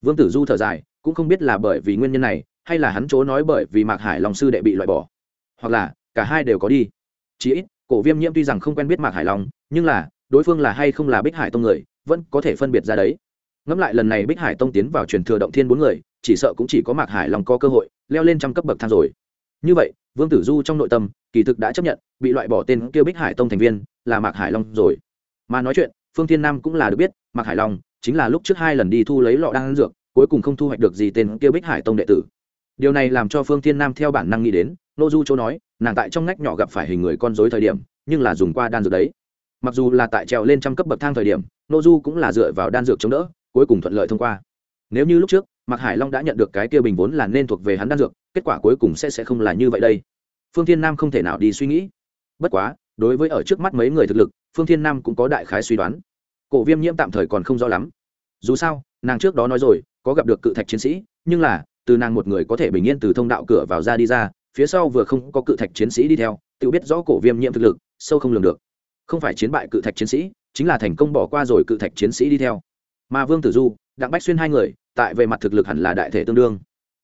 Vương tử du thở dài, cũng không biết là bởi vì nguyên nhân này hay là hắn chỗ nói bởi vì mạc hải long sư đệ bị loại bỏ? Hoặc là, cả hai đều có đi. Chí ít, cổ viêm nhiễm tuy rằng không quen biết mạc hải long, nhưng là, đối phương là hay không là bích hải tông người, vẫn có thể phân biệt ra đấy. Ngẫm lại lần này bích hải tông tiến vào truyền thừa động thiên bốn người, chỉ sợ cũng chỉ có mạc hải long có cơ hội, leo lên trăm cấp bậc thang rồi. Như vậy, vương tử du trong nội tâm, kỳ thực đã chấp nhận, bị loại bỏ tên kêu bích hải tông thành viên là mạc hải long rồi. Mà nói chuyện, phương thiên nam cũng là được biết, mạc hải long chính là lúc trước hai lần đi thu lấy lọ đan dược, cuối cùng không thu hoạch được gì tên kêu bích hải tông đệ tử điều này làm cho phương thiên nam theo bản năng nghĩ đến nô du chỗ nói, nàng tại trong ngách nhỏ gặp phải hình người con dối thời điểm, nhưng là dùng qua đan dược đấy. Mặc dù là tại trèo lên trăm cấp bậc thang thời điểm nô du cũng là dựa vào đan dược chống đỡ, cuối cùng thuận lợi thông qua. Nếu như lúc trước, mạc hải long đã nhận được cái kia bình vốn là nên thuộc về hắn đan dược, kết quả cuối cùng sẽ sẽ không là như vậy đây. Phương thiên nam không thể nào đi suy nghĩ. Bất quá, đối với ở trước mắt mấy người thực lực, phương thiên nam cũng có đại khái suy đoán. Cổ viêm nhiễm tạm thời còn không rõ lắm. Dù sao, nàng trước đó nói rồi, có gặp được cự thạch chiến sĩ, nhưng là từ nàng một người có thể bình yên từ thông đạo cửa vào ra đi ra, phía sau vừa không có cự thạch chiến sĩ đi theo, tự biết rõ cổ viêm nhiễm thực lực, sâu không lường được. Không phải chiến bại cự thạch chiến sĩ, chính là thành công bỏ qua rồi cự thạch chiến sĩ đi theo. Mà vương tử du, đặng bách xuyên hai người, tại về mặt thực lực hẳn là đại thể tương đương.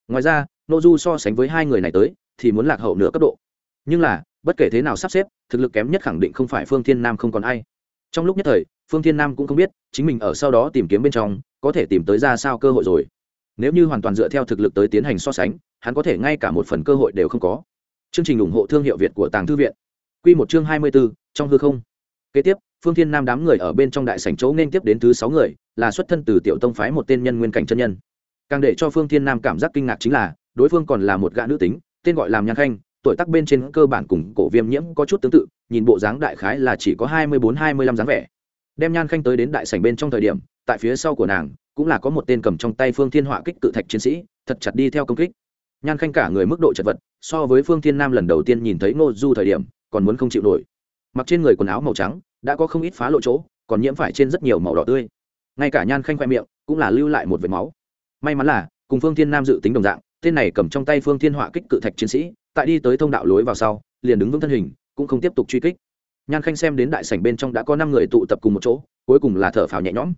Ngoài ra nội du so sánh với hai người này tới, thì muốn lạc hậu nửa cấp độ. Nhưng là, bất kể thế nào sắp xếp, thực lực kém nhất khẳng định không phải phương thiên nam không còn ai. Trong lúc nhất thời, phương thiên nam cũng không biết, chính mình ở sau đó tìm kiếm bên trong, có thể tìm tới ra sao cơ hội rồi nếu như hoàn toàn dựa theo thực lực tới tiến hành so sánh, hắn có thể ngay cả một phần cơ hội đều không có. Chương trình ủng hộ thương hiệu việt của tàng thư viện. Q một chương hai mươi b ố trong hư không. Kế tiếp, phương thiên nam đám người ở bên trong đại sảnh chỗ nên tiếp đến thứ sáu người, là xuất thân từ tiểu tông phái một tên nhân nguyên cảnh chân nhân. Càng để cho phương thiên nam cảm giác kinh ngạc chính là, đối phương còn là một gã nữ tính, tên gọi là nhan khanh, tuổi tác bên trên cơ bản cùng cổ viêm nhiễm có chút tương tự, nhìn bộ dáng đại khái là chỉ có hai mươi bốn, hai mươi lăm dáng vẻ. Đem nhan khanh tới đến đại sảnh bên trong thời điểm, tại phía sau của nàng cũng là có một tên cầm trong tay phương thiên họa kích cự thạch chiến sĩ, thật chặt đi theo công kích. Nhan khanh cả người mức độ chật vật, so với phương thiên nam lần đầu tiên nhìn thấy ngô du thời điểm, còn muốn không chịu nổi. Mặc trên người quần áo màu trắng, đã có không ít phá lộ chỗ, còn nhiễm phải trên rất nhiều màu đỏ tươi. Ngay cả nhan khanh khoe miệng, cũng là lưu lại một vệt máu. May mắn là, cùng phương thiên nam dự tính đồng dạng, tên này cầm trong tay phương thiên họa kích cự thạch chiến sĩ, tại đi tới thông đạo lối vào sau, liền đứng vững thân hình, cũng không tiếp tục truy kích. Nhan khanh xem đến đại sảnh bên trong đã có năm người tụ tập cùng một chỗ, cuối cùng là thở phào nhẹ nhõm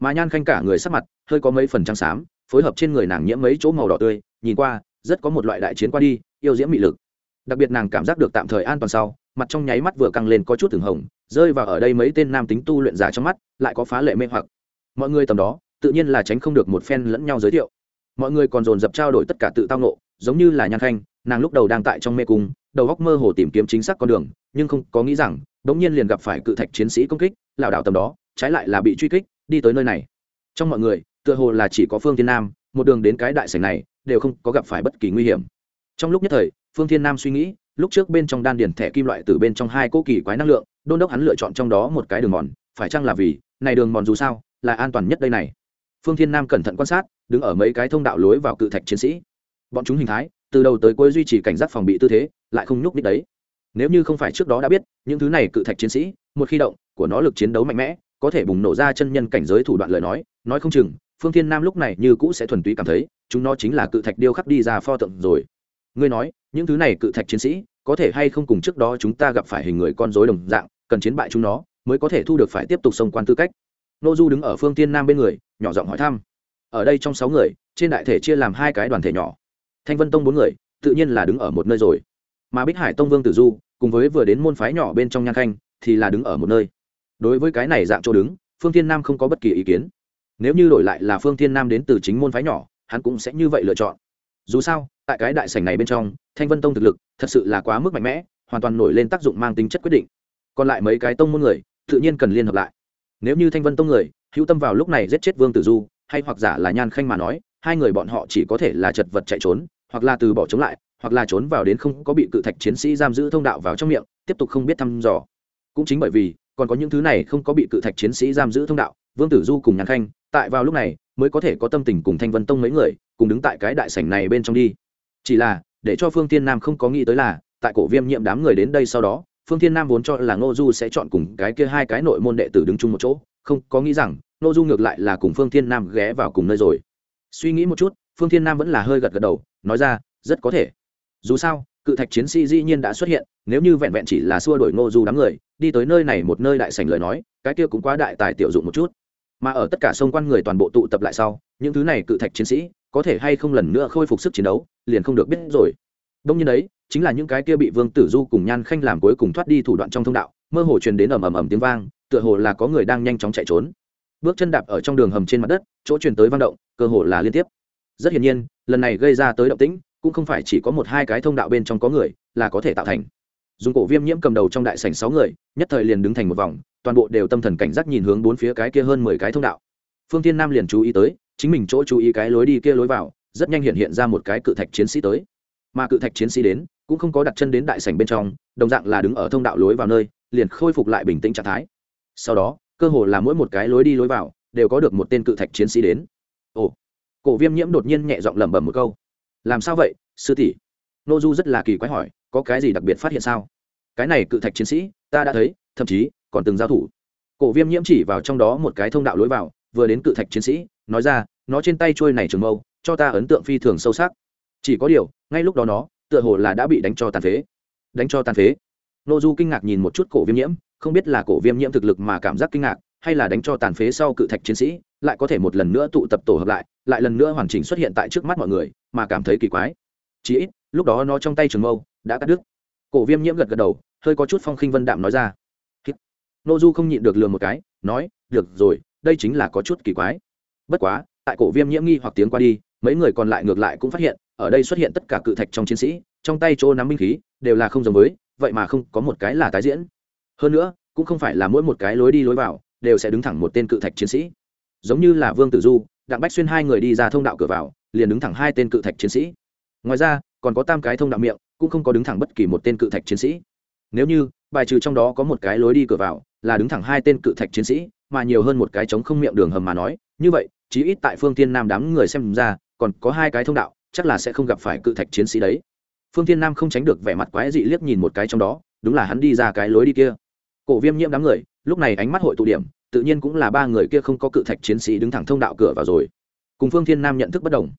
mà nhan khanh cả người sắc mặt hơi có mấy phần trắng xám, phối hợp trên người nàng nhiễm mấy chỗ màu đỏ tươi, nhìn qua, rất có một loại đại chiến qua đi, yêu diễm mị lực. Đặc biệt nàng cảm giác được tạm thời an toàn sau, mặt trong nháy mắt vừa căng lên có chút thường hồng, rơi vào ở đây mấy tên nam tính tu luyện giả trong mắt, lại có phá lệ mê hoặc. Mọi người tầm đó, tự nhiên là tránh không được một phen lẫn nhau giới thiệu. Mọi người còn dồn dập trao đổi tất cả tự tao nộ giống như là nhan khanh, nàng lúc đầu đang tại trong mê cung, đầu góc mơ hồ tìm kiếm chính xác con đường, nhưng không có nghĩ rằng đ ỗ n g nhiên liền gặp phải cự thạch chiến sĩ công kích, lảo đảo tầm đó, trái lại là bị truy kích đi tới nơi này. Trong mọi người, tựa hồ là chỉ có phương thiên nam, một đường đến cái đại sảnh này, đều không có gặp phải bất kỳ nguy hiểm. Trong lúc nhất thời, phương thiên nam suy nghĩ, lúc trước bên trong đan điền thẻ kim loại từ bên trong hai cỗ kỳ quái năng lượng, đôn đốc hắn lựa chọn trong đó một cái đường mòn, phải chăng là vì, này đường mòn dù sao, là an toàn nhất đây này. Phương thiên nam cẩn thận quan sát, đứng ở mấy cái thông đạo lối vào cự thạch chiến sĩ. Bọn chúng hình thái, từ đầu tới cuối duy trì cảnh giác phòng bị tư thế, lại không nhúc nhích đấy. Nếu như không phải trước đó đã biết, những thứ này cự thạch chiến sĩ, một khi động, của nó lực chiến đấu mạnh mẽ có thể bùng nổ ra chân nhân cảnh giới thủ đoạn lời nói nói không chừng, phương thiên nam lúc này như cũ sẽ thuần túy cảm thấy, chúng nó chính là cự thạch điêu khắc đi ra pho tượng rồi. Ngươi nói, những thứ này cự thạch chiến sĩ, có thể hay không cùng trước đó chúng ta gặp phải hình người con dối đồng dạng, cần chiến bại chúng nó, mới có thể thu được phải tiếp tục xông quan tư cách. Nô du đứng ở phương tiên nam bên người, nhỏ giọng hỏi thăm. Ở đây trong sáu người, trên đại thể chia làm hai cái đoàn thể nhỏ. Thanh vân tông bốn người, tự nhiên là đứng ở một nơi rồi. Mà bích hải tông vương tử du, cùng với vừa đến môn phái nhỏ bên trong nhan khanh, thì là đứng ở một nơi đối với cái này dạng chỗ đứng, phương thiên nam không có bất kỳ ý kiến. Nếu như đổi lại là phương thiên nam đến từ chính môn phái nhỏ, hắn cũng sẽ như vậy lựa chọn. Dù sao, tại cái đại sảnh này bên trong, thanh vân tông thực lực thật sự là quá mức mạnh mẽ, hoàn toàn nổi lên tác dụng mang tính chất quyết định. Còn lại mấy cái tông môn người, tự nhiên cần liên hợp lại. Nếu như thanh vân tông người, hữu tâm vào lúc này giết chết vương tử du, hay hoặc giả là nhan khanh mà nói, hai người bọn họ chỉ có thể là chật vật chạy trốn, hoặc là từ bỏ chống lại, hoặc là trốn vào đến không có bị cự thạch chiến sĩ giam giữ thông đạo vào trong miệng, tiếp tục không biết thăm dò. Cũng chính bởi vì còn có những thứ này không có bị cự thạch chiến sĩ giam giữ thông đạo, vương tử du cùng nhàn khanh, tại vào lúc này, mới có thể có tâm tình cùng thanh vân tông mấy người, cùng đứng tại cái đại sảnh này bên trong đi. Chỉ là, để cho phương thiên nam không có nghĩ tới là, tại cổ viêm nhiệm đám người đến đây sau đó, phương thiên nam vốn cho là ngô du sẽ chọn cùng cái kia hai cái nội môn đệ tử đứng chung một chỗ, không có nghĩ rằng, ngô du ngược lại là cùng phương thiên nam ghé vào cùng nơi rồi. Suy nghĩ một chút, phương thiên nam vẫn là hơi gật gật đầu, nói ra, rất có thể. Dù sao cự thạch chiến sĩ dĩ nhiên đã xuất hiện, nếu như vẹn vẹn chỉ là xua đổi ngô du đám người, đi tới nơi này một nơi đại sảnh lời nói, cái kia cũng quá đại tài tiểu dụng một chút. Mà ở tất cả sông quan người toàn bộ tụ tập lại sau, những thứ này cự thạch chiến sĩ, có thể hay không lần nữa khôi phục sức chiến đấu, liền không được biết rồi. Đông nhiên đấy, chính là những cái kia bị vương tử du cùng nhan khanh làm cuối cùng thoát đi thủ đoạn trong thông đạo, mơ hồ truyền đến ầm ầm ầm tiếng vang, tựa hồ là có người đang nhanh chóng chạy trốn. Bước chân đạp ở trong đường hầm trên mặt đất, chỗ truyền tới vang động, cơ hồ là liên tiếp. Rất hiển nhiên, lần này gây ra tới động tĩnh cũng không phải chỉ có một hai cái thông đạo bên trong có người là có thể tạo thành. Dùng cổ viêm nhiễm cầm đầu trong đại sảnh sáu người, nhất thời liền đứng thành một vòng, toàn bộ đều tâm thần cảnh giác nhìn hướng bốn phía cái kia hơn mười cái thông đạo. Phương tiên nam liền chú ý tới, chính mình chỗ chú ý cái lối đi kia lối vào, rất nhanh hiện hiện ra một cái cự thạch chiến sĩ tới. Mà cự thạch chiến sĩ đến, cũng không có đặt chân đến đại sảnh bên trong, đồng dạng là đứng ở thông đạo lối vào nơi, liền khôi phục lại bình tĩnh trạng thái. Sau đó, cơ hồ là mỗi một cái lối đi lối vào, đều có được một tên cự thạch chiến sĩ đến. Ồ, cổ viêm nhiễm đột nhiên nhẹ giọng lẩm bẩm một câu làm sao vậy, sư tỷ? Nô du rất là kỳ quái hỏi, có cái gì đặc biệt phát hiện sao? Cái này cự thạch chiến sĩ, ta đã thấy, thậm chí còn từng giao thủ. Cổ viêm nhiễm chỉ vào trong đó một cái thông đạo lối vào, vừa đến cự thạch chiến sĩ, nói ra, nó trên tay trôi này trường mâu, cho ta ấn tượng phi thường sâu sắc. Chỉ có điều, ngay lúc đó nó, tựa hồ là đã bị đánh cho tàn phế. Đánh cho tàn phế. Nô du kinh ngạc nhìn một chút cổ viêm nhiễm, không biết là cổ viêm nhiễm thực lực mà cảm giác kinh ngạc, hay là đánh cho tàn phế sau cự thạch chiến sĩ, lại có thể một lần nữa tụ tập tổ hợp lại lại lần nữa hoàn chỉnh xuất hiện tại trước mắt mọi người mà cảm thấy kỳ quái. Chí ít, lúc đó nó trong tay trường mâu đã cắt đứt. Cổ viêm nhiễm gật gật đầu, hơi có chút phong khinh vân đạm nói ra. Nô du không nhịn được lừa một cái, nói, được rồi, đây chính là có chút kỳ quái. Bất quá, tại cổ viêm nhiễm nghi hoặc tiếng qua đi, mấy người còn lại ngược lại cũng phát hiện, ở đây xuất hiện tất cả cự thạch trong chiến sĩ, trong tay chỗ nắm binh khí đều là không giống với, vậy mà không có một cái là tái diễn. Hơn nữa, cũng không phải là mỗi một cái lối đi lối vào đều sẽ đứng thẳng một tên cự thạch chiến sĩ. Giống như là vương tử du, đặng bách xuyên hai người đi ra thông đạo cửa vào liền đứng thẳng hai tên cự thạch chiến sĩ. Ngoài ra, còn có tam cái thông đạo miệng, cũng không có đứng thẳng bất kỳ một tên cự thạch chiến sĩ. Nếu như, bài trừ trong đó có một cái lối đi cửa vào, là đứng thẳng hai tên cự thạch chiến sĩ, mà nhiều hơn một cái trống không miệng đường hầm mà nói, như vậy, chí ít tại phương tiên nam đám người xem ra, còn có hai cái thông đạo, chắc là sẽ không gặp phải cự thạch chiến sĩ đấy. Phương tiên nam không tránh được vẻ mặt quái dị liếc nhìn một cái trong đó, đúng là hắn đi ra cái lối đi kia. Cổ viêm nhiễm đám người, lúc này ánh mắt hội tụ điểm, tự nhiên cũng là ba người kia không có cự thạch chiến sĩ đứng thẳng thông đạo cửa vào rồi cùng phương thiên nam nhận thức bất đồng.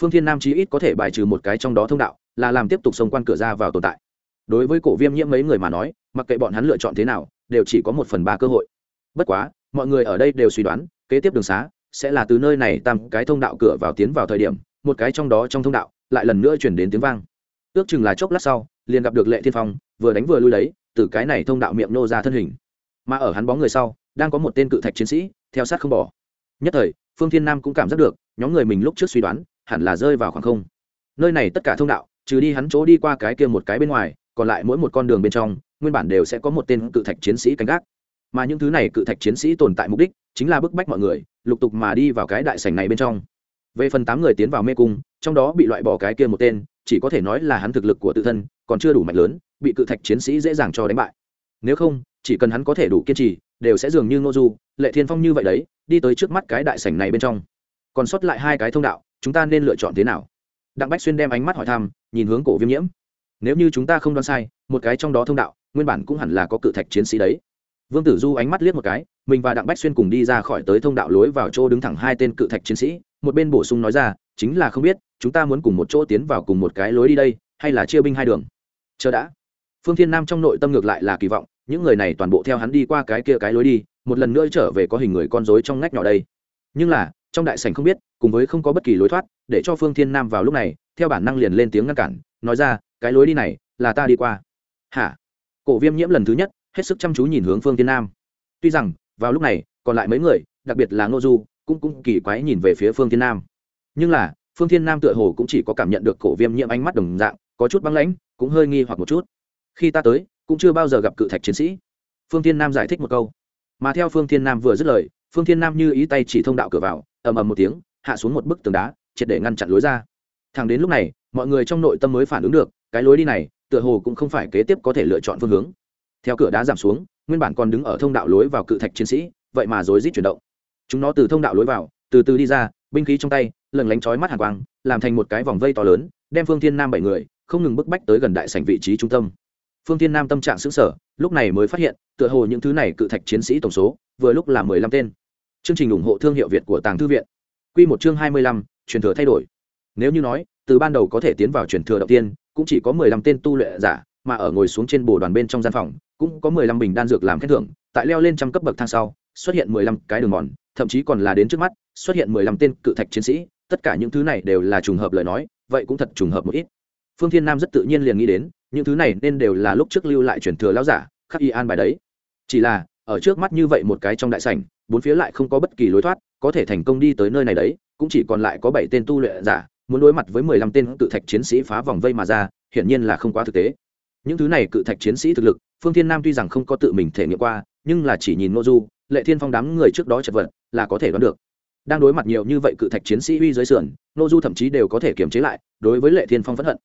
Phương thiên nam chí ít có thể bài trừ một cái trong đó thông đạo, là làm tiếp tục xông quan cửa ra vào tồn tại. Đối với cổ viêm nhiễm mấy người mà nói, mặc kệ bọn hắn lựa chọn thế nào, đều chỉ có một phần ba cơ hội. Bất quá, mọi người ở đây đều suy đoán, kế tiếp đường xá sẽ là từ nơi này tam cái thông đạo cửa vào tiến vào thời điểm, một cái trong đó trong thông đạo lại lần nữa chuyển đến tiếng vang. Ước chừng là chốc lát sau, liền gặp được lệ thiên phong, vừa đánh vừa lui lấy, từ cái này thông đạo miệng nô ra thân hình. Mà ở hắn bóng người sau, đang có một tên cự thạch chiến sĩ, theo sát không bỏ. Nhất thời, phương thiên nam cũng cảm giác được nhóm người mình lúc trước suy đoán, hẳn là rơi vào khoảng không. Nơi này tất cả thông đạo, trừ đi hắn chỗ đi qua cái kia một cái bên ngoài, còn lại mỗi một con đường bên trong, nguyên bản đều sẽ có một tên cự thạch chiến sĩ canh gác. Mà những thứ này cự thạch chiến sĩ tồn tại mục đích chính là bức bách mọi người, lục tục mà đi vào cái đại sảnh này bên trong. Về phần tám người tiến vào mê cung, trong đó bị loại bỏ cái kia một tên, chỉ có thể nói là hắn thực lực của tự thân, còn chưa đủ mạnh lớn, bị cự thạch chiến sĩ dễ dàng cho đánh bại. Nếu không, chỉ cần hắn có thể đủ kiên trì, đều sẽ dường như ngô du, lệ thiên phong như vậy đấy, đi tới trước mắt cái đại sảnh này bên trong còn sót lại hai cái thông đạo, chúng ta nên lựa chọn thế nào? Đặng bách xuyên đem ánh mắt hỏi thăm, nhìn hướng cổ viêm nhiễm. Nếu như chúng ta không đoán sai, một cái trong đó thông đạo, nguyên bản cũng hẳn là có cự thạch chiến sĩ đấy. Vương tử du ánh mắt liếc một cái, mình và đặng bách xuyên cùng đi ra khỏi tới thông đạo lối vào chỗ đứng thẳng hai tên cự thạch chiến sĩ, một bên bổ sung nói ra, chính là không biết, chúng ta muốn cùng một chỗ tiến vào cùng một cái lối đi đây, hay là chia binh hai đường? Chờ đã. Phương thiên nam trong nội tâm ngược lại là kỳ vọng, những người này toàn bộ theo hắn đi qua cái kia cái lối đi, một lần nữa trở về có hình người con rối trong ngách nhỏ đây. Nhưng là trong đại sảnh không biết, cùng với không có bất kỳ lối thoát, để cho phương thiên nam vào lúc này, theo bản năng liền lên tiếng ngăn cản, nói ra, cái lối đi này, là ta đi qua. Hả? Cổ viêm nhiễm lần thứ nhất, hết sức chăm chú nhìn hướng phương thiên nam. Tuy rằng, vào lúc này, còn lại mấy người, đặc biệt là ngô du, cũng cũng kỳ quái nhìn về phía phương thiên nam. Nhưng là, phương thiên nam tựa hồ cũng chỉ có cảm nhận được cổ viêm nhiễm ánh mắt đồng dạng, có chút băng lãnh, cũng hơi nghi hoặc một chút. Khi ta tới, cũng chưa bao giờ gặp cự thạch chiến sĩ. Phương thiên nam giải thích một câu. Mà theo phương thiên nam vừa dứt lời, phương thiên nam như ý tay chỉ thông đạo cửa vào ầm ầm một tiếng, hạ xuống một bức tường đá, triệt để ngăn chặn lối ra. Thẳng đến lúc này, mọi người trong nội tâm mới phản ứng được, cái lối đi này, tựa hồ cũng không phải kế tiếp có thể lựa chọn phương hướng. Theo cửa đá giảm xuống, nguyên bản còn đứng ở thông đạo lối vào cự thạch chiến sĩ, vậy mà rối rít chuyển động. Chúng nó từ thông đạo lối vào, từ từ đi ra, binh khí trong tay lần lánh chói mắt hàn quang, làm thành một cái vòng vây to lớn, đem phương thiên nam bảy người, không ngừng bức bách tới gần đại sảnh vị trí trung tâm. Phương thiên nam tâm trạng sững sờ, lúc này mới phát hiện, tựa hồ những thứ này cự thạch chiến sĩ tổng số, vừa lúc là mười lăm tên chương trình ủng hộ thương hiệu việt của tàng thư viện. Quy một chương hai mươi lăm, truyền thừa thay đổi. Nếu như nói, từ ban đầu có thể tiến vào truyền thừa đầu tiên, cũng chỉ có mười lăm tên tu luyện giả, mà ở ngồi xuống trên bồ đoàn bên trong gian phòng, cũng có mười lăm bình đan dược làm khen thưởng, tại leo lên trăm cấp bậc thang sau, xuất hiện mười lăm cái đường mòn, thậm chí còn là đến trước mắt, xuất hiện mười lăm tên cự thạch chiến sĩ, tất cả những thứ này đều là trùng hợp lời nói, vậy cũng thật trùng hợp một ít. Phương thiên nam rất tự nhiên liền nghĩ đến, những thứ này nên đều là lúc trước lưu lại truyền thừa lão giả, khắc y an bài đấy. Chỉ là, ở trước mắt như vậy một cái trong đại sảnh bốn phía lại không có bất kỳ lối thoát, có thể thành công đi tới nơi này đấy, cũng chỉ còn lại có bảy tên tu luyện giả, muốn đối mặt với mười lăm tên cự thạch chiến sĩ phá vòng vây mà ra, hiển nhiên là không quá thực tế. Những thứ này cự thạch chiến sĩ thực lực, phương thiên nam tuy rằng không có tự mình thể nghiệm qua, nhưng là chỉ nhìn n du, lệ thiên phong đám người trước đó chật vật, là có thể đoán được. Đang đối mặt nhiều như vậy cự thạch chiến sĩ uy dưới sườn n du thậm chí đều có thể kiềm chế lại, đối với lệ thiên phong phẫn hận.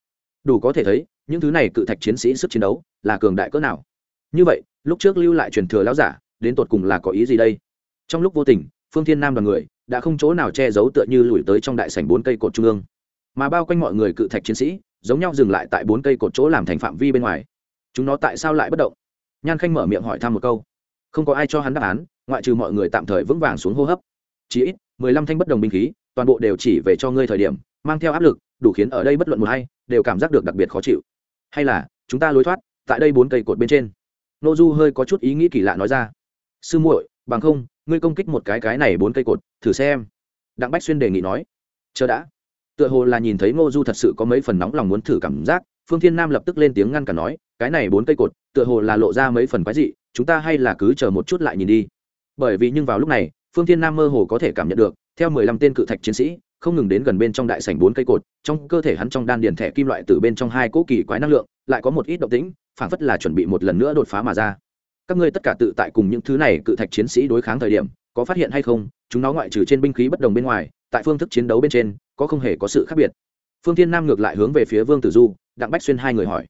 Đủ có thể thấy, những thứ này cự thạch chiến sĩ sức chiến đấu là cường đại cỡ nào. Như vậy, lúc trước lưu lại truyền thừa lão giả, đến tột cùng là có ý gì đây? Trong lúc vô tình, phương thiên nam đoàn người đã không chỗ nào che giấu tựa như lùi tới trong đại sảnh bốn cây cột trung ương. Mà bao quanh mọi người cự thạch chiến sĩ giống nhau dừng lại tại bốn cây cột chỗ làm thành phạm vi bên ngoài. Chúng nó tại sao lại bất động? Nhan khanh mở miệng hỏi thăm một câu. Không có ai cho hắn đáp án, ngoại trừ mọi người tạm thời vững vàng xuống hô hấp. Chỉ ít, mười lăm thanh bất đồng binh khí, toàn bộ đều chỉ về cho ngươi thời điểm, mang theo áp lực, đủ khiến ở đây bất luận một hay đều cảm giác được đặc biệt khó chịu. Hay là, chúng ta lối thoát, tại đây bốn cây cột bên trên. Nô du hơi có chút ý nghĩ kỳ lạ nói ra. Sư muội, bằng không ngươi công kích một cái cái này bốn cây cột, thử xem. Đặng bách xuyên đề nghị nói. Chờ đã. Tựa hồ là nhìn thấy ngô du thật sự có mấy phần nóng lòng muốn thử cảm giác, phương thiên nam lập tức lên tiếng ngăn cả nói, cái này bốn cây cột, tựa hồ là lộ ra mấy phần quái dị, chúng ta hay là cứ chờ một chút lại nhìn đi. Bởi vì nhưng vào lúc này, phương thiên nam mơ hồ có thể cảm nhận được, theo mười lăm tên cự thạch chiến sĩ, không ngừng đến gần bên trong đại sảnh bốn cây cột, trong cơ thể hắn trong đan điền thẻ kim loại từ bên trong hai cỗ kỳ quái năng lượng, lại có một ít động tĩnh, phảng phất là chuẩn bị một lần nữa đột phá mà ra các ngươi tất cả tự tại cùng những thứ này cự thạch chiến sĩ đối kháng thời điểm, có phát hiện hay không? Chúng nó ngoại trừ trên binh khí bất đồng bên ngoài, tại phương thức chiến đấu bên trên, có không hề có sự khác biệt. Phương tiên nam ngược lại hướng về phía vương tử du, đặng bách xuyên hai người hỏi.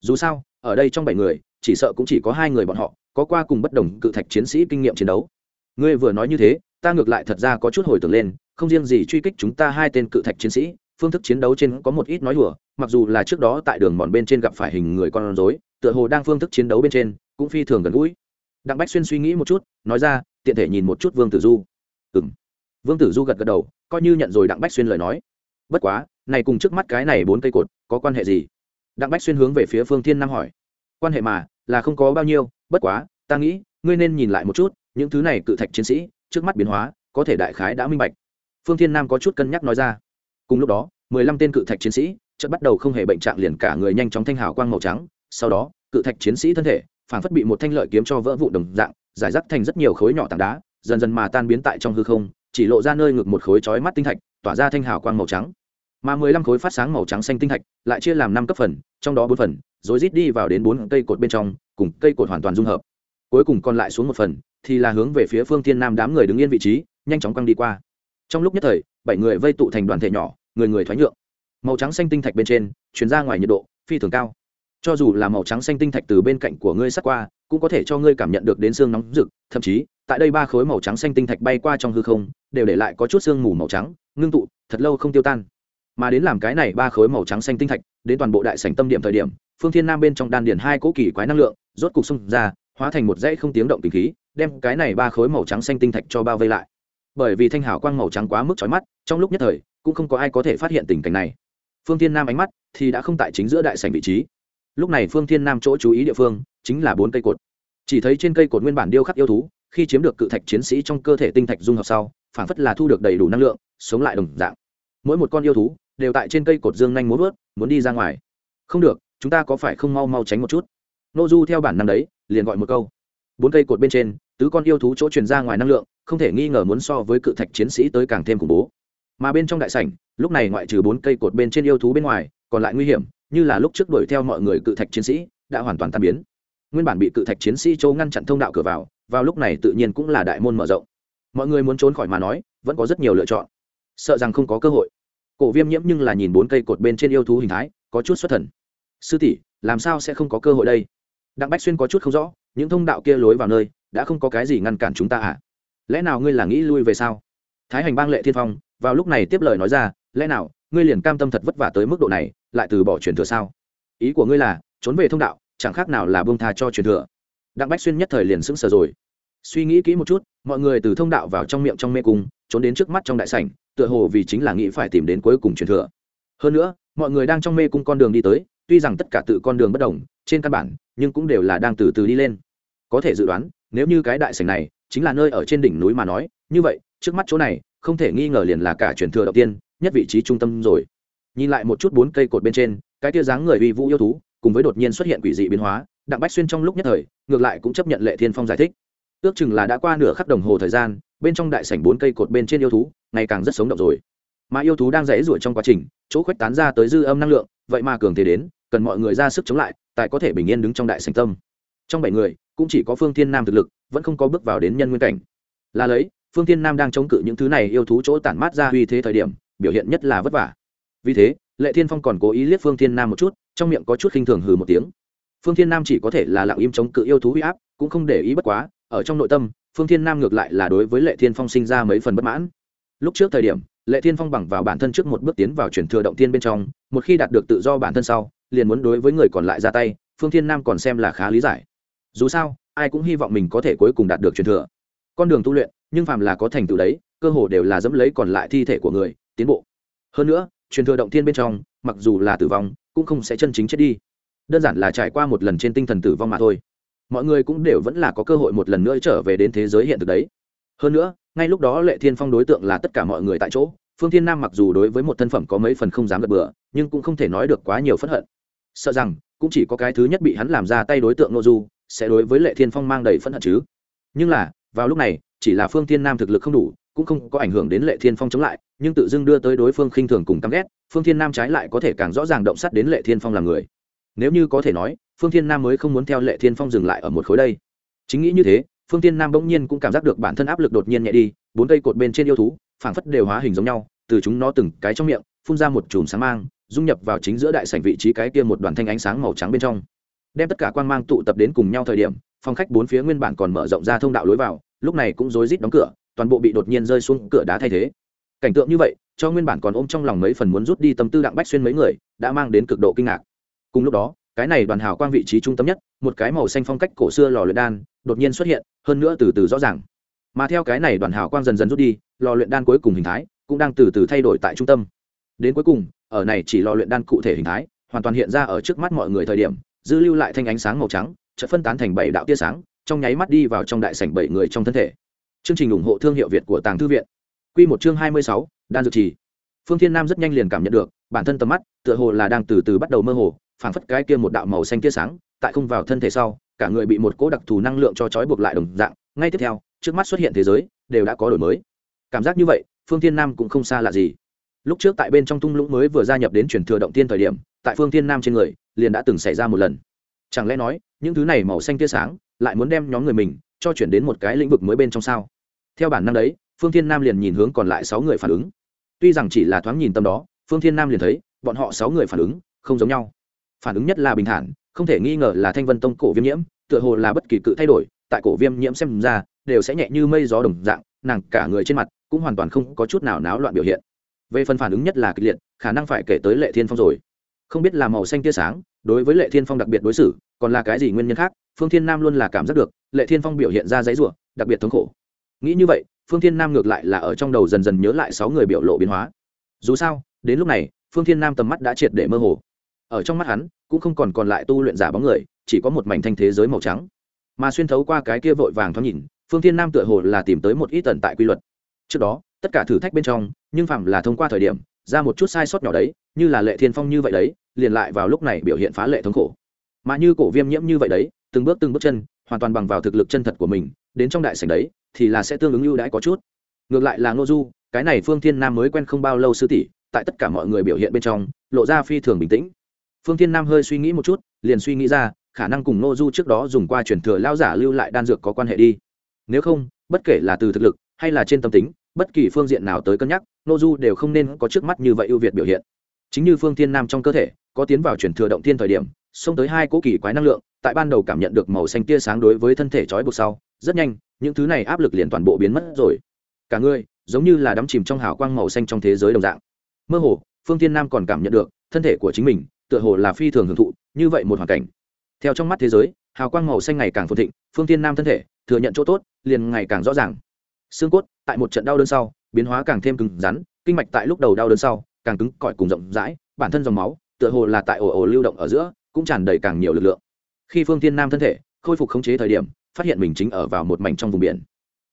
Dù sao, ở đây trong bảy người, chỉ sợ cũng chỉ có hai người bọn họ, có qua cùng bất đồng cự thạch chiến sĩ kinh nghiệm chiến đấu. Ngươi vừa nói như thế, ta ngược lại thật ra có chút hồi tưởng lên, không riêng gì truy kích chúng ta hai tên cự thạch chiến sĩ, phương thức chiến đấu trên có một ít nói đùa, mặc dù là trước đó tại đường mòn bên trên gặp phải hình người con rối, tựa hồ đang phương thức chiến đấu bên trên cũng phi thường gần gũi. Đặng bách xuyên suy nghĩ một chút, nói ra, tiện thể nhìn một chút vương tử du. Ừ m vương tử du gật gật đầu, coi như nhận rồi đặng bách xuyên lời nói. Bất quá, này cùng trước mắt cái này bốn cây cột, có quan hệ gì? Đặng bách xuyên hướng về phía phương thiên nam hỏi. Quan hệ mà, là không có bao nhiêu, bất quá, ta nghĩ, ngươi nên nhìn lại một chút, những thứ này cự thạch chiến sĩ, trước mắt biến hóa, có thể đại khái đã minh bạch. Phương thiên nam có chút cân nhắc nói ra. Cùng lúc đó, mười lăm tên cự thạch chiến sĩ, chợt bắt đầu không hề bệnh trạng liền cả người nhanh chóng thanh hào quang màu trắng, sau đó, cự thạch chiến sĩ thân thể phản phất bị một thanh lợi kiếm cho vỡ vụ đồng dạng, giải rác thành rất nhiều khối nhỏ tảng đá, dần dần mà tan biến tại trong hư không, chỉ lộ ra nơi ngực một khối chói mắt tinh thạch, tỏa ra thanh hào quang màu trắng. Mà mười lăm khối phát sáng màu trắng xanh tinh thạch lại chia làm năm cấp phần, trong đó bốn phần rồi rít đi vào đến bốn cây cột bên trong, cùng cây cột hoàn toàn dung hợp. Cuối cùng còn lại xuống một phần thì là hướng về phía phương thiên nam đám người đứng yên vị trí, nhanh chóng căng đi qua. Trong lúc nhất thời, bảy người vây tụ thành đoàn thể nhỏ, người người thoái nhượng. Màu trắng xanh tinh thạch bên trên, chuyển ra ngoài nhiệt độ phi thường cao cho dù là màu trắng xanh tinh thạch từ bên cạnh của ngươi sắt qua, cũng có thể cho ngươi cảm nhận được đến xương nóng rực, thậm chí, tại đây ba khối màu trắng xanh tinh thạch bay qua trong hư không, đều để lại có chút sương mù màu trắng, ngưng tụ, thật lâu không tiêu tan. Mà đến làm cái này ba khối màu trắng xanh tinh thạch, đến toàn bộ đại sảnh tâm điểm thời điểm, phương thiên nam bên trong đan điền hai cỗ kỳ quái năng lượng, rốt cục xung ra, hóa thành một dãy không tiếng động tình khí, đem cái này ba khối màu trắng xanh tinh thạch cho bao vây lại. Bởi vì thanh hảo quang màu trắng quá mức chói mắt, trong lúc nhất thời, cũng không có ai có thể phát hiện tình cảnh này. Phương thiên nam ánh mắt thì đã không tại chính giữa đại sảnh vị trí lúc này phương thiên nam chỗ chú ý địa phương chính là bốn cây cột. Chỉ thấy trên cây cột nguyên bản điêu khắc yêu thú, khi chiếm được cự thạch chiến sĩ trong cơ thể tinh thạch dung hợp sau phản phất là thu được đầy đủ năng lượng, sống lại đồng dạng. Mỗi một con yêu thú đều tại trên cây cột dương nhanh muốn vớt, muốn đi ra ngoài. Không được, chúng ta có phải không mau mau tránh một chút? Nô du theo bản năng đấy, liền gọi một câu. Bốn cây cột bên trên, tứ con yêu thú chỗ truyền ra ngoài năng lượng, không thể nghi ngờ muốn so với cự thạch chiến sĩ tới càng thêm khủng bố. Mà bên trong đại sảnh, lúc này ngoại trừ bốn cây cột bên trên yêu thú bên ngoài, còn lại nguy hiểm như là lúc trước đuổi theo mọi người cự thạch chiến sĩ, đã hoàn toàn tan biến. Nguyên bản bị cự thạch chiến sĩ châu ngăn chặn thông đạo cửa vào vào lúc này tự nhiên cũng là đại môn mở rộng. Mọi người muốn trốn khỏi mà nói, vẫn có rất nhiều lựa chọn. Sợ rằng không có cơ hội. Cổ viêm nhiễm nhưng là nhìn bốn cây cột bên trên yêu thú hình thái, có chút xuất thần. Sư tỷ, làm sao sẽ không có cơ hội đây? Đặng bách xuyên có chút không rõ, những thông đạo kia lối vào nơi, đã không có cái gì ngăn cản chúng ta à? Lẽ nào ngươi là nghĩ lui về sao? Thái hành bang lệ thiên phong, vào lúc này tiếp lời nói ra, lẽ nào, ngươi liền cam tâm thật vất vả tới mức độ này lại từ bỏ truyền thừa sao? Ý của ngươi là, trốn về thông đạo, chẳng khác nào là bông tha cho truyền thừa. Đặng bách xuyên nhất thời liền sững sờ rồi. Suy nghĩ kỹ một chút, mọi người từ thông đạo vào trong miệng trong mê cung, trốn đến trước mắt trong đại sảnh, tựa hồ vì chính là nghĩ phải tìm đến cuối cùng truyền thừa. Hơn nữa, mọi người đang trong mê cung con đường đi tới, tuy rằng tất cả tự con đường bất đồng, trên căn bản, nhưng cũng đều là đang từ từ đi lên. Có thể dự đoán, nếu như cái đại sảnh này chính là nơi ở trên đỉnh núi mà nói, như vậy, trước mắt chỗ này, không thể nghi ngờ liền là cả truyền thừa đầu tiên, nhất vị trí trung tâm rồi nhìn lại một chút bốn cây cột bên trên, cái tia dáng người uy vũ yêu thú, cùng với đột nhiên xuất hiện quỷ dị biến hóa, đặng bách xuyên trong lúc nhất thời, ngược lại cũng chấp nhận lệ thiên phong giải thích. Ước chừng là đã qua nửa khắc đồng hồ thời gian, bên trong đại sảnh bốn cây cột bên trên yêu thú, ngày càng rất sống động rồi. Mà yêu thú đang rẽ rủi trong quá trình, chỗ khuếch tán ra tới dư âm năng lượng, vậy mà cường thế đến, cần mọi người ra sức chống lại, tại có thể bình yên đứng trong đại sảnh tâm. Trong bảy người, cũng chỉ có phương thiên nam thực lực, vẫn không có bước vào đến nhân nguyên cảnh. Là lấy, phương thiên nam đang chống cự những thứ này yêu thú chỗ tản mát ra uy thế thời điểm, biểu hiện nhất là vất vả vì thế, lệ thiên phong còn cố ý liếc phương thiên nam một chút, trong miệng có chút khinh thường hừ một tiếng. Phương thiên nam chỉ có thể là lặng im chống cự yêu thú huy áp, cũng không để ý bất quá, ở trong nội tâm, phương thiên nam ngược lại là đối với lệ thiên phong sinh ra mấy phần bất mãn. Lúc trước thời điểm, lệ thiên phong bằng vào bản thân trước một bước tiến vào chuyển thừa động tiên bên trong, một khi đạt được tự do bản thân sau, liền muốn đối với người còn lại ra tay, phương thiên nam còn xem là khá lý giải. Dù sao, ai cũng hy vọng mình có thể cuối cùng đạt được truyền thừa. Con đường tu luyện, nhưng phàm là có thành tựu đấy, cơ hồ đều là dẫm lấy còn lại thi thể của người, tiến bộ. Hơn nữa truyền thừa động thiên bên trong, mặc dù là tử vong, cũng không sẽ chân chính chết đi. Đơn giản là trải qua một lần trên tinh thần tử vong mà thôi. Mọi người cũng đều vẫn là có cơ hội một lần nữa trở về đến thế giới hiện thực đấy. Hơn nữa, ngay lúc đó lệ thiên phong đối tượng là tất cả mọi người tại chỗ. Phương thiên nam mặc dù đối với một thân phẩm có mấy phần không dám gật bừa, nhưng cũng không thể nói được quá nhiều phẫn hận. Sợ rằng, cũng chỉ có cái thứ nhất bị hắn làm ra tay đối tượng nội du, sẽ đối với lệ thiên phong mang đầy phẫn hận chứ. Nhưng là, vào lúc này, chỉ là phương thiên nam thực lực không đủ cũng không có ảnh hưởng đến lệ thiên phong chống lại, nhưng tự dưng đưa tới đối phương khinh thường cùng căm ghét, phương thiên nam trái lại có thể càng rõ ràng động sắt đến lệ thiên phong làm người. Nếu như có thể nói, phương thiên nam mới không muốn theo lệ thiên phong dừng lại ở một khối đây. Chính nghĩ như thế, phương thiên nam bỗng nhiên cũng cảm giác được bản thân áp lực đột nhiên nhẹ đi, bốn cây cột bên trên yêu thú, phảng phất đều hóa hình giống nhau, từ chúng nó từng cái trong miệng, phun ra một chùm sáng mang, dung nhập vào chính giữa đại sảnh vị trí cái kia một đoàn thanh ánh sáng màu trắng bên trong. Đem tất cả quan mang tụ tập đến cùng nhau thời điểm, phòng khách bốn phía nguyên bản còn mở rộng ra thông đạo lối vào, lúc này cũng rối rít đóng cửa toàn bộ bị đột nhiên rơi xuống cửa đá thay thế. Cảnh tượng như vậy, cho nguyên bản còn ôm trong lòng mấy phần muốn rút đi tâm tư đặng bách xuyên mấy người, đã mang đến cực độ kinh ngạc. Cùng lúc đó, cái này đoàn hào quang vị trí trung tâm nhất, một cái màu xanh phong cách cổ xưa lò luyện đan, đột nhiên xuất hiện, hơn nữa từ từ rõ ràng. Mà theo cái này đoàn hào quang dần dần rút đi, lò luyện đan cuối cùng hình thái cũng đang từ từ thay đổi tại trung tâm. Đến cuối cùng, ở này chỉ lò luyện đan cụ thể hình thái, hoàn toàn hiện ra ở trước mắt mọi người thời điểm dư lưu lại thanh ánh sáng màu trắng, chợt phân tán thành bảy đạo tia sáng, trong nháy mắt đi vào trong đại sảnh bảy người trong thân thể chương trình ủng hộ thương hiệu việt của tàng thư viện. Quy một chương hai mươi sáu, đan dược trì. Phương thiên nam rất nhanh liền cảm nhận được bản thân tầm mắt tựa hồ là đang từ từ bắt đầu mơ hồ phảng phất cái kia một đạo màu xanh tia sáng tại không vào thân thể sau cả người bị một cỗ đặc thù năng lượng cho trói buộc lại đồng dạng. Ngay tiếp theo trước mắt xuất hiện thế giới đều đã có đổi mới. Cảm giác như vậy phương thiên nam cũng không xa lạ gì. Lúc trước tại bên trong tung lũng mới vừa gia nhập đến truyền thừa động tiên thời điểm tại phương thiên nam trên người liền đã từng xảy ra một lần. Chẳng lẽ nói những thứ này màu xanh tia sáng lại muốn đem nhóm người mình cho chuyển đến một cái lĩnh vực mới bên trong sao? Theo bản năng đấy, phương thiên nam liền nhìn hướng còn lại sáu người phản ứng. Tuy rằng chỉ là thoáng nhìn tâm đó, phương thiên nam liền thấy, bọn họ sáu người phản ứng, không giống nhau. Phản ứng nhất là bình thản, không thể nghi ngờ là thanh vân tông cổ viêm nhiễm, tựa hồ là bất kỳ cự thay đổi, tại cổ viêm nhiễm xem ra, đều sẽ nhẹ như mây gió đồng dạng, nàng cả người trên mặt cũng hoàn toàn không có chút nào náo loạn biểu hiện. Về phần phản ứng nhất là kịch liệt, khả năng phải kể tới lệ thiên phong rồi. Không biết là màu xanh tia sáng, đối với lệ thiên phong đặc biệt đối xử, còn là cái gì nguyên nhân khác, phương thiên nam luôn là cảm giác được, lệ thiên phong biểu hiện ra giấy rủa, đặc biệt thống khổ nghĩ như vậy, phương thiên nam ngược lại là ở trong đầu dần dần nhớ lại sáu người biểu lộ biến hóa. Dù sao, đến lúc này, phương thiên nam tầm mắt đã triệt để mơ hồ. Ở trong mắt hắn, cũng không còn còn lại tu luyện giả bóng người, chỉ có một mảnh thanh thế giới màu trắng. Mà xuyên thấu qua cái kia vội vàng thoáng nhìn, phương thiên nam tựa hồ là tìm tới một ít tận tại quy luật. Trước đó, tất cả thử thách bên trong, nhưng phạm là thông qua thời điểm, ra một chút sai sót nhỏ đấy, như là lệ thiên phong như vậy đấy, liền lại vào lúc này biểu hiện phá lệ thống khổ. Mà như cổ viêm nhiễm như vậy đấy, từng bước từng bước chân, hoàn toàn bằng vào thực lực chân thật của mình, đến trong đại sảnh đấy thì là sẽ tương ứng ưu đãi có chút. Ngược lại là ngô du, cái này phương thiên nam mới quen không bao lâu sư tỷ, tại tất cả mọi người biểu hiện bên trong, lộ ra phi thường bình tĩnh. Phương thiên nam hơi suy nghĩ một chút, liền suy nghĩ ra, khả năng cùng ngô du trước đó dùng qua truyền thừa lao giả lưu lại đan dược có quan hệ đi. Nếu không, bất kể là từ thực lực, hay là trên tâm tính, bất kỳ phương diện nào tới cân nhắc, ngô du đều không nên có trước mắt như vậy ưu việt biểu hiện. Chính như phương thiên nam trong cơ thể, có tiến vào truyền thừa động thiên thời điểm, xông tới hai cỗ kỳ quái năng lượng, tại ban đầu cảm nhận được màu xanh tia sáng đối với thân thể trói buộc sau rất nhanh, những thứ này áp lực liền toàn bộ biến mất rồi. Cả người, giống như là đắm chìm trong hào quang màu xanh trong thế giới đồng dạng. Mơ hồ, phương tiên nam còn cảm nhận được, thân thể của chính mình, tựa hồ là phi thường hưởng thụ, như vậy một hoàn cảnh. Theo trong mắt thế giới, hào quang màu xanh ngày càng phồn thịnh, phương tiên nam thân thể, thừa nhận chỗ tốt, liền ngày càng rõ ràng. Xương cốt, tại một trận đau đớn sau, biến hóa càng thêm cứng rắn, kinh mạch tại lúc đầu đau đớn sau, càng cứng, cỏi cùng rộng rãi, bản thân dòng máu, tựa hồ là tại ổ ổ lưu động ở giữa, cũng tràn đầy càng nhiều lực lượng. Khi phương tiên nam thân thể, khôi phục khống chế thời điểm phát hiện mình chính ở vào một mảnh trong vùng biển.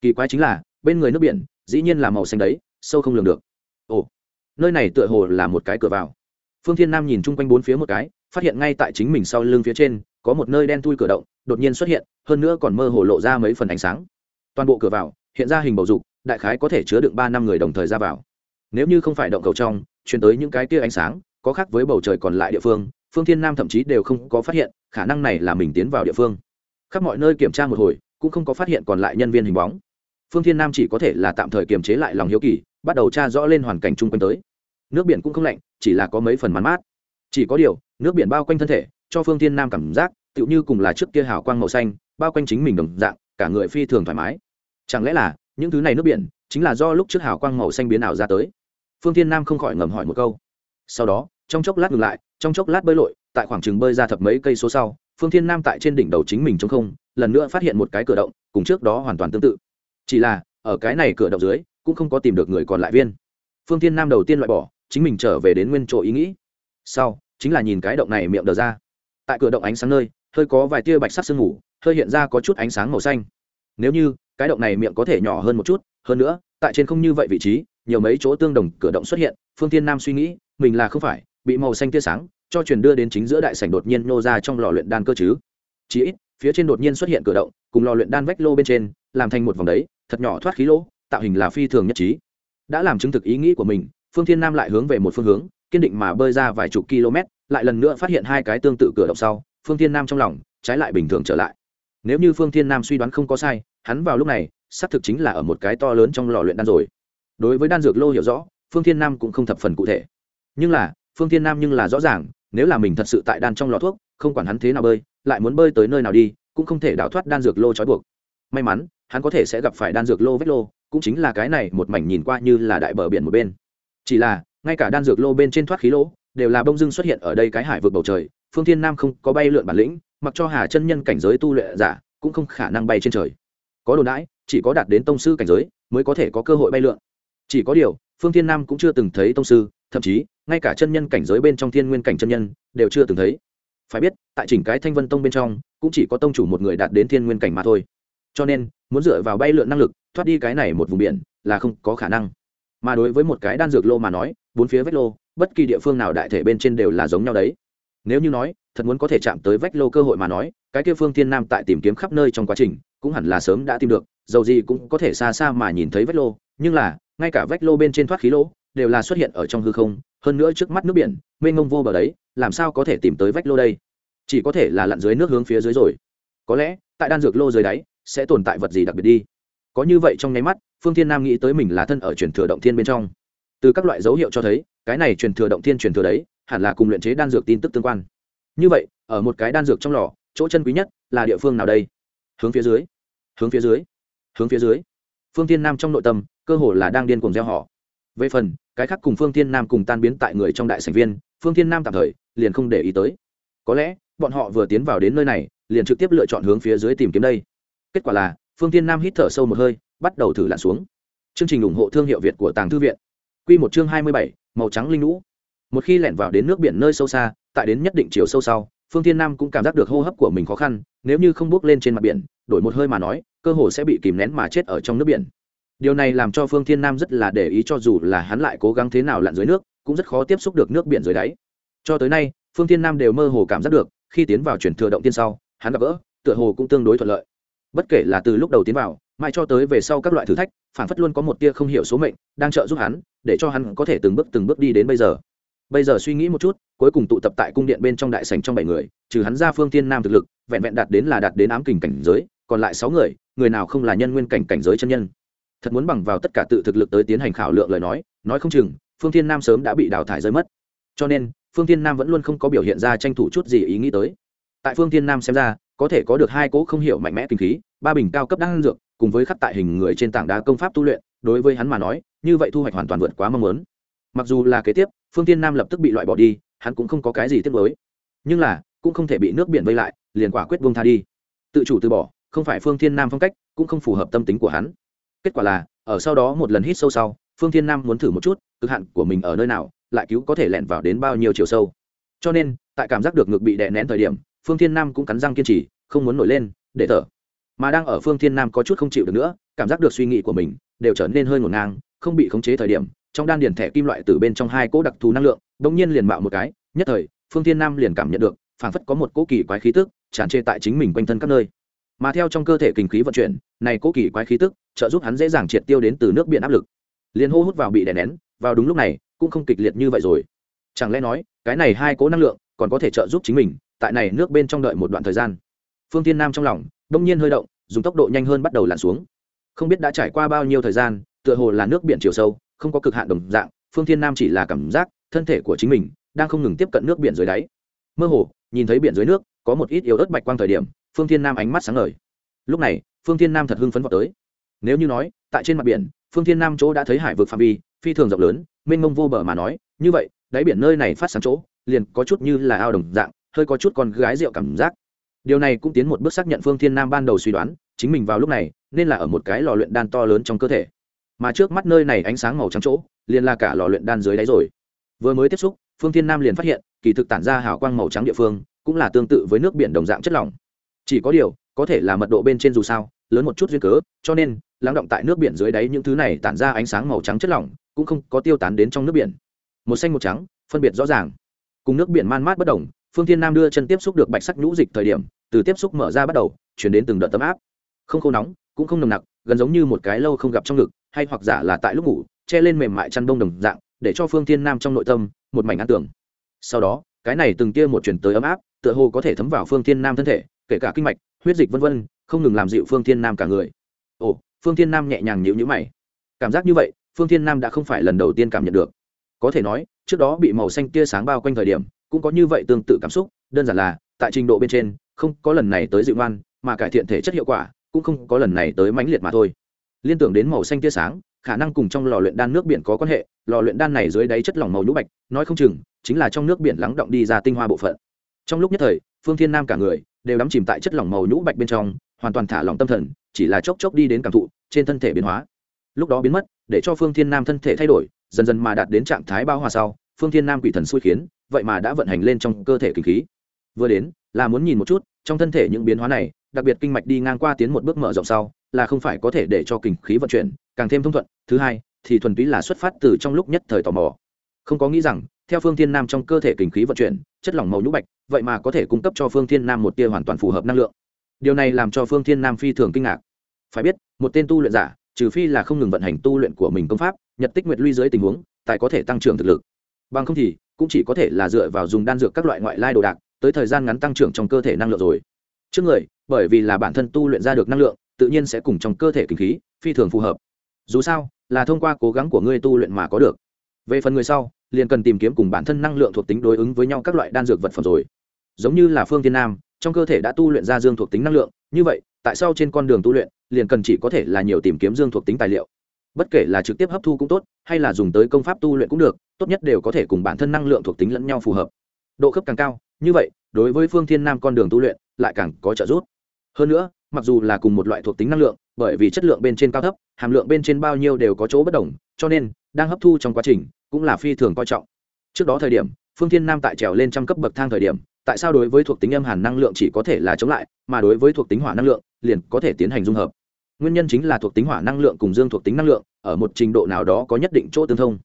Kỳ quái chính là, bên người nước biển, dĩ nhiên là màu xanh đấy, sâu không lường được. Ồ, nơi này tựa hồ là một cái cửa vào. Phương thiên nam nhìn chung quanh bốn phía một cái, phát hiện ngay tại chính mình sau lưng phía trên, có một nơi đen thui cửa động, đột nhiên xuất hiện, hơn nữa còn mơ hồ lộ ra mấy phần ánh sáng. Toàn bộ cửa vào, hiện ra hình bầu dục, đại khái có thể chứa được ba năm người đồng thời ra vào. Nếu như không phải động cầu trong chuyển tới những cái tia ánh sáng, có khác với bầu trời còn lại địa phương phương thiên nam thậm chí đều không có phát hiện, khả năng này là mình tiến vào địa phương khắp mọi nơi kiểm tra một hồi, cũng không có phát hiện còn lại nhân viên hình bóng. Phương thiên nam chỉ có thể là tạm thời kiềm chế lại lòng hiếu kỳ, bắt đầu tra rõ lên hoàn cảnh chung quanh tới. Nước biển cũng không lạnh, chỉ là có mấy phần mắn mát. Chỉ có điều, nước biển bao quanh thân thể, cho phương thiên nam cảm giác, tựu như cùng là trước kia hào quang màu xanh, bao quanh chính mình đồng dạng, cả người phi thường thoải mái. Chẳng lẽ là, những thứ này nước biển, chính là do lúc trước hào quang màu xanh biến ảo ra tới? Phương thiên nam không khỏi ngầm hỏi một câu. Sau đó, trong chốc lát ngừng lại, trong chốc lát bơi lội, tại khoảng chừng bơi ra thập mấy cây số sau phương thiên nam tại trên đỉnh đầu chính mình chống không, lần nữa phát hiện một cái cửa động, cùng trước đó hoàn toàn tương tự. Chỉ là, ở cái này cửa động dưới, cũng không có tìm được người còn lại viên. Phương thiên nam đầu tiên loại bỏ, chính mình trở về đến nguyên chỗ ý nghĩ. Sau, chính là nhìn cái động này miệng đờ ra. Tại cửa động ánh sáng nơi, hơi có vài tia bạch sắc sương mù, hơi hiện ra có chút ánh sáng màu xanh. Nếu như, cái động này miệng có thể nhỏ hơn một chút, hơn nữa, tại trên không như vậy vị trí, nhiều mấy chỗ tương đồng cửa động xuất hiện, phương thiên nam suy nghĩ, mình là không phải, bị màu xanh tia sáng cho truyền đưa đến chính giữa đại sảnh đột nhiên nô ra trong lò luyện đan cơ chứ. Chỉ ít, phía trên đột nhiên xuất hiện cửa động, cùng lò luyện đan vách lô bên trên, làm thành một vòng đấy, thật nhỏ thoát khí lỗ, tạo hình là phi thường nhất trí. Đã làm chứng thực ý nghĩ của mình, phương thiên nam lại hướng về một phương hướng, kiên định mà bơi ra vài chục km, lại lần nữa phát hiện hai cái tương tự cửa động sau, phương thiên nam trong lòng, trái lại bình thường trở lại. Nếu như phương thiên nam suy đoán không có sai, hắn vào lúc này, xác thực chính là ở một cái to lớn trong lò luyện đan rồi. Đối với đan dược lô hiểu rõ, phương thiên nam cũng không thập phần cụ thể. Nhưng là, phương thiên nam nhưng là rõ ràng nếu là mình thật sự tại đan trong lò thuốc, không quản hắn thế nào bơi, lại muốn bơi tới nơi nào đi, cũng không thể đào thoát đan dược lô trói buộc. May mắn, hắn có thể sẽ gặp phải đan dược lô vết lô, cũng chính là cái này một mảnh nhìn qua như là đại bờ biển một bên. Chỉ là, ngay cả đan dược lô bên trên thoát khí lỗ, đều là bông dưng xuất hiện ở đây cái hải vực bầu trời, phương thiên nam không có bay lượn bản lĩnh, mặc cho hà chân nhân cảnh giới tu luyện giả, cũng không khả năng bay trên trời. Có đồn đãi, chỉ có đạt đến tông sư cảnh giới, mới có thể có cơ hội bay lượn. Chỉ có điều, phương thiên nam cũng chưa từng thấy tông sư thậm chí, ngay cả chân nhân cảnh giới bên trong thiên nguyên cảnh chân nhân, đều chưa từng thấy. Phải biết, tại chỉnh cái thanh vân tông bên trong, cũng chỉ có tông chủ một người đạt đến thiên nguyên cảnh mà thôi. Cho nên, muốn dựa vào bay lượn năng lực, thoát đi cái này một vùng biển, là không có khả năng. Mà đối với một cái đan dược lô mà nói, bốn phía vách lô, bất kỳ địa phương nào đại thể bên trên đều là giống nhau đấy. Nếu như nói, thật muốn có thể chạm tới vách lô cơ hội mà nói, cái kia phương thiên nam tại tìm kiếm khắp nơi trong quá trình, cũng hẳn là sớm đã tìm được, dầu gì cũng có thể xa xa mà nhìn thấy vách lô, nhưng là, ngay cả vách lô bên trên thoát khí lỗ đều là xuất hiện ở trong hư không, hơn nữa trước mắt nước biển, mênh ngông vô bờ đấy, làm sao có thể tìm tới vách lô đây? Chỉ có thể là lặn dưới nước hướng phía dưới rồi. Có lẽ, tại đan dược lô dưới đáy, sẽ tồn tại vật gì đặc biệt đi. Có như vậy trong nháy mắt, phương thiên nam nghĩ tới mình là thân ở truyền thừa động thiên bên trong. Từ các loại dấu hiệu cho thấy, cái này truyền thừa động thiên truyền thừa đấy, hẳn là cùng luyện chế đan dược tin tức tương quan. Như vậy, ở một cái đan dược trong lò, chỗ chân quý nhất là địa phương nào đây? Hướng phía dưới. Hướng phía dưới. Hướng phía dưới. Phương thiên nam trong nội tâm, cơ hồ là đang điên cuồng gieo họ về phần, cái khác cùng phương thiên nam cùng tan biến tại người trong đại sảnh viên, phương thiên nam tạm thời liền không để ý tới. Có lẽ, bọn họ vừa tiến vào đến nơi này, liền trực tiếp lựa chọn hướng phía dưới tìm kiếm đây. Kết quả là, phương thiên nam hít thở sâu một hơi, bắt đầu thử lặn xuống. Chương trình ủng hộ thương hiệu việt của tàng thư viện. Q một chương hai mươi bảy, màu trắng linh lũ. Một khi lẻn vào đến nước biển nơi sâu xa, tại đến nhất định chiều sâu sau, phương thiên nam cũng cảm giác được hô hấp của mình khó khăn, nếu như không bước lên trên mặt biển, đổi một hơi mà nói, cơ hồ sẽ bị kìm nén mà chết ở trong nước biển điều này làm cho phương thiên nam rất là để ý cho dù là hắn lại cố gắng thế nào lặn dưới nước, cũng rất khó tiếp xúc được nước biển dưới đáy. Cho tới nay, phương thiên nam đều mơ hồ cảm giác được, khi tiến vào chuyển thừa động tiên sau, hắn gặp gỡ, tựa hồ cũng tương đối thuận lợi. Bất kể là từ lúc đầu tiến vào, mãi cho tới về sau các loại thử thách phản phất luôn có một tia không hiểu số mệnh, đang trợ giúp hắn, để cho hắn có thể từng bước từng bước đi đến bây giờ. Bây giờ suy nghĩ một chút, cuối cùng tụ tập tại cung điện bên trong đại sành trong bảy người, trừ hắn ra phương Thiên nam thực lực, vẹn vẹn đạt đến là đạt đến ám kình cảnh giới, còn lại sáu người người nào không là nhân nguyên cảnh cảnh giới chân nhân? Thật muốn bằng vào tất cả tự thực lực tới tiến hành khảo lượng lời nói nói không chừng, phương Thiên nam sớm đã bị đào thải rơi mất. Cho nên, phương Thiên nam vẫn luôn không có biểu hiện ra tranh thủ chút gì ý nghĩ tới. Tại phương Thiên nam xem ra, có thể có được hai cỗ không hiểu mạnh mẽ kinh khí, ba bình cao cấp đan dược, cùng với khắc tại hình người trên tảng đá công pháp tu luyện, đối với hắn mà nói, như vậy thu hoạch hoàn toàn vượt quá mong muốn. Mặc dù là kế tiếp, phương tiên nam lập tức bị loại bỏ đi, hắn cũng không có cái gì tiếc với nhưng là, cũng không thể bị nước biển vây lại, liền quả quyết buông tha đi. Tự chủ từ bỏ, không phải phương thiên nam phong cách, cũng không phù hợp tâm tính của hắn kết quả là, ở sau đó một lần hít sâu sau, phương thiên nam muốn thử một chút, cực hạn của mình ở nơi nào, lại cứu có thể lẻn vào đến bao nhiêu chiều sâu. Cho nên, tại cảm giác được ngực bị đè nén thời điểm, phương thiên nam cũng cắn răng kiên trì, không muốn nổi lên, để thở. Mà đang ở phương thiên nam có chút không chịu được nữa, cảm giác được suy nghĩ của mình đều trở nên hơi ngổn ngang, không bị khống chế thời điểm, trong đan điền thẻ kim loại từ bên trong hai cỗ đặc thù năng lượng, bỗng nhiên liền mạo một cái, nhất thời, phương thiên nam liền cảm nhận được, phảng phất có một cỗ kỳ quái khí tức, tràn trề tại chính mình quanh thân các nơi. Mà theo trong cơ thể kinh khí vận chuyển này cố kỳ quái khí tức, trợ giúp hắn dễ dàng triệt tiêu đến từ nước biển áp lực. Liền hô hút vào bị đè nén, vào đúng lúc này, cũng không kịch liệt như vậy rồi. Chẳng lẽ nói, cái này hai cố năng lượng, còn có thể trợ giúp chính mình, tại này nước bên trong đợi một đoạn thời gian. Phương tiên nam trong lòng đông nhiên hơi động, dùng tốc độ nhanh hơn bắt đầu lặn xuống. Không biết đã trải qua bao nhiêu thời gian, tựa hồ là nước biển chiều sâu, không có cực hạn đồng dạng, phương thiên nam chỉ là cảm giác, thân thể của chính mình đang không ngừng tiếp cận nước biển dưới đáy. Mơ hồ, nhìn thấy biển dưới nước, có một ít yếu ớt bạch quang thời điểm, phương thiên nam ánh mắt sáng ngời lúc này, phương thiên nam thật hưng phấn vào tới. Nếu như nói, tại trên mặt biển, phương thiên nam chỗ đã thấy hải vực phạm vi, phi thường rộng lớn, mênh mông vô bờ mà nói, như vậy, đáy biển nơi này phát sáng chỗ, liền có chút như là ao đồng dạng, hơi có chút con gái rượu cảm giác. Điều này cũng tiến một bước xác nhận phương thiên nam ban đầu suy đoán, chính mình vào lúc này, nên là ở một cái lò luyện đan to lớn trong cơ thể. Mà trước mắt nơi này ánh sáng màu trắng chỗ, liền là cả lò luyện đan dưới đáy rồi. Vừa mới tiếp xúc, phương thiên nam liền phát hiện, kỳ thực tản ra hào quang màu trắng địa phương, cũng là tương tự với nước biển đồng dạng chất lỏng. Chỉ có điều có thể là mật độ bên trên dù sao, lớn một chút duyên cớ, cho nên, lắng động tại nước biển dưới đáy những thứ này tản ra ánh sáng màu trắng chất lỏng, cũng không có tiêu tán đến trong nước biển. Một xanh một trắng, phân biệt rõ ràng. Cùng nước biển man mát bất đồng, phương thiên nam đưa chân tiếp xúc được bạch sắc nhũ dịch thời điểm, từ tiếp xúc mở ra bắt đầu, chuyển đến từng đợt tấm áp. Không khô nóng, cũng không nồng nặc, gần giống như một cái lâu không gặp trong ngực, hay hoặc giả là tại lúc ngủ, che lên mềm mại chăn đông đồng dạng, để cho phương thiên nam trong nội tâm, một mảnh an tưởng sau đó, cái này từng tia một chuyển tới ấm áp, tựa hồ có thể thấm vào phương thiên nam thân thể, kể cả kinh mạch huyết dịch vân vân, không ngừng làm dịu phương thiên nam cả người. Ồ, phương thiên nam nhẹ nhàng nhịu nhữ mày. Cảm giác như vậy, phương thiên nam đã không phải lần đầu tiên cảm nhận được. Có thể nói, trước đó bị màu xanh tia sáng bao quanh thời điểm, cũng có như vậy tương tự cảm xúc, đơn giản là, tại trình độ bên trên, không có lần này tới dịu ngoan, mà cải thiện thể chất hiệu quả, cũng không có lần này tới mãnh liệt mà thôi. Liên tưởng đến màu xanh tia sáng, khả năng cùng trong lò luyện đan nước biển có quan hệ, lò luyện đan này dưới đáy chất lỏng màu nhũ bạch, nói không chừng, chính là trong nước biển lắng động đi ra tinh hoa bộ phận. Trong lúc nhất thời, phương thiên nam cả người đều đắm chìm tại chất lỏng màu nhũ bạch bên trong, hoàn toàn thả lỏng tâm thần, chỉ là chốc chốc đi đến cảm thụ, trên thân thể biến hóa. Lúc đó biến mất, để cho phương thiên nam thân thể thay đổi, dần dần mà đạt đến trạng thái bao hòa sau, phương thiên nam quỷ thần xui khiến, vậy mà đã vận hành lên trong cơ thể kinh khí. Vừa đến, là muốn nhìn một chút, trong thân thể những biến hóa này, đặc biệt kinh mạch đi ngang qua tiến một bước mở rộng sau, là không phải có thể để cho kinh khí vận chuyển, càng thêm thông thuận. Thứ hai, thì thuần túy là xuất phát từ trong lúc nhất thời tò mò. Không có nghĩ rằng, theo phương thiên nam trong cơ thể kinh khí vận chuyển, chất lỏng màu nhũ bạch vậy mà có thể cung cấp cho phương thiên nam một tia hoàn toàn phù hợp năng lượng. Điều này làm cho phương thiên nam phi thường kinh ngạc. Phải biết, một tên tu luyện giả, trừ phi là không ngừng vận hành tu luyện của mình công pháp, nhật tích nguyệt luy dưới tình huống tại có thể tăng trưởng thực lực. Bằng không thì, cũng chỉ có thể là dựa vào dùng đan dược các loại ngoại lai đồ đạc, tới thời gian ngắn tăng trưởng trong cơ thể năng lượng rồi. Trước người, bởi vì là bản thân tu luyện ra được năng lượng, tự nhiên sẽ cùng trong cơ thể kinh khí, phi thường phù hợp. Dù sao, là thông qua cố gắng của ngươi tu luyện mà có được. Về phần người sau, liền cần tìm kiếm cùng bản thân năng lượng thuộc tính đối ứng với nhau các loại đan dược vật phẩm rồi giống như là phương tiên nam, trong cơ thể đã tu luyện ra dương thuộc tính năng lượng, như vậy, tại sao trên con đường tu luyện, liền cần chỉ có thể là nhiều tìm kiếm dương thuộc tính tài liệu? Bất kể là trực tiếp hấp thu cũng tốt, hay là dùng tới công pháp tu luyện cũng được, tốt nhất đều có thể cùng bản thân năng lượng thuộc tính lẫn nhau phù hợp. Độ cấp càng cao, như vậy, đối với phương thiên nam con đường tu luyện, lại càng có trợ giúp. Hơn nữa, mặc dù là cùng một loại thuộc tính năng lượng, bởi vì chất lượng bên trên cao thấp, hàm lượng bên trên bao nhiêu đều có chỗ bất đồng, cho nên, đang hấp thu trong quá trình, cũng là phi thường coi trọng. Trước đó thời điểm, phương thiên nam tại trèo lên trăm cấp bậc thang thời điểm tại sao đối với thuộc tính âm hàn năng lượng chỉ có thể là chống lại, mà đối với thuộc tính hỏa năng lượng liền có thể tiến hành dung hợp? Nguyên nhân chính là thuộc tính hỏa năng lượng cùng dương thuộc tính năng lượng ở một trình độ nào đó có nhất định chỗ tương thông.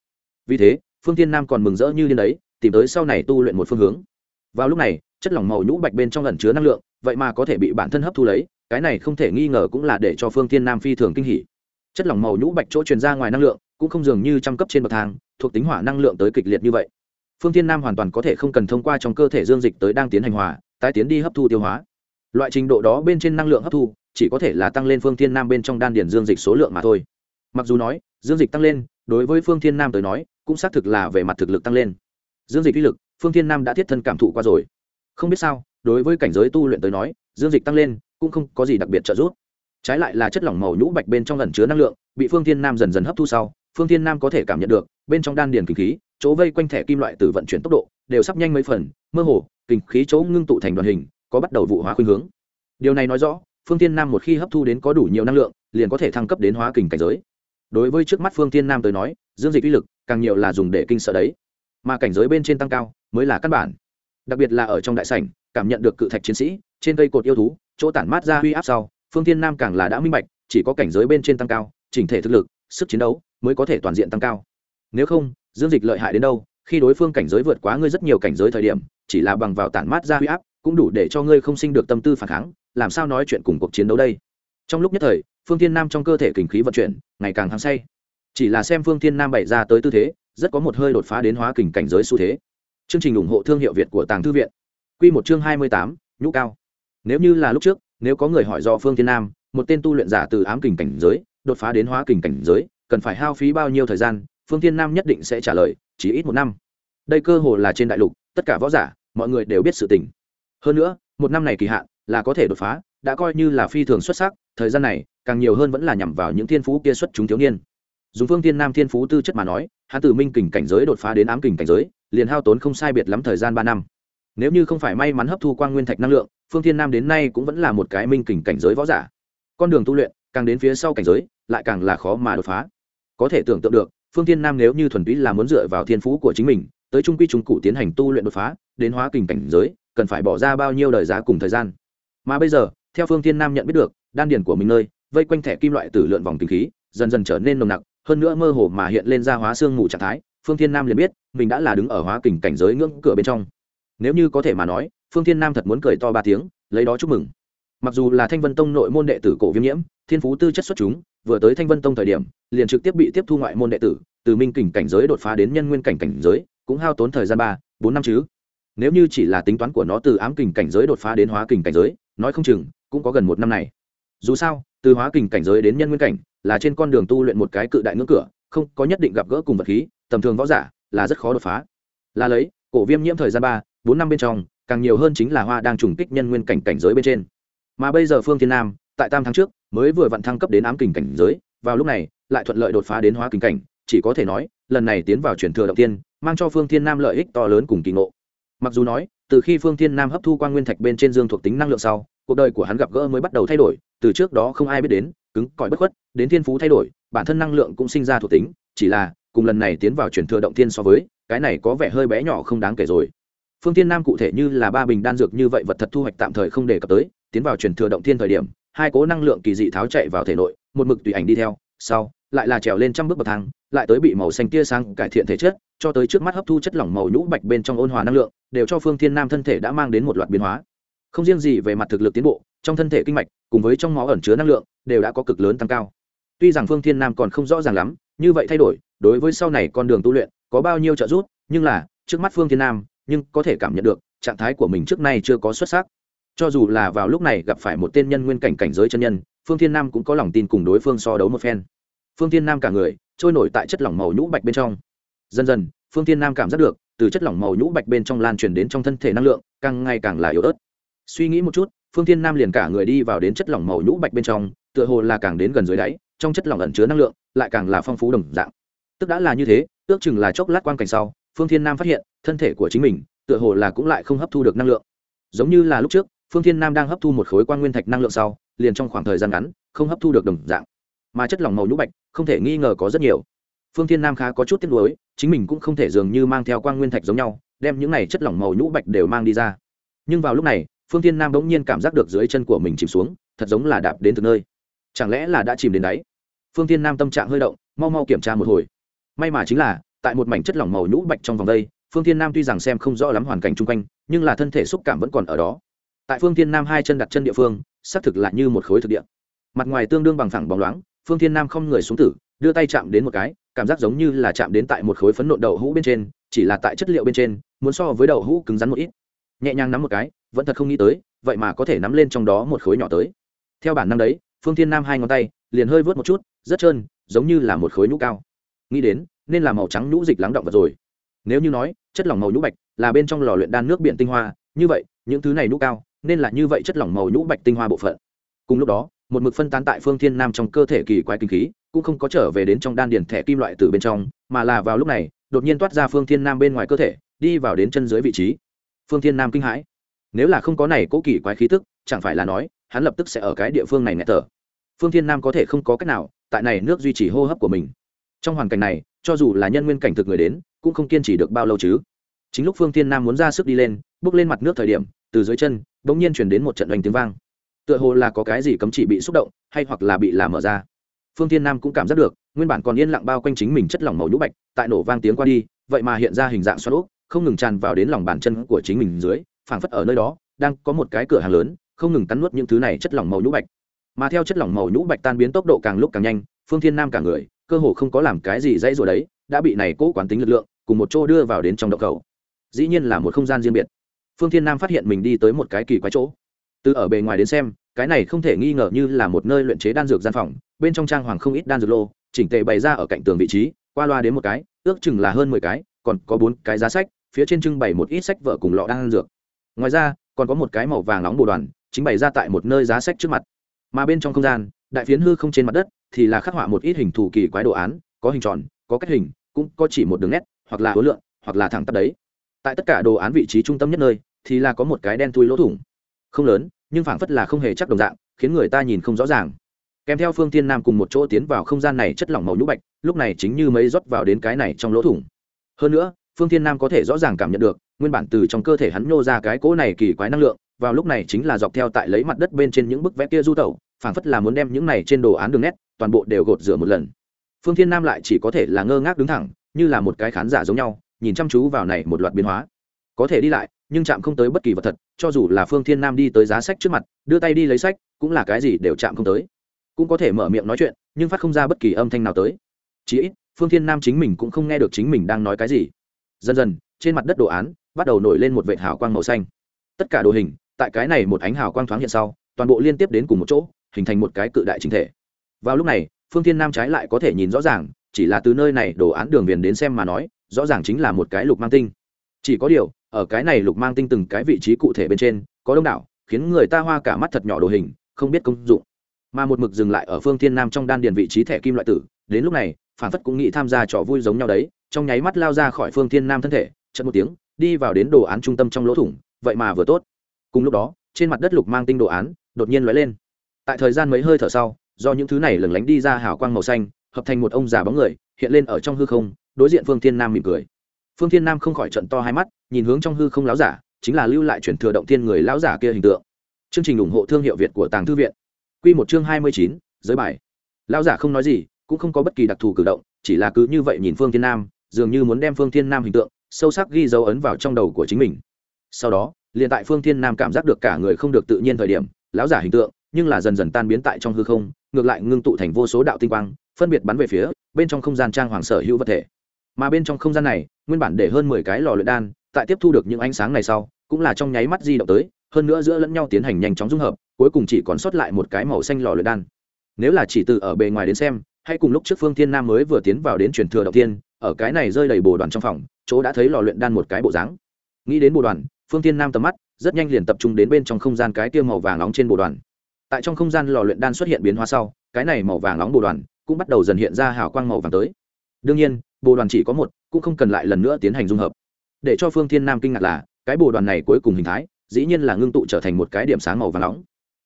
Vì thế, phương tiên nam còn mừng rỡ như liên đấy, tìm tới sau này tu luyện một phương hướng. Vào lúc này, chất lỏng màu nhũ bạch bên trong ẩn chứa năng lượng, vậy mà có thể bị bản thân hấp thu lấy, cái này không thể nghi ngờ cũng là để cho phương tiên nam phi thường kinh hỉ. Chất lỏng màu nhũ bạch chỗ truyền ra ngoài năng lượng cũng không dường như trăm cấp trên bậc thang, thuộc tính hỏa năng lượng tới kịch liệt như vậy phương Thiên nam hoàn toàn có thể không cần thông qua trong cơ thể dương dịch tới đang tiến hành hòa, tái tiến đi hấp thu tiêu hóa. Loại trình độ đó bên trên năng lượng hấp thu, chỉ có thể là tăng lên phương Thiên nam bên trong đan điền dương dịch số lượng mà thôi. Mặc dù nói, dương dịch tăng lên, đối với phương thiên nam tới nói, cũng xác thực là về mặt thực lực tăng lên. Dương dịch uy lực, phương thiên nam đã thiết thân cảm thụ qua rồi. Không biết sao, đối với cảnh giới tu luyện tới nói, dương dịch tăng lên cũng không có gì đặc biệt trợ giúp. Trái lại là chất lỏng màu nhũ bạch bên trong ẩn chứa năng lượng, bị phương thiên nam dần dần hấp thu sau, phương thiên nam có thể cảm nhận được, bên trong đan điền kinh khí chỗ vây quanh thẻ kim loại từ vận chuyển tốc độ đều sắp nhanh mấy phần, mơ hồ, kinh khí chỗ ngưng tụ thành đoàn hình, có bắt đầu vụ hóa khuynh hướng. Điều này nói rõ, phương thiên nam một khi hấp thu đến có đủ nhiều năng lượng, liền có thể thăng cấp đến hóa kình cảnh giới. Đối với trước mắt phương thiên nam tới nói, dương dịch uy lực càng nhiều là dùng để kinh sợ đấy. Mà cảnh giới bên trên tăng cao mới là căn bản. Đặc biệt là ở trong đại sảnh, cảm nhận được cự thạch chiến sĩ, trên cây cột yêu thú, chỗ tản mát ra uy áp sau, phương thiên nam càng là đã minh bạch, chỉ có cảnh giới bên trên tăng cao, chỉnh thể thực lực, sức chiến đấu mới có thể toàn diện tăng cao. Nếu không dương dịch lợi hại đến đâu, khi đối phương cảnh giới vượt quá ngươi rất nhiều cảnh giới thời điểm, chỉ là bằng vào tản mát ra huy áp, cũng đủ để cho ngươi không sinh được tâm tư phản kháng, làm sao nói chuyện cùng cuộc chiến đấu đây? Trong lúc nhất thời, phương thiên nam trong cơ thể kinh khí vận chuyển, ngày càng hăng say. Chỉ là xem phương thiên nam bày ra tới tư thế, rất có một hơi đột phá đến hóa kình cảnh giới xu thế. Chương trình ủng hộ thương hiệu việt của tàng thư viện. Q một chương hai mươi tám, nhũ cao. Nếu như là lúc trước, nếu có người hỏi do phương thiên nam, một tên tu luyện giả từ ám kình cảnh giới, đột phá đến hóa kình cảnh giới, cần phải hao phí bao nhiêu thời gian phương thiên nam nhất định sẽ trả lời, chỉ ít một năm. Đây cơ hồ là trên đại lục, tất cả võ giả, mọi người đều biết sự tình. Hơn nữa, một năm này kỳ hạn, là có thể đột phá, đã coi như là phi thường xuất sắc, thời gian này, càng nhiều hơn vẫn là nhằm vào những thiên phú kia xuất chúng thiếu niên. Dùng phương thiên nam thiên phú tư chất mà nói, hắn từ minh kình cảnh giới đột phá đến ám kình cảnh giới, liền hao tốn không sai biệt lắm thời gian ba năm. Nếu như không phải may mắn hấp thu quang nguyên thạch năng lượng, phương thiên nam đến nay cũng vẫn là một cái minh kình cảnh giới võ giả. Con đường tu luyện, càng đến phía sau cảnh giới, lại càng là khó mà đột phá. Có thể tưởng tượng được phương thiên nam nếu như thuần túy là muốn dựa vào thiên phú của chính mình, tới trung quy trung cụ tiến hành tu luyện đột phá, đến hóa kình cảnh giới, cần phải bỏ ra bao nhiêu đời giá cùng thời gian. Mà bây giờ, theo phương thiên nam nhận biết được, đan điền của mình nơi, vây quanh thẻ kim loại tử lượn vòng kinh khí, dần dần trở nên nồng nặc, hơn nữa mơ hồ mà hiện lên ra hóa xương mù trạng thái, phương thiên nam liền biết, mình đã là đứng ở hóa kình cảnh giới ngưỡng cửa bên trong. Nếu như có thể mà nói, phương thiên nam thật muốn cười to ba tiếng, lấy đó chúc mừng. Mặc dù là thanh vân tông nội môn đệ tử cổ viêm nhiễm, thiên phú tư chất xuất chúng, vừa tới thanh vân tông thời điểm liền trực tiếp bị tiếp thu ngoại môn đệ tử, từ minh kình cảnh giới đột phá đến nhân nguyên cảnh cảnh giới, cũng hao tốn thời gian ba, bốn năm chứ. Nếu như chỉ là tính toán của nó từ ám kình cảnh giới đột phá đến hóa kình cảnh giới, nói không chừng, cũng có gần một năm này. Dù sao, từ hóa kình cảnh giới đến nhân nguyên cảnh, là trên con đường tu luyện một cái cự đại ngưỡng cửa, không có nhất định gặp gỡ cùng vật khí, tầm thường võ giả, là rất khó đột phá. Là lấy, cổ viêm nhiễm thời gian ba, bốn năm bên trong, càng nhiều hơn chính là hoa đang trùng kích nhân nguyên cảnh cảnh giới bên trên. Mà bây giờ phương thiên nam, tại tam tháng trước, mới vừa vặn thăng cấp đến ám kình cảnh giới vào lúc này, lại thuận lợi đột phá đến hóa kinh cảnh, chỉ có thể nói, lần này tiến vào chuyển thừa động tiên, mang cho phương thiên nam lợi ích to lớn cùng kỳ ngộ. Mặc dù nói, từ khi phương thiên nam hấp thu quan nguyên thạch bên trên dương thuộc tính năng lượng sau, cuộc đời của hắn gặp gỡ mới bắt đầu thay đổi, từ trước đó không ai biết đến, cứng cỏi bất khuất, đến thiên phú thay đổi, bản thân năng lượng cũng sinh ra thuộc tính, chỉ là, cùng lần này tiến vào chuyển thừa động tiên so với, cái này có vẻ hơi bé nhỏ không đáng kể rồi. Phương thiên nam cụ thể như là ba bình đan dược như vậy vật thật thu hoạch tạm thời không đề cập tới, tiến vào chuyển thừa động thiên thời điểm, hai cố năng lượng kỳ dị tháo chạy vào thể nội một mực tùy ảnh đi theo, sau, lại là trèo lên trăm bước bậc thang, lại tới bị màu xanh tia sang cải thiện thể chất, cho tới trước mắt hấp thu chất lỏng màu nhũ bạch bên trong ôn hòa năng lượng, đều cho phương thiên nam thân thể đã mang đến một loạt biến hóa. Không riêng gì về mặt thực lực tiến bộ, trong thân thể kinh mạch, cùng với trong máu ẩn chứa năng lượng, đều đã có cực lớn tăng cao. Tuy rằng phương thiên nam còn không rõ ràng lắm, như vậy thay đổi, đối với sau này con đường tu luyện, có bao nhiêu trợ giúp, nhưng là, trước mắt phương thiên nam, nhưng có thể cảm nhận được, trạng thái của mình trước nay chưa có xuất sắc. Cho dù là vào lúc này gặp phải một tên nhân nguyên cảnh cảnh giới chân nhân phương thiên nam cũng có lòng tin cùng đối phương so đấu một phen. Phương thiên nam cả người trôi nổi tại chất lỏng màu nhũ bạch bên trong. Dần dần, phương thiên nam cảm giác được, từ chất lỏng màu nhũ bạch bên trong lan truyền đến trong thân thể năng lượng, càng ngày càng là yếu ớt. Suy nghĩ một chút, phương thiên nam liền cả người đi vào đến chất lỏng màu nhũ bạch bên trong, tựa hồ là càng đến gần dưới đáy, trong chất lỏng ẩn chứa năng lượng lại càng là phong phú đồng dạng. Tức đã là như thế, ước chừng là chốc lát quan cảnh sau, phương thiên nam phát hiện, thân thể của chính mình tựa hồ là cũng lại không hấp thu được năng lượng. Giống như là lúc trước, phương thiên nam đang hấp thu một khối quan nguyên thạch năng lượng sau liền trong khoảng thời gian ngắn, không hấp thu được đồng dạng. Mà chất lỏng màu nhũ bạch, không thể nghi ngờ có rất nhiều. Phương thiên nam khá có chút tiếc nuối, chính mình cũng không thể dường như mang theo quang nguyên thạch giống nhau, đem những này chất lỏng màu nhũ bạch đều mang đi ra. Nhưng vào lúc này, phương thiên nam bỗng nhiên cảm giác được dưới chân của mình chìm xuống, thật giống là đạp đến từ nơi. Chẳng lẽ là đã chìm đến đáy? Phương Thiên nam tâm trạng hơi động, mau mau kiểm tra một hồi. May mà chính là, tại một mảnh chất lỏng màu nhũ bạch trong vòng đây, phương Thiên nam tuy rằng xem không rõ lắm hoàn cảnh chung quanh, nhưng là thân thể xúc cảm vẫn còn ở đó tại phương thiên nam hai chân đặt chân địa phương, xác thực lại như một khối thực địa. Mặt ngoài tương đương bằng phẳng bóng loáng, phương thiên nam không người xuống tử, đưa tay chạm đến một cái, cảm giác giống như là chạm đến tại một khối phấn nộn đậu hũ bên trên, chỉ là tại chất liệu bên trên, muốn so với đậu hũ cứng rắn một ít. Nhẹ nhàng nắm một cái, vẫn thật không nghĩ tới, vậy mà có thể nắm lên trong đó một khối nhỏ tới. Theo bản năng đấy, phương thiên nam hai ngón tay, liền hơi vớt một chút, rất trơn, giống như là một khối nhũ cao. Nghĩ đến, nên là màu trắng nhũ dịch lắng động vật rồi. Nếu như nói, chất lỏng màu nhũ bạch là bên trong lò luyện đan nước biển tinh hoa, như vậy, những thứ này nhũ cao nên là như vậy chất lỏng màu nhũ bạch tinh hoa bộ phận. Cùng lúc đó, một mực phân tán tại phương thiên nam trong cơ thể kỳ quái kinh khí, cũng không có trở về đến trong đan điền thẻ kim loại từ bên trong, mà là vào lúc này, đột nhiên toát ra phương thiên nam bên ngoài cơ thể, đi vào đến chân dưới vị trí. Phương thiên nam kinh hãi. Nếu là không có này cố kỳ quái khí tức, chẳng phải là nói, hắn lập tức sẽ ở cái địa phương này nghẹt thở. Phương thiên nam có thể không có cách nào, tại này nước duy trì hô hấp của mình. Trong hoàn cảnh này, cho dù là nhân nguyên cảnh thực người đến, cũng không kiên trì được bao lâu chứ. Chính lúc phương thiên nam muốn ra sức đi lên, bước lên mặt nước thời điểm, từ dưới chân đ ỗ n g nhiên chuyển đến một trận oanh tiếng vang. Tựa hồ là có cái gì cấm chỉ bị xúc động, hay hoặc là bị làm mở ra. Phương thiên nam cũng cảm giác được, nguyên bản còn yên lặng bao quanh chính mình chất lỏng màu nhũ bạch, tại nổ vang tiếng qua đi, vậy mà hiện ra hình dạng xoắn úp không ngừng tràn vào đến lòng bàn chân của chính mình dưới, phảng phất ở nơi đó, đang có một cái cửa hàng lớn, không ngừng cắn nuốt những thứ này chất lỏng màu nhũ bạch. Mà theo chất lỏng màu nhũ bạch tan biến tốc độ càng lúc càng nhanh, phương thiên nam cả người, cơ hồ không có làm cái gì dãy rồi đấy, đã bị này cố quán tính lực lượng, cùng một chỗ đưa vào đến trong động khẩu. Dĩ nhiên là một không gian riêng biệt phương thiên nam phát hiện mình đi tới một cái kỳ quái chỗ. Từ ở bề ngoài đến xem, cái này không thể nghi ngờ như là một nơi luyện chế đan dược gian phòng, bên trong trang hoàng không ít đan dược lô, chỉnh tề bày ra ở cạnh tường vị trí, qua loa đến một cái, ước chừng là hơn mười cái, còn có bốn cái giá sách, phía trên trưng bày một ít sách vợ cùng lọ đan dược. Ngoài ra, còn có một cái màu vàng nóng bồ đoàn, chính bày ra tại một nơi giá sách trước mặt. Mà bên trong không gian, đại phiến hư không trên mặt đất, thì là khắc họa một ít hình thù kỳ quái đồ án, có hình tròn, có cách hình, cũng có chỉ một đường nét, hoặc là hối lượng hoặc là thẳng tắp đấy tại tất cả đồ án vị trí trung tâm nhất nơi, thì là có một cái đen thui lỗ thủng. Không lớn, nhưng phảng phất là không hề chắc đồng dạng, khiến người ta nhìn không rõ ràng. Kèm theo phương tiên nam cùng một chỗ tiến vào không gian này chất lỏng màu nhũ bạch, lúc này chính như mấy rót vào đến cái này trong lỗ thủng. Hơn nữa, phương tiên nam có thể rõ ràng cảm nhận được, nguyên bản từ trong cơ thể hắn nhô ra cái cỗ này kỳ quái năng lượng, vào lúc này chính là dọc theo tại lấy mặt đất bên trên những bức vẽ kia du tẩu, phảng phất là muốn đem những này trên đồ án đường nét, toàn bộ đều gột rửa một lần. Phương thiên nam lại chỉ có thể là ngơ ngác đứng thẳng, như là một cái khán giả giống nhau nhìn chăm chú vào này một loạt biến hóa. Có thể đi lại, nhưng chạm không tới bất kỳ vật thật, cho dù là phương thiên nam đi tới giá sách trước mặt, đưa tay đi lấy sách, cũng là cái gì đều chạm không tới. Cũng có thể mở miệng nói chuyện, nhưng phát không ra bất kỳ âm thanh nào tới. Chí ít, phương thiên nam chính mình cũng không nghe được chính mình đang nói cái gì. Dần dần, trên mặt đất đồ án bắt đầu nổi lên một vệt hào quang màu xanh. Tất cả đồ hình, tại cái này một ánh hào quang thoáng hiện sau, toàn bộ liên tiếp đến cùng một chỗ, hình thành một cái cự đại chính thể. Vào lúc này, phương thiên nam trái lại có thể nhìn rõ ràng, chỉ là từ nơi này đồ án đường viền đến xem mà nói rõ ràng chính là một cái lục mang tinh. Chỉ có điều, ở cái này lục mang tinh từng cái vị trí cụ thể bên trên, có đông đảo, khiến người ta hoa cả mắt thật nhỏ đồ hình, không biết công dụng. Mà một mực dừng lại ở phương thiên nam trong đan điền vị trí thẻ kim loại tử, đến lúc này, phản phất cũng nghĩ tham gia trò vui giống nhau đấy, trong nháy mắt lao ra khỏi phương thiên nam thân thể chật một tiếng, đi vào đến đồ án trung tâm trong lỗ thủng, vậy mà vừa tốt. Cùng lúc đó, trên mặt đất lục mang tinh đồ án, đột nhiên lóe lên. Tại thời gian mấy hơi thở sau, do những thứ này lừng lánh đi ra hào quang màu xanh, hợp thành một ông già bóng người, hiện lên ở trong hư không đối diện phương thiên nam mỉm cười. Phương thiên nam không khỏi trận to hai mắt, nhìn hướng trong hư không láo giả, chính là lưu lại chuyển thừa động thiên người láo giả kia hình tượng. Chương trình ủng hộ thương hiệu việt của tàng thư viện. Q một chương hai mươi chín, giới bài. Lão giả không nói gì, cũng không có bất kỳ đặc thù cử động, chỉ là cứ như vậy nhìn phương thiên nam, dường như muốn đem phương thiên nam hình tượng, sâu sắc ghi dấu ấn vào trong đầu của chính mình. Sau đó, liền tại phương thiên nam cảm giác được cả người không được tự nhiên thời điểm, lão giả hình tượng, nhưng là dần dần tan biến tại trong hư không, ngược lại ngưng tụ thành vô số đạo tinh quang, phân biệt bắn về phía, bên trong không gian trang hoàng sở hữu vật thể mà bên trong không gian này, nguyên bản để hơn mười cái lò luyện đan, tại tiếp thu được những ánh sáng này sau, cũng là trong nháy mắt di động tới, hơn nữa giữa lẫn nhau tiến hành nhanh chóng dung hợp, cuối cùng chỉ còn sót lại một cái màu xanh lò luyện đan. Nếu là chỉ từ ở bề ngoài đến xem, hay cùng lúc trước phương thiên nam mới vừa tiến vào đến truyền thừa đầu tiên, ở cái này rơi đầy bồ đoàn trong phòng, chỗ đã thấy lò luyện đan một cái bộ dáng. Nghĩ đến bồ đoàn, phương thiên nam tầm mắt rất nhanh liền tập trung đến bên trong không gian cái tiêu màu vàng nóng trên bồ đoàn. Tại trong không gian lò luyện đan xuất hiện biến hóa sau, cái này màu vàng nóng bồ đoàn cũng bắt đầu dần hiện ra hào quang màu vàng tới. Đương nhiên bồ đoàn chỉ có một, cũng không cần lại lần nữa tiến hành dung hợp. Để cho phương thiên nam kinh ngạc là, cái bồ đoàn này cuối cùng hình thái, dĩ nhiên là ngưng tụ trở thành một cái điểm sáng màu vàng nóng.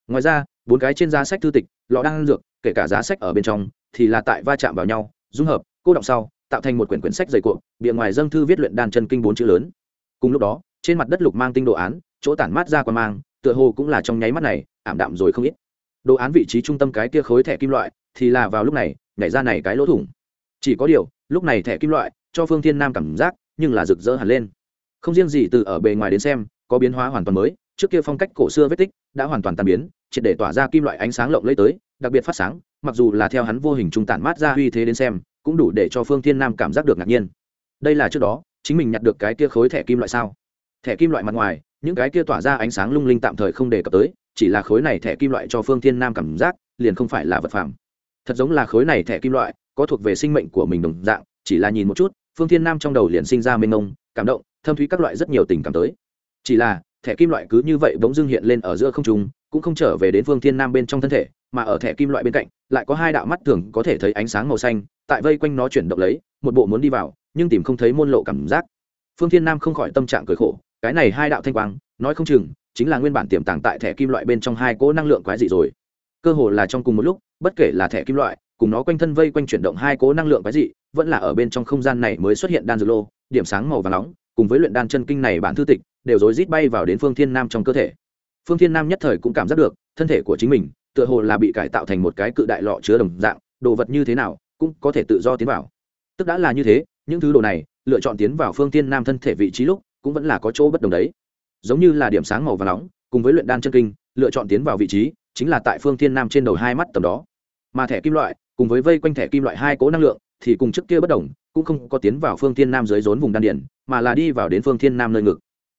Ngoài ra, bốn cái trên giá sách thư tịch, lọ đang dược, kể cả giá sách ở bên trong, thì là tại va chạm vào nhau, dung hợp, cô động sau, tạo thành một quyển quyển sách dày cuộn, bìa ngoài dâng thư viết luyện đan chân kinh bốn chữ lớn. Cùng lúc đó, trên mặt đất lục mang tinh đồ án, chỗ tản mát ra qua mang, tựa hồ cũng là trong nháy mắt này, ảm đạm rồi không ít. Đồ án vị trí trung tâm cái kia khối thẻ kim loại, thì là vào lúc này, nhảy ra này cái lỗ thủng. Chỉ có điều lúc này thẻ kim loại cho phương thiên nam cảm giác, nhưng là rực rỡ hẳn lên. Không riêng gì từ ở bề ngoài đến xem, có biến hóa hoàn toàn mới, trước kia phong cách cổ xưa vết tích đã hoàn toàn tan biến, triệt để tỏa ra kim loại ánh sáng lộng lấy tới, đặc biệt phát sáng, mặc dù là theo hắn vô hình trung tản mát ra uy thế đến xem, cũng đủ để cho phương thiên nam cảm giác được ngạc nhiên. Đây là trước đó, chính mình nhặt được cái kia khối thẻ kim loại sao? Thẻ kim loại mặt ngoài, những cái kia tỏa ra ánh sáng lung linh tạm thời không đề cập tới, chỉ là khối này thẻ kim loại cho phương thiên nam cảm giác, liền không phải là vật phẩm thật giống là khối này thẻ kim loại có thuộc về sinh mệnh của mình đồng dạng, chỉ là nhìn một chút, phương thiên nam trong đầu liền sinh ra mênh mông, cảm động, thâm thúy các loại rất nhiều tình cảm tới. Chỉ là, thẻ kim loại cứ như vậy bỗng dưng hiện lên ở giữa không trung, cũng không trở về đến phương thiên nam bên trong thân thể, mà ở thẻ kim loại bên cạnh, lại có hai đạo mắt thường có thể thấy ánh sáng màu xanh, tại vây quanh nó chuyển động lấy, một bộ muốn đi vào, nhưng tìm không thấy môn lộ cảm giác. Phương thiên nam không khỏi tâm trạng cười khổ, cái này hai đạo thanh quang, nói không chừng, chính là nguyên bản tiềm tàng tại thẻ kim loại bên trong hai cỗ năng lượng quái dị rồi. Cơ hồ là trong cùng một lúc, bất kể là thẻ kim loại cùng nó quanh thân vây quanh chuyển động hai cỗ năng lượng cái dị, vẫn là ở bên trong không gian này mới xuất hiện đan dược lô, điểm sáng màu và nóng, cùng với luyện đan chân kinh này bản thư tịch, đều rối rít bay vào đến phương thiên nam trong cơ thể. Phương thiên nam nhất thời cũng cảm giác được, thân thể của chính mình, tựa hồ là bị cải tạo thành một cái cự đại lọ chứa đồng dạng, đồ vật như thế nào, cũng có thể tự do tiến vào. Tức đã là như thế, những thứ đồ này, lựa chọn tiến vào phương thiên nam thân thể vị trí lúc, cũng vẫn là có chỗ bất đồng đấy. Giống như là điểm sáng màu và nóng, cùng với luyện đan chân kinh, lựa chọn tiến vào vị trí, chính là tại phương thiên nam trên đầu hai mắt tầm đó. Mà thẻ kim loại cùng với vây quanh thẻ kim loại hai cố năng lượng, thì cùng trước kia bất đồng, cũng không có tiến vào phương thiên nam dưới rốn vùng đan điển mà là đi vào đến phương thiên nam nơi ngực.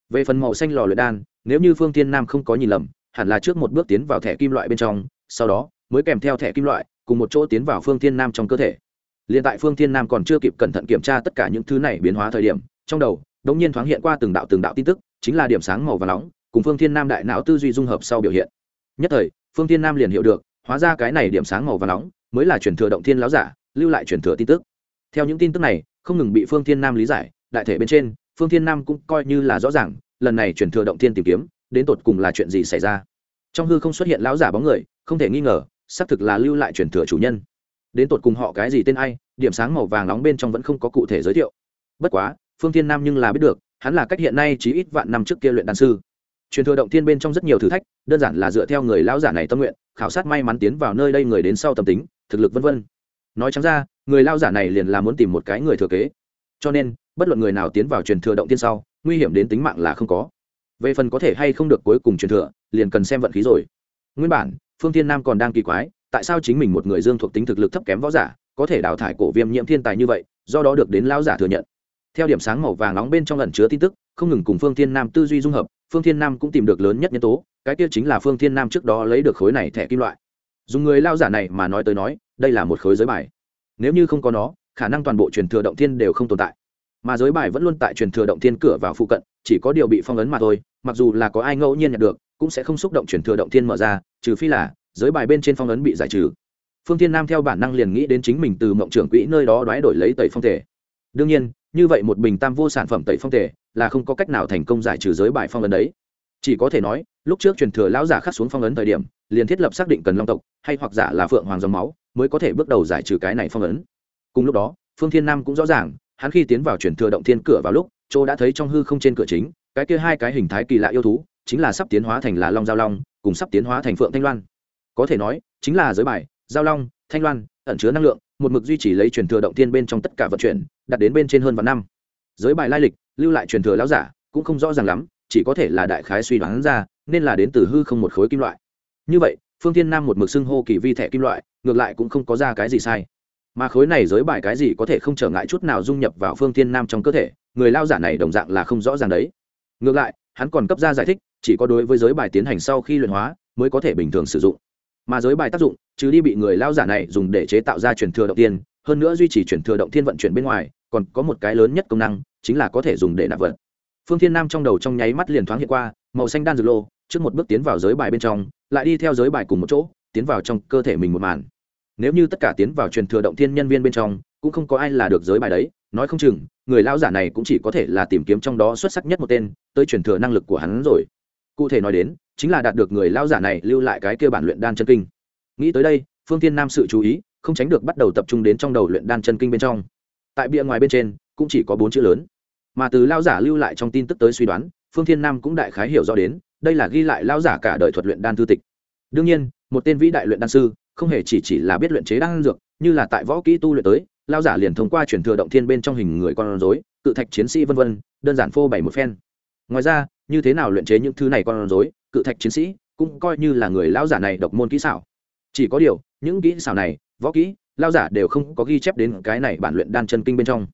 Về phần màu xanh lò luyện đan, nếu như phương thiên nam không có nhìn lầm, hẳn là trước một bước tiến vào thẻ kim loại bên trong, sau đó, mới kèm theo thẻ kim loại, cùng một chỗ tiến vào phương thiên nam trong cơ thể. Liền tại phương thiên nam còn chưa kịp cẩn thận kiểm tra tất cả những thứ này biến hóa thời điểm, trong đầu đống nhiên thoáng hiện qua từng đạo từng đạo tin tức, chính là điểm sáng màu và nóng, cùng phương thiên nam đại não tư duy dung hợp sau biểu hiện. Nhất thời, phương thiên nam liền hiểu được, hóa ra cái này điểm sáng màu và nóng mới là truyền thừa động thiên láo giả, lưu lại truyền thừa tin tức. Theo những tin tức này, không ngừng bị phương thiên nam lý giải, đại thể bên trên, phương thiên nam cũng coi như là rõ ràng, lần này truyền thừa động thiên tìm kiếm, đến tột cùng là chuyện gì xảy ra. Trong hư không xuất hiện lão giả bóng người, không thể nghi ngờ, xác thực là lưu lại truyền thừa chủ nhân. Đến tột cùng họ cái gì tên ai, điểm sáng màu vàng nóng bên trong vẫn không có cụ thể giới thiệu. Bất quá, phương thiên nam nhưng là biết được, hắn là cách hiện nay chỉ ít vạn năm trước kia luyện đan sư. Truyền thừa động thiên bên trong rất nhiều thử thách, đơn giản là dựa theo người lão giả này tâm nguyện, khảo sát may mắn tiến vào nơi đây người đến sau tâm tính thực lực vân vân. Nói chẳng ra, người lao giả này liền là muốn tìm một cái người thừa kế. Cho nên, bất luận người nào tiến vào truyền thừa động tiên sau, nguy hiểm đến tính mạng là không có. Về phần có thể hay không được cuối cùng truyền thừa, liền cần xem vận khí rồi. Nguyên bản, phương thiên nam còn đang kỳ quái, tại sao chính mình một người dương thuộc tính thực lực thấp kém võ giả, có thể đào thải cổ viêm nhiễm thiên tài như vậy, do đó được đến lao giả thừa nhận. Theo điểm sáng màu vàng nóng bên trong lần chứa tin tức, không ngừng cùng phương thiên nam tư duy dung hợp, phương thiên nam cũng tìm được lớn nhất nhân tố, cái kia chính là phương thiên nam trước đó lấy được khối này thẻ kim loại dùng người lao giả này mà nói tới nói, đây là một khối giới bài. Nếu như không có nó, khả năng toàn bộ truyền thừa động thiên đều không tồn tại. Mà giới bài vẫn luôn tại truyền thừa động thiên cửa vào phụ cận, chỉ có điều bị phong ấn mà thôi, mặc dù là có ai ngẫu nhiên nhận được, cũng sẽ không xúc động truyền thừa động thiên mở ra, trừ phi là giới bài bên trên phong ấn bị giải trừ. Phương thiên nam theo bản năng liền nghĩ đến chính mình từ mộng trưởng quỹ nơi đó đoái đổi lấy tẩy phong thể. Đương nhiên, như vậy một bình tam vô sản phẩm tẩy phong thể là không có cách nào thành công giải trừ giới bài phong ấn đấy. Chỉ có thể nói, lúc trước truyền thừa lão giả khắc xuống phong ấn thời điểm liền thiết lập xác định cần long tộc, hay hoặc giả là phượng hoàng dòng máu, mới có thể bước đầu giải trừ cái này phong ấn. Cùng lúc đó, phương thiên nam cũng rõ ràng, hắn khi tiến vào truyền thừa động thiên cửa vào lúc, chỗ đã thấy trong hư không trên cửa chính, cái kia hai cái hình thái kỳ lạ yêu thú, chính là sắp tiến hóa thành là long giao long, cùng sắp tiến hóa thành phượng thanh loan. Có thể nói, chính là giới bài, giao long, thanh loan, ẩn chứa năng lượng, một mực duy trì lấy truyền thừa động thiên bên trong tất cả vận chuyển đặt đến bên trên hơn vạn năm. Giới bài lai lịch, lưu lại truyền thừa lão giả, cũng không rõ ràng lắm, chỉ có thể là đại khái suy đoán ra, nên là đến từ hư không một khối kim loại như vậy, phương thiên nam một mực xưng hô kỳ vi thẻ kim loại, ngược lại cũng không có ra cái gì sai. Mà khối này giới bài cái gì có thể không trở ngại chút nào dung nhập vào phương thiên nam trong cơ thể, người lao giả này đồng dạng là không rõ ràng đấy. Ngược lại, hắn còn cấp ra giải thích, chỉ có đối với giới bài tiến hành sau khi luyện hóa, mới có thể bình thường sử dụng. Mà giới bài tác dụng chứ đi bị người lao giả này dùng để chế tạo ra truyền thừa động tiên, hơn nữa duy trì truyền thừa động thiên vận chuyển bên ngoài, còn có một cái lớn nhất công năng, chính là có thể dùng để nạp vật. Phương thiên nam trong đầu trong nháy mắt liền thoáng hiện qua, màu xanh đan dược lô, trước một bước tiến vào giới bài bên trong lại đi theo giới bài cùng một chỗ, tiến vào trong cơ thể mình một màn. Nếu như tất cả tiến vào truyền thừa động thiên nhân viên bên trong, cũng không có ai là được giới bài đấy, nói không chừng, người lao giả này cũng chỉ có thể là tìm kiếm trong đó xuất sắc nhất một tên, tới truyền thừa năng lực của hắn rồi. Cụ thể nói đến, chính là đạt được người lao giả này lưu lại cái kia bản luyện đan chân kinh. Nghĩ tới đây, phương thiên nam sự chú ý, không tránh được bắt đầu tập trung đến trong đầu luyện đan chân kinh bên trong. Tại bìa ngoài bên trên, cũng chỉ có bốn chữ lớn. Mà từ lao giả lưu lại trong tin tức tới suy đoán, phương thiên nam cũng đại khái hiểu rõ đến đây là ghi lại lao giả cả đời thuật luyện đan thư tịch. Đương nhiên, một tên vĩ đại luyện đan sư, không hề chỉ chỉ là biết luyện chế đan dược, như là tại võ kỹ tu luyện tới lao giả liền thông qua chuyển thừa động thiên bên trong hình người con rối, cự thạch chiến sĩ vân vân, đơn giản phô bày một phen. Ngoài ra, như thế nào luyện chế những thứ này con rối, cự thạch chiến sĩ cũng coi như là người lao giả này độc môn kỹ xảo. Chỉ có điều, những kỹ xảo này, võ kỹ lao giả đều không có ghi chép đến cái này bản luyện đan chân kinh bên trong.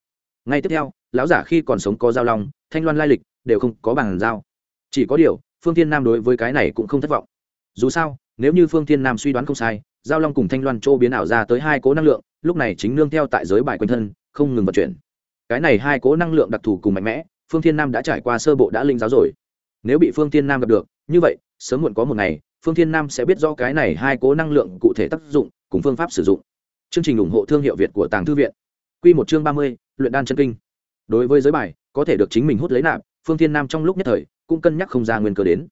Ngay tiếp theo, lão giả khi còn sống có giao long, thanh loan lai lịch, đều không có bàn giao. Chỉ có điều phương thiên nam đối với cái này cũng không thất vọng. Dù sao, nếu như phương thiên nam suy đoán không sai, giao long cùng thanh loan châu biến ảo ra tới hai cố năng lượng, lúc này chính nương theo tại giới bài quanh thân, không ngừng vận chuyển. Cái này hai cố năng lượng đặc thù cùng mạnh mẽ, phương thiên nam đã trải qua sơ bộ đã linh giáo rồi. Nếu bị phương thiên nam gặp được, như vậy, sớm muộn có một ngày, phương thiên nam sẽ biết rõ cái này hai cố năng lượng cụ thể tác dụng cùng phương pháp sử dụng. Chương trình ủng hộ thương hiệu việt của tàng thư viện. Q một chương ba mươi, luyện đan chân kinh. Đối với giới bài, có thể được chính mình hút lấy nạp, phương thiên nam trong lúc nhất thời cũng cân nhắc không ra nguyên cơ đến.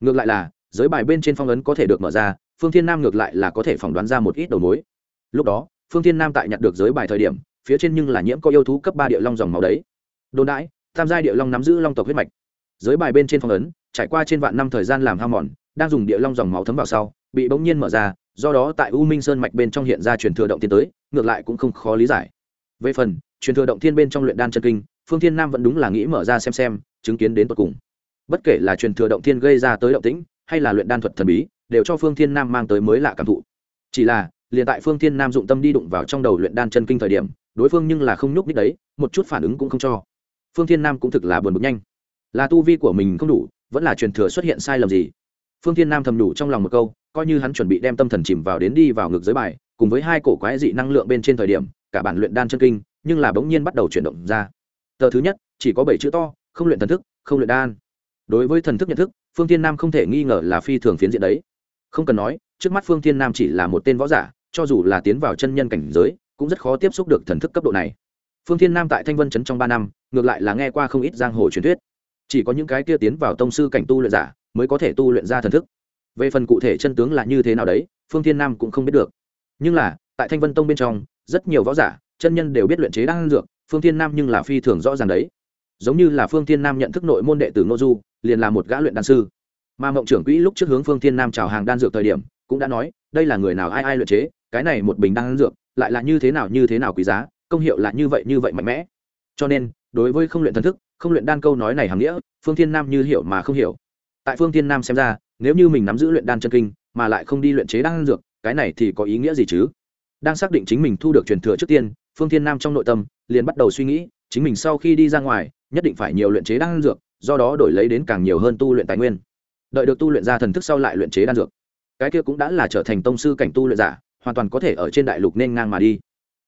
Ngược lại là, giới bài bên trên phong ấn có thể được mở ra, phương thiên nam ngược lại là có thể phỏng đoán ra một ít đầu mối. Lúc đó, phương thiên nam tại nhặt được giới bài thời điểm, phía trên nhưng là nhiễm có yêu thú cấp ba địa long dòng máu đấy. Đồn đãi tam giai địa long nắm giữ long tộc huyết mạch. Giới bài bên trên phong ấn, trải qua trên vạn năm thời gian làm ham mòn, đang dùng địa long dòng máu thấm vào sau, bị bỗng nhiên mở ra, do đó tại u minh sơn mạch bên trong hiện ra truyền thừa động tiên tới, ngược lại cũng không khó lý giải. Về phần, truyền thừa động thiên bên trong luyện đan chân kinh, phương thiên nam vẫn đúng là nghĩ mở ra xem xem, chứng kiến đến tận cùng bất kể là truyền thừa động thiên gây ra tới động tĩnh, hay là luyện đan thuật thần bí, đều cho phương thiên nam mang tới mới lạ cảm thụ. Chỉ là, liền tại phương thiên nam dụng tâm đi đụng vào trong đầu luyện đan chân kinh thời điểm, đối phương nhưng là không nhúc nhích đấy, một chút phản ứng cũng không cho. Phương thiên nam cũng thực là buồn bực nhanh. Là tu vi của mình không đủ, vẫn là truyền thừa xuất hiện sai lầm gì? Phương thiên nam thầm đủ trong lòng một câu, coi như hắn chuẩn bị đem tâm thần chìm vào đến đi vào ngược giới bài, cùng với hai cổ quái dị năng lượng bên trên thời điểm, cả bản luyện đan chân kinh, nhưng là bỗng nhiên bắt đầu chuyển động ra. Tờ thứ nhất, chỉ có bảy chữ to, không luyện thần thức, không luyện đan đối với thần thức nhận thức, phương thiên nam không thể nghi ngờ là phi thường phiến diện đấy. Không cần nói, trước mắt phương thiên nam chỉ là một tên võ giả, cho dù là tiến vào chân nhân cảnh giới, cũng rất khó tiếp xúc được thần thức cấp độ này. Phương thiên nam tại thanh vân chấn trong ba năm, ngược lại là nghe qua không ít giang hồ truyền thuyết. Chỉ có những cái kia tiến vào tông sư cảnh tu luyện giả, mới có thể tu luyện ra thần thức. Về phần cụ thể chân tướng là như thế nào đấy, phương thiên nam cũng không biết được. Nhưng là, tại thanh vân tông bên trong, rất nhiều võ giả, chân nhân đều biết luyện chế đan dược, phương thiên nam nhưng là phi thường rõ ràng đấy giống như là phương thiên nam nhận thức nội môn đệ tử ngô du, liền là một gã luyện đan sư. Mà mộng trưởng quỹ lúc trước hướng phương thiên nam chào hàng đan dược thời điểm, cũng đã nói, đây là người nào ai ai luyện chế, cái này một bình đan dược, lại là như thế nào như thế nào quý giá, công hiệu là như vậy như vậy mạnh mẽ. Cho nên, đối với không luyện thần thức, không luyện đan câu nói này hàm nghĩa, phương thiên nam như hiểu mà không hiểu. Tại phương thiên nam xem ra, nếu như mình nắm giữ luyện đan chân kinh, mà lại không đi luyện chế đan dược, cái này thì có ý nghĩa gì chứ? Đang xác định chính mình thu được truyền thừa trước tiên, phương thiên nam trong nội tâm, liền bắt đầu suy nghĩ, chính mình sau khi đi ra ngoài nhất định phải nhiều luyện chế đan dược, do đó đổi lấy đến càng nhiều hơn tu luyện tài nguyên. Đợi được tu luyện ra thần thức sau lại luyện chế đan dược. Cái kia cũng đã là trở thành tông sư cảnh tu luyện giả, hoàn toàn có thể ở trên đại lục nên ngang mà đi.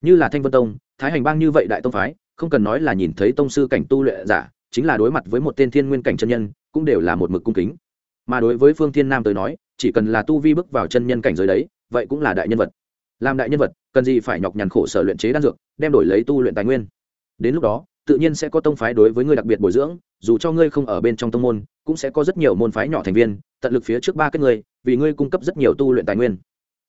Như là thanh vân tông, thái hành bang như vậy đại tông phái, không cần nói là nhìn thấy tông sư cảnh tu luyện giả, chính là đối mặt với một tên thiên nguyên cảnh chân nhân, cũng đều là một mực cung kính. Mà đối với phương thiên nam tới nói, chỉ cần là tu vi bước vào chân nhân cảnh giới đấy, vậy cũng là đại nhân vật. Làm đại nhân vật, cần gì phải nhọc nhằn khổ sở luyện chế đan dược, đem đổi lấy tu luyện tài nguyên. Đến lúc đó tự nhiên sẽ có tông phái đối với ngươi đặc biệt bồi dưỡng, dù cho ngươi không ở bên trong tông môn, cũng sẽ có rất nhiều môn phái nhỏ thành viên, tận lực phía trước ba cái ngươi, vì ngươi cung cấp rất nhiều tu luyện tài nguyên.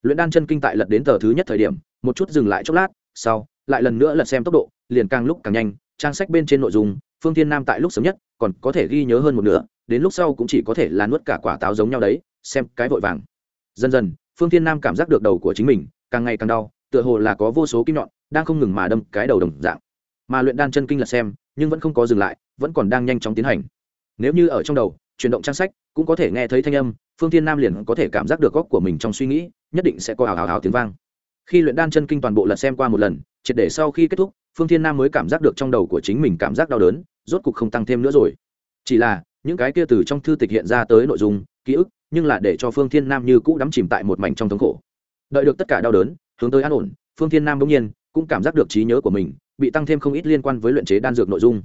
Luyện đan chân kinh tại lật đến tờ thứ nhất thời điểm, một chút dừng lại chốc lát, sau, lại lần nữa lật xem tốc độ, liền càng lúc càng nhanh, trang sách bên trên nội dung, phương thiên nam tại lúc sớm nhất, còn có thể ghi nhớ hơn một nửa, đến lúc sau cũng chỉ có thể là nuốt cả quả táo giống nhau đấy, xem cái vội vàng. Dần dần, phương thiên nam cảm giác được đầu của chính mình càng ngày càng đau, tựa hồ là có vô số kim nhọn đang không ngừng mà đâm cái đầu đồng dạng mà luyện đan chân kinh là xem, nhưng vẫn không có dừng lại, vẫn còn đang nhanh chóng tiến hành. Nếu như ở trong đầu, chuyển động trang sách cũng có thể nghe thấy thanh âm, phương thiên nam liền có thể cảm giác được góc của mình trong suy nghĩ, nhất định sẽ có hào hào hào tiếng vang. Khi luyện đan chân kinh toàn bộ lật xem qua một lần, triệt để sau khi kết thúc, phương thiên nam mới cảm giác được trong đầu của chính mình cảm giác đau đớn, rốt cục không tăng thêm nữa rồi. Chỉ là, những cái kia từ trong thư tịch hiện ra tới nội dung, ký ức, nhưng là để cho phương thiên nam như cũ đắm chìm tại một mảnh trong thống khổ. Đợi được tất cả đau đớn, hướng tới an ổn, phương thiên nam bỗng nhiên cũng cảm giác được trí nhớ của mình bị tăng thêm không ít liên quan với luyện chế đan dược nội dung.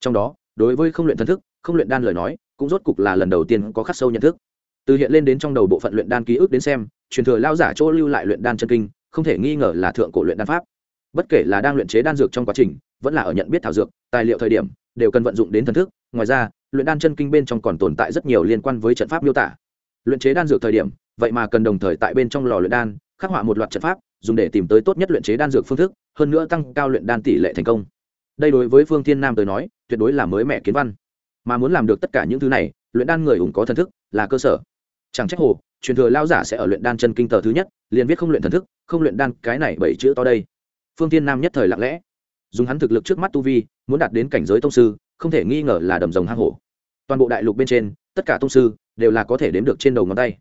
Trong đó, đối với không luyện thần thức, không luyện đan lời nói, cũng rốt cục là lần đầu tiên có khắc sâu nhận thức. Từ hiện lên đến trong đầu bộ phận luyện đan ký ức đến xem, truyền thừa lao giả chỗ lưu lại luyện đan chân kinh, không thể nghi ngờ là thượng cổ luyện đan pháp. Bất kể là đang luyện chế đan dược trong quá trình, vẫn là ở nhận biết thảo dược, tài liệu thời điểm, đều cần vận dụng đến thần thức. Ngoài ra, luyện đan chân kinh bên trong còn tồn tại rất nhiều liên quan với trận pháp miêu tả. Luyện chế đan dược thời điểm, vậy mà cần đồng thời tại bên trong lò luyện đan, khắc họa một loạt trận pháp dùng để tìm tới tốt nhất luyện chế đan dược phương thức, hơn nữa tăng cao luyện đan tỷ lệ thành công. Đây đối với phương thiên nam tới nói, tuyệt đối là mới mẻ kiến văn. Mà muốn làm được tất cả những thứ này, luyện đan người ủng có thần thức, là cơ sở. Chẳng trách hồ, truyền thừa lao giả sẽ ở luyện đan chân kinh tờ thứ nhất, liền viết không luyện thần thức, không luyện đan, cái này bảy chữ to đây. Phương thiên nam nhất thời lặng lẽ. Dùng hắn thực lực trước mắt tu vi, muốn đạt đến cảnh giới tông sư, không thể nghi ngờ là đầm rồng hang hổ. Toàn bộ đại lục bên trên, tất cả tông sư đều là có thể đếm được trên đầu ngón tay.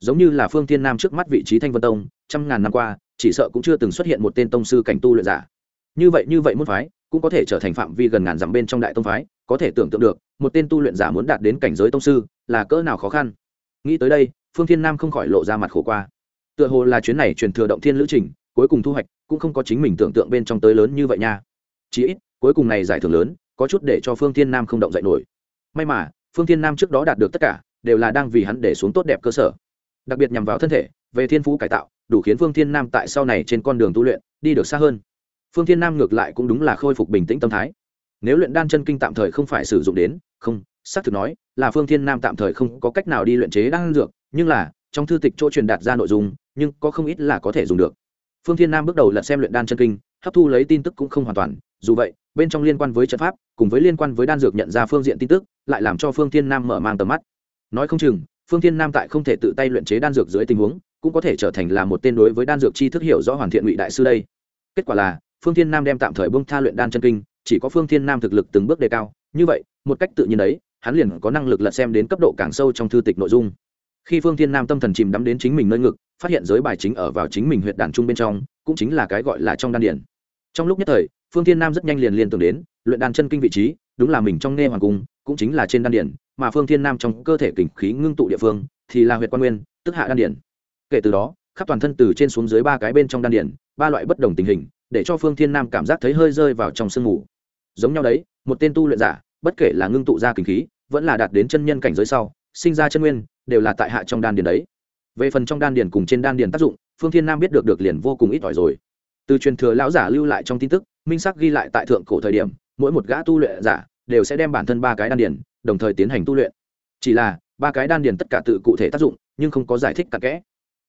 Giống như là phương thiên nam trước mắt vị trí thanh vân tông, trăm ngàn năm qua chỉ sợ cũng chưa từng xuất hiện một tên tông sư cảnh tu luyện giả. Như vậy như vậy môn phái cũng có thể trở thành phạm vi gần ngàn dặm bên trong đại tông phái, có thể tưởng tượng được, một tên tu luyện giả muốn đạt đến cảnh giới tông sư là cỡ nào khó khăn. Nghĩ tới đây, phương thiên nam không khỏi lộ ra mặt khổ qua. Tựa hồ là chuyến này truyền thừa động thiên lữ trình, cuối cùng thu hoạch cũng không có chính mình tưởng tượng bên trong tới lớn như vậy nha. Chỉ ít, cuối cùng này giải thưởng lớn, có chút để cho phương thiên nam không động dậy nổi. May mà, phương thiên nam trước đó đạt được tất cả, đều là đang vì hắn để xuống tốt đẹp cơ sở. Đặc biệt nhằm vào thân thể, về thiên phú cải tạo đủ khiến phương thiên nam tại sau này trên con đường tu luyện, đi được xa hơn. Phương thiên nam ngược lại cũng đúng là khôi phục bình tĩnh tâm thái. Nếu luyện đan chân kinh tạm thời không phải sử dụng đến, không, xác thực nói, là phương thiên nam tạm thời không có cách nào đi luyện chế đan dược, nhưng là, trong thư tịch chỗ truyền đạt ra nội dung, nhưng có không ít là có thể dùng được. Phương thiên nam bước đầu lật xem luyện đan chân kinh, hấp thu lấy tin tức cũng không hoàn toàn, dù vậy, bên trong liên quan với trận pháp, cùng với liên quan với đan dược nhận ra phương diện tin tức, lại làm cho phương thiên nam mở mang tầm mắt. Nói không chừng, phương thiên nam tại không thể tự tay luyện chế đan dược dưới tình huống cũng có thể trở thành là một tên đối với đan dược chi thức hiểu rõ hoàn thiện ngụy đại sư đây. Kết quả là, phương thiên nam đem tạm thời bông tha luyện đan chân kinh, chỉ có phương thiên nam thực lực từng bước đề cao. Như vậy, một cách tự nhiên đấy, hắn liền có năng lực lật xem đến cấp độ càng sâu trong thư tịch nội dung. Khi phương thiên nam tâm thần chìm đắm đến chính mình nơi ngực, phát hiện giới bài chính ở vào chính mình huyện đàn trung bên trong, cũng chính là cái gọi là trong đan điển. Trong lúc nhất thời, phương thiên nam rất nhanh liền liên tưởng đến, luyện đan chân kinh vị trí, đúng là mình trong nghe hoàng cung, cũng chính là trên đan điển, mà phương thiên nam trong cơ thể kình khí ngưng tụ địa phương, thì là huyện quan nguyên, tức hạ đan điển kể từ đó, khắp toàn thân từ trên xuống dưới ba cái bên trong đan điển ba loại bất đồng tình hình, để cho phương thiên nam cảm giác thấy hơi rơi vào trong sương mù. Giống nhau đấy, một tên tu luyện giả, bất kể là ngưng tụ ra kinh khí, vẫn là đạt đến chân nhân cảnh giới sau, sinh ra chân nguyên, đều là tại hạ trong đan điền đấy. Về phần trong đan điền cùng trên đan điền tác dụng, phương thiên nam biết được được liền vô cùng ít ỏi rồi. Từ truyền thừa lão giả lưu lại trong tin tức, minh sắc ghi lại tại thượng cổ thời điểm, mỗi một gã tu luyện giả đều sẽ đem bản thân ba cái đan điền, đồng thời tiến hành tu luyện. Chỉ là, ba cái đan điền tất cả tự cụ thể tác dụng, nhưng không có giải thích cặn kẽ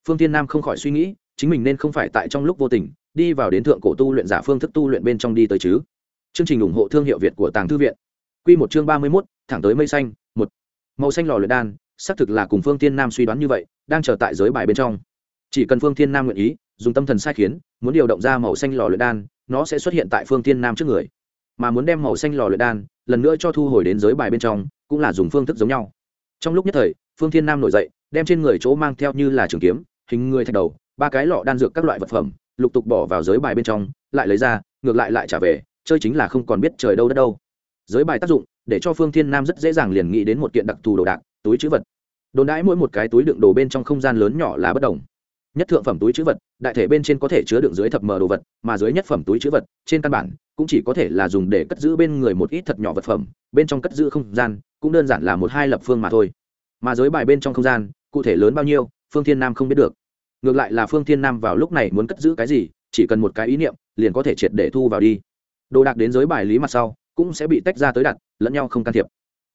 phương thiên nam không khỏi suy nghĩ, chính mình nên không phải tại trong lúc vô tình, đi vào đến thượng cổ tu luyện giả phương thức tu luyện bên trong đi tới chứ. Chương trình ủng hộ thương hiệu việt của tàng thư viện. Q một chương ba mươi mốt, thẳng tới mây xanh, một. Màu xanh lò luyện đan, xác thực là cùng phương thiên nam suy đoán như vậy, đang chờ tại giới bài bên trong. Chỉ cần phương thiên nam nguyện ý, dùng tâm thần sai khiến, muốn điều động ra màu xanh lò luyện đan, nó sẽ xuất hiện tại phương thiên nam trước người. Mà muốn đem màu xanh lò luyện đan, lần nữa cho thu hồi đến giới bài bên trong, cũng là dùng phương thức giống nhau. Trong lúc nhất thời, phương thiên nam nổi dậy, đem trên người chỗ mang theo như là trường kiếm hình người thạch đầu, ba cái lọ đan dược các loại vật phẩm, lục tục bỏ vào giới bài bên trong, lại lấy ra, ngược lại lại trả về, chơi chính là không còn biết trời đâu đất đâu. Giới bài tác dụng, để cho phương thiên nam rất dễ dàng liền nghĩ đến một kiện đặc thù đồ đạc, túi chữ vật. Đồn đãi mỗi một cái túi đựng đồ bên trong không gian lớn nhỏ là bất đồng. Nhất thượng phẩm túi chữ vật, đại thể bên trên có thể chứa đựng dưới thập mờ đồ vật, mà dưới nhất phẩm túi chữ vật, trên căn bản cũng chỉ có thể là dùng để cất giữ bên người một ít thật nhỏ vật phẩm, bên trong cất giữ không gian cũng đơn giản là một hai lập phương mà thôi. Mà giới bài bên trong không gian, cụ thể lớn bao nhiêu phương thiên nam không biết được. Ngược lại là phương thiên nam vào lúc này muốn cất giữ cái gì, chỉ cần một cái ý niệm, liền có thể triệt để thu vào đi. Đồ đạc đến giới bài lý mặt sau, cũng sẽ bị tách ra tới đặt, lẫn nhau không can thiệp.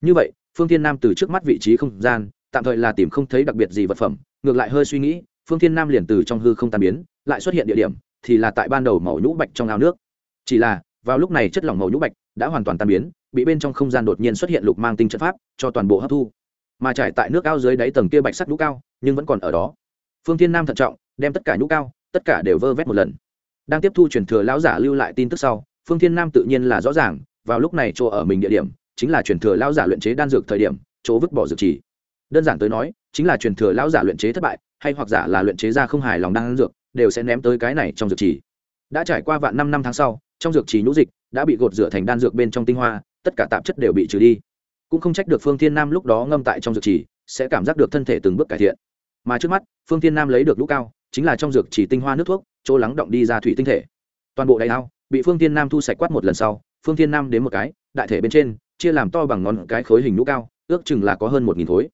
Như vậy, phương thiên nam từ trước mắt vị trí không gian, tạm thời là tìm không thấy đặc biệt gì vật phẩm, ngược lại hơi suy nghĩ, phương thiên nam liền từ trong hư không tan biến, lại xuất hiện địa điểm, thì là tại ban đầu màu nhũ bạch trong ao nước. Chỉ là, vào lúc này chất lỏng màu nhũ bạch đã hoàn toàn tan biến, bị bên trong không gian đột nhiên xuất hiện lục mang tinh trận pháp, cho toàn bộ hấp thu. Mà trải tại nước ao dưới đáy tầng kia bạch sắc nhũ cao nhưng vẫn còn ở đó. Phương thiên nam thận trọng, đem tất cả nhũ cao, tất cả đều vơ vét một lần. Đang tiếp thu truyền thừa lão giả lưu lại tin tức sau, phương thiên nam tự nhiên là rõ ràng, vào lúc này chỗ ở mình địa điểm, chính là truyền thừa lão giả luyện chế đan dược thời điểm, chỗ vứt bỏ dược chỉ. Đơn giản tới nói, chính là truyền thừa lão giả luyện chế thất bại, hay hoặc giả là luyện chế ra không hài lòng đan dược, đều sẽ ném tới cái này trong dược chỉ. Đã trải qua vạn năm năm tháng sau, trong dược chỉ nhũ dịch đã bị gột rửa thành đan dược bên trong tinh hoa, tất cả tạp chất đều bị trừ đi. Cũng không trách được phương thiên nam lúc đó ngâm tại trong dược chỉ, sẽ cảm giác được thân thể từng bước cải thiện mà trước mắt, phương thiên nam lấy được lũ cao, chính là trong dược chỉ tinh hoa nước thuốc, chỗ lắng động đi ra thủy tinh thể. Toàn bộ đại ao bị phương thiên nam thu sạch quát một lần sau, phương thiên nam đến một cái, đại thể bên trên, chia làm to bằng ngón cái khối hình lũ cao, ước chừng là có hơn một nghìn khối.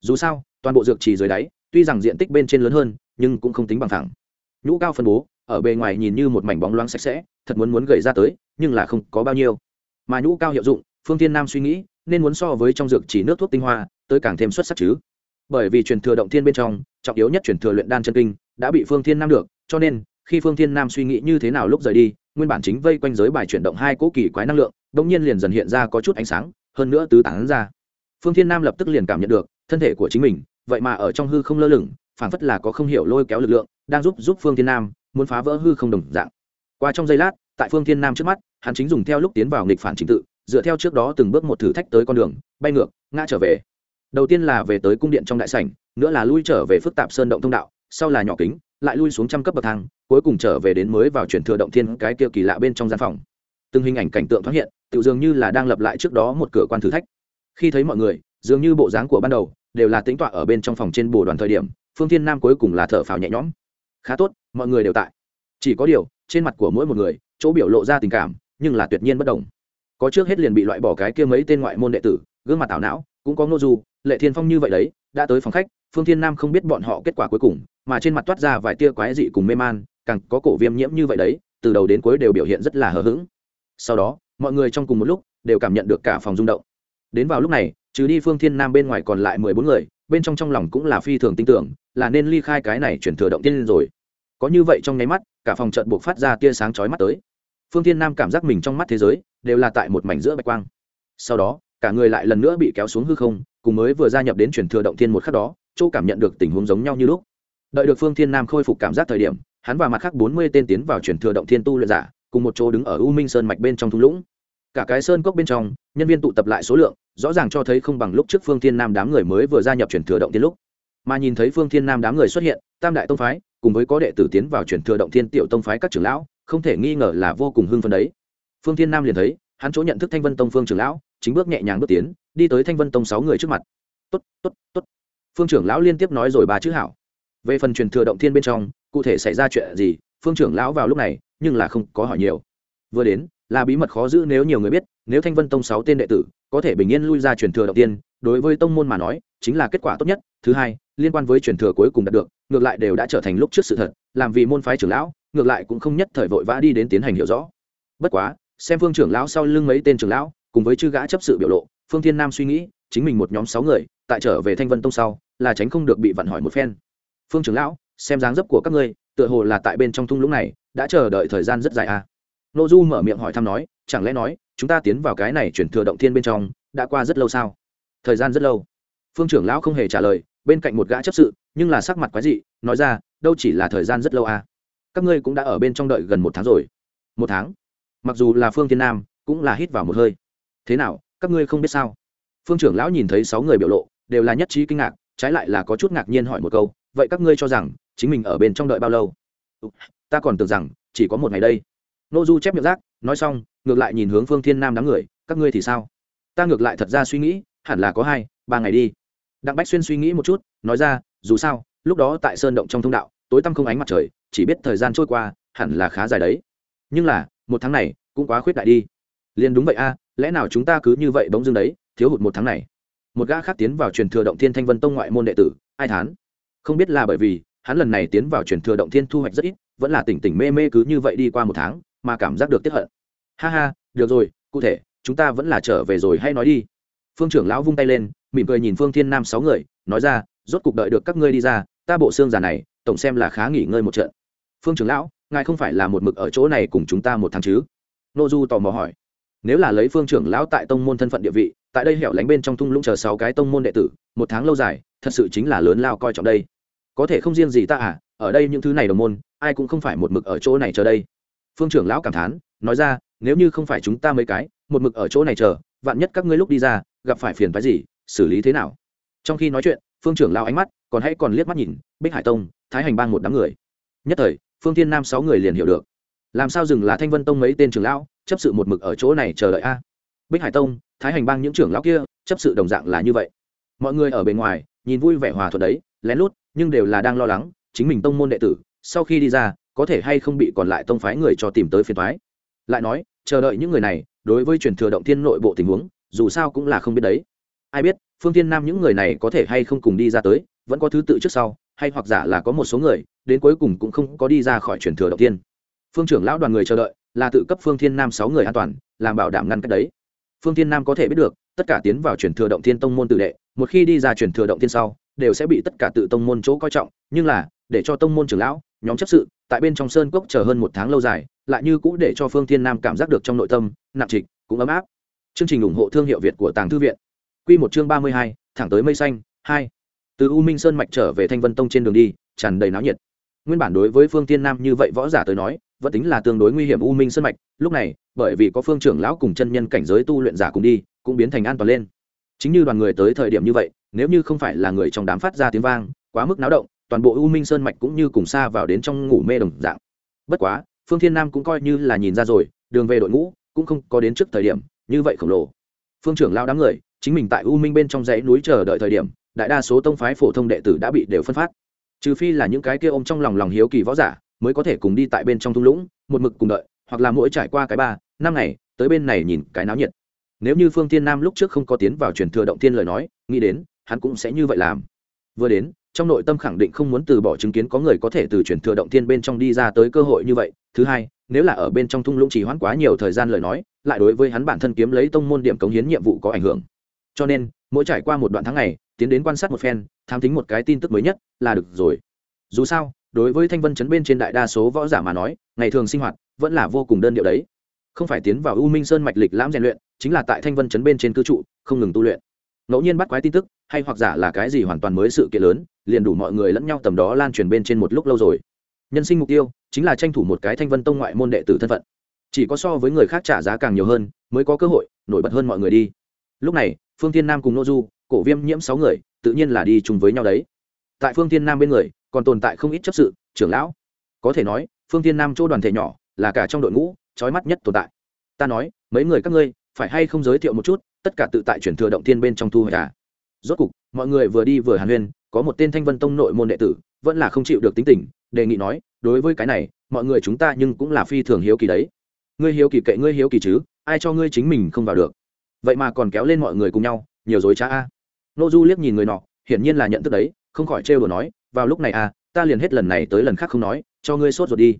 Dù sao, toàn bộ dược chỉ dưới đáy, tuy rằng diện tích bên trên lớn hơn, nhưng cũng không tính bằng thẳng. Nhũ cao phân bố, ở bề ngoài nhìn như một mảnh bóng loáng sạch sẽ, thật muốn muốn gầy ra tới, nhưng là không có bao nhiêu. Mà nhũ cao hiệu dụng, phương thiên nam suy nghĩ, nên muốn so với trong dược chỉ nước thuốc tinh hoa, tới càng thêm xuất sắc chứ bởi vì truyền thừa động thiên bên trong, trọng yếu nhất truyền thừa luyện đan chân kinh đã bị phương thiên nam được, cho nên, khi phương thiên nam suy nghĩ như thế nào lúc rời đi, nguyên bản chính vây quanh giới bài chuyển động hai cỗ kỳ quái năng lượng đ ỗ n g nhiên liền dần hiện ra có chút ánh sáng, hơn nữa tứ tán ra. Phương thiên nam lập tức liền cảm nhận được, thân thể của chính mình, vậy mà ở trong hư không lơ lửng, phảng phất là có không hiểu lôi kéo lực lượng, đang giúp giúp phương thiên nam muốn phá vỡ hư không đồng dạng. Qua trong giây lát, tại phương thiên nam trước mắt, hắn chính dùng theo lúc tiến vào nghịch phản trình tự, dựa theo trước đó từng bước một thử thách tới con đường, bay ngược, ngã trở về đầu tiên là về tới cung điện trong đại sảnh, nữa là lui trở về phức tạp sơn động thông đạo, sau là nhỏ kính, lại lui xuống trăm cấp bậc thang, cuối cùng trở về đến mới vào chuyển thừa động thiên cái kia kỳ lạ bên trong gian phòng. Từng hình ảnh cảnh tượng thoáng hiện tự dường như là đang lập lại trước đó một cửa quan thử thách. Khi thấy mọi người, dường như bộ dáng của ban đầu, đều là tính tọa ở bên trong phòng trên bồ đoàn thời điểm, phương thiên nam cuối cùng là thở phào nhẹ nhõm. Khá tốt, mọi người đều tại. Chỉ có điều, trên mặt của mỗi một người, chỗ biểu lộ ra tình cảm, nhưng là tuyệt nhiên bất đồng. Có trước hết liền bị loại bỏ cái kia mấy tên ngoại môn đệ tử, gương mặt ảo não, cũng có ngô du lệ thiên phong như vậy đấy, đã tới phòng khách, phương thiên nam không biết bọn họ kết quả cuối cùng, mà trên mặt toát ra vài tia quái dị cùng mê man, càng có cổ viêm nhiễm như vậy đấy, từ đầu đến cuối đều biểu hiện rất là hờ hững. Sau đó, mọi người trong cùng một lúc đều cảm nhận được cả phòng rung động. Đến vào lúc này, trừ đi phương thiên nam bên ngoài còn lại mười bốn người, bên trong trong lòng cũng là phi thường tin tưởng, là nên ly khai cái này chuyển thừa động tiên lên rồi. Có như vậy trong nháy mắt, cả phòng trận buộc phát ra tia sáng chói mắt tới. Phương thiên nam cảm giác mình trong mắt thế giới đều là tại một mảnh giữa bạch quang. Sau đó, cả người lại lần nữa bị kéo xuống hư không cùng mới vừa gia nhập đến chuyển thừa động thiên một khắc đó châu cảm nhận được tình huống giống nhau như lúc. Đợi được phương thiên nam khôi phục cảm giác thời điểm, hắn và mặt khác bốn mươi tên tiến vào chuyển thừa động thiên tu luyện giả, cùng một chỗ đứng ở u minh sơn mạch bên trong thung lũng. Cả cái sơn cốc bên trong, nhân viên tụ tập lại số lượng, rõ ràng cho thấy không bằng lúc trước phương thiên nam đám người mới vừa gia nhập chuyển thừa động thiên lúc. Mà nhìn thấy phương thiên nam đám người xuất hiện, tam đại tông phái, cùng với có đệ tử tiến vào chuyển thừa động thiên tiểu tông phái các trưởng lão, không thể nghi ngờ là vô cùng hưng phấn đấy. Phương thiên nam liền thấy hắn chỗ nhận thức thanh vân tông phương trưởng lão, chính bước nhẹ nhàng bước tiến, đi tới thanh vân tông sáu người trước mặt. Tốt tốt tốt. Phương trưởng lão liên tiếp nói rồi ba chữ hảo. Về phần truyền thừa động thiên bên trong, cụ thể xảy ra chuyện gì, phương trưởng lão vào lúc này, nhưng là không có hỏi nhiều. Vừa đến, là bí mật khó giữ nếu nhiều người biết, nếu thanh vân tông sáu tên đệ tử có thể bình yên lui ra truyền thừa động tiên đối với tông môn mà nói, chính là kết quả tốt nhất. Thứ hai, liên quan với truyền thừa cuối cùng đạt được, ngược lại đều đã trở thành lúc trước sự thật, làm vì môn phái trưởng lão, ngược lại cũng không nhất thời vội vã đi đến tiến hành hiểu rõ. Bất quá xem phương trưởng lão sau lưng mấy tên trưởng lão, cùng với chư gã chấp sự biểu lộ, phương thiên nam suy nghĩ, chính mình một nhóm sáu người, tại trở về thanh vân tông sau, là tránh không được bị vặn hỏi một phen. Phương trưởng lão, xem dáng dấp của các ngươi, tựa hồ là tại bên trong thung lũng này, đã chờ đợi thời gian rất dài à. nô du mở miệng hỏi thăm nói, chẳng lẽ nói, chúng ta tiến vào cái này chuyển thừa động thiên bên trong, đã qua rất lâu sao? Thời gian rất lâu. Phương trưởng lão không hề trả lời, bên cạnh một gã chấp sự, nhưng là sắc mặt quái dị, nói ra, đâu chỉ là thời gian rất lâu à. các ngươi cũng đã ở bên trong đợi gần một tháng rồi. Một tháng? Mặc dù là phương thiên nam, cũng là hít vào một hơi. Thế nào, các ngươi không biết sao? Phương trưởng lão nhìn thấy sáu người biểu lộ, đều là nhất trí kinh ngạc, trái lại là có chút ngạc nhiên hỏi một câu, vậy các ngươi cho rằng chính mình ở bên trong đợi bao lâu? Ta còn tưởng rằng chỉ có một ngày đây. Nô du chép miệng rác, nói xong, ngược lại nhìn hướng phương thiên nam đám người, các ngươi thì sao? Ta ngược lại thật ra suy nghĩ, hẳn là có hai, ba ngày đi. Đặng bách xuyên suy nghĩ một chút, nói ra, dù sao, lúc đó tại sơn động trong thông đạo, tối tăm không ánh mặt trời, chỉ biết thời gian trôi qua, hẳn là khá dài đấy. Nhưng là một tháng này cũng quá khuyết đại đi. Liền đúng vậy a, lẽ nào chúng ta cứ như vậy bỗng dưng đấy, thiếu hụt một tháng này? Một gã khác tiến vào truyền thừa động thiên thanh vân tông ngoại môn đệ tử, ai thán? Không biết là bởi vì, hắn lần này tiến vào truyền thừa động thiên thu hoạch rất ít, vẫn là tỉnh tỉnh mê mê cứ như vậy đi qua một tháng, mà cảm giác được tiếp hận. Ha ha, được rồi, cụ thể, chúng ta vẫn là trở về rồi hay nói đi. Phương trưởng lão vung tay lên, mỉm cười nhìn phương thiên nam sáu người, nói ra, rốt cuộc đợi được các ngươi đi ra, ta bộ xương già này, tổng xem là khá nghỉ ngơi một trận. Phương trưởng lão ngài không phải là một mực ở chỗ này cùng chúng ta một tháng chứ? Nô du tò mò hỏi. Nếu là lấy phương trưởng lão tại tông môn thân phận địa vị, tại đây hẻo lánh bên trong thung lũng chờ sáu cái tông môn đệ tử, một tháng lâu dài, thật sự chính là lớn lao coi trọng đây. Có thể không riêng gì ta à ở đây những thứ này đồng môn, ai cũng không phải một mực ở chỗ này chờ đây. Phương trưởng lão cảm thán, nói ra, nếu như không phải chúng ta mấy cái, một mực ở chỗ này chờ, vạn nhất các ngươi lúc đi ra, gặp phải phiền phái gì, xử lý thế nào? Trong khi nói chuyện, phương trưởng lão ánh mắt, còn hãy còn liếc mắt nhìn, bích hải tông, thái hành bang một đám người. Nhất thời phương thiên nam sáu người liền hiểu được. Làm sao dừng là thanh vân tông mấy tên trưởng lão, chấp sự một mực ở chỗ này chờ đợi a? Bích hải tông, thái hành bang những trưởng lão kia, chấp sự đồng dạng là như vậy. Mọi người ở bên ngoài, nhìn vui vẻ hòa thuận đấy, lén lút, nhưng đều là đang lo lắng, chính mình tông môn đệ tử, sau khi đi ra, có thể hay không bị còn lại tông phái người cho tìm tới phiền thoái lại nói, chờ đợi những người này, đối với truyền thừa động thiên nội bộ tình huống, dù sao cũng là không biết đấy. Ai biết, phương tiên nam những người này có thể hay không cùng đi ra tới, vẫn có thứ tự trước sau, hay hoặc giả là có một số người đến cuối cùng cũng không có đi ra khỏi truyền thừa động thiên. Phương trưởng lão đoàn người chờ đợi, là tự cấp phương thiên nam sáu người an toàn, làm bảo đảm ngăn cách đấy. Phương thiên nam có thể biết được, tất cả tiến vào truyền thừa động thiên tông môn tự đệ, một khi đi ra truyền thừa động thiên sau, đều sẽ bị tất cả tự tông môn chỗ coi trọng, nhưng là, để cho tông môn trưởng lão, nhóm chấp sự, tại bên trong sơn cốc chờ hơn một tháng lâu dài, lại như cũ để cho phương thiên nam cảm giác được trong nội tâm, nặng trịch, cũng ấm áp. Chương trình ủng hộ thương hiệu việt của tàng thư viện. Q một chương ba mươi hai, thẳng tới mây xanh, hai. Từ u minh sơn mạch trở về thanh vân tông trên đường đi, tràn đầy náo nhiệt nguyên bản đối với phương tiên nam như vậy võ giả tới nói, vẫn tính là tương đối nguy hiểm u minh sơn mạch, lúc này, bởi vì có phương trưởng lão cùng chân nhân cảnh giới tu luyện giả cùng đi, cũng biến thành an toàn lên. Chính như đoàn người tới thời điểm như vậy, nếu như không phải là người trong đám phát ra tiếng vang, quá mức náo động, toàn bộ u minh sơn mạch cũng như cùng xa vào đến trong ngủ mê đồng dạng. Bất quá, phương thiên nam cũng coi như là nhìn ra rồi, đường về đội ngũ, cũng không có đến trước thời điểm, như vậy khổng lồ. Phương trưởng lao đám người, chính mình tại u minh bên trong dãy núi chờ đợi thời điểm, đại đa số tông phái phổ thông đệ tử đã bị đều phân phát trừ phi là những cái kia ôm trong lòng lòng hiếu kỳ võ giả, mới có thể cùng đi tại bên trong thung lũng, một mực cùng đợi, hoặc là mỗi trải qua cái ba, năm ngày, tới bên này nhìn cái náo nhiệt. Nếu như phương thiên nam lúc trước không có tiến vào truyền thừa động thiên lời nói, nghĩ đến, hắn cũng sẽ như vậy làm. Vừa đến, trong nội tâm khẳng định không muốn từ bỏ chứng kiến có người có thể từ truyền thừa động thiên bên trong đi ra tới cơ hội như vậy. Thứ hai, nếu là ở bên trong thung lũng chỉ hoãn quá nhiều thời gian lời nói, lại đối với hắn bản thân kiếm lấy tông môn điểm cống hiến nhiệm vụ có ảnh hưởng. Cho nên, mỗi trải qua một đoạn tháng ngày, tiến đến quan sát một phen tham tính một cái tin tức mới nhất là được rồi. Dù sao, đối với thanh vân chấn bên trên đại đa số võ giả mà nói, ngày thường sinh hoạt vẫn là vô cùng đơn điệu đấy. Không phải tiến vào u minh sơn mạch lịch lãm rèn luyện, chính là tại thanh vân chấn bên trên cư trụ, không ngừng tu luyện. Ngẫu nhiên bắt quái tin tức, hay hoặc giả là cái gì hoàn toàn mới sự kiện lớn, liền đủ mọi người lẫn nhau tầm đó lan truyền bên trên một lúc lâu rồi. Nhân sinh mục tiêu chính là tranh thủ một cái thanh vân tông ngoại môn đệ tử thân phận. Chỉ có so với người khác trả giá càng nhiều hơn, mới có cơ hội nổi bật hơn mọi người đi. Lúc này, phương thiên nam cùng n ô du, cổ viêm nhiễm sáu người tự nhiên là đi chung với nhau đấy. Tại phương thiên nam bên người, còn tồn tại không ít chấp sự, trưởng lão. Có thể nói, phương thiên nam chỗ đoàn thể nhỏ là cả trong đội ngũ, trói mắt nhất tồn tại. Ta nói, mấy người các ngươi, phải hay không giới thiệu một chút, tất cả tự tại chuyển thừa động thiên bên trong thu hồi cả rốt cục, mọi người vừa đi vừa hàn huyên, có một tên thanh vân tông nội môn đệ tử, vẫn là không chịu được tính tình, đề nghị nói, đối với cái này, mọi người chúng ta nhưng cũng là phi thường hiếu kỳ đấy. Ngươi hiếu kỳ kệ ngươi hiếu kỳ chứ, ai cho ngươi chính mình không vào được. Vậy mà còn kéo lên mọi người cùng nhau, nhiều dối trá a nô du liếc nhìn người nọ, hiển nhiên là nhận thức đấy, không khỏi trêu đùa nói, vào lúc này a ta liền hết lần này tới lần khác không nói, cho ngươi sốt ruột đi.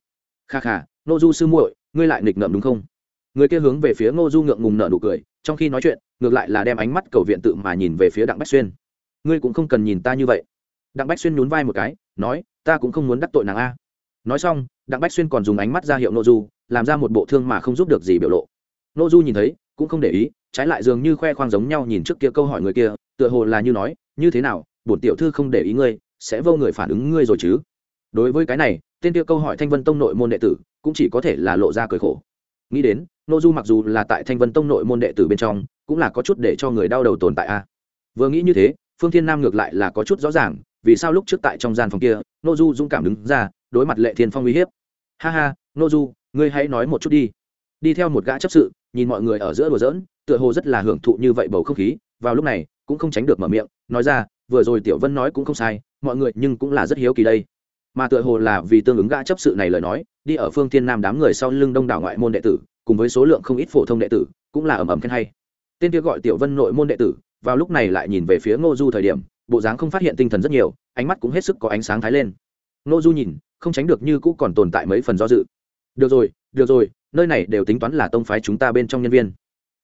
Kha kha, nô du sư muội, ngươi lại nghịch ngợm đúng không? Người kia hướng về phía ngô du ngượng ngùng nở nụ cười, trong khi nói chuyện, ngược lại là đem ánh mắt cầu viện tự mà nhìn về phía đặng bách xuyên. Ngươi cũng không cần nhìn ta như vậy. Đặng bách xuyên nhún vai một cái, nói, ta cũng không muốn đắc tội nàng a. Nói xong, đặng bách xuyên còn dùng ánh mắt ra hiệu n ô du, làm ra một bộ thương mà không giúp được gì biểu lộ. N ô du nhìn thấy, cũng không để ý, trái lại dường như khoe khoang giống nhau nhìn trước kia câu hỏi người kia tựa hồ là như nói, như thế nào, bổn tiểu thư không để ý ngươi, sẽ vô người phản ứng ngươi rồi chứ? Đối với cái này, tên kia câu hỏi thanh vân tông nội môn đệ tử cũng chỉ có thể là lộ ra cười khổ. Nghĩ đến n ô du mặc dù là tại thanh vân tông nội môn đệ tử bên trong, cũng là có chút để cho người đau đầu tồn tại a. Vừa nghĩ như thế, phương thiên nam ngược lại là có chút rõ ràng, vì sao lúc trước tại trong gian phòng kia n ô du dũng cảm đứng ra, đối mặt lệ thiên phong uy hiếp. Ha ha n ô du ngươi hãy nói một chút đi. Đi theo một gã chấp sự, nhìn mọi người ở giữa đùa dỡn tựa hồ rất là hưởng thụ như vậy bầu không khí. Vào lúc này cũng không tránh được mở miệng, nói ra, vừa rồi tiểu vân nói cũng không sai, mọi người nhưng cũng là rất hiếu kỳ đây. Mà tựa hồ là vì tương ứng gã chấp sự này lời nói, đi ở phương thiên nam đám người sau lưng đông đảo ngoại môn đệ tử, cùng với số lượng không ít phổ thông đệ tử, cũng là ầm ầm khen hay. Tên kia gọi tiểu vân nội môn đệ tử, vào lúc này lại nhìn về phía ngô du thời điểm, bộ dáng không phát hiện tinh thần rất nhiều, ánh mắt cũng hết sức có ánh sáng thái lên. Ngô du nhìn, không tránh được như cũ còn tồn tại mấy phần do dự. Được rồi được rồi, nơi này đều tính toán là tông phái chúng ta bên trong nhân viên.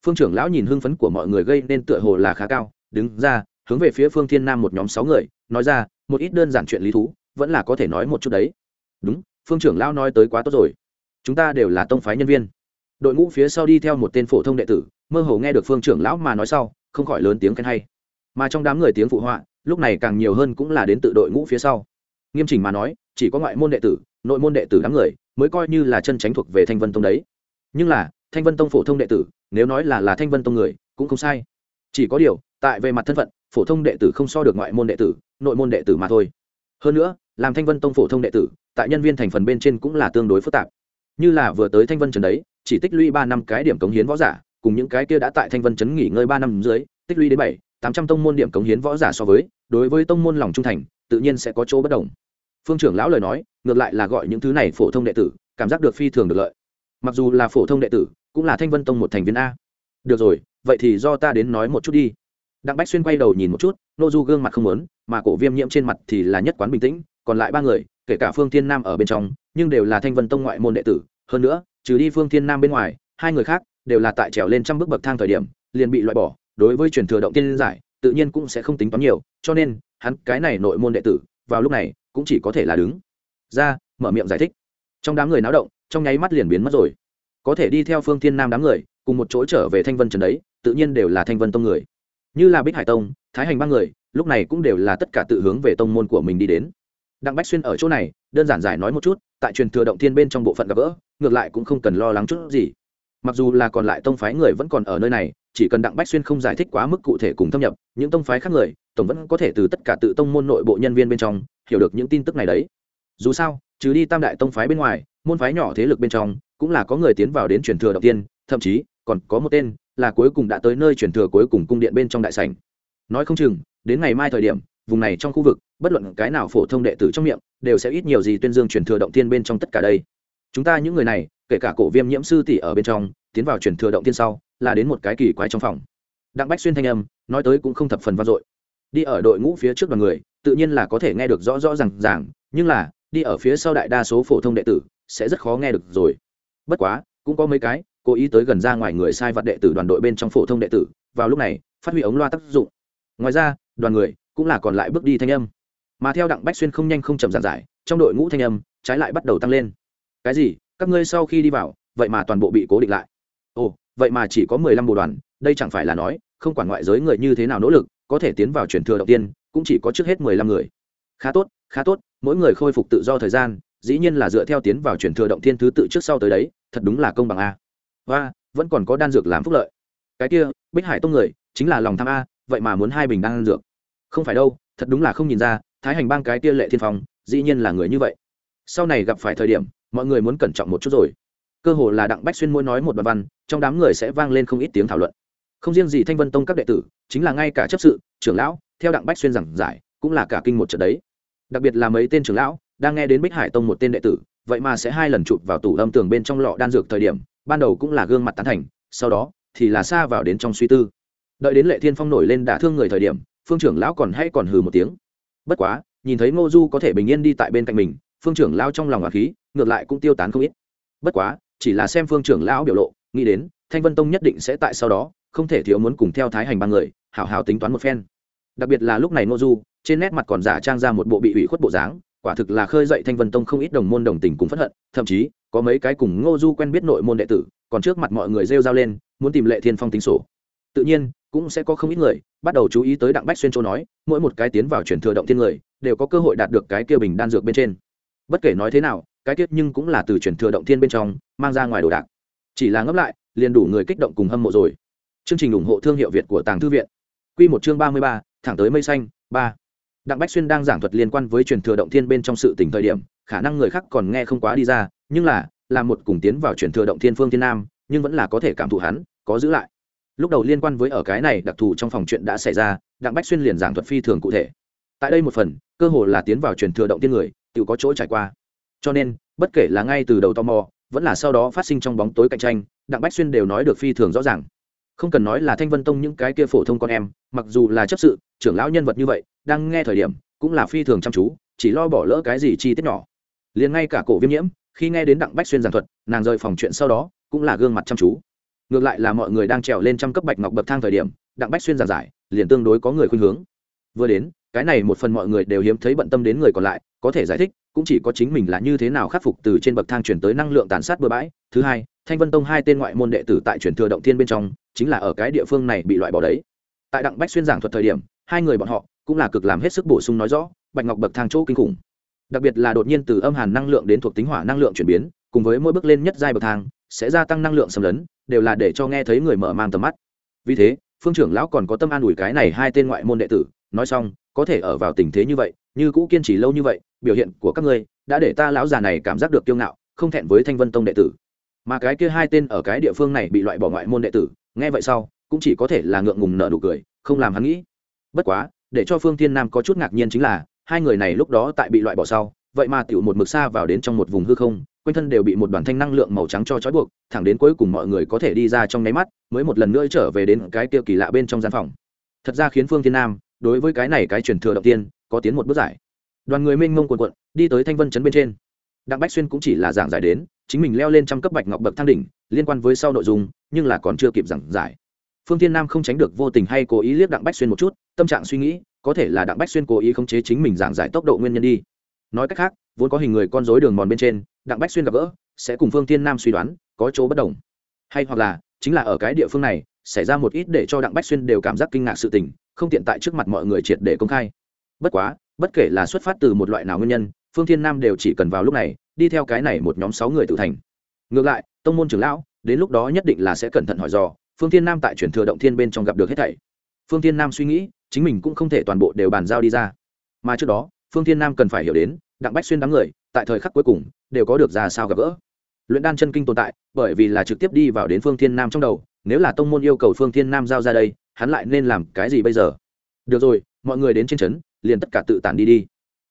Phương trưởng lão nhìn hưng phấn của mọi người gây nên tựa hồ là khá cao đứng ra, hướng về phía phương thiên nam một nhóm sáu người, nói ra, một ít đơn giản chuyện lý thú, vẫn là có thể nói một chút đấy. Đúng, phương trưởng lão nói tới quá tốt rồi. Chúng ta đều là tông phái nhân viên. Đội ngũ phía sau đi theo một tên phổ thông đệ tử, mơ hồ nghe được phương trưởng lão mà nói sau, không khỏi lớn tiếng khen hay. Mà trong đám người tiếng phụ họa, lúc này càng nhiều hơn cũng là đến tự đội ngũ phía sau. Nghiêm chỉnh mà nói, chỉ có ngoại môn đệ tử, nội môn đệ tử đám người, mới coi như là chân tránh thuộc về thanh vân tông đấy. Nhưng là, thanh vân tông phổ thông đệ tử, nếu nói là là thanh vân tông người, cũng không sai. Chỉ có điều tại về mặt thân phận, phổ thông đệ tử không so được ngoại môn đệ tử, nội môn đệ tử mà thôi. Hơn nữa, làm thanh vân tông phổ thông đệ tử, tại nhân viên thành phần bên trên cũng là tương đối phức tạp. Như là vừa tới thanh vân trần đấy, chỉ tích lũy ba năm cái điểm cống hiến võ giả, cùng những cái kia đã tại thanh vân trấn nghỉ ngơi ba năm dưới, tích lũy đến bảy, tám trăm tông môn điểm cống hiến võ giả so với, đối với tông môn lòng trung thành, tự nhiên sẽ có chỗ bất đồng. Phương trưởng lão lời nói, ngược lại là gọi những thứ này phổ thông đệ tử, cảm giác được phi thường được lợi. Mặc dù là phổ thông đệ tử, cũng là thanh vân tông một thành viên a. Được rồi, vậy thì do ta đến nói một chút đi đặng bách xuyên quay đầu nhìn một chút, nô du gương mặt không lớn mà cổ viêm nhiễm trên mặt thì là nhất quán bình tĩnh, còn lại ba người, kể cả phương thiên nam ở bên trong, nhưng đều là thanh vân tông ngoại môn đệ tử. Hơn nữa, trừ đi phương thiên nam bên ngoài, hai người khác đều là tại trèo lên trăm bước bậc thang thời điểm, liền bị loại bỏ. Đối với truyền thừa động tiên giải, tự nhiên cũng sẽ không tính toán nhiều, cho nên, hắn cái này nội môn đệ tử, vào lúc này, cũng chỉ có thể là đứng. Ra, mở miệng giải thích. Trong đám người náo động, trong nháy mắt liền biến mất rồi. Có thể đi theo phương thiên nam đám người, cùng một chỗ trở về thanh vân trần đấy, tự nhiên đều là thanh vân tông người như là bích hải tông, thái hành ba người, lúc này cũng đều là tất cả tự hướng về tông môn của mình đi đến. Đặng bách xuyên ở chỗ này, đơn giản giải nói một chút, tại truyền thừa động thiên bên trong bộ phận gặp gỡ, ngược lại cũng không cần lo lắng chút gì. Mặc dù là còn lại tông phái người vẫn còn ở nơi này, chỉ cần đặng bách xuyên không giải thích quá mức cụ thể cùng thâm nhập, những tông phái khác người, tổng vẫn có thể từ tất cả tự tông môn nội bộ nhân viên bên trong, hiểu được những tin tức này đấy. Dù sao, trừ đi tam đại tông phái bên ngoài, môn phái nhỏ thế lực bên trong, cũng là có người tiến vào đến truyền thừa đầu tiên thậm chí còn có một tên là cuối cùng đã tới nơi truyền thừa cuối cùng cung điện bên trong đại sảnh. Nói không chừng, đến ngày mai thời điểm, vùng này trong khu vực, bất luận cái nào phổ thông đệ tử trong miệng, đều sẽ ít nhiều gì tuyên dương truyền thừa động tiên bên trong tất cả đây. Chúng ta những người này, kể cả cổ viêm nhiễm sư tỷ ở bên trong, tiến vào truyền thừa động tiên sau, là đến một cái kỳ quái trong phòng. Đặng bách xuyên thanh âm, nói tới cũng không thập phần vang dội. Đi ở đội ngũ phía trước đoàn người, tự nhiên là có thể nghe được rõ rõ ràng ràng, nhưng là, đi ở phía sau đại đa số phổ thông đệ tử, sẽ rất khó nghe được rồi. Bất quá, cũng có mấy cái cố ý tới gần ra ngoài người sai vật đệ tử đoàn đội bên trong phổ thông đệ tử, vào lúc này, phát huy ống loa tác dụng. Ngoài ra, đoàn người cũng là còn lại bước đi thanh âm. Mà theo đặng bách xuyên không nhanh không chậm giản giải, trong đội ngũ thanh âm trái lại bắt đầu tăng lên. Cái gì? Các ngươi sau khi đi vào, vậy mà toàn bộ bị cố định lại. Ồ, vậy mà chỉ có mười lăm bộ đoàn, đây chẳng phải là nói, không quản ngoại giới người như thế nào nỗ lực, có thể tiến vào truyền thừa đầu tiên, cũng chỉ có trước hết mười lăm người. Khá tốt khá tốt, mỗi người khôi phục tự do thời gian, dĩ nhiên là dựa theo tiến vào truyền thừa động thiên thứ tự trước sau tới đấy, thật đúng là công bằng a và, vẫn còn có đan dược làm phúc lợi. Cái kia, bích hải tông người, chính là lòng tham a, vậy mà muốn hai bình đan dược. Không phải đâu, thật đúng là không nhìn ra, thái hành bang cái kia lệ thiên phong, dĩ nhiên là người như vậy. Sau này gặp phải thời điểm, mọi người muốn cẩn trọng một chút rồi. Cơ hồ là đặng bách xuyên mỗi nói một bài văn, trong đám người sẽ vang lên không ít tiếng thảo luận. Không riêng gì thanh vân tông các đệ tử, chính là ngay cả chấp sự, trưởng lão, theo đặng bách xuyên giảng giải, cũng là cả kinh một trận đấy. Đặc biệt là mấy tên trưởng lão, đang nghe đến bích hải tông một tên đệ tử, vậy mà sẽ hai lần chụp vào tủ âm tường bên trong lọ đan dược thời điểm ban đầu cũng là gương mặt tán thành, sau đó thì là xa vào đến trong suy tư. Đợi đến lệ thiên phong nổi lên đả thương người thời điểm, phương trưởng lão còn hay còn hừ một tiếng. Bất quá, nhìn thấy ngô du có thể bình yên đi tại bên cạnh mình, phương trưởng lao trong lòng hòa khí, ngược lại cũng tiêu tán không ít. Bất quá, chỉ là xem phương trưởng lão biểu lộ, nghĩ đến, thanh vân tông nhất định sẽ tại sau đó, không thể thiếu muốn cùng theo thái hành ba người hảo hảo tính toán một phen. Đặc biệt là lúc này ngô du, trên nét mặt còn giả trang ra một bộ bị ủy khuất bộ dáng, quả thực là khơi dậy thanh vân tông không ít đồng môn đồng tình cùng p hận, thậm chí có mấy cái cùng ngô du quen biết nội môn đệ tử, còn trước mặt mọi người rêu r a o lên, muốn tìm lệ thiên phong tính sổ. Tự nhiên, cũng sẽ có không ít người bắt đầu chú ý tới đặng bách xuyên châu nói, mỗi một cái tiến vào chuyển thừa động thiên người, đều có cơ hội đạt được cái kia bình đan dược bên trên. Bất kể nói thế nào, cái tiết nhưng cũng là từ chuyển thừa động thiên bên trong, mang ra ngoài đồ đạc. Chỉ là ngấp lại, liền đủ người kích động cùng hâm mộ rồi. Chương trình ủng hộ thương hiệu việt của tàng thư viện. Q một chương ba mươi ba, thẳng tới mây xanh, ba. Đặng bách xuyên đang giảng thuật liên quan với truyền thừa động thiên bên trong sự tỉnh thời điểm, khả năng người khác còn nghe không quá đi ra nhưng là là một cùng tiến vào truyền thừa động thiên phương thiên nam, nhưng vẫn là có thể cảm thụ hắn, có giữ lại. Lúc đầu liên quan với ở cái này đặc thù trong phòng chuyện đã xảy ra, đặng bách xuyên liền giảng thuật phi thường cụ thể. Tại đây một phần, cơ hồ là tiến vào truyền thừa động tiên người, tự có chỗ trải qua. Cho nên, bất kể là ngay từ đầu tò mò, vẫn là sau đó phát sinh trong bóng tối cạnh tranh, đặng bách xuyên đều nói được phi thường rõ ràng. Không cần nói là thanh vân tông những cái kia phổ thông con em, mặc dù là chấp sự, trưởng lão nhân vật như vậy, đang nghe thời điểm, cũng là phi thường chăm chú, chỉ lo bỏ lỡ cái gì chi tiết nhỏ. Liền ngay cả cổ viêm nhiễm khi nghe đến đặng bách xuyên giảng thuật, nàng rời phòng chuyện sau đó, cũng là gương mặt chăm chú. Ngược lại là mọi người đang trèo lên trăm cấp bạch ngọc bậc thang thời điểm, đặng bách xuyên giảng giải, liền tương đối có người khuyên hướng. Vừa đến, cái này một phần mọi người đều hiếm thấy bận tâm đến người còn lại, có thể giải thích, cũng chỉ có chính mình là như thế nào khắc phục từ trên bậc thang chuyển tới năng lượng tàn sát bừa bãi. Thứ hai, thanh vân tông hai tên ngoại môn đệ tử tại chuyển thừa động thiên bên trong, chính là ở cái địa phương này bị loại bỏ đấy. Tại đặng bách xuyên giảng thuật thời điểm, hai người bọn họ cũng là cực làm hết sức bổ sung nói rõ, bạch ngọc bậc thang chỗ kinh khủng đặc biệt là đột nhiên từ âm hàn năng lượng đến thuộc tính hỏa năng lượng chuyển biến, cùng với mỗi bước lên nhất giai bậc thang, sẽ gia tăng năng lượng xâm lấn, đều là để cho nghe thấy người mở mang tầm mắt. Vì thế, phương trưởng lão còn có tâm an ủi cái này hai tên ngoại môn đệ tử, nói xong, có thể ở vào tình thế như vậy, như cũ kiên trì lâu như vậy, biểu hiện của các ngươi đã để ta lão già này cảm giác được kiêu ngạo, không thẹn với thanh vân tông đệ tử. Mà cái kia hai tên ở cái địa phương này bị loại bỏ ngoại môn đệ tử, nghe vậy sau, cũng chỉ có thể là ngượng ngùng nở nụ cười, không làm hắn nghĩ. Bất quá, để cho phương thiên nam có chút ngạc nhiên chính là hai người này lúc đó tại bị loại bỏ sau, vậy mà tiểu một mực xa vào đến trong một vùng hư không, quanh thân đều bị một đoàn thanh năng lượng màu trắng cho trói buộc, thẳng đến cuối cùng mọi người có thể đi ra trong nháy mắt, mới một lần nữa trở về đến cái kia kỳ lạ bên trong gian phòng. Thật ra khiến phương thiên nam, đối với cái này cái truyền thừa đầu tiên, có tiến một bước giải. Đoàn người mênh mông quần quận đi tới thanh vân chấn bên trên. Đặng bách xuyên cũng chỉ là giảng giải đến, chính mình leo lên trăm cấp bạch ngọc bậc thang đỉnh, liên quan với sau nội dung, nhưng là còn chưa kịp giảng giải. Phương thiên nam không tránh được vô tình hay cố ý liếc đặng bách xuyên một chút, tâm trạng suy nghĩ có thể là đặng bách xuyên cố ý khống chế chính mình giảng giải tốc độ nguyên nhân đi. Nói cách khác, vốn có hình người con dối đường mòn bên trên, đặng bách xuyên gặp gỡ, sẽ cùng phương tiên nam suy đoán, có chỗ bất đồng. Hay hoặc là, chính là ở cái địa phương này, xảy ra một ít để cho đặng bách xuyên đều cảm giác kinh ngạc sự tình, không tiện tại trước mặt mọi người triệt để công khai. Bất quá, bất kể là xuất phát từ một loại nào nguyên nhân, phương thiên nam đều chỉ cần vào lúc này, đi theo cái này một nhóm sáu người tự thành. Ngược lại, tông môn trưởng lão, đến lúc đó nhất định là sẽ cẩn thận hỏi dò, phương thiên nam tại truyền thừa động thiên bên trong gặp được hết thảy. Phương thiên nam suy nghĩ chính mình cũng không thể toàn bộ đều bàn giao đi ra. Mà trước đó, phương thiên nam cần phải hiểu đến, đặng bách xuyên đám người, tại thời khắc cuối cùng, đều có được ra sao gặp gỡ. Luyện đan chân kinh tồn tại, bởi vì là trực tiếp đi vào đến phương thiên nam trong đầu, nếu là tông môn yêu cầu phương thiên nam giao ra đây, hắn lại nên làm cái gì bây giờ? Được rồi, mọi người đến trên trấn, liền tất cả tự tản đi đi.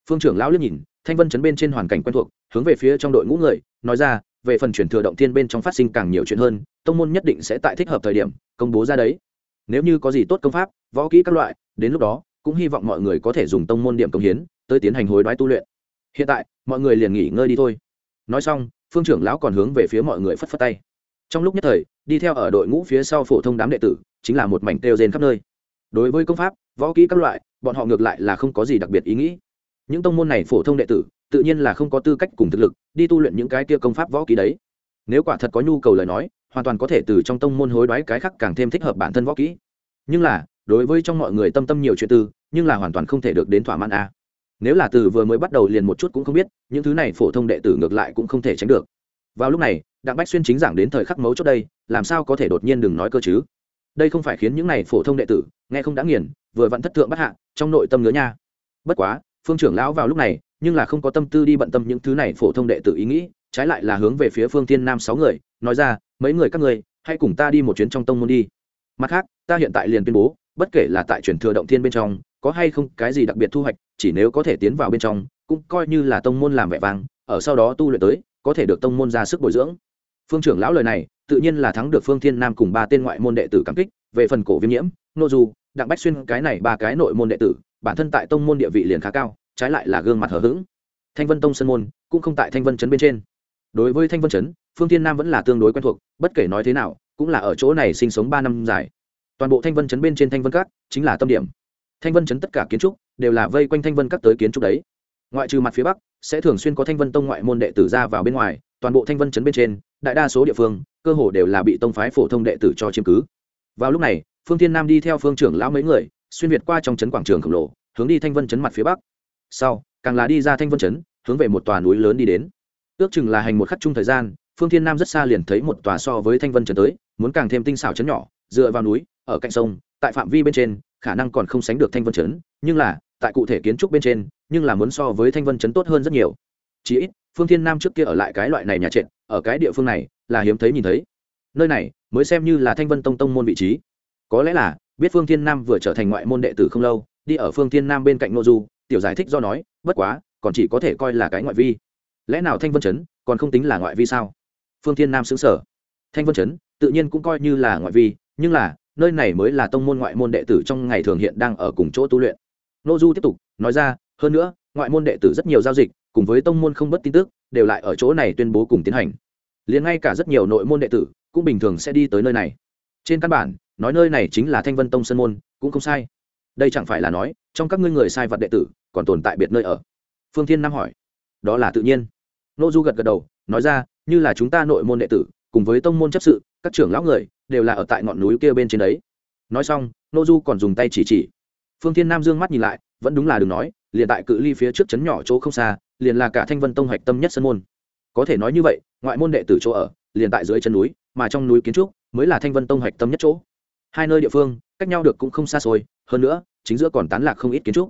Phương trưởng lão liếc nhìn, thanh vân trấn bên trên hoàn cảnh quen thuộc, hướng về phía trong đội ngũ người, nói ra, về phần chuyển thừa động thiên bên trong phát sinh càng nhiều chuyện hơn, tông môn nhất định sẽ tại thích hợp thời điểm, công bố ra đấy nếu như có gì tốt công pháp, võ kỹ các loại, đến lúc đó, cũng hy vọng mọi người có thể dùng tông môn điểm công hiến, tới tiến hành hối đoái tu luyện. Hiện tại, mọi người liền nghỉ ngơi đi thôi. Nói xong, phương trưởng lão còn hướng về phía mọi người phất phất tay. Trong lúc nhất thời, đi theo ở đội ngũ phía sau phổ thông đám đệ tử, chính là một mảnh kêu rên khắp nơi. Đối với công pháp, võ kỹ các loại, bọn họ ngược lại là không có gì đặc biệt ý nghĩ. Những tông môn này phổ thông đệ tử, tự nhiên là không có tư cách cùng thực lực, đi tu luyện những cái kia công pháp võ kỹ đấy. Nếu quả thật có nhu cầu lời nói hoàn toàn có thể từ trong tông môn hối đoái cái khác càng thêm thích hợp bản thân võ kỹ. Nhưng là, đối với trong mọi người tâm tâm nhiều chuyện tư, nhưng là hoàn toàn không thể được đến thỏa mãn a. Nếu là từ vừa mới bắt đầu liền một chút cũng không biết, những thứ này phổ thông đệ tử ngược lại cũng không thể tránh được. Vào lúc này, đặng bách xuyên chính giảng đến thời khắc mấu chốt đây, làm sao có thể đột nhiên đừng nói cơ chứ? Đây không phải khiến những này phổ thông đệ tử, nghe không đã nghiền, vừa vặn thất thượng bắt hạ, trong nội tâm ngứa nha. Bất quá, phương trưởng lão vào lúc này, nhưng là không có tâm tư đi bận tâm những thứ này phổ thông đệ tử ý nghĩ trái lại là hướng về phía phương tiên nam sáu người, nói ra, mấy người các người hãy cùng ta đi một chuyến trong tông môn đi. Mặt khác, ta hiện tại liền tuyên bố, bất kể là tại truyền thừa động thiên bên trong, có hay không cái gì đặc biệt thu hoạch, chỉ nếu có thể tiến vào bên trong, cũng coi như là tông môn làm vẻ vang, ở sau đó tu luyện tới, có thể được tông môn ra sức bồi dưỡng. Phương trưởng lão lời này, tự nhiên là thắng được phương thiên nam cùng ba tên ngoại môn đệ tử cảm kích, về phần cổ viêm nhiễm, nô du, đặng bách xuyên, cái này ba cái nội môn đệ tử, bản thân tại tông môn địa vị liền khá cao, trái lại là gương mặt hờ hững. Thanh vân tông sân môn cũng không tại thanh vân trấn bên trên đối với thanh vân chấn, phương thiên nam vẫn là tương đối quen thuộc, bất kể nói thế nào, cũng là ở chỗ này sinh sống ba năm dài. Toàn bộ thanh vân chấn bên trên thanh vân các chính là tâm điểm. Thanh vân chấn tất cả kiến trúc đều là vây quanh thanh vân các tới kiến trúc đấy. Ngoại trừ mặt phía bắc, sẽ thường xuyên có thanh vân tông ngoại môn đệ tử ra vào bên ngoài, toàn bộ thanh vân chấn bên trên, đại đa số địa phương, cơ hồ đều là bị tông phái phổ thông đệ tử cho chiếm cứ. Vào lúc này, phương thiên nam đi theo phương trưởng lão mấy người, xuyên việt qua trong trấn quảng trường khổng lồ, hướng đi thanh vân chấn mặt phía bắc. Sau, càng là đi ra thanh vân chấn, hướng về một tòa núi lớn đi đến ước chừng là hành một khắc chung thời gian, phương thiên nam rất xa liền thấy một tòa so với thanh vân trấn tới, muốn càng thêm tinh xảo trấn nhỏ, dựa vào núi, ở cạnh sông, tại phạm vi bên trên, khả năng còn không sánh được thanh vân trấn, nhưng là, tại cụ thể kiến trúc bên trên, nhưng là muốn so với thanh vân trấn tốt hơn rất nhiều. Chí ít, phương thiên nam trước kia ở lại cái loại này nhà trệt, ở cái địa phương này, là hiếm thấy nhìn thấy. Nơi này, mới xem như là thanh vân tông tông môn vị trí. Có lẽ là, biết phương thiên nam vừa trở thành ngoại môn đệ tử không lâu, đi ở phương thiên nam bên cạnh nội du, tiểu giải thích do nói, bất quá, còn chỉ có thể coi là cái ngoại vi lẽ nào thanh vân chấn còn không tính là ngoại vi sao? Phương thiên nam xứng sở thanh vân chấn tự nhiên cũng coi như là ngoại vi, nhưng là, nơi này mới là tông môn ngoại môn đệ tử trong ngày thường hiện đang ở cùng chỗ tu luyện. Nô du tiếp tục, nói ra, hơn nữa, ngoại môn đệ tử rất nhiều giao dịch, cùng với tông môn không bất tin tức, đều lại ở chỗ này tuyên bố cùng tiến hành. Liền ngay cả rất nhiều nội môn đệ tử cũng bình thường sẽ đi tới nơi này. Trên căn bản, nói nơi này chính là thanh vân tông sơn môn, cũng không sai. Đây chẳng phải là nói, trong các ngươi người sai vật đệ tử còn tồn tại biệt nơi ở? Phương thiên nam hỏi. Đó là tự nhiên nô du gật gật đầu, nói ra, như là chúng ta nội môn đệ tử, cùng với tông môn chấp sự, các trưởng lão người, đều là ở tại ngọn núi kia bên trên đấy. Nói xong, nô du còn dùng tay chỉ chỉ. Phương thiên nam Dương mắt nhìn lại, vẫn đúng là đừng nói, liền tại cự ly phía trước chấn nhỏ chỗ không xa, liền là cả thanh vân tông hạch tâm nhất sân môn. Có thể nói như vậy, ngoại môn đệ tử chỗ ở, liền tại dưới chân núi, mà trong núi kiến trúc, mới là thanh vân tông hạch tâm nhất chỗ. Hai nơi địa phương, cách nhau được cũng không xa xôi, hơn nữa, chính giữa còn tán lạc không ít kiến trúc.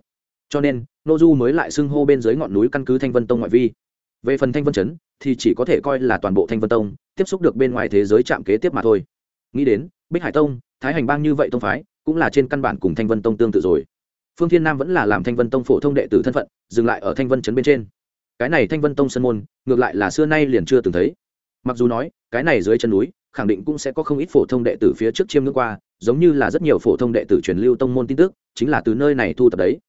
Cho nên, nô du mới lại xưng hô bên dưới ngọn núi căn cứ thanh vân tông ngoại vi về phần thanh vân chấn, thì chỉ có thể coi là toàn bộ thanh vân tông tiếp xúc được bên ngoài thế giới chạm kế tiếp mà thôi. Nghĩ đến, bích hải tông, thái hành bang như vậy tông phái, cũng là trên căn bản cùng thanh vân tông tương tự rồi. Phương thiên nam vẫn là làm thanh vân tông phổ thông đệ tử thân phận, dừng lại ở thanh vân chấn bên trên. Cái này thanh vân tông sân môn, ngược lại là xưa nay liền chưa từng thấy. Mặc dù nói, cái này dưới chân núi, khẳng định cũng sẽ có không ít phổ thông đệ tử phía trước chiêm ngưỡng qua, giống như là rất nhiều phổ thông đệ tử truyền lưu tông môn tin tức, chính là từ nơi này thu tập đấy.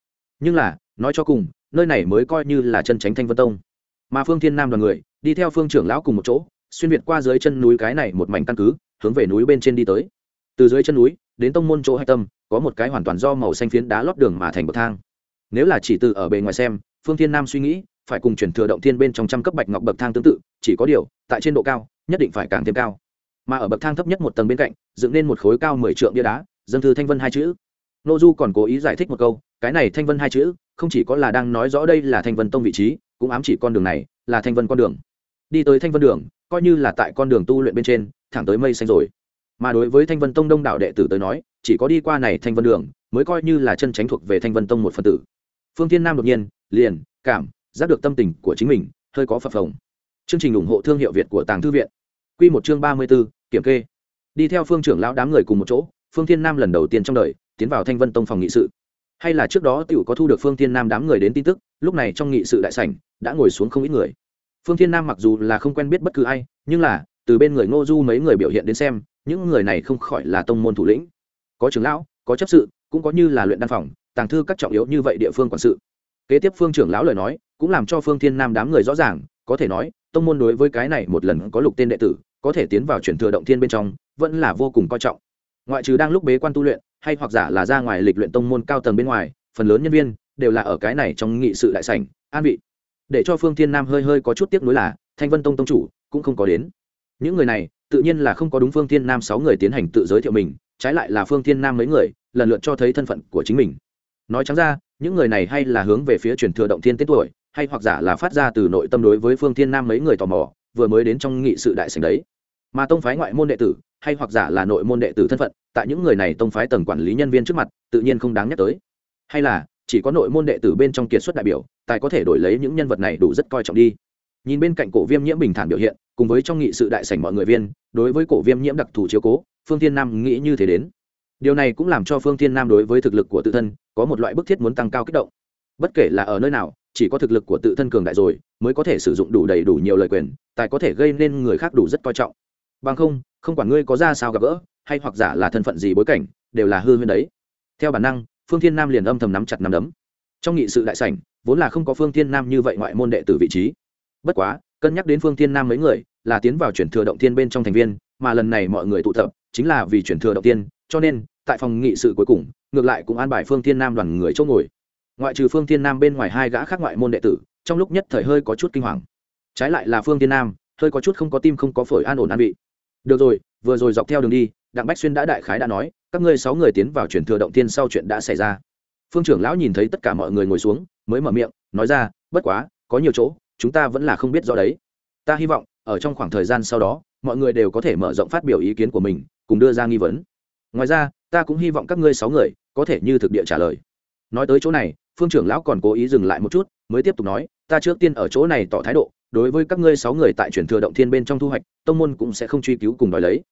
Nhưng là, nói cho cùng, nơi này mới coi như là chân tránh thanh vân tông mà phương thiên nam đoàn người đi theo phương trưởng lão cùng một chỗ, xuyên việt qua dưới chân núi cái này một mảnh căn cứ, hướng về núi bên trên đi tới. Từ dưới chân núi, đến tông môn chỗ hạch tâm, có một cái hoàn toàn do màu xanh phiến đá lót đường mà thành bậc thang. Nếu là chỉ từ ở bề ngoài xem, phương thiên nam suy nghĩ, phải cùng chuyển thừa động thiên bên trong trăm cấp bạch ngọc bậc thang tương tự, chỉ có điều, tại trên độ cao, nhất định phải càng thêm cao. Mà ở bậc thang thấp nhất một tầng bên cạnh, dựng nên một khối cao mười trượng bia đá, dân thư thanh vân hai chữ. Nô du còn cố ý giải thích một câu, cái này thanh vân hai chữ, không chỉ có là đang nói rõ đây là thanh vân tông vị trí cũng ám chỉ con đường này là thanh vân con đường. Đi tới thanh vân đường, coi như là tại con đường tu luyện bên trên, thẳng tới mây xanh rồi. Mà đối với thanh vân tông đông đạo đệ tử tới nói, chỉ có đi qua này thanh vân đường, mới coi như là chân tránh thuộc về thanh vân tông một phần tử. Phương tiên nam đột nhiên, liền, cảm, giác được tâm tình của chính mình, hơi có phập phồng. Chương trình ủng hộ thương hiệu việt của tàng thư viện. Q một chương ba mươi b ố kiểm kê. Đi theo phương trưởng lão đám người cùng một chỗ, phương thiên nam lần đầu tiên trong đời, tiến vào thanh vân tông phòng nghị sự. Hay là trước đó t i ể u có thu được phương thiên nam đám người đến tin tức lúc này trong nghị sự đại sảnh, đã ngồi xuống không ít người. Phương thiên nam mặc dù là không quen biết bất cứ ai, nhưng là, từ bên người ngô du mấy người biểu hiện đến xem, những người này không khỏi là tông môn thủ lĩnh. Có trưởng lão, có chấp sự, cũng có như là luyện đan phòng, tàng thư các trọng yếu như vậy địa phương quản sự. Kế tiếp phương trưởng lão lời nói, cũng làm cho phương thiên nam đám người rõ ràng, có thể nói, tông môn đối với cái này một lần có lục tên đệ tử, có thể tiến vào chuyển thừa động thiên bên trong, vẫn là vô cùng coi trọng. Ngoại trừ đang lúc bế quan tu luyện, hay hoặc giả là ra ngoài lịch luyện tông môn cao tầng bên ngoài, phần lớn nhân viên đều là ở cái này trong nghị sự đại sảnh, an vị. Để cho phương thiên nam hơi hơi có chút tiếc nuối là, thanh vân tông tông chủ cũng không có đến. Những người này, tự nhiên là không có đúng phương thiên nam sáu người tiến hành tự giới thiệu mình, trái lại là phương thiên nam mấy người, lần lượt cho thấy thân phận của chính mình. Nói trắng ra, những người này hay là hướng về phía truyền thừa động thiên tên tuổi, hay hoặc giả là phát ra từ nội tâm đối với phương thiên nam mấy người tò mò, vừa mới đến trong nghị sự đại sảnh đấy. Mà tông phái ngoại môn đệ tử, hay hoặc giả là nội môn đệ tử thân phận, tại những người này tông phái tầng quản lý nhân viên trước mặt, tự nhiên không đáng nhắc tới. Hay là chỉ có nội môn đệ tử bên trong kiệt xuất đại biểu, tài có thể đổi lấy những nhân vật này đủ rất coi trọng đi. Nhìn bên cạnh cổ viêm nhiễm bình thản biểu hiện, cùng với trong nghị sự đại sảnh mọi người viên, đối với cổ viêm nhiễm đặc thù chiếu cố, phương thiên nam nghĩ như thế đến. Điều này cũng làm cho phương thiên nam đối với thực lực của tự thân, có một loại bức thiết muốn tăng cao kích động. Bất kể là ở nơi nào, chỉ có thực lực của tự thân cường đại rồi, mới có thể sử dụng đủ đầy đủ nhiều lời quyền, tài có thể gây nên người khác đủ rất coi trọng. Bằng không không quản ngươi có ra sao gặp gỡ, hay hoặc giả là thân phận gì bối cảnh, đều là hư huyên đấy. Theo bản năng phương thiên nam liền âm thầm nắm chặt nắm đấm. Trong nghị sự đại sảnh, vốn là không có phương thiên nam như vậy ngoại môn đệ tử vị trí. Bất quá, cân nhắc đến phương thiên nam mấy người, là tiến vào chuyển thừa động tiên bên trong thành viên, mà lần này mọi người tụ tập, chính là vì chuyển thừa động tiên cho nên, tại phòng nghị sự cuối cùng, ngược lại cũng an bài phương thiên nam đoàn người chỗ ngồi. Ngoại trừ phương thiên nam bên ngoài hai gã khác ngoại môn đệ tử, trong lúc nhất thời hơi có chút kinh hoàng. Trái lại là phương thiên nam, hơi có chút không có tim không có phổi an ổn an vị. Được rồi, vừa rồi dọc theo đường đi đặng bách xuyên đã đại khái đã nói, các ngươi sáu người tiến vào chuyển thừa động tiên sau chuyện đã xảy ra. Phương trưởng lão nhìn thấy tất cả mọi người ngồi xuống, mới mở miệng, nói ra, bất quá, có nhiều chỗ, chúng ta vẫn là không biết rõ đấy. Ta hy vọng, ở trong khoảng thời gian sau đó, mọi người đều có thể mở rộng phát biểu ý kiến của mình, cùng đưa ra nghi vấn. Ngoài ra, ta cũng hy vọng các ngươi sáu người, có thể như thực địa trả lời. Nói tới chỗ này, phương trưởng lão còn cố ý dừng lại một chút, mới tiếp tục nói, ta trước tiên ở chỗ này tỏ thái độ, đối với các ngươi sáu người tại truyền thừa động thiên bên trong thu hoạch, tông môn cũng sẽ không truy cứu cùng đòi lấy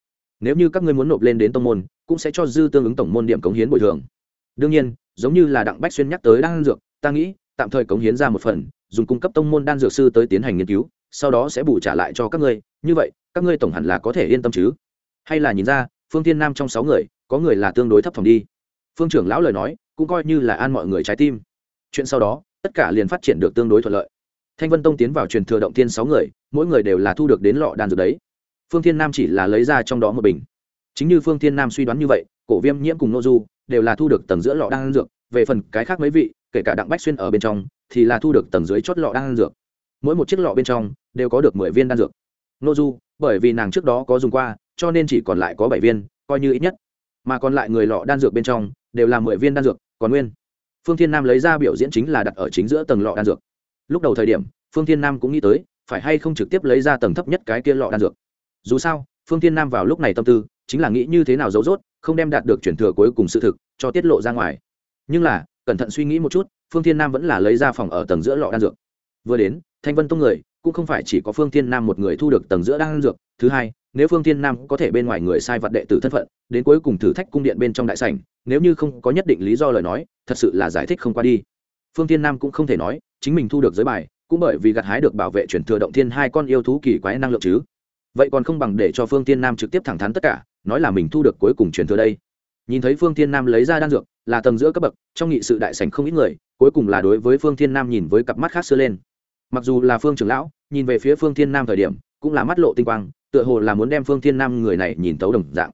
nếu như các ngươi muốn nộp lên đến tông môn, cũng sẽ cho dư tương ứng tổng môn điểm cống hiến bồi thường. Đương nhiên, giống như là đặng bách xuyên nhắc tới đan dược, ta nghĩ, tạm thời cống hiến ra một phần, dùng cung cấp tông môn đan dược sư tới tiến hành nghiên cứu, sau đó sẽ bù trả lại cho các ngươi. Như vậy, các ngươi tổng hẳn là có thể yên tâm chứ? Hay là nhìn ra, phương tiên nam trong sáu người, có người là tương đối thấp phòng đi. Phương trưởng lão lời nói, cũng coi như là an mọi người trái tim. Chuyện sau đó, tất cả liền phát triển được tương đối thuận lợi. Thanh vân tông tiến vào truyền thừa động tiên sáu người, mỗi người đều là thu được đến lọ đan dược đấy phương thiên nam chỉ là lấy ra trong đó một bình. Chính như phương thiên nam suy đoán như vậy, cổ viêm nhiễm cùng n ô du đều là thu được tầng giữa lọ đan dược, về phần cái khác mấy vị, kể cả đặng bách xuyên ở bên trong, thì là thu được tầng dưới chót lọ đan dược. Mỗi một chiếc lọ bên trong đều có được mười viên đan dược. N ô du bởi vì nàng trước đó có dùng qua, cho nên chỉ còn lại có bảy viên, coi như ít nhất. Mà còn lại người lọ đan dược bên trong đều là mười viên đan dược, còn nguyên. Phương thiên nam lấy ra biểu diễn chính là đặt ở chính giữa tầng lọ đan dược. Lúc đầu thời điểm, phương thiên nam cũng nghĩ tới, phải hay không trực tiếp lấy ra tầng thấp nhất cái kia lọ đan dược dù sao, phương thiên nam vào lúc này tâm tư chính là nghĩ như thế nào giấu rốt, không đem đạt được chuyển thừa cuối cùng sự thực cho tiết lộ ra ngoài. Nhưng là, cẩn thận suy nghĩ một chút, phương thiên nam vẫn là lấy ra phòng ở tầng giữa lọ đan dược. Vừa đến, thanh vân tông người, cũng không phải chỉ có phương thiên nam một người thu được tầng giữa đan dược. Thứ hai, nếu phương thiên nam có thể bên ngoài người sai vật đệ tử thân phận, đến cuối cùng thử thách cung điện bên trong đại sảnh, nếu như không có nhất định lý do lời nói, thật sự là giải thích không qua đi. Phương thiên nam cũng không thể nói, chính mình thu được giới bài, cũng bởi vì gặt hái được bảo vệ chuyển thừa động thiên hai con yêu thú kỳ quái năng lượng chứ vậy còn không bằng để cho phương tiên nam trực tiếp thẳng thắn tất cả, nói là mình thu được cuối cùng truyền thừa đây. Nhìn thấy phương tiên nam lấy ra đan dược, là tầng giữa cấp bậc, trong nghị sự đại sảnh không ít người, cuối cùng là đối với phương tiên nam nhìn với cặp mắt khác xưa lên. Mặc dù là phương trưởng lão, nhìn về phía phương tiên nam thời điểm, cũng là mắt lộ tinh quang, tựa hồ là muốn đem phương tiên nam người này nhìn tấu đồng dạng.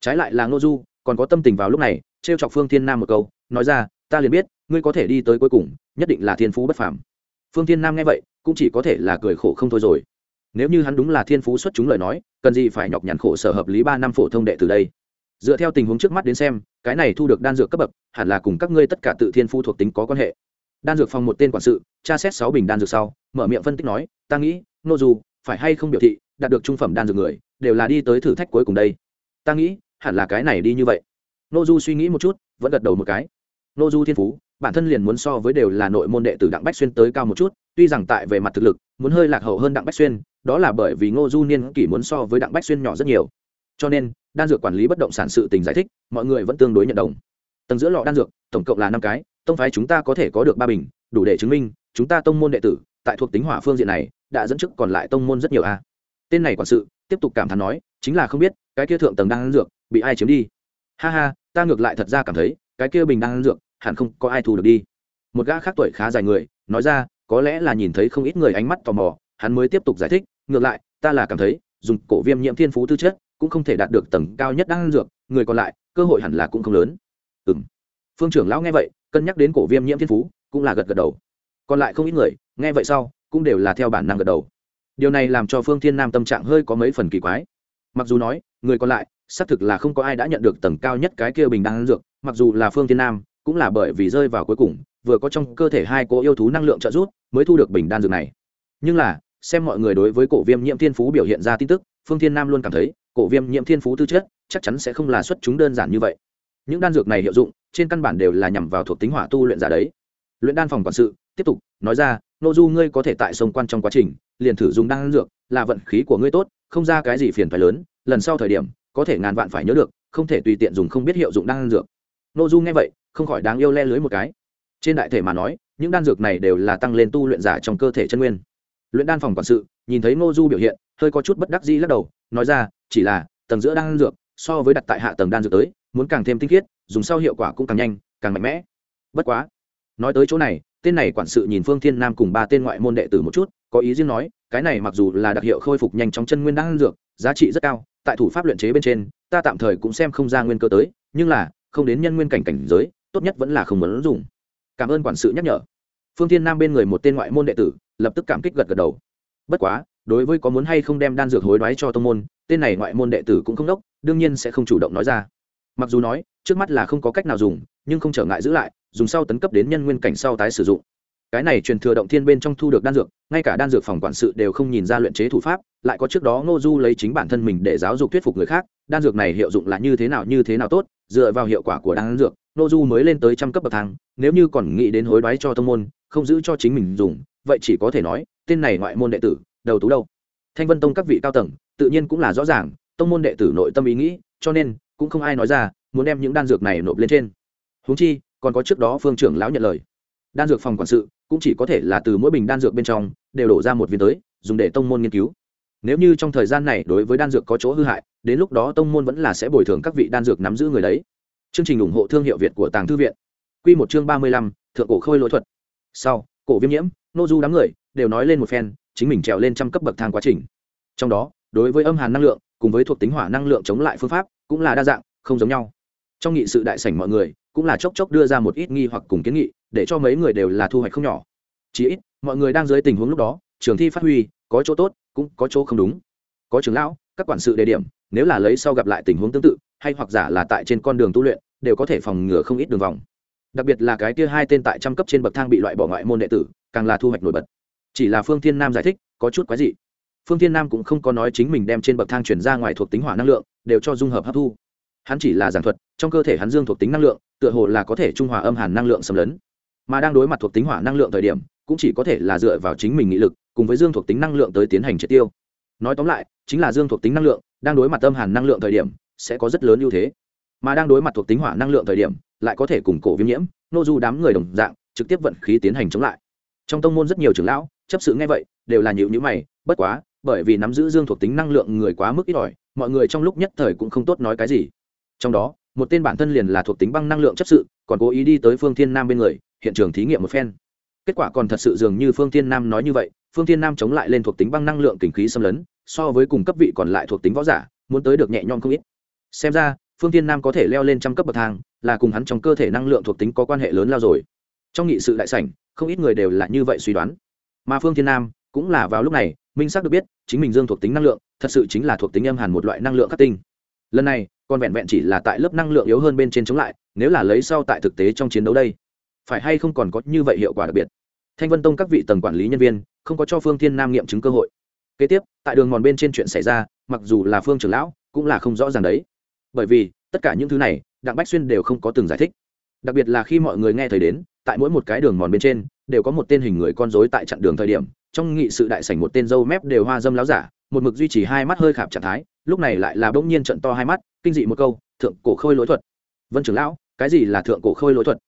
Trái lại là ngô du, còn có tâm tình vào lúc này t chọc phương tiên nam một câu, nói ra, ta liền biết, ngươi có thể đi tới cuối cùng, nhất định là thiên phú bất phàm. Phương tiên nam nghe vậy, cũng chỉ có thể là cười khổ không thôi rồi nếu như hắn đúng là thiên phú xuất chúng lời nói, cần gì phải nhọc nhằn khổ sở hợp lý ba năm phổ thông đệ từ đây? Dựa theo tình huống trước mắt đến xem, cái này thu được đan dược cấp bậc, hẳn là cùng các ngươi tất cả tự thiên phu thuộc tính có quan hệ. Đan dược phòng một tên quản sự, tra xét sáu bình đan dược sau, mở miệng phân tích nói, ta nghĩ, nô dù, phải hay không biểu thị, đạt được trung phẩm đan dược người, đều là đi tới thử thách cuối cùng đây. Ta nghĩ, hẳn là cái này đi như vậy. Nô du suy nghĩ một chút, vẫn gật đầu một cái. Nô du thiên phú, bản thân liền muốn so với đều là nội môn đệ tử đặng bách xuyên tới cao một chút, tuy rằng tại về mặt thực lực, muốn hơi lạc hậu hơn đặng bách xuyên đó là bởi vì ngô du niên kỷ muốn so với đặng bách xuyên nhỏ rất nhiều. Cho nên, đan dược quản lý bất động sản sự tình giải thích, mọi người vẫn tương đối nhận đồng. Tầng giữa lọ đan dược, tổng cộng là năm cái, tông phái chúng ta có thể có được ba bình, đủ để chứng minh, chúng ta tông môn đệ tử, tại thuộc tính hỏa phương diện này, đã dẫn chức còn lại tông môn rất nhiều a. Tên này quản sự, tiếp tục cảm thán nói, chính là không biết, cái kia thượng tầng đan dược, bị ai chiếm đi? Ha ha, ta ngược lại thật ra cảm thấy, cái kia bình đan dược, hẳn không có ai thu được đi. Một gã khác tuổi khá dài người, nói ra, có lẽ là nhìn thấy không ít người ánh mắt tò mò, hắn mới tiếp tục giải thích ngược lại, ta là cảm thấy, dùng cổ viêm nhiễm thiên phú tư chất cũng không thể đạt được tầng cao nhất đan dược, người còn lại, cơ hội hẳn là cũng không lớn. Ừ m phương trưởng lão nghe vậy, cân nhắc đến cổ viêm nhiễm thiên phú, cũng là gật gật đầu. Còn lại không ít người, nghe vậy sau, cũng đều là theo bản năng gật đầu. Điều này làm cho phương thiên nam tâm trạng hơi có mấy phần kỳ quái. Mặc dù nói, người còn lại, xác thực là không có ai đã nhận được tầng cao nhất cái kia bình đan dược, mặc dù là phương thiên nam, cũng là bởi vì rơi vào cuối cùng, vừa có trong cơ thể hai cô yêu thú năng lượng trợ giúp, mới thu được bình đan dược này. Nhưng là xem mọi người đối với cổ viêm nhiễm thiên phú biểu hiện ra tin tức, phương thiên nam luôn cảm thấy, cổ viêm nhiễm thiên phú tư chất, chắc chắn sẽ không là xuất chúng đơn giản như vậy. Những đan dược này hiệu dụng, trên căn bản đều là nhằm vào thuộc tính hỏa tu luyện giả đấy. Luyện đan phòng quản sự, tiếp tục, nói ra, nô du, ngươi có thể tại sông quan trong quá trình, liền thử dùng đan dược, là vận khí của ngươi tốt, không ra cái gì phiền phải lớn, lần sau thời điểm, có thể ngàn vạn phải nhớ được, không thể tùy tiện dùng không biết hiệu dụng đan dược. Nô du nghe vậy, không khỏi đáng yêu le lưới một cái. Trên đại thể mà nói, những đan dược này đều là tăng lên tu luyện giả trong cơ thể chân nguyên luyện đan phòng quản sự, nhìn thấy nô du biểu hiện, hơi có chút bất đắc dĩ lắc đầu, nói ra, chỉ là, tầng giữa đan dược, so với đặt tại hạ tầng đan dược tới, muốn càng thêm tinh khiết, dùng sau hiệu quả cũng càng nhanh, càng mạnh mẽ. Bất quá, nói tới chỗ này, tên này quản sự nhìn phương thiên nam cùng ba tên ngoại môn đệ tử một chút, có ý riêng nói, cái này mặc dù là đặc hiệu khôi phục nhanh chóng chân nguyên đan dược, giá trị rất cao, tại thủ pháp luyện chế bên trên, ta tạm thời cũng xem không ra nguyên cơ tới, nhưng là, không đến nhân nguyên cảnh cảnh giới, tốt nhất vẫn là không muốn dùng. Cảm ơn quản sự nhắc nhở. Phương thiên nam bên người một tên ngoại môn đệ tử lập tức cảm kích gật gật đầu. Bất quá, đối với có muốn hay không đem đan dược hối đoái cho tông môn, tên này ngoại môn đệ tử cũng không đốc, đương nhiên sẽ không chủ động nói ra. Mặc dù nói, trước mắt là không có cách nào dùng, nhưng không trở ngại giữ lại, dùng sau tấn cấp đến nhân nguyên cảnh sau tái sử dụng. Cái này truyền thừa động thiên bên trong thu được đan dược, ngay cả đan dược phòng quản sự đều không nhìn ra luyện chế thủ pháp, lại có trước đó ngô du lấy chính bản thân mình để giáo dục thuyết phục người khác, đan dược này hiệu dụng là như thế nào như thế nào tốt, dựa vào hiệu quả của đan dược, ngô du mới lên tới trăm cấp bậc thang, nếu như còn nghĩ đến hối đoái cho thông môn, không giữ cho chính mình dùng vậy chỉ có thể nói, tên này ngoại môn đệ tử, đầu tú đâu? Thanh vân tông các vị cao tầng, tự nhiên cũng là rõ ràng, tông môn đệ tử nội tâm ý nghĩ, cho nên, cũng không ai nói ra, muốn đem những đan dược này nộp lên trên. Huống chi, còn có trước đó phương trưởng lão nhận lời. Đan dược phòng quản sự, cũng chỉ có thể là từ mỗi bình đan dược bên trong, đều đổ ra một viên tới, dùng để tông môn nghiên cứu. Nếu như trong thời gian này đối với đan dược có chỗ hư hại, đến lúc đó tông môn vẫn là sẽ bồi thường các vị đan dược nắm giữ người đấy. Chương trình ủng hộ thương hiệu việt của tàng thư viện. Q một chương ba mươi lăm, thượng cổ khôi lỗi thuật. Sau, cổ viêm nhiễm nô du đám người đều nói lên một phen, chính mình trèo lên trăm cấp bậc thang quá trình. Trong đó, đối với âm hàn năng lượng, cùng với thuộc tính hỏa năng lượng chống lại phương pháp, cũng là đa dạng, không giống nhau. Trong nghị sự đại sảnh mọi người cũng là chốc chốc đưa ra một ít nghi hoặc cùng kiến nghị, để cho mấy người đều là thu hoạch không nhỏ. Chỉ ít, mọi người đang dưới tình huống lúc đó, trường thi phát huy có chỗ tốt, cũng có chỗ không đúng. Có trường lão, các quản sự đề điểm, nếu là lấy sau gặp lại tình huống tương tự, hay hoặc giả là tại trên con đường tu luyện, đều có thể phòng ngừa không ít đường vòng đặc biệt là cái kia hai tên tại trăm cấp trên bậc thang bị loại bỏ ngoại môn đệ tử, càng là thu hoạch nổi bật. Chỉ là phương thiên nam giải thích, có chút quái dị. Phương thiên nam cũng không có nói chính mình đem trên bậc thang chuyển ra ngoài thuộc tính hỏa năng lượng, đều cho dung hợp hấp thu. Hắn chỉ là giảng thuật, trong cơ thể hắn dương thuộc tính năng lượng, tựa hồ là có thể trung hòa âm hàn năng lượng xâm lấn. Mà đang đối mặt thuộc tính hỏa năng lượng thời điểm, cũng chỉ có thể là dựa vào chính mình nghị lực, cùng với dương thuộc tính năng lượng tới tiến hành triệt tiêu. Nói tóm lại, chính là dương thuộc tính năng lượng, đang đối mặt âm hàn năng lượng thời điểm, sẽ có rất lớn ưu thế. Mà đang đối mặt thuộc tính hỏa năng lượng thời điểm lại có thể cùng cổ viêm nhiễm, nô du đám người đồng dạng, trực tiếp vận khí tiến hành chống lại. Trong tông môn rất nhiều trưởng lão, chấp sự nghe vậy, đều là nhịu nhữ mày, bất quá, bởi vì nắm giữ dương thuộc tính năng lượng người quá mức ít ỏi, mọi người trong lúc nhất thời cũng không tốt nói cái gì. Trong đó, một tên bản thân liền là thuộc tính băng năng lượng chấp sự, còn cố ý đi tới phương thiên nam bên người, hiện trường thí nghiệm một phen. Kết quả còn thật sự dường như phương thiên nam nói như vậy, phương thiên nam chống lại lên thuộc tính băng năng lượng kinh khí xâm lấn, so với cùng cấp vị còn lại thuộc tính võ giả, muốn tới được nhẹ nhõm không ít. Xem ra, phương thiên nam có thể leo lên trăm cấp bậc thang là cùng hắn trong cơ thể năng lượng thuộc tính có quan hệ lớn lao rồi. Trong nghị sự đại sảnh, không ít người đều là như vậy suy đoán. Mà phương thiên nam cũng là vào lúc này, minh xác được biết, chính mình dương thuộc tính năng lượng, thật sự chính là thuộc tính âm hàn một loại năng lượng khắc tinh. Lần này, còn vẹn vẹn chỉ là tại lớp năng lượng yếu hơn bên trên chống lại, nếu là lấy sau tại thực tế trong chiến đấu đây, phải hay không còn có như vậy hiệu quả đặc biệt? Thanh vân tông các vị tầng quản lý nhân viên, không có cho phương thiên nam nghiệm chứng cơ hội. Kế tiếp, tại đường mòn bên trên chuyện xảy ra, mặc dù là phương trưởng lão, cũng là không rõ ràng đấy. Bởi vì, tất cả những thứ này đặng bách xuyên đều không có từng giải thích. Đặc biệt là khi mọi người nghe thấy đến, tại mỗi một cái đường mòn bên trên, đều có một tên hình người con dối tại chặn đường thời điểm, trong nghị sự đại sảnh một tên dâu mép đều hoa dâm láo giả, một mực duy trì hai mắt hơi khạp trạng thái, lúc này lại là bỗng nhiên trận to hai mắt, kinh dị một câu, thượng cổ khôi lỗi thuật. Vân trưởng lão, cái gì là thượng cổ khôi lỗi thuật?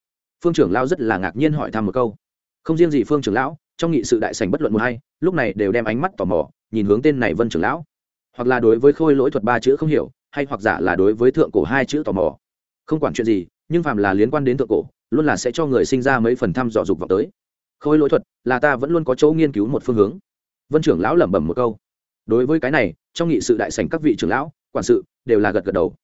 Phương trưởng lão rất là ngạc nhiên hỏi thăm một câu. Không riêng gì phương trưởng lão, trong nghị sự đại sảnh bất luận một hay lúc này đều đem ánh mắt tò mò, nhìn hướng tên này vân trưởng lão. Hoặc là đối với khôi lỗi thuật ba chữ không hiểu, hay hoặc giả là đối với thượng cổ hai chữ tò mò không quản chuyện gì, nhưng phàm là liên quan đến thượng cổ, luôn là sẽ cho người sinh ra mấy phần thăm dò dục vào tới. Khôi lỗi thuật là ta vẫn luôn có chỗ nghiên cứu một phương hướng. Vân trưởng lão lẩm bẩm một câu. Đối với cái này, trong nghị sự đại sảnh các vị trưởng lão, quản sự đều là gật gật đầu.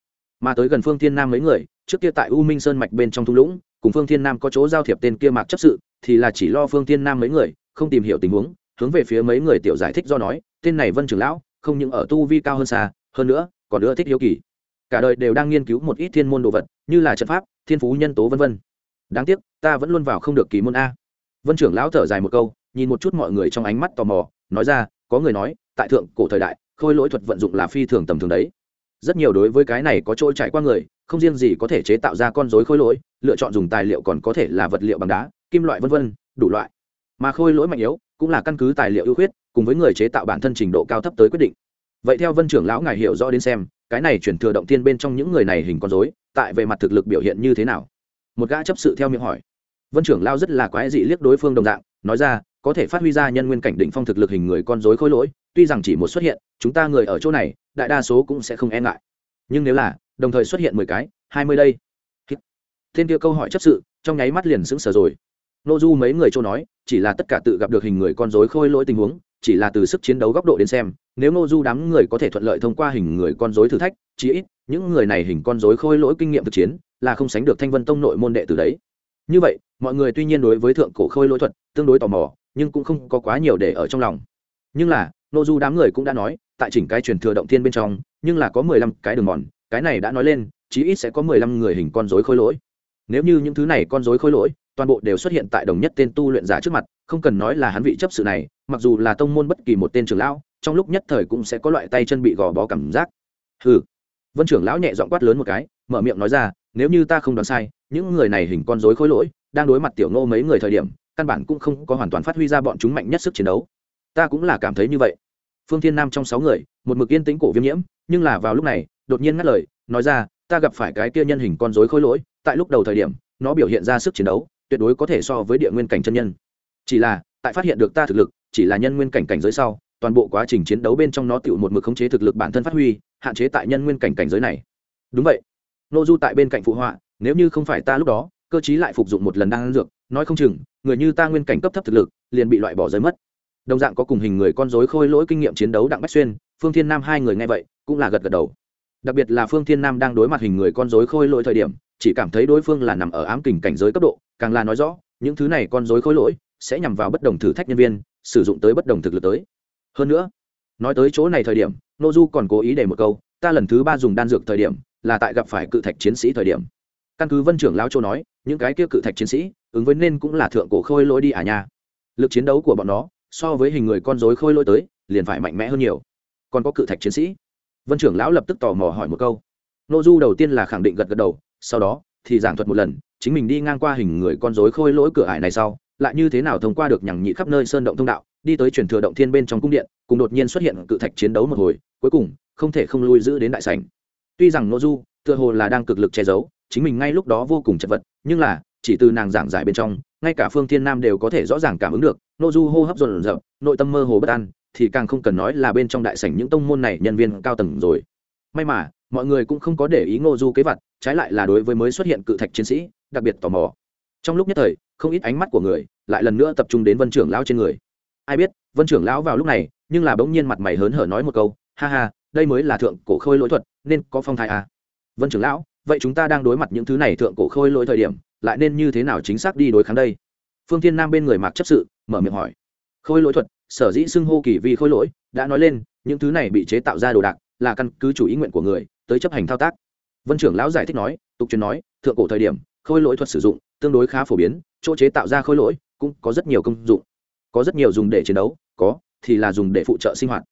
Mà tới gần phương thiên nam mấy người, trước kia tại u minh sơn mạch bên trong thung lũng, cùng phương thiên nam có chỗ giao thiệp tên kia mạc chấp sự, thì là chỉ lo phương thiên nam mấy người, không tìm hiểu tình huống, hướng về phía mấy người tiểu giải thích do nói, tên này vân trưởng lão, không những ở tu vi cao hơn xa, hơn nữa còn nữa thích hiếu kỳ cả đời đều đang nghiên cứu một ít thiên môn đồ vật, như là trận pháp, thiên phú, nhân tố, vân vân. Đáng tiếc, ta vẫn luôn vào không được kỳ môn a. Vân trưởng lão thở dài một câu, nhìn một chút mọi người trong ánh mắt tò mò, nói ra, có người nói, tại thượng cổ thời đại, khôi lỗi thuật vận dụng là phi thường tầm thường đấy. Rất nhiều đối với cái này có trôi trải qua người, không riêng gì có thể chế tạo ra con dối khôi lỗi, lựa chọn dùng tài liệu còn có thể là vật liệu bằng đá, kim loại vân vân, đủ loại. Mà khôi lỗi mạnh yếu, cũng là căn cứ tài liệu ưu khuyết, cùng với người chế tạo bản thân trình độ cao thấp tới quyết định. Vậy theo vân trưởng lão ngài hiểu rõ đến xem cái này chuyển thừa động tiên bên trong những người này hình con dối tại về mặt thực lực biểu hiện như thế nào? Một gã chấp sự theo miệng hỏi. Vân trưởng lao rất là quái dị liếc đối phương đồng dạng, nói ra, có thể phát huy ra nhân nguyên cảnh đỉnh phong thực lực hình người con dối khôi lỗi, tuy rằng chỉ một xuất hiện, chúng ta người ở chỗ này, đại đa số cũng sẽ không e ngại. Nhưng nếu là, đồng thời xuất hiện mười cái, hai mươi đây. Thiên kia câu hỏi chấp sự, trong nháy mắt liền sững sờ rồi. Nô du mấy người châu nói, chỉ là tất cả tự gặp được hình người con dối khôi lỗi tình huống chỉ là từ sức chiến đấu góc độ đến xem, nếu nô du đám người có thể thuận lợi thông qua hình người con dối thử thách, chí ít, những người này hình con dối khôi lỗi kinh nghiệm thực chiến, là không sánh được thanh vân tông nội môn đệ từ đấy. Như vậy, mọi người tuy nhiên đối với thượng cổ khôi lỗi thuật tương đối tò mò, nhưng cũng không có quá nhiều để ở trong lòng. Nhưng là nô du đám người cũng đã nói, tại chỉnh cái truyền thừa động thiên bên trong, nhưng là có mười lăm cái đường mòn, cái này đã nói lên, chí ít sẽ có mười lăm người hình con dối khôi lỗi. Nếu như những thứ này con dối khôi lỗi, toàn bộ đều xuất hiện tại đồng nhất tên tu luyện giả trước mặt không cần nói là hắn vị chấp sự này, mặc dù là tông môn bất kỳ một tên trưởng lão, trong lúc nhất thời cũng sẽ có loại tay chân bị gò bó cảm giác. Hừ. Vân trưởng lão nhẹ dọn quát lớn một cái, mở miệng nói ra, nếu như ta không đoán sai, những người này hình con dối khôi lỗi, đang đối mặt tiểu ngô mấy người thời điểm, căn bản cũng không có hoàn toàn phát huy ra bọn chúng mạnh nhất sức chiến đấu. Ta cũng là cảm thấy như vậy. Phương thiên nam trong sáu người, một mực yên tĩnh cổ viêm nhiễm, nhưng là vào lúc này, đột nhiên ngắt lời, nói ra, ta gặp phải cái kia nhân hình con dối khôi lỗi, tại lúc đầu thời điểm, nó biểu hiện ra sức chiến đấu, tuyệt đối có thể so với địa nguyên cảnh chân nhân chỉ là, tại phát hiện được ta thực lực, chỉ là nhân nguyên cảnh cảnh giới sau, toàn bộ quá trình chiến đấu bên trong nó tựu một mực khống chế thực lực bản thân phát huy, hạn chế tại nhân nguyên cảnh cảnh giới này. Đúng vậy. Nô du tại bên cạnh phụ họa, nếu như không phải ta lúc đó, cơ chí lại phục dụng một lần đang ăn dược, nói không chừng, người như ta nguyên cảnh cấp thấp thực lực, liền bị loại bỏ giới mất. Đồng dạng có cùng hình người con dối khôi lỗi kinh nghiệm chiến đấu đặng bách xuyên, phương thiên nam hai người nghe vậy, cũng là gật gật đầu. Đặc biệt là phương thiên nam đang đối mặt hình người con dối khôi lỗi thời điểm, chỉ cảm thấy đối phương là nằm ở ám kình cảnh giới cấp độ, càng là nói rõ, những thứ này con dối khôi lỗi sẽ nhằm vào bất đồng thử thách nhân viên, sử dụng tới bất đồng thực lực tới. Hơn nữa, nói tới chỗ này thời điểm nô du còn cố ý để một câu, ta lần thứ ba dùng đan dược thời điểm, là tại gặp phải cự thạch chiến sĩ thời điểm. Căn cứ vân trưởng lao châu nói, những cái kia cự thạch chiến sĩ, ứng với nên cũng là thượng cổ khôi lỗi đi à nha. Lực chiến đấu của bọn nó, so với hình người con dối khôi lỗi tới, liền phải mạnh mẽ hơn nhiều. Còn có cự thạch chiến sĩ. Vân trưởng lão lập tức tò mò hỏi một câu. Nô du đầu tiên là khẳng định gật gật đầu, sau đó thì giảng thuật một lần, chính mình đi ngang qua hình người con dối khôi lỗi cửa ải này sau lại như thế nào thông qua được nhằng nhị khắp nơi sơn động thông đạo, đi tới truyền thừa động thiên bên trong cung điện, cùng đột nhiên xuất hiện cự thạch chiến đấu một hồi, cuối cùng, không thể không lui giữ đến đại sảnh. Tuy rằng nô du, tựa hồ là đang cực lực che giấu, chính mình ngay lúc đó vô cùng chật vật, nhưng là, chỉ từ nàng giảng giải bên trong, ngay cả phương thiên nam đều có thể rõ ràng cảm ứng được, nô du hô hấp rộn rộn nội tâm mơ hồ bất an, thì càng không cần nói là bên trong đại sảnh những tông môn này nhân viên cao tầng rồi. May mà, mọi người cũng không có để ý ngô du kế vật trái lại là đối với mới xuất hiện cự thạch chiến sĩ, đặc biệt tò mò. Trong lúc nhất thời không ít ánh mắt của người lại lần nữa tập trung đến vân trưởng lão trên người. Ai biết, vân trưởng lão vào lúc này, nhưng là bỗng nhiên mặt mày hớn hở nói một câu, ha ha, đây mới là thượng cổ khôi lỗi thuật, nên có phong thái à. vân trưởng lão, vậy chúng ta đang đối mặt những thứ này thượng cổ khôi lỗi thời điểm, lại nên như thế nào chính xác đi đối kháng đây? Phương thiên nam bên người mạc chấp sự mở miệng hỏi. Khôi lỗi thuật, sở dĩ xưng hô kỳ vi khôi lỗi, đã nói lên, những thứ này bị chế tạo ra đồ đạc, là căn cứ chủ ý nguyện của người, tới chấp hành thao tác. Vân trưởng lão giải thích nói, tục truyền nói, thượng cổ thời điểm, khôi lỗi thuật sử dụng tương đối khá phổ biến, chỗ chế tạo ra khôi lỗi cũng có rất nhiều công dụng. Có rất nhiều dùng để chiến đấu, có thì là dùng để phụ trợ sinh hoạt.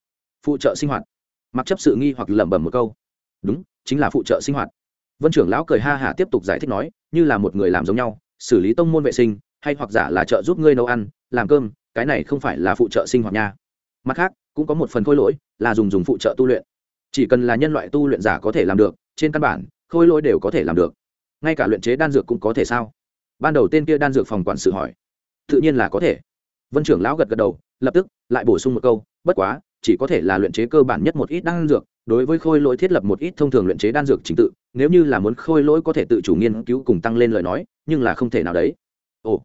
Phụ trợ sinh hoạt. Mặc chấp sự nghi hoặc lẩm bẩm một câu. Đúng, chính là phụ trợ sinh hoạt. Vân trưởng lão cười ha hả tiếp tục giải thích nói, như là một người làm giống nhau, xử lý tông môn vệ sinh, hay hoặc giả là trợ giúp ngươi nấu ăn, làm cơm, cái này không phải là phụ trợ sinh hoạt nha. Mặt khác, cũng có một phần khôi lỗi là dùng dùng phụ trợ tu luyện. Chỉ cần là nhân loại tu luyện giả có thể làm được, trên căn bản, khôi lỗi đều có thể làm được. Ngay cả luyện chế đan dược cũng có thể sao? Ban đầu tên kia đan dược phòng quản sự hỏi. Tự nhiên là có thể. Vân trưởng lão gật gật đầu, lập tức lại bổ sung một câu, bất quá, chỉ có thể là luyện chế cơ bản nhất một ít đan dược, đối với khôi lỗi thiết lập một ít thông thường luyện chế đan dược trình tự, nếu như là muốn khôi lỗi có thể tự chủ nghiên cứu cùng tăng lên lời nói, nhưng là không thể nào đấy. Ồ,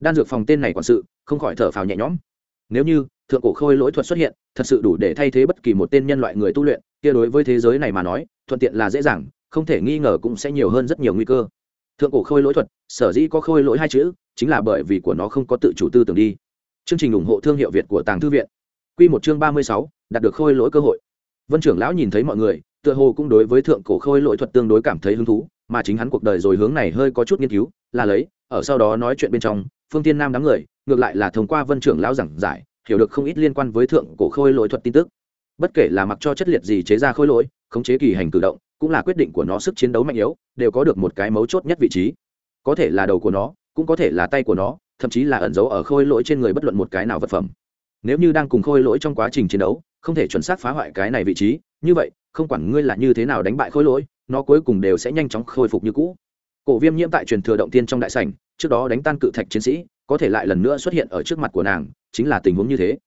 đan dược phòng tên này quản sự, không khỏi thở phào nhẹ nhõm. Nếu như thượng cổ khôi lỗi thuật xuất hiện, thật sự đủ để thay thế bất kỳ một tên nhân loại người tu luyện, kia đối với thế giới này mà nói, thuận tiện là dễ dàng, không thể nghi ngờ cũng sẽ nhiều hơn rất nhiều nguy cơ thượng cổ khôi lỗi thuật, sở dĩ có khôi lỗi hai chữ, chính là bởi vì của nó không có tự chủ tư tưởng đi. Chương trình ủng hộ thương hiệu việt của tàng thư viện. Q một chương ba mươi sáu, đạt được khôi lỗi cơ hội. Vân trưởng lão nhìn thấy mọi người, tựa hồ cũng đối với thượng cổ khôi lỗi thuật tương đối cảm thấy hứng thú, mà chính hắn cuộc đời rồi hướng này hơi có chút nghiên cứu, là lấy, ở sau đó nói chuyện bên trong, phương tiên nam đám người, ngược lại là thông qua vân trưởng lão giảng giải, hiểu được không ít liên quan với thượng cổ khôi lỗi thuật tin tức. Bất kể là mặc cho chất liệt gì chế ra khôi lỗi, khống chế kỳ hành cử động cũng là quyết định của nó sức chiến đấu mạnh yếu, đều có được một cái mấu chốt nhất vị trí. Có thể là đầu của nó, cũng có thể là tay của nó, thậm chí là ẩn giấu ở khôi lỗi trên người bất luận một cái nào vật phẩm. Nếu như đang cùng khôi lỗi trong quá trình chiến đấu, không thể chuẩn xác phá hoại cái này vị trí, như vậy, không quản ngươi là như thế nào đánh bại khôi lỗi, nó cuối cùng đều sẽ nhanh chóng khôi phục như cũ. Cổ viêm nhiễm tại truyền thừa động tiên trong đại sảnh, trước đó đánh tan cự thạch chiến sĩ, có thể lại lần nữa xuất hiện ở trước mặt của nàng, chính là tình huống như thế.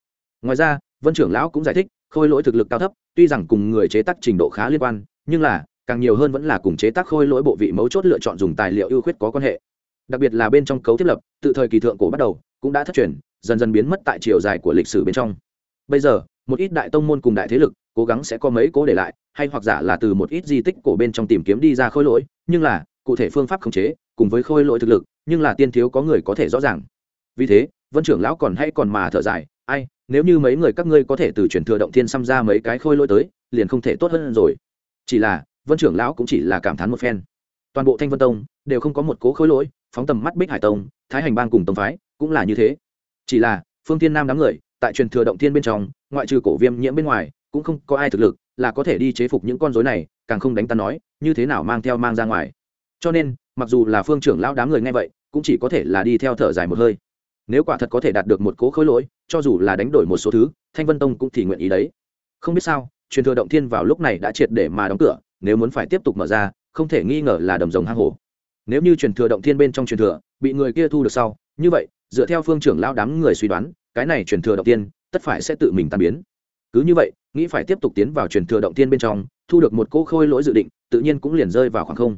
Ngoài ra, vân trưởng lão cũng giải thích, khôi lỗi thực lực cao thấp, tuy rằng cùng người chế tác trình độ khá liên quan nhưng là, càng nhiều hơn vẫn là cùng chế tác khôi lỗi bộ vị mấu chốt lựa chọn dùng tài liệu ưu khuyết có quan hệ. Đặc biệt là bên trong cấu thiết lập, tự thời kỳ thượng cổ bắt đầu, cũng đã thất truyền, dần dần biến mất tại chiều dài của lịch sử bên trong. Bây giờ, một ít đại tông môn cùng đại thế lực, cố gắng sẽ có mấy cố để lại, hay hoặc giả là từ một ít di tích cổ bên trong tìm kiếm đi ra khôi lỗi, nhưng là, cụ thể phương pháp khống chế, cùng với khôi lỗi thực lực, nhưng là tiên thiếu có người có thể rõ ràng. Vì thế, vân trưởng lão còn hay còn mà thở dài, ai, nếu như mấy người các ngươi có thể từ chuyển thừa động thiên xăm ra mấy cái khôi lỗi tới, liền không thể tốt hơn rồi chỉ là, vân trưởng lão cũng chỉ là cảm thán một phen. Toàn bộ thanh vân tông đều không có một cố khối lỗi, phóng tầm mắt bích hải tông, thái hành bang cùng tông phái cũng là như thế. Chỉ là, phương thiên nam đám người, tại truyền thừa động thiên bên trong, ngoại trừ cổ viêm nhiễm bên ngoài, cũng không có ai thực lực, là có thể đi chế phục những con rối này, càng không đánh ta nói, như thế nào mang theo mang ra ngoài. Cho nên, mặc dù là phương trưởng lão đám người nghe vậy, cũng chỉ có thể là đi theo thở dài một hơi. Nếu quả thật có thể đạt được một cố khối lỗi, cho dù là đánh đổi một số thứ, thanh vân tông cũng thì nguyện ý đấy. Không biết sao truyền thừa động thiên vào lúc này đã triệt để mà đóng cửa, nếu muốn phải tiếp tục mở ra, không thể nghi ngờ là đầm rồng hang hổ. Nếu như truyền thừa động thiên bên trong truyền thừa bị người kia thu được sau, như vậy, dựa theo phương trưởng lao đám người suy đoán, cái này truyền thừa động tiên tất phải sẽ tự mình tan biến. Cứ như vậy, nghĩ phải tiếp tục tiến vào truyền thừa động tiên bên trong, thu được một cỗ khôi lỗi dự định, tự nhiên cũng liền rơi vào khoảng không.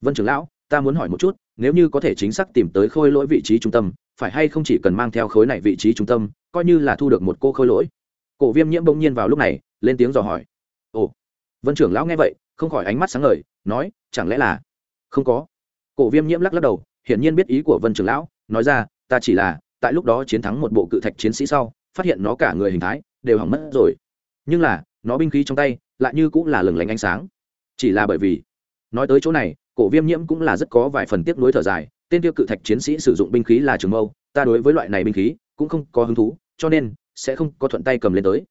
Vân trưởng lão, ta muốn hỏi một chút, nếu như có thể chính xác tìm tới khôi lỗi vị trí trung tâm, phải hay không chỉ cần mang theo khối này vị trí trung tâm, coi như là thu được một cô khôi lỗi. Cổ viêm nhiễm bỗng nhiên vào lúc này lên tiếng dò hỏi. Ồ, vân trưởng lão nghe vậy, không khỏi ánh mắt sáng ngời, nói, chẳng lẽ là? Không có. Cổ viêm nhiễm lắc lắc đầu, hiển nhiên biết ý của vân trưởng lão, nói ra, ta chỉ là, tại lúc đó chiến thắng một bộ cự thạch chiến sĩ sau, phát hiện nó cả người hình thái, đều hỏng mất rồi. Nhưng là, nó binh khí trong tay, lại như cũng là lừng lánh ánh sáng. Chỉ là bởi vì, nói tới chỗ này, cổ viêm nhiễm cũng là rất có vài phần tiếc nuối thở dài, tên tiêu cự thạch chiến sĩ sử dụng binh khí là trường mâu, ta đối với loại này binh khí, cũng không có hứng thú, cho nên, sẽ không có thuận tay cầm lên tới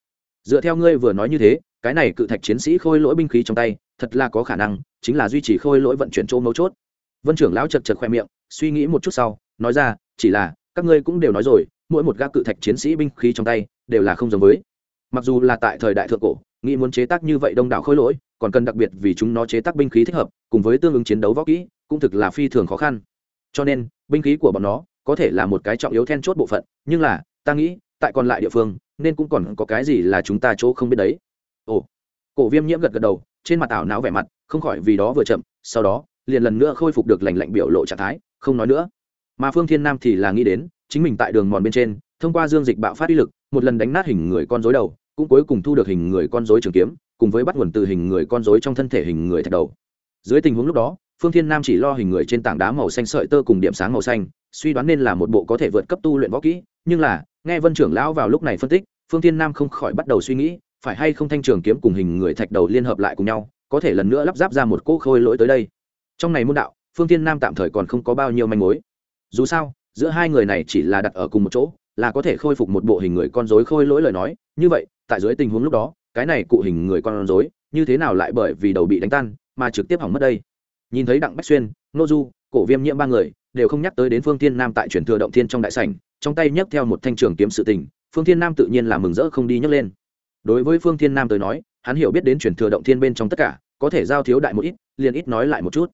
dựa theo ngươi vừa nói như thế, cái này cự thạch chiến sĩ khôi lỗi binh khí trong tay, thật là có khả năng chính là duy trì khôi lỗi vận chuyển chỗ mấu chốt. Vân trưởng lão chật chật khoe miệng, suy nghĩ một chút sau, nói ra, chỉ là, các ngươi cũng đều nói rồi, mỗi một gác cự thạch chiến sĩ binh khí trong tay, đều là không giống với. Mặc dù là tại thời đại thượng cổ, nghĩ muốn chế tác như vậy đông đảo khôi lỗi, còn cần đặc biệt vì chúng nó chế tác binh khí thích hợp, cùng với tương ứng chiến đấu võ kỹ, cũng thực là phi thường khó khăn. Cho nên, binh khí của bọn nó có thể là một cái trọng yếu then chốt bộ phận, nhưng là, ta nghĩ, tại còn lại địa phương nên cũng còn có cái gì là chúng ta chỗ không biết đấy. Ồ, cổ viêm nhiễm gật gật đầu, trên mặt ảo não vẻ mặt, không khỏi vì đó vừa chậm, sau đó, liền lần nữa khôi phục được lành lạnh biểu lộ trạng thái, không nói nữa. Mà phương thiên nam thì là nghĩ đến, chính mình tại đường mòn bên trên, thông qua dương dịch bạo phát uy lực, một lần đánh nát hình người con dối đầu, cũng cuối cùng thu được hình người con dối trường kiếm, cùng với bắt nguồn từ hình người con dối trong thân thể hình người thạch đầu. Dưới tình huống lúc đó, phương thiên nam chỉ lo hình người trên tảng đá màu xanh sợi tơ cùng điểm sáng màu xanh, suy đoán nên là một bộ có thể vượt cấp tu luyện võ kỹ nhưng là, nghe vân trưởng lão vào lúc này phân tích, phương thiên nam không khỏi bắt đầu suy nghĩ, phải hay không thanh trường kiếm cùng hình người thạch đầu liên hợp lại cùng nhau, có thể lần nữa lắp ráp ra một cỗ khôi lỗi tới đây. Trong này môn đạo, phương tiên nam tạm thời còn không có bao nhiêu manh mối. Dù sao, giữa hai người này chỉ là đặt ở cùng một chỗ, là có thể khôi phục một bộ hình người con rối khôi lỗi lời nói. Như vậy, tại dưới tình huống lúc đó, cái này cụ hình người con rối, như thế nào lại bởi vì đầu bị đánh tan, mà trực tiếp hỏng mất đây? Nhìn thấy đặng bách xuyên, nô du, cổ viêm nhiễm ba người đều không nhắc tới đến phương thiên nam tại truyền thừa động thiên trong đại sảnh, trong tay nhấc theo một thanh trường kiếm sự tình, phương thiên nam tự nhiên là mừng rỡ không đi nhấc lên. Đối với phương thiên nam tới nói, hắn hiểu biết đến truyền thừa động thiên bên trong tất cả, có thể giao thiếu đại một ít, liền ít nói lại một chút.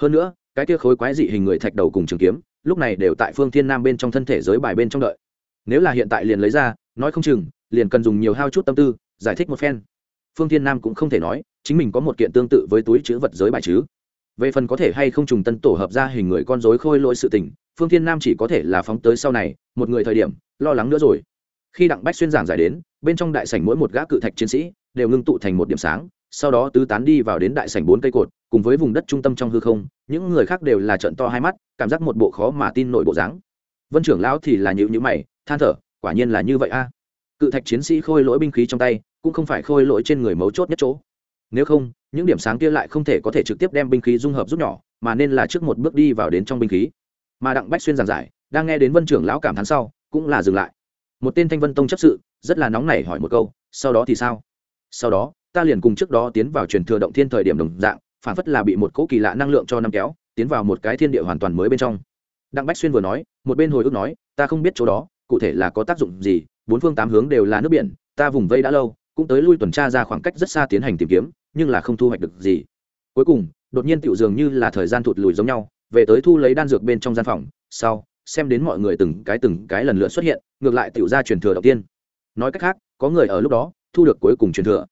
Hơn nữa, cái kia khối quái dị hình người thạch đầu cùng trường kiếm, lúc này đều tại phương thiên nam bên trong thân thể giới bài bên trong đợi. Nếu là hiện tại liền lấy ra, nói không chừng, liền cần dùng nhiều hao chút tâm tư, giải thích một phen. Phương thiên nam cũng không thể nói, chính mình có một kiện tương tự với túi chữ vật giới bài chứ về phần có thể hay không trùng tân tổ hợp ra hình người con dối khôi lỗi sự tình, phương thiên nam chỉ có thể là phóng tới sau này, một người thời điểm, lo lắng nữa rồi. Khi đặng bách xuyên giảng giải đến, bên trong đại sảnh mỗi một gã cự thạch chiến sĩ đều ngưng tụ thành một điểm sáng, sau đó tứ tán đi vào đến đại sảnh bốn cây cột, cùng với vùng đất trung tâm trong hư không, những người khác đều là trận to hai mắt, cảm giác một bộ khó mà tin nội bộ dáng. Vân trưởng lão thì là nhữ nhữ mày, than thở, quả nhiên là như vậy a. Cự thạch chiến sĩ khôi lỗi binh khí trong tay, cũng không phải khôi lỗi trên người mấu chốt nhất chỗ nếu không, những điểm sáng kia lại không thể có thể trực tiếp đem binh khí dung hợp rút nhỏ, mà nên là trước một bước đi vào đến trong binh khí. Mà đặng bách xuyên giảng giải, đang nghe đến vân trưởng lão cảm thán sau, cũng là dừng lại. Một tên thanh vân tông chấp sự, rất là nóng nảy hỏi một câu, sau đó thì sao? Sau đó, ta liền cùng trước đó tiến vào truyền thừa động thiên thời điểm đồng dạng, phản phất là bị một cỗ kỳ lạ năng lượng cho năm kéo, tiến vào một cái thiên địa hoàn toàn mới bên trong. Đặng bách xuyên vừa nói, một bên hồi ức nói, ta không biết chỗ đó, cụ thể là có tác dụng gì, bốn phương tám hướng đều là nước biển, ta vùng vây đã lâu, cũng tới lui tuần tra ra khoảng cách rất xa tiến hành tìm kiếm nhưng là không thu hoạch được gì. Cuối cùng, đột nhiên tiểu dường như là thời gian thụt lùi giống nhau, về tới thu lấy đan dược bên trong gian phòng, sau, xem đến mọi người từng cái từng cái lần lượt xuất hiện, ngược lại tiểu ra truyền thừa đầu tiên. Nói cách khác, có người ở lúc đó, thu được cuối cùng truyền thừa.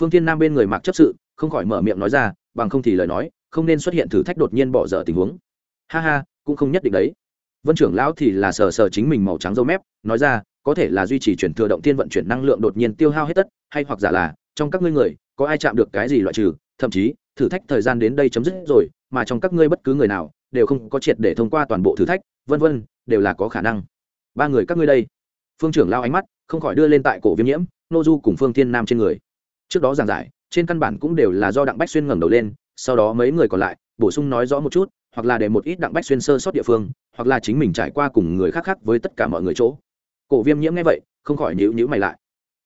Phương thiên nam bên người mặc chấp sự, không khỏi mở miệng nói ra, bằng không thì lời nói, không nên xuất hiện thử thách đột nhiên bỏ dở tình huống. Ha ha, cũng không nhất định đấy. Vân trưởng lão thì là sờ sờ chính mình màu trắng dâu mép, nói ra, có thể là duy trì chuyển thừa động tiên vận chuyển năng lượng đột nhiên tiêu hao hết tất, hay hoặc giả là, trong các ngươi người có ai chạm được cái gì loại trừ, thậm chí, thử thách thời gian đến đây chấm dứt rồi, mà trong các ngươi bất cứ người nào, đều không có triệt để thông qua toàn bộ thử thách, vân vân, đều là có khả năng. Ba người các ngươi đây. Phương trưởng lao ánh mắt, không khỏi đưa lên tại cổ viêm nhiễm, nô du cùng phương thiên nam trên người. Trước đó giảng giải, trên căn bản cũng đều là do đặng bách xuyên ngẩng đầu lên, sau đó mấy người còn lại, bổ sung nói rõ một chút, hoặc là để một ít đặng bách xuyên sơ sót địa phương, hoặc là chính mình trải qua cùng người khác khác với tất cả mọi người chỗ. Cổ viêm nhiễm nghe vậy, không khỏi nhữ nhữ mày lại.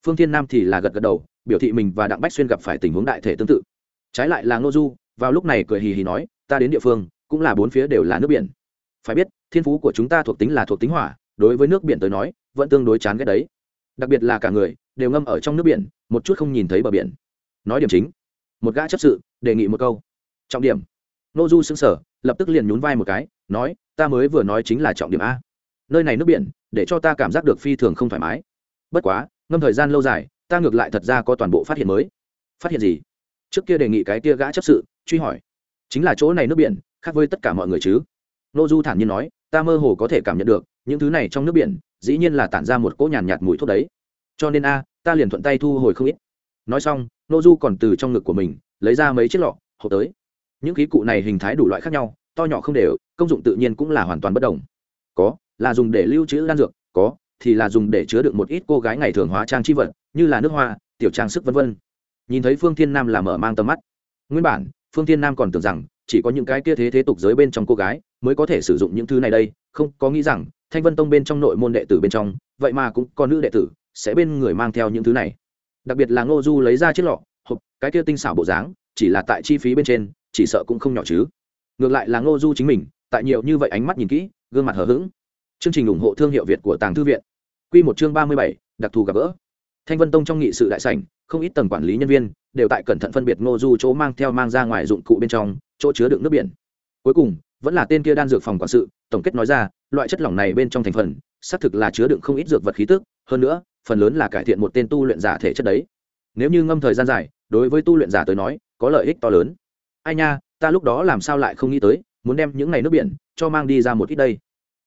Phương thiên nam thì là gật gật đầu biểu thị mình và đặng bách xuyên gặp phải tình huống đại thể tương tự. Trái lại là ngô du, vào lúc này cười hì hì nói, ta đến địa phương, cũng là bốn phía đều là nước biển. Phải biết, thiên phú của chúng ta thuộc tính là thuộc tính hỏa, đối với nước biển tới nói, vẫn tương đối chán ghét đấy. Đặc biệt là cả người, đều ngâm ở trong nước biển, một chút không nhìn thấy bờ biển. Nói điểm chính, một gã chấp sự, đề nghị một câu. Trọng điểm. Nô du xứng sở lập tức liền nhún vai một cái, nói, ta mới vừa nói chính là trọng điểm a. Nơi này nước biển, để cho ta cảm giác được phi thường không thoải mái. Bất quá, ngâm thời gian lâu dài ta ngược lại thật ra có toàn bộ phát hiện mới. Phát hiện gì? Trước kia đề nghị cái kia gã chấp sự truy hỏi. Chính là chỗ này nước biển khác với tất cả mọi người chứ. Nô du thản nhiên nói ta mơ hồ có thể cảm nhận được những thứ này trong nước biển dĩ nhiên là tản ra một cỗ nhàn nhạt, nhạt mùi thuốc đấy. Cho nên a ta liền thuận tay thu hồi không ít. Nói xong nô du còn từ trong ngực của mình lấy ra mấy chiếc lọ hộp tới. Những khí cụ này hình thái đủ loại khác nhau to nhỏ không đều công dụng tự nhiên cũng là hoàn toàn bất đồng. Có là dùng để lưu trữ đan dược có thì là dùng để chứa đựng một ít cô gái ngày thường hóa trang chi vật như là nước hoa, tiểu trang sức vân vân. Nhìn thấy phương thiên nam là mở mang tầm mắt. Nguyên bản, phương thiên nam còn tưởng rằng, chỉ có những cái kia thế thế tục giới bên trong cô gái mới có thể sử dụng những thứ này đây, không có nghĩ rằng, thanh vân tông bên trong nội môn đệ tử bên trong, vậy mà cũng có nữ đệ tử sẽ bên người mang theo những thứ này. Đặc biệt là ngô du lấy ra chiếc lọ, hộp, cái kia tinh xảo bộ dáng, chỉ là tại chi phí bên trên, chỉ sợ cũng không nhỏ chứ. Ngược lại là ngô du chính mình, tại nhiều như vậy ánh mắt nhìn kỹ, gương mặt hờ hững. Chương trình ủng hộ thương hiệu việt của tàng thư viện. Q một chương ba mươi bảy, đặc thù gặp gỡ thanh vân tông trong nghị sự đại sảnh, không ít tầng quản lý nhân viên đều tại cẩn thận phân biệt ngô du chỗ mang theo mang ra ngoài dụng cụ bên trong, chỗ chứa đựng nước biển. Cuối cùng, vẫn là tên kia đan dược phòng quản sự, tổng kết nói ra, loại chất lỏng này bên trong thành phần, xác thực là chứa đựng không ít dược vật khí tức, hơn nữa, phần lớn là cải thiện một tên tu luyện giả thể chất đấy. Nếu như ngâm thời gian dài, đối với tu luyện giả tới nói, có lợi ích to lớn. Ai nha, ta lúc đó làm sao lại không nghĩ tới, muốn đem những ngày nước biển cho mang đi ra một ít đây.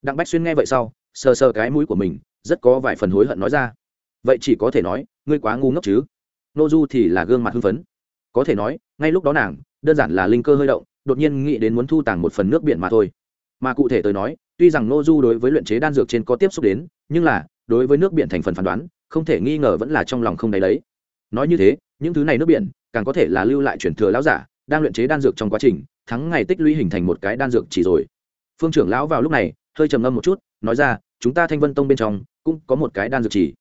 Đặng bách xuyên nghe vậy sau, sờ sờ cái mũi của mình, rất có vài phần hối hận nói ra vậy chỉ có thể nói, ngươi quá ngu ngốc chứ. Nô du thì là gương mặt hưng phấn. Có thể nói, ngay lúc đó nàng, đơn giản là linh cơ hơi động, đột nhiên nghĩ đến muốn thu tàng một phần nước biển mà thôi. Mà cụ thể tới nói, tuy rằng nô du đối với luyện chế đan dược trên có tiếp xúc đến, nhưng là, đối với nước biển thành phần phán đoán, không thể nghi ngờ vẫn là trong lòng không đáy đấy. Nói như thế, những thứ này nước biển, càng có thể là lưu lại truyền thừa lão giả, đang luyện chế đan dược trong quá trình, thắng ngày tích lũy hình thành một cái đan dược chỉ rồi. Phương trưởng lão vào lúc này, hơi trầm ngâm một chút, nói ra, chúng ta thanh vân tông bên trong, cũng có một cái đan dược chỉ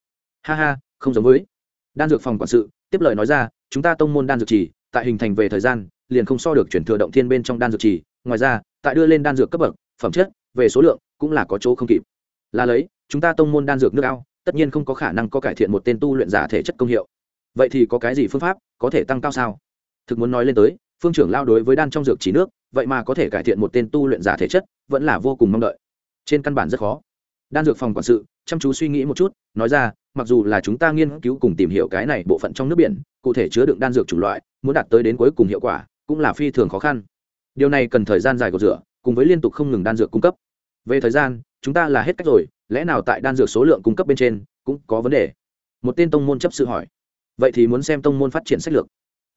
ha ha, không giống với. Đan dược phòng quản sự, tiếp lời nói ra, chúng ta tông môn đan dược chỉ tại hình thành về thời gian, liền không so được chuyển thừa động thiên bên trong đan dược chỉ ngoài ra, tại đưa lên đan dược cấp bậc, phẩm chất, về số lượng cũng là có chỗ không kịp. Là lấy, chúng ta tông môn đan dược nước ao, tất nhiên không có khả năng có cải thiện một tên tu luyện giả thể chất công hiệu. Vậy thì có cái gì phương pháp có thể tăng cao sao? Thực muốn nói lên tới, phương trưởng lao đối với đan trong dược chỉ nước, vậy mà có thể cải thiện một tên tu luyện giả thể chất, vẫn là vô cùng mong đợi. Trên căn bản rất khó. Đan dược phòng quản sự chăm chú suy nghĩ một chút, nói ra mặc dù là chúng ta nghiên cứu cùng tìm hiểu cái này bộ phận trong nước biển, cụ thể chứa đựng đan dược chủng loại, muốn đạt tới đến cuối cùng hiệu quả, cũng là phi thường khó khăn. Điều này cần thời gian dài của rửa cùng với liên tục không ngừng đan dược cung cấp. Về thời gian, chúng ta là hết cách rồi, lẽ nào tại đan dược số lượng cung cấp bên trên, cũng có vấn đề? Một tên tông môn chấp sự hỏi. Vậy thì muốn xem tông môn phát triển sách lược.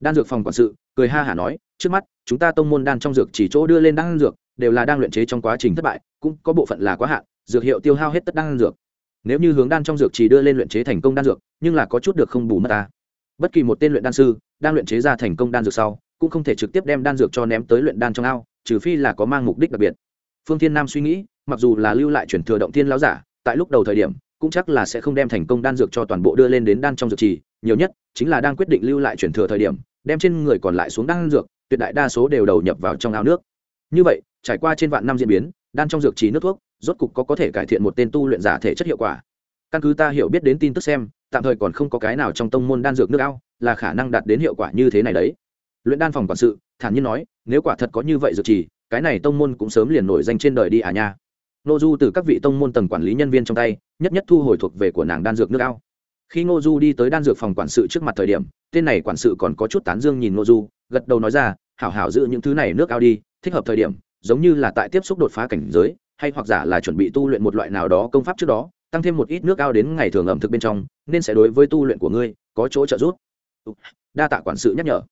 Đan dược phòng quản sự, cười ha hả nói, trước mắt, chúng ta tông môn đan trong dược chỉ chỗ đưa lên đan dược, đều là đang luyện chế trong quá trình thất bại, cũng có bộ phận là quá hạn, dược hiệu tiêu hao hết tất đan dược nếu như hướng đan trong dược chỉ đưa lên luyện chế thành công đan dược, nhưng là có chút được không bù mất ta. Bất kỳ một tên luyện đan sư, đang luyện chế ra thành công đan dược sau, cũng không thể trực tiếp đem đan dược cho ném tới luyện đan trong ao, trừ phi là có mang mục đích đặc biệt. Phương thiên nam suy nghĩ, mặc dù là lưu lại chuyển thừa động thiên lão giả, tại lúc đầu thời điểm, cũng chắc là sẽ không đem thành công đan dược cho toàn bộ đưa lên đến đan trong dược trì nhiều nhất chính là đang quyết định lưu lại chuyển thừa thời điểm, đem trên người còn lại xuống đan dược, tuyệt đại đa số đều đầu nhập vào trong ao nước. Như vậy, trải qua trên vạn năm diễn biến, đan trong dược trì nước thuốc rốt cục có có thể cải thiện một tên tu luyện giả thể chất hiệu quả. Căn cứ ta hiểu biết đến tin tức xem, tạm thời còn không có cái nào trong tông môn đan dược nước ao là khả năng đạt đến hiệu quả như thế này đấy. Luyện đan phòng quản sự, thản nhiên nói, nếu quả thật có như vậy dược trì, cái này tông môn cũng sớm liền nổi danh trên đời đi à nha. Ngô du từ các vị tông môn tầng quản lý nhân viên trong tay, nhất nhất thu hồi thuộc về của nàng đan dược nước ao. Khi ngô du đi tới đan dược phòng quản sự trước mặt thời điểm, tên này quản sự còn có chút tán dương nhìn ngô du, gật đầu nói ra, hảo hảo giữ những thứ này nước ao đi, thích hợp thời điểm, giống như là tại tiếp xúc đột phá cảnh giới hay hoặc giả là chuẩn bị tu luyện một loại nào đó công pháp trước đó, tăng thêm một ít nước ao đến ngày thường ẩm thực bên trong, nên sẽ đối với tu luyện của ngươi có chỗ trợ giúp. Đa tạ quản sự nhắc nhở.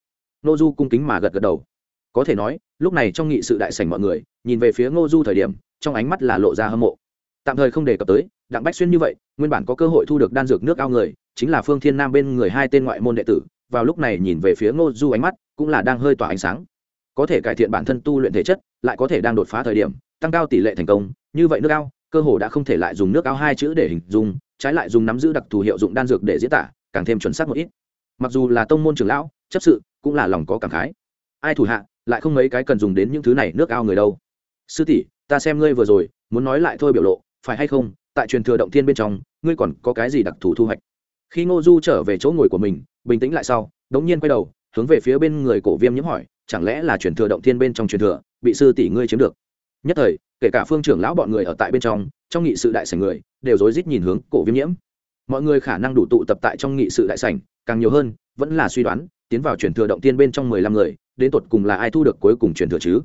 Ngô du cung kính mà gật gật đầu. Có thể nói, lúc này trong nghị sự đại sảnh mọi người, nhìn về phía ngô du thời điểm, trong ánh mắt là lộ ra hâm mộ. Tạm thời không đề cập tới, đặng bách xuyên như vậy, nguyên bản có cơ hội thu được đan dược nước ao người, chính là phương thiên nam bên người hai tên ngoại môn đệ tử, vào lúc này nhìn về phía ngô du ánh mắt cũng là đang hơi tỏa ánh sáng. Có thể cải thiện bản thân tu luyện thể chất, lại có thể đang đột phá thời điểm tăng cao tỷ lệ thành công, như vậy nước ao, cơ hồ đã không thể lại dùng nước ao hai chữ để hình dung, trái lại dùng nắm giữ đặc thù hiệu dụng đan dược để diễn tả, càng thêm chuẩn xác một ít. Mặc dù là tông môn trưởng lão, chấp sự, cũng là lòng có cảm khái. Ai thủ hạ, lại không mấy cái cần dùng đến những thứ này nước ao người đâu. Sư tỷ, ta xem ngươi vừa rồi, muốn nói lại thôi biểu lộ, phải hay không? Tại truyền thừa động thiên bên trong, ngươi còn có cái gì đặc thù thu hoạch? Khi ngô du trở về chỗ ngồi của mình, bình tĩnh lại sau, đống nhiên quay đầu, hướng về phía bên người cổ viêm nhiễm hỏi, chẳng lẽ là truyền thừa động thiên bên trong truyền thừa, bị sư tỷ ngươi chiếm được? Nhất thời, kể cả phương trưởng lão bọn người ở tại bên trong trong nghị sự đại sảnh người, đều rối rít nhìn hướng cổ viêm nhiễm. Mọi người khả năng đủ tụ tập tại trong nghị sự đại sảnh, càng nhiều hơn, vẫn là suy đoán, tiến vào truyền thừa động tiên bên trong mười lăm người, đến tột cùng là ai thu được cuối cùng truyền thừa chứ?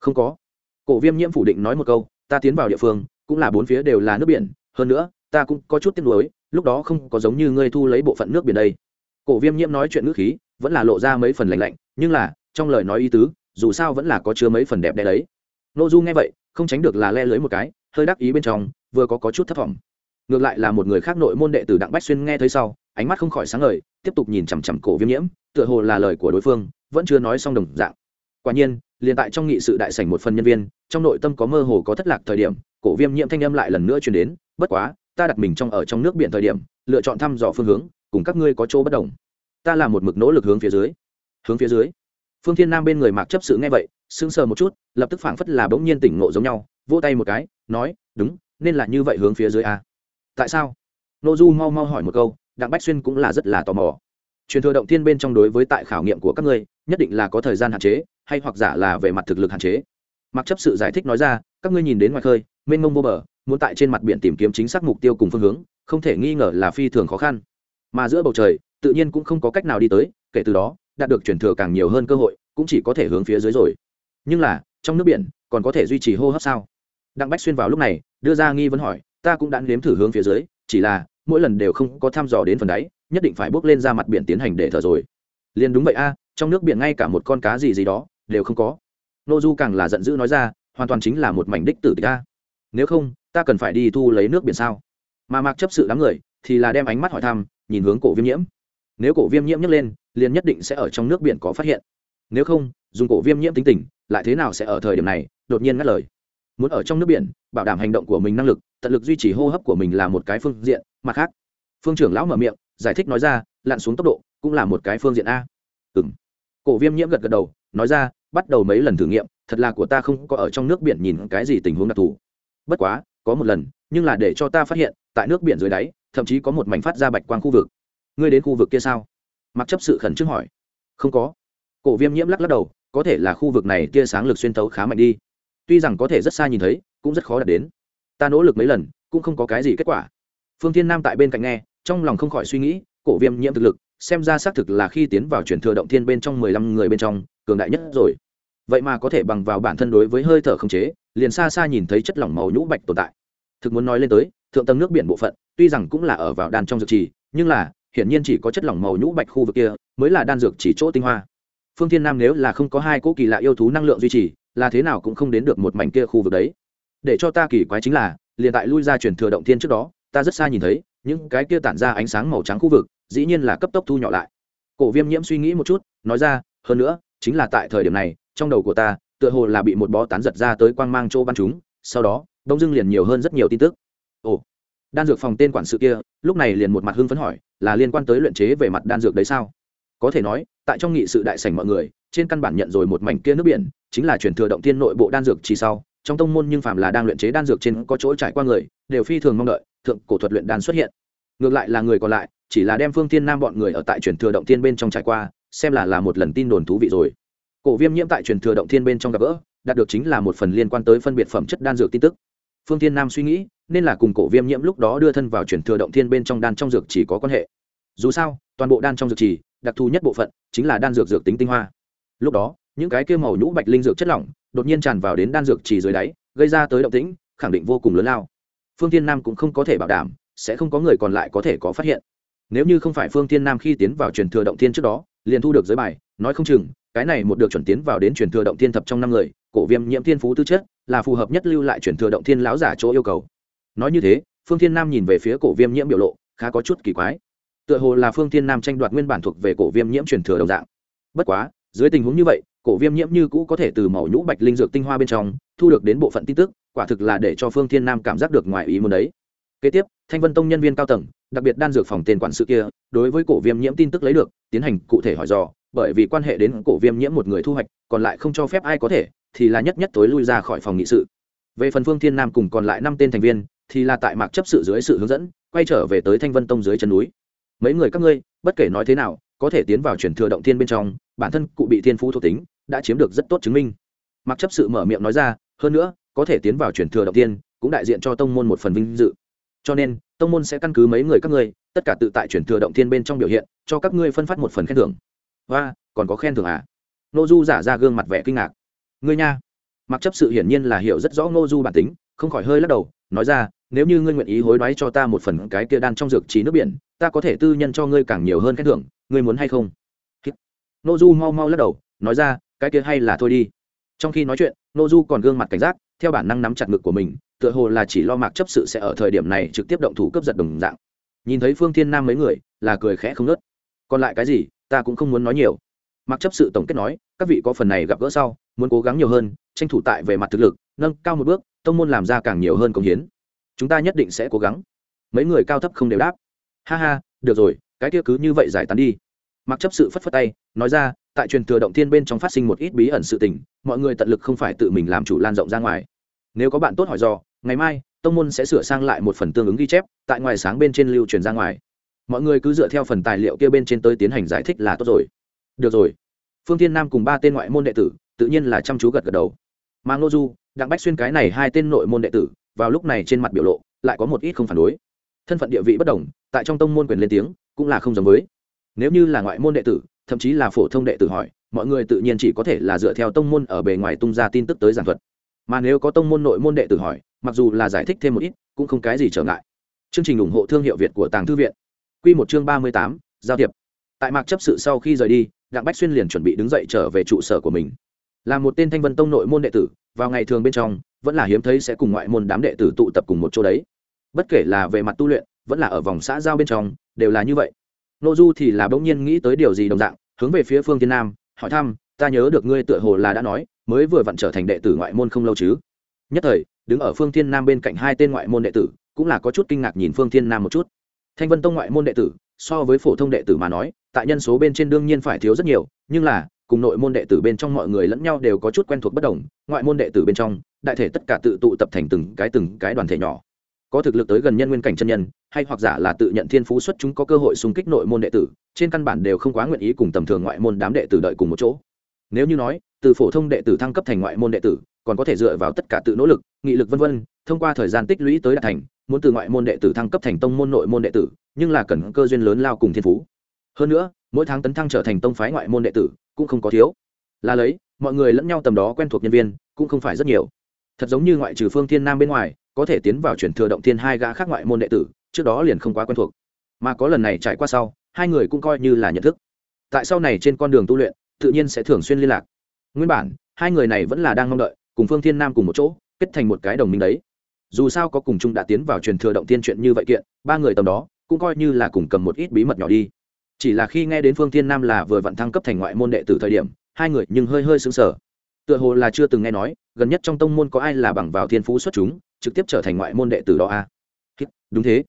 Không có. Cổ viêm nhiễm phủ định nói một câu, ta tiến vào địa phương, cũng là bốn phía đều là nước biển, hơn nữa, ta cũng có chút tiếc nuối, lúc đó không có giống như ngươi thu lấy bộ phận nước biển đây. Cổ viêm nhiễm nói chuyện ngữ khí, vẫn là lộ ra mấy phần lạnh lạnh, nhưng là, trong lời nói ý tứ, dù sao vẫn là có chứa mấy phần đẹp đẽ đấy. Nô du nghe vậy không tránh được là le lưới một cái hơi đắc ý bên trong vừa có, có chút thất vọng ngược lại là một người khác nội môn đệ tử đặng bách xuyên nghe thấy sau ánh mắt không khỏi sáng ngời tiếp tục nhìn chằm chằm cổ viêm nhiễm tựa hồ là lời của đối phương vẫn chưa nói xong đồng dạng. Quả nhiên liền tại trong nghị sự đại sảnh một phần nhân viên trong nội tâm có mơ hồ có thất lạc thời điểm cổ viêm nhiễm thanh âm lại lần nữa truyền đến bất quá ta đặt mình trong ở trong nước biển thời điểm lựa chọn thăm dò phương hướng cùng các ngươi có chỗ bất đồng. Ta là một mực nỗ lực hướng phía dưới. Hướng phía dưới. Phương thiên nam bên người mạc chấp sự nghe vậy sững sờ một chút, lập tức phảng phất là bỗng nhiên tỉnh ngộ giống nhau, vỗ tay một cái, nói, đúng, nên là như vậy hướng phía dưới a. Tại sao? Nô du mau mau hỏi một câu, đặng bách xuyên cũng là rất là tò mò. Truyền thừa động thiên bên trong đối với tại khảo nghiệm của các ngươi, nhất định là có thời gian hạn chế, hay hoặc giả là về mặt thực lực hạn chế? Mặc chấp sự giải thích nói ra, các ngươi nhìn đến ngoài khơi, mênh mông vô bờ, muốn tại trên mặt biển tìm kiếm chính xác mục tiêu cùng phương hướng, không thể nghi ngờ là phi thường khó khăn. Mà giữa bầu trời, tự nhiên cũng không có cách nào đi tới, kể từ đó, đạt được truyền thừa càng nhiều hơn cơ hội, cũng chỉ có thể hướng phía dưới rồi nhưng là, trong nước biển, còn có thể duy trì hô hấp sao? Đặng bách xuyên vào lúc này, đưa ra nghi vấn hỏi, ta cũng đã nếm thử hướng phía dưới, chỉ là, mỗi lần đều không có thăm dò đến phần đáy, nhất định phải bước lên ra mặt biển tiến hành để thở rồi. Liền đúng vậy a, trong nước biển ngay cả một con cá gì gì đó, đều không có. Nô du càng là giận dữ nói ra, hoàn toàn chính là một mảnh đích tử tịch a. Nếu không, ta cần phải đi thu lấy nước biển sao? Mà mặc chấp sự đám người, thì là đem ánh mắt hỏi thăm, nhìn hướng cổ viêm nhiễm. Nếu cổ viêm nhiễm nhấc lên, liền nhất định sẽ ở trong nước biển có phát hiện nếu không, dùng cổ viêm nhiễm tính tình, lại thế nào sẽ ở thời điểm này, đột nhiên ngắt lời. Muốn ở trong nước biển, bảo đảm hành động của mình năng lực, tận lực duy trì hô hấp của mình là một cái phương diện, mặt khác, phương trưởng lão mở miệng, giải thích nói ra, lặn xuống tốc độ cũng là một cái phương diện a. Ừ m cổ viêm nhiễm gật gật đầu, nói ra, bắt đầu mấy lần thử nghiệm, thật là của ta không có ở trong nước biển nhìn cái gì tình huống đặc thù. Bất quá, có một lần, nhưng là để cho ta phát hiện, tại nước biển dưới đáy, thậm chí có một mảnh phát ra bạch quang khu vực. Ngươi đến khu vực kia sao? Mặc chấp sự khẩn trương hỏi. Không có cổ viêm nhiễm lắc lắc đầu, có thể là khu vực này tia sáng lực xuyên tấu khá mạnh đi. Tuy rằng có thể rất xa nhìn thấy, cũng rất khó đạt đến. Ta nỗ lực mấy lần, cũng không có cái gì kết quả. Phương thiên nam tại bên cạnh nghe, trong lòng không khỏi suy nghĩ, cổ viêm nhiễm thực lực, xem ra xác thực là khi tiến vào chuyển thừa động thiên bên trong mười lăm người bên trong, cường đại nhất rồi. Vậy mà có thể bằng vào bản thân đối với hơi thở không chế, liền xa xa nhìn thấy chất lỏng màu nhũ bạch tồn tại. Thực muốn nói lên tới, thượng tầng nước biển bộ phận, tuy rằng cũng là ở vào đan trong dược trì, nhưng là, hiển nhiên chỉ có chất lỏng màu nhũ bạch khu vực kia, mới là đan dược chỉ chỗ tinh hoa phương thiên nam nếu là không có hai cỗ kỳ lạ yêu thú năng lượng duy trì, là thế nào cũng không đến được một mảnh kia khu vực đấy. Để cho ta kỳ quái chính là, liền tại lui ra chuyển thừa động thiên trước đó, ta rất xa nhìn thấy, những cái kia tản ra ánh sáng màu trắng khu vực, dĩ nhiên là cấp tốc thu nhỏ lại. Cổ viêm nhiễm suy nghĩ một chút, nói ra, hơn nữa, chính là tại thời điểm này, trong đầu của ta, tựa hồ là bị một bó tán giật ra tới quang mang chỗ bắn chúng, sau đó, đông dưng liền nhiều hơn rất nhiều tin tức. Ồ, đan dược phòng tên quản sự kia, lúc này liền một mặt hưng phấn hỏi, là liên quan tới luyện chế về mặt đan dược đấy sao? Có thể nói, tại trong nghị sự đại sảnh mọi người, trên căn bản nhận rồi một mảnh kia nước biển, chính là truyền thừa động tiên nội bộ đan dược chỉ sau. Trong tông môn nhưng phàm là đang luyện chế đan dược trên có chỗ trải qua người, đều phi thường mong đợi, thượng cổ thuật luyện đan xuất hiện. Ngược lại là người còn lại, chỉ là đem phương thiên nam bọn người ở tại truyền thừa động tiên bên trong trải qua, xem là là một lần tin đồn thú vị rồi. Cổ viêm nhiễm tại truyền thừa động thiên bên trong gặp gỡ, đạt được chính là một phần liên quan tới phân biệt phẩm chất đan dược tin tức. Phương thiên nam suy nghĩ, nên là cùng cổ viêm nhiễm lúc đó đưa thân vào truyền thừa động thiên bên trong đan trong dược chỉ có quan hệ. Dù sao, toàn bộ đan trong dược chỉ đặc thù nhất bộ phận chính là đan dược dược tính tinh hoa. Lúc đó, những cái kia màu nhũ bạch linh dược chất lỏng đột nhiên tràn vào đến đan dược chỉ dưới đáy, gây ra tới động tĩnh, khẳng định vô cùng lớn lao. Phương thiên nam cũng không có thể bảo đảm, sẽ không có người còn lại có thể có phát hiện. Nếu như không phải phương thiên nam khi tiến vào truyền thừa động thiên trước đó, liền thu được giới bài, nói không chừng, cái này một được chuẩn tiến vào đến truyền thừa động thiên thập trong năm người, cổ viêm nhiễm thiên phú tư chất, là phù hợp nhất lưu lại truyền thừa động thiên lão giả chỗ yêu cầu. Nói như thế, phương thiên nam nhìn về phía cổ viêm nhiễm biểu lộ, khá có chút kỳ quái tựa hồ là phương thiên nam tranh đoạt nguyên bản thuộc về cổ viêm nhiễm truyền thừa đồng dạng. Bất quá, dưới tình huống như vậy, cổ viêm nhiễm như cũ có thể từ màu nhũ bạch linh dược tinh hoa bên trong thu được đến bộ phận tin tức, quả thực là để cho phương thiên nam cảm giác được ngoài ý muốn đấy. Kế tiếp, thanh vân tông nhân viên cao tầng, đặc biệt đan dược phòng tên quản sự kia, đối với cổ viêm nhiễm tin tức lấy được, tiến hành cụ thể hỏi dò, bởi vì quan hệ đến cổ viêm nhiễm một người thu hoạch, còn lại không cho phép ai có thể, thì là nhất nhất tối lui ra khỏi phòng nghị sự. Về phần phương thiên nam cùng còn lại năm tên thành viên, thì là tại mạc chấp sự dưới sự hướng dẫn, quay trở về tới thanh vân tông dưới chân núi mấy người các ngươi, bất kể nói thế nào, có thể tiến vào chuyển thừa động thiên bên trong, bản thân cụ bị thiên phú thuộc tính, đã chiếm được rất tốt chứng minh. Mặc chấp sự mở miệng nói ra, hơn nữa, có thể tiến vào chuyển thừa động thiên, cũng đại diện cho tông môn một phần vinh dự. Cho nên, tông môn sẽ căn cứ mấy người các ngươi, tất cả tự tại chuyển thừa động thiên bên trong biểu hiện, cho các ngươi phân phát một phần khen thưởng. Và còn có khen thưởng à? Nô du giả ra gương mặt vẻ kinh ngạc. Ngươi nha. Mặc chấp sự hiển nhiên là hiểu rất rõ nô du bản tính, không khỏi hơi lắc đầu, nói ra nếu như ngươi nguyện ý hối đoái cho ta một phần cái kia đan trong dược trí nước biển, ta có thể tư nhân cho ngươi càng nhiều hơn khen thưởng, ngươi muốn hay không? Nô du mau mau lắc đầu, nói ra, cái kia hay là thôi đi. Trong khi nói chuyện, nô du còn gương mặt cảnh giác, theo bản năng nắm chặt ngực của mình, tựa hồ là chỉ lo mạc chấp sự sẽ ở thời điểm này trực tiếp động thủ cướp giật đồng dạng. Nhìn thấy phương thiên nam mấy người, là cười khẽ không nớt còn lại cái gì, ta cũng không muốn nói nhiều. Mặc chấp sự tổng kết nói, các vị có phần này gặp gỡ sau, muốn cố gắng nhiều hơn, tranh thủ tại về mặt thực lực, nâng cao một bước, tông môn làm ra càng nhiều hơn công hiến chúng ta nhất định sẽ cố gắng. Mấy người cao thấp không đều đáp. Ha ha, được rồi, cái kia cứ như vậy giải tán đi. Mặc chấp sự phất phất tay, nói ra, tại truyền thừa động thiên bên trong phát sinh một ít bí ẩn sự tình, mọi người tận lực không phải tự mình làm chủ lan rộng ra ngoài. Nếu có bạn tốt hỏi do ngày mai, tông môn sẽ sửa sang lại một phần tương ứng ghi chép, tại ngoài sáng bên trên lưu truyền ra ngoài. Mọi người cứ dựa theo phần tài liệu kia bên trên tới tiến hành giải thích là tốt rồi. Được rồi. Phương thiên nam cùng ba tên ngoại môn đệ tử, tự nhiên là chăm chú gật gật đầu. Mà ngô du, đặng bách xuyên cái này hai tên nội môn đệ tử vào lúc này trên mặt biểu lộ lại có một ít không phản đối. Thân phận địa vị bất đồng, tại trong tông môn quyền lên tiếng, cũng là không giống với. Nếu như là ngoại môn đệ tử, thậm chí là phổ thông đệ tử hỏi, mọi người tự nhiên chỉ có thể là dựa theo tông môn ở bề ngoài tung ra tin tức tới giảng thuật. Mà nếu có tông môn nội môn đệ tử hỏi, mặc dù là giải thích thêm một ít, cũng không cái gì trở ngại. Chương trình ủng hộ thương hiệu việt của tàng thư viện. Q một chương ba mươi tám, giao thiệp. Tại mạc chấp sự sau khi rời đi, đặng bách xuyên liền chuẩn bị đứng dậy trở về trụ sở của mình là một tên thanh vân tông nội môn đệ tử, vào ngày thường bên trong, vẫn là hiếm thấy sẽ cùng ngoại môn đám đệ tử tụ tập cùng một chỗ đấy. Bất kể là về mặt tu luyện, vẫn là ở vòng xã giao bên trong, đều là như vậy. Nô du thì là bỗng nhiên nghĩ tới điều gì đồng dạng, hướng về phía phương thiên nam, hỏi thăm, ta nhớ được ngươi tựa hồ là đã nói, mới vừa vặn trở thành đệ tử ngoại môn không lâu chứ? Nhất thời, đứng ở phương thiên nam bên cạnh hai tên ngoại môn đệ tử, cũng là có chút kinh ngạc nhìn phương thiên nam một chút. Thanh vân tông ngoại môn đệ tử, so với phổ thông đệ tử mà nói, tại nhân số bên trên đương nhiên phải thiếu rất nhiều, nhưng là cùng nội môn đệ tử bên trong mọi người lẫn nhau đều có chút quen thuộc bất đồng, ngoại môn đệ tử bên trong, đại thể tất cả tự tụ tập thành từng cái từng cái đoàn thể nhỏ. Có thực lực tới gần nhân nguyên cảnh chân nhân, hay hoặc giả là tự nhận thiên phú xuất chúng có cơ hội xung kích nội môn đệ tử, trên căn bản đều không quá nguyện ý cùng tầm thường ngoại môn đám đệ tử đợi cùng một chỗ. Nếu như nói, từ phổ thông đệ tử thăng cấp thành ngoại môn đệ tử, còn có thể dựa vào tất cả tự nỗ lực, nghị lực vân vân, thông qua thời gian tích lũy tới đạt thành, muốn từ ngoại môn đệ tử thăng cấp thành tông môn nội môn đệ tử, nhưng là cần cơ duyên lớn lao cùng thiên phú hơn nữa, mỗi tháng tấn thăng trở thành tông phái ngoại môn đệ tử cũng không có thiếu. Là lấy, mọi người lẫn nhau tầm đó quen thuộc nhân viên cũng không phải rất nhiều. Thật giống như ngoại trừ phương thiên nam bên ngoài, có thể tiến vào chuyển thừa động thiên hai gã khác ngoại môn đệ tử, trước đó liền không quá quen thuộc. Mà có lần này trải qua sau, hai người cũng coi như là nhận thức. Tại sau này trên con đường tu luyện, tự nhiên sẽ thường xuyên liên lạc. Nguyên bản, hai người này vẫn là đang mong đợi, cùng phương thiên nam cùng một chỗ, kết thành một cái đồng minh đấy. Dù sao có cùng chung đã tiến vào truyền thừa động tiên chuyện như vậy kiện, ba người tầm đó cũng coi như là cùng cầm một ít bí mật nhỏ đi chỉ là khi nghe đến phương thiên nam là vừa vặn thăng cấp thành ngoại môn đệ tử thời điểm, hai người nhưng hơi hơi sững sờ. Tựa hồ là chưa từng nghe nói, gần nhất trong tông môn có ai là bằng vào thiên phú xuất chúng, trực tiếp trở thành ngoại môn đệ tử đó a à? đúng thế.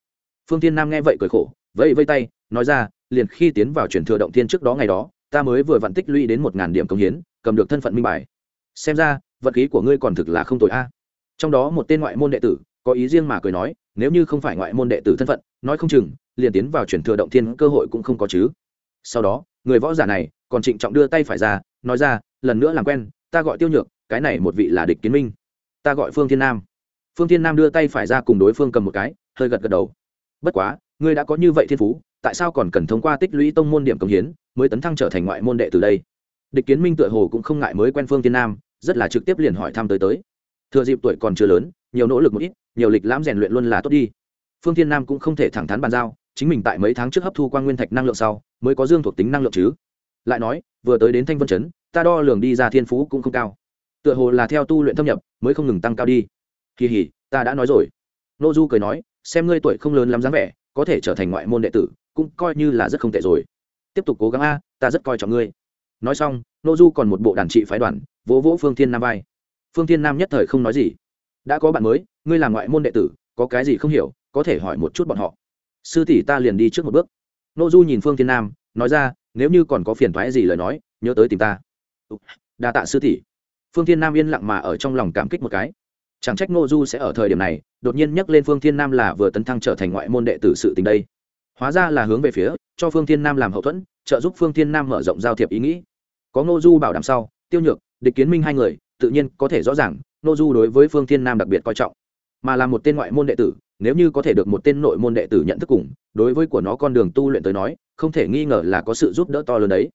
Phương thiên nam nghe vậy cười khổ, vẫy vây tay, nói ra, liền khi tiến vào truyền thừa động thiên trước đó ngày đó, ta mới vừa vặn tích lũy đến một ngàn điểm công hiến, cầm được thân phận minh bài. Xem ra, vật khí của ngươi còn thực là không tội a. Trong đó một tên ngoại môn đệ tử, có ý riêng mà cười nói nếu như không phải ngoại môn đệ tử thân phận, nói không chừng, liền tiến vào chuyển thừa động thiên cơ hội cũng không có chứ. Sau đó, người võ giả này còn trịnh trọng đưa tay phải ra, nói ra, lần nữa làm quen, ta gọi tiêu nhược, cái này một vị là địch kiến minh. Ta gọi phương thiên nam. Phương thiên nam đưa tay phải ra cùng đối phương cầm một cái, hơi gật gật đầu. Bất quá, ngươi đã có như vậy thiên phú, tại sao còn cần thông qua tích lũy tông môn điểm công hiến mới tấn thăng trở thành ngoại môn đệ từ đây? Địch kiến minh tựa hồ cũng không ngại mới quen phương thiên nam, rất là trực tiếp liền hỏi thăm tới tới. Thừa dịp tuổi còn chưa lớn nhiều nỗ lực một ít, nhiều lịch lãm rèn luyện luôn là tốt đi. Phương thiên nam cũng không thể thẳng thắn bàn giao, chính mình tại mấy tháng trước hấp thu quan nguyên thạch năng lượng sau, mới có dương thuộc tính năng lượng chứ. Lại nói, vừa tới đến thanh vân chấn, ta đo lường đi ra thiên phú cũng không cao. Tựa hồ là theo tu luyện thâm nhập, mới không ngừng tăng cao đi. Kỳ hỉ, ta đã nói rồi. Nô du cười nói, xem ngươi tuổi không lớn lắm dáng vẻ, có thể trở thành ngoại môn đệ tử, cũng coi như là rất không tệ rồi. Tiếp tục cố gắng a, ta rất coi trọng ngươi. Nói xong, nô du còn một bộ đàn trị phái đoàn, vỗ vỗ phương thiên nam vai. Phương thiên nam nhất thời không nói gì đã có bạn mới, ngươi là ngoại môn đệ tử, có cái gì không hiểu, có thể hỏi một chút bọn họ. Sư tỷ ta liền đi trước một bước. Nô du nhìn phương thiên nam, nói ra, nếu như còn có phiền thoái gì lời nói, nhớ tới tìm ta. Đa tạ sư tỷ. Phương thiên nam yên lặng mà ở trong lòng cảm kích một cái. Chẳng trách nô du sẽ ở thời điểm này, đột nhiên nhắc lên phương thiên nam là vừa tấn thăng trở thành ngoại môn đệ tử sự tình đây. Hóa ra là hướng về phía, cho phương thiên nam làm hậu thuẫn, trợ giúp phương thiên nam mở rộng giao thiệp ý nghĩ. Có nô du bảo đảm sau, tiêu nhược, địch kiến minh hai người, tự nhiên có thể rõ ràng nô du đối với phương thiên nam đặc biệt coi trọng. Mà là một tên ngoại môn đệ tử, nếu như có thể được một tên nội môn đệ tử nhận thức cùng, đối với của nó con đường tu luyện tới nói, không thể nghi ngờ là có sự giúp đỡ to lớn đấy.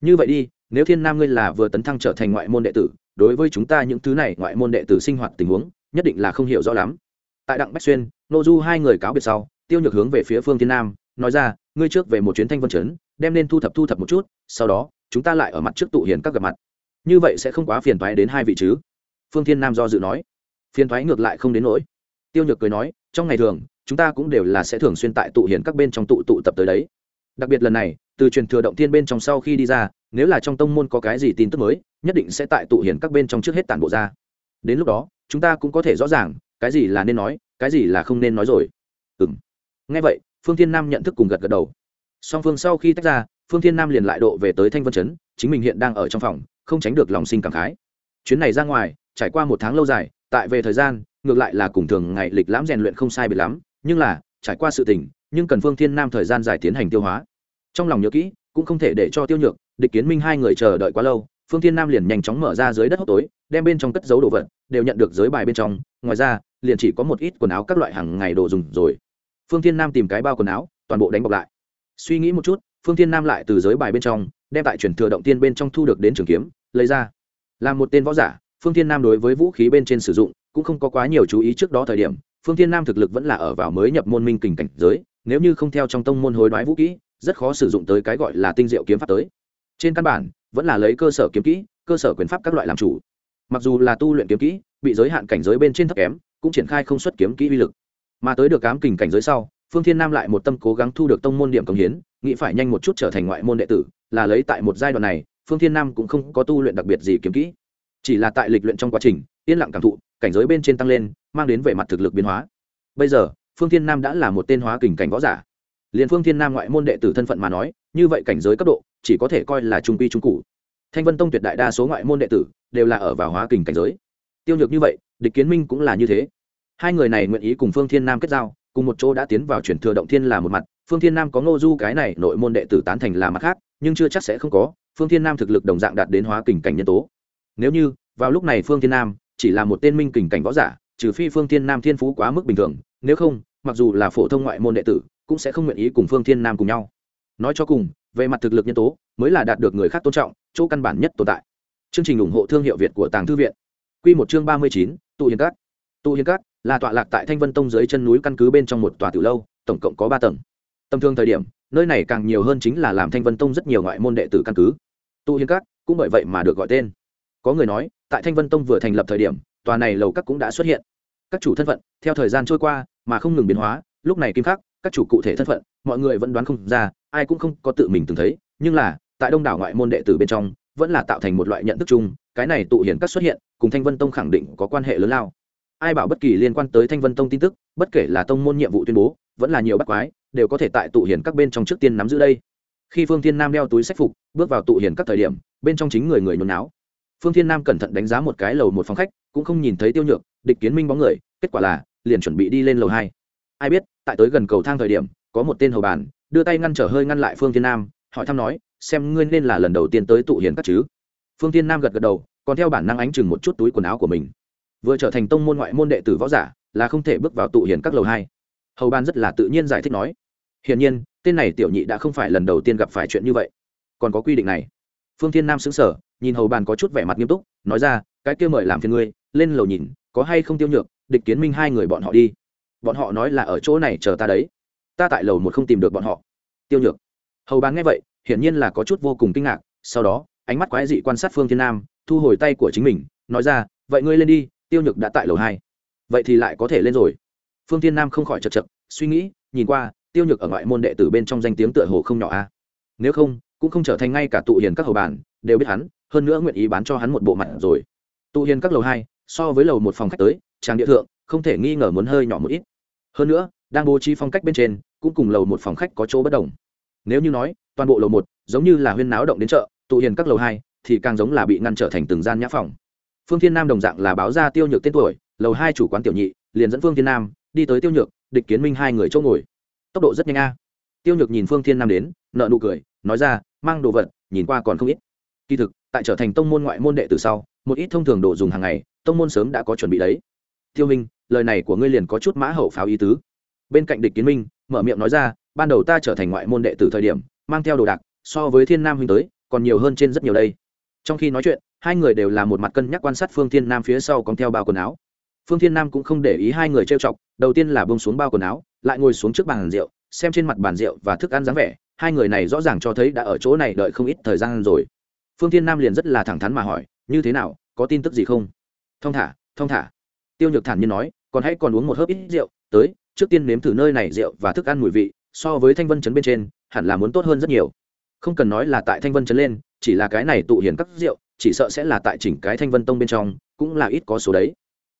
Như vậy đi, nếu thiên nam ngươi là vừa tấn thăng trở thành ngoại môn đệ tử, đối với chúng ta những thứ này ngoại môn đệ tử sinh hoạt tình huống, nhất định là không hiểu rõ lắm. Tại đặng bách xuyên, nô du hai người cáo biệt sau, tiêu nhược hướng về phía phương thiên nam, nói ra, ngươi trước về một chuyến thanh vân chấn đem nên thu thập thu thập một chút, sau đó, chúng ta lại ở mặt trước tụ hiền các gặp mặt. Như vậy sẽ không quá phiền toái đến hai vị chứ? Phương thiên nam do dự nói. Phiền thoái ngược lại không đến nỗi. Tiêu nhược cười nói, trong ngày thường, chúng ta cũng đều là sẽ thường xuyên tại tụ hiền các bên trong tụ tụ tập tới đấy. Đặc biệt lần này, từ truyền thừa động thiên bên trong sau khi đi ra, nếu là trong tông môn có cái gì tin tức mới, nhất định sẽ tại tụ hiền các bên trong trước hết tản bộ ra. Đến lúc đó, chúng ta cũng có thể rõ ràng, cái gì là nên nói, cái gì là không nên nói rồi. Ừ m ngay vậy, phương thiên nam nhận thức cùng gật gật đầu. Song phương sau khi tách ra, phương thiên nam liền lại độ về tới thanh vân chấn chính mình hiện đang ở trong phòng, không tránh được lòng sinh cảm khái chuyến này ra ngoài, trải qua một tháng lâu dài, tại về thời gian, ngược lại là cùng thường ngày lịch lãm rèn luyện không sai biệt lắm, nhưng là, trải qua sự tình, nhưng cần phương thiên nam thời gian dài tiến hành tiêu hóa. Trong lòng nhớ kỹ, cũng không thể để cho tiêu nhược, địch kiến minh hai người chờ đợi quá lâu, phương thiên nam liền nhanh chóng mở ra dưới đất hốc tối, đem bên trong cất dấu đồ vật, đều nhận được giới bài bên trong, ngoài ra, liền chỉ có một ít quần áo các loại hàng ngày đồ dùng rồi. Phương thiên nam tìm cái bao quần áo, toàn bộ đánh bọc lại. Suy nghĩ một chút, phương thiên nam lại từ giới bài bên trong, đem tại chuyển thừa động tiên bên trong thu được đến trường kiếm, lấy ra là một tên võ giả, phương thiên nam đối với vũ khí bên trên sử dụng cũng không có quá nhiều chú ý trước đó thời điểm, phương thiên nam thực lực vẫn là ở vào mới nhập môn minh kình cảnh giới, nếu như không theo trong tông môn hối đoái vũ kỹ, rất khó sử dụng tới cái gọi là tinh diệu kiếm pháp tới. Trên căn bản, vẫn là lấy cơ sở kiếm kỹ, cơ sở quyền pháp các loại làm chủ. Mặc dù là tu luyện kiếm kỹ, bị giới hạn cảnh giới bên trên thấp kém, cũng triển khai không xuất kiếm kỹ uy lực. Mà tới được cám kình cảnh giới sau, phương thiên nam lại một tâm cố gắng thu được tông môn điểm công hiến, nghĩ phải nhanh một chút trở thành ngoại môn đệ tử, là lấy tại một giai đoạn này phương thiên nam cũng không có tu luyện đặc biệt gì kiếm kỹ. Chỉ là tại lịch luyện trong quá trình, yên lặng cảm thụ, cảnh giới bên trên tăng lên, mang đến về mặt thực lực biến hóa. Bây giờ, phương thiên nam đã là một tên hóa kình cảnh võ giả. Liền phương thiên nam ngoại môn đệ tử thân phận mà nói, như vậy cảnh giới cấp độ, chỉ có thể coi là trung quy trung cụ thanh vân tông tuyệt đại đa số ngoại môn đệ tử đều là ở vào hóa kình cảnh giới. Tiêu nhược như vậy, địch kiến minh cũng là như thế. Hai người này nguyện ý cùng phương thiên nam kết giao, cùng một chỗ đã tiến vào chuyển thừa động thiên là một mặt. Phương thiên nam có ngô du cái này nội môn đệ tử tán thành là mặt khác, nhưng chưa chắc sẽ không có phương thiên nam thực lực đồng dạng đạt đến hóa kình cảnh nhân tố. Nếu như, vào lúc này phương thiên nam chỉ là một tên minh kình cảnh võ giả, trừ phi phương thiên nam thiên phú quá mức bình thường, nếu không, mặc dù là phổ thông ngoại môn đệ tử, cũng sẽ không nguyện ý cùng phương thiên nam cùng nhau. Nói cho cùng, về mặt thực lực nhân tố, mới là đạt được người khác tôn trọng, chỗ căn bản nhất tồn tại. Chương trình ủng hộ thương hiệu việt của tàng thư viện. Q một chương ba mươi chín, tụ hiền cát tụ hiền cát là tọa lạc tại thanh vân tông dưới chân núi căn cứ bên trong một tòa từ lâu, tổng cộng có ba tầng. Tầm thường thời điểm, nơi này càng nhiều hơn chính là làm thanh vân tông rất nhiều ngoại môn đệ tử căn cứ tụ Hiến cát cũng bởi vậy mà được gọi tên. Có người nói, tại thanh vân tông vừa thành lập thời điểm, tòa này lầu các cũng đã xuất hiện. Các chủ thân phận, theo thời gian trôi qua, mà không ngừng biến hóa, lúc này kim khắc, các chủ cụ thể thân phận, mọi người vẫn đoán không ra, ai cũng không có tự mình từng thấy, nhưng là, tại đông đảo ngoại môn đệ tử bên trong, vẫn là tạo thành một loại nhận thức chung, cái này tụ hiển các xuất hiện, cùng thanh vân tông khẳng định có quan hệ lớn lao. Ai bảo bất kỳ liên quan tới thanh vân tông tin tức, bất kể là tông môn nhiệm vụ tuyên bố, vẫn là nhiều bắt quái, đều có thể tại tụ hiển các bên trong trước tiên nắm giữ đây khi phương thiên nam đeo túi sách phục, bước vào tụ hiền các thời điểm, bên trong chính người người nhốn náo. Phương thiên nam cẩn thận đánh giá một cái lầu một phòng khách, cũng không nhìn thấy tiêu nhược, địch kiến minh bóng người, kết quả là, liền chuẩn bị đi lên lầu hai. Ai biết, tại tới gần cầu thang thời điểm, có một tên hầu bàn, đưa tay ngăn trở hơi ngăn lại phương thiên nam, hỏi thăm nói, xem ngươi nên là lần đầu tiên tới tụ hiền các chứ? Phương thiên nam gật gật đầu, còn theo bản năng ánh chừng một chút túi quần áo của mình. Vừa trở thành tông môn ngoại môn đệ tử võ giả, là không thể bước vào tụ hiền các lầu hai. Hầu ban rất là tự nhiên giải thích nói, hiển nhiên tên này tiểu nhị đã không phải lần đầu tiên gặp phải chuyện như vậy. Còn có quy định này. Phương thiên nam xứng sở nhìn hầu bàn có chút vẻ mặt nghiêm túc, nói ra, cái kia mời làm phiền ngươi, lên lầu nhìn, có hay không tiêu nhược, địch kiến minh hai người bọn họ đi. Bọn họ nói là ở chỗ này chờ ta đấy. Ta tại lầu một không tìm được bọn họ. Tiêu nhược. Hầu bàn nghe vậy, hiển nhiên là có chút vô cùng kinh ngạc, sau đó, ánh mắt quái dị quan sát phương thiên nam, thu hồi tay của chính mình, nói ra, vậy ngươi lên đi, tiêu nhược đã tại lầu hai. Vậy thì lại có thể lên rồi. Phương thiên nam không khỏi chật chật, suy nghĩ, nhìn qua tiêu nhược ở ngoại môn đệ tử bên trong danh tiếng tựa hồ không nhỏ a. Nếu không, cũng không trở thành ngay cả tụ hiền các hầu bản, đều biết hắn, hơn nữa nguyện ý bán cho hắn một bộ mặt rồi. Tụ hiền các lầu hai, so với lầu một phòng khách tới trang địa thượng, không thể nghi ngờ muốn hơi nhỏ một ít. Hơn nữa, đang bố trí phong cách bên trên, cũng cùng lầu một phòng khách có chỗ bất đồng. Nếu như nói, toàn bộ lầu một, giống như là huyên náo động đến chợ, tụ hiền các lầu hai, thì càng giống là bị ngăn trở thành từng gian nhã phòng. Phương thiên nam đồng dạng là báo ra tiêu nhược tên tuổi, lầu hai chủ quán tiểu nhị, liền dẫn phương thiên nam đi tới tiêu nhược, địch kiến minh hai người chỗ ngồi tốc độ rất nhanh a. Tiêu nhược nhìn phương thiên nam đến nợ nụ cười, nói ra, mang đồ vật, nhìn qua còn không ít. Kỳ thực, tại trở thành tông môn ngoại môn đệ từ sau, một ít thông thường đồ dùng hàng ngày, tông môn sớm đã có chuẩn bị đấy. Tiêu minh, lời này của ngươi liền có chút mã hậu pháo ý tứ. Bên cạnh địch kiến minh, mở miệng nói ra, ban đầu ta trở thành ngoại môn đệ tử thời điểm, mang theo đồ đạc, so với thiên nam huynh tới, còn nhiều hơn trên rất nhiều đây. Trong khi nói chuyện, hai người đều là một mặt cân nhắc quan sát phương thiên nam phía sau còn theo bao quần áo. Phương thiên nam cũng không để ý hai người trêu chọc, đầu tiên là bông xuống bao quần áo lại ngồi xuống trước bàn rượu, xem trên mặt bàn rượu và thức ăn dáng vẻ, hai người này rõ ràng cho thấy đã ở chỗ này đợi không ít thời gian rồi. Phương thiên nam liền rất là thẳng thắn mà hỏi, như thế nào, có tin tức gì không? Thong thả thong thả. Tiêu nhược thản nhiên nói, còn hãy còn uống một hớp ít rượu, tới, trước tiên nếm thử nơi này rượu và thức ăn mùi vị, so với thanh vân chấn bên trên, hẳn là muốn tốt hơn rất nhiều. Không cần nói là tại thanh vân chấn lên, chỉ là cái này tụ hiển các rượu, chỉ sợ sẽ là tại chỉnh cái thanh vân tông bên trong, cũng là ít có số đấy.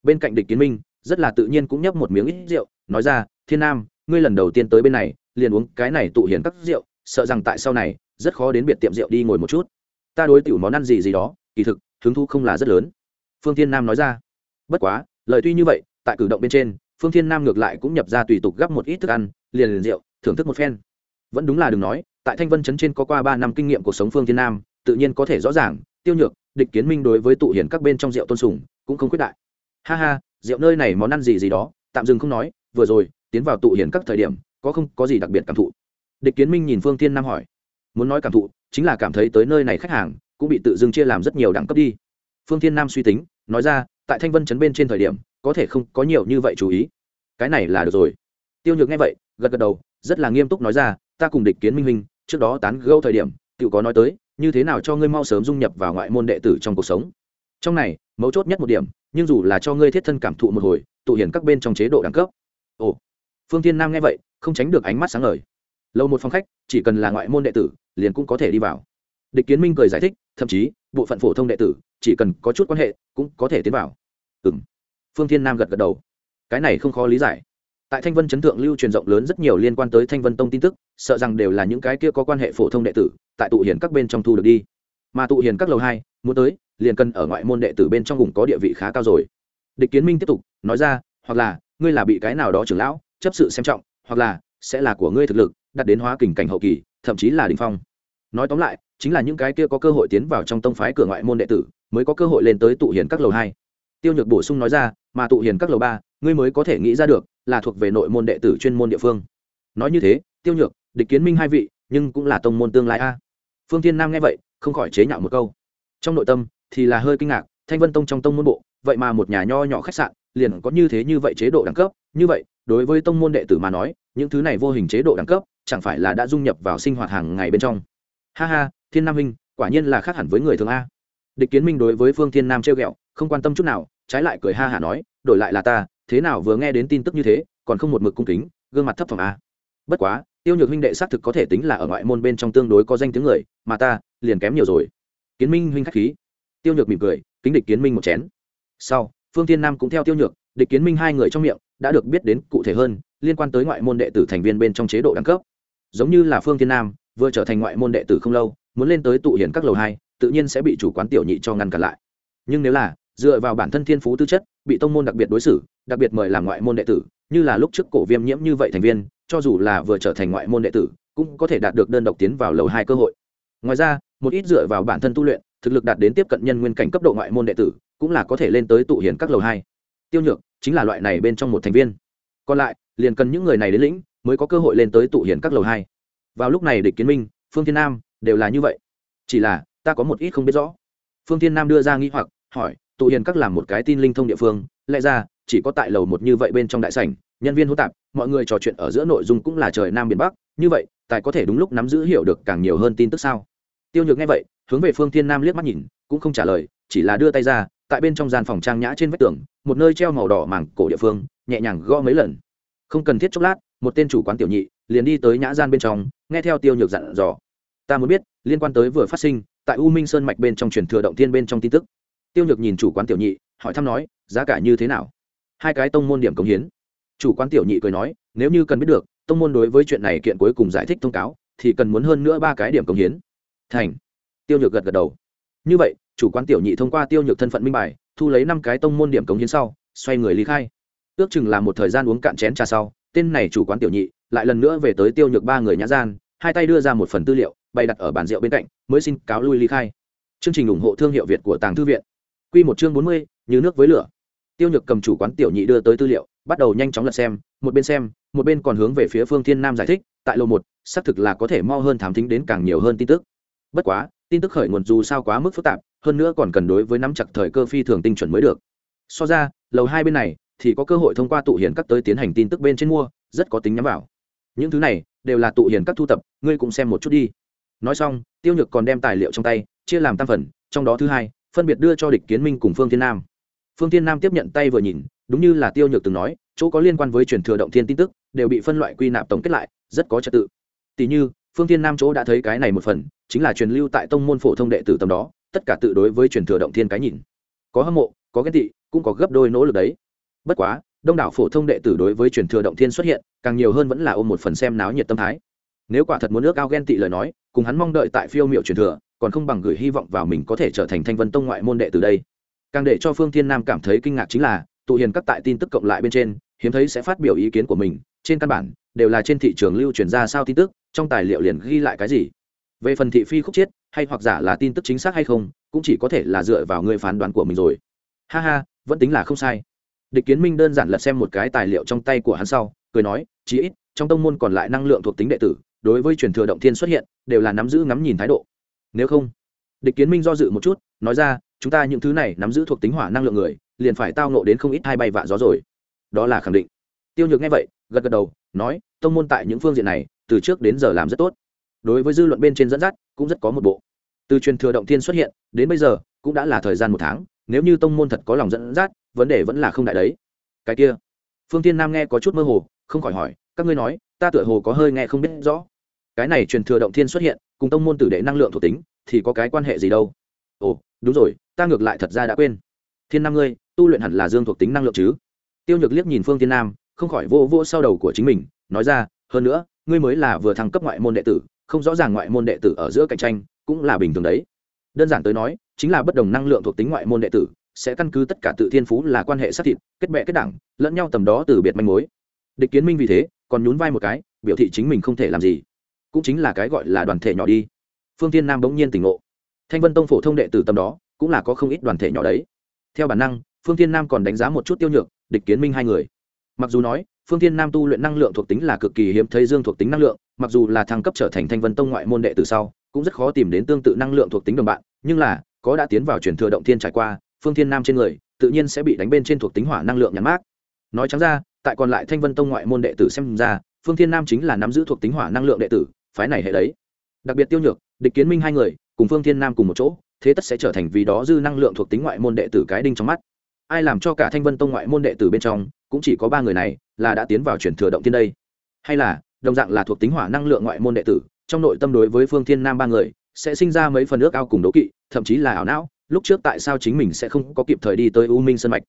Bên cạnh địch kiến minh, rất là tự nhiên cũng nhấp một miếng ít rượu nói ra, thiên nam, ngươi lần đầu tiên tới bên này, liền uống cái này tụ hiển các rượu, sợ rằng tại sau này, rất khó đến biệt tiệm rượu đi ngồi một chút. Ta đối tiểu món ăn gì gì đó, kỳ thực, hứng thu không là rất lớn. Phương thiên nam nói ra. Bất quá, lời tuy như vậy, tại cử động bên trên, phương thiên nam ngược lại cũng nhập ra tùy tục gấp một ít thức ăn, liền liền rượu, thưởng thức một phen. Vẫn đúng là đừng nói, tại thanh vân chấn trên có qua ba năm kinh nghiệm cuộc sống phương thiên nam, tự nhiên có thể rõ ràng, tiêu nhược, địch kiến minh đối với tụ hiển các bên trong rượu tôn sùng cũng không quyết đại. Ha ha, rượu nơi này món ăn gì gì đó, tạm dừng không nói vừa rồi, tiến vào tụ hiển các thời điểm, có không, có gì đặc biệt cảm thụ? Địch kiến minh nhìn phương thiên nam hỏi. Muốn nói cảm thụ, chính là cảm thấy tới nơi này khách hàng, cũng bị tự dưng chia làm rất nhiều đẳng cấp đi. Phương thiên nam suy tính, nói ra, tại thanh vân chấn bên trên thời điểm, có thể không có nhiều như vậy chú ý. Cái này là được rồi. Tiêu nhược nghe vậy, gật gật đầu, rất là nghiêm túc nói ra, ta cùng địch kiến minh minh trước đó tán gẫu thời điểm, tự có nói tới, như thế nào cho ngươi mau sớm dung nhập vào ngoại môn đệ tử trong cuộc sống. Trong này, mấu chốt nhất một điểm, nhưng dù là cho ngươi thiết thân cảm thụ một hồi, tụ hiển các bên trong chế độ đẳng cấp ồ. Phương thiên nam nghe vậy, không tránh được ánh mắt sáng ngời. Lâu một phòng khách, chỉ cần là ngoại môn đệ tử, liền cũng có thể đi vào. Địch kiến minh cười giải thích, thậm chí, bộ phận phổ thông đệ tử, chỉ cần có chút quan hệ, cũng có thể tiến vào. Ừ m phương thiên nam gật gật đầu. Cái này không khó lý giải. Tại thanh vân chấn thượng lưu truyền rộng lớn rất nhiều liên quan tới thanh vân tông tin tức, sợ rằng đều là những cái kia có quan hệ phổ thông đệ tử, tại tụ hiền các bên trong thu được đi. Mà tụ hiền các lầu hai, muốn tới, liền cần ở ngoại môn đệ tử bên trong vùng có địa vị khá cao rồi. Địch kiến minh tiếp tục, nói ra, hoặc là ngươi là bị cái nào đó trưởng lão chấp sự xem trọng, hoặc là sẽ là của ngươi thực lực đặt đến hóa kình cảnh hậu kỳ, thậm chí là đình phong. Nói tóm lại, chính là những cái kia có cơ hội tiến vào trong tông phái cửa ngoại môn đệ tử, mới có cơ hội lên tới tụ hiền các lầu hai. Tiêu nhược bổ sung nói ra, mà tụ hiền các lầu ba, ngươi mới có thể nghĩ ra được, là thuộc về nội môn đệ tử chuyên môn địa phương. Nói như thế, tiêu nhược, địch kiến minh hai vị, nhưng cũng là tông môn tương lai a. Phương tiên nam nghe vậy, không khỏi chế nhạo một câu. Trong nội tâm thì là hơi kinh ngạc, thanh vân tông trong tông môn bộ, vậy mà một nhà nho nhỏ khách sạn liền có như thế như vậy chế độ đẳng cấp. Như vậy, đối với tông môn đệ tử mà nói, những thứ này vô hình chế độ đẳng cấp, chẳng phải là đã dung nhập vào sinh hoạt hàng ngày bên trong. Ha ha, thiên nam minh quả nhiên là khác hẳn với người thường a. Địch kiến minh đối với phương thiên nam trêu ghẹo, không quan tâm chút nào, trái lại cười ha hả nói, đổi lại là ta, thế nào vừa nghe đến tin tức như thế, còn không một mực cung kính, gương mặt thấp thỏm a. Bất quá, tiêu nhược huynh đệ xác thực có thể tính là ở ngoại môn bên trong tương đối có danh tiếng người, mà ta, liền kém nhiều rồi. Kiến minh huynh khách khí. Tiêu nhược mỉm cười, kính địch kiến minh một chén. Sau phương tiên nam cũng theo tiêu nhược, địch kiến minh hai người trong miệng, đã được biết đến cụ thể hơn, liên quan tới ngoại môn đệ tử thành viên bên trong chế độ đẳng cấp. Giống như là phương tiên nam, vừa trở thành ngoại môn đệ tử không lâu, muốn lên tới tụ hiển các lầu hai, tự nhiên sẽ bị chủ quán tiểu nhị cho ngăn cản lại. Nhưng nếu là, dựa vào bản thân thiên phú tư chất, bị tông môn đặc biệt đối xử, đặc biệt mời làm ngoại môn đệ tử, như là lúc trước cổ viêm nhiễm như vậy thành viên, cho dù là vừa trở thành ngoại môn đệ tử, cũng có thể đạt được đơn độc tiến vào lầu hai cơ hội. Ngoài ra, một ít dựa vào bản thân tu luyện thực lực đạt đến tiếp cận nhân nguyên cảnh cấp độ ngoại môn đệ tử, cũng là có thể lên tới tụ hiển các lầu hai. Tiêu nhược chính là loại này bên trong một thành viên. Còn lại, liền cần những người này đến lĩnh, mới có cơ hội lên tới tụ hiển các lầu hai. Vào lúc này địch kiến minh, phương thiên nam đều là như vậy. Chỉ là, ta có một ít không biết rõ. Phương thiên nam đưa ra nghi hoặc, hỏi, tụ hiền các làm một cái tin linh thông địa phương, lẽ ra, chỉ có tại lầu một như vậy bên trong đại sảnh, nhân viên hô tạp, mọi người trò chuyện ở giữa nội dung cũng là trời nam biển bắc, như vậy, tài có thể đúng lúc nắm giữ hiểu được càng nhiều hơn tin tức sao? Tiêu nhược nghe vậy hướng về phương thiên nam liếc mắt nhìn, cũng không trả lời, chỉ là đưa tay ra, tại bên trong gian phòng trang nhã trên vách tường, một nơi treo màu đỏ màng cổ địa phương, nhẹ nhàng gõ mấy lần. Không cần thiết chốc lát, một tên chủ quán tiểu nhị liền đi tới nhã gian bên trong, nghe theo tiêu nhược dặn dò. Ta muốn biết, liên quan tới vừa phát sinh, tại u minh sơn mạch bên trong truyền thừa động tiên bên trong tin tức. Tiêu nhược nhìn chủ quán tiểu nhị, hỏi thăm nói, giá cả như thế nào? Hai cái tông môn điểm cống hiến. Chủ quán tiểu nhị cười nói, nếu như cần biết được, tông môn đối với chuyện này kiện cuối cùng giải thích thông cáo, thì cần muốn hơn nữa ba cái điểm cống hiến. Thành tiêu nhược gật gật đầu. Như vậy, chủ quán tiểu nhị thông qua tiêu nhược thân phận minh bài, thu lấy năm cái tông môn điểm cống hiến sau, xoay người ly khai. Ước chừng là một thời gian uống cạn chén trà sau, tên này chủ quán tiểu nhị lại lần nữa về tới tiêu nhược ba người nhã gian, hai tay đưa ra một phần tư liệu, bày đặt ở bàn rượu bên cạnh, mới xin cáo lui ly khai. Chương trình ủng hộ thương hiệu việt của tàng thư viện. Q một chương bốn mươi, như nước với lửa. Tiêu nhược cầm chủ quán tiểu nhị đưa tới tư liệu, bắt đầu nhanh chóng lật xem, một bên xem, một bên còn hướng về phía phương thiên nam giải thích, tại lô một, xác thực là có thể mo hơn thám thính đến càng nhiều hơn tin tức. Bất quá tin tức khởi nguồn dù sao quá mức phức tạp, hơn nữa còn cần đối với nắm chặt thời cơ phi thường tinh chuẩn mới được. So ra, lầu hai bên này thì có cơ hội thông qua tụ hiền các tới tiến hành tin tức bên trên mua, rất có tính nhắm vào. Những thứ này đều là tụ hiền các thu tập, ngươi cũng xem một chút đi. Nói xong, tiêu nhược còn đem tài liệu trong tay, chia làm tam phần, trong đó thứ hai, phân biệt đưa cho địch kiến minh cùng phương thiên nam. Phương thiên nam tiếp nhận tay vừa nhìn, đúng như là tiêu nhược từng nói, chỗ có liên quan với truyền thừa động thiên tin tức, đều bị phân loại quy nạp tổng kết lại, rất có trật tự. Tỷ như phương thiên nam chỗ đã thấy cái này một phần, chính là truyền lưu tại tông môn phổ thông đệ tử tầm đó, tất cả tự đối với truyền thừa động thiên cái nhìn. Có hâm mộ, có ghen tị, cũng có gấp đôi nỗ lực đấy. Bất quá, đông đảo phổ thông đệ tử đối với truyền thừa động thiên xuất hiện, càng nhiều hơn vẫn là ôm một phần xem náo nhiệt tâm thái. Nếu quả thật muốn nước ao ghen tị lời nói, cùng hắn mong đợi tại phiêu miệu truyền thừa, còn không bằng gửi hy vọng vào mình có thể trở thành thanh vân tông ngoại môn đệ từ đây. Càng để cho phương thiên nam cảm thấy kinh ngạc chính là, tụ hiền các tại tin tức cộng lại bên trên, hiếm thấy sẽ phát biểu ý kiến của mình, trên căn bản, đều là trên thị trường lưu truyền ra sao tin tức trong tài liệu liền ghi lại cái gì? Về phần thị phi khúc chiết, hay hoặc giả là tin tức chính xác hay không, cũng chỉ có thể là dựa vào người phán đoán của mình rồi. Ha ha, vẫn tính là không sai. Địch kiến minh đơn giản lật xem một cái tài liệu trong tay của hắn sau, cười nói, chí ít, trong tông môn còn lại năng lượng thuộc tính đệ tử, đối với truyền thừa động thiên xuất hiện, đều là nắm giữ ngắm nhìn thái độ. Nếu không, địch kiến minh do dự một chút, nói ra, chúng ta những thứ này nắm giữ thuộc tính hỏa năng lượng người, liền phải tao nộ đến không ít hai bay vạ gió rồi. Đó là khẳng định. Tiêu nhược nghe vậy, gật gật đầu, nói, tông môn tại những phương diện này từ trước đến giờ làm rất tốt. Đối với dư luận bên trên dẫn dắt, cũng rất có một bộ. Từ truyền thừa động thiên xuất hiện, đến bây giờ, cũng đã là thời gian một tháng, nếu như tông môn thật có lòng dẫn dắt, vấn đề vẫn là không đại đấy. Cái kia. Phương tiên nam nghe có chút mơ hồ, không khỏi hỏi, các ngươi nói, ta tựa hồ có hơi nghe không biết rõ. Cái này truyền thừa động thiên xuất hiện, cùng tông môn tử đệ năng lượng thuộc tính, thì có cái quan hệ gì đâu? Ồ, đúng rồi, ta ngược lại thật ra đã quên. Thiên nam ngươi, tu luyện hẳn là dương thuộc tính năng lượng chứ? Tiêu nhược liếc nhìn phương thiên nam, không khỏi vô vô sau đầu của chính mình, nói ra, hơn nữa ngươi mới là vừa thăng cấp ngoại môn đệ tử không rõ ràng ngoại môn đệ tử ở giữa cạnh tranh cũng là bình thường đấy. Đơn giản tới nói chính là bất đồng năng lượng thuộc tính ngoại môn đệ tử sẽ căn cứ tất cả tự thiên phú là quan hệ sát thịt kết bệ kết đảng, lẫn nhau tầm đó từ biệt manh mối. Địch kiến minh vì thế còn nhún vai một cái biểu thị chính mình không thể làm gì. Cũng chính là cái gọi là đoàn thể nhỏ đi. Phương tiên nam bỗng nhiên tỉnh ngộ. Thanh vân tông phổ thông đệ tử tầm đó cũng là có không ít đoàn thể nhỏ đấy. Theo bản năng phương tiên nam còn đánh giá một chút tiêu nhược địch kiến minh hai người. Mặc dù nói phương Thiên nam tu luyện năng lượng thuộc tính là cực kỳ hiếm thấy dương thuộc tính năng lượng, mặc dù là thăng cấp trở thành thanh vân tông ngoại môn đệ từ sau, cũng rất khó tìm đến tương tự năng lượng thuộc tính đồng bạn, nhưng là, có đã tiến vào truyền thừa động thiên trải qua, phương thiên nam trên người, tự nhiên sẽ bị đánh bên trên thuộc tính hỏa năng lượng nhắn mát nói trắng ra, tại còn lại thanh vân tông ngoại môn đệ tử xem ra, phương thiên nam chính là nắm giữ thuộc tính hỏa năng lượng đệ tử, phái này hệ đấy. Đặc biệt tiêu nhược, địch kiến minh hai người, cùng phương thiên nam cùng một chỗ, thế tất sẽ trở thành vì đó dư năng lượng thuộc tính ngoại môn đệ tử cái đinh trong mắt ai làm cho cả thanh vân tông ngoại môn đệ tử bên trong, cũng chỉ có ba người này, là đã tiến vào chuyển thừa động thiên đây. Hay là, đồng dạng là thuộc tính hỏa năng lượng ngoại môn đệ tử, trong nội tâm đối với phương thiên nam ba người, sẽ sinh ra mấy phần ước ao cùng đố kỵ, thậm chí là ảo não, lúc trước tại sao chính mình sẽ không có kịp thời đi tới u minh sân mạch.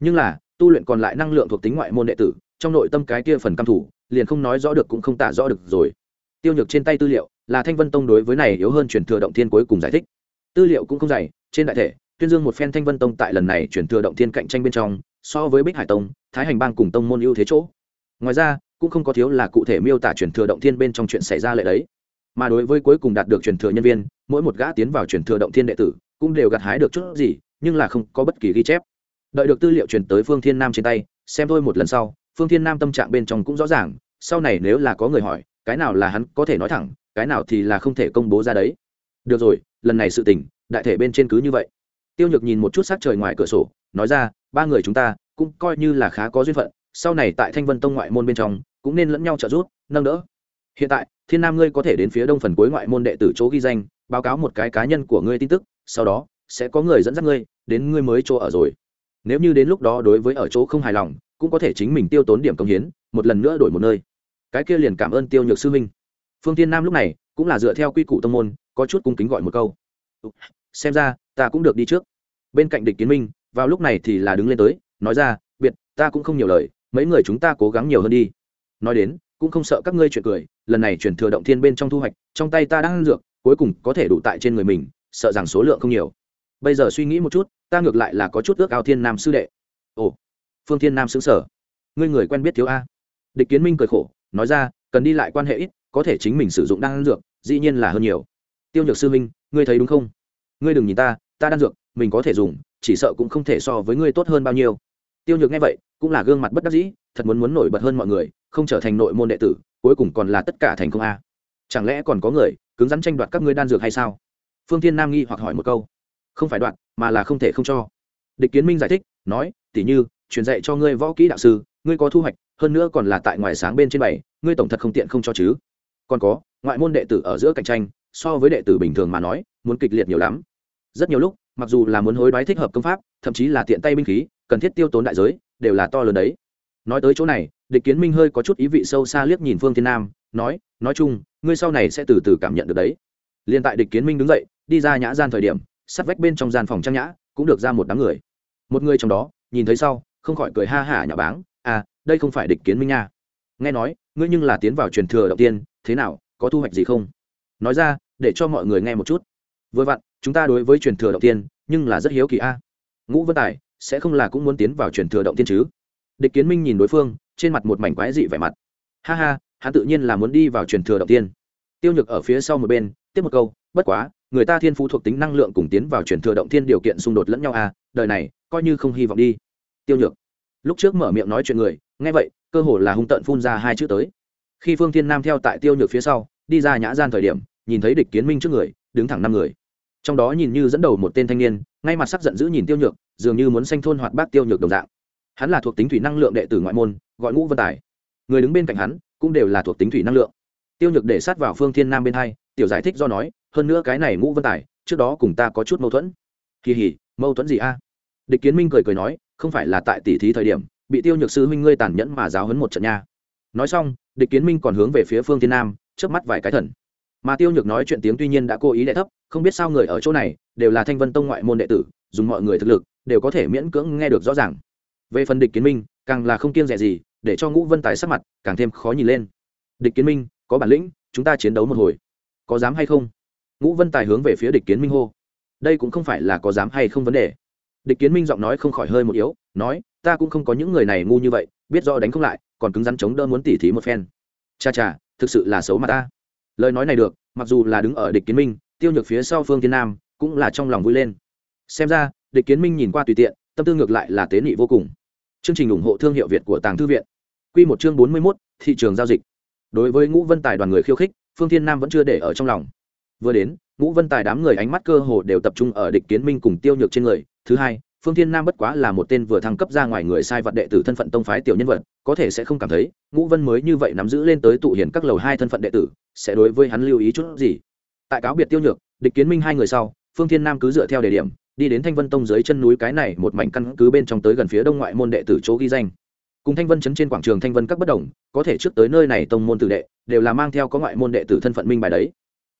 Nhưng là, tu luyện còn lại năng lượng thuộc tính ngoại môn đệ tử, trong nội tâm cái kia phần căm thủ, liền không nói rõ được cũng không tả rõ được rồi. Tiêu nhược trên tay tư liệu, là thanh vân tông đối với này yếu hơn truyền thừa động thiên cuối cùng giải thích. Tư liệu cũng không dày, trên đại thể tuyên dương một phen thanh vân tông tại lần này truyền thừa động thiên cạnh tranh bên trong, so với bích hải tông, thái hành bang cùng tông môn ưu thế chỗ. Ngoài ra, cũng không có thiếu là cụ thể miêu tả truyền thừa động thiên bên trong chuyện xảy ra lệ đấy. Mà đối với cuối cùng đạt được truyền thừa nhân viên, mỗi một gã tiến vào truyền thừa động thiên đệ tử cũng đều gặt hái được chút gì, nhưng là không có bất kỳ ghi chép. Đợi được tư liệu truyền tới phương thiên nam trên tay, xem thôi một lần sau, phương thiên nam tâm trạng bên trong cũng rõ ràng, sau này nếu là có người hỏi, cái nào là hắn có thể nói thẳng, cái nào thì là không thể công bố ra đấy. Được rồi, lần này sự tình, đại thể bên trên cứ như vậy tiêu nhược nhìn một chút sát trời ngoài cửa sổ, nói ra, ba người chúng ta cũng coi như là khá có duyên phận, sau này tại thanh vân tông ngoại môn bên trong cũng nên lẫn nhau trợ giúp, nâng đỡ. Hiện tại, thiên nam ngươi có thể đến phía đông phần cuối ngoại môn đệ tử chỗ ghi danh, báo cáo một cái cá nhân của ngươi tin tức, sau đó sẽ có người dẫn dắt ngươi đến ngươi mới chỗ ở rồi. Nếu như đến lúc đó đối với ở chỗ không hài lòng, cũng có thể chính mình tiêu tốn điểm công hiến, một lần nữa đổi một nơi. Cái kia liền cảm ơn tiêu nhược sư minh phương tiên nam lúc này cũng là dựa theo quy củ tông môn, có chút cung kính gọi một câu. Xem ra, ta cũng được đi trước bên cạnh địch kiến minh, vào lúc này thì là đứng lên tới, nói ra, biệt, ta cũng không nhiều lời, mấy người chúng ta cố gắng nhiều hơn đi. Nói đến, cũng không sợ các ngươi chuyện cười, lần này chuyển thừa động thiên bên trong thu hoạch, trong tay ta đang ăn dược, cuối cùng có thể đủ tại trên người mình, sợ rằng số lượng không nhiều. Bây giờ suy nghĩ một chút, ta ngược lại là có chút ước ao thiên nam sư đệ. Ồ, phương thiên nam xứng sở ngươi người quen biết thiếu a. Địch kiến minh cười khổ, nói ra, cần đi lại quan hệ ít, có thể chính mình sử dụng đan dược, dĩ nhiên là hơn nhiều. Tiêu nhược sư minh, ngươi thấy đúng không? Ngươi đừng nhìn ta ta đan dược mình có thể dùng chỉ sợ cũng không thể so với ngươi tốt hơn bao nhiêu. Tiêu nhược nghe vậy cũng là gương mặt bất đắc dĩ thật muốn muốn nổi bật hơn mọi người không trở thành nội môn đệ tử cuối cùng còn là tất cả thành công a. Chẳng lẽ còn có người cứng rắn tranh đoạt các ngươi đan dược hay sao? Phương thiên nam nghi hoặc hỏi một câu. Không phải đoạt, mà là không thể không cho. Địch kiến minh giải thích nói tỉ như truyền dạy cho ngươi võ kỹ đạo sư ngươi có thu hoạch hơn nữa còn là tại ngoài sáng bên trên bảy ngươi tổng thật không tiện không cho chứ. Còn có ngoại môn đệ tử ở giữa cạnh tranh so với đệ tử bình thường mà nói muốn kịch liệt nhiều lắm. Rất nhiều lúc mặc dù là muốn hối đoái thích hợp công pháp, thậm chí là tiện tay binh khí, cần thiết tiêu tốn đại giới, đều là to lớn đấy. Nói tới chỗ này, địch kiến minh hơi có chút ý vị sâu xa liếc nhìn phương thiên nam, nói nói chung, ngươi sau này sẽ từ từ cảm nhận được đấy. Liền tại địch kiến minh đứng dậy, đi ra nhã gian thời điểm, sắt vách bên trong gian phòng trang nhã, cũng được ra một đám người. Một người trong đó, nhìn thấy sau, không khỏi cười ha hả nhà báng à đây không phải địch kiến minh nha. Nghe nói, ngươi nhưng là tiến vào truyền thừa đầu tiên, thế nào, có thu hoạch gì không? Nói ra, để cho mọi người nghe một chút. Vừa vặn chúng ta đối với truyền thừa động tiên, nhưng là rất hiếu kỳ a. Ngũ vân tài, sẽ không là cũng muốn tiến vào truyền thừa động tiên chứ? Địch kiến minh nhìn đối phương, trên mặt một mảnh quái dị vẻ mặt. Ha ha, hắn tự nhiên là muốn đi vào truyền thừa động tiên. Tiêu nhược ở phía sau một bên, tiếp một câu, bất quá, người ta thiên phú thuộc tính năng lượng cùng tiến vào truyền thừa động thiên điều kiện xung đột lẫn nhau à đời này, coi như không hy vọng đi. Tiêu nhược lúc trước mở miệng nói chuyện người, nghe vậy, cơ hồ là hung tận phun ra hai chữ tới. Khi phương thiên nam theo tại tiêu nhược phía sau, đi ra nhã gian thời điểm, nhìn thấy địch kiến minh trước người, đứng thẳng năm người trong đó nhìn như dẫn đầu một tên thanh niên, ngay mặt sắc giận dữ nhìn tiêu nhược, dường như muốn sanh thôn hoạt bát tiêu nhược đồng dạng. Hắn là thuộc tính thủy năng lượng đệ tử ngoại môn, gọi ngũ vân tài. Người đứng bên cạnh hắn, cũng đều là thuộc tính thủy năng lượng. Tiêu nhược để sát vào phương thiên nam bên hai, tiểu giải thích do nói, hơn nữa cái này ngũ vân tài, trước đó cùng ta có chút mâu thuẫn. Kỳ hỉ, mâu thuẫn gì a? Địch kiến minh cười cười nói, không phải là tại tỷ thí thời điểm, bị tiêu nhược sư huynh ngươi tàn nhẫn mà giáo hấn một trận nha. Nói xong, địch kiến minh còn hướng về phía phương thiên nam, chớp mắt vài cái thần mà tiêu nhược nói chuyện tiếng tuy nhiên đã cố ý đ thấp, không biết sao người ở chỗ này đều là thanh vân tông ngoại môn đệ tử, dùng mọi người thực lực đều có thể miễn cưỡng nghe được rõ ràng. Về phần địch kiến minh, càng là không kiêng rẻ gì, để cho ngũ vân tài sắc mặt càng thêm khó nhìn lên. Địch kiến minh, có bản lĩnh, chúng ta chiến đấu một hồi. Có dám hay không? Ngũ vân tài hướng về phía địch kiến minh hô. Đây cũng không phải là có dám hay không vấn đề. Địch kiến minh giọng nói không khỏi hơi một yếu, nói, ta cũng không có những người này ngu như vậy, biết do đánh không lại, còn cứng rắn chống đỡ muốn tỉ thí một phen. Cha cha, thực sự là xấu mà ta lời nói này được, mặc dù là đứng ở địch kiến minh, tiêu nhược phía sau phương thiên nam cũng là trong lòng vui lên. Xem ra, địch kiến minh nhìn qua tùy tiện, tâm tư ngược lại là tế nị vô cùng. Chương trình ủng hộ thương hiệu việt của tàng thư viện. Q một chương bốn mươi mốt, thị trường giao dịch. Đối với ngũ vân tài đoàn người khiêu khích, phương thiên nam vẫn chưa để ở trong lòng. Vừa đến, ngũ vân tài đám người ánh mắt cơ hồ đều tập trung ở địch kiến minh cùng tiêu nhược trên người. Thứ hai, phương thiên nam bất quá là một tên vừa thăng cấp ra ngoài người sai vật đệ tử thân phận tông phái tiểu nhân vật, có thể sẽ không cảm thấy ngũ vân mới như vậy nắm giữ lên tới tụ hiển các lầu hai thân phận đệ tử sẽ đối với hắn lưu ý chút gì. Tại cáo biệt tiêu nhược, địch kiến minh hai người sau, phương thiên nam cứ dựa theo đề điểm, đi đến thanh vân tông dưới chân núi cái này một mảnh căn cứ bên trong tới gần phía đông ngoại môn đệ tử chỗ ghi danh. Cùng thanh vân chấn trên quảng trường thanh vân các bất đồng, có thể trước tới nơi này tông môn tử đệ, đều là mang theo có ngoại môn đệ tử thân phận minh bài đấy.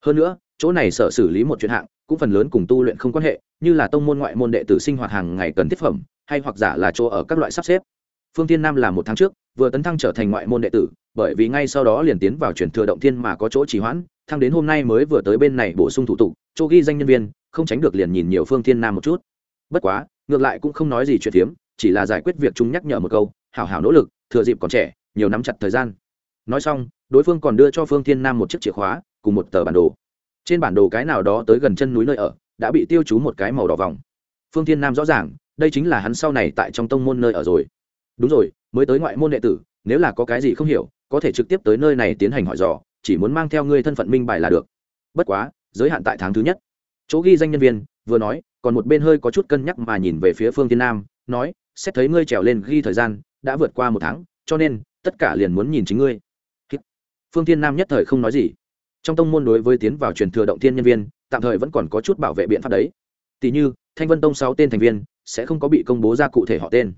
Hơn nữa, chỗ này sở xử lý một chuyện hạng, cũng phần lớn cùng tu luyện không quan hệ, như là tông môn ngoại môn đệ tử sinh hoạt hàng ngày cần thiết phẩm, hay hoặc giả là chỗ ở các loại sắp xếp. Phương tiên nam là một tháng trước, vừa tấn thăng trở thành ngoại môn đệ tử bởi vì ngay sau đó liền tiến vào chuyển thừa động thiên mà có chỗ trì hoãn thăng đến hôm nay mới vừa tới bên này bổ sung thủ tục, chỗ ghi danh nhân viên, không tránh được liền nhìn nhiều phương thiên nam một chút. Bất quá, ngược lại cũng không nói gì chuyện phiếm, chỉ là giải quyết việc chúng nhắc nhở một câu, hảo hảo nỗ lực, thừa dịp còn trẻ, nhiều nắm chặt thời gian. Nói xong, đối phương còn đưa cho phương thiên nam một chiếc chìa khóa, cùng một tờ bản đồ. Trên bản đồ cái nào đó tới gần chân núi nơi ở, đã bị tiêu chú một cái màu đỏ vòng. Phương thiên nam rõ ràng, đây chính là hắn sau này tại trong tông môn nơi ở rồi. Đúng rồi, mới tới ngoại môn đệ tử, nếu là có cái gì không hiểu có thể trực tiếp tới nơi này tiến hành hỏi dò, chỉ muốn mang theo ngươi thân phận minh bài là được. Bất quá, giới hạn tại tháng thứ nhất. Chỗ ghi danh nhân viên, vừa nói, còn một bên hơi có chút cân nhắc mà nhìn về phía phương tiên nam, nói, xét thấy ngươi trèo lên ghi thời gian, đã vượt qua một tháng, cho nên, tất cả liền muốn nhìn chính ngươi. Phương tiên nam nhất thời không nói gì. Trong tông môn đối với tiến vào truyền thừa động thiên nhân viên, tạm thời vẫn còn có chút bảo vệ biện pháp đấy. Tỷ như, thanh vân tông sáu tên thành viên, sẽ không có bị công bố ra cụ thể họ tên.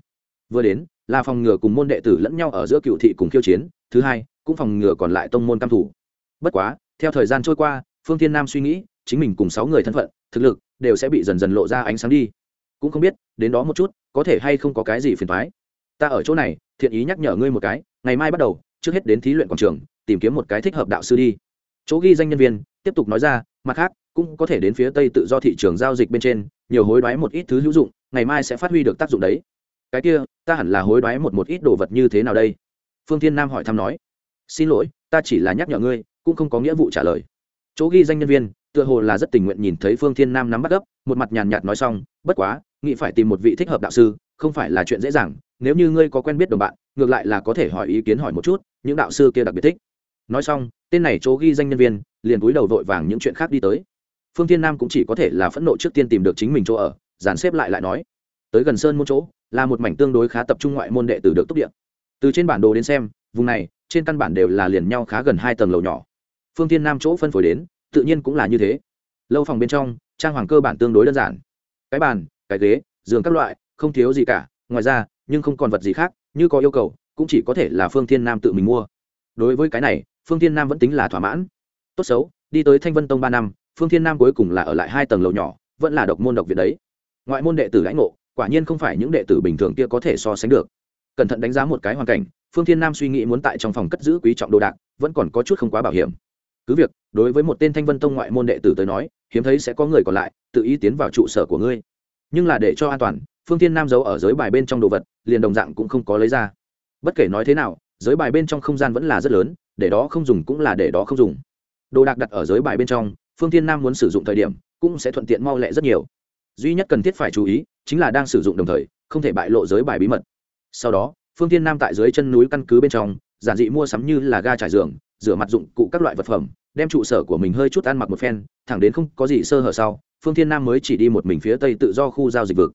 Vừa đến là phòng ngừa cùng môn đệ tử lẫn nhau ở giữa cựu thị cùng khiêu chiến, thứ hai, cũng phòng ngừa còn lại tông môn cam thủ. Bất quá, theo thời gian trôi qua, phương thiên nam suy nghĩ, chính mình cùng sáu người thân phận, thực lực đều sẽ bị dần dần lộ ra ánh sáng đi. Cũng không biết, đến đó một chút, có thể hay không có cái gì phiền thoái ta ở chỗ này, thiện ý nhắc nhở ngươi một cái, ngày mai bắt đầu, trước hết đến thí luyện quảng trường, tìm kiếm một cái thích hợp đạo sư đi. Chỗ ghi danh nhân viên, tiếp tục nói ra, mặt khác, cũng có thể đến phía tây tự do thị trường giao dịch bên trên, nhiều hối đoái một ít thứ hữu dụng, ngày mai sẽ phát huy được tác dụng đấy cái kia, ta hẳn là hối đoái một một ít đồ vật như thế nào đây? Phương thiên nam hỏi thăm nói. Xin lỗi, ta chỉ là nhắc nhở ngươi, cũng không có nghĩa vụ trả lời. Chỗ ghi danh nhân viên, tựa hồ là rất tình nguyện nhìn thấy phương thiên nam nắm bắt gấp, một mặt nhàn nhạt nói xong, bất quá, nghĩ phải tìm một vị thích hợp đạo sư, không phải là chuyện dễ dàng, nếu như ngươi có quen biết đồng bạn, ngược lại là có thể hỏi ý kiến hỏi một chút, những đạo sư kia đặc biệt thích. Nói xong, tên này chỗ ghi danh nhân viên, liền cúi đầu vội vàng những chuyện khác đi tới. Phương thiên nam cũng chỉ có thể là phẫn nộ trước tiên tìm được chính mình chỗ ở, dàn xếp lại lại nói. Tới gần sơn môn chỗ là một mảnh tương đối khá tập trung ngoại môn đệ tử được túc điện từ trên bản đồ đến xem, vùng này, trên căn bản đều là liền nhau khá gần hai tầng lầu nhỏ. Phương thiên nam chỗ phân phối đến, tự nhiên cũng là như thế. Lâu phòng bên trong, trang hoàng cơ bản tương đối đơn giản. Cái bàn, cái ghế, giường các loại, không thiếu gì cả. Ngoài ra, nhưng không còn vật gì khác, như có yêu cầu, cũng chỉ có thể là phương thiên nam tự mình mua. Đối với cái này, phương thiên nam vẫn tính là thỏa mãn. Tốt xấu, đi tới thanh vân tông ba năm, phương thiên nam cuối cùng là ở lại hai tầng lầu nhỏ, vẫn là độc môn độc việt đấy. Ngoại môn đệ tử lãnh ngộ quả nhiên không phải những đệ tử bình thường kia có thể so sánh được. Cẩn thận đánh giá một cái hoàn cảnh, phương thiên nam suy nghĩ muốn tại trong phòng cất giữ quý trọng đồ đạc, vẫn còn có chút không quá bảo hiểm. Cứ việc, đối với một tên thanh vân tông ngoại môn đệ tử tới nói, hiếm thấy sẽ có người còn lại, tự ý tiến vào trụ sở của ngươi. Nhưng là để cho an toàn, phương thiên nam giấu ở giới bài bên trong đồ vật, liền đồng dạng cũng không có lấy ra. Bất kể nói thế nào, giới bài bên trong không gian vẫn là rất lớn, để đó không dùng cũng là để đó không dùng. Đồ đạc đặt ở giới bài bên trong, phương thiên nam muốn sử dụng thời điểm, cũng sẽ thuận tiện mau lẹ rất nhiều duy nhất cần thiết phải chú ý chính là đang sử dụng đồng thời không thể bại lộ giới bài bí mật. Sau đó, phương thiên nam tại dưới chân núi căn cứ bên trong, giản dị mua sắm như là ga trải giường, rửa mặt dụng cụ các loại vật phẩm, đem trụ sở của mình hơi chút ăn mặc một phen, thẳng đến không có gì sơ hở sau, phương thiên nam mới chỉ đi một mình phía tây tự do khu giao dịch vực.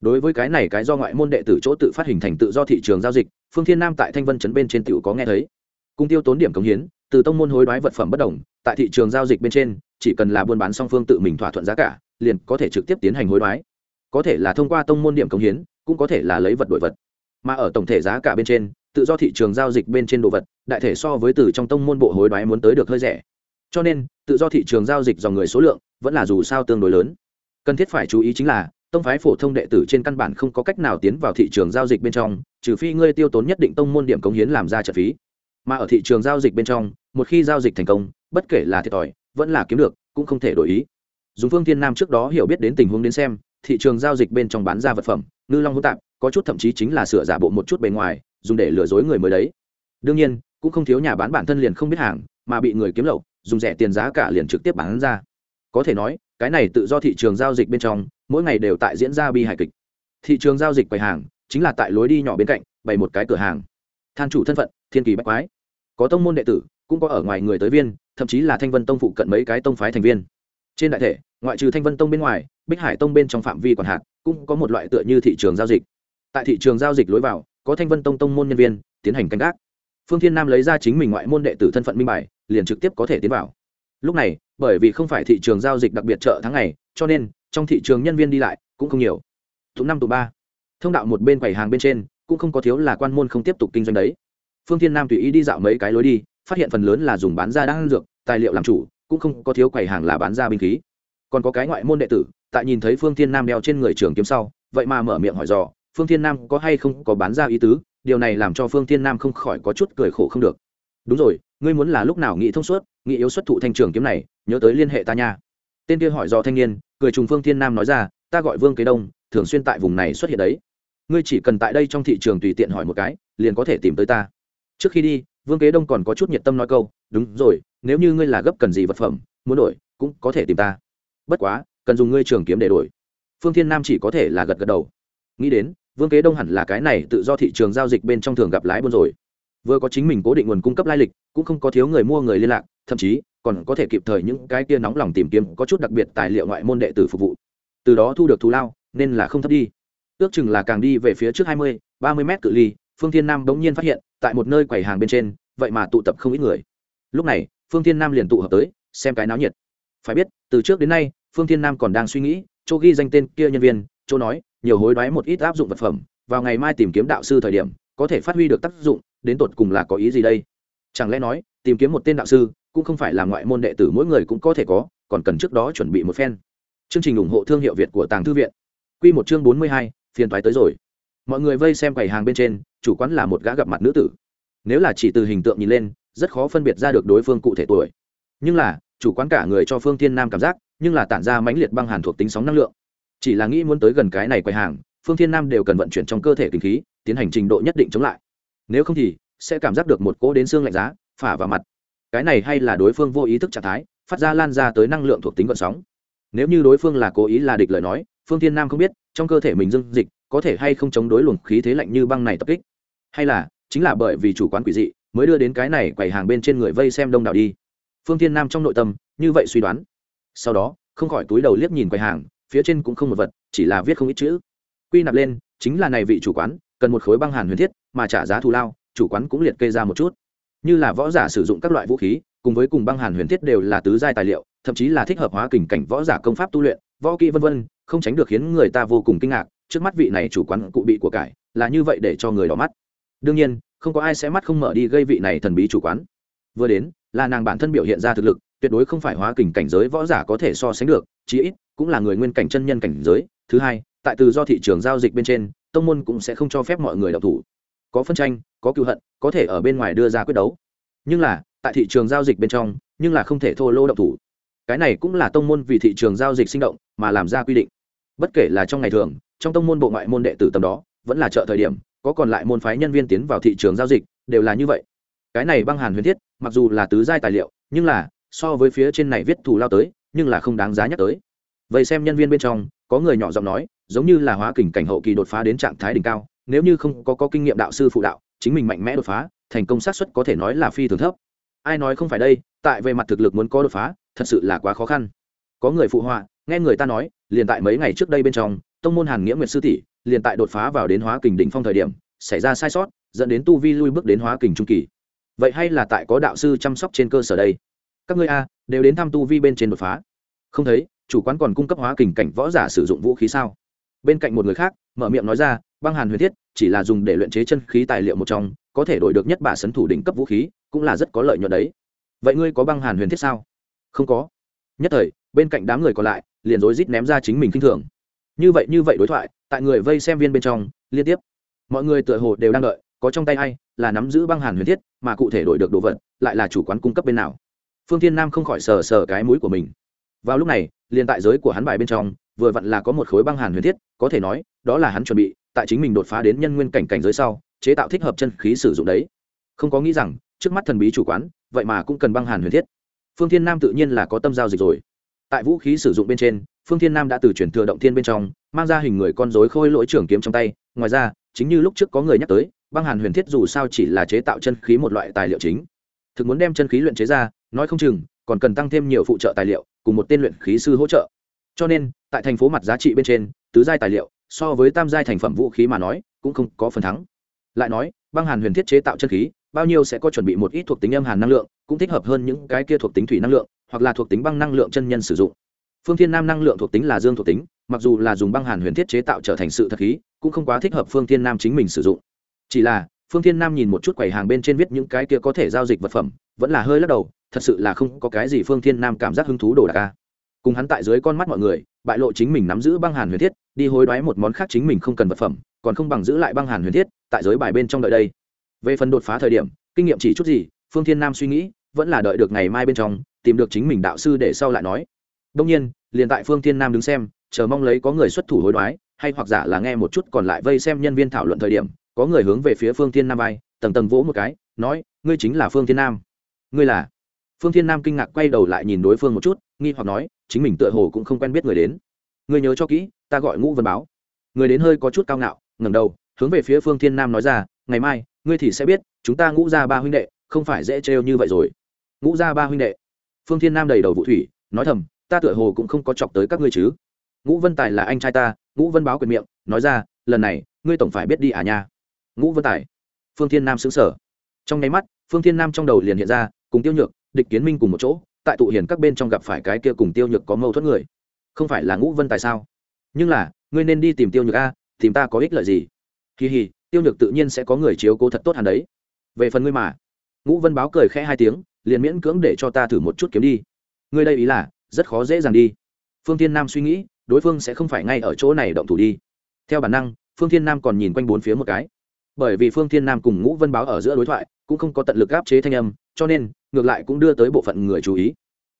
Đối với cái này cái do ngoại môn đệ tử chỗ tự phát hình thành tự do thị trường giao dịch, phương thiên nam tại thanh vân chấn bên trên tiểu có nghe thấy. Cung tiêu tốn điểm cống hiến, từ tông môn hối đoái vật phẩm bất đồng, tại thị trường giao dịch bên trên chỉ cần là buôn bán song phương tự mình thỏa thuận giá cả, liền có thể trực tiếp tiến hành hối đoái. Có thể là thông qua tông môn điểm cống hiến, cũng có thể là lấy vật đổi vật. Mà ở tổng thể giá cả bên trên, tự do thị trường giao dịch bên trên đồ vật, đại thể so với từ trong tông môn bộ hối đoái muốn tới được hơi rẻ. Cho nên, tự do thị trường giao dịch dòng người số lượng vẫn là dù sao tương đối lớn. Cần thiết phải chú ý chính là, tông phái phổ thông đệ tử trên căn bản không có cách nào tiến vào thị trường giao dịch bên trong, trừ phi ngươi tiêu tốn nhất định tông môn điểm cống hiến làm ra trợ phí. Mà ở thị trường giao dịch bên trong, một khi giao dịch thành công, bất kể là thiệt thòi vẫn là kiếm được, cũng không thể đổi ý. Dùng phương thiên nam trước đó hiểu biết đến tình huống đến xem, thị trường giao dịch bên trong bán ra vật phẩm, ngư long hỗn tạp, có chút thậm chí chính là sửa giả bộ một chút bề ngoài, dùng để lừa dối người mới đấy. Đương nhiên, cũng không thiếu nhà bán bản thân liền không biết hàng, mà bị người kiếm lậu, dùng rẻ tiền giá cả liền trực tiếp bán ra. Có thể nói, cái này tự do thị trường giao dịch bên trong, mỗi ngày đều tại diễn ra bi hài kịch. Thị trường giao dịch quầy hàng, chính là tại lối đi nhỏ bên cạnh, bày một cái cửa hàng. Than chủ thân phận, thiên kỳ bách quái có tông môn đệ tử, cũng có ở ngoài người tới viên, thậm chí là thanh vân tông phụ cận mấy cái tông phái thành viên. Trên đại thể, ngoại trừ thanh vân tông bên ngoài, bích hải tông bên trong phạm vi còn hạt, cũng có một loại tựa như thị trường giao dịch. Tại thị trường giao dịch lối vào, có thanh vân tông tông môn nhân viên, tiến hành canh gác. Phương thiên nam lấy ra chính mình ngoại môn đệ tử thân phận minh bài, liền trực tiếp có thể tiến vào. Lúc này, bởi vì không phải thị trường giao dịch đặc biệt chợ tháng ngày, cho nên, trong thị trường nhân viên đi lại, cũng không nhiều. Tụ năm tụ ba. Thông đạo một bên quầy hàng bên trên, cũng không có thiếu là quan môn không tiếp tục kinh doanh đấy phương thiên nam tùy ý đi dạo mấy cái lối đi, phát hiện phần lớn là dùng bán ra đan dược, tài liệu làm chủ, cũng không có thiếu quầy hàng là bán ra binh khí. Còn có cái ngoại môn đệ tử, tại nhìn thấy phương thiên nam đeo trên người trường kiếm sau, vậy mà mở miệng hỏi dò, phương thiên nam có hay không có bán ra ý tứ? Điều này làm cho phương thiên nam không khỏi có chút cười khổ không được. Đúng rồi, ngươi muốn là lúc nào nghĩ thông suốt, nghĩ yếu xuất thụ thanh trường kiếm này, nhớ tới liên hệ ta nha. Tên kia hỏi do thanh niên, cười trùng phương thiên nam nói ra, ta gọi vương kế đông, thường xuyên tại vùng này xuất hiện đấy. Ngươi chỉ cần tại đây trong thị trường tùy tiện hỏi một cái, liền có thể tìm tới ta trước khi đi, vương kế đông còn có chút nhiệt tâm nói câu, đúng rồi, nếu như ngươi là gấp cần gì vật phẩm, muốn đổi, cũng có thể tìm ta. Bất quá, cần dùng ngươi trường kiếm để đổi. Phương thiên nam chỉ có thể là gật gật đầu. Nghĩ đến, vương kế đông hẳn là cái này tự do thị trường giao dịch bên trong thường gặp lái buôn rồi. Vừa có chính mình cố định nguồn cung cấp lai lịch, cũng không có thiếu người mua người liên lạc, thậm chí còn có thể kịp thời những cái kia nóng lòng tìm kiếm có chút đặc biệt tài liệu ngoại môn đệ tử phục vụ. Từ đó thu được thù lao, nên là không thấp đi. Ước chừng là càng đi về phía trước hai mươi, ba mươi mét cự ly phương thiên nam bỗng nhiên phát hiện, tại một nơi quầy hàng bên trên, vậy mà tụ tập không ít người. Lúc này, phương thiên nam liền tụ hợp tới, xem cái náo nhiệt. Phải biết, từ trước đến nay, phương thiên nam còn đang suy nghĩ, chỗ ghi danh tên kia nhân viên, chỗ nói, nhiều hối đoái một ít áp dụng vật phẩm, vào ngày mai tìm kiếm đạo sư thời điểm, có thể phát huy được tác dụng, đến tột cùng là có ý gì đây? Chẳng lẽ nói, tìm kiếm một tên đạo sư, cũng không phải là ngoại môn đệ tử mỗi người cũng có thể có, còn cần trước đó chuẩn bị một phen. Chương trình ủng hộ thương hiệu việt của tàng thư viện. Q một chương bốn mươi hai, phiền thoái tới rồi mọi người vây xem quầy hàng bên trên, chủ quán là một gã gặp mặt nữ tử. Nếu là chỉ từ hình tượng nhìn lên, rất khó phân biệt ra được đối phương cụ thể tuổi. Nhưng là, chủ quán cả người cho phương thiên nam cảm giác, nhưng là tản ra mãnh liệt băng hàn thuộc tính sóng năng lượng. Chỉ là nghĩ muốn tới gần cái này quầy hàng, phương thiên nam đều cần vận chuyển trong cơ thể kinh khí, tiến hành trình độ nhất định chống lại. Nếu không thì, sẽ cảm giác được một cỗ đến xương lạnh giá, phả vào mặt. Cái này hay là đối phương vô ý thức trạng thái, phát ra lan ra tới năng lượng thuộc tính vận sóng. Nếu như đối phương là cố ý là địch lời nói, phương thiên nam không biết, trong cơ thể mình dưng dịch có thể hay không chống đối luồng khí thế lạnh như băng này tập kích? Hay là, chính là bởi vì chủ quán quỷ dị, mới đưa đến cái này quầy hàng bên trên người vây xem đông đảo đi? Phương thiên nam trong nội tâm, như vậy suy đoán. Sau đó, không khỏi túi đầu liếc nhìn quầy hàng, phía trên cũng không một vật, chỉ là viết không ít chữ. Quy nạp lên, chính là này vị chủ quán, cần một khối băng hàn huyền thiết, mà trả giá thù lao, chủ quán cũng liệt kê ra một chút. Như là võ giả sử dụng các loại vũ khí, cùng với cùng băng hàn huyền thiết đều là tứ giai tài liệu, thậm chí là thích hợp hóa kình cảnh võ giả công pháp tu luyện, võ kỹ vân vân, không tránh được khiến người ta vô cùng kinh ngạc trước mắt vị này chủ quán cụ bị của cải, là như vậy để cho người đỏ mắt. Đương nhiên, không có ai sẽ mắt không mở đi gây vị này thần bí chủ quán. Vừa đến, là nàng bản thân biểu hiện ra thực lực, tuyệt đối không phải hóa kình cảnh giới võ giả có thể so sánh được, chí ít cũng là người nguyên cảnh chân nhân cảnh giới. Thứ hai, tại từ do thị trường giao dịch bên trên, tông môn cũng sẽ không cho phép mọi người đọc thủ. Có phân tranh, có cựu hận, có thể ở bên ngoài đưa ra quyết đấu. Nhưng là, tại thị trường giao dịch bên trong, nhưng là không thể thô lô độc thủ. Cái này cũng là tông môn vì thị trường giao dịch sinh động mà làm ra quy định. Bất kể là trong ngày thường trong tông môn bộ ngoại môn đệ tử tầm đó vẫn là chợ thời điểm có còn lại môn phái nhân viên tiến vào thị trường giao dịch đều là như vậy. Cái này băng hàn huyền thiết mặc dù là tứ giai tài liệu nhưng là so với phía trên này viết thù lao tới nhưng là không đáng giá nhắc tới. Vậy xem nhân viên bên trong có người nhỏ giọng nói giống như là hóa kình cảnh hậu kỳ đột phá đến trạng thái đỉnh cao nếu như không có, có kinh nghiệm đạo sư phụ đạo chính mình mạnh mẽ đột phá thành công xác suất có thể nói là phi thường thấp. Ai nói không phải đây tại về mặt thực lực muốn có đột phá thật sự là quá khó khăn. Có người phụ họa nghe người ta nói liền tại mấy ngày trước đây bên trong, tông môn hàn nghĩa nguyệt sư tỷ liền tại đột phá vào đến hóa kình đỉnh phong thời điểm, xảy ra sai sót, dẫn đến tu vi lui bước đến hóa kình trung kỳ. Vậy hay là tại có đạo sư chăm sóc trên cơ sở đây? Các ngươi a, đều đến thăm tu vi bên trên đột phá. Không thấy, chủ quán còn cung cấp hóa kình cảnh võ giả sử dụng vũ khí sao? Bên cạnh một người khác, mở miệng nói ra, băng hàn huyền thiết, chỉ là dùng để luyện chế chân khí tài liệu một trong, có thể đổi được nhất bà sấn thủ đỉnh cấp vũ khí, cũng là rất có lợi nhuận đấy. Vậy ngươi có băng hàn huyền thiết sao? Không có. Nhất thời bên cạnh đám người còn lại, liền rối rít ném ra chính mình kinh thường. Như vậy như vậy đối thoại, tại người vây xem viên bên trong, liên tiếp. Mọi người tựa hồ đều đang đợi, có trong tay ai, là nắm giữ băng hàn huyền thiết, mà cụ thể đổi được đồ vật, lại là chủ quán cung cấp bên nào. Phương thiên nam không khỏi sờ sờ cái mũi của mình. Vào lúc này, liền tại giới của hắn bài bên trong, vừa vặn là có một khối băng hàn huyền thiết, có thể nói, đó là hắn chuẩn bị, tại chính mình đột phá đến nhân nguyên cảnh cảnh giới sau, chế tạo thích hợp chân khí sử dụng đấy. Không có nghĩ rằng, trước mắt thần bí chủ quán, vậy mà cũng cần băng hàn huyền thiết. Phương thiên nam tự nhiên là có tâm giao dịch rồi tại vũ khí sử dụng bên trên, phương thiên nam đã từ chuyển thừa động thiên bên trong, mang ra hình người con dối khôi lỗi trưởng kiếm trong tay. Ngoài ra, chính như lúc trước có người nhắc tới, băng hàn huyền thiết dù sao chỉ là chế tạo chân khí một loại tài liệu chính. Thực muốn đem chân khí luyện chế ra, nói không chừng, còn cần tăng thêm nhiều phụ trợ tài liệu, cùng một tên luyện khí sư hỗ trợ. Cho nên, tại thành phố mặt giá trị bên trên, tứ giai tài liệu, so với tam giai thành phẩm vũ khí mà nói, cũng không có phần thắng. Lại nói, băng hàn huyền thiết chế tạo chân khí, bao nhiêu sẽ có chuẩn bị một ít thuộc tính âm hàn năng lượng, cũng thích hợp hơn những cái kia thuộc tính thủy năng lượng hoặc là thuộc tính băng năng lượng chân nhân sử dụng. Phương thiên nam năng lượng thuộc tính là dương thuộc tính, mặc dù là dùng băng hàn huyền thiết chế tạo trở thành sự thật khí, cũng không quá thích hợp phương thiên nam chính mình sử dụng. Chỉ là, phương thiên nam nhìn một chút quầy hàng bên trên viết những cái kia có thể giao dịch vật phẩm, vẫn là hơi lắc đầu, thật sự là không có cái gì phương thiên nam cảm giác hứng thú đồ đạc ca cùng hắn tại dưới con mắt mọi người, bại lộ chính mình nắm giữ băng hàn huyền thiết, đi hối đoái một món khác chính mình không cần vật phẩm, còn không bằng giữ lại băng hàn huyền thiết, tại giới bài bên trong đợi đây. Về phần đột phá thời điểm, kinh nghiệm chỉ chút gì, phương thiên nam suy nghĩ, vẫn là đợi được ngày mai bên trong tìm được chính mình đạo sư để sau lại nói. Đông nhiên, liền tại phương thiên nam đứng xem, chờ mong lấy có người xuất thủ hối đoái, hay hoặc giả là nghe một chút còn lại vây xem nhân viên thảo luận thời điểm, có người hướng về phía phương thiên nam vai tầng tầng vỗ một cái, nói, ngươi chính là phương thiên nam. Ngươi là? Phương thiên nam kinh ngạc quay đầu lại nhìn đối phương một chút, nghi hoặc nói, chính mình tựa hồ cũng không quen biết người đến. Ngươi nhớ cho kỹ, ta gọi ngũ vân báo. Người đến hơi có chút cao ngạo, ngẩng đầu, hướng về phía phương thiên nam nói ra, ngày mai, ngươi thì sẽ biết, chúng ta ngũ ra ba huynh đệ không phải dễ trêu như vậy rồi. Ngũ ra ba huynh đệ phương thiên nam đầy đầu vụ thủy, nói thầm, ta tựa hồ cũng không có chọc tới các ngươi chứ. Ngũ vân tài là anh trai ta, ngũ vân báo quyền miệng, nói ra, lần này, ngươi tổng phải biết đi à nha. Ngũ vân tài. Phương thiên nam xứng sở trong nháy mắt, phương thiên nam trong đầu liền hiện ra, cùng tiêu nhược, địch kiến minh cùng một chỗ, tại tụ hiền các bên trong gặp phải cái kia cùng tiêu nhược có mâu thuẫn người. Không phải là ngũ vân tài sao? Nhưng là, ngươi nên đi tìm tiêu nhược a, tìm ta có ích lợi gì? Kỳ hì, tiêu nhược tự nhiên sẽ có người chiếu cố thật tốt hẳn đấy. Về phần ngươi mà. Ngũ vân báo cười khẽ hai tiếng liền miễn cưỡng để cho ta thử một chút kiếm đi. Ngươi đây ý là, rất khó dễ dàng đi. Phương thiên nam suy nghĩ, đối phương sẽ không phải ngay ở chỗ này động thủ đi. Theo bản năng, phương thiên nam còn nhìn quanh bốn phía một cái. Bởi vì phương thiên nam cùng ngũ vân báo ở giữa đối thoại, cũng không có tận lực áp chế thanh âm, cho nên, ngược lại cũng đưa tới bộ phận người chú ý.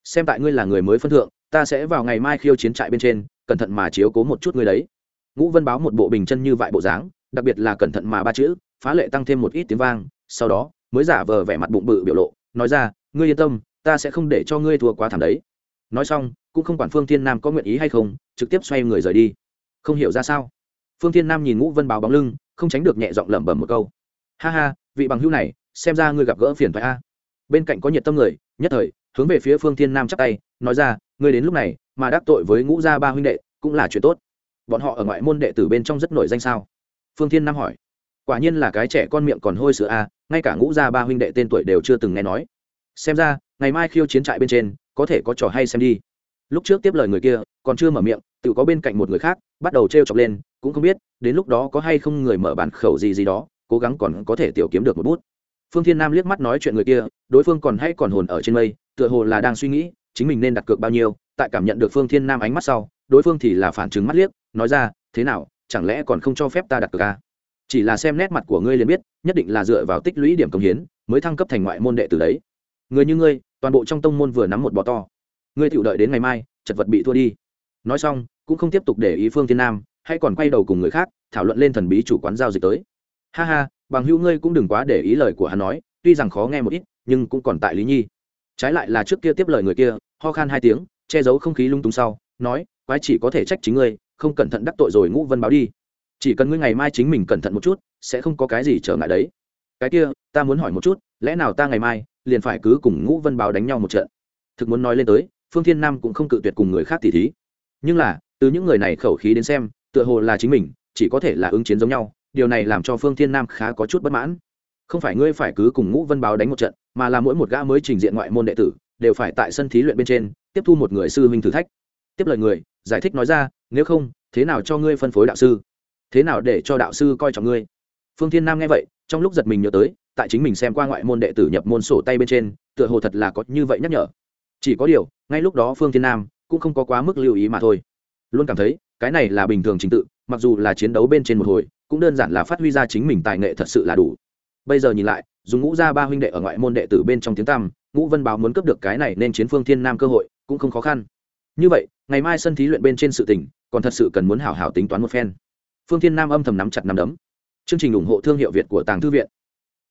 Xem tại ngươi là người mới phân thượng, ta sẽ vào ngày mai khiêu chiến trại bên trên, cẩn thận mà chiếu cố một chút ngươi đấy. Ngũ vân báo một bộ bình chân như vại bộ dáng, đặc biệt là cẩn thận mà ba chữ, phá lệ tăng thêm một ít tiếng vang, sau đó, mới giả vờ vẻ mặt bụng bự biểu lộ nói ra, ngươi yên tâm, ta sẽ không để cho ngươi thua quá thảm đấy. Nói xong, cũng không quản phương thiên nam có nguyện ý hay không, trực tiếp xoay người rời đi. Không hiểu ra sao. Phương thiên nam nhìn ngũ vân báo bóng lưng, không tránh được nhẹ giọng lẩm bẩm một câu. Ha ha, vị bằng hữu này, xem ra ngươi gặp gỡ phiền phải a. Bên cạnh có nhiệt tâm người, nhất thời, hướng về phía phương thiên nam chắp tay, nói ra, ngươi đến lúc này, mà đắc tội với ngũ gia ba huynh đệ, cũng là chuyện tốt. Bọn họ ở ngoại môn đệ tử bên trong rất nổi danh sao? Phương thiên nam hỏi quả nhiên là cái trẻ con miệng còn hôi sữa a, ngay cả ngũ gia ba huynh đệ tên tuổi đều chưa từng nghe nói. Xem ra, ngày mai khiêu chiến trại bên trên, có thể có trò hay xem đi. Lúc trước tiếp lời người kia, còn chưa mở miệng, tự có bên cạnh một người khác, bắt đầu t r e o chọc lên, cũng không biết, đến lúc đó có hay không người mở bản khẩu gì gì đó, cố gắng còn có thể tiểu kiếm được một bút. Phương thiên nam liếc mắt nói chuyện người kia, đối phương còn hay còn hồn ở trên mây, tựa hồ là đang suy nghĩ, chính mình nên đặt cược bao nhiêu, tại cảm nhận được phương thiên nam ánh mắt sau, đối phương thì là phản chứng mắt liếc, nói ra, thế nào, chẳng lẽ còn không cho phép ta đặt cược à? Chỉ là xem nét mặt của ngươi liền biết, nhất định là dựa vào tích lũy điểm công hiến mới thăng cấp thành ngoại môn đệ từ đấy. Người như ngươi, toàn bộ trong tông môn vừa nắm một bò to. Ngươi tự đợi đến ngày mai, chật vật bị thua đi. Nói xong, cũng không tiếp tục để ý phương thiên nam, hay còn quay đầu cùng người khác, thảo luận lên thần bí chủ quán giao dịch tới. Ha ha, bằng hữu ngươi cũng đừng quá để ý lời của hắn nói, tuy rằng khó nghe một ít, nhưng cũng còn tại lý nhi. Trái lại là trước kia tiếp lời người kia, ho khan hai tiếng, che giấu không khí lung tung sau, nói, quái chỉ có thể trách chính ngươi, không cẩn thận đắc tội rồi ngũ vân báo đi chỉ cần ngươi ngày mai chính mình cẩn thận một chút, sẽ không có cái gì trở ngại đấy. Cái kia, ta muốn hỏi một chút, lẽ nào ta ngày mai liền phải cứ cùng ngũ vân báo đánh nhau một trận? Thực muốn nói lên tới, phương thiên nam cũng không cự tuyệt cùng người khác tỉ thí. Nhưng là, từ những người này khẩu khí đến xem, tựa hồ là chính mình, chỉ có thể là ứng chiến giống nhau, điều này làm cho phương thiên nam khá có chút bất mãn. Không phải ngươi phải cứ cùng ngũ vân báo đánh một trận, mà là mỗi một gã mới trình diện ngoại môn đệ tử đều phải tại sân thí luyện bên trên, tiếp thu một người sư huynh thử thách. Tiếp lời người, giải thích nói ra, nếu không, thế nào cho ngươi phân phối đạo sư? Thế nào để cho đạo sư coi trọng ngươi? Phương thiên nam nghe vậy, trong lúc giật mình nhớ tới, tại chính mình xem qua ngoại môn đệ tử nhập môn sổ tay bên trên, tựa hồ thật là có như vậy nhắc nhở. Chỉ có điều, ngay lúc đó phương thiên nam cũng không có quá mức lưu ý mà thôi. Luôn cảm thấy, cái này là bình thường trình tự, mặc dù là chiến đấu bên trên một hồi, cũng đơn giản là phát huy ra chính mình tài nghệ thật sự là đủ. Bây giờ nhìn lại, dùng ngũ ra ba huynh đệ ở ngoại môn đệ tử bên trong tiếng tăm, ngũ vân báo muốn cấp được cái này nên chiến phương thiên nam cơ hội, cũng không khó khăn. Như vậy, ngày mai sân thí luyện bên trên sự tỉnh còn thật sự cần muốn hảo hảo tính toán một phen phương thiên nam âm thầm nắm chặt nắm đấm. Chương trình ủng hộ thương hiệu việt của tàng thư viện.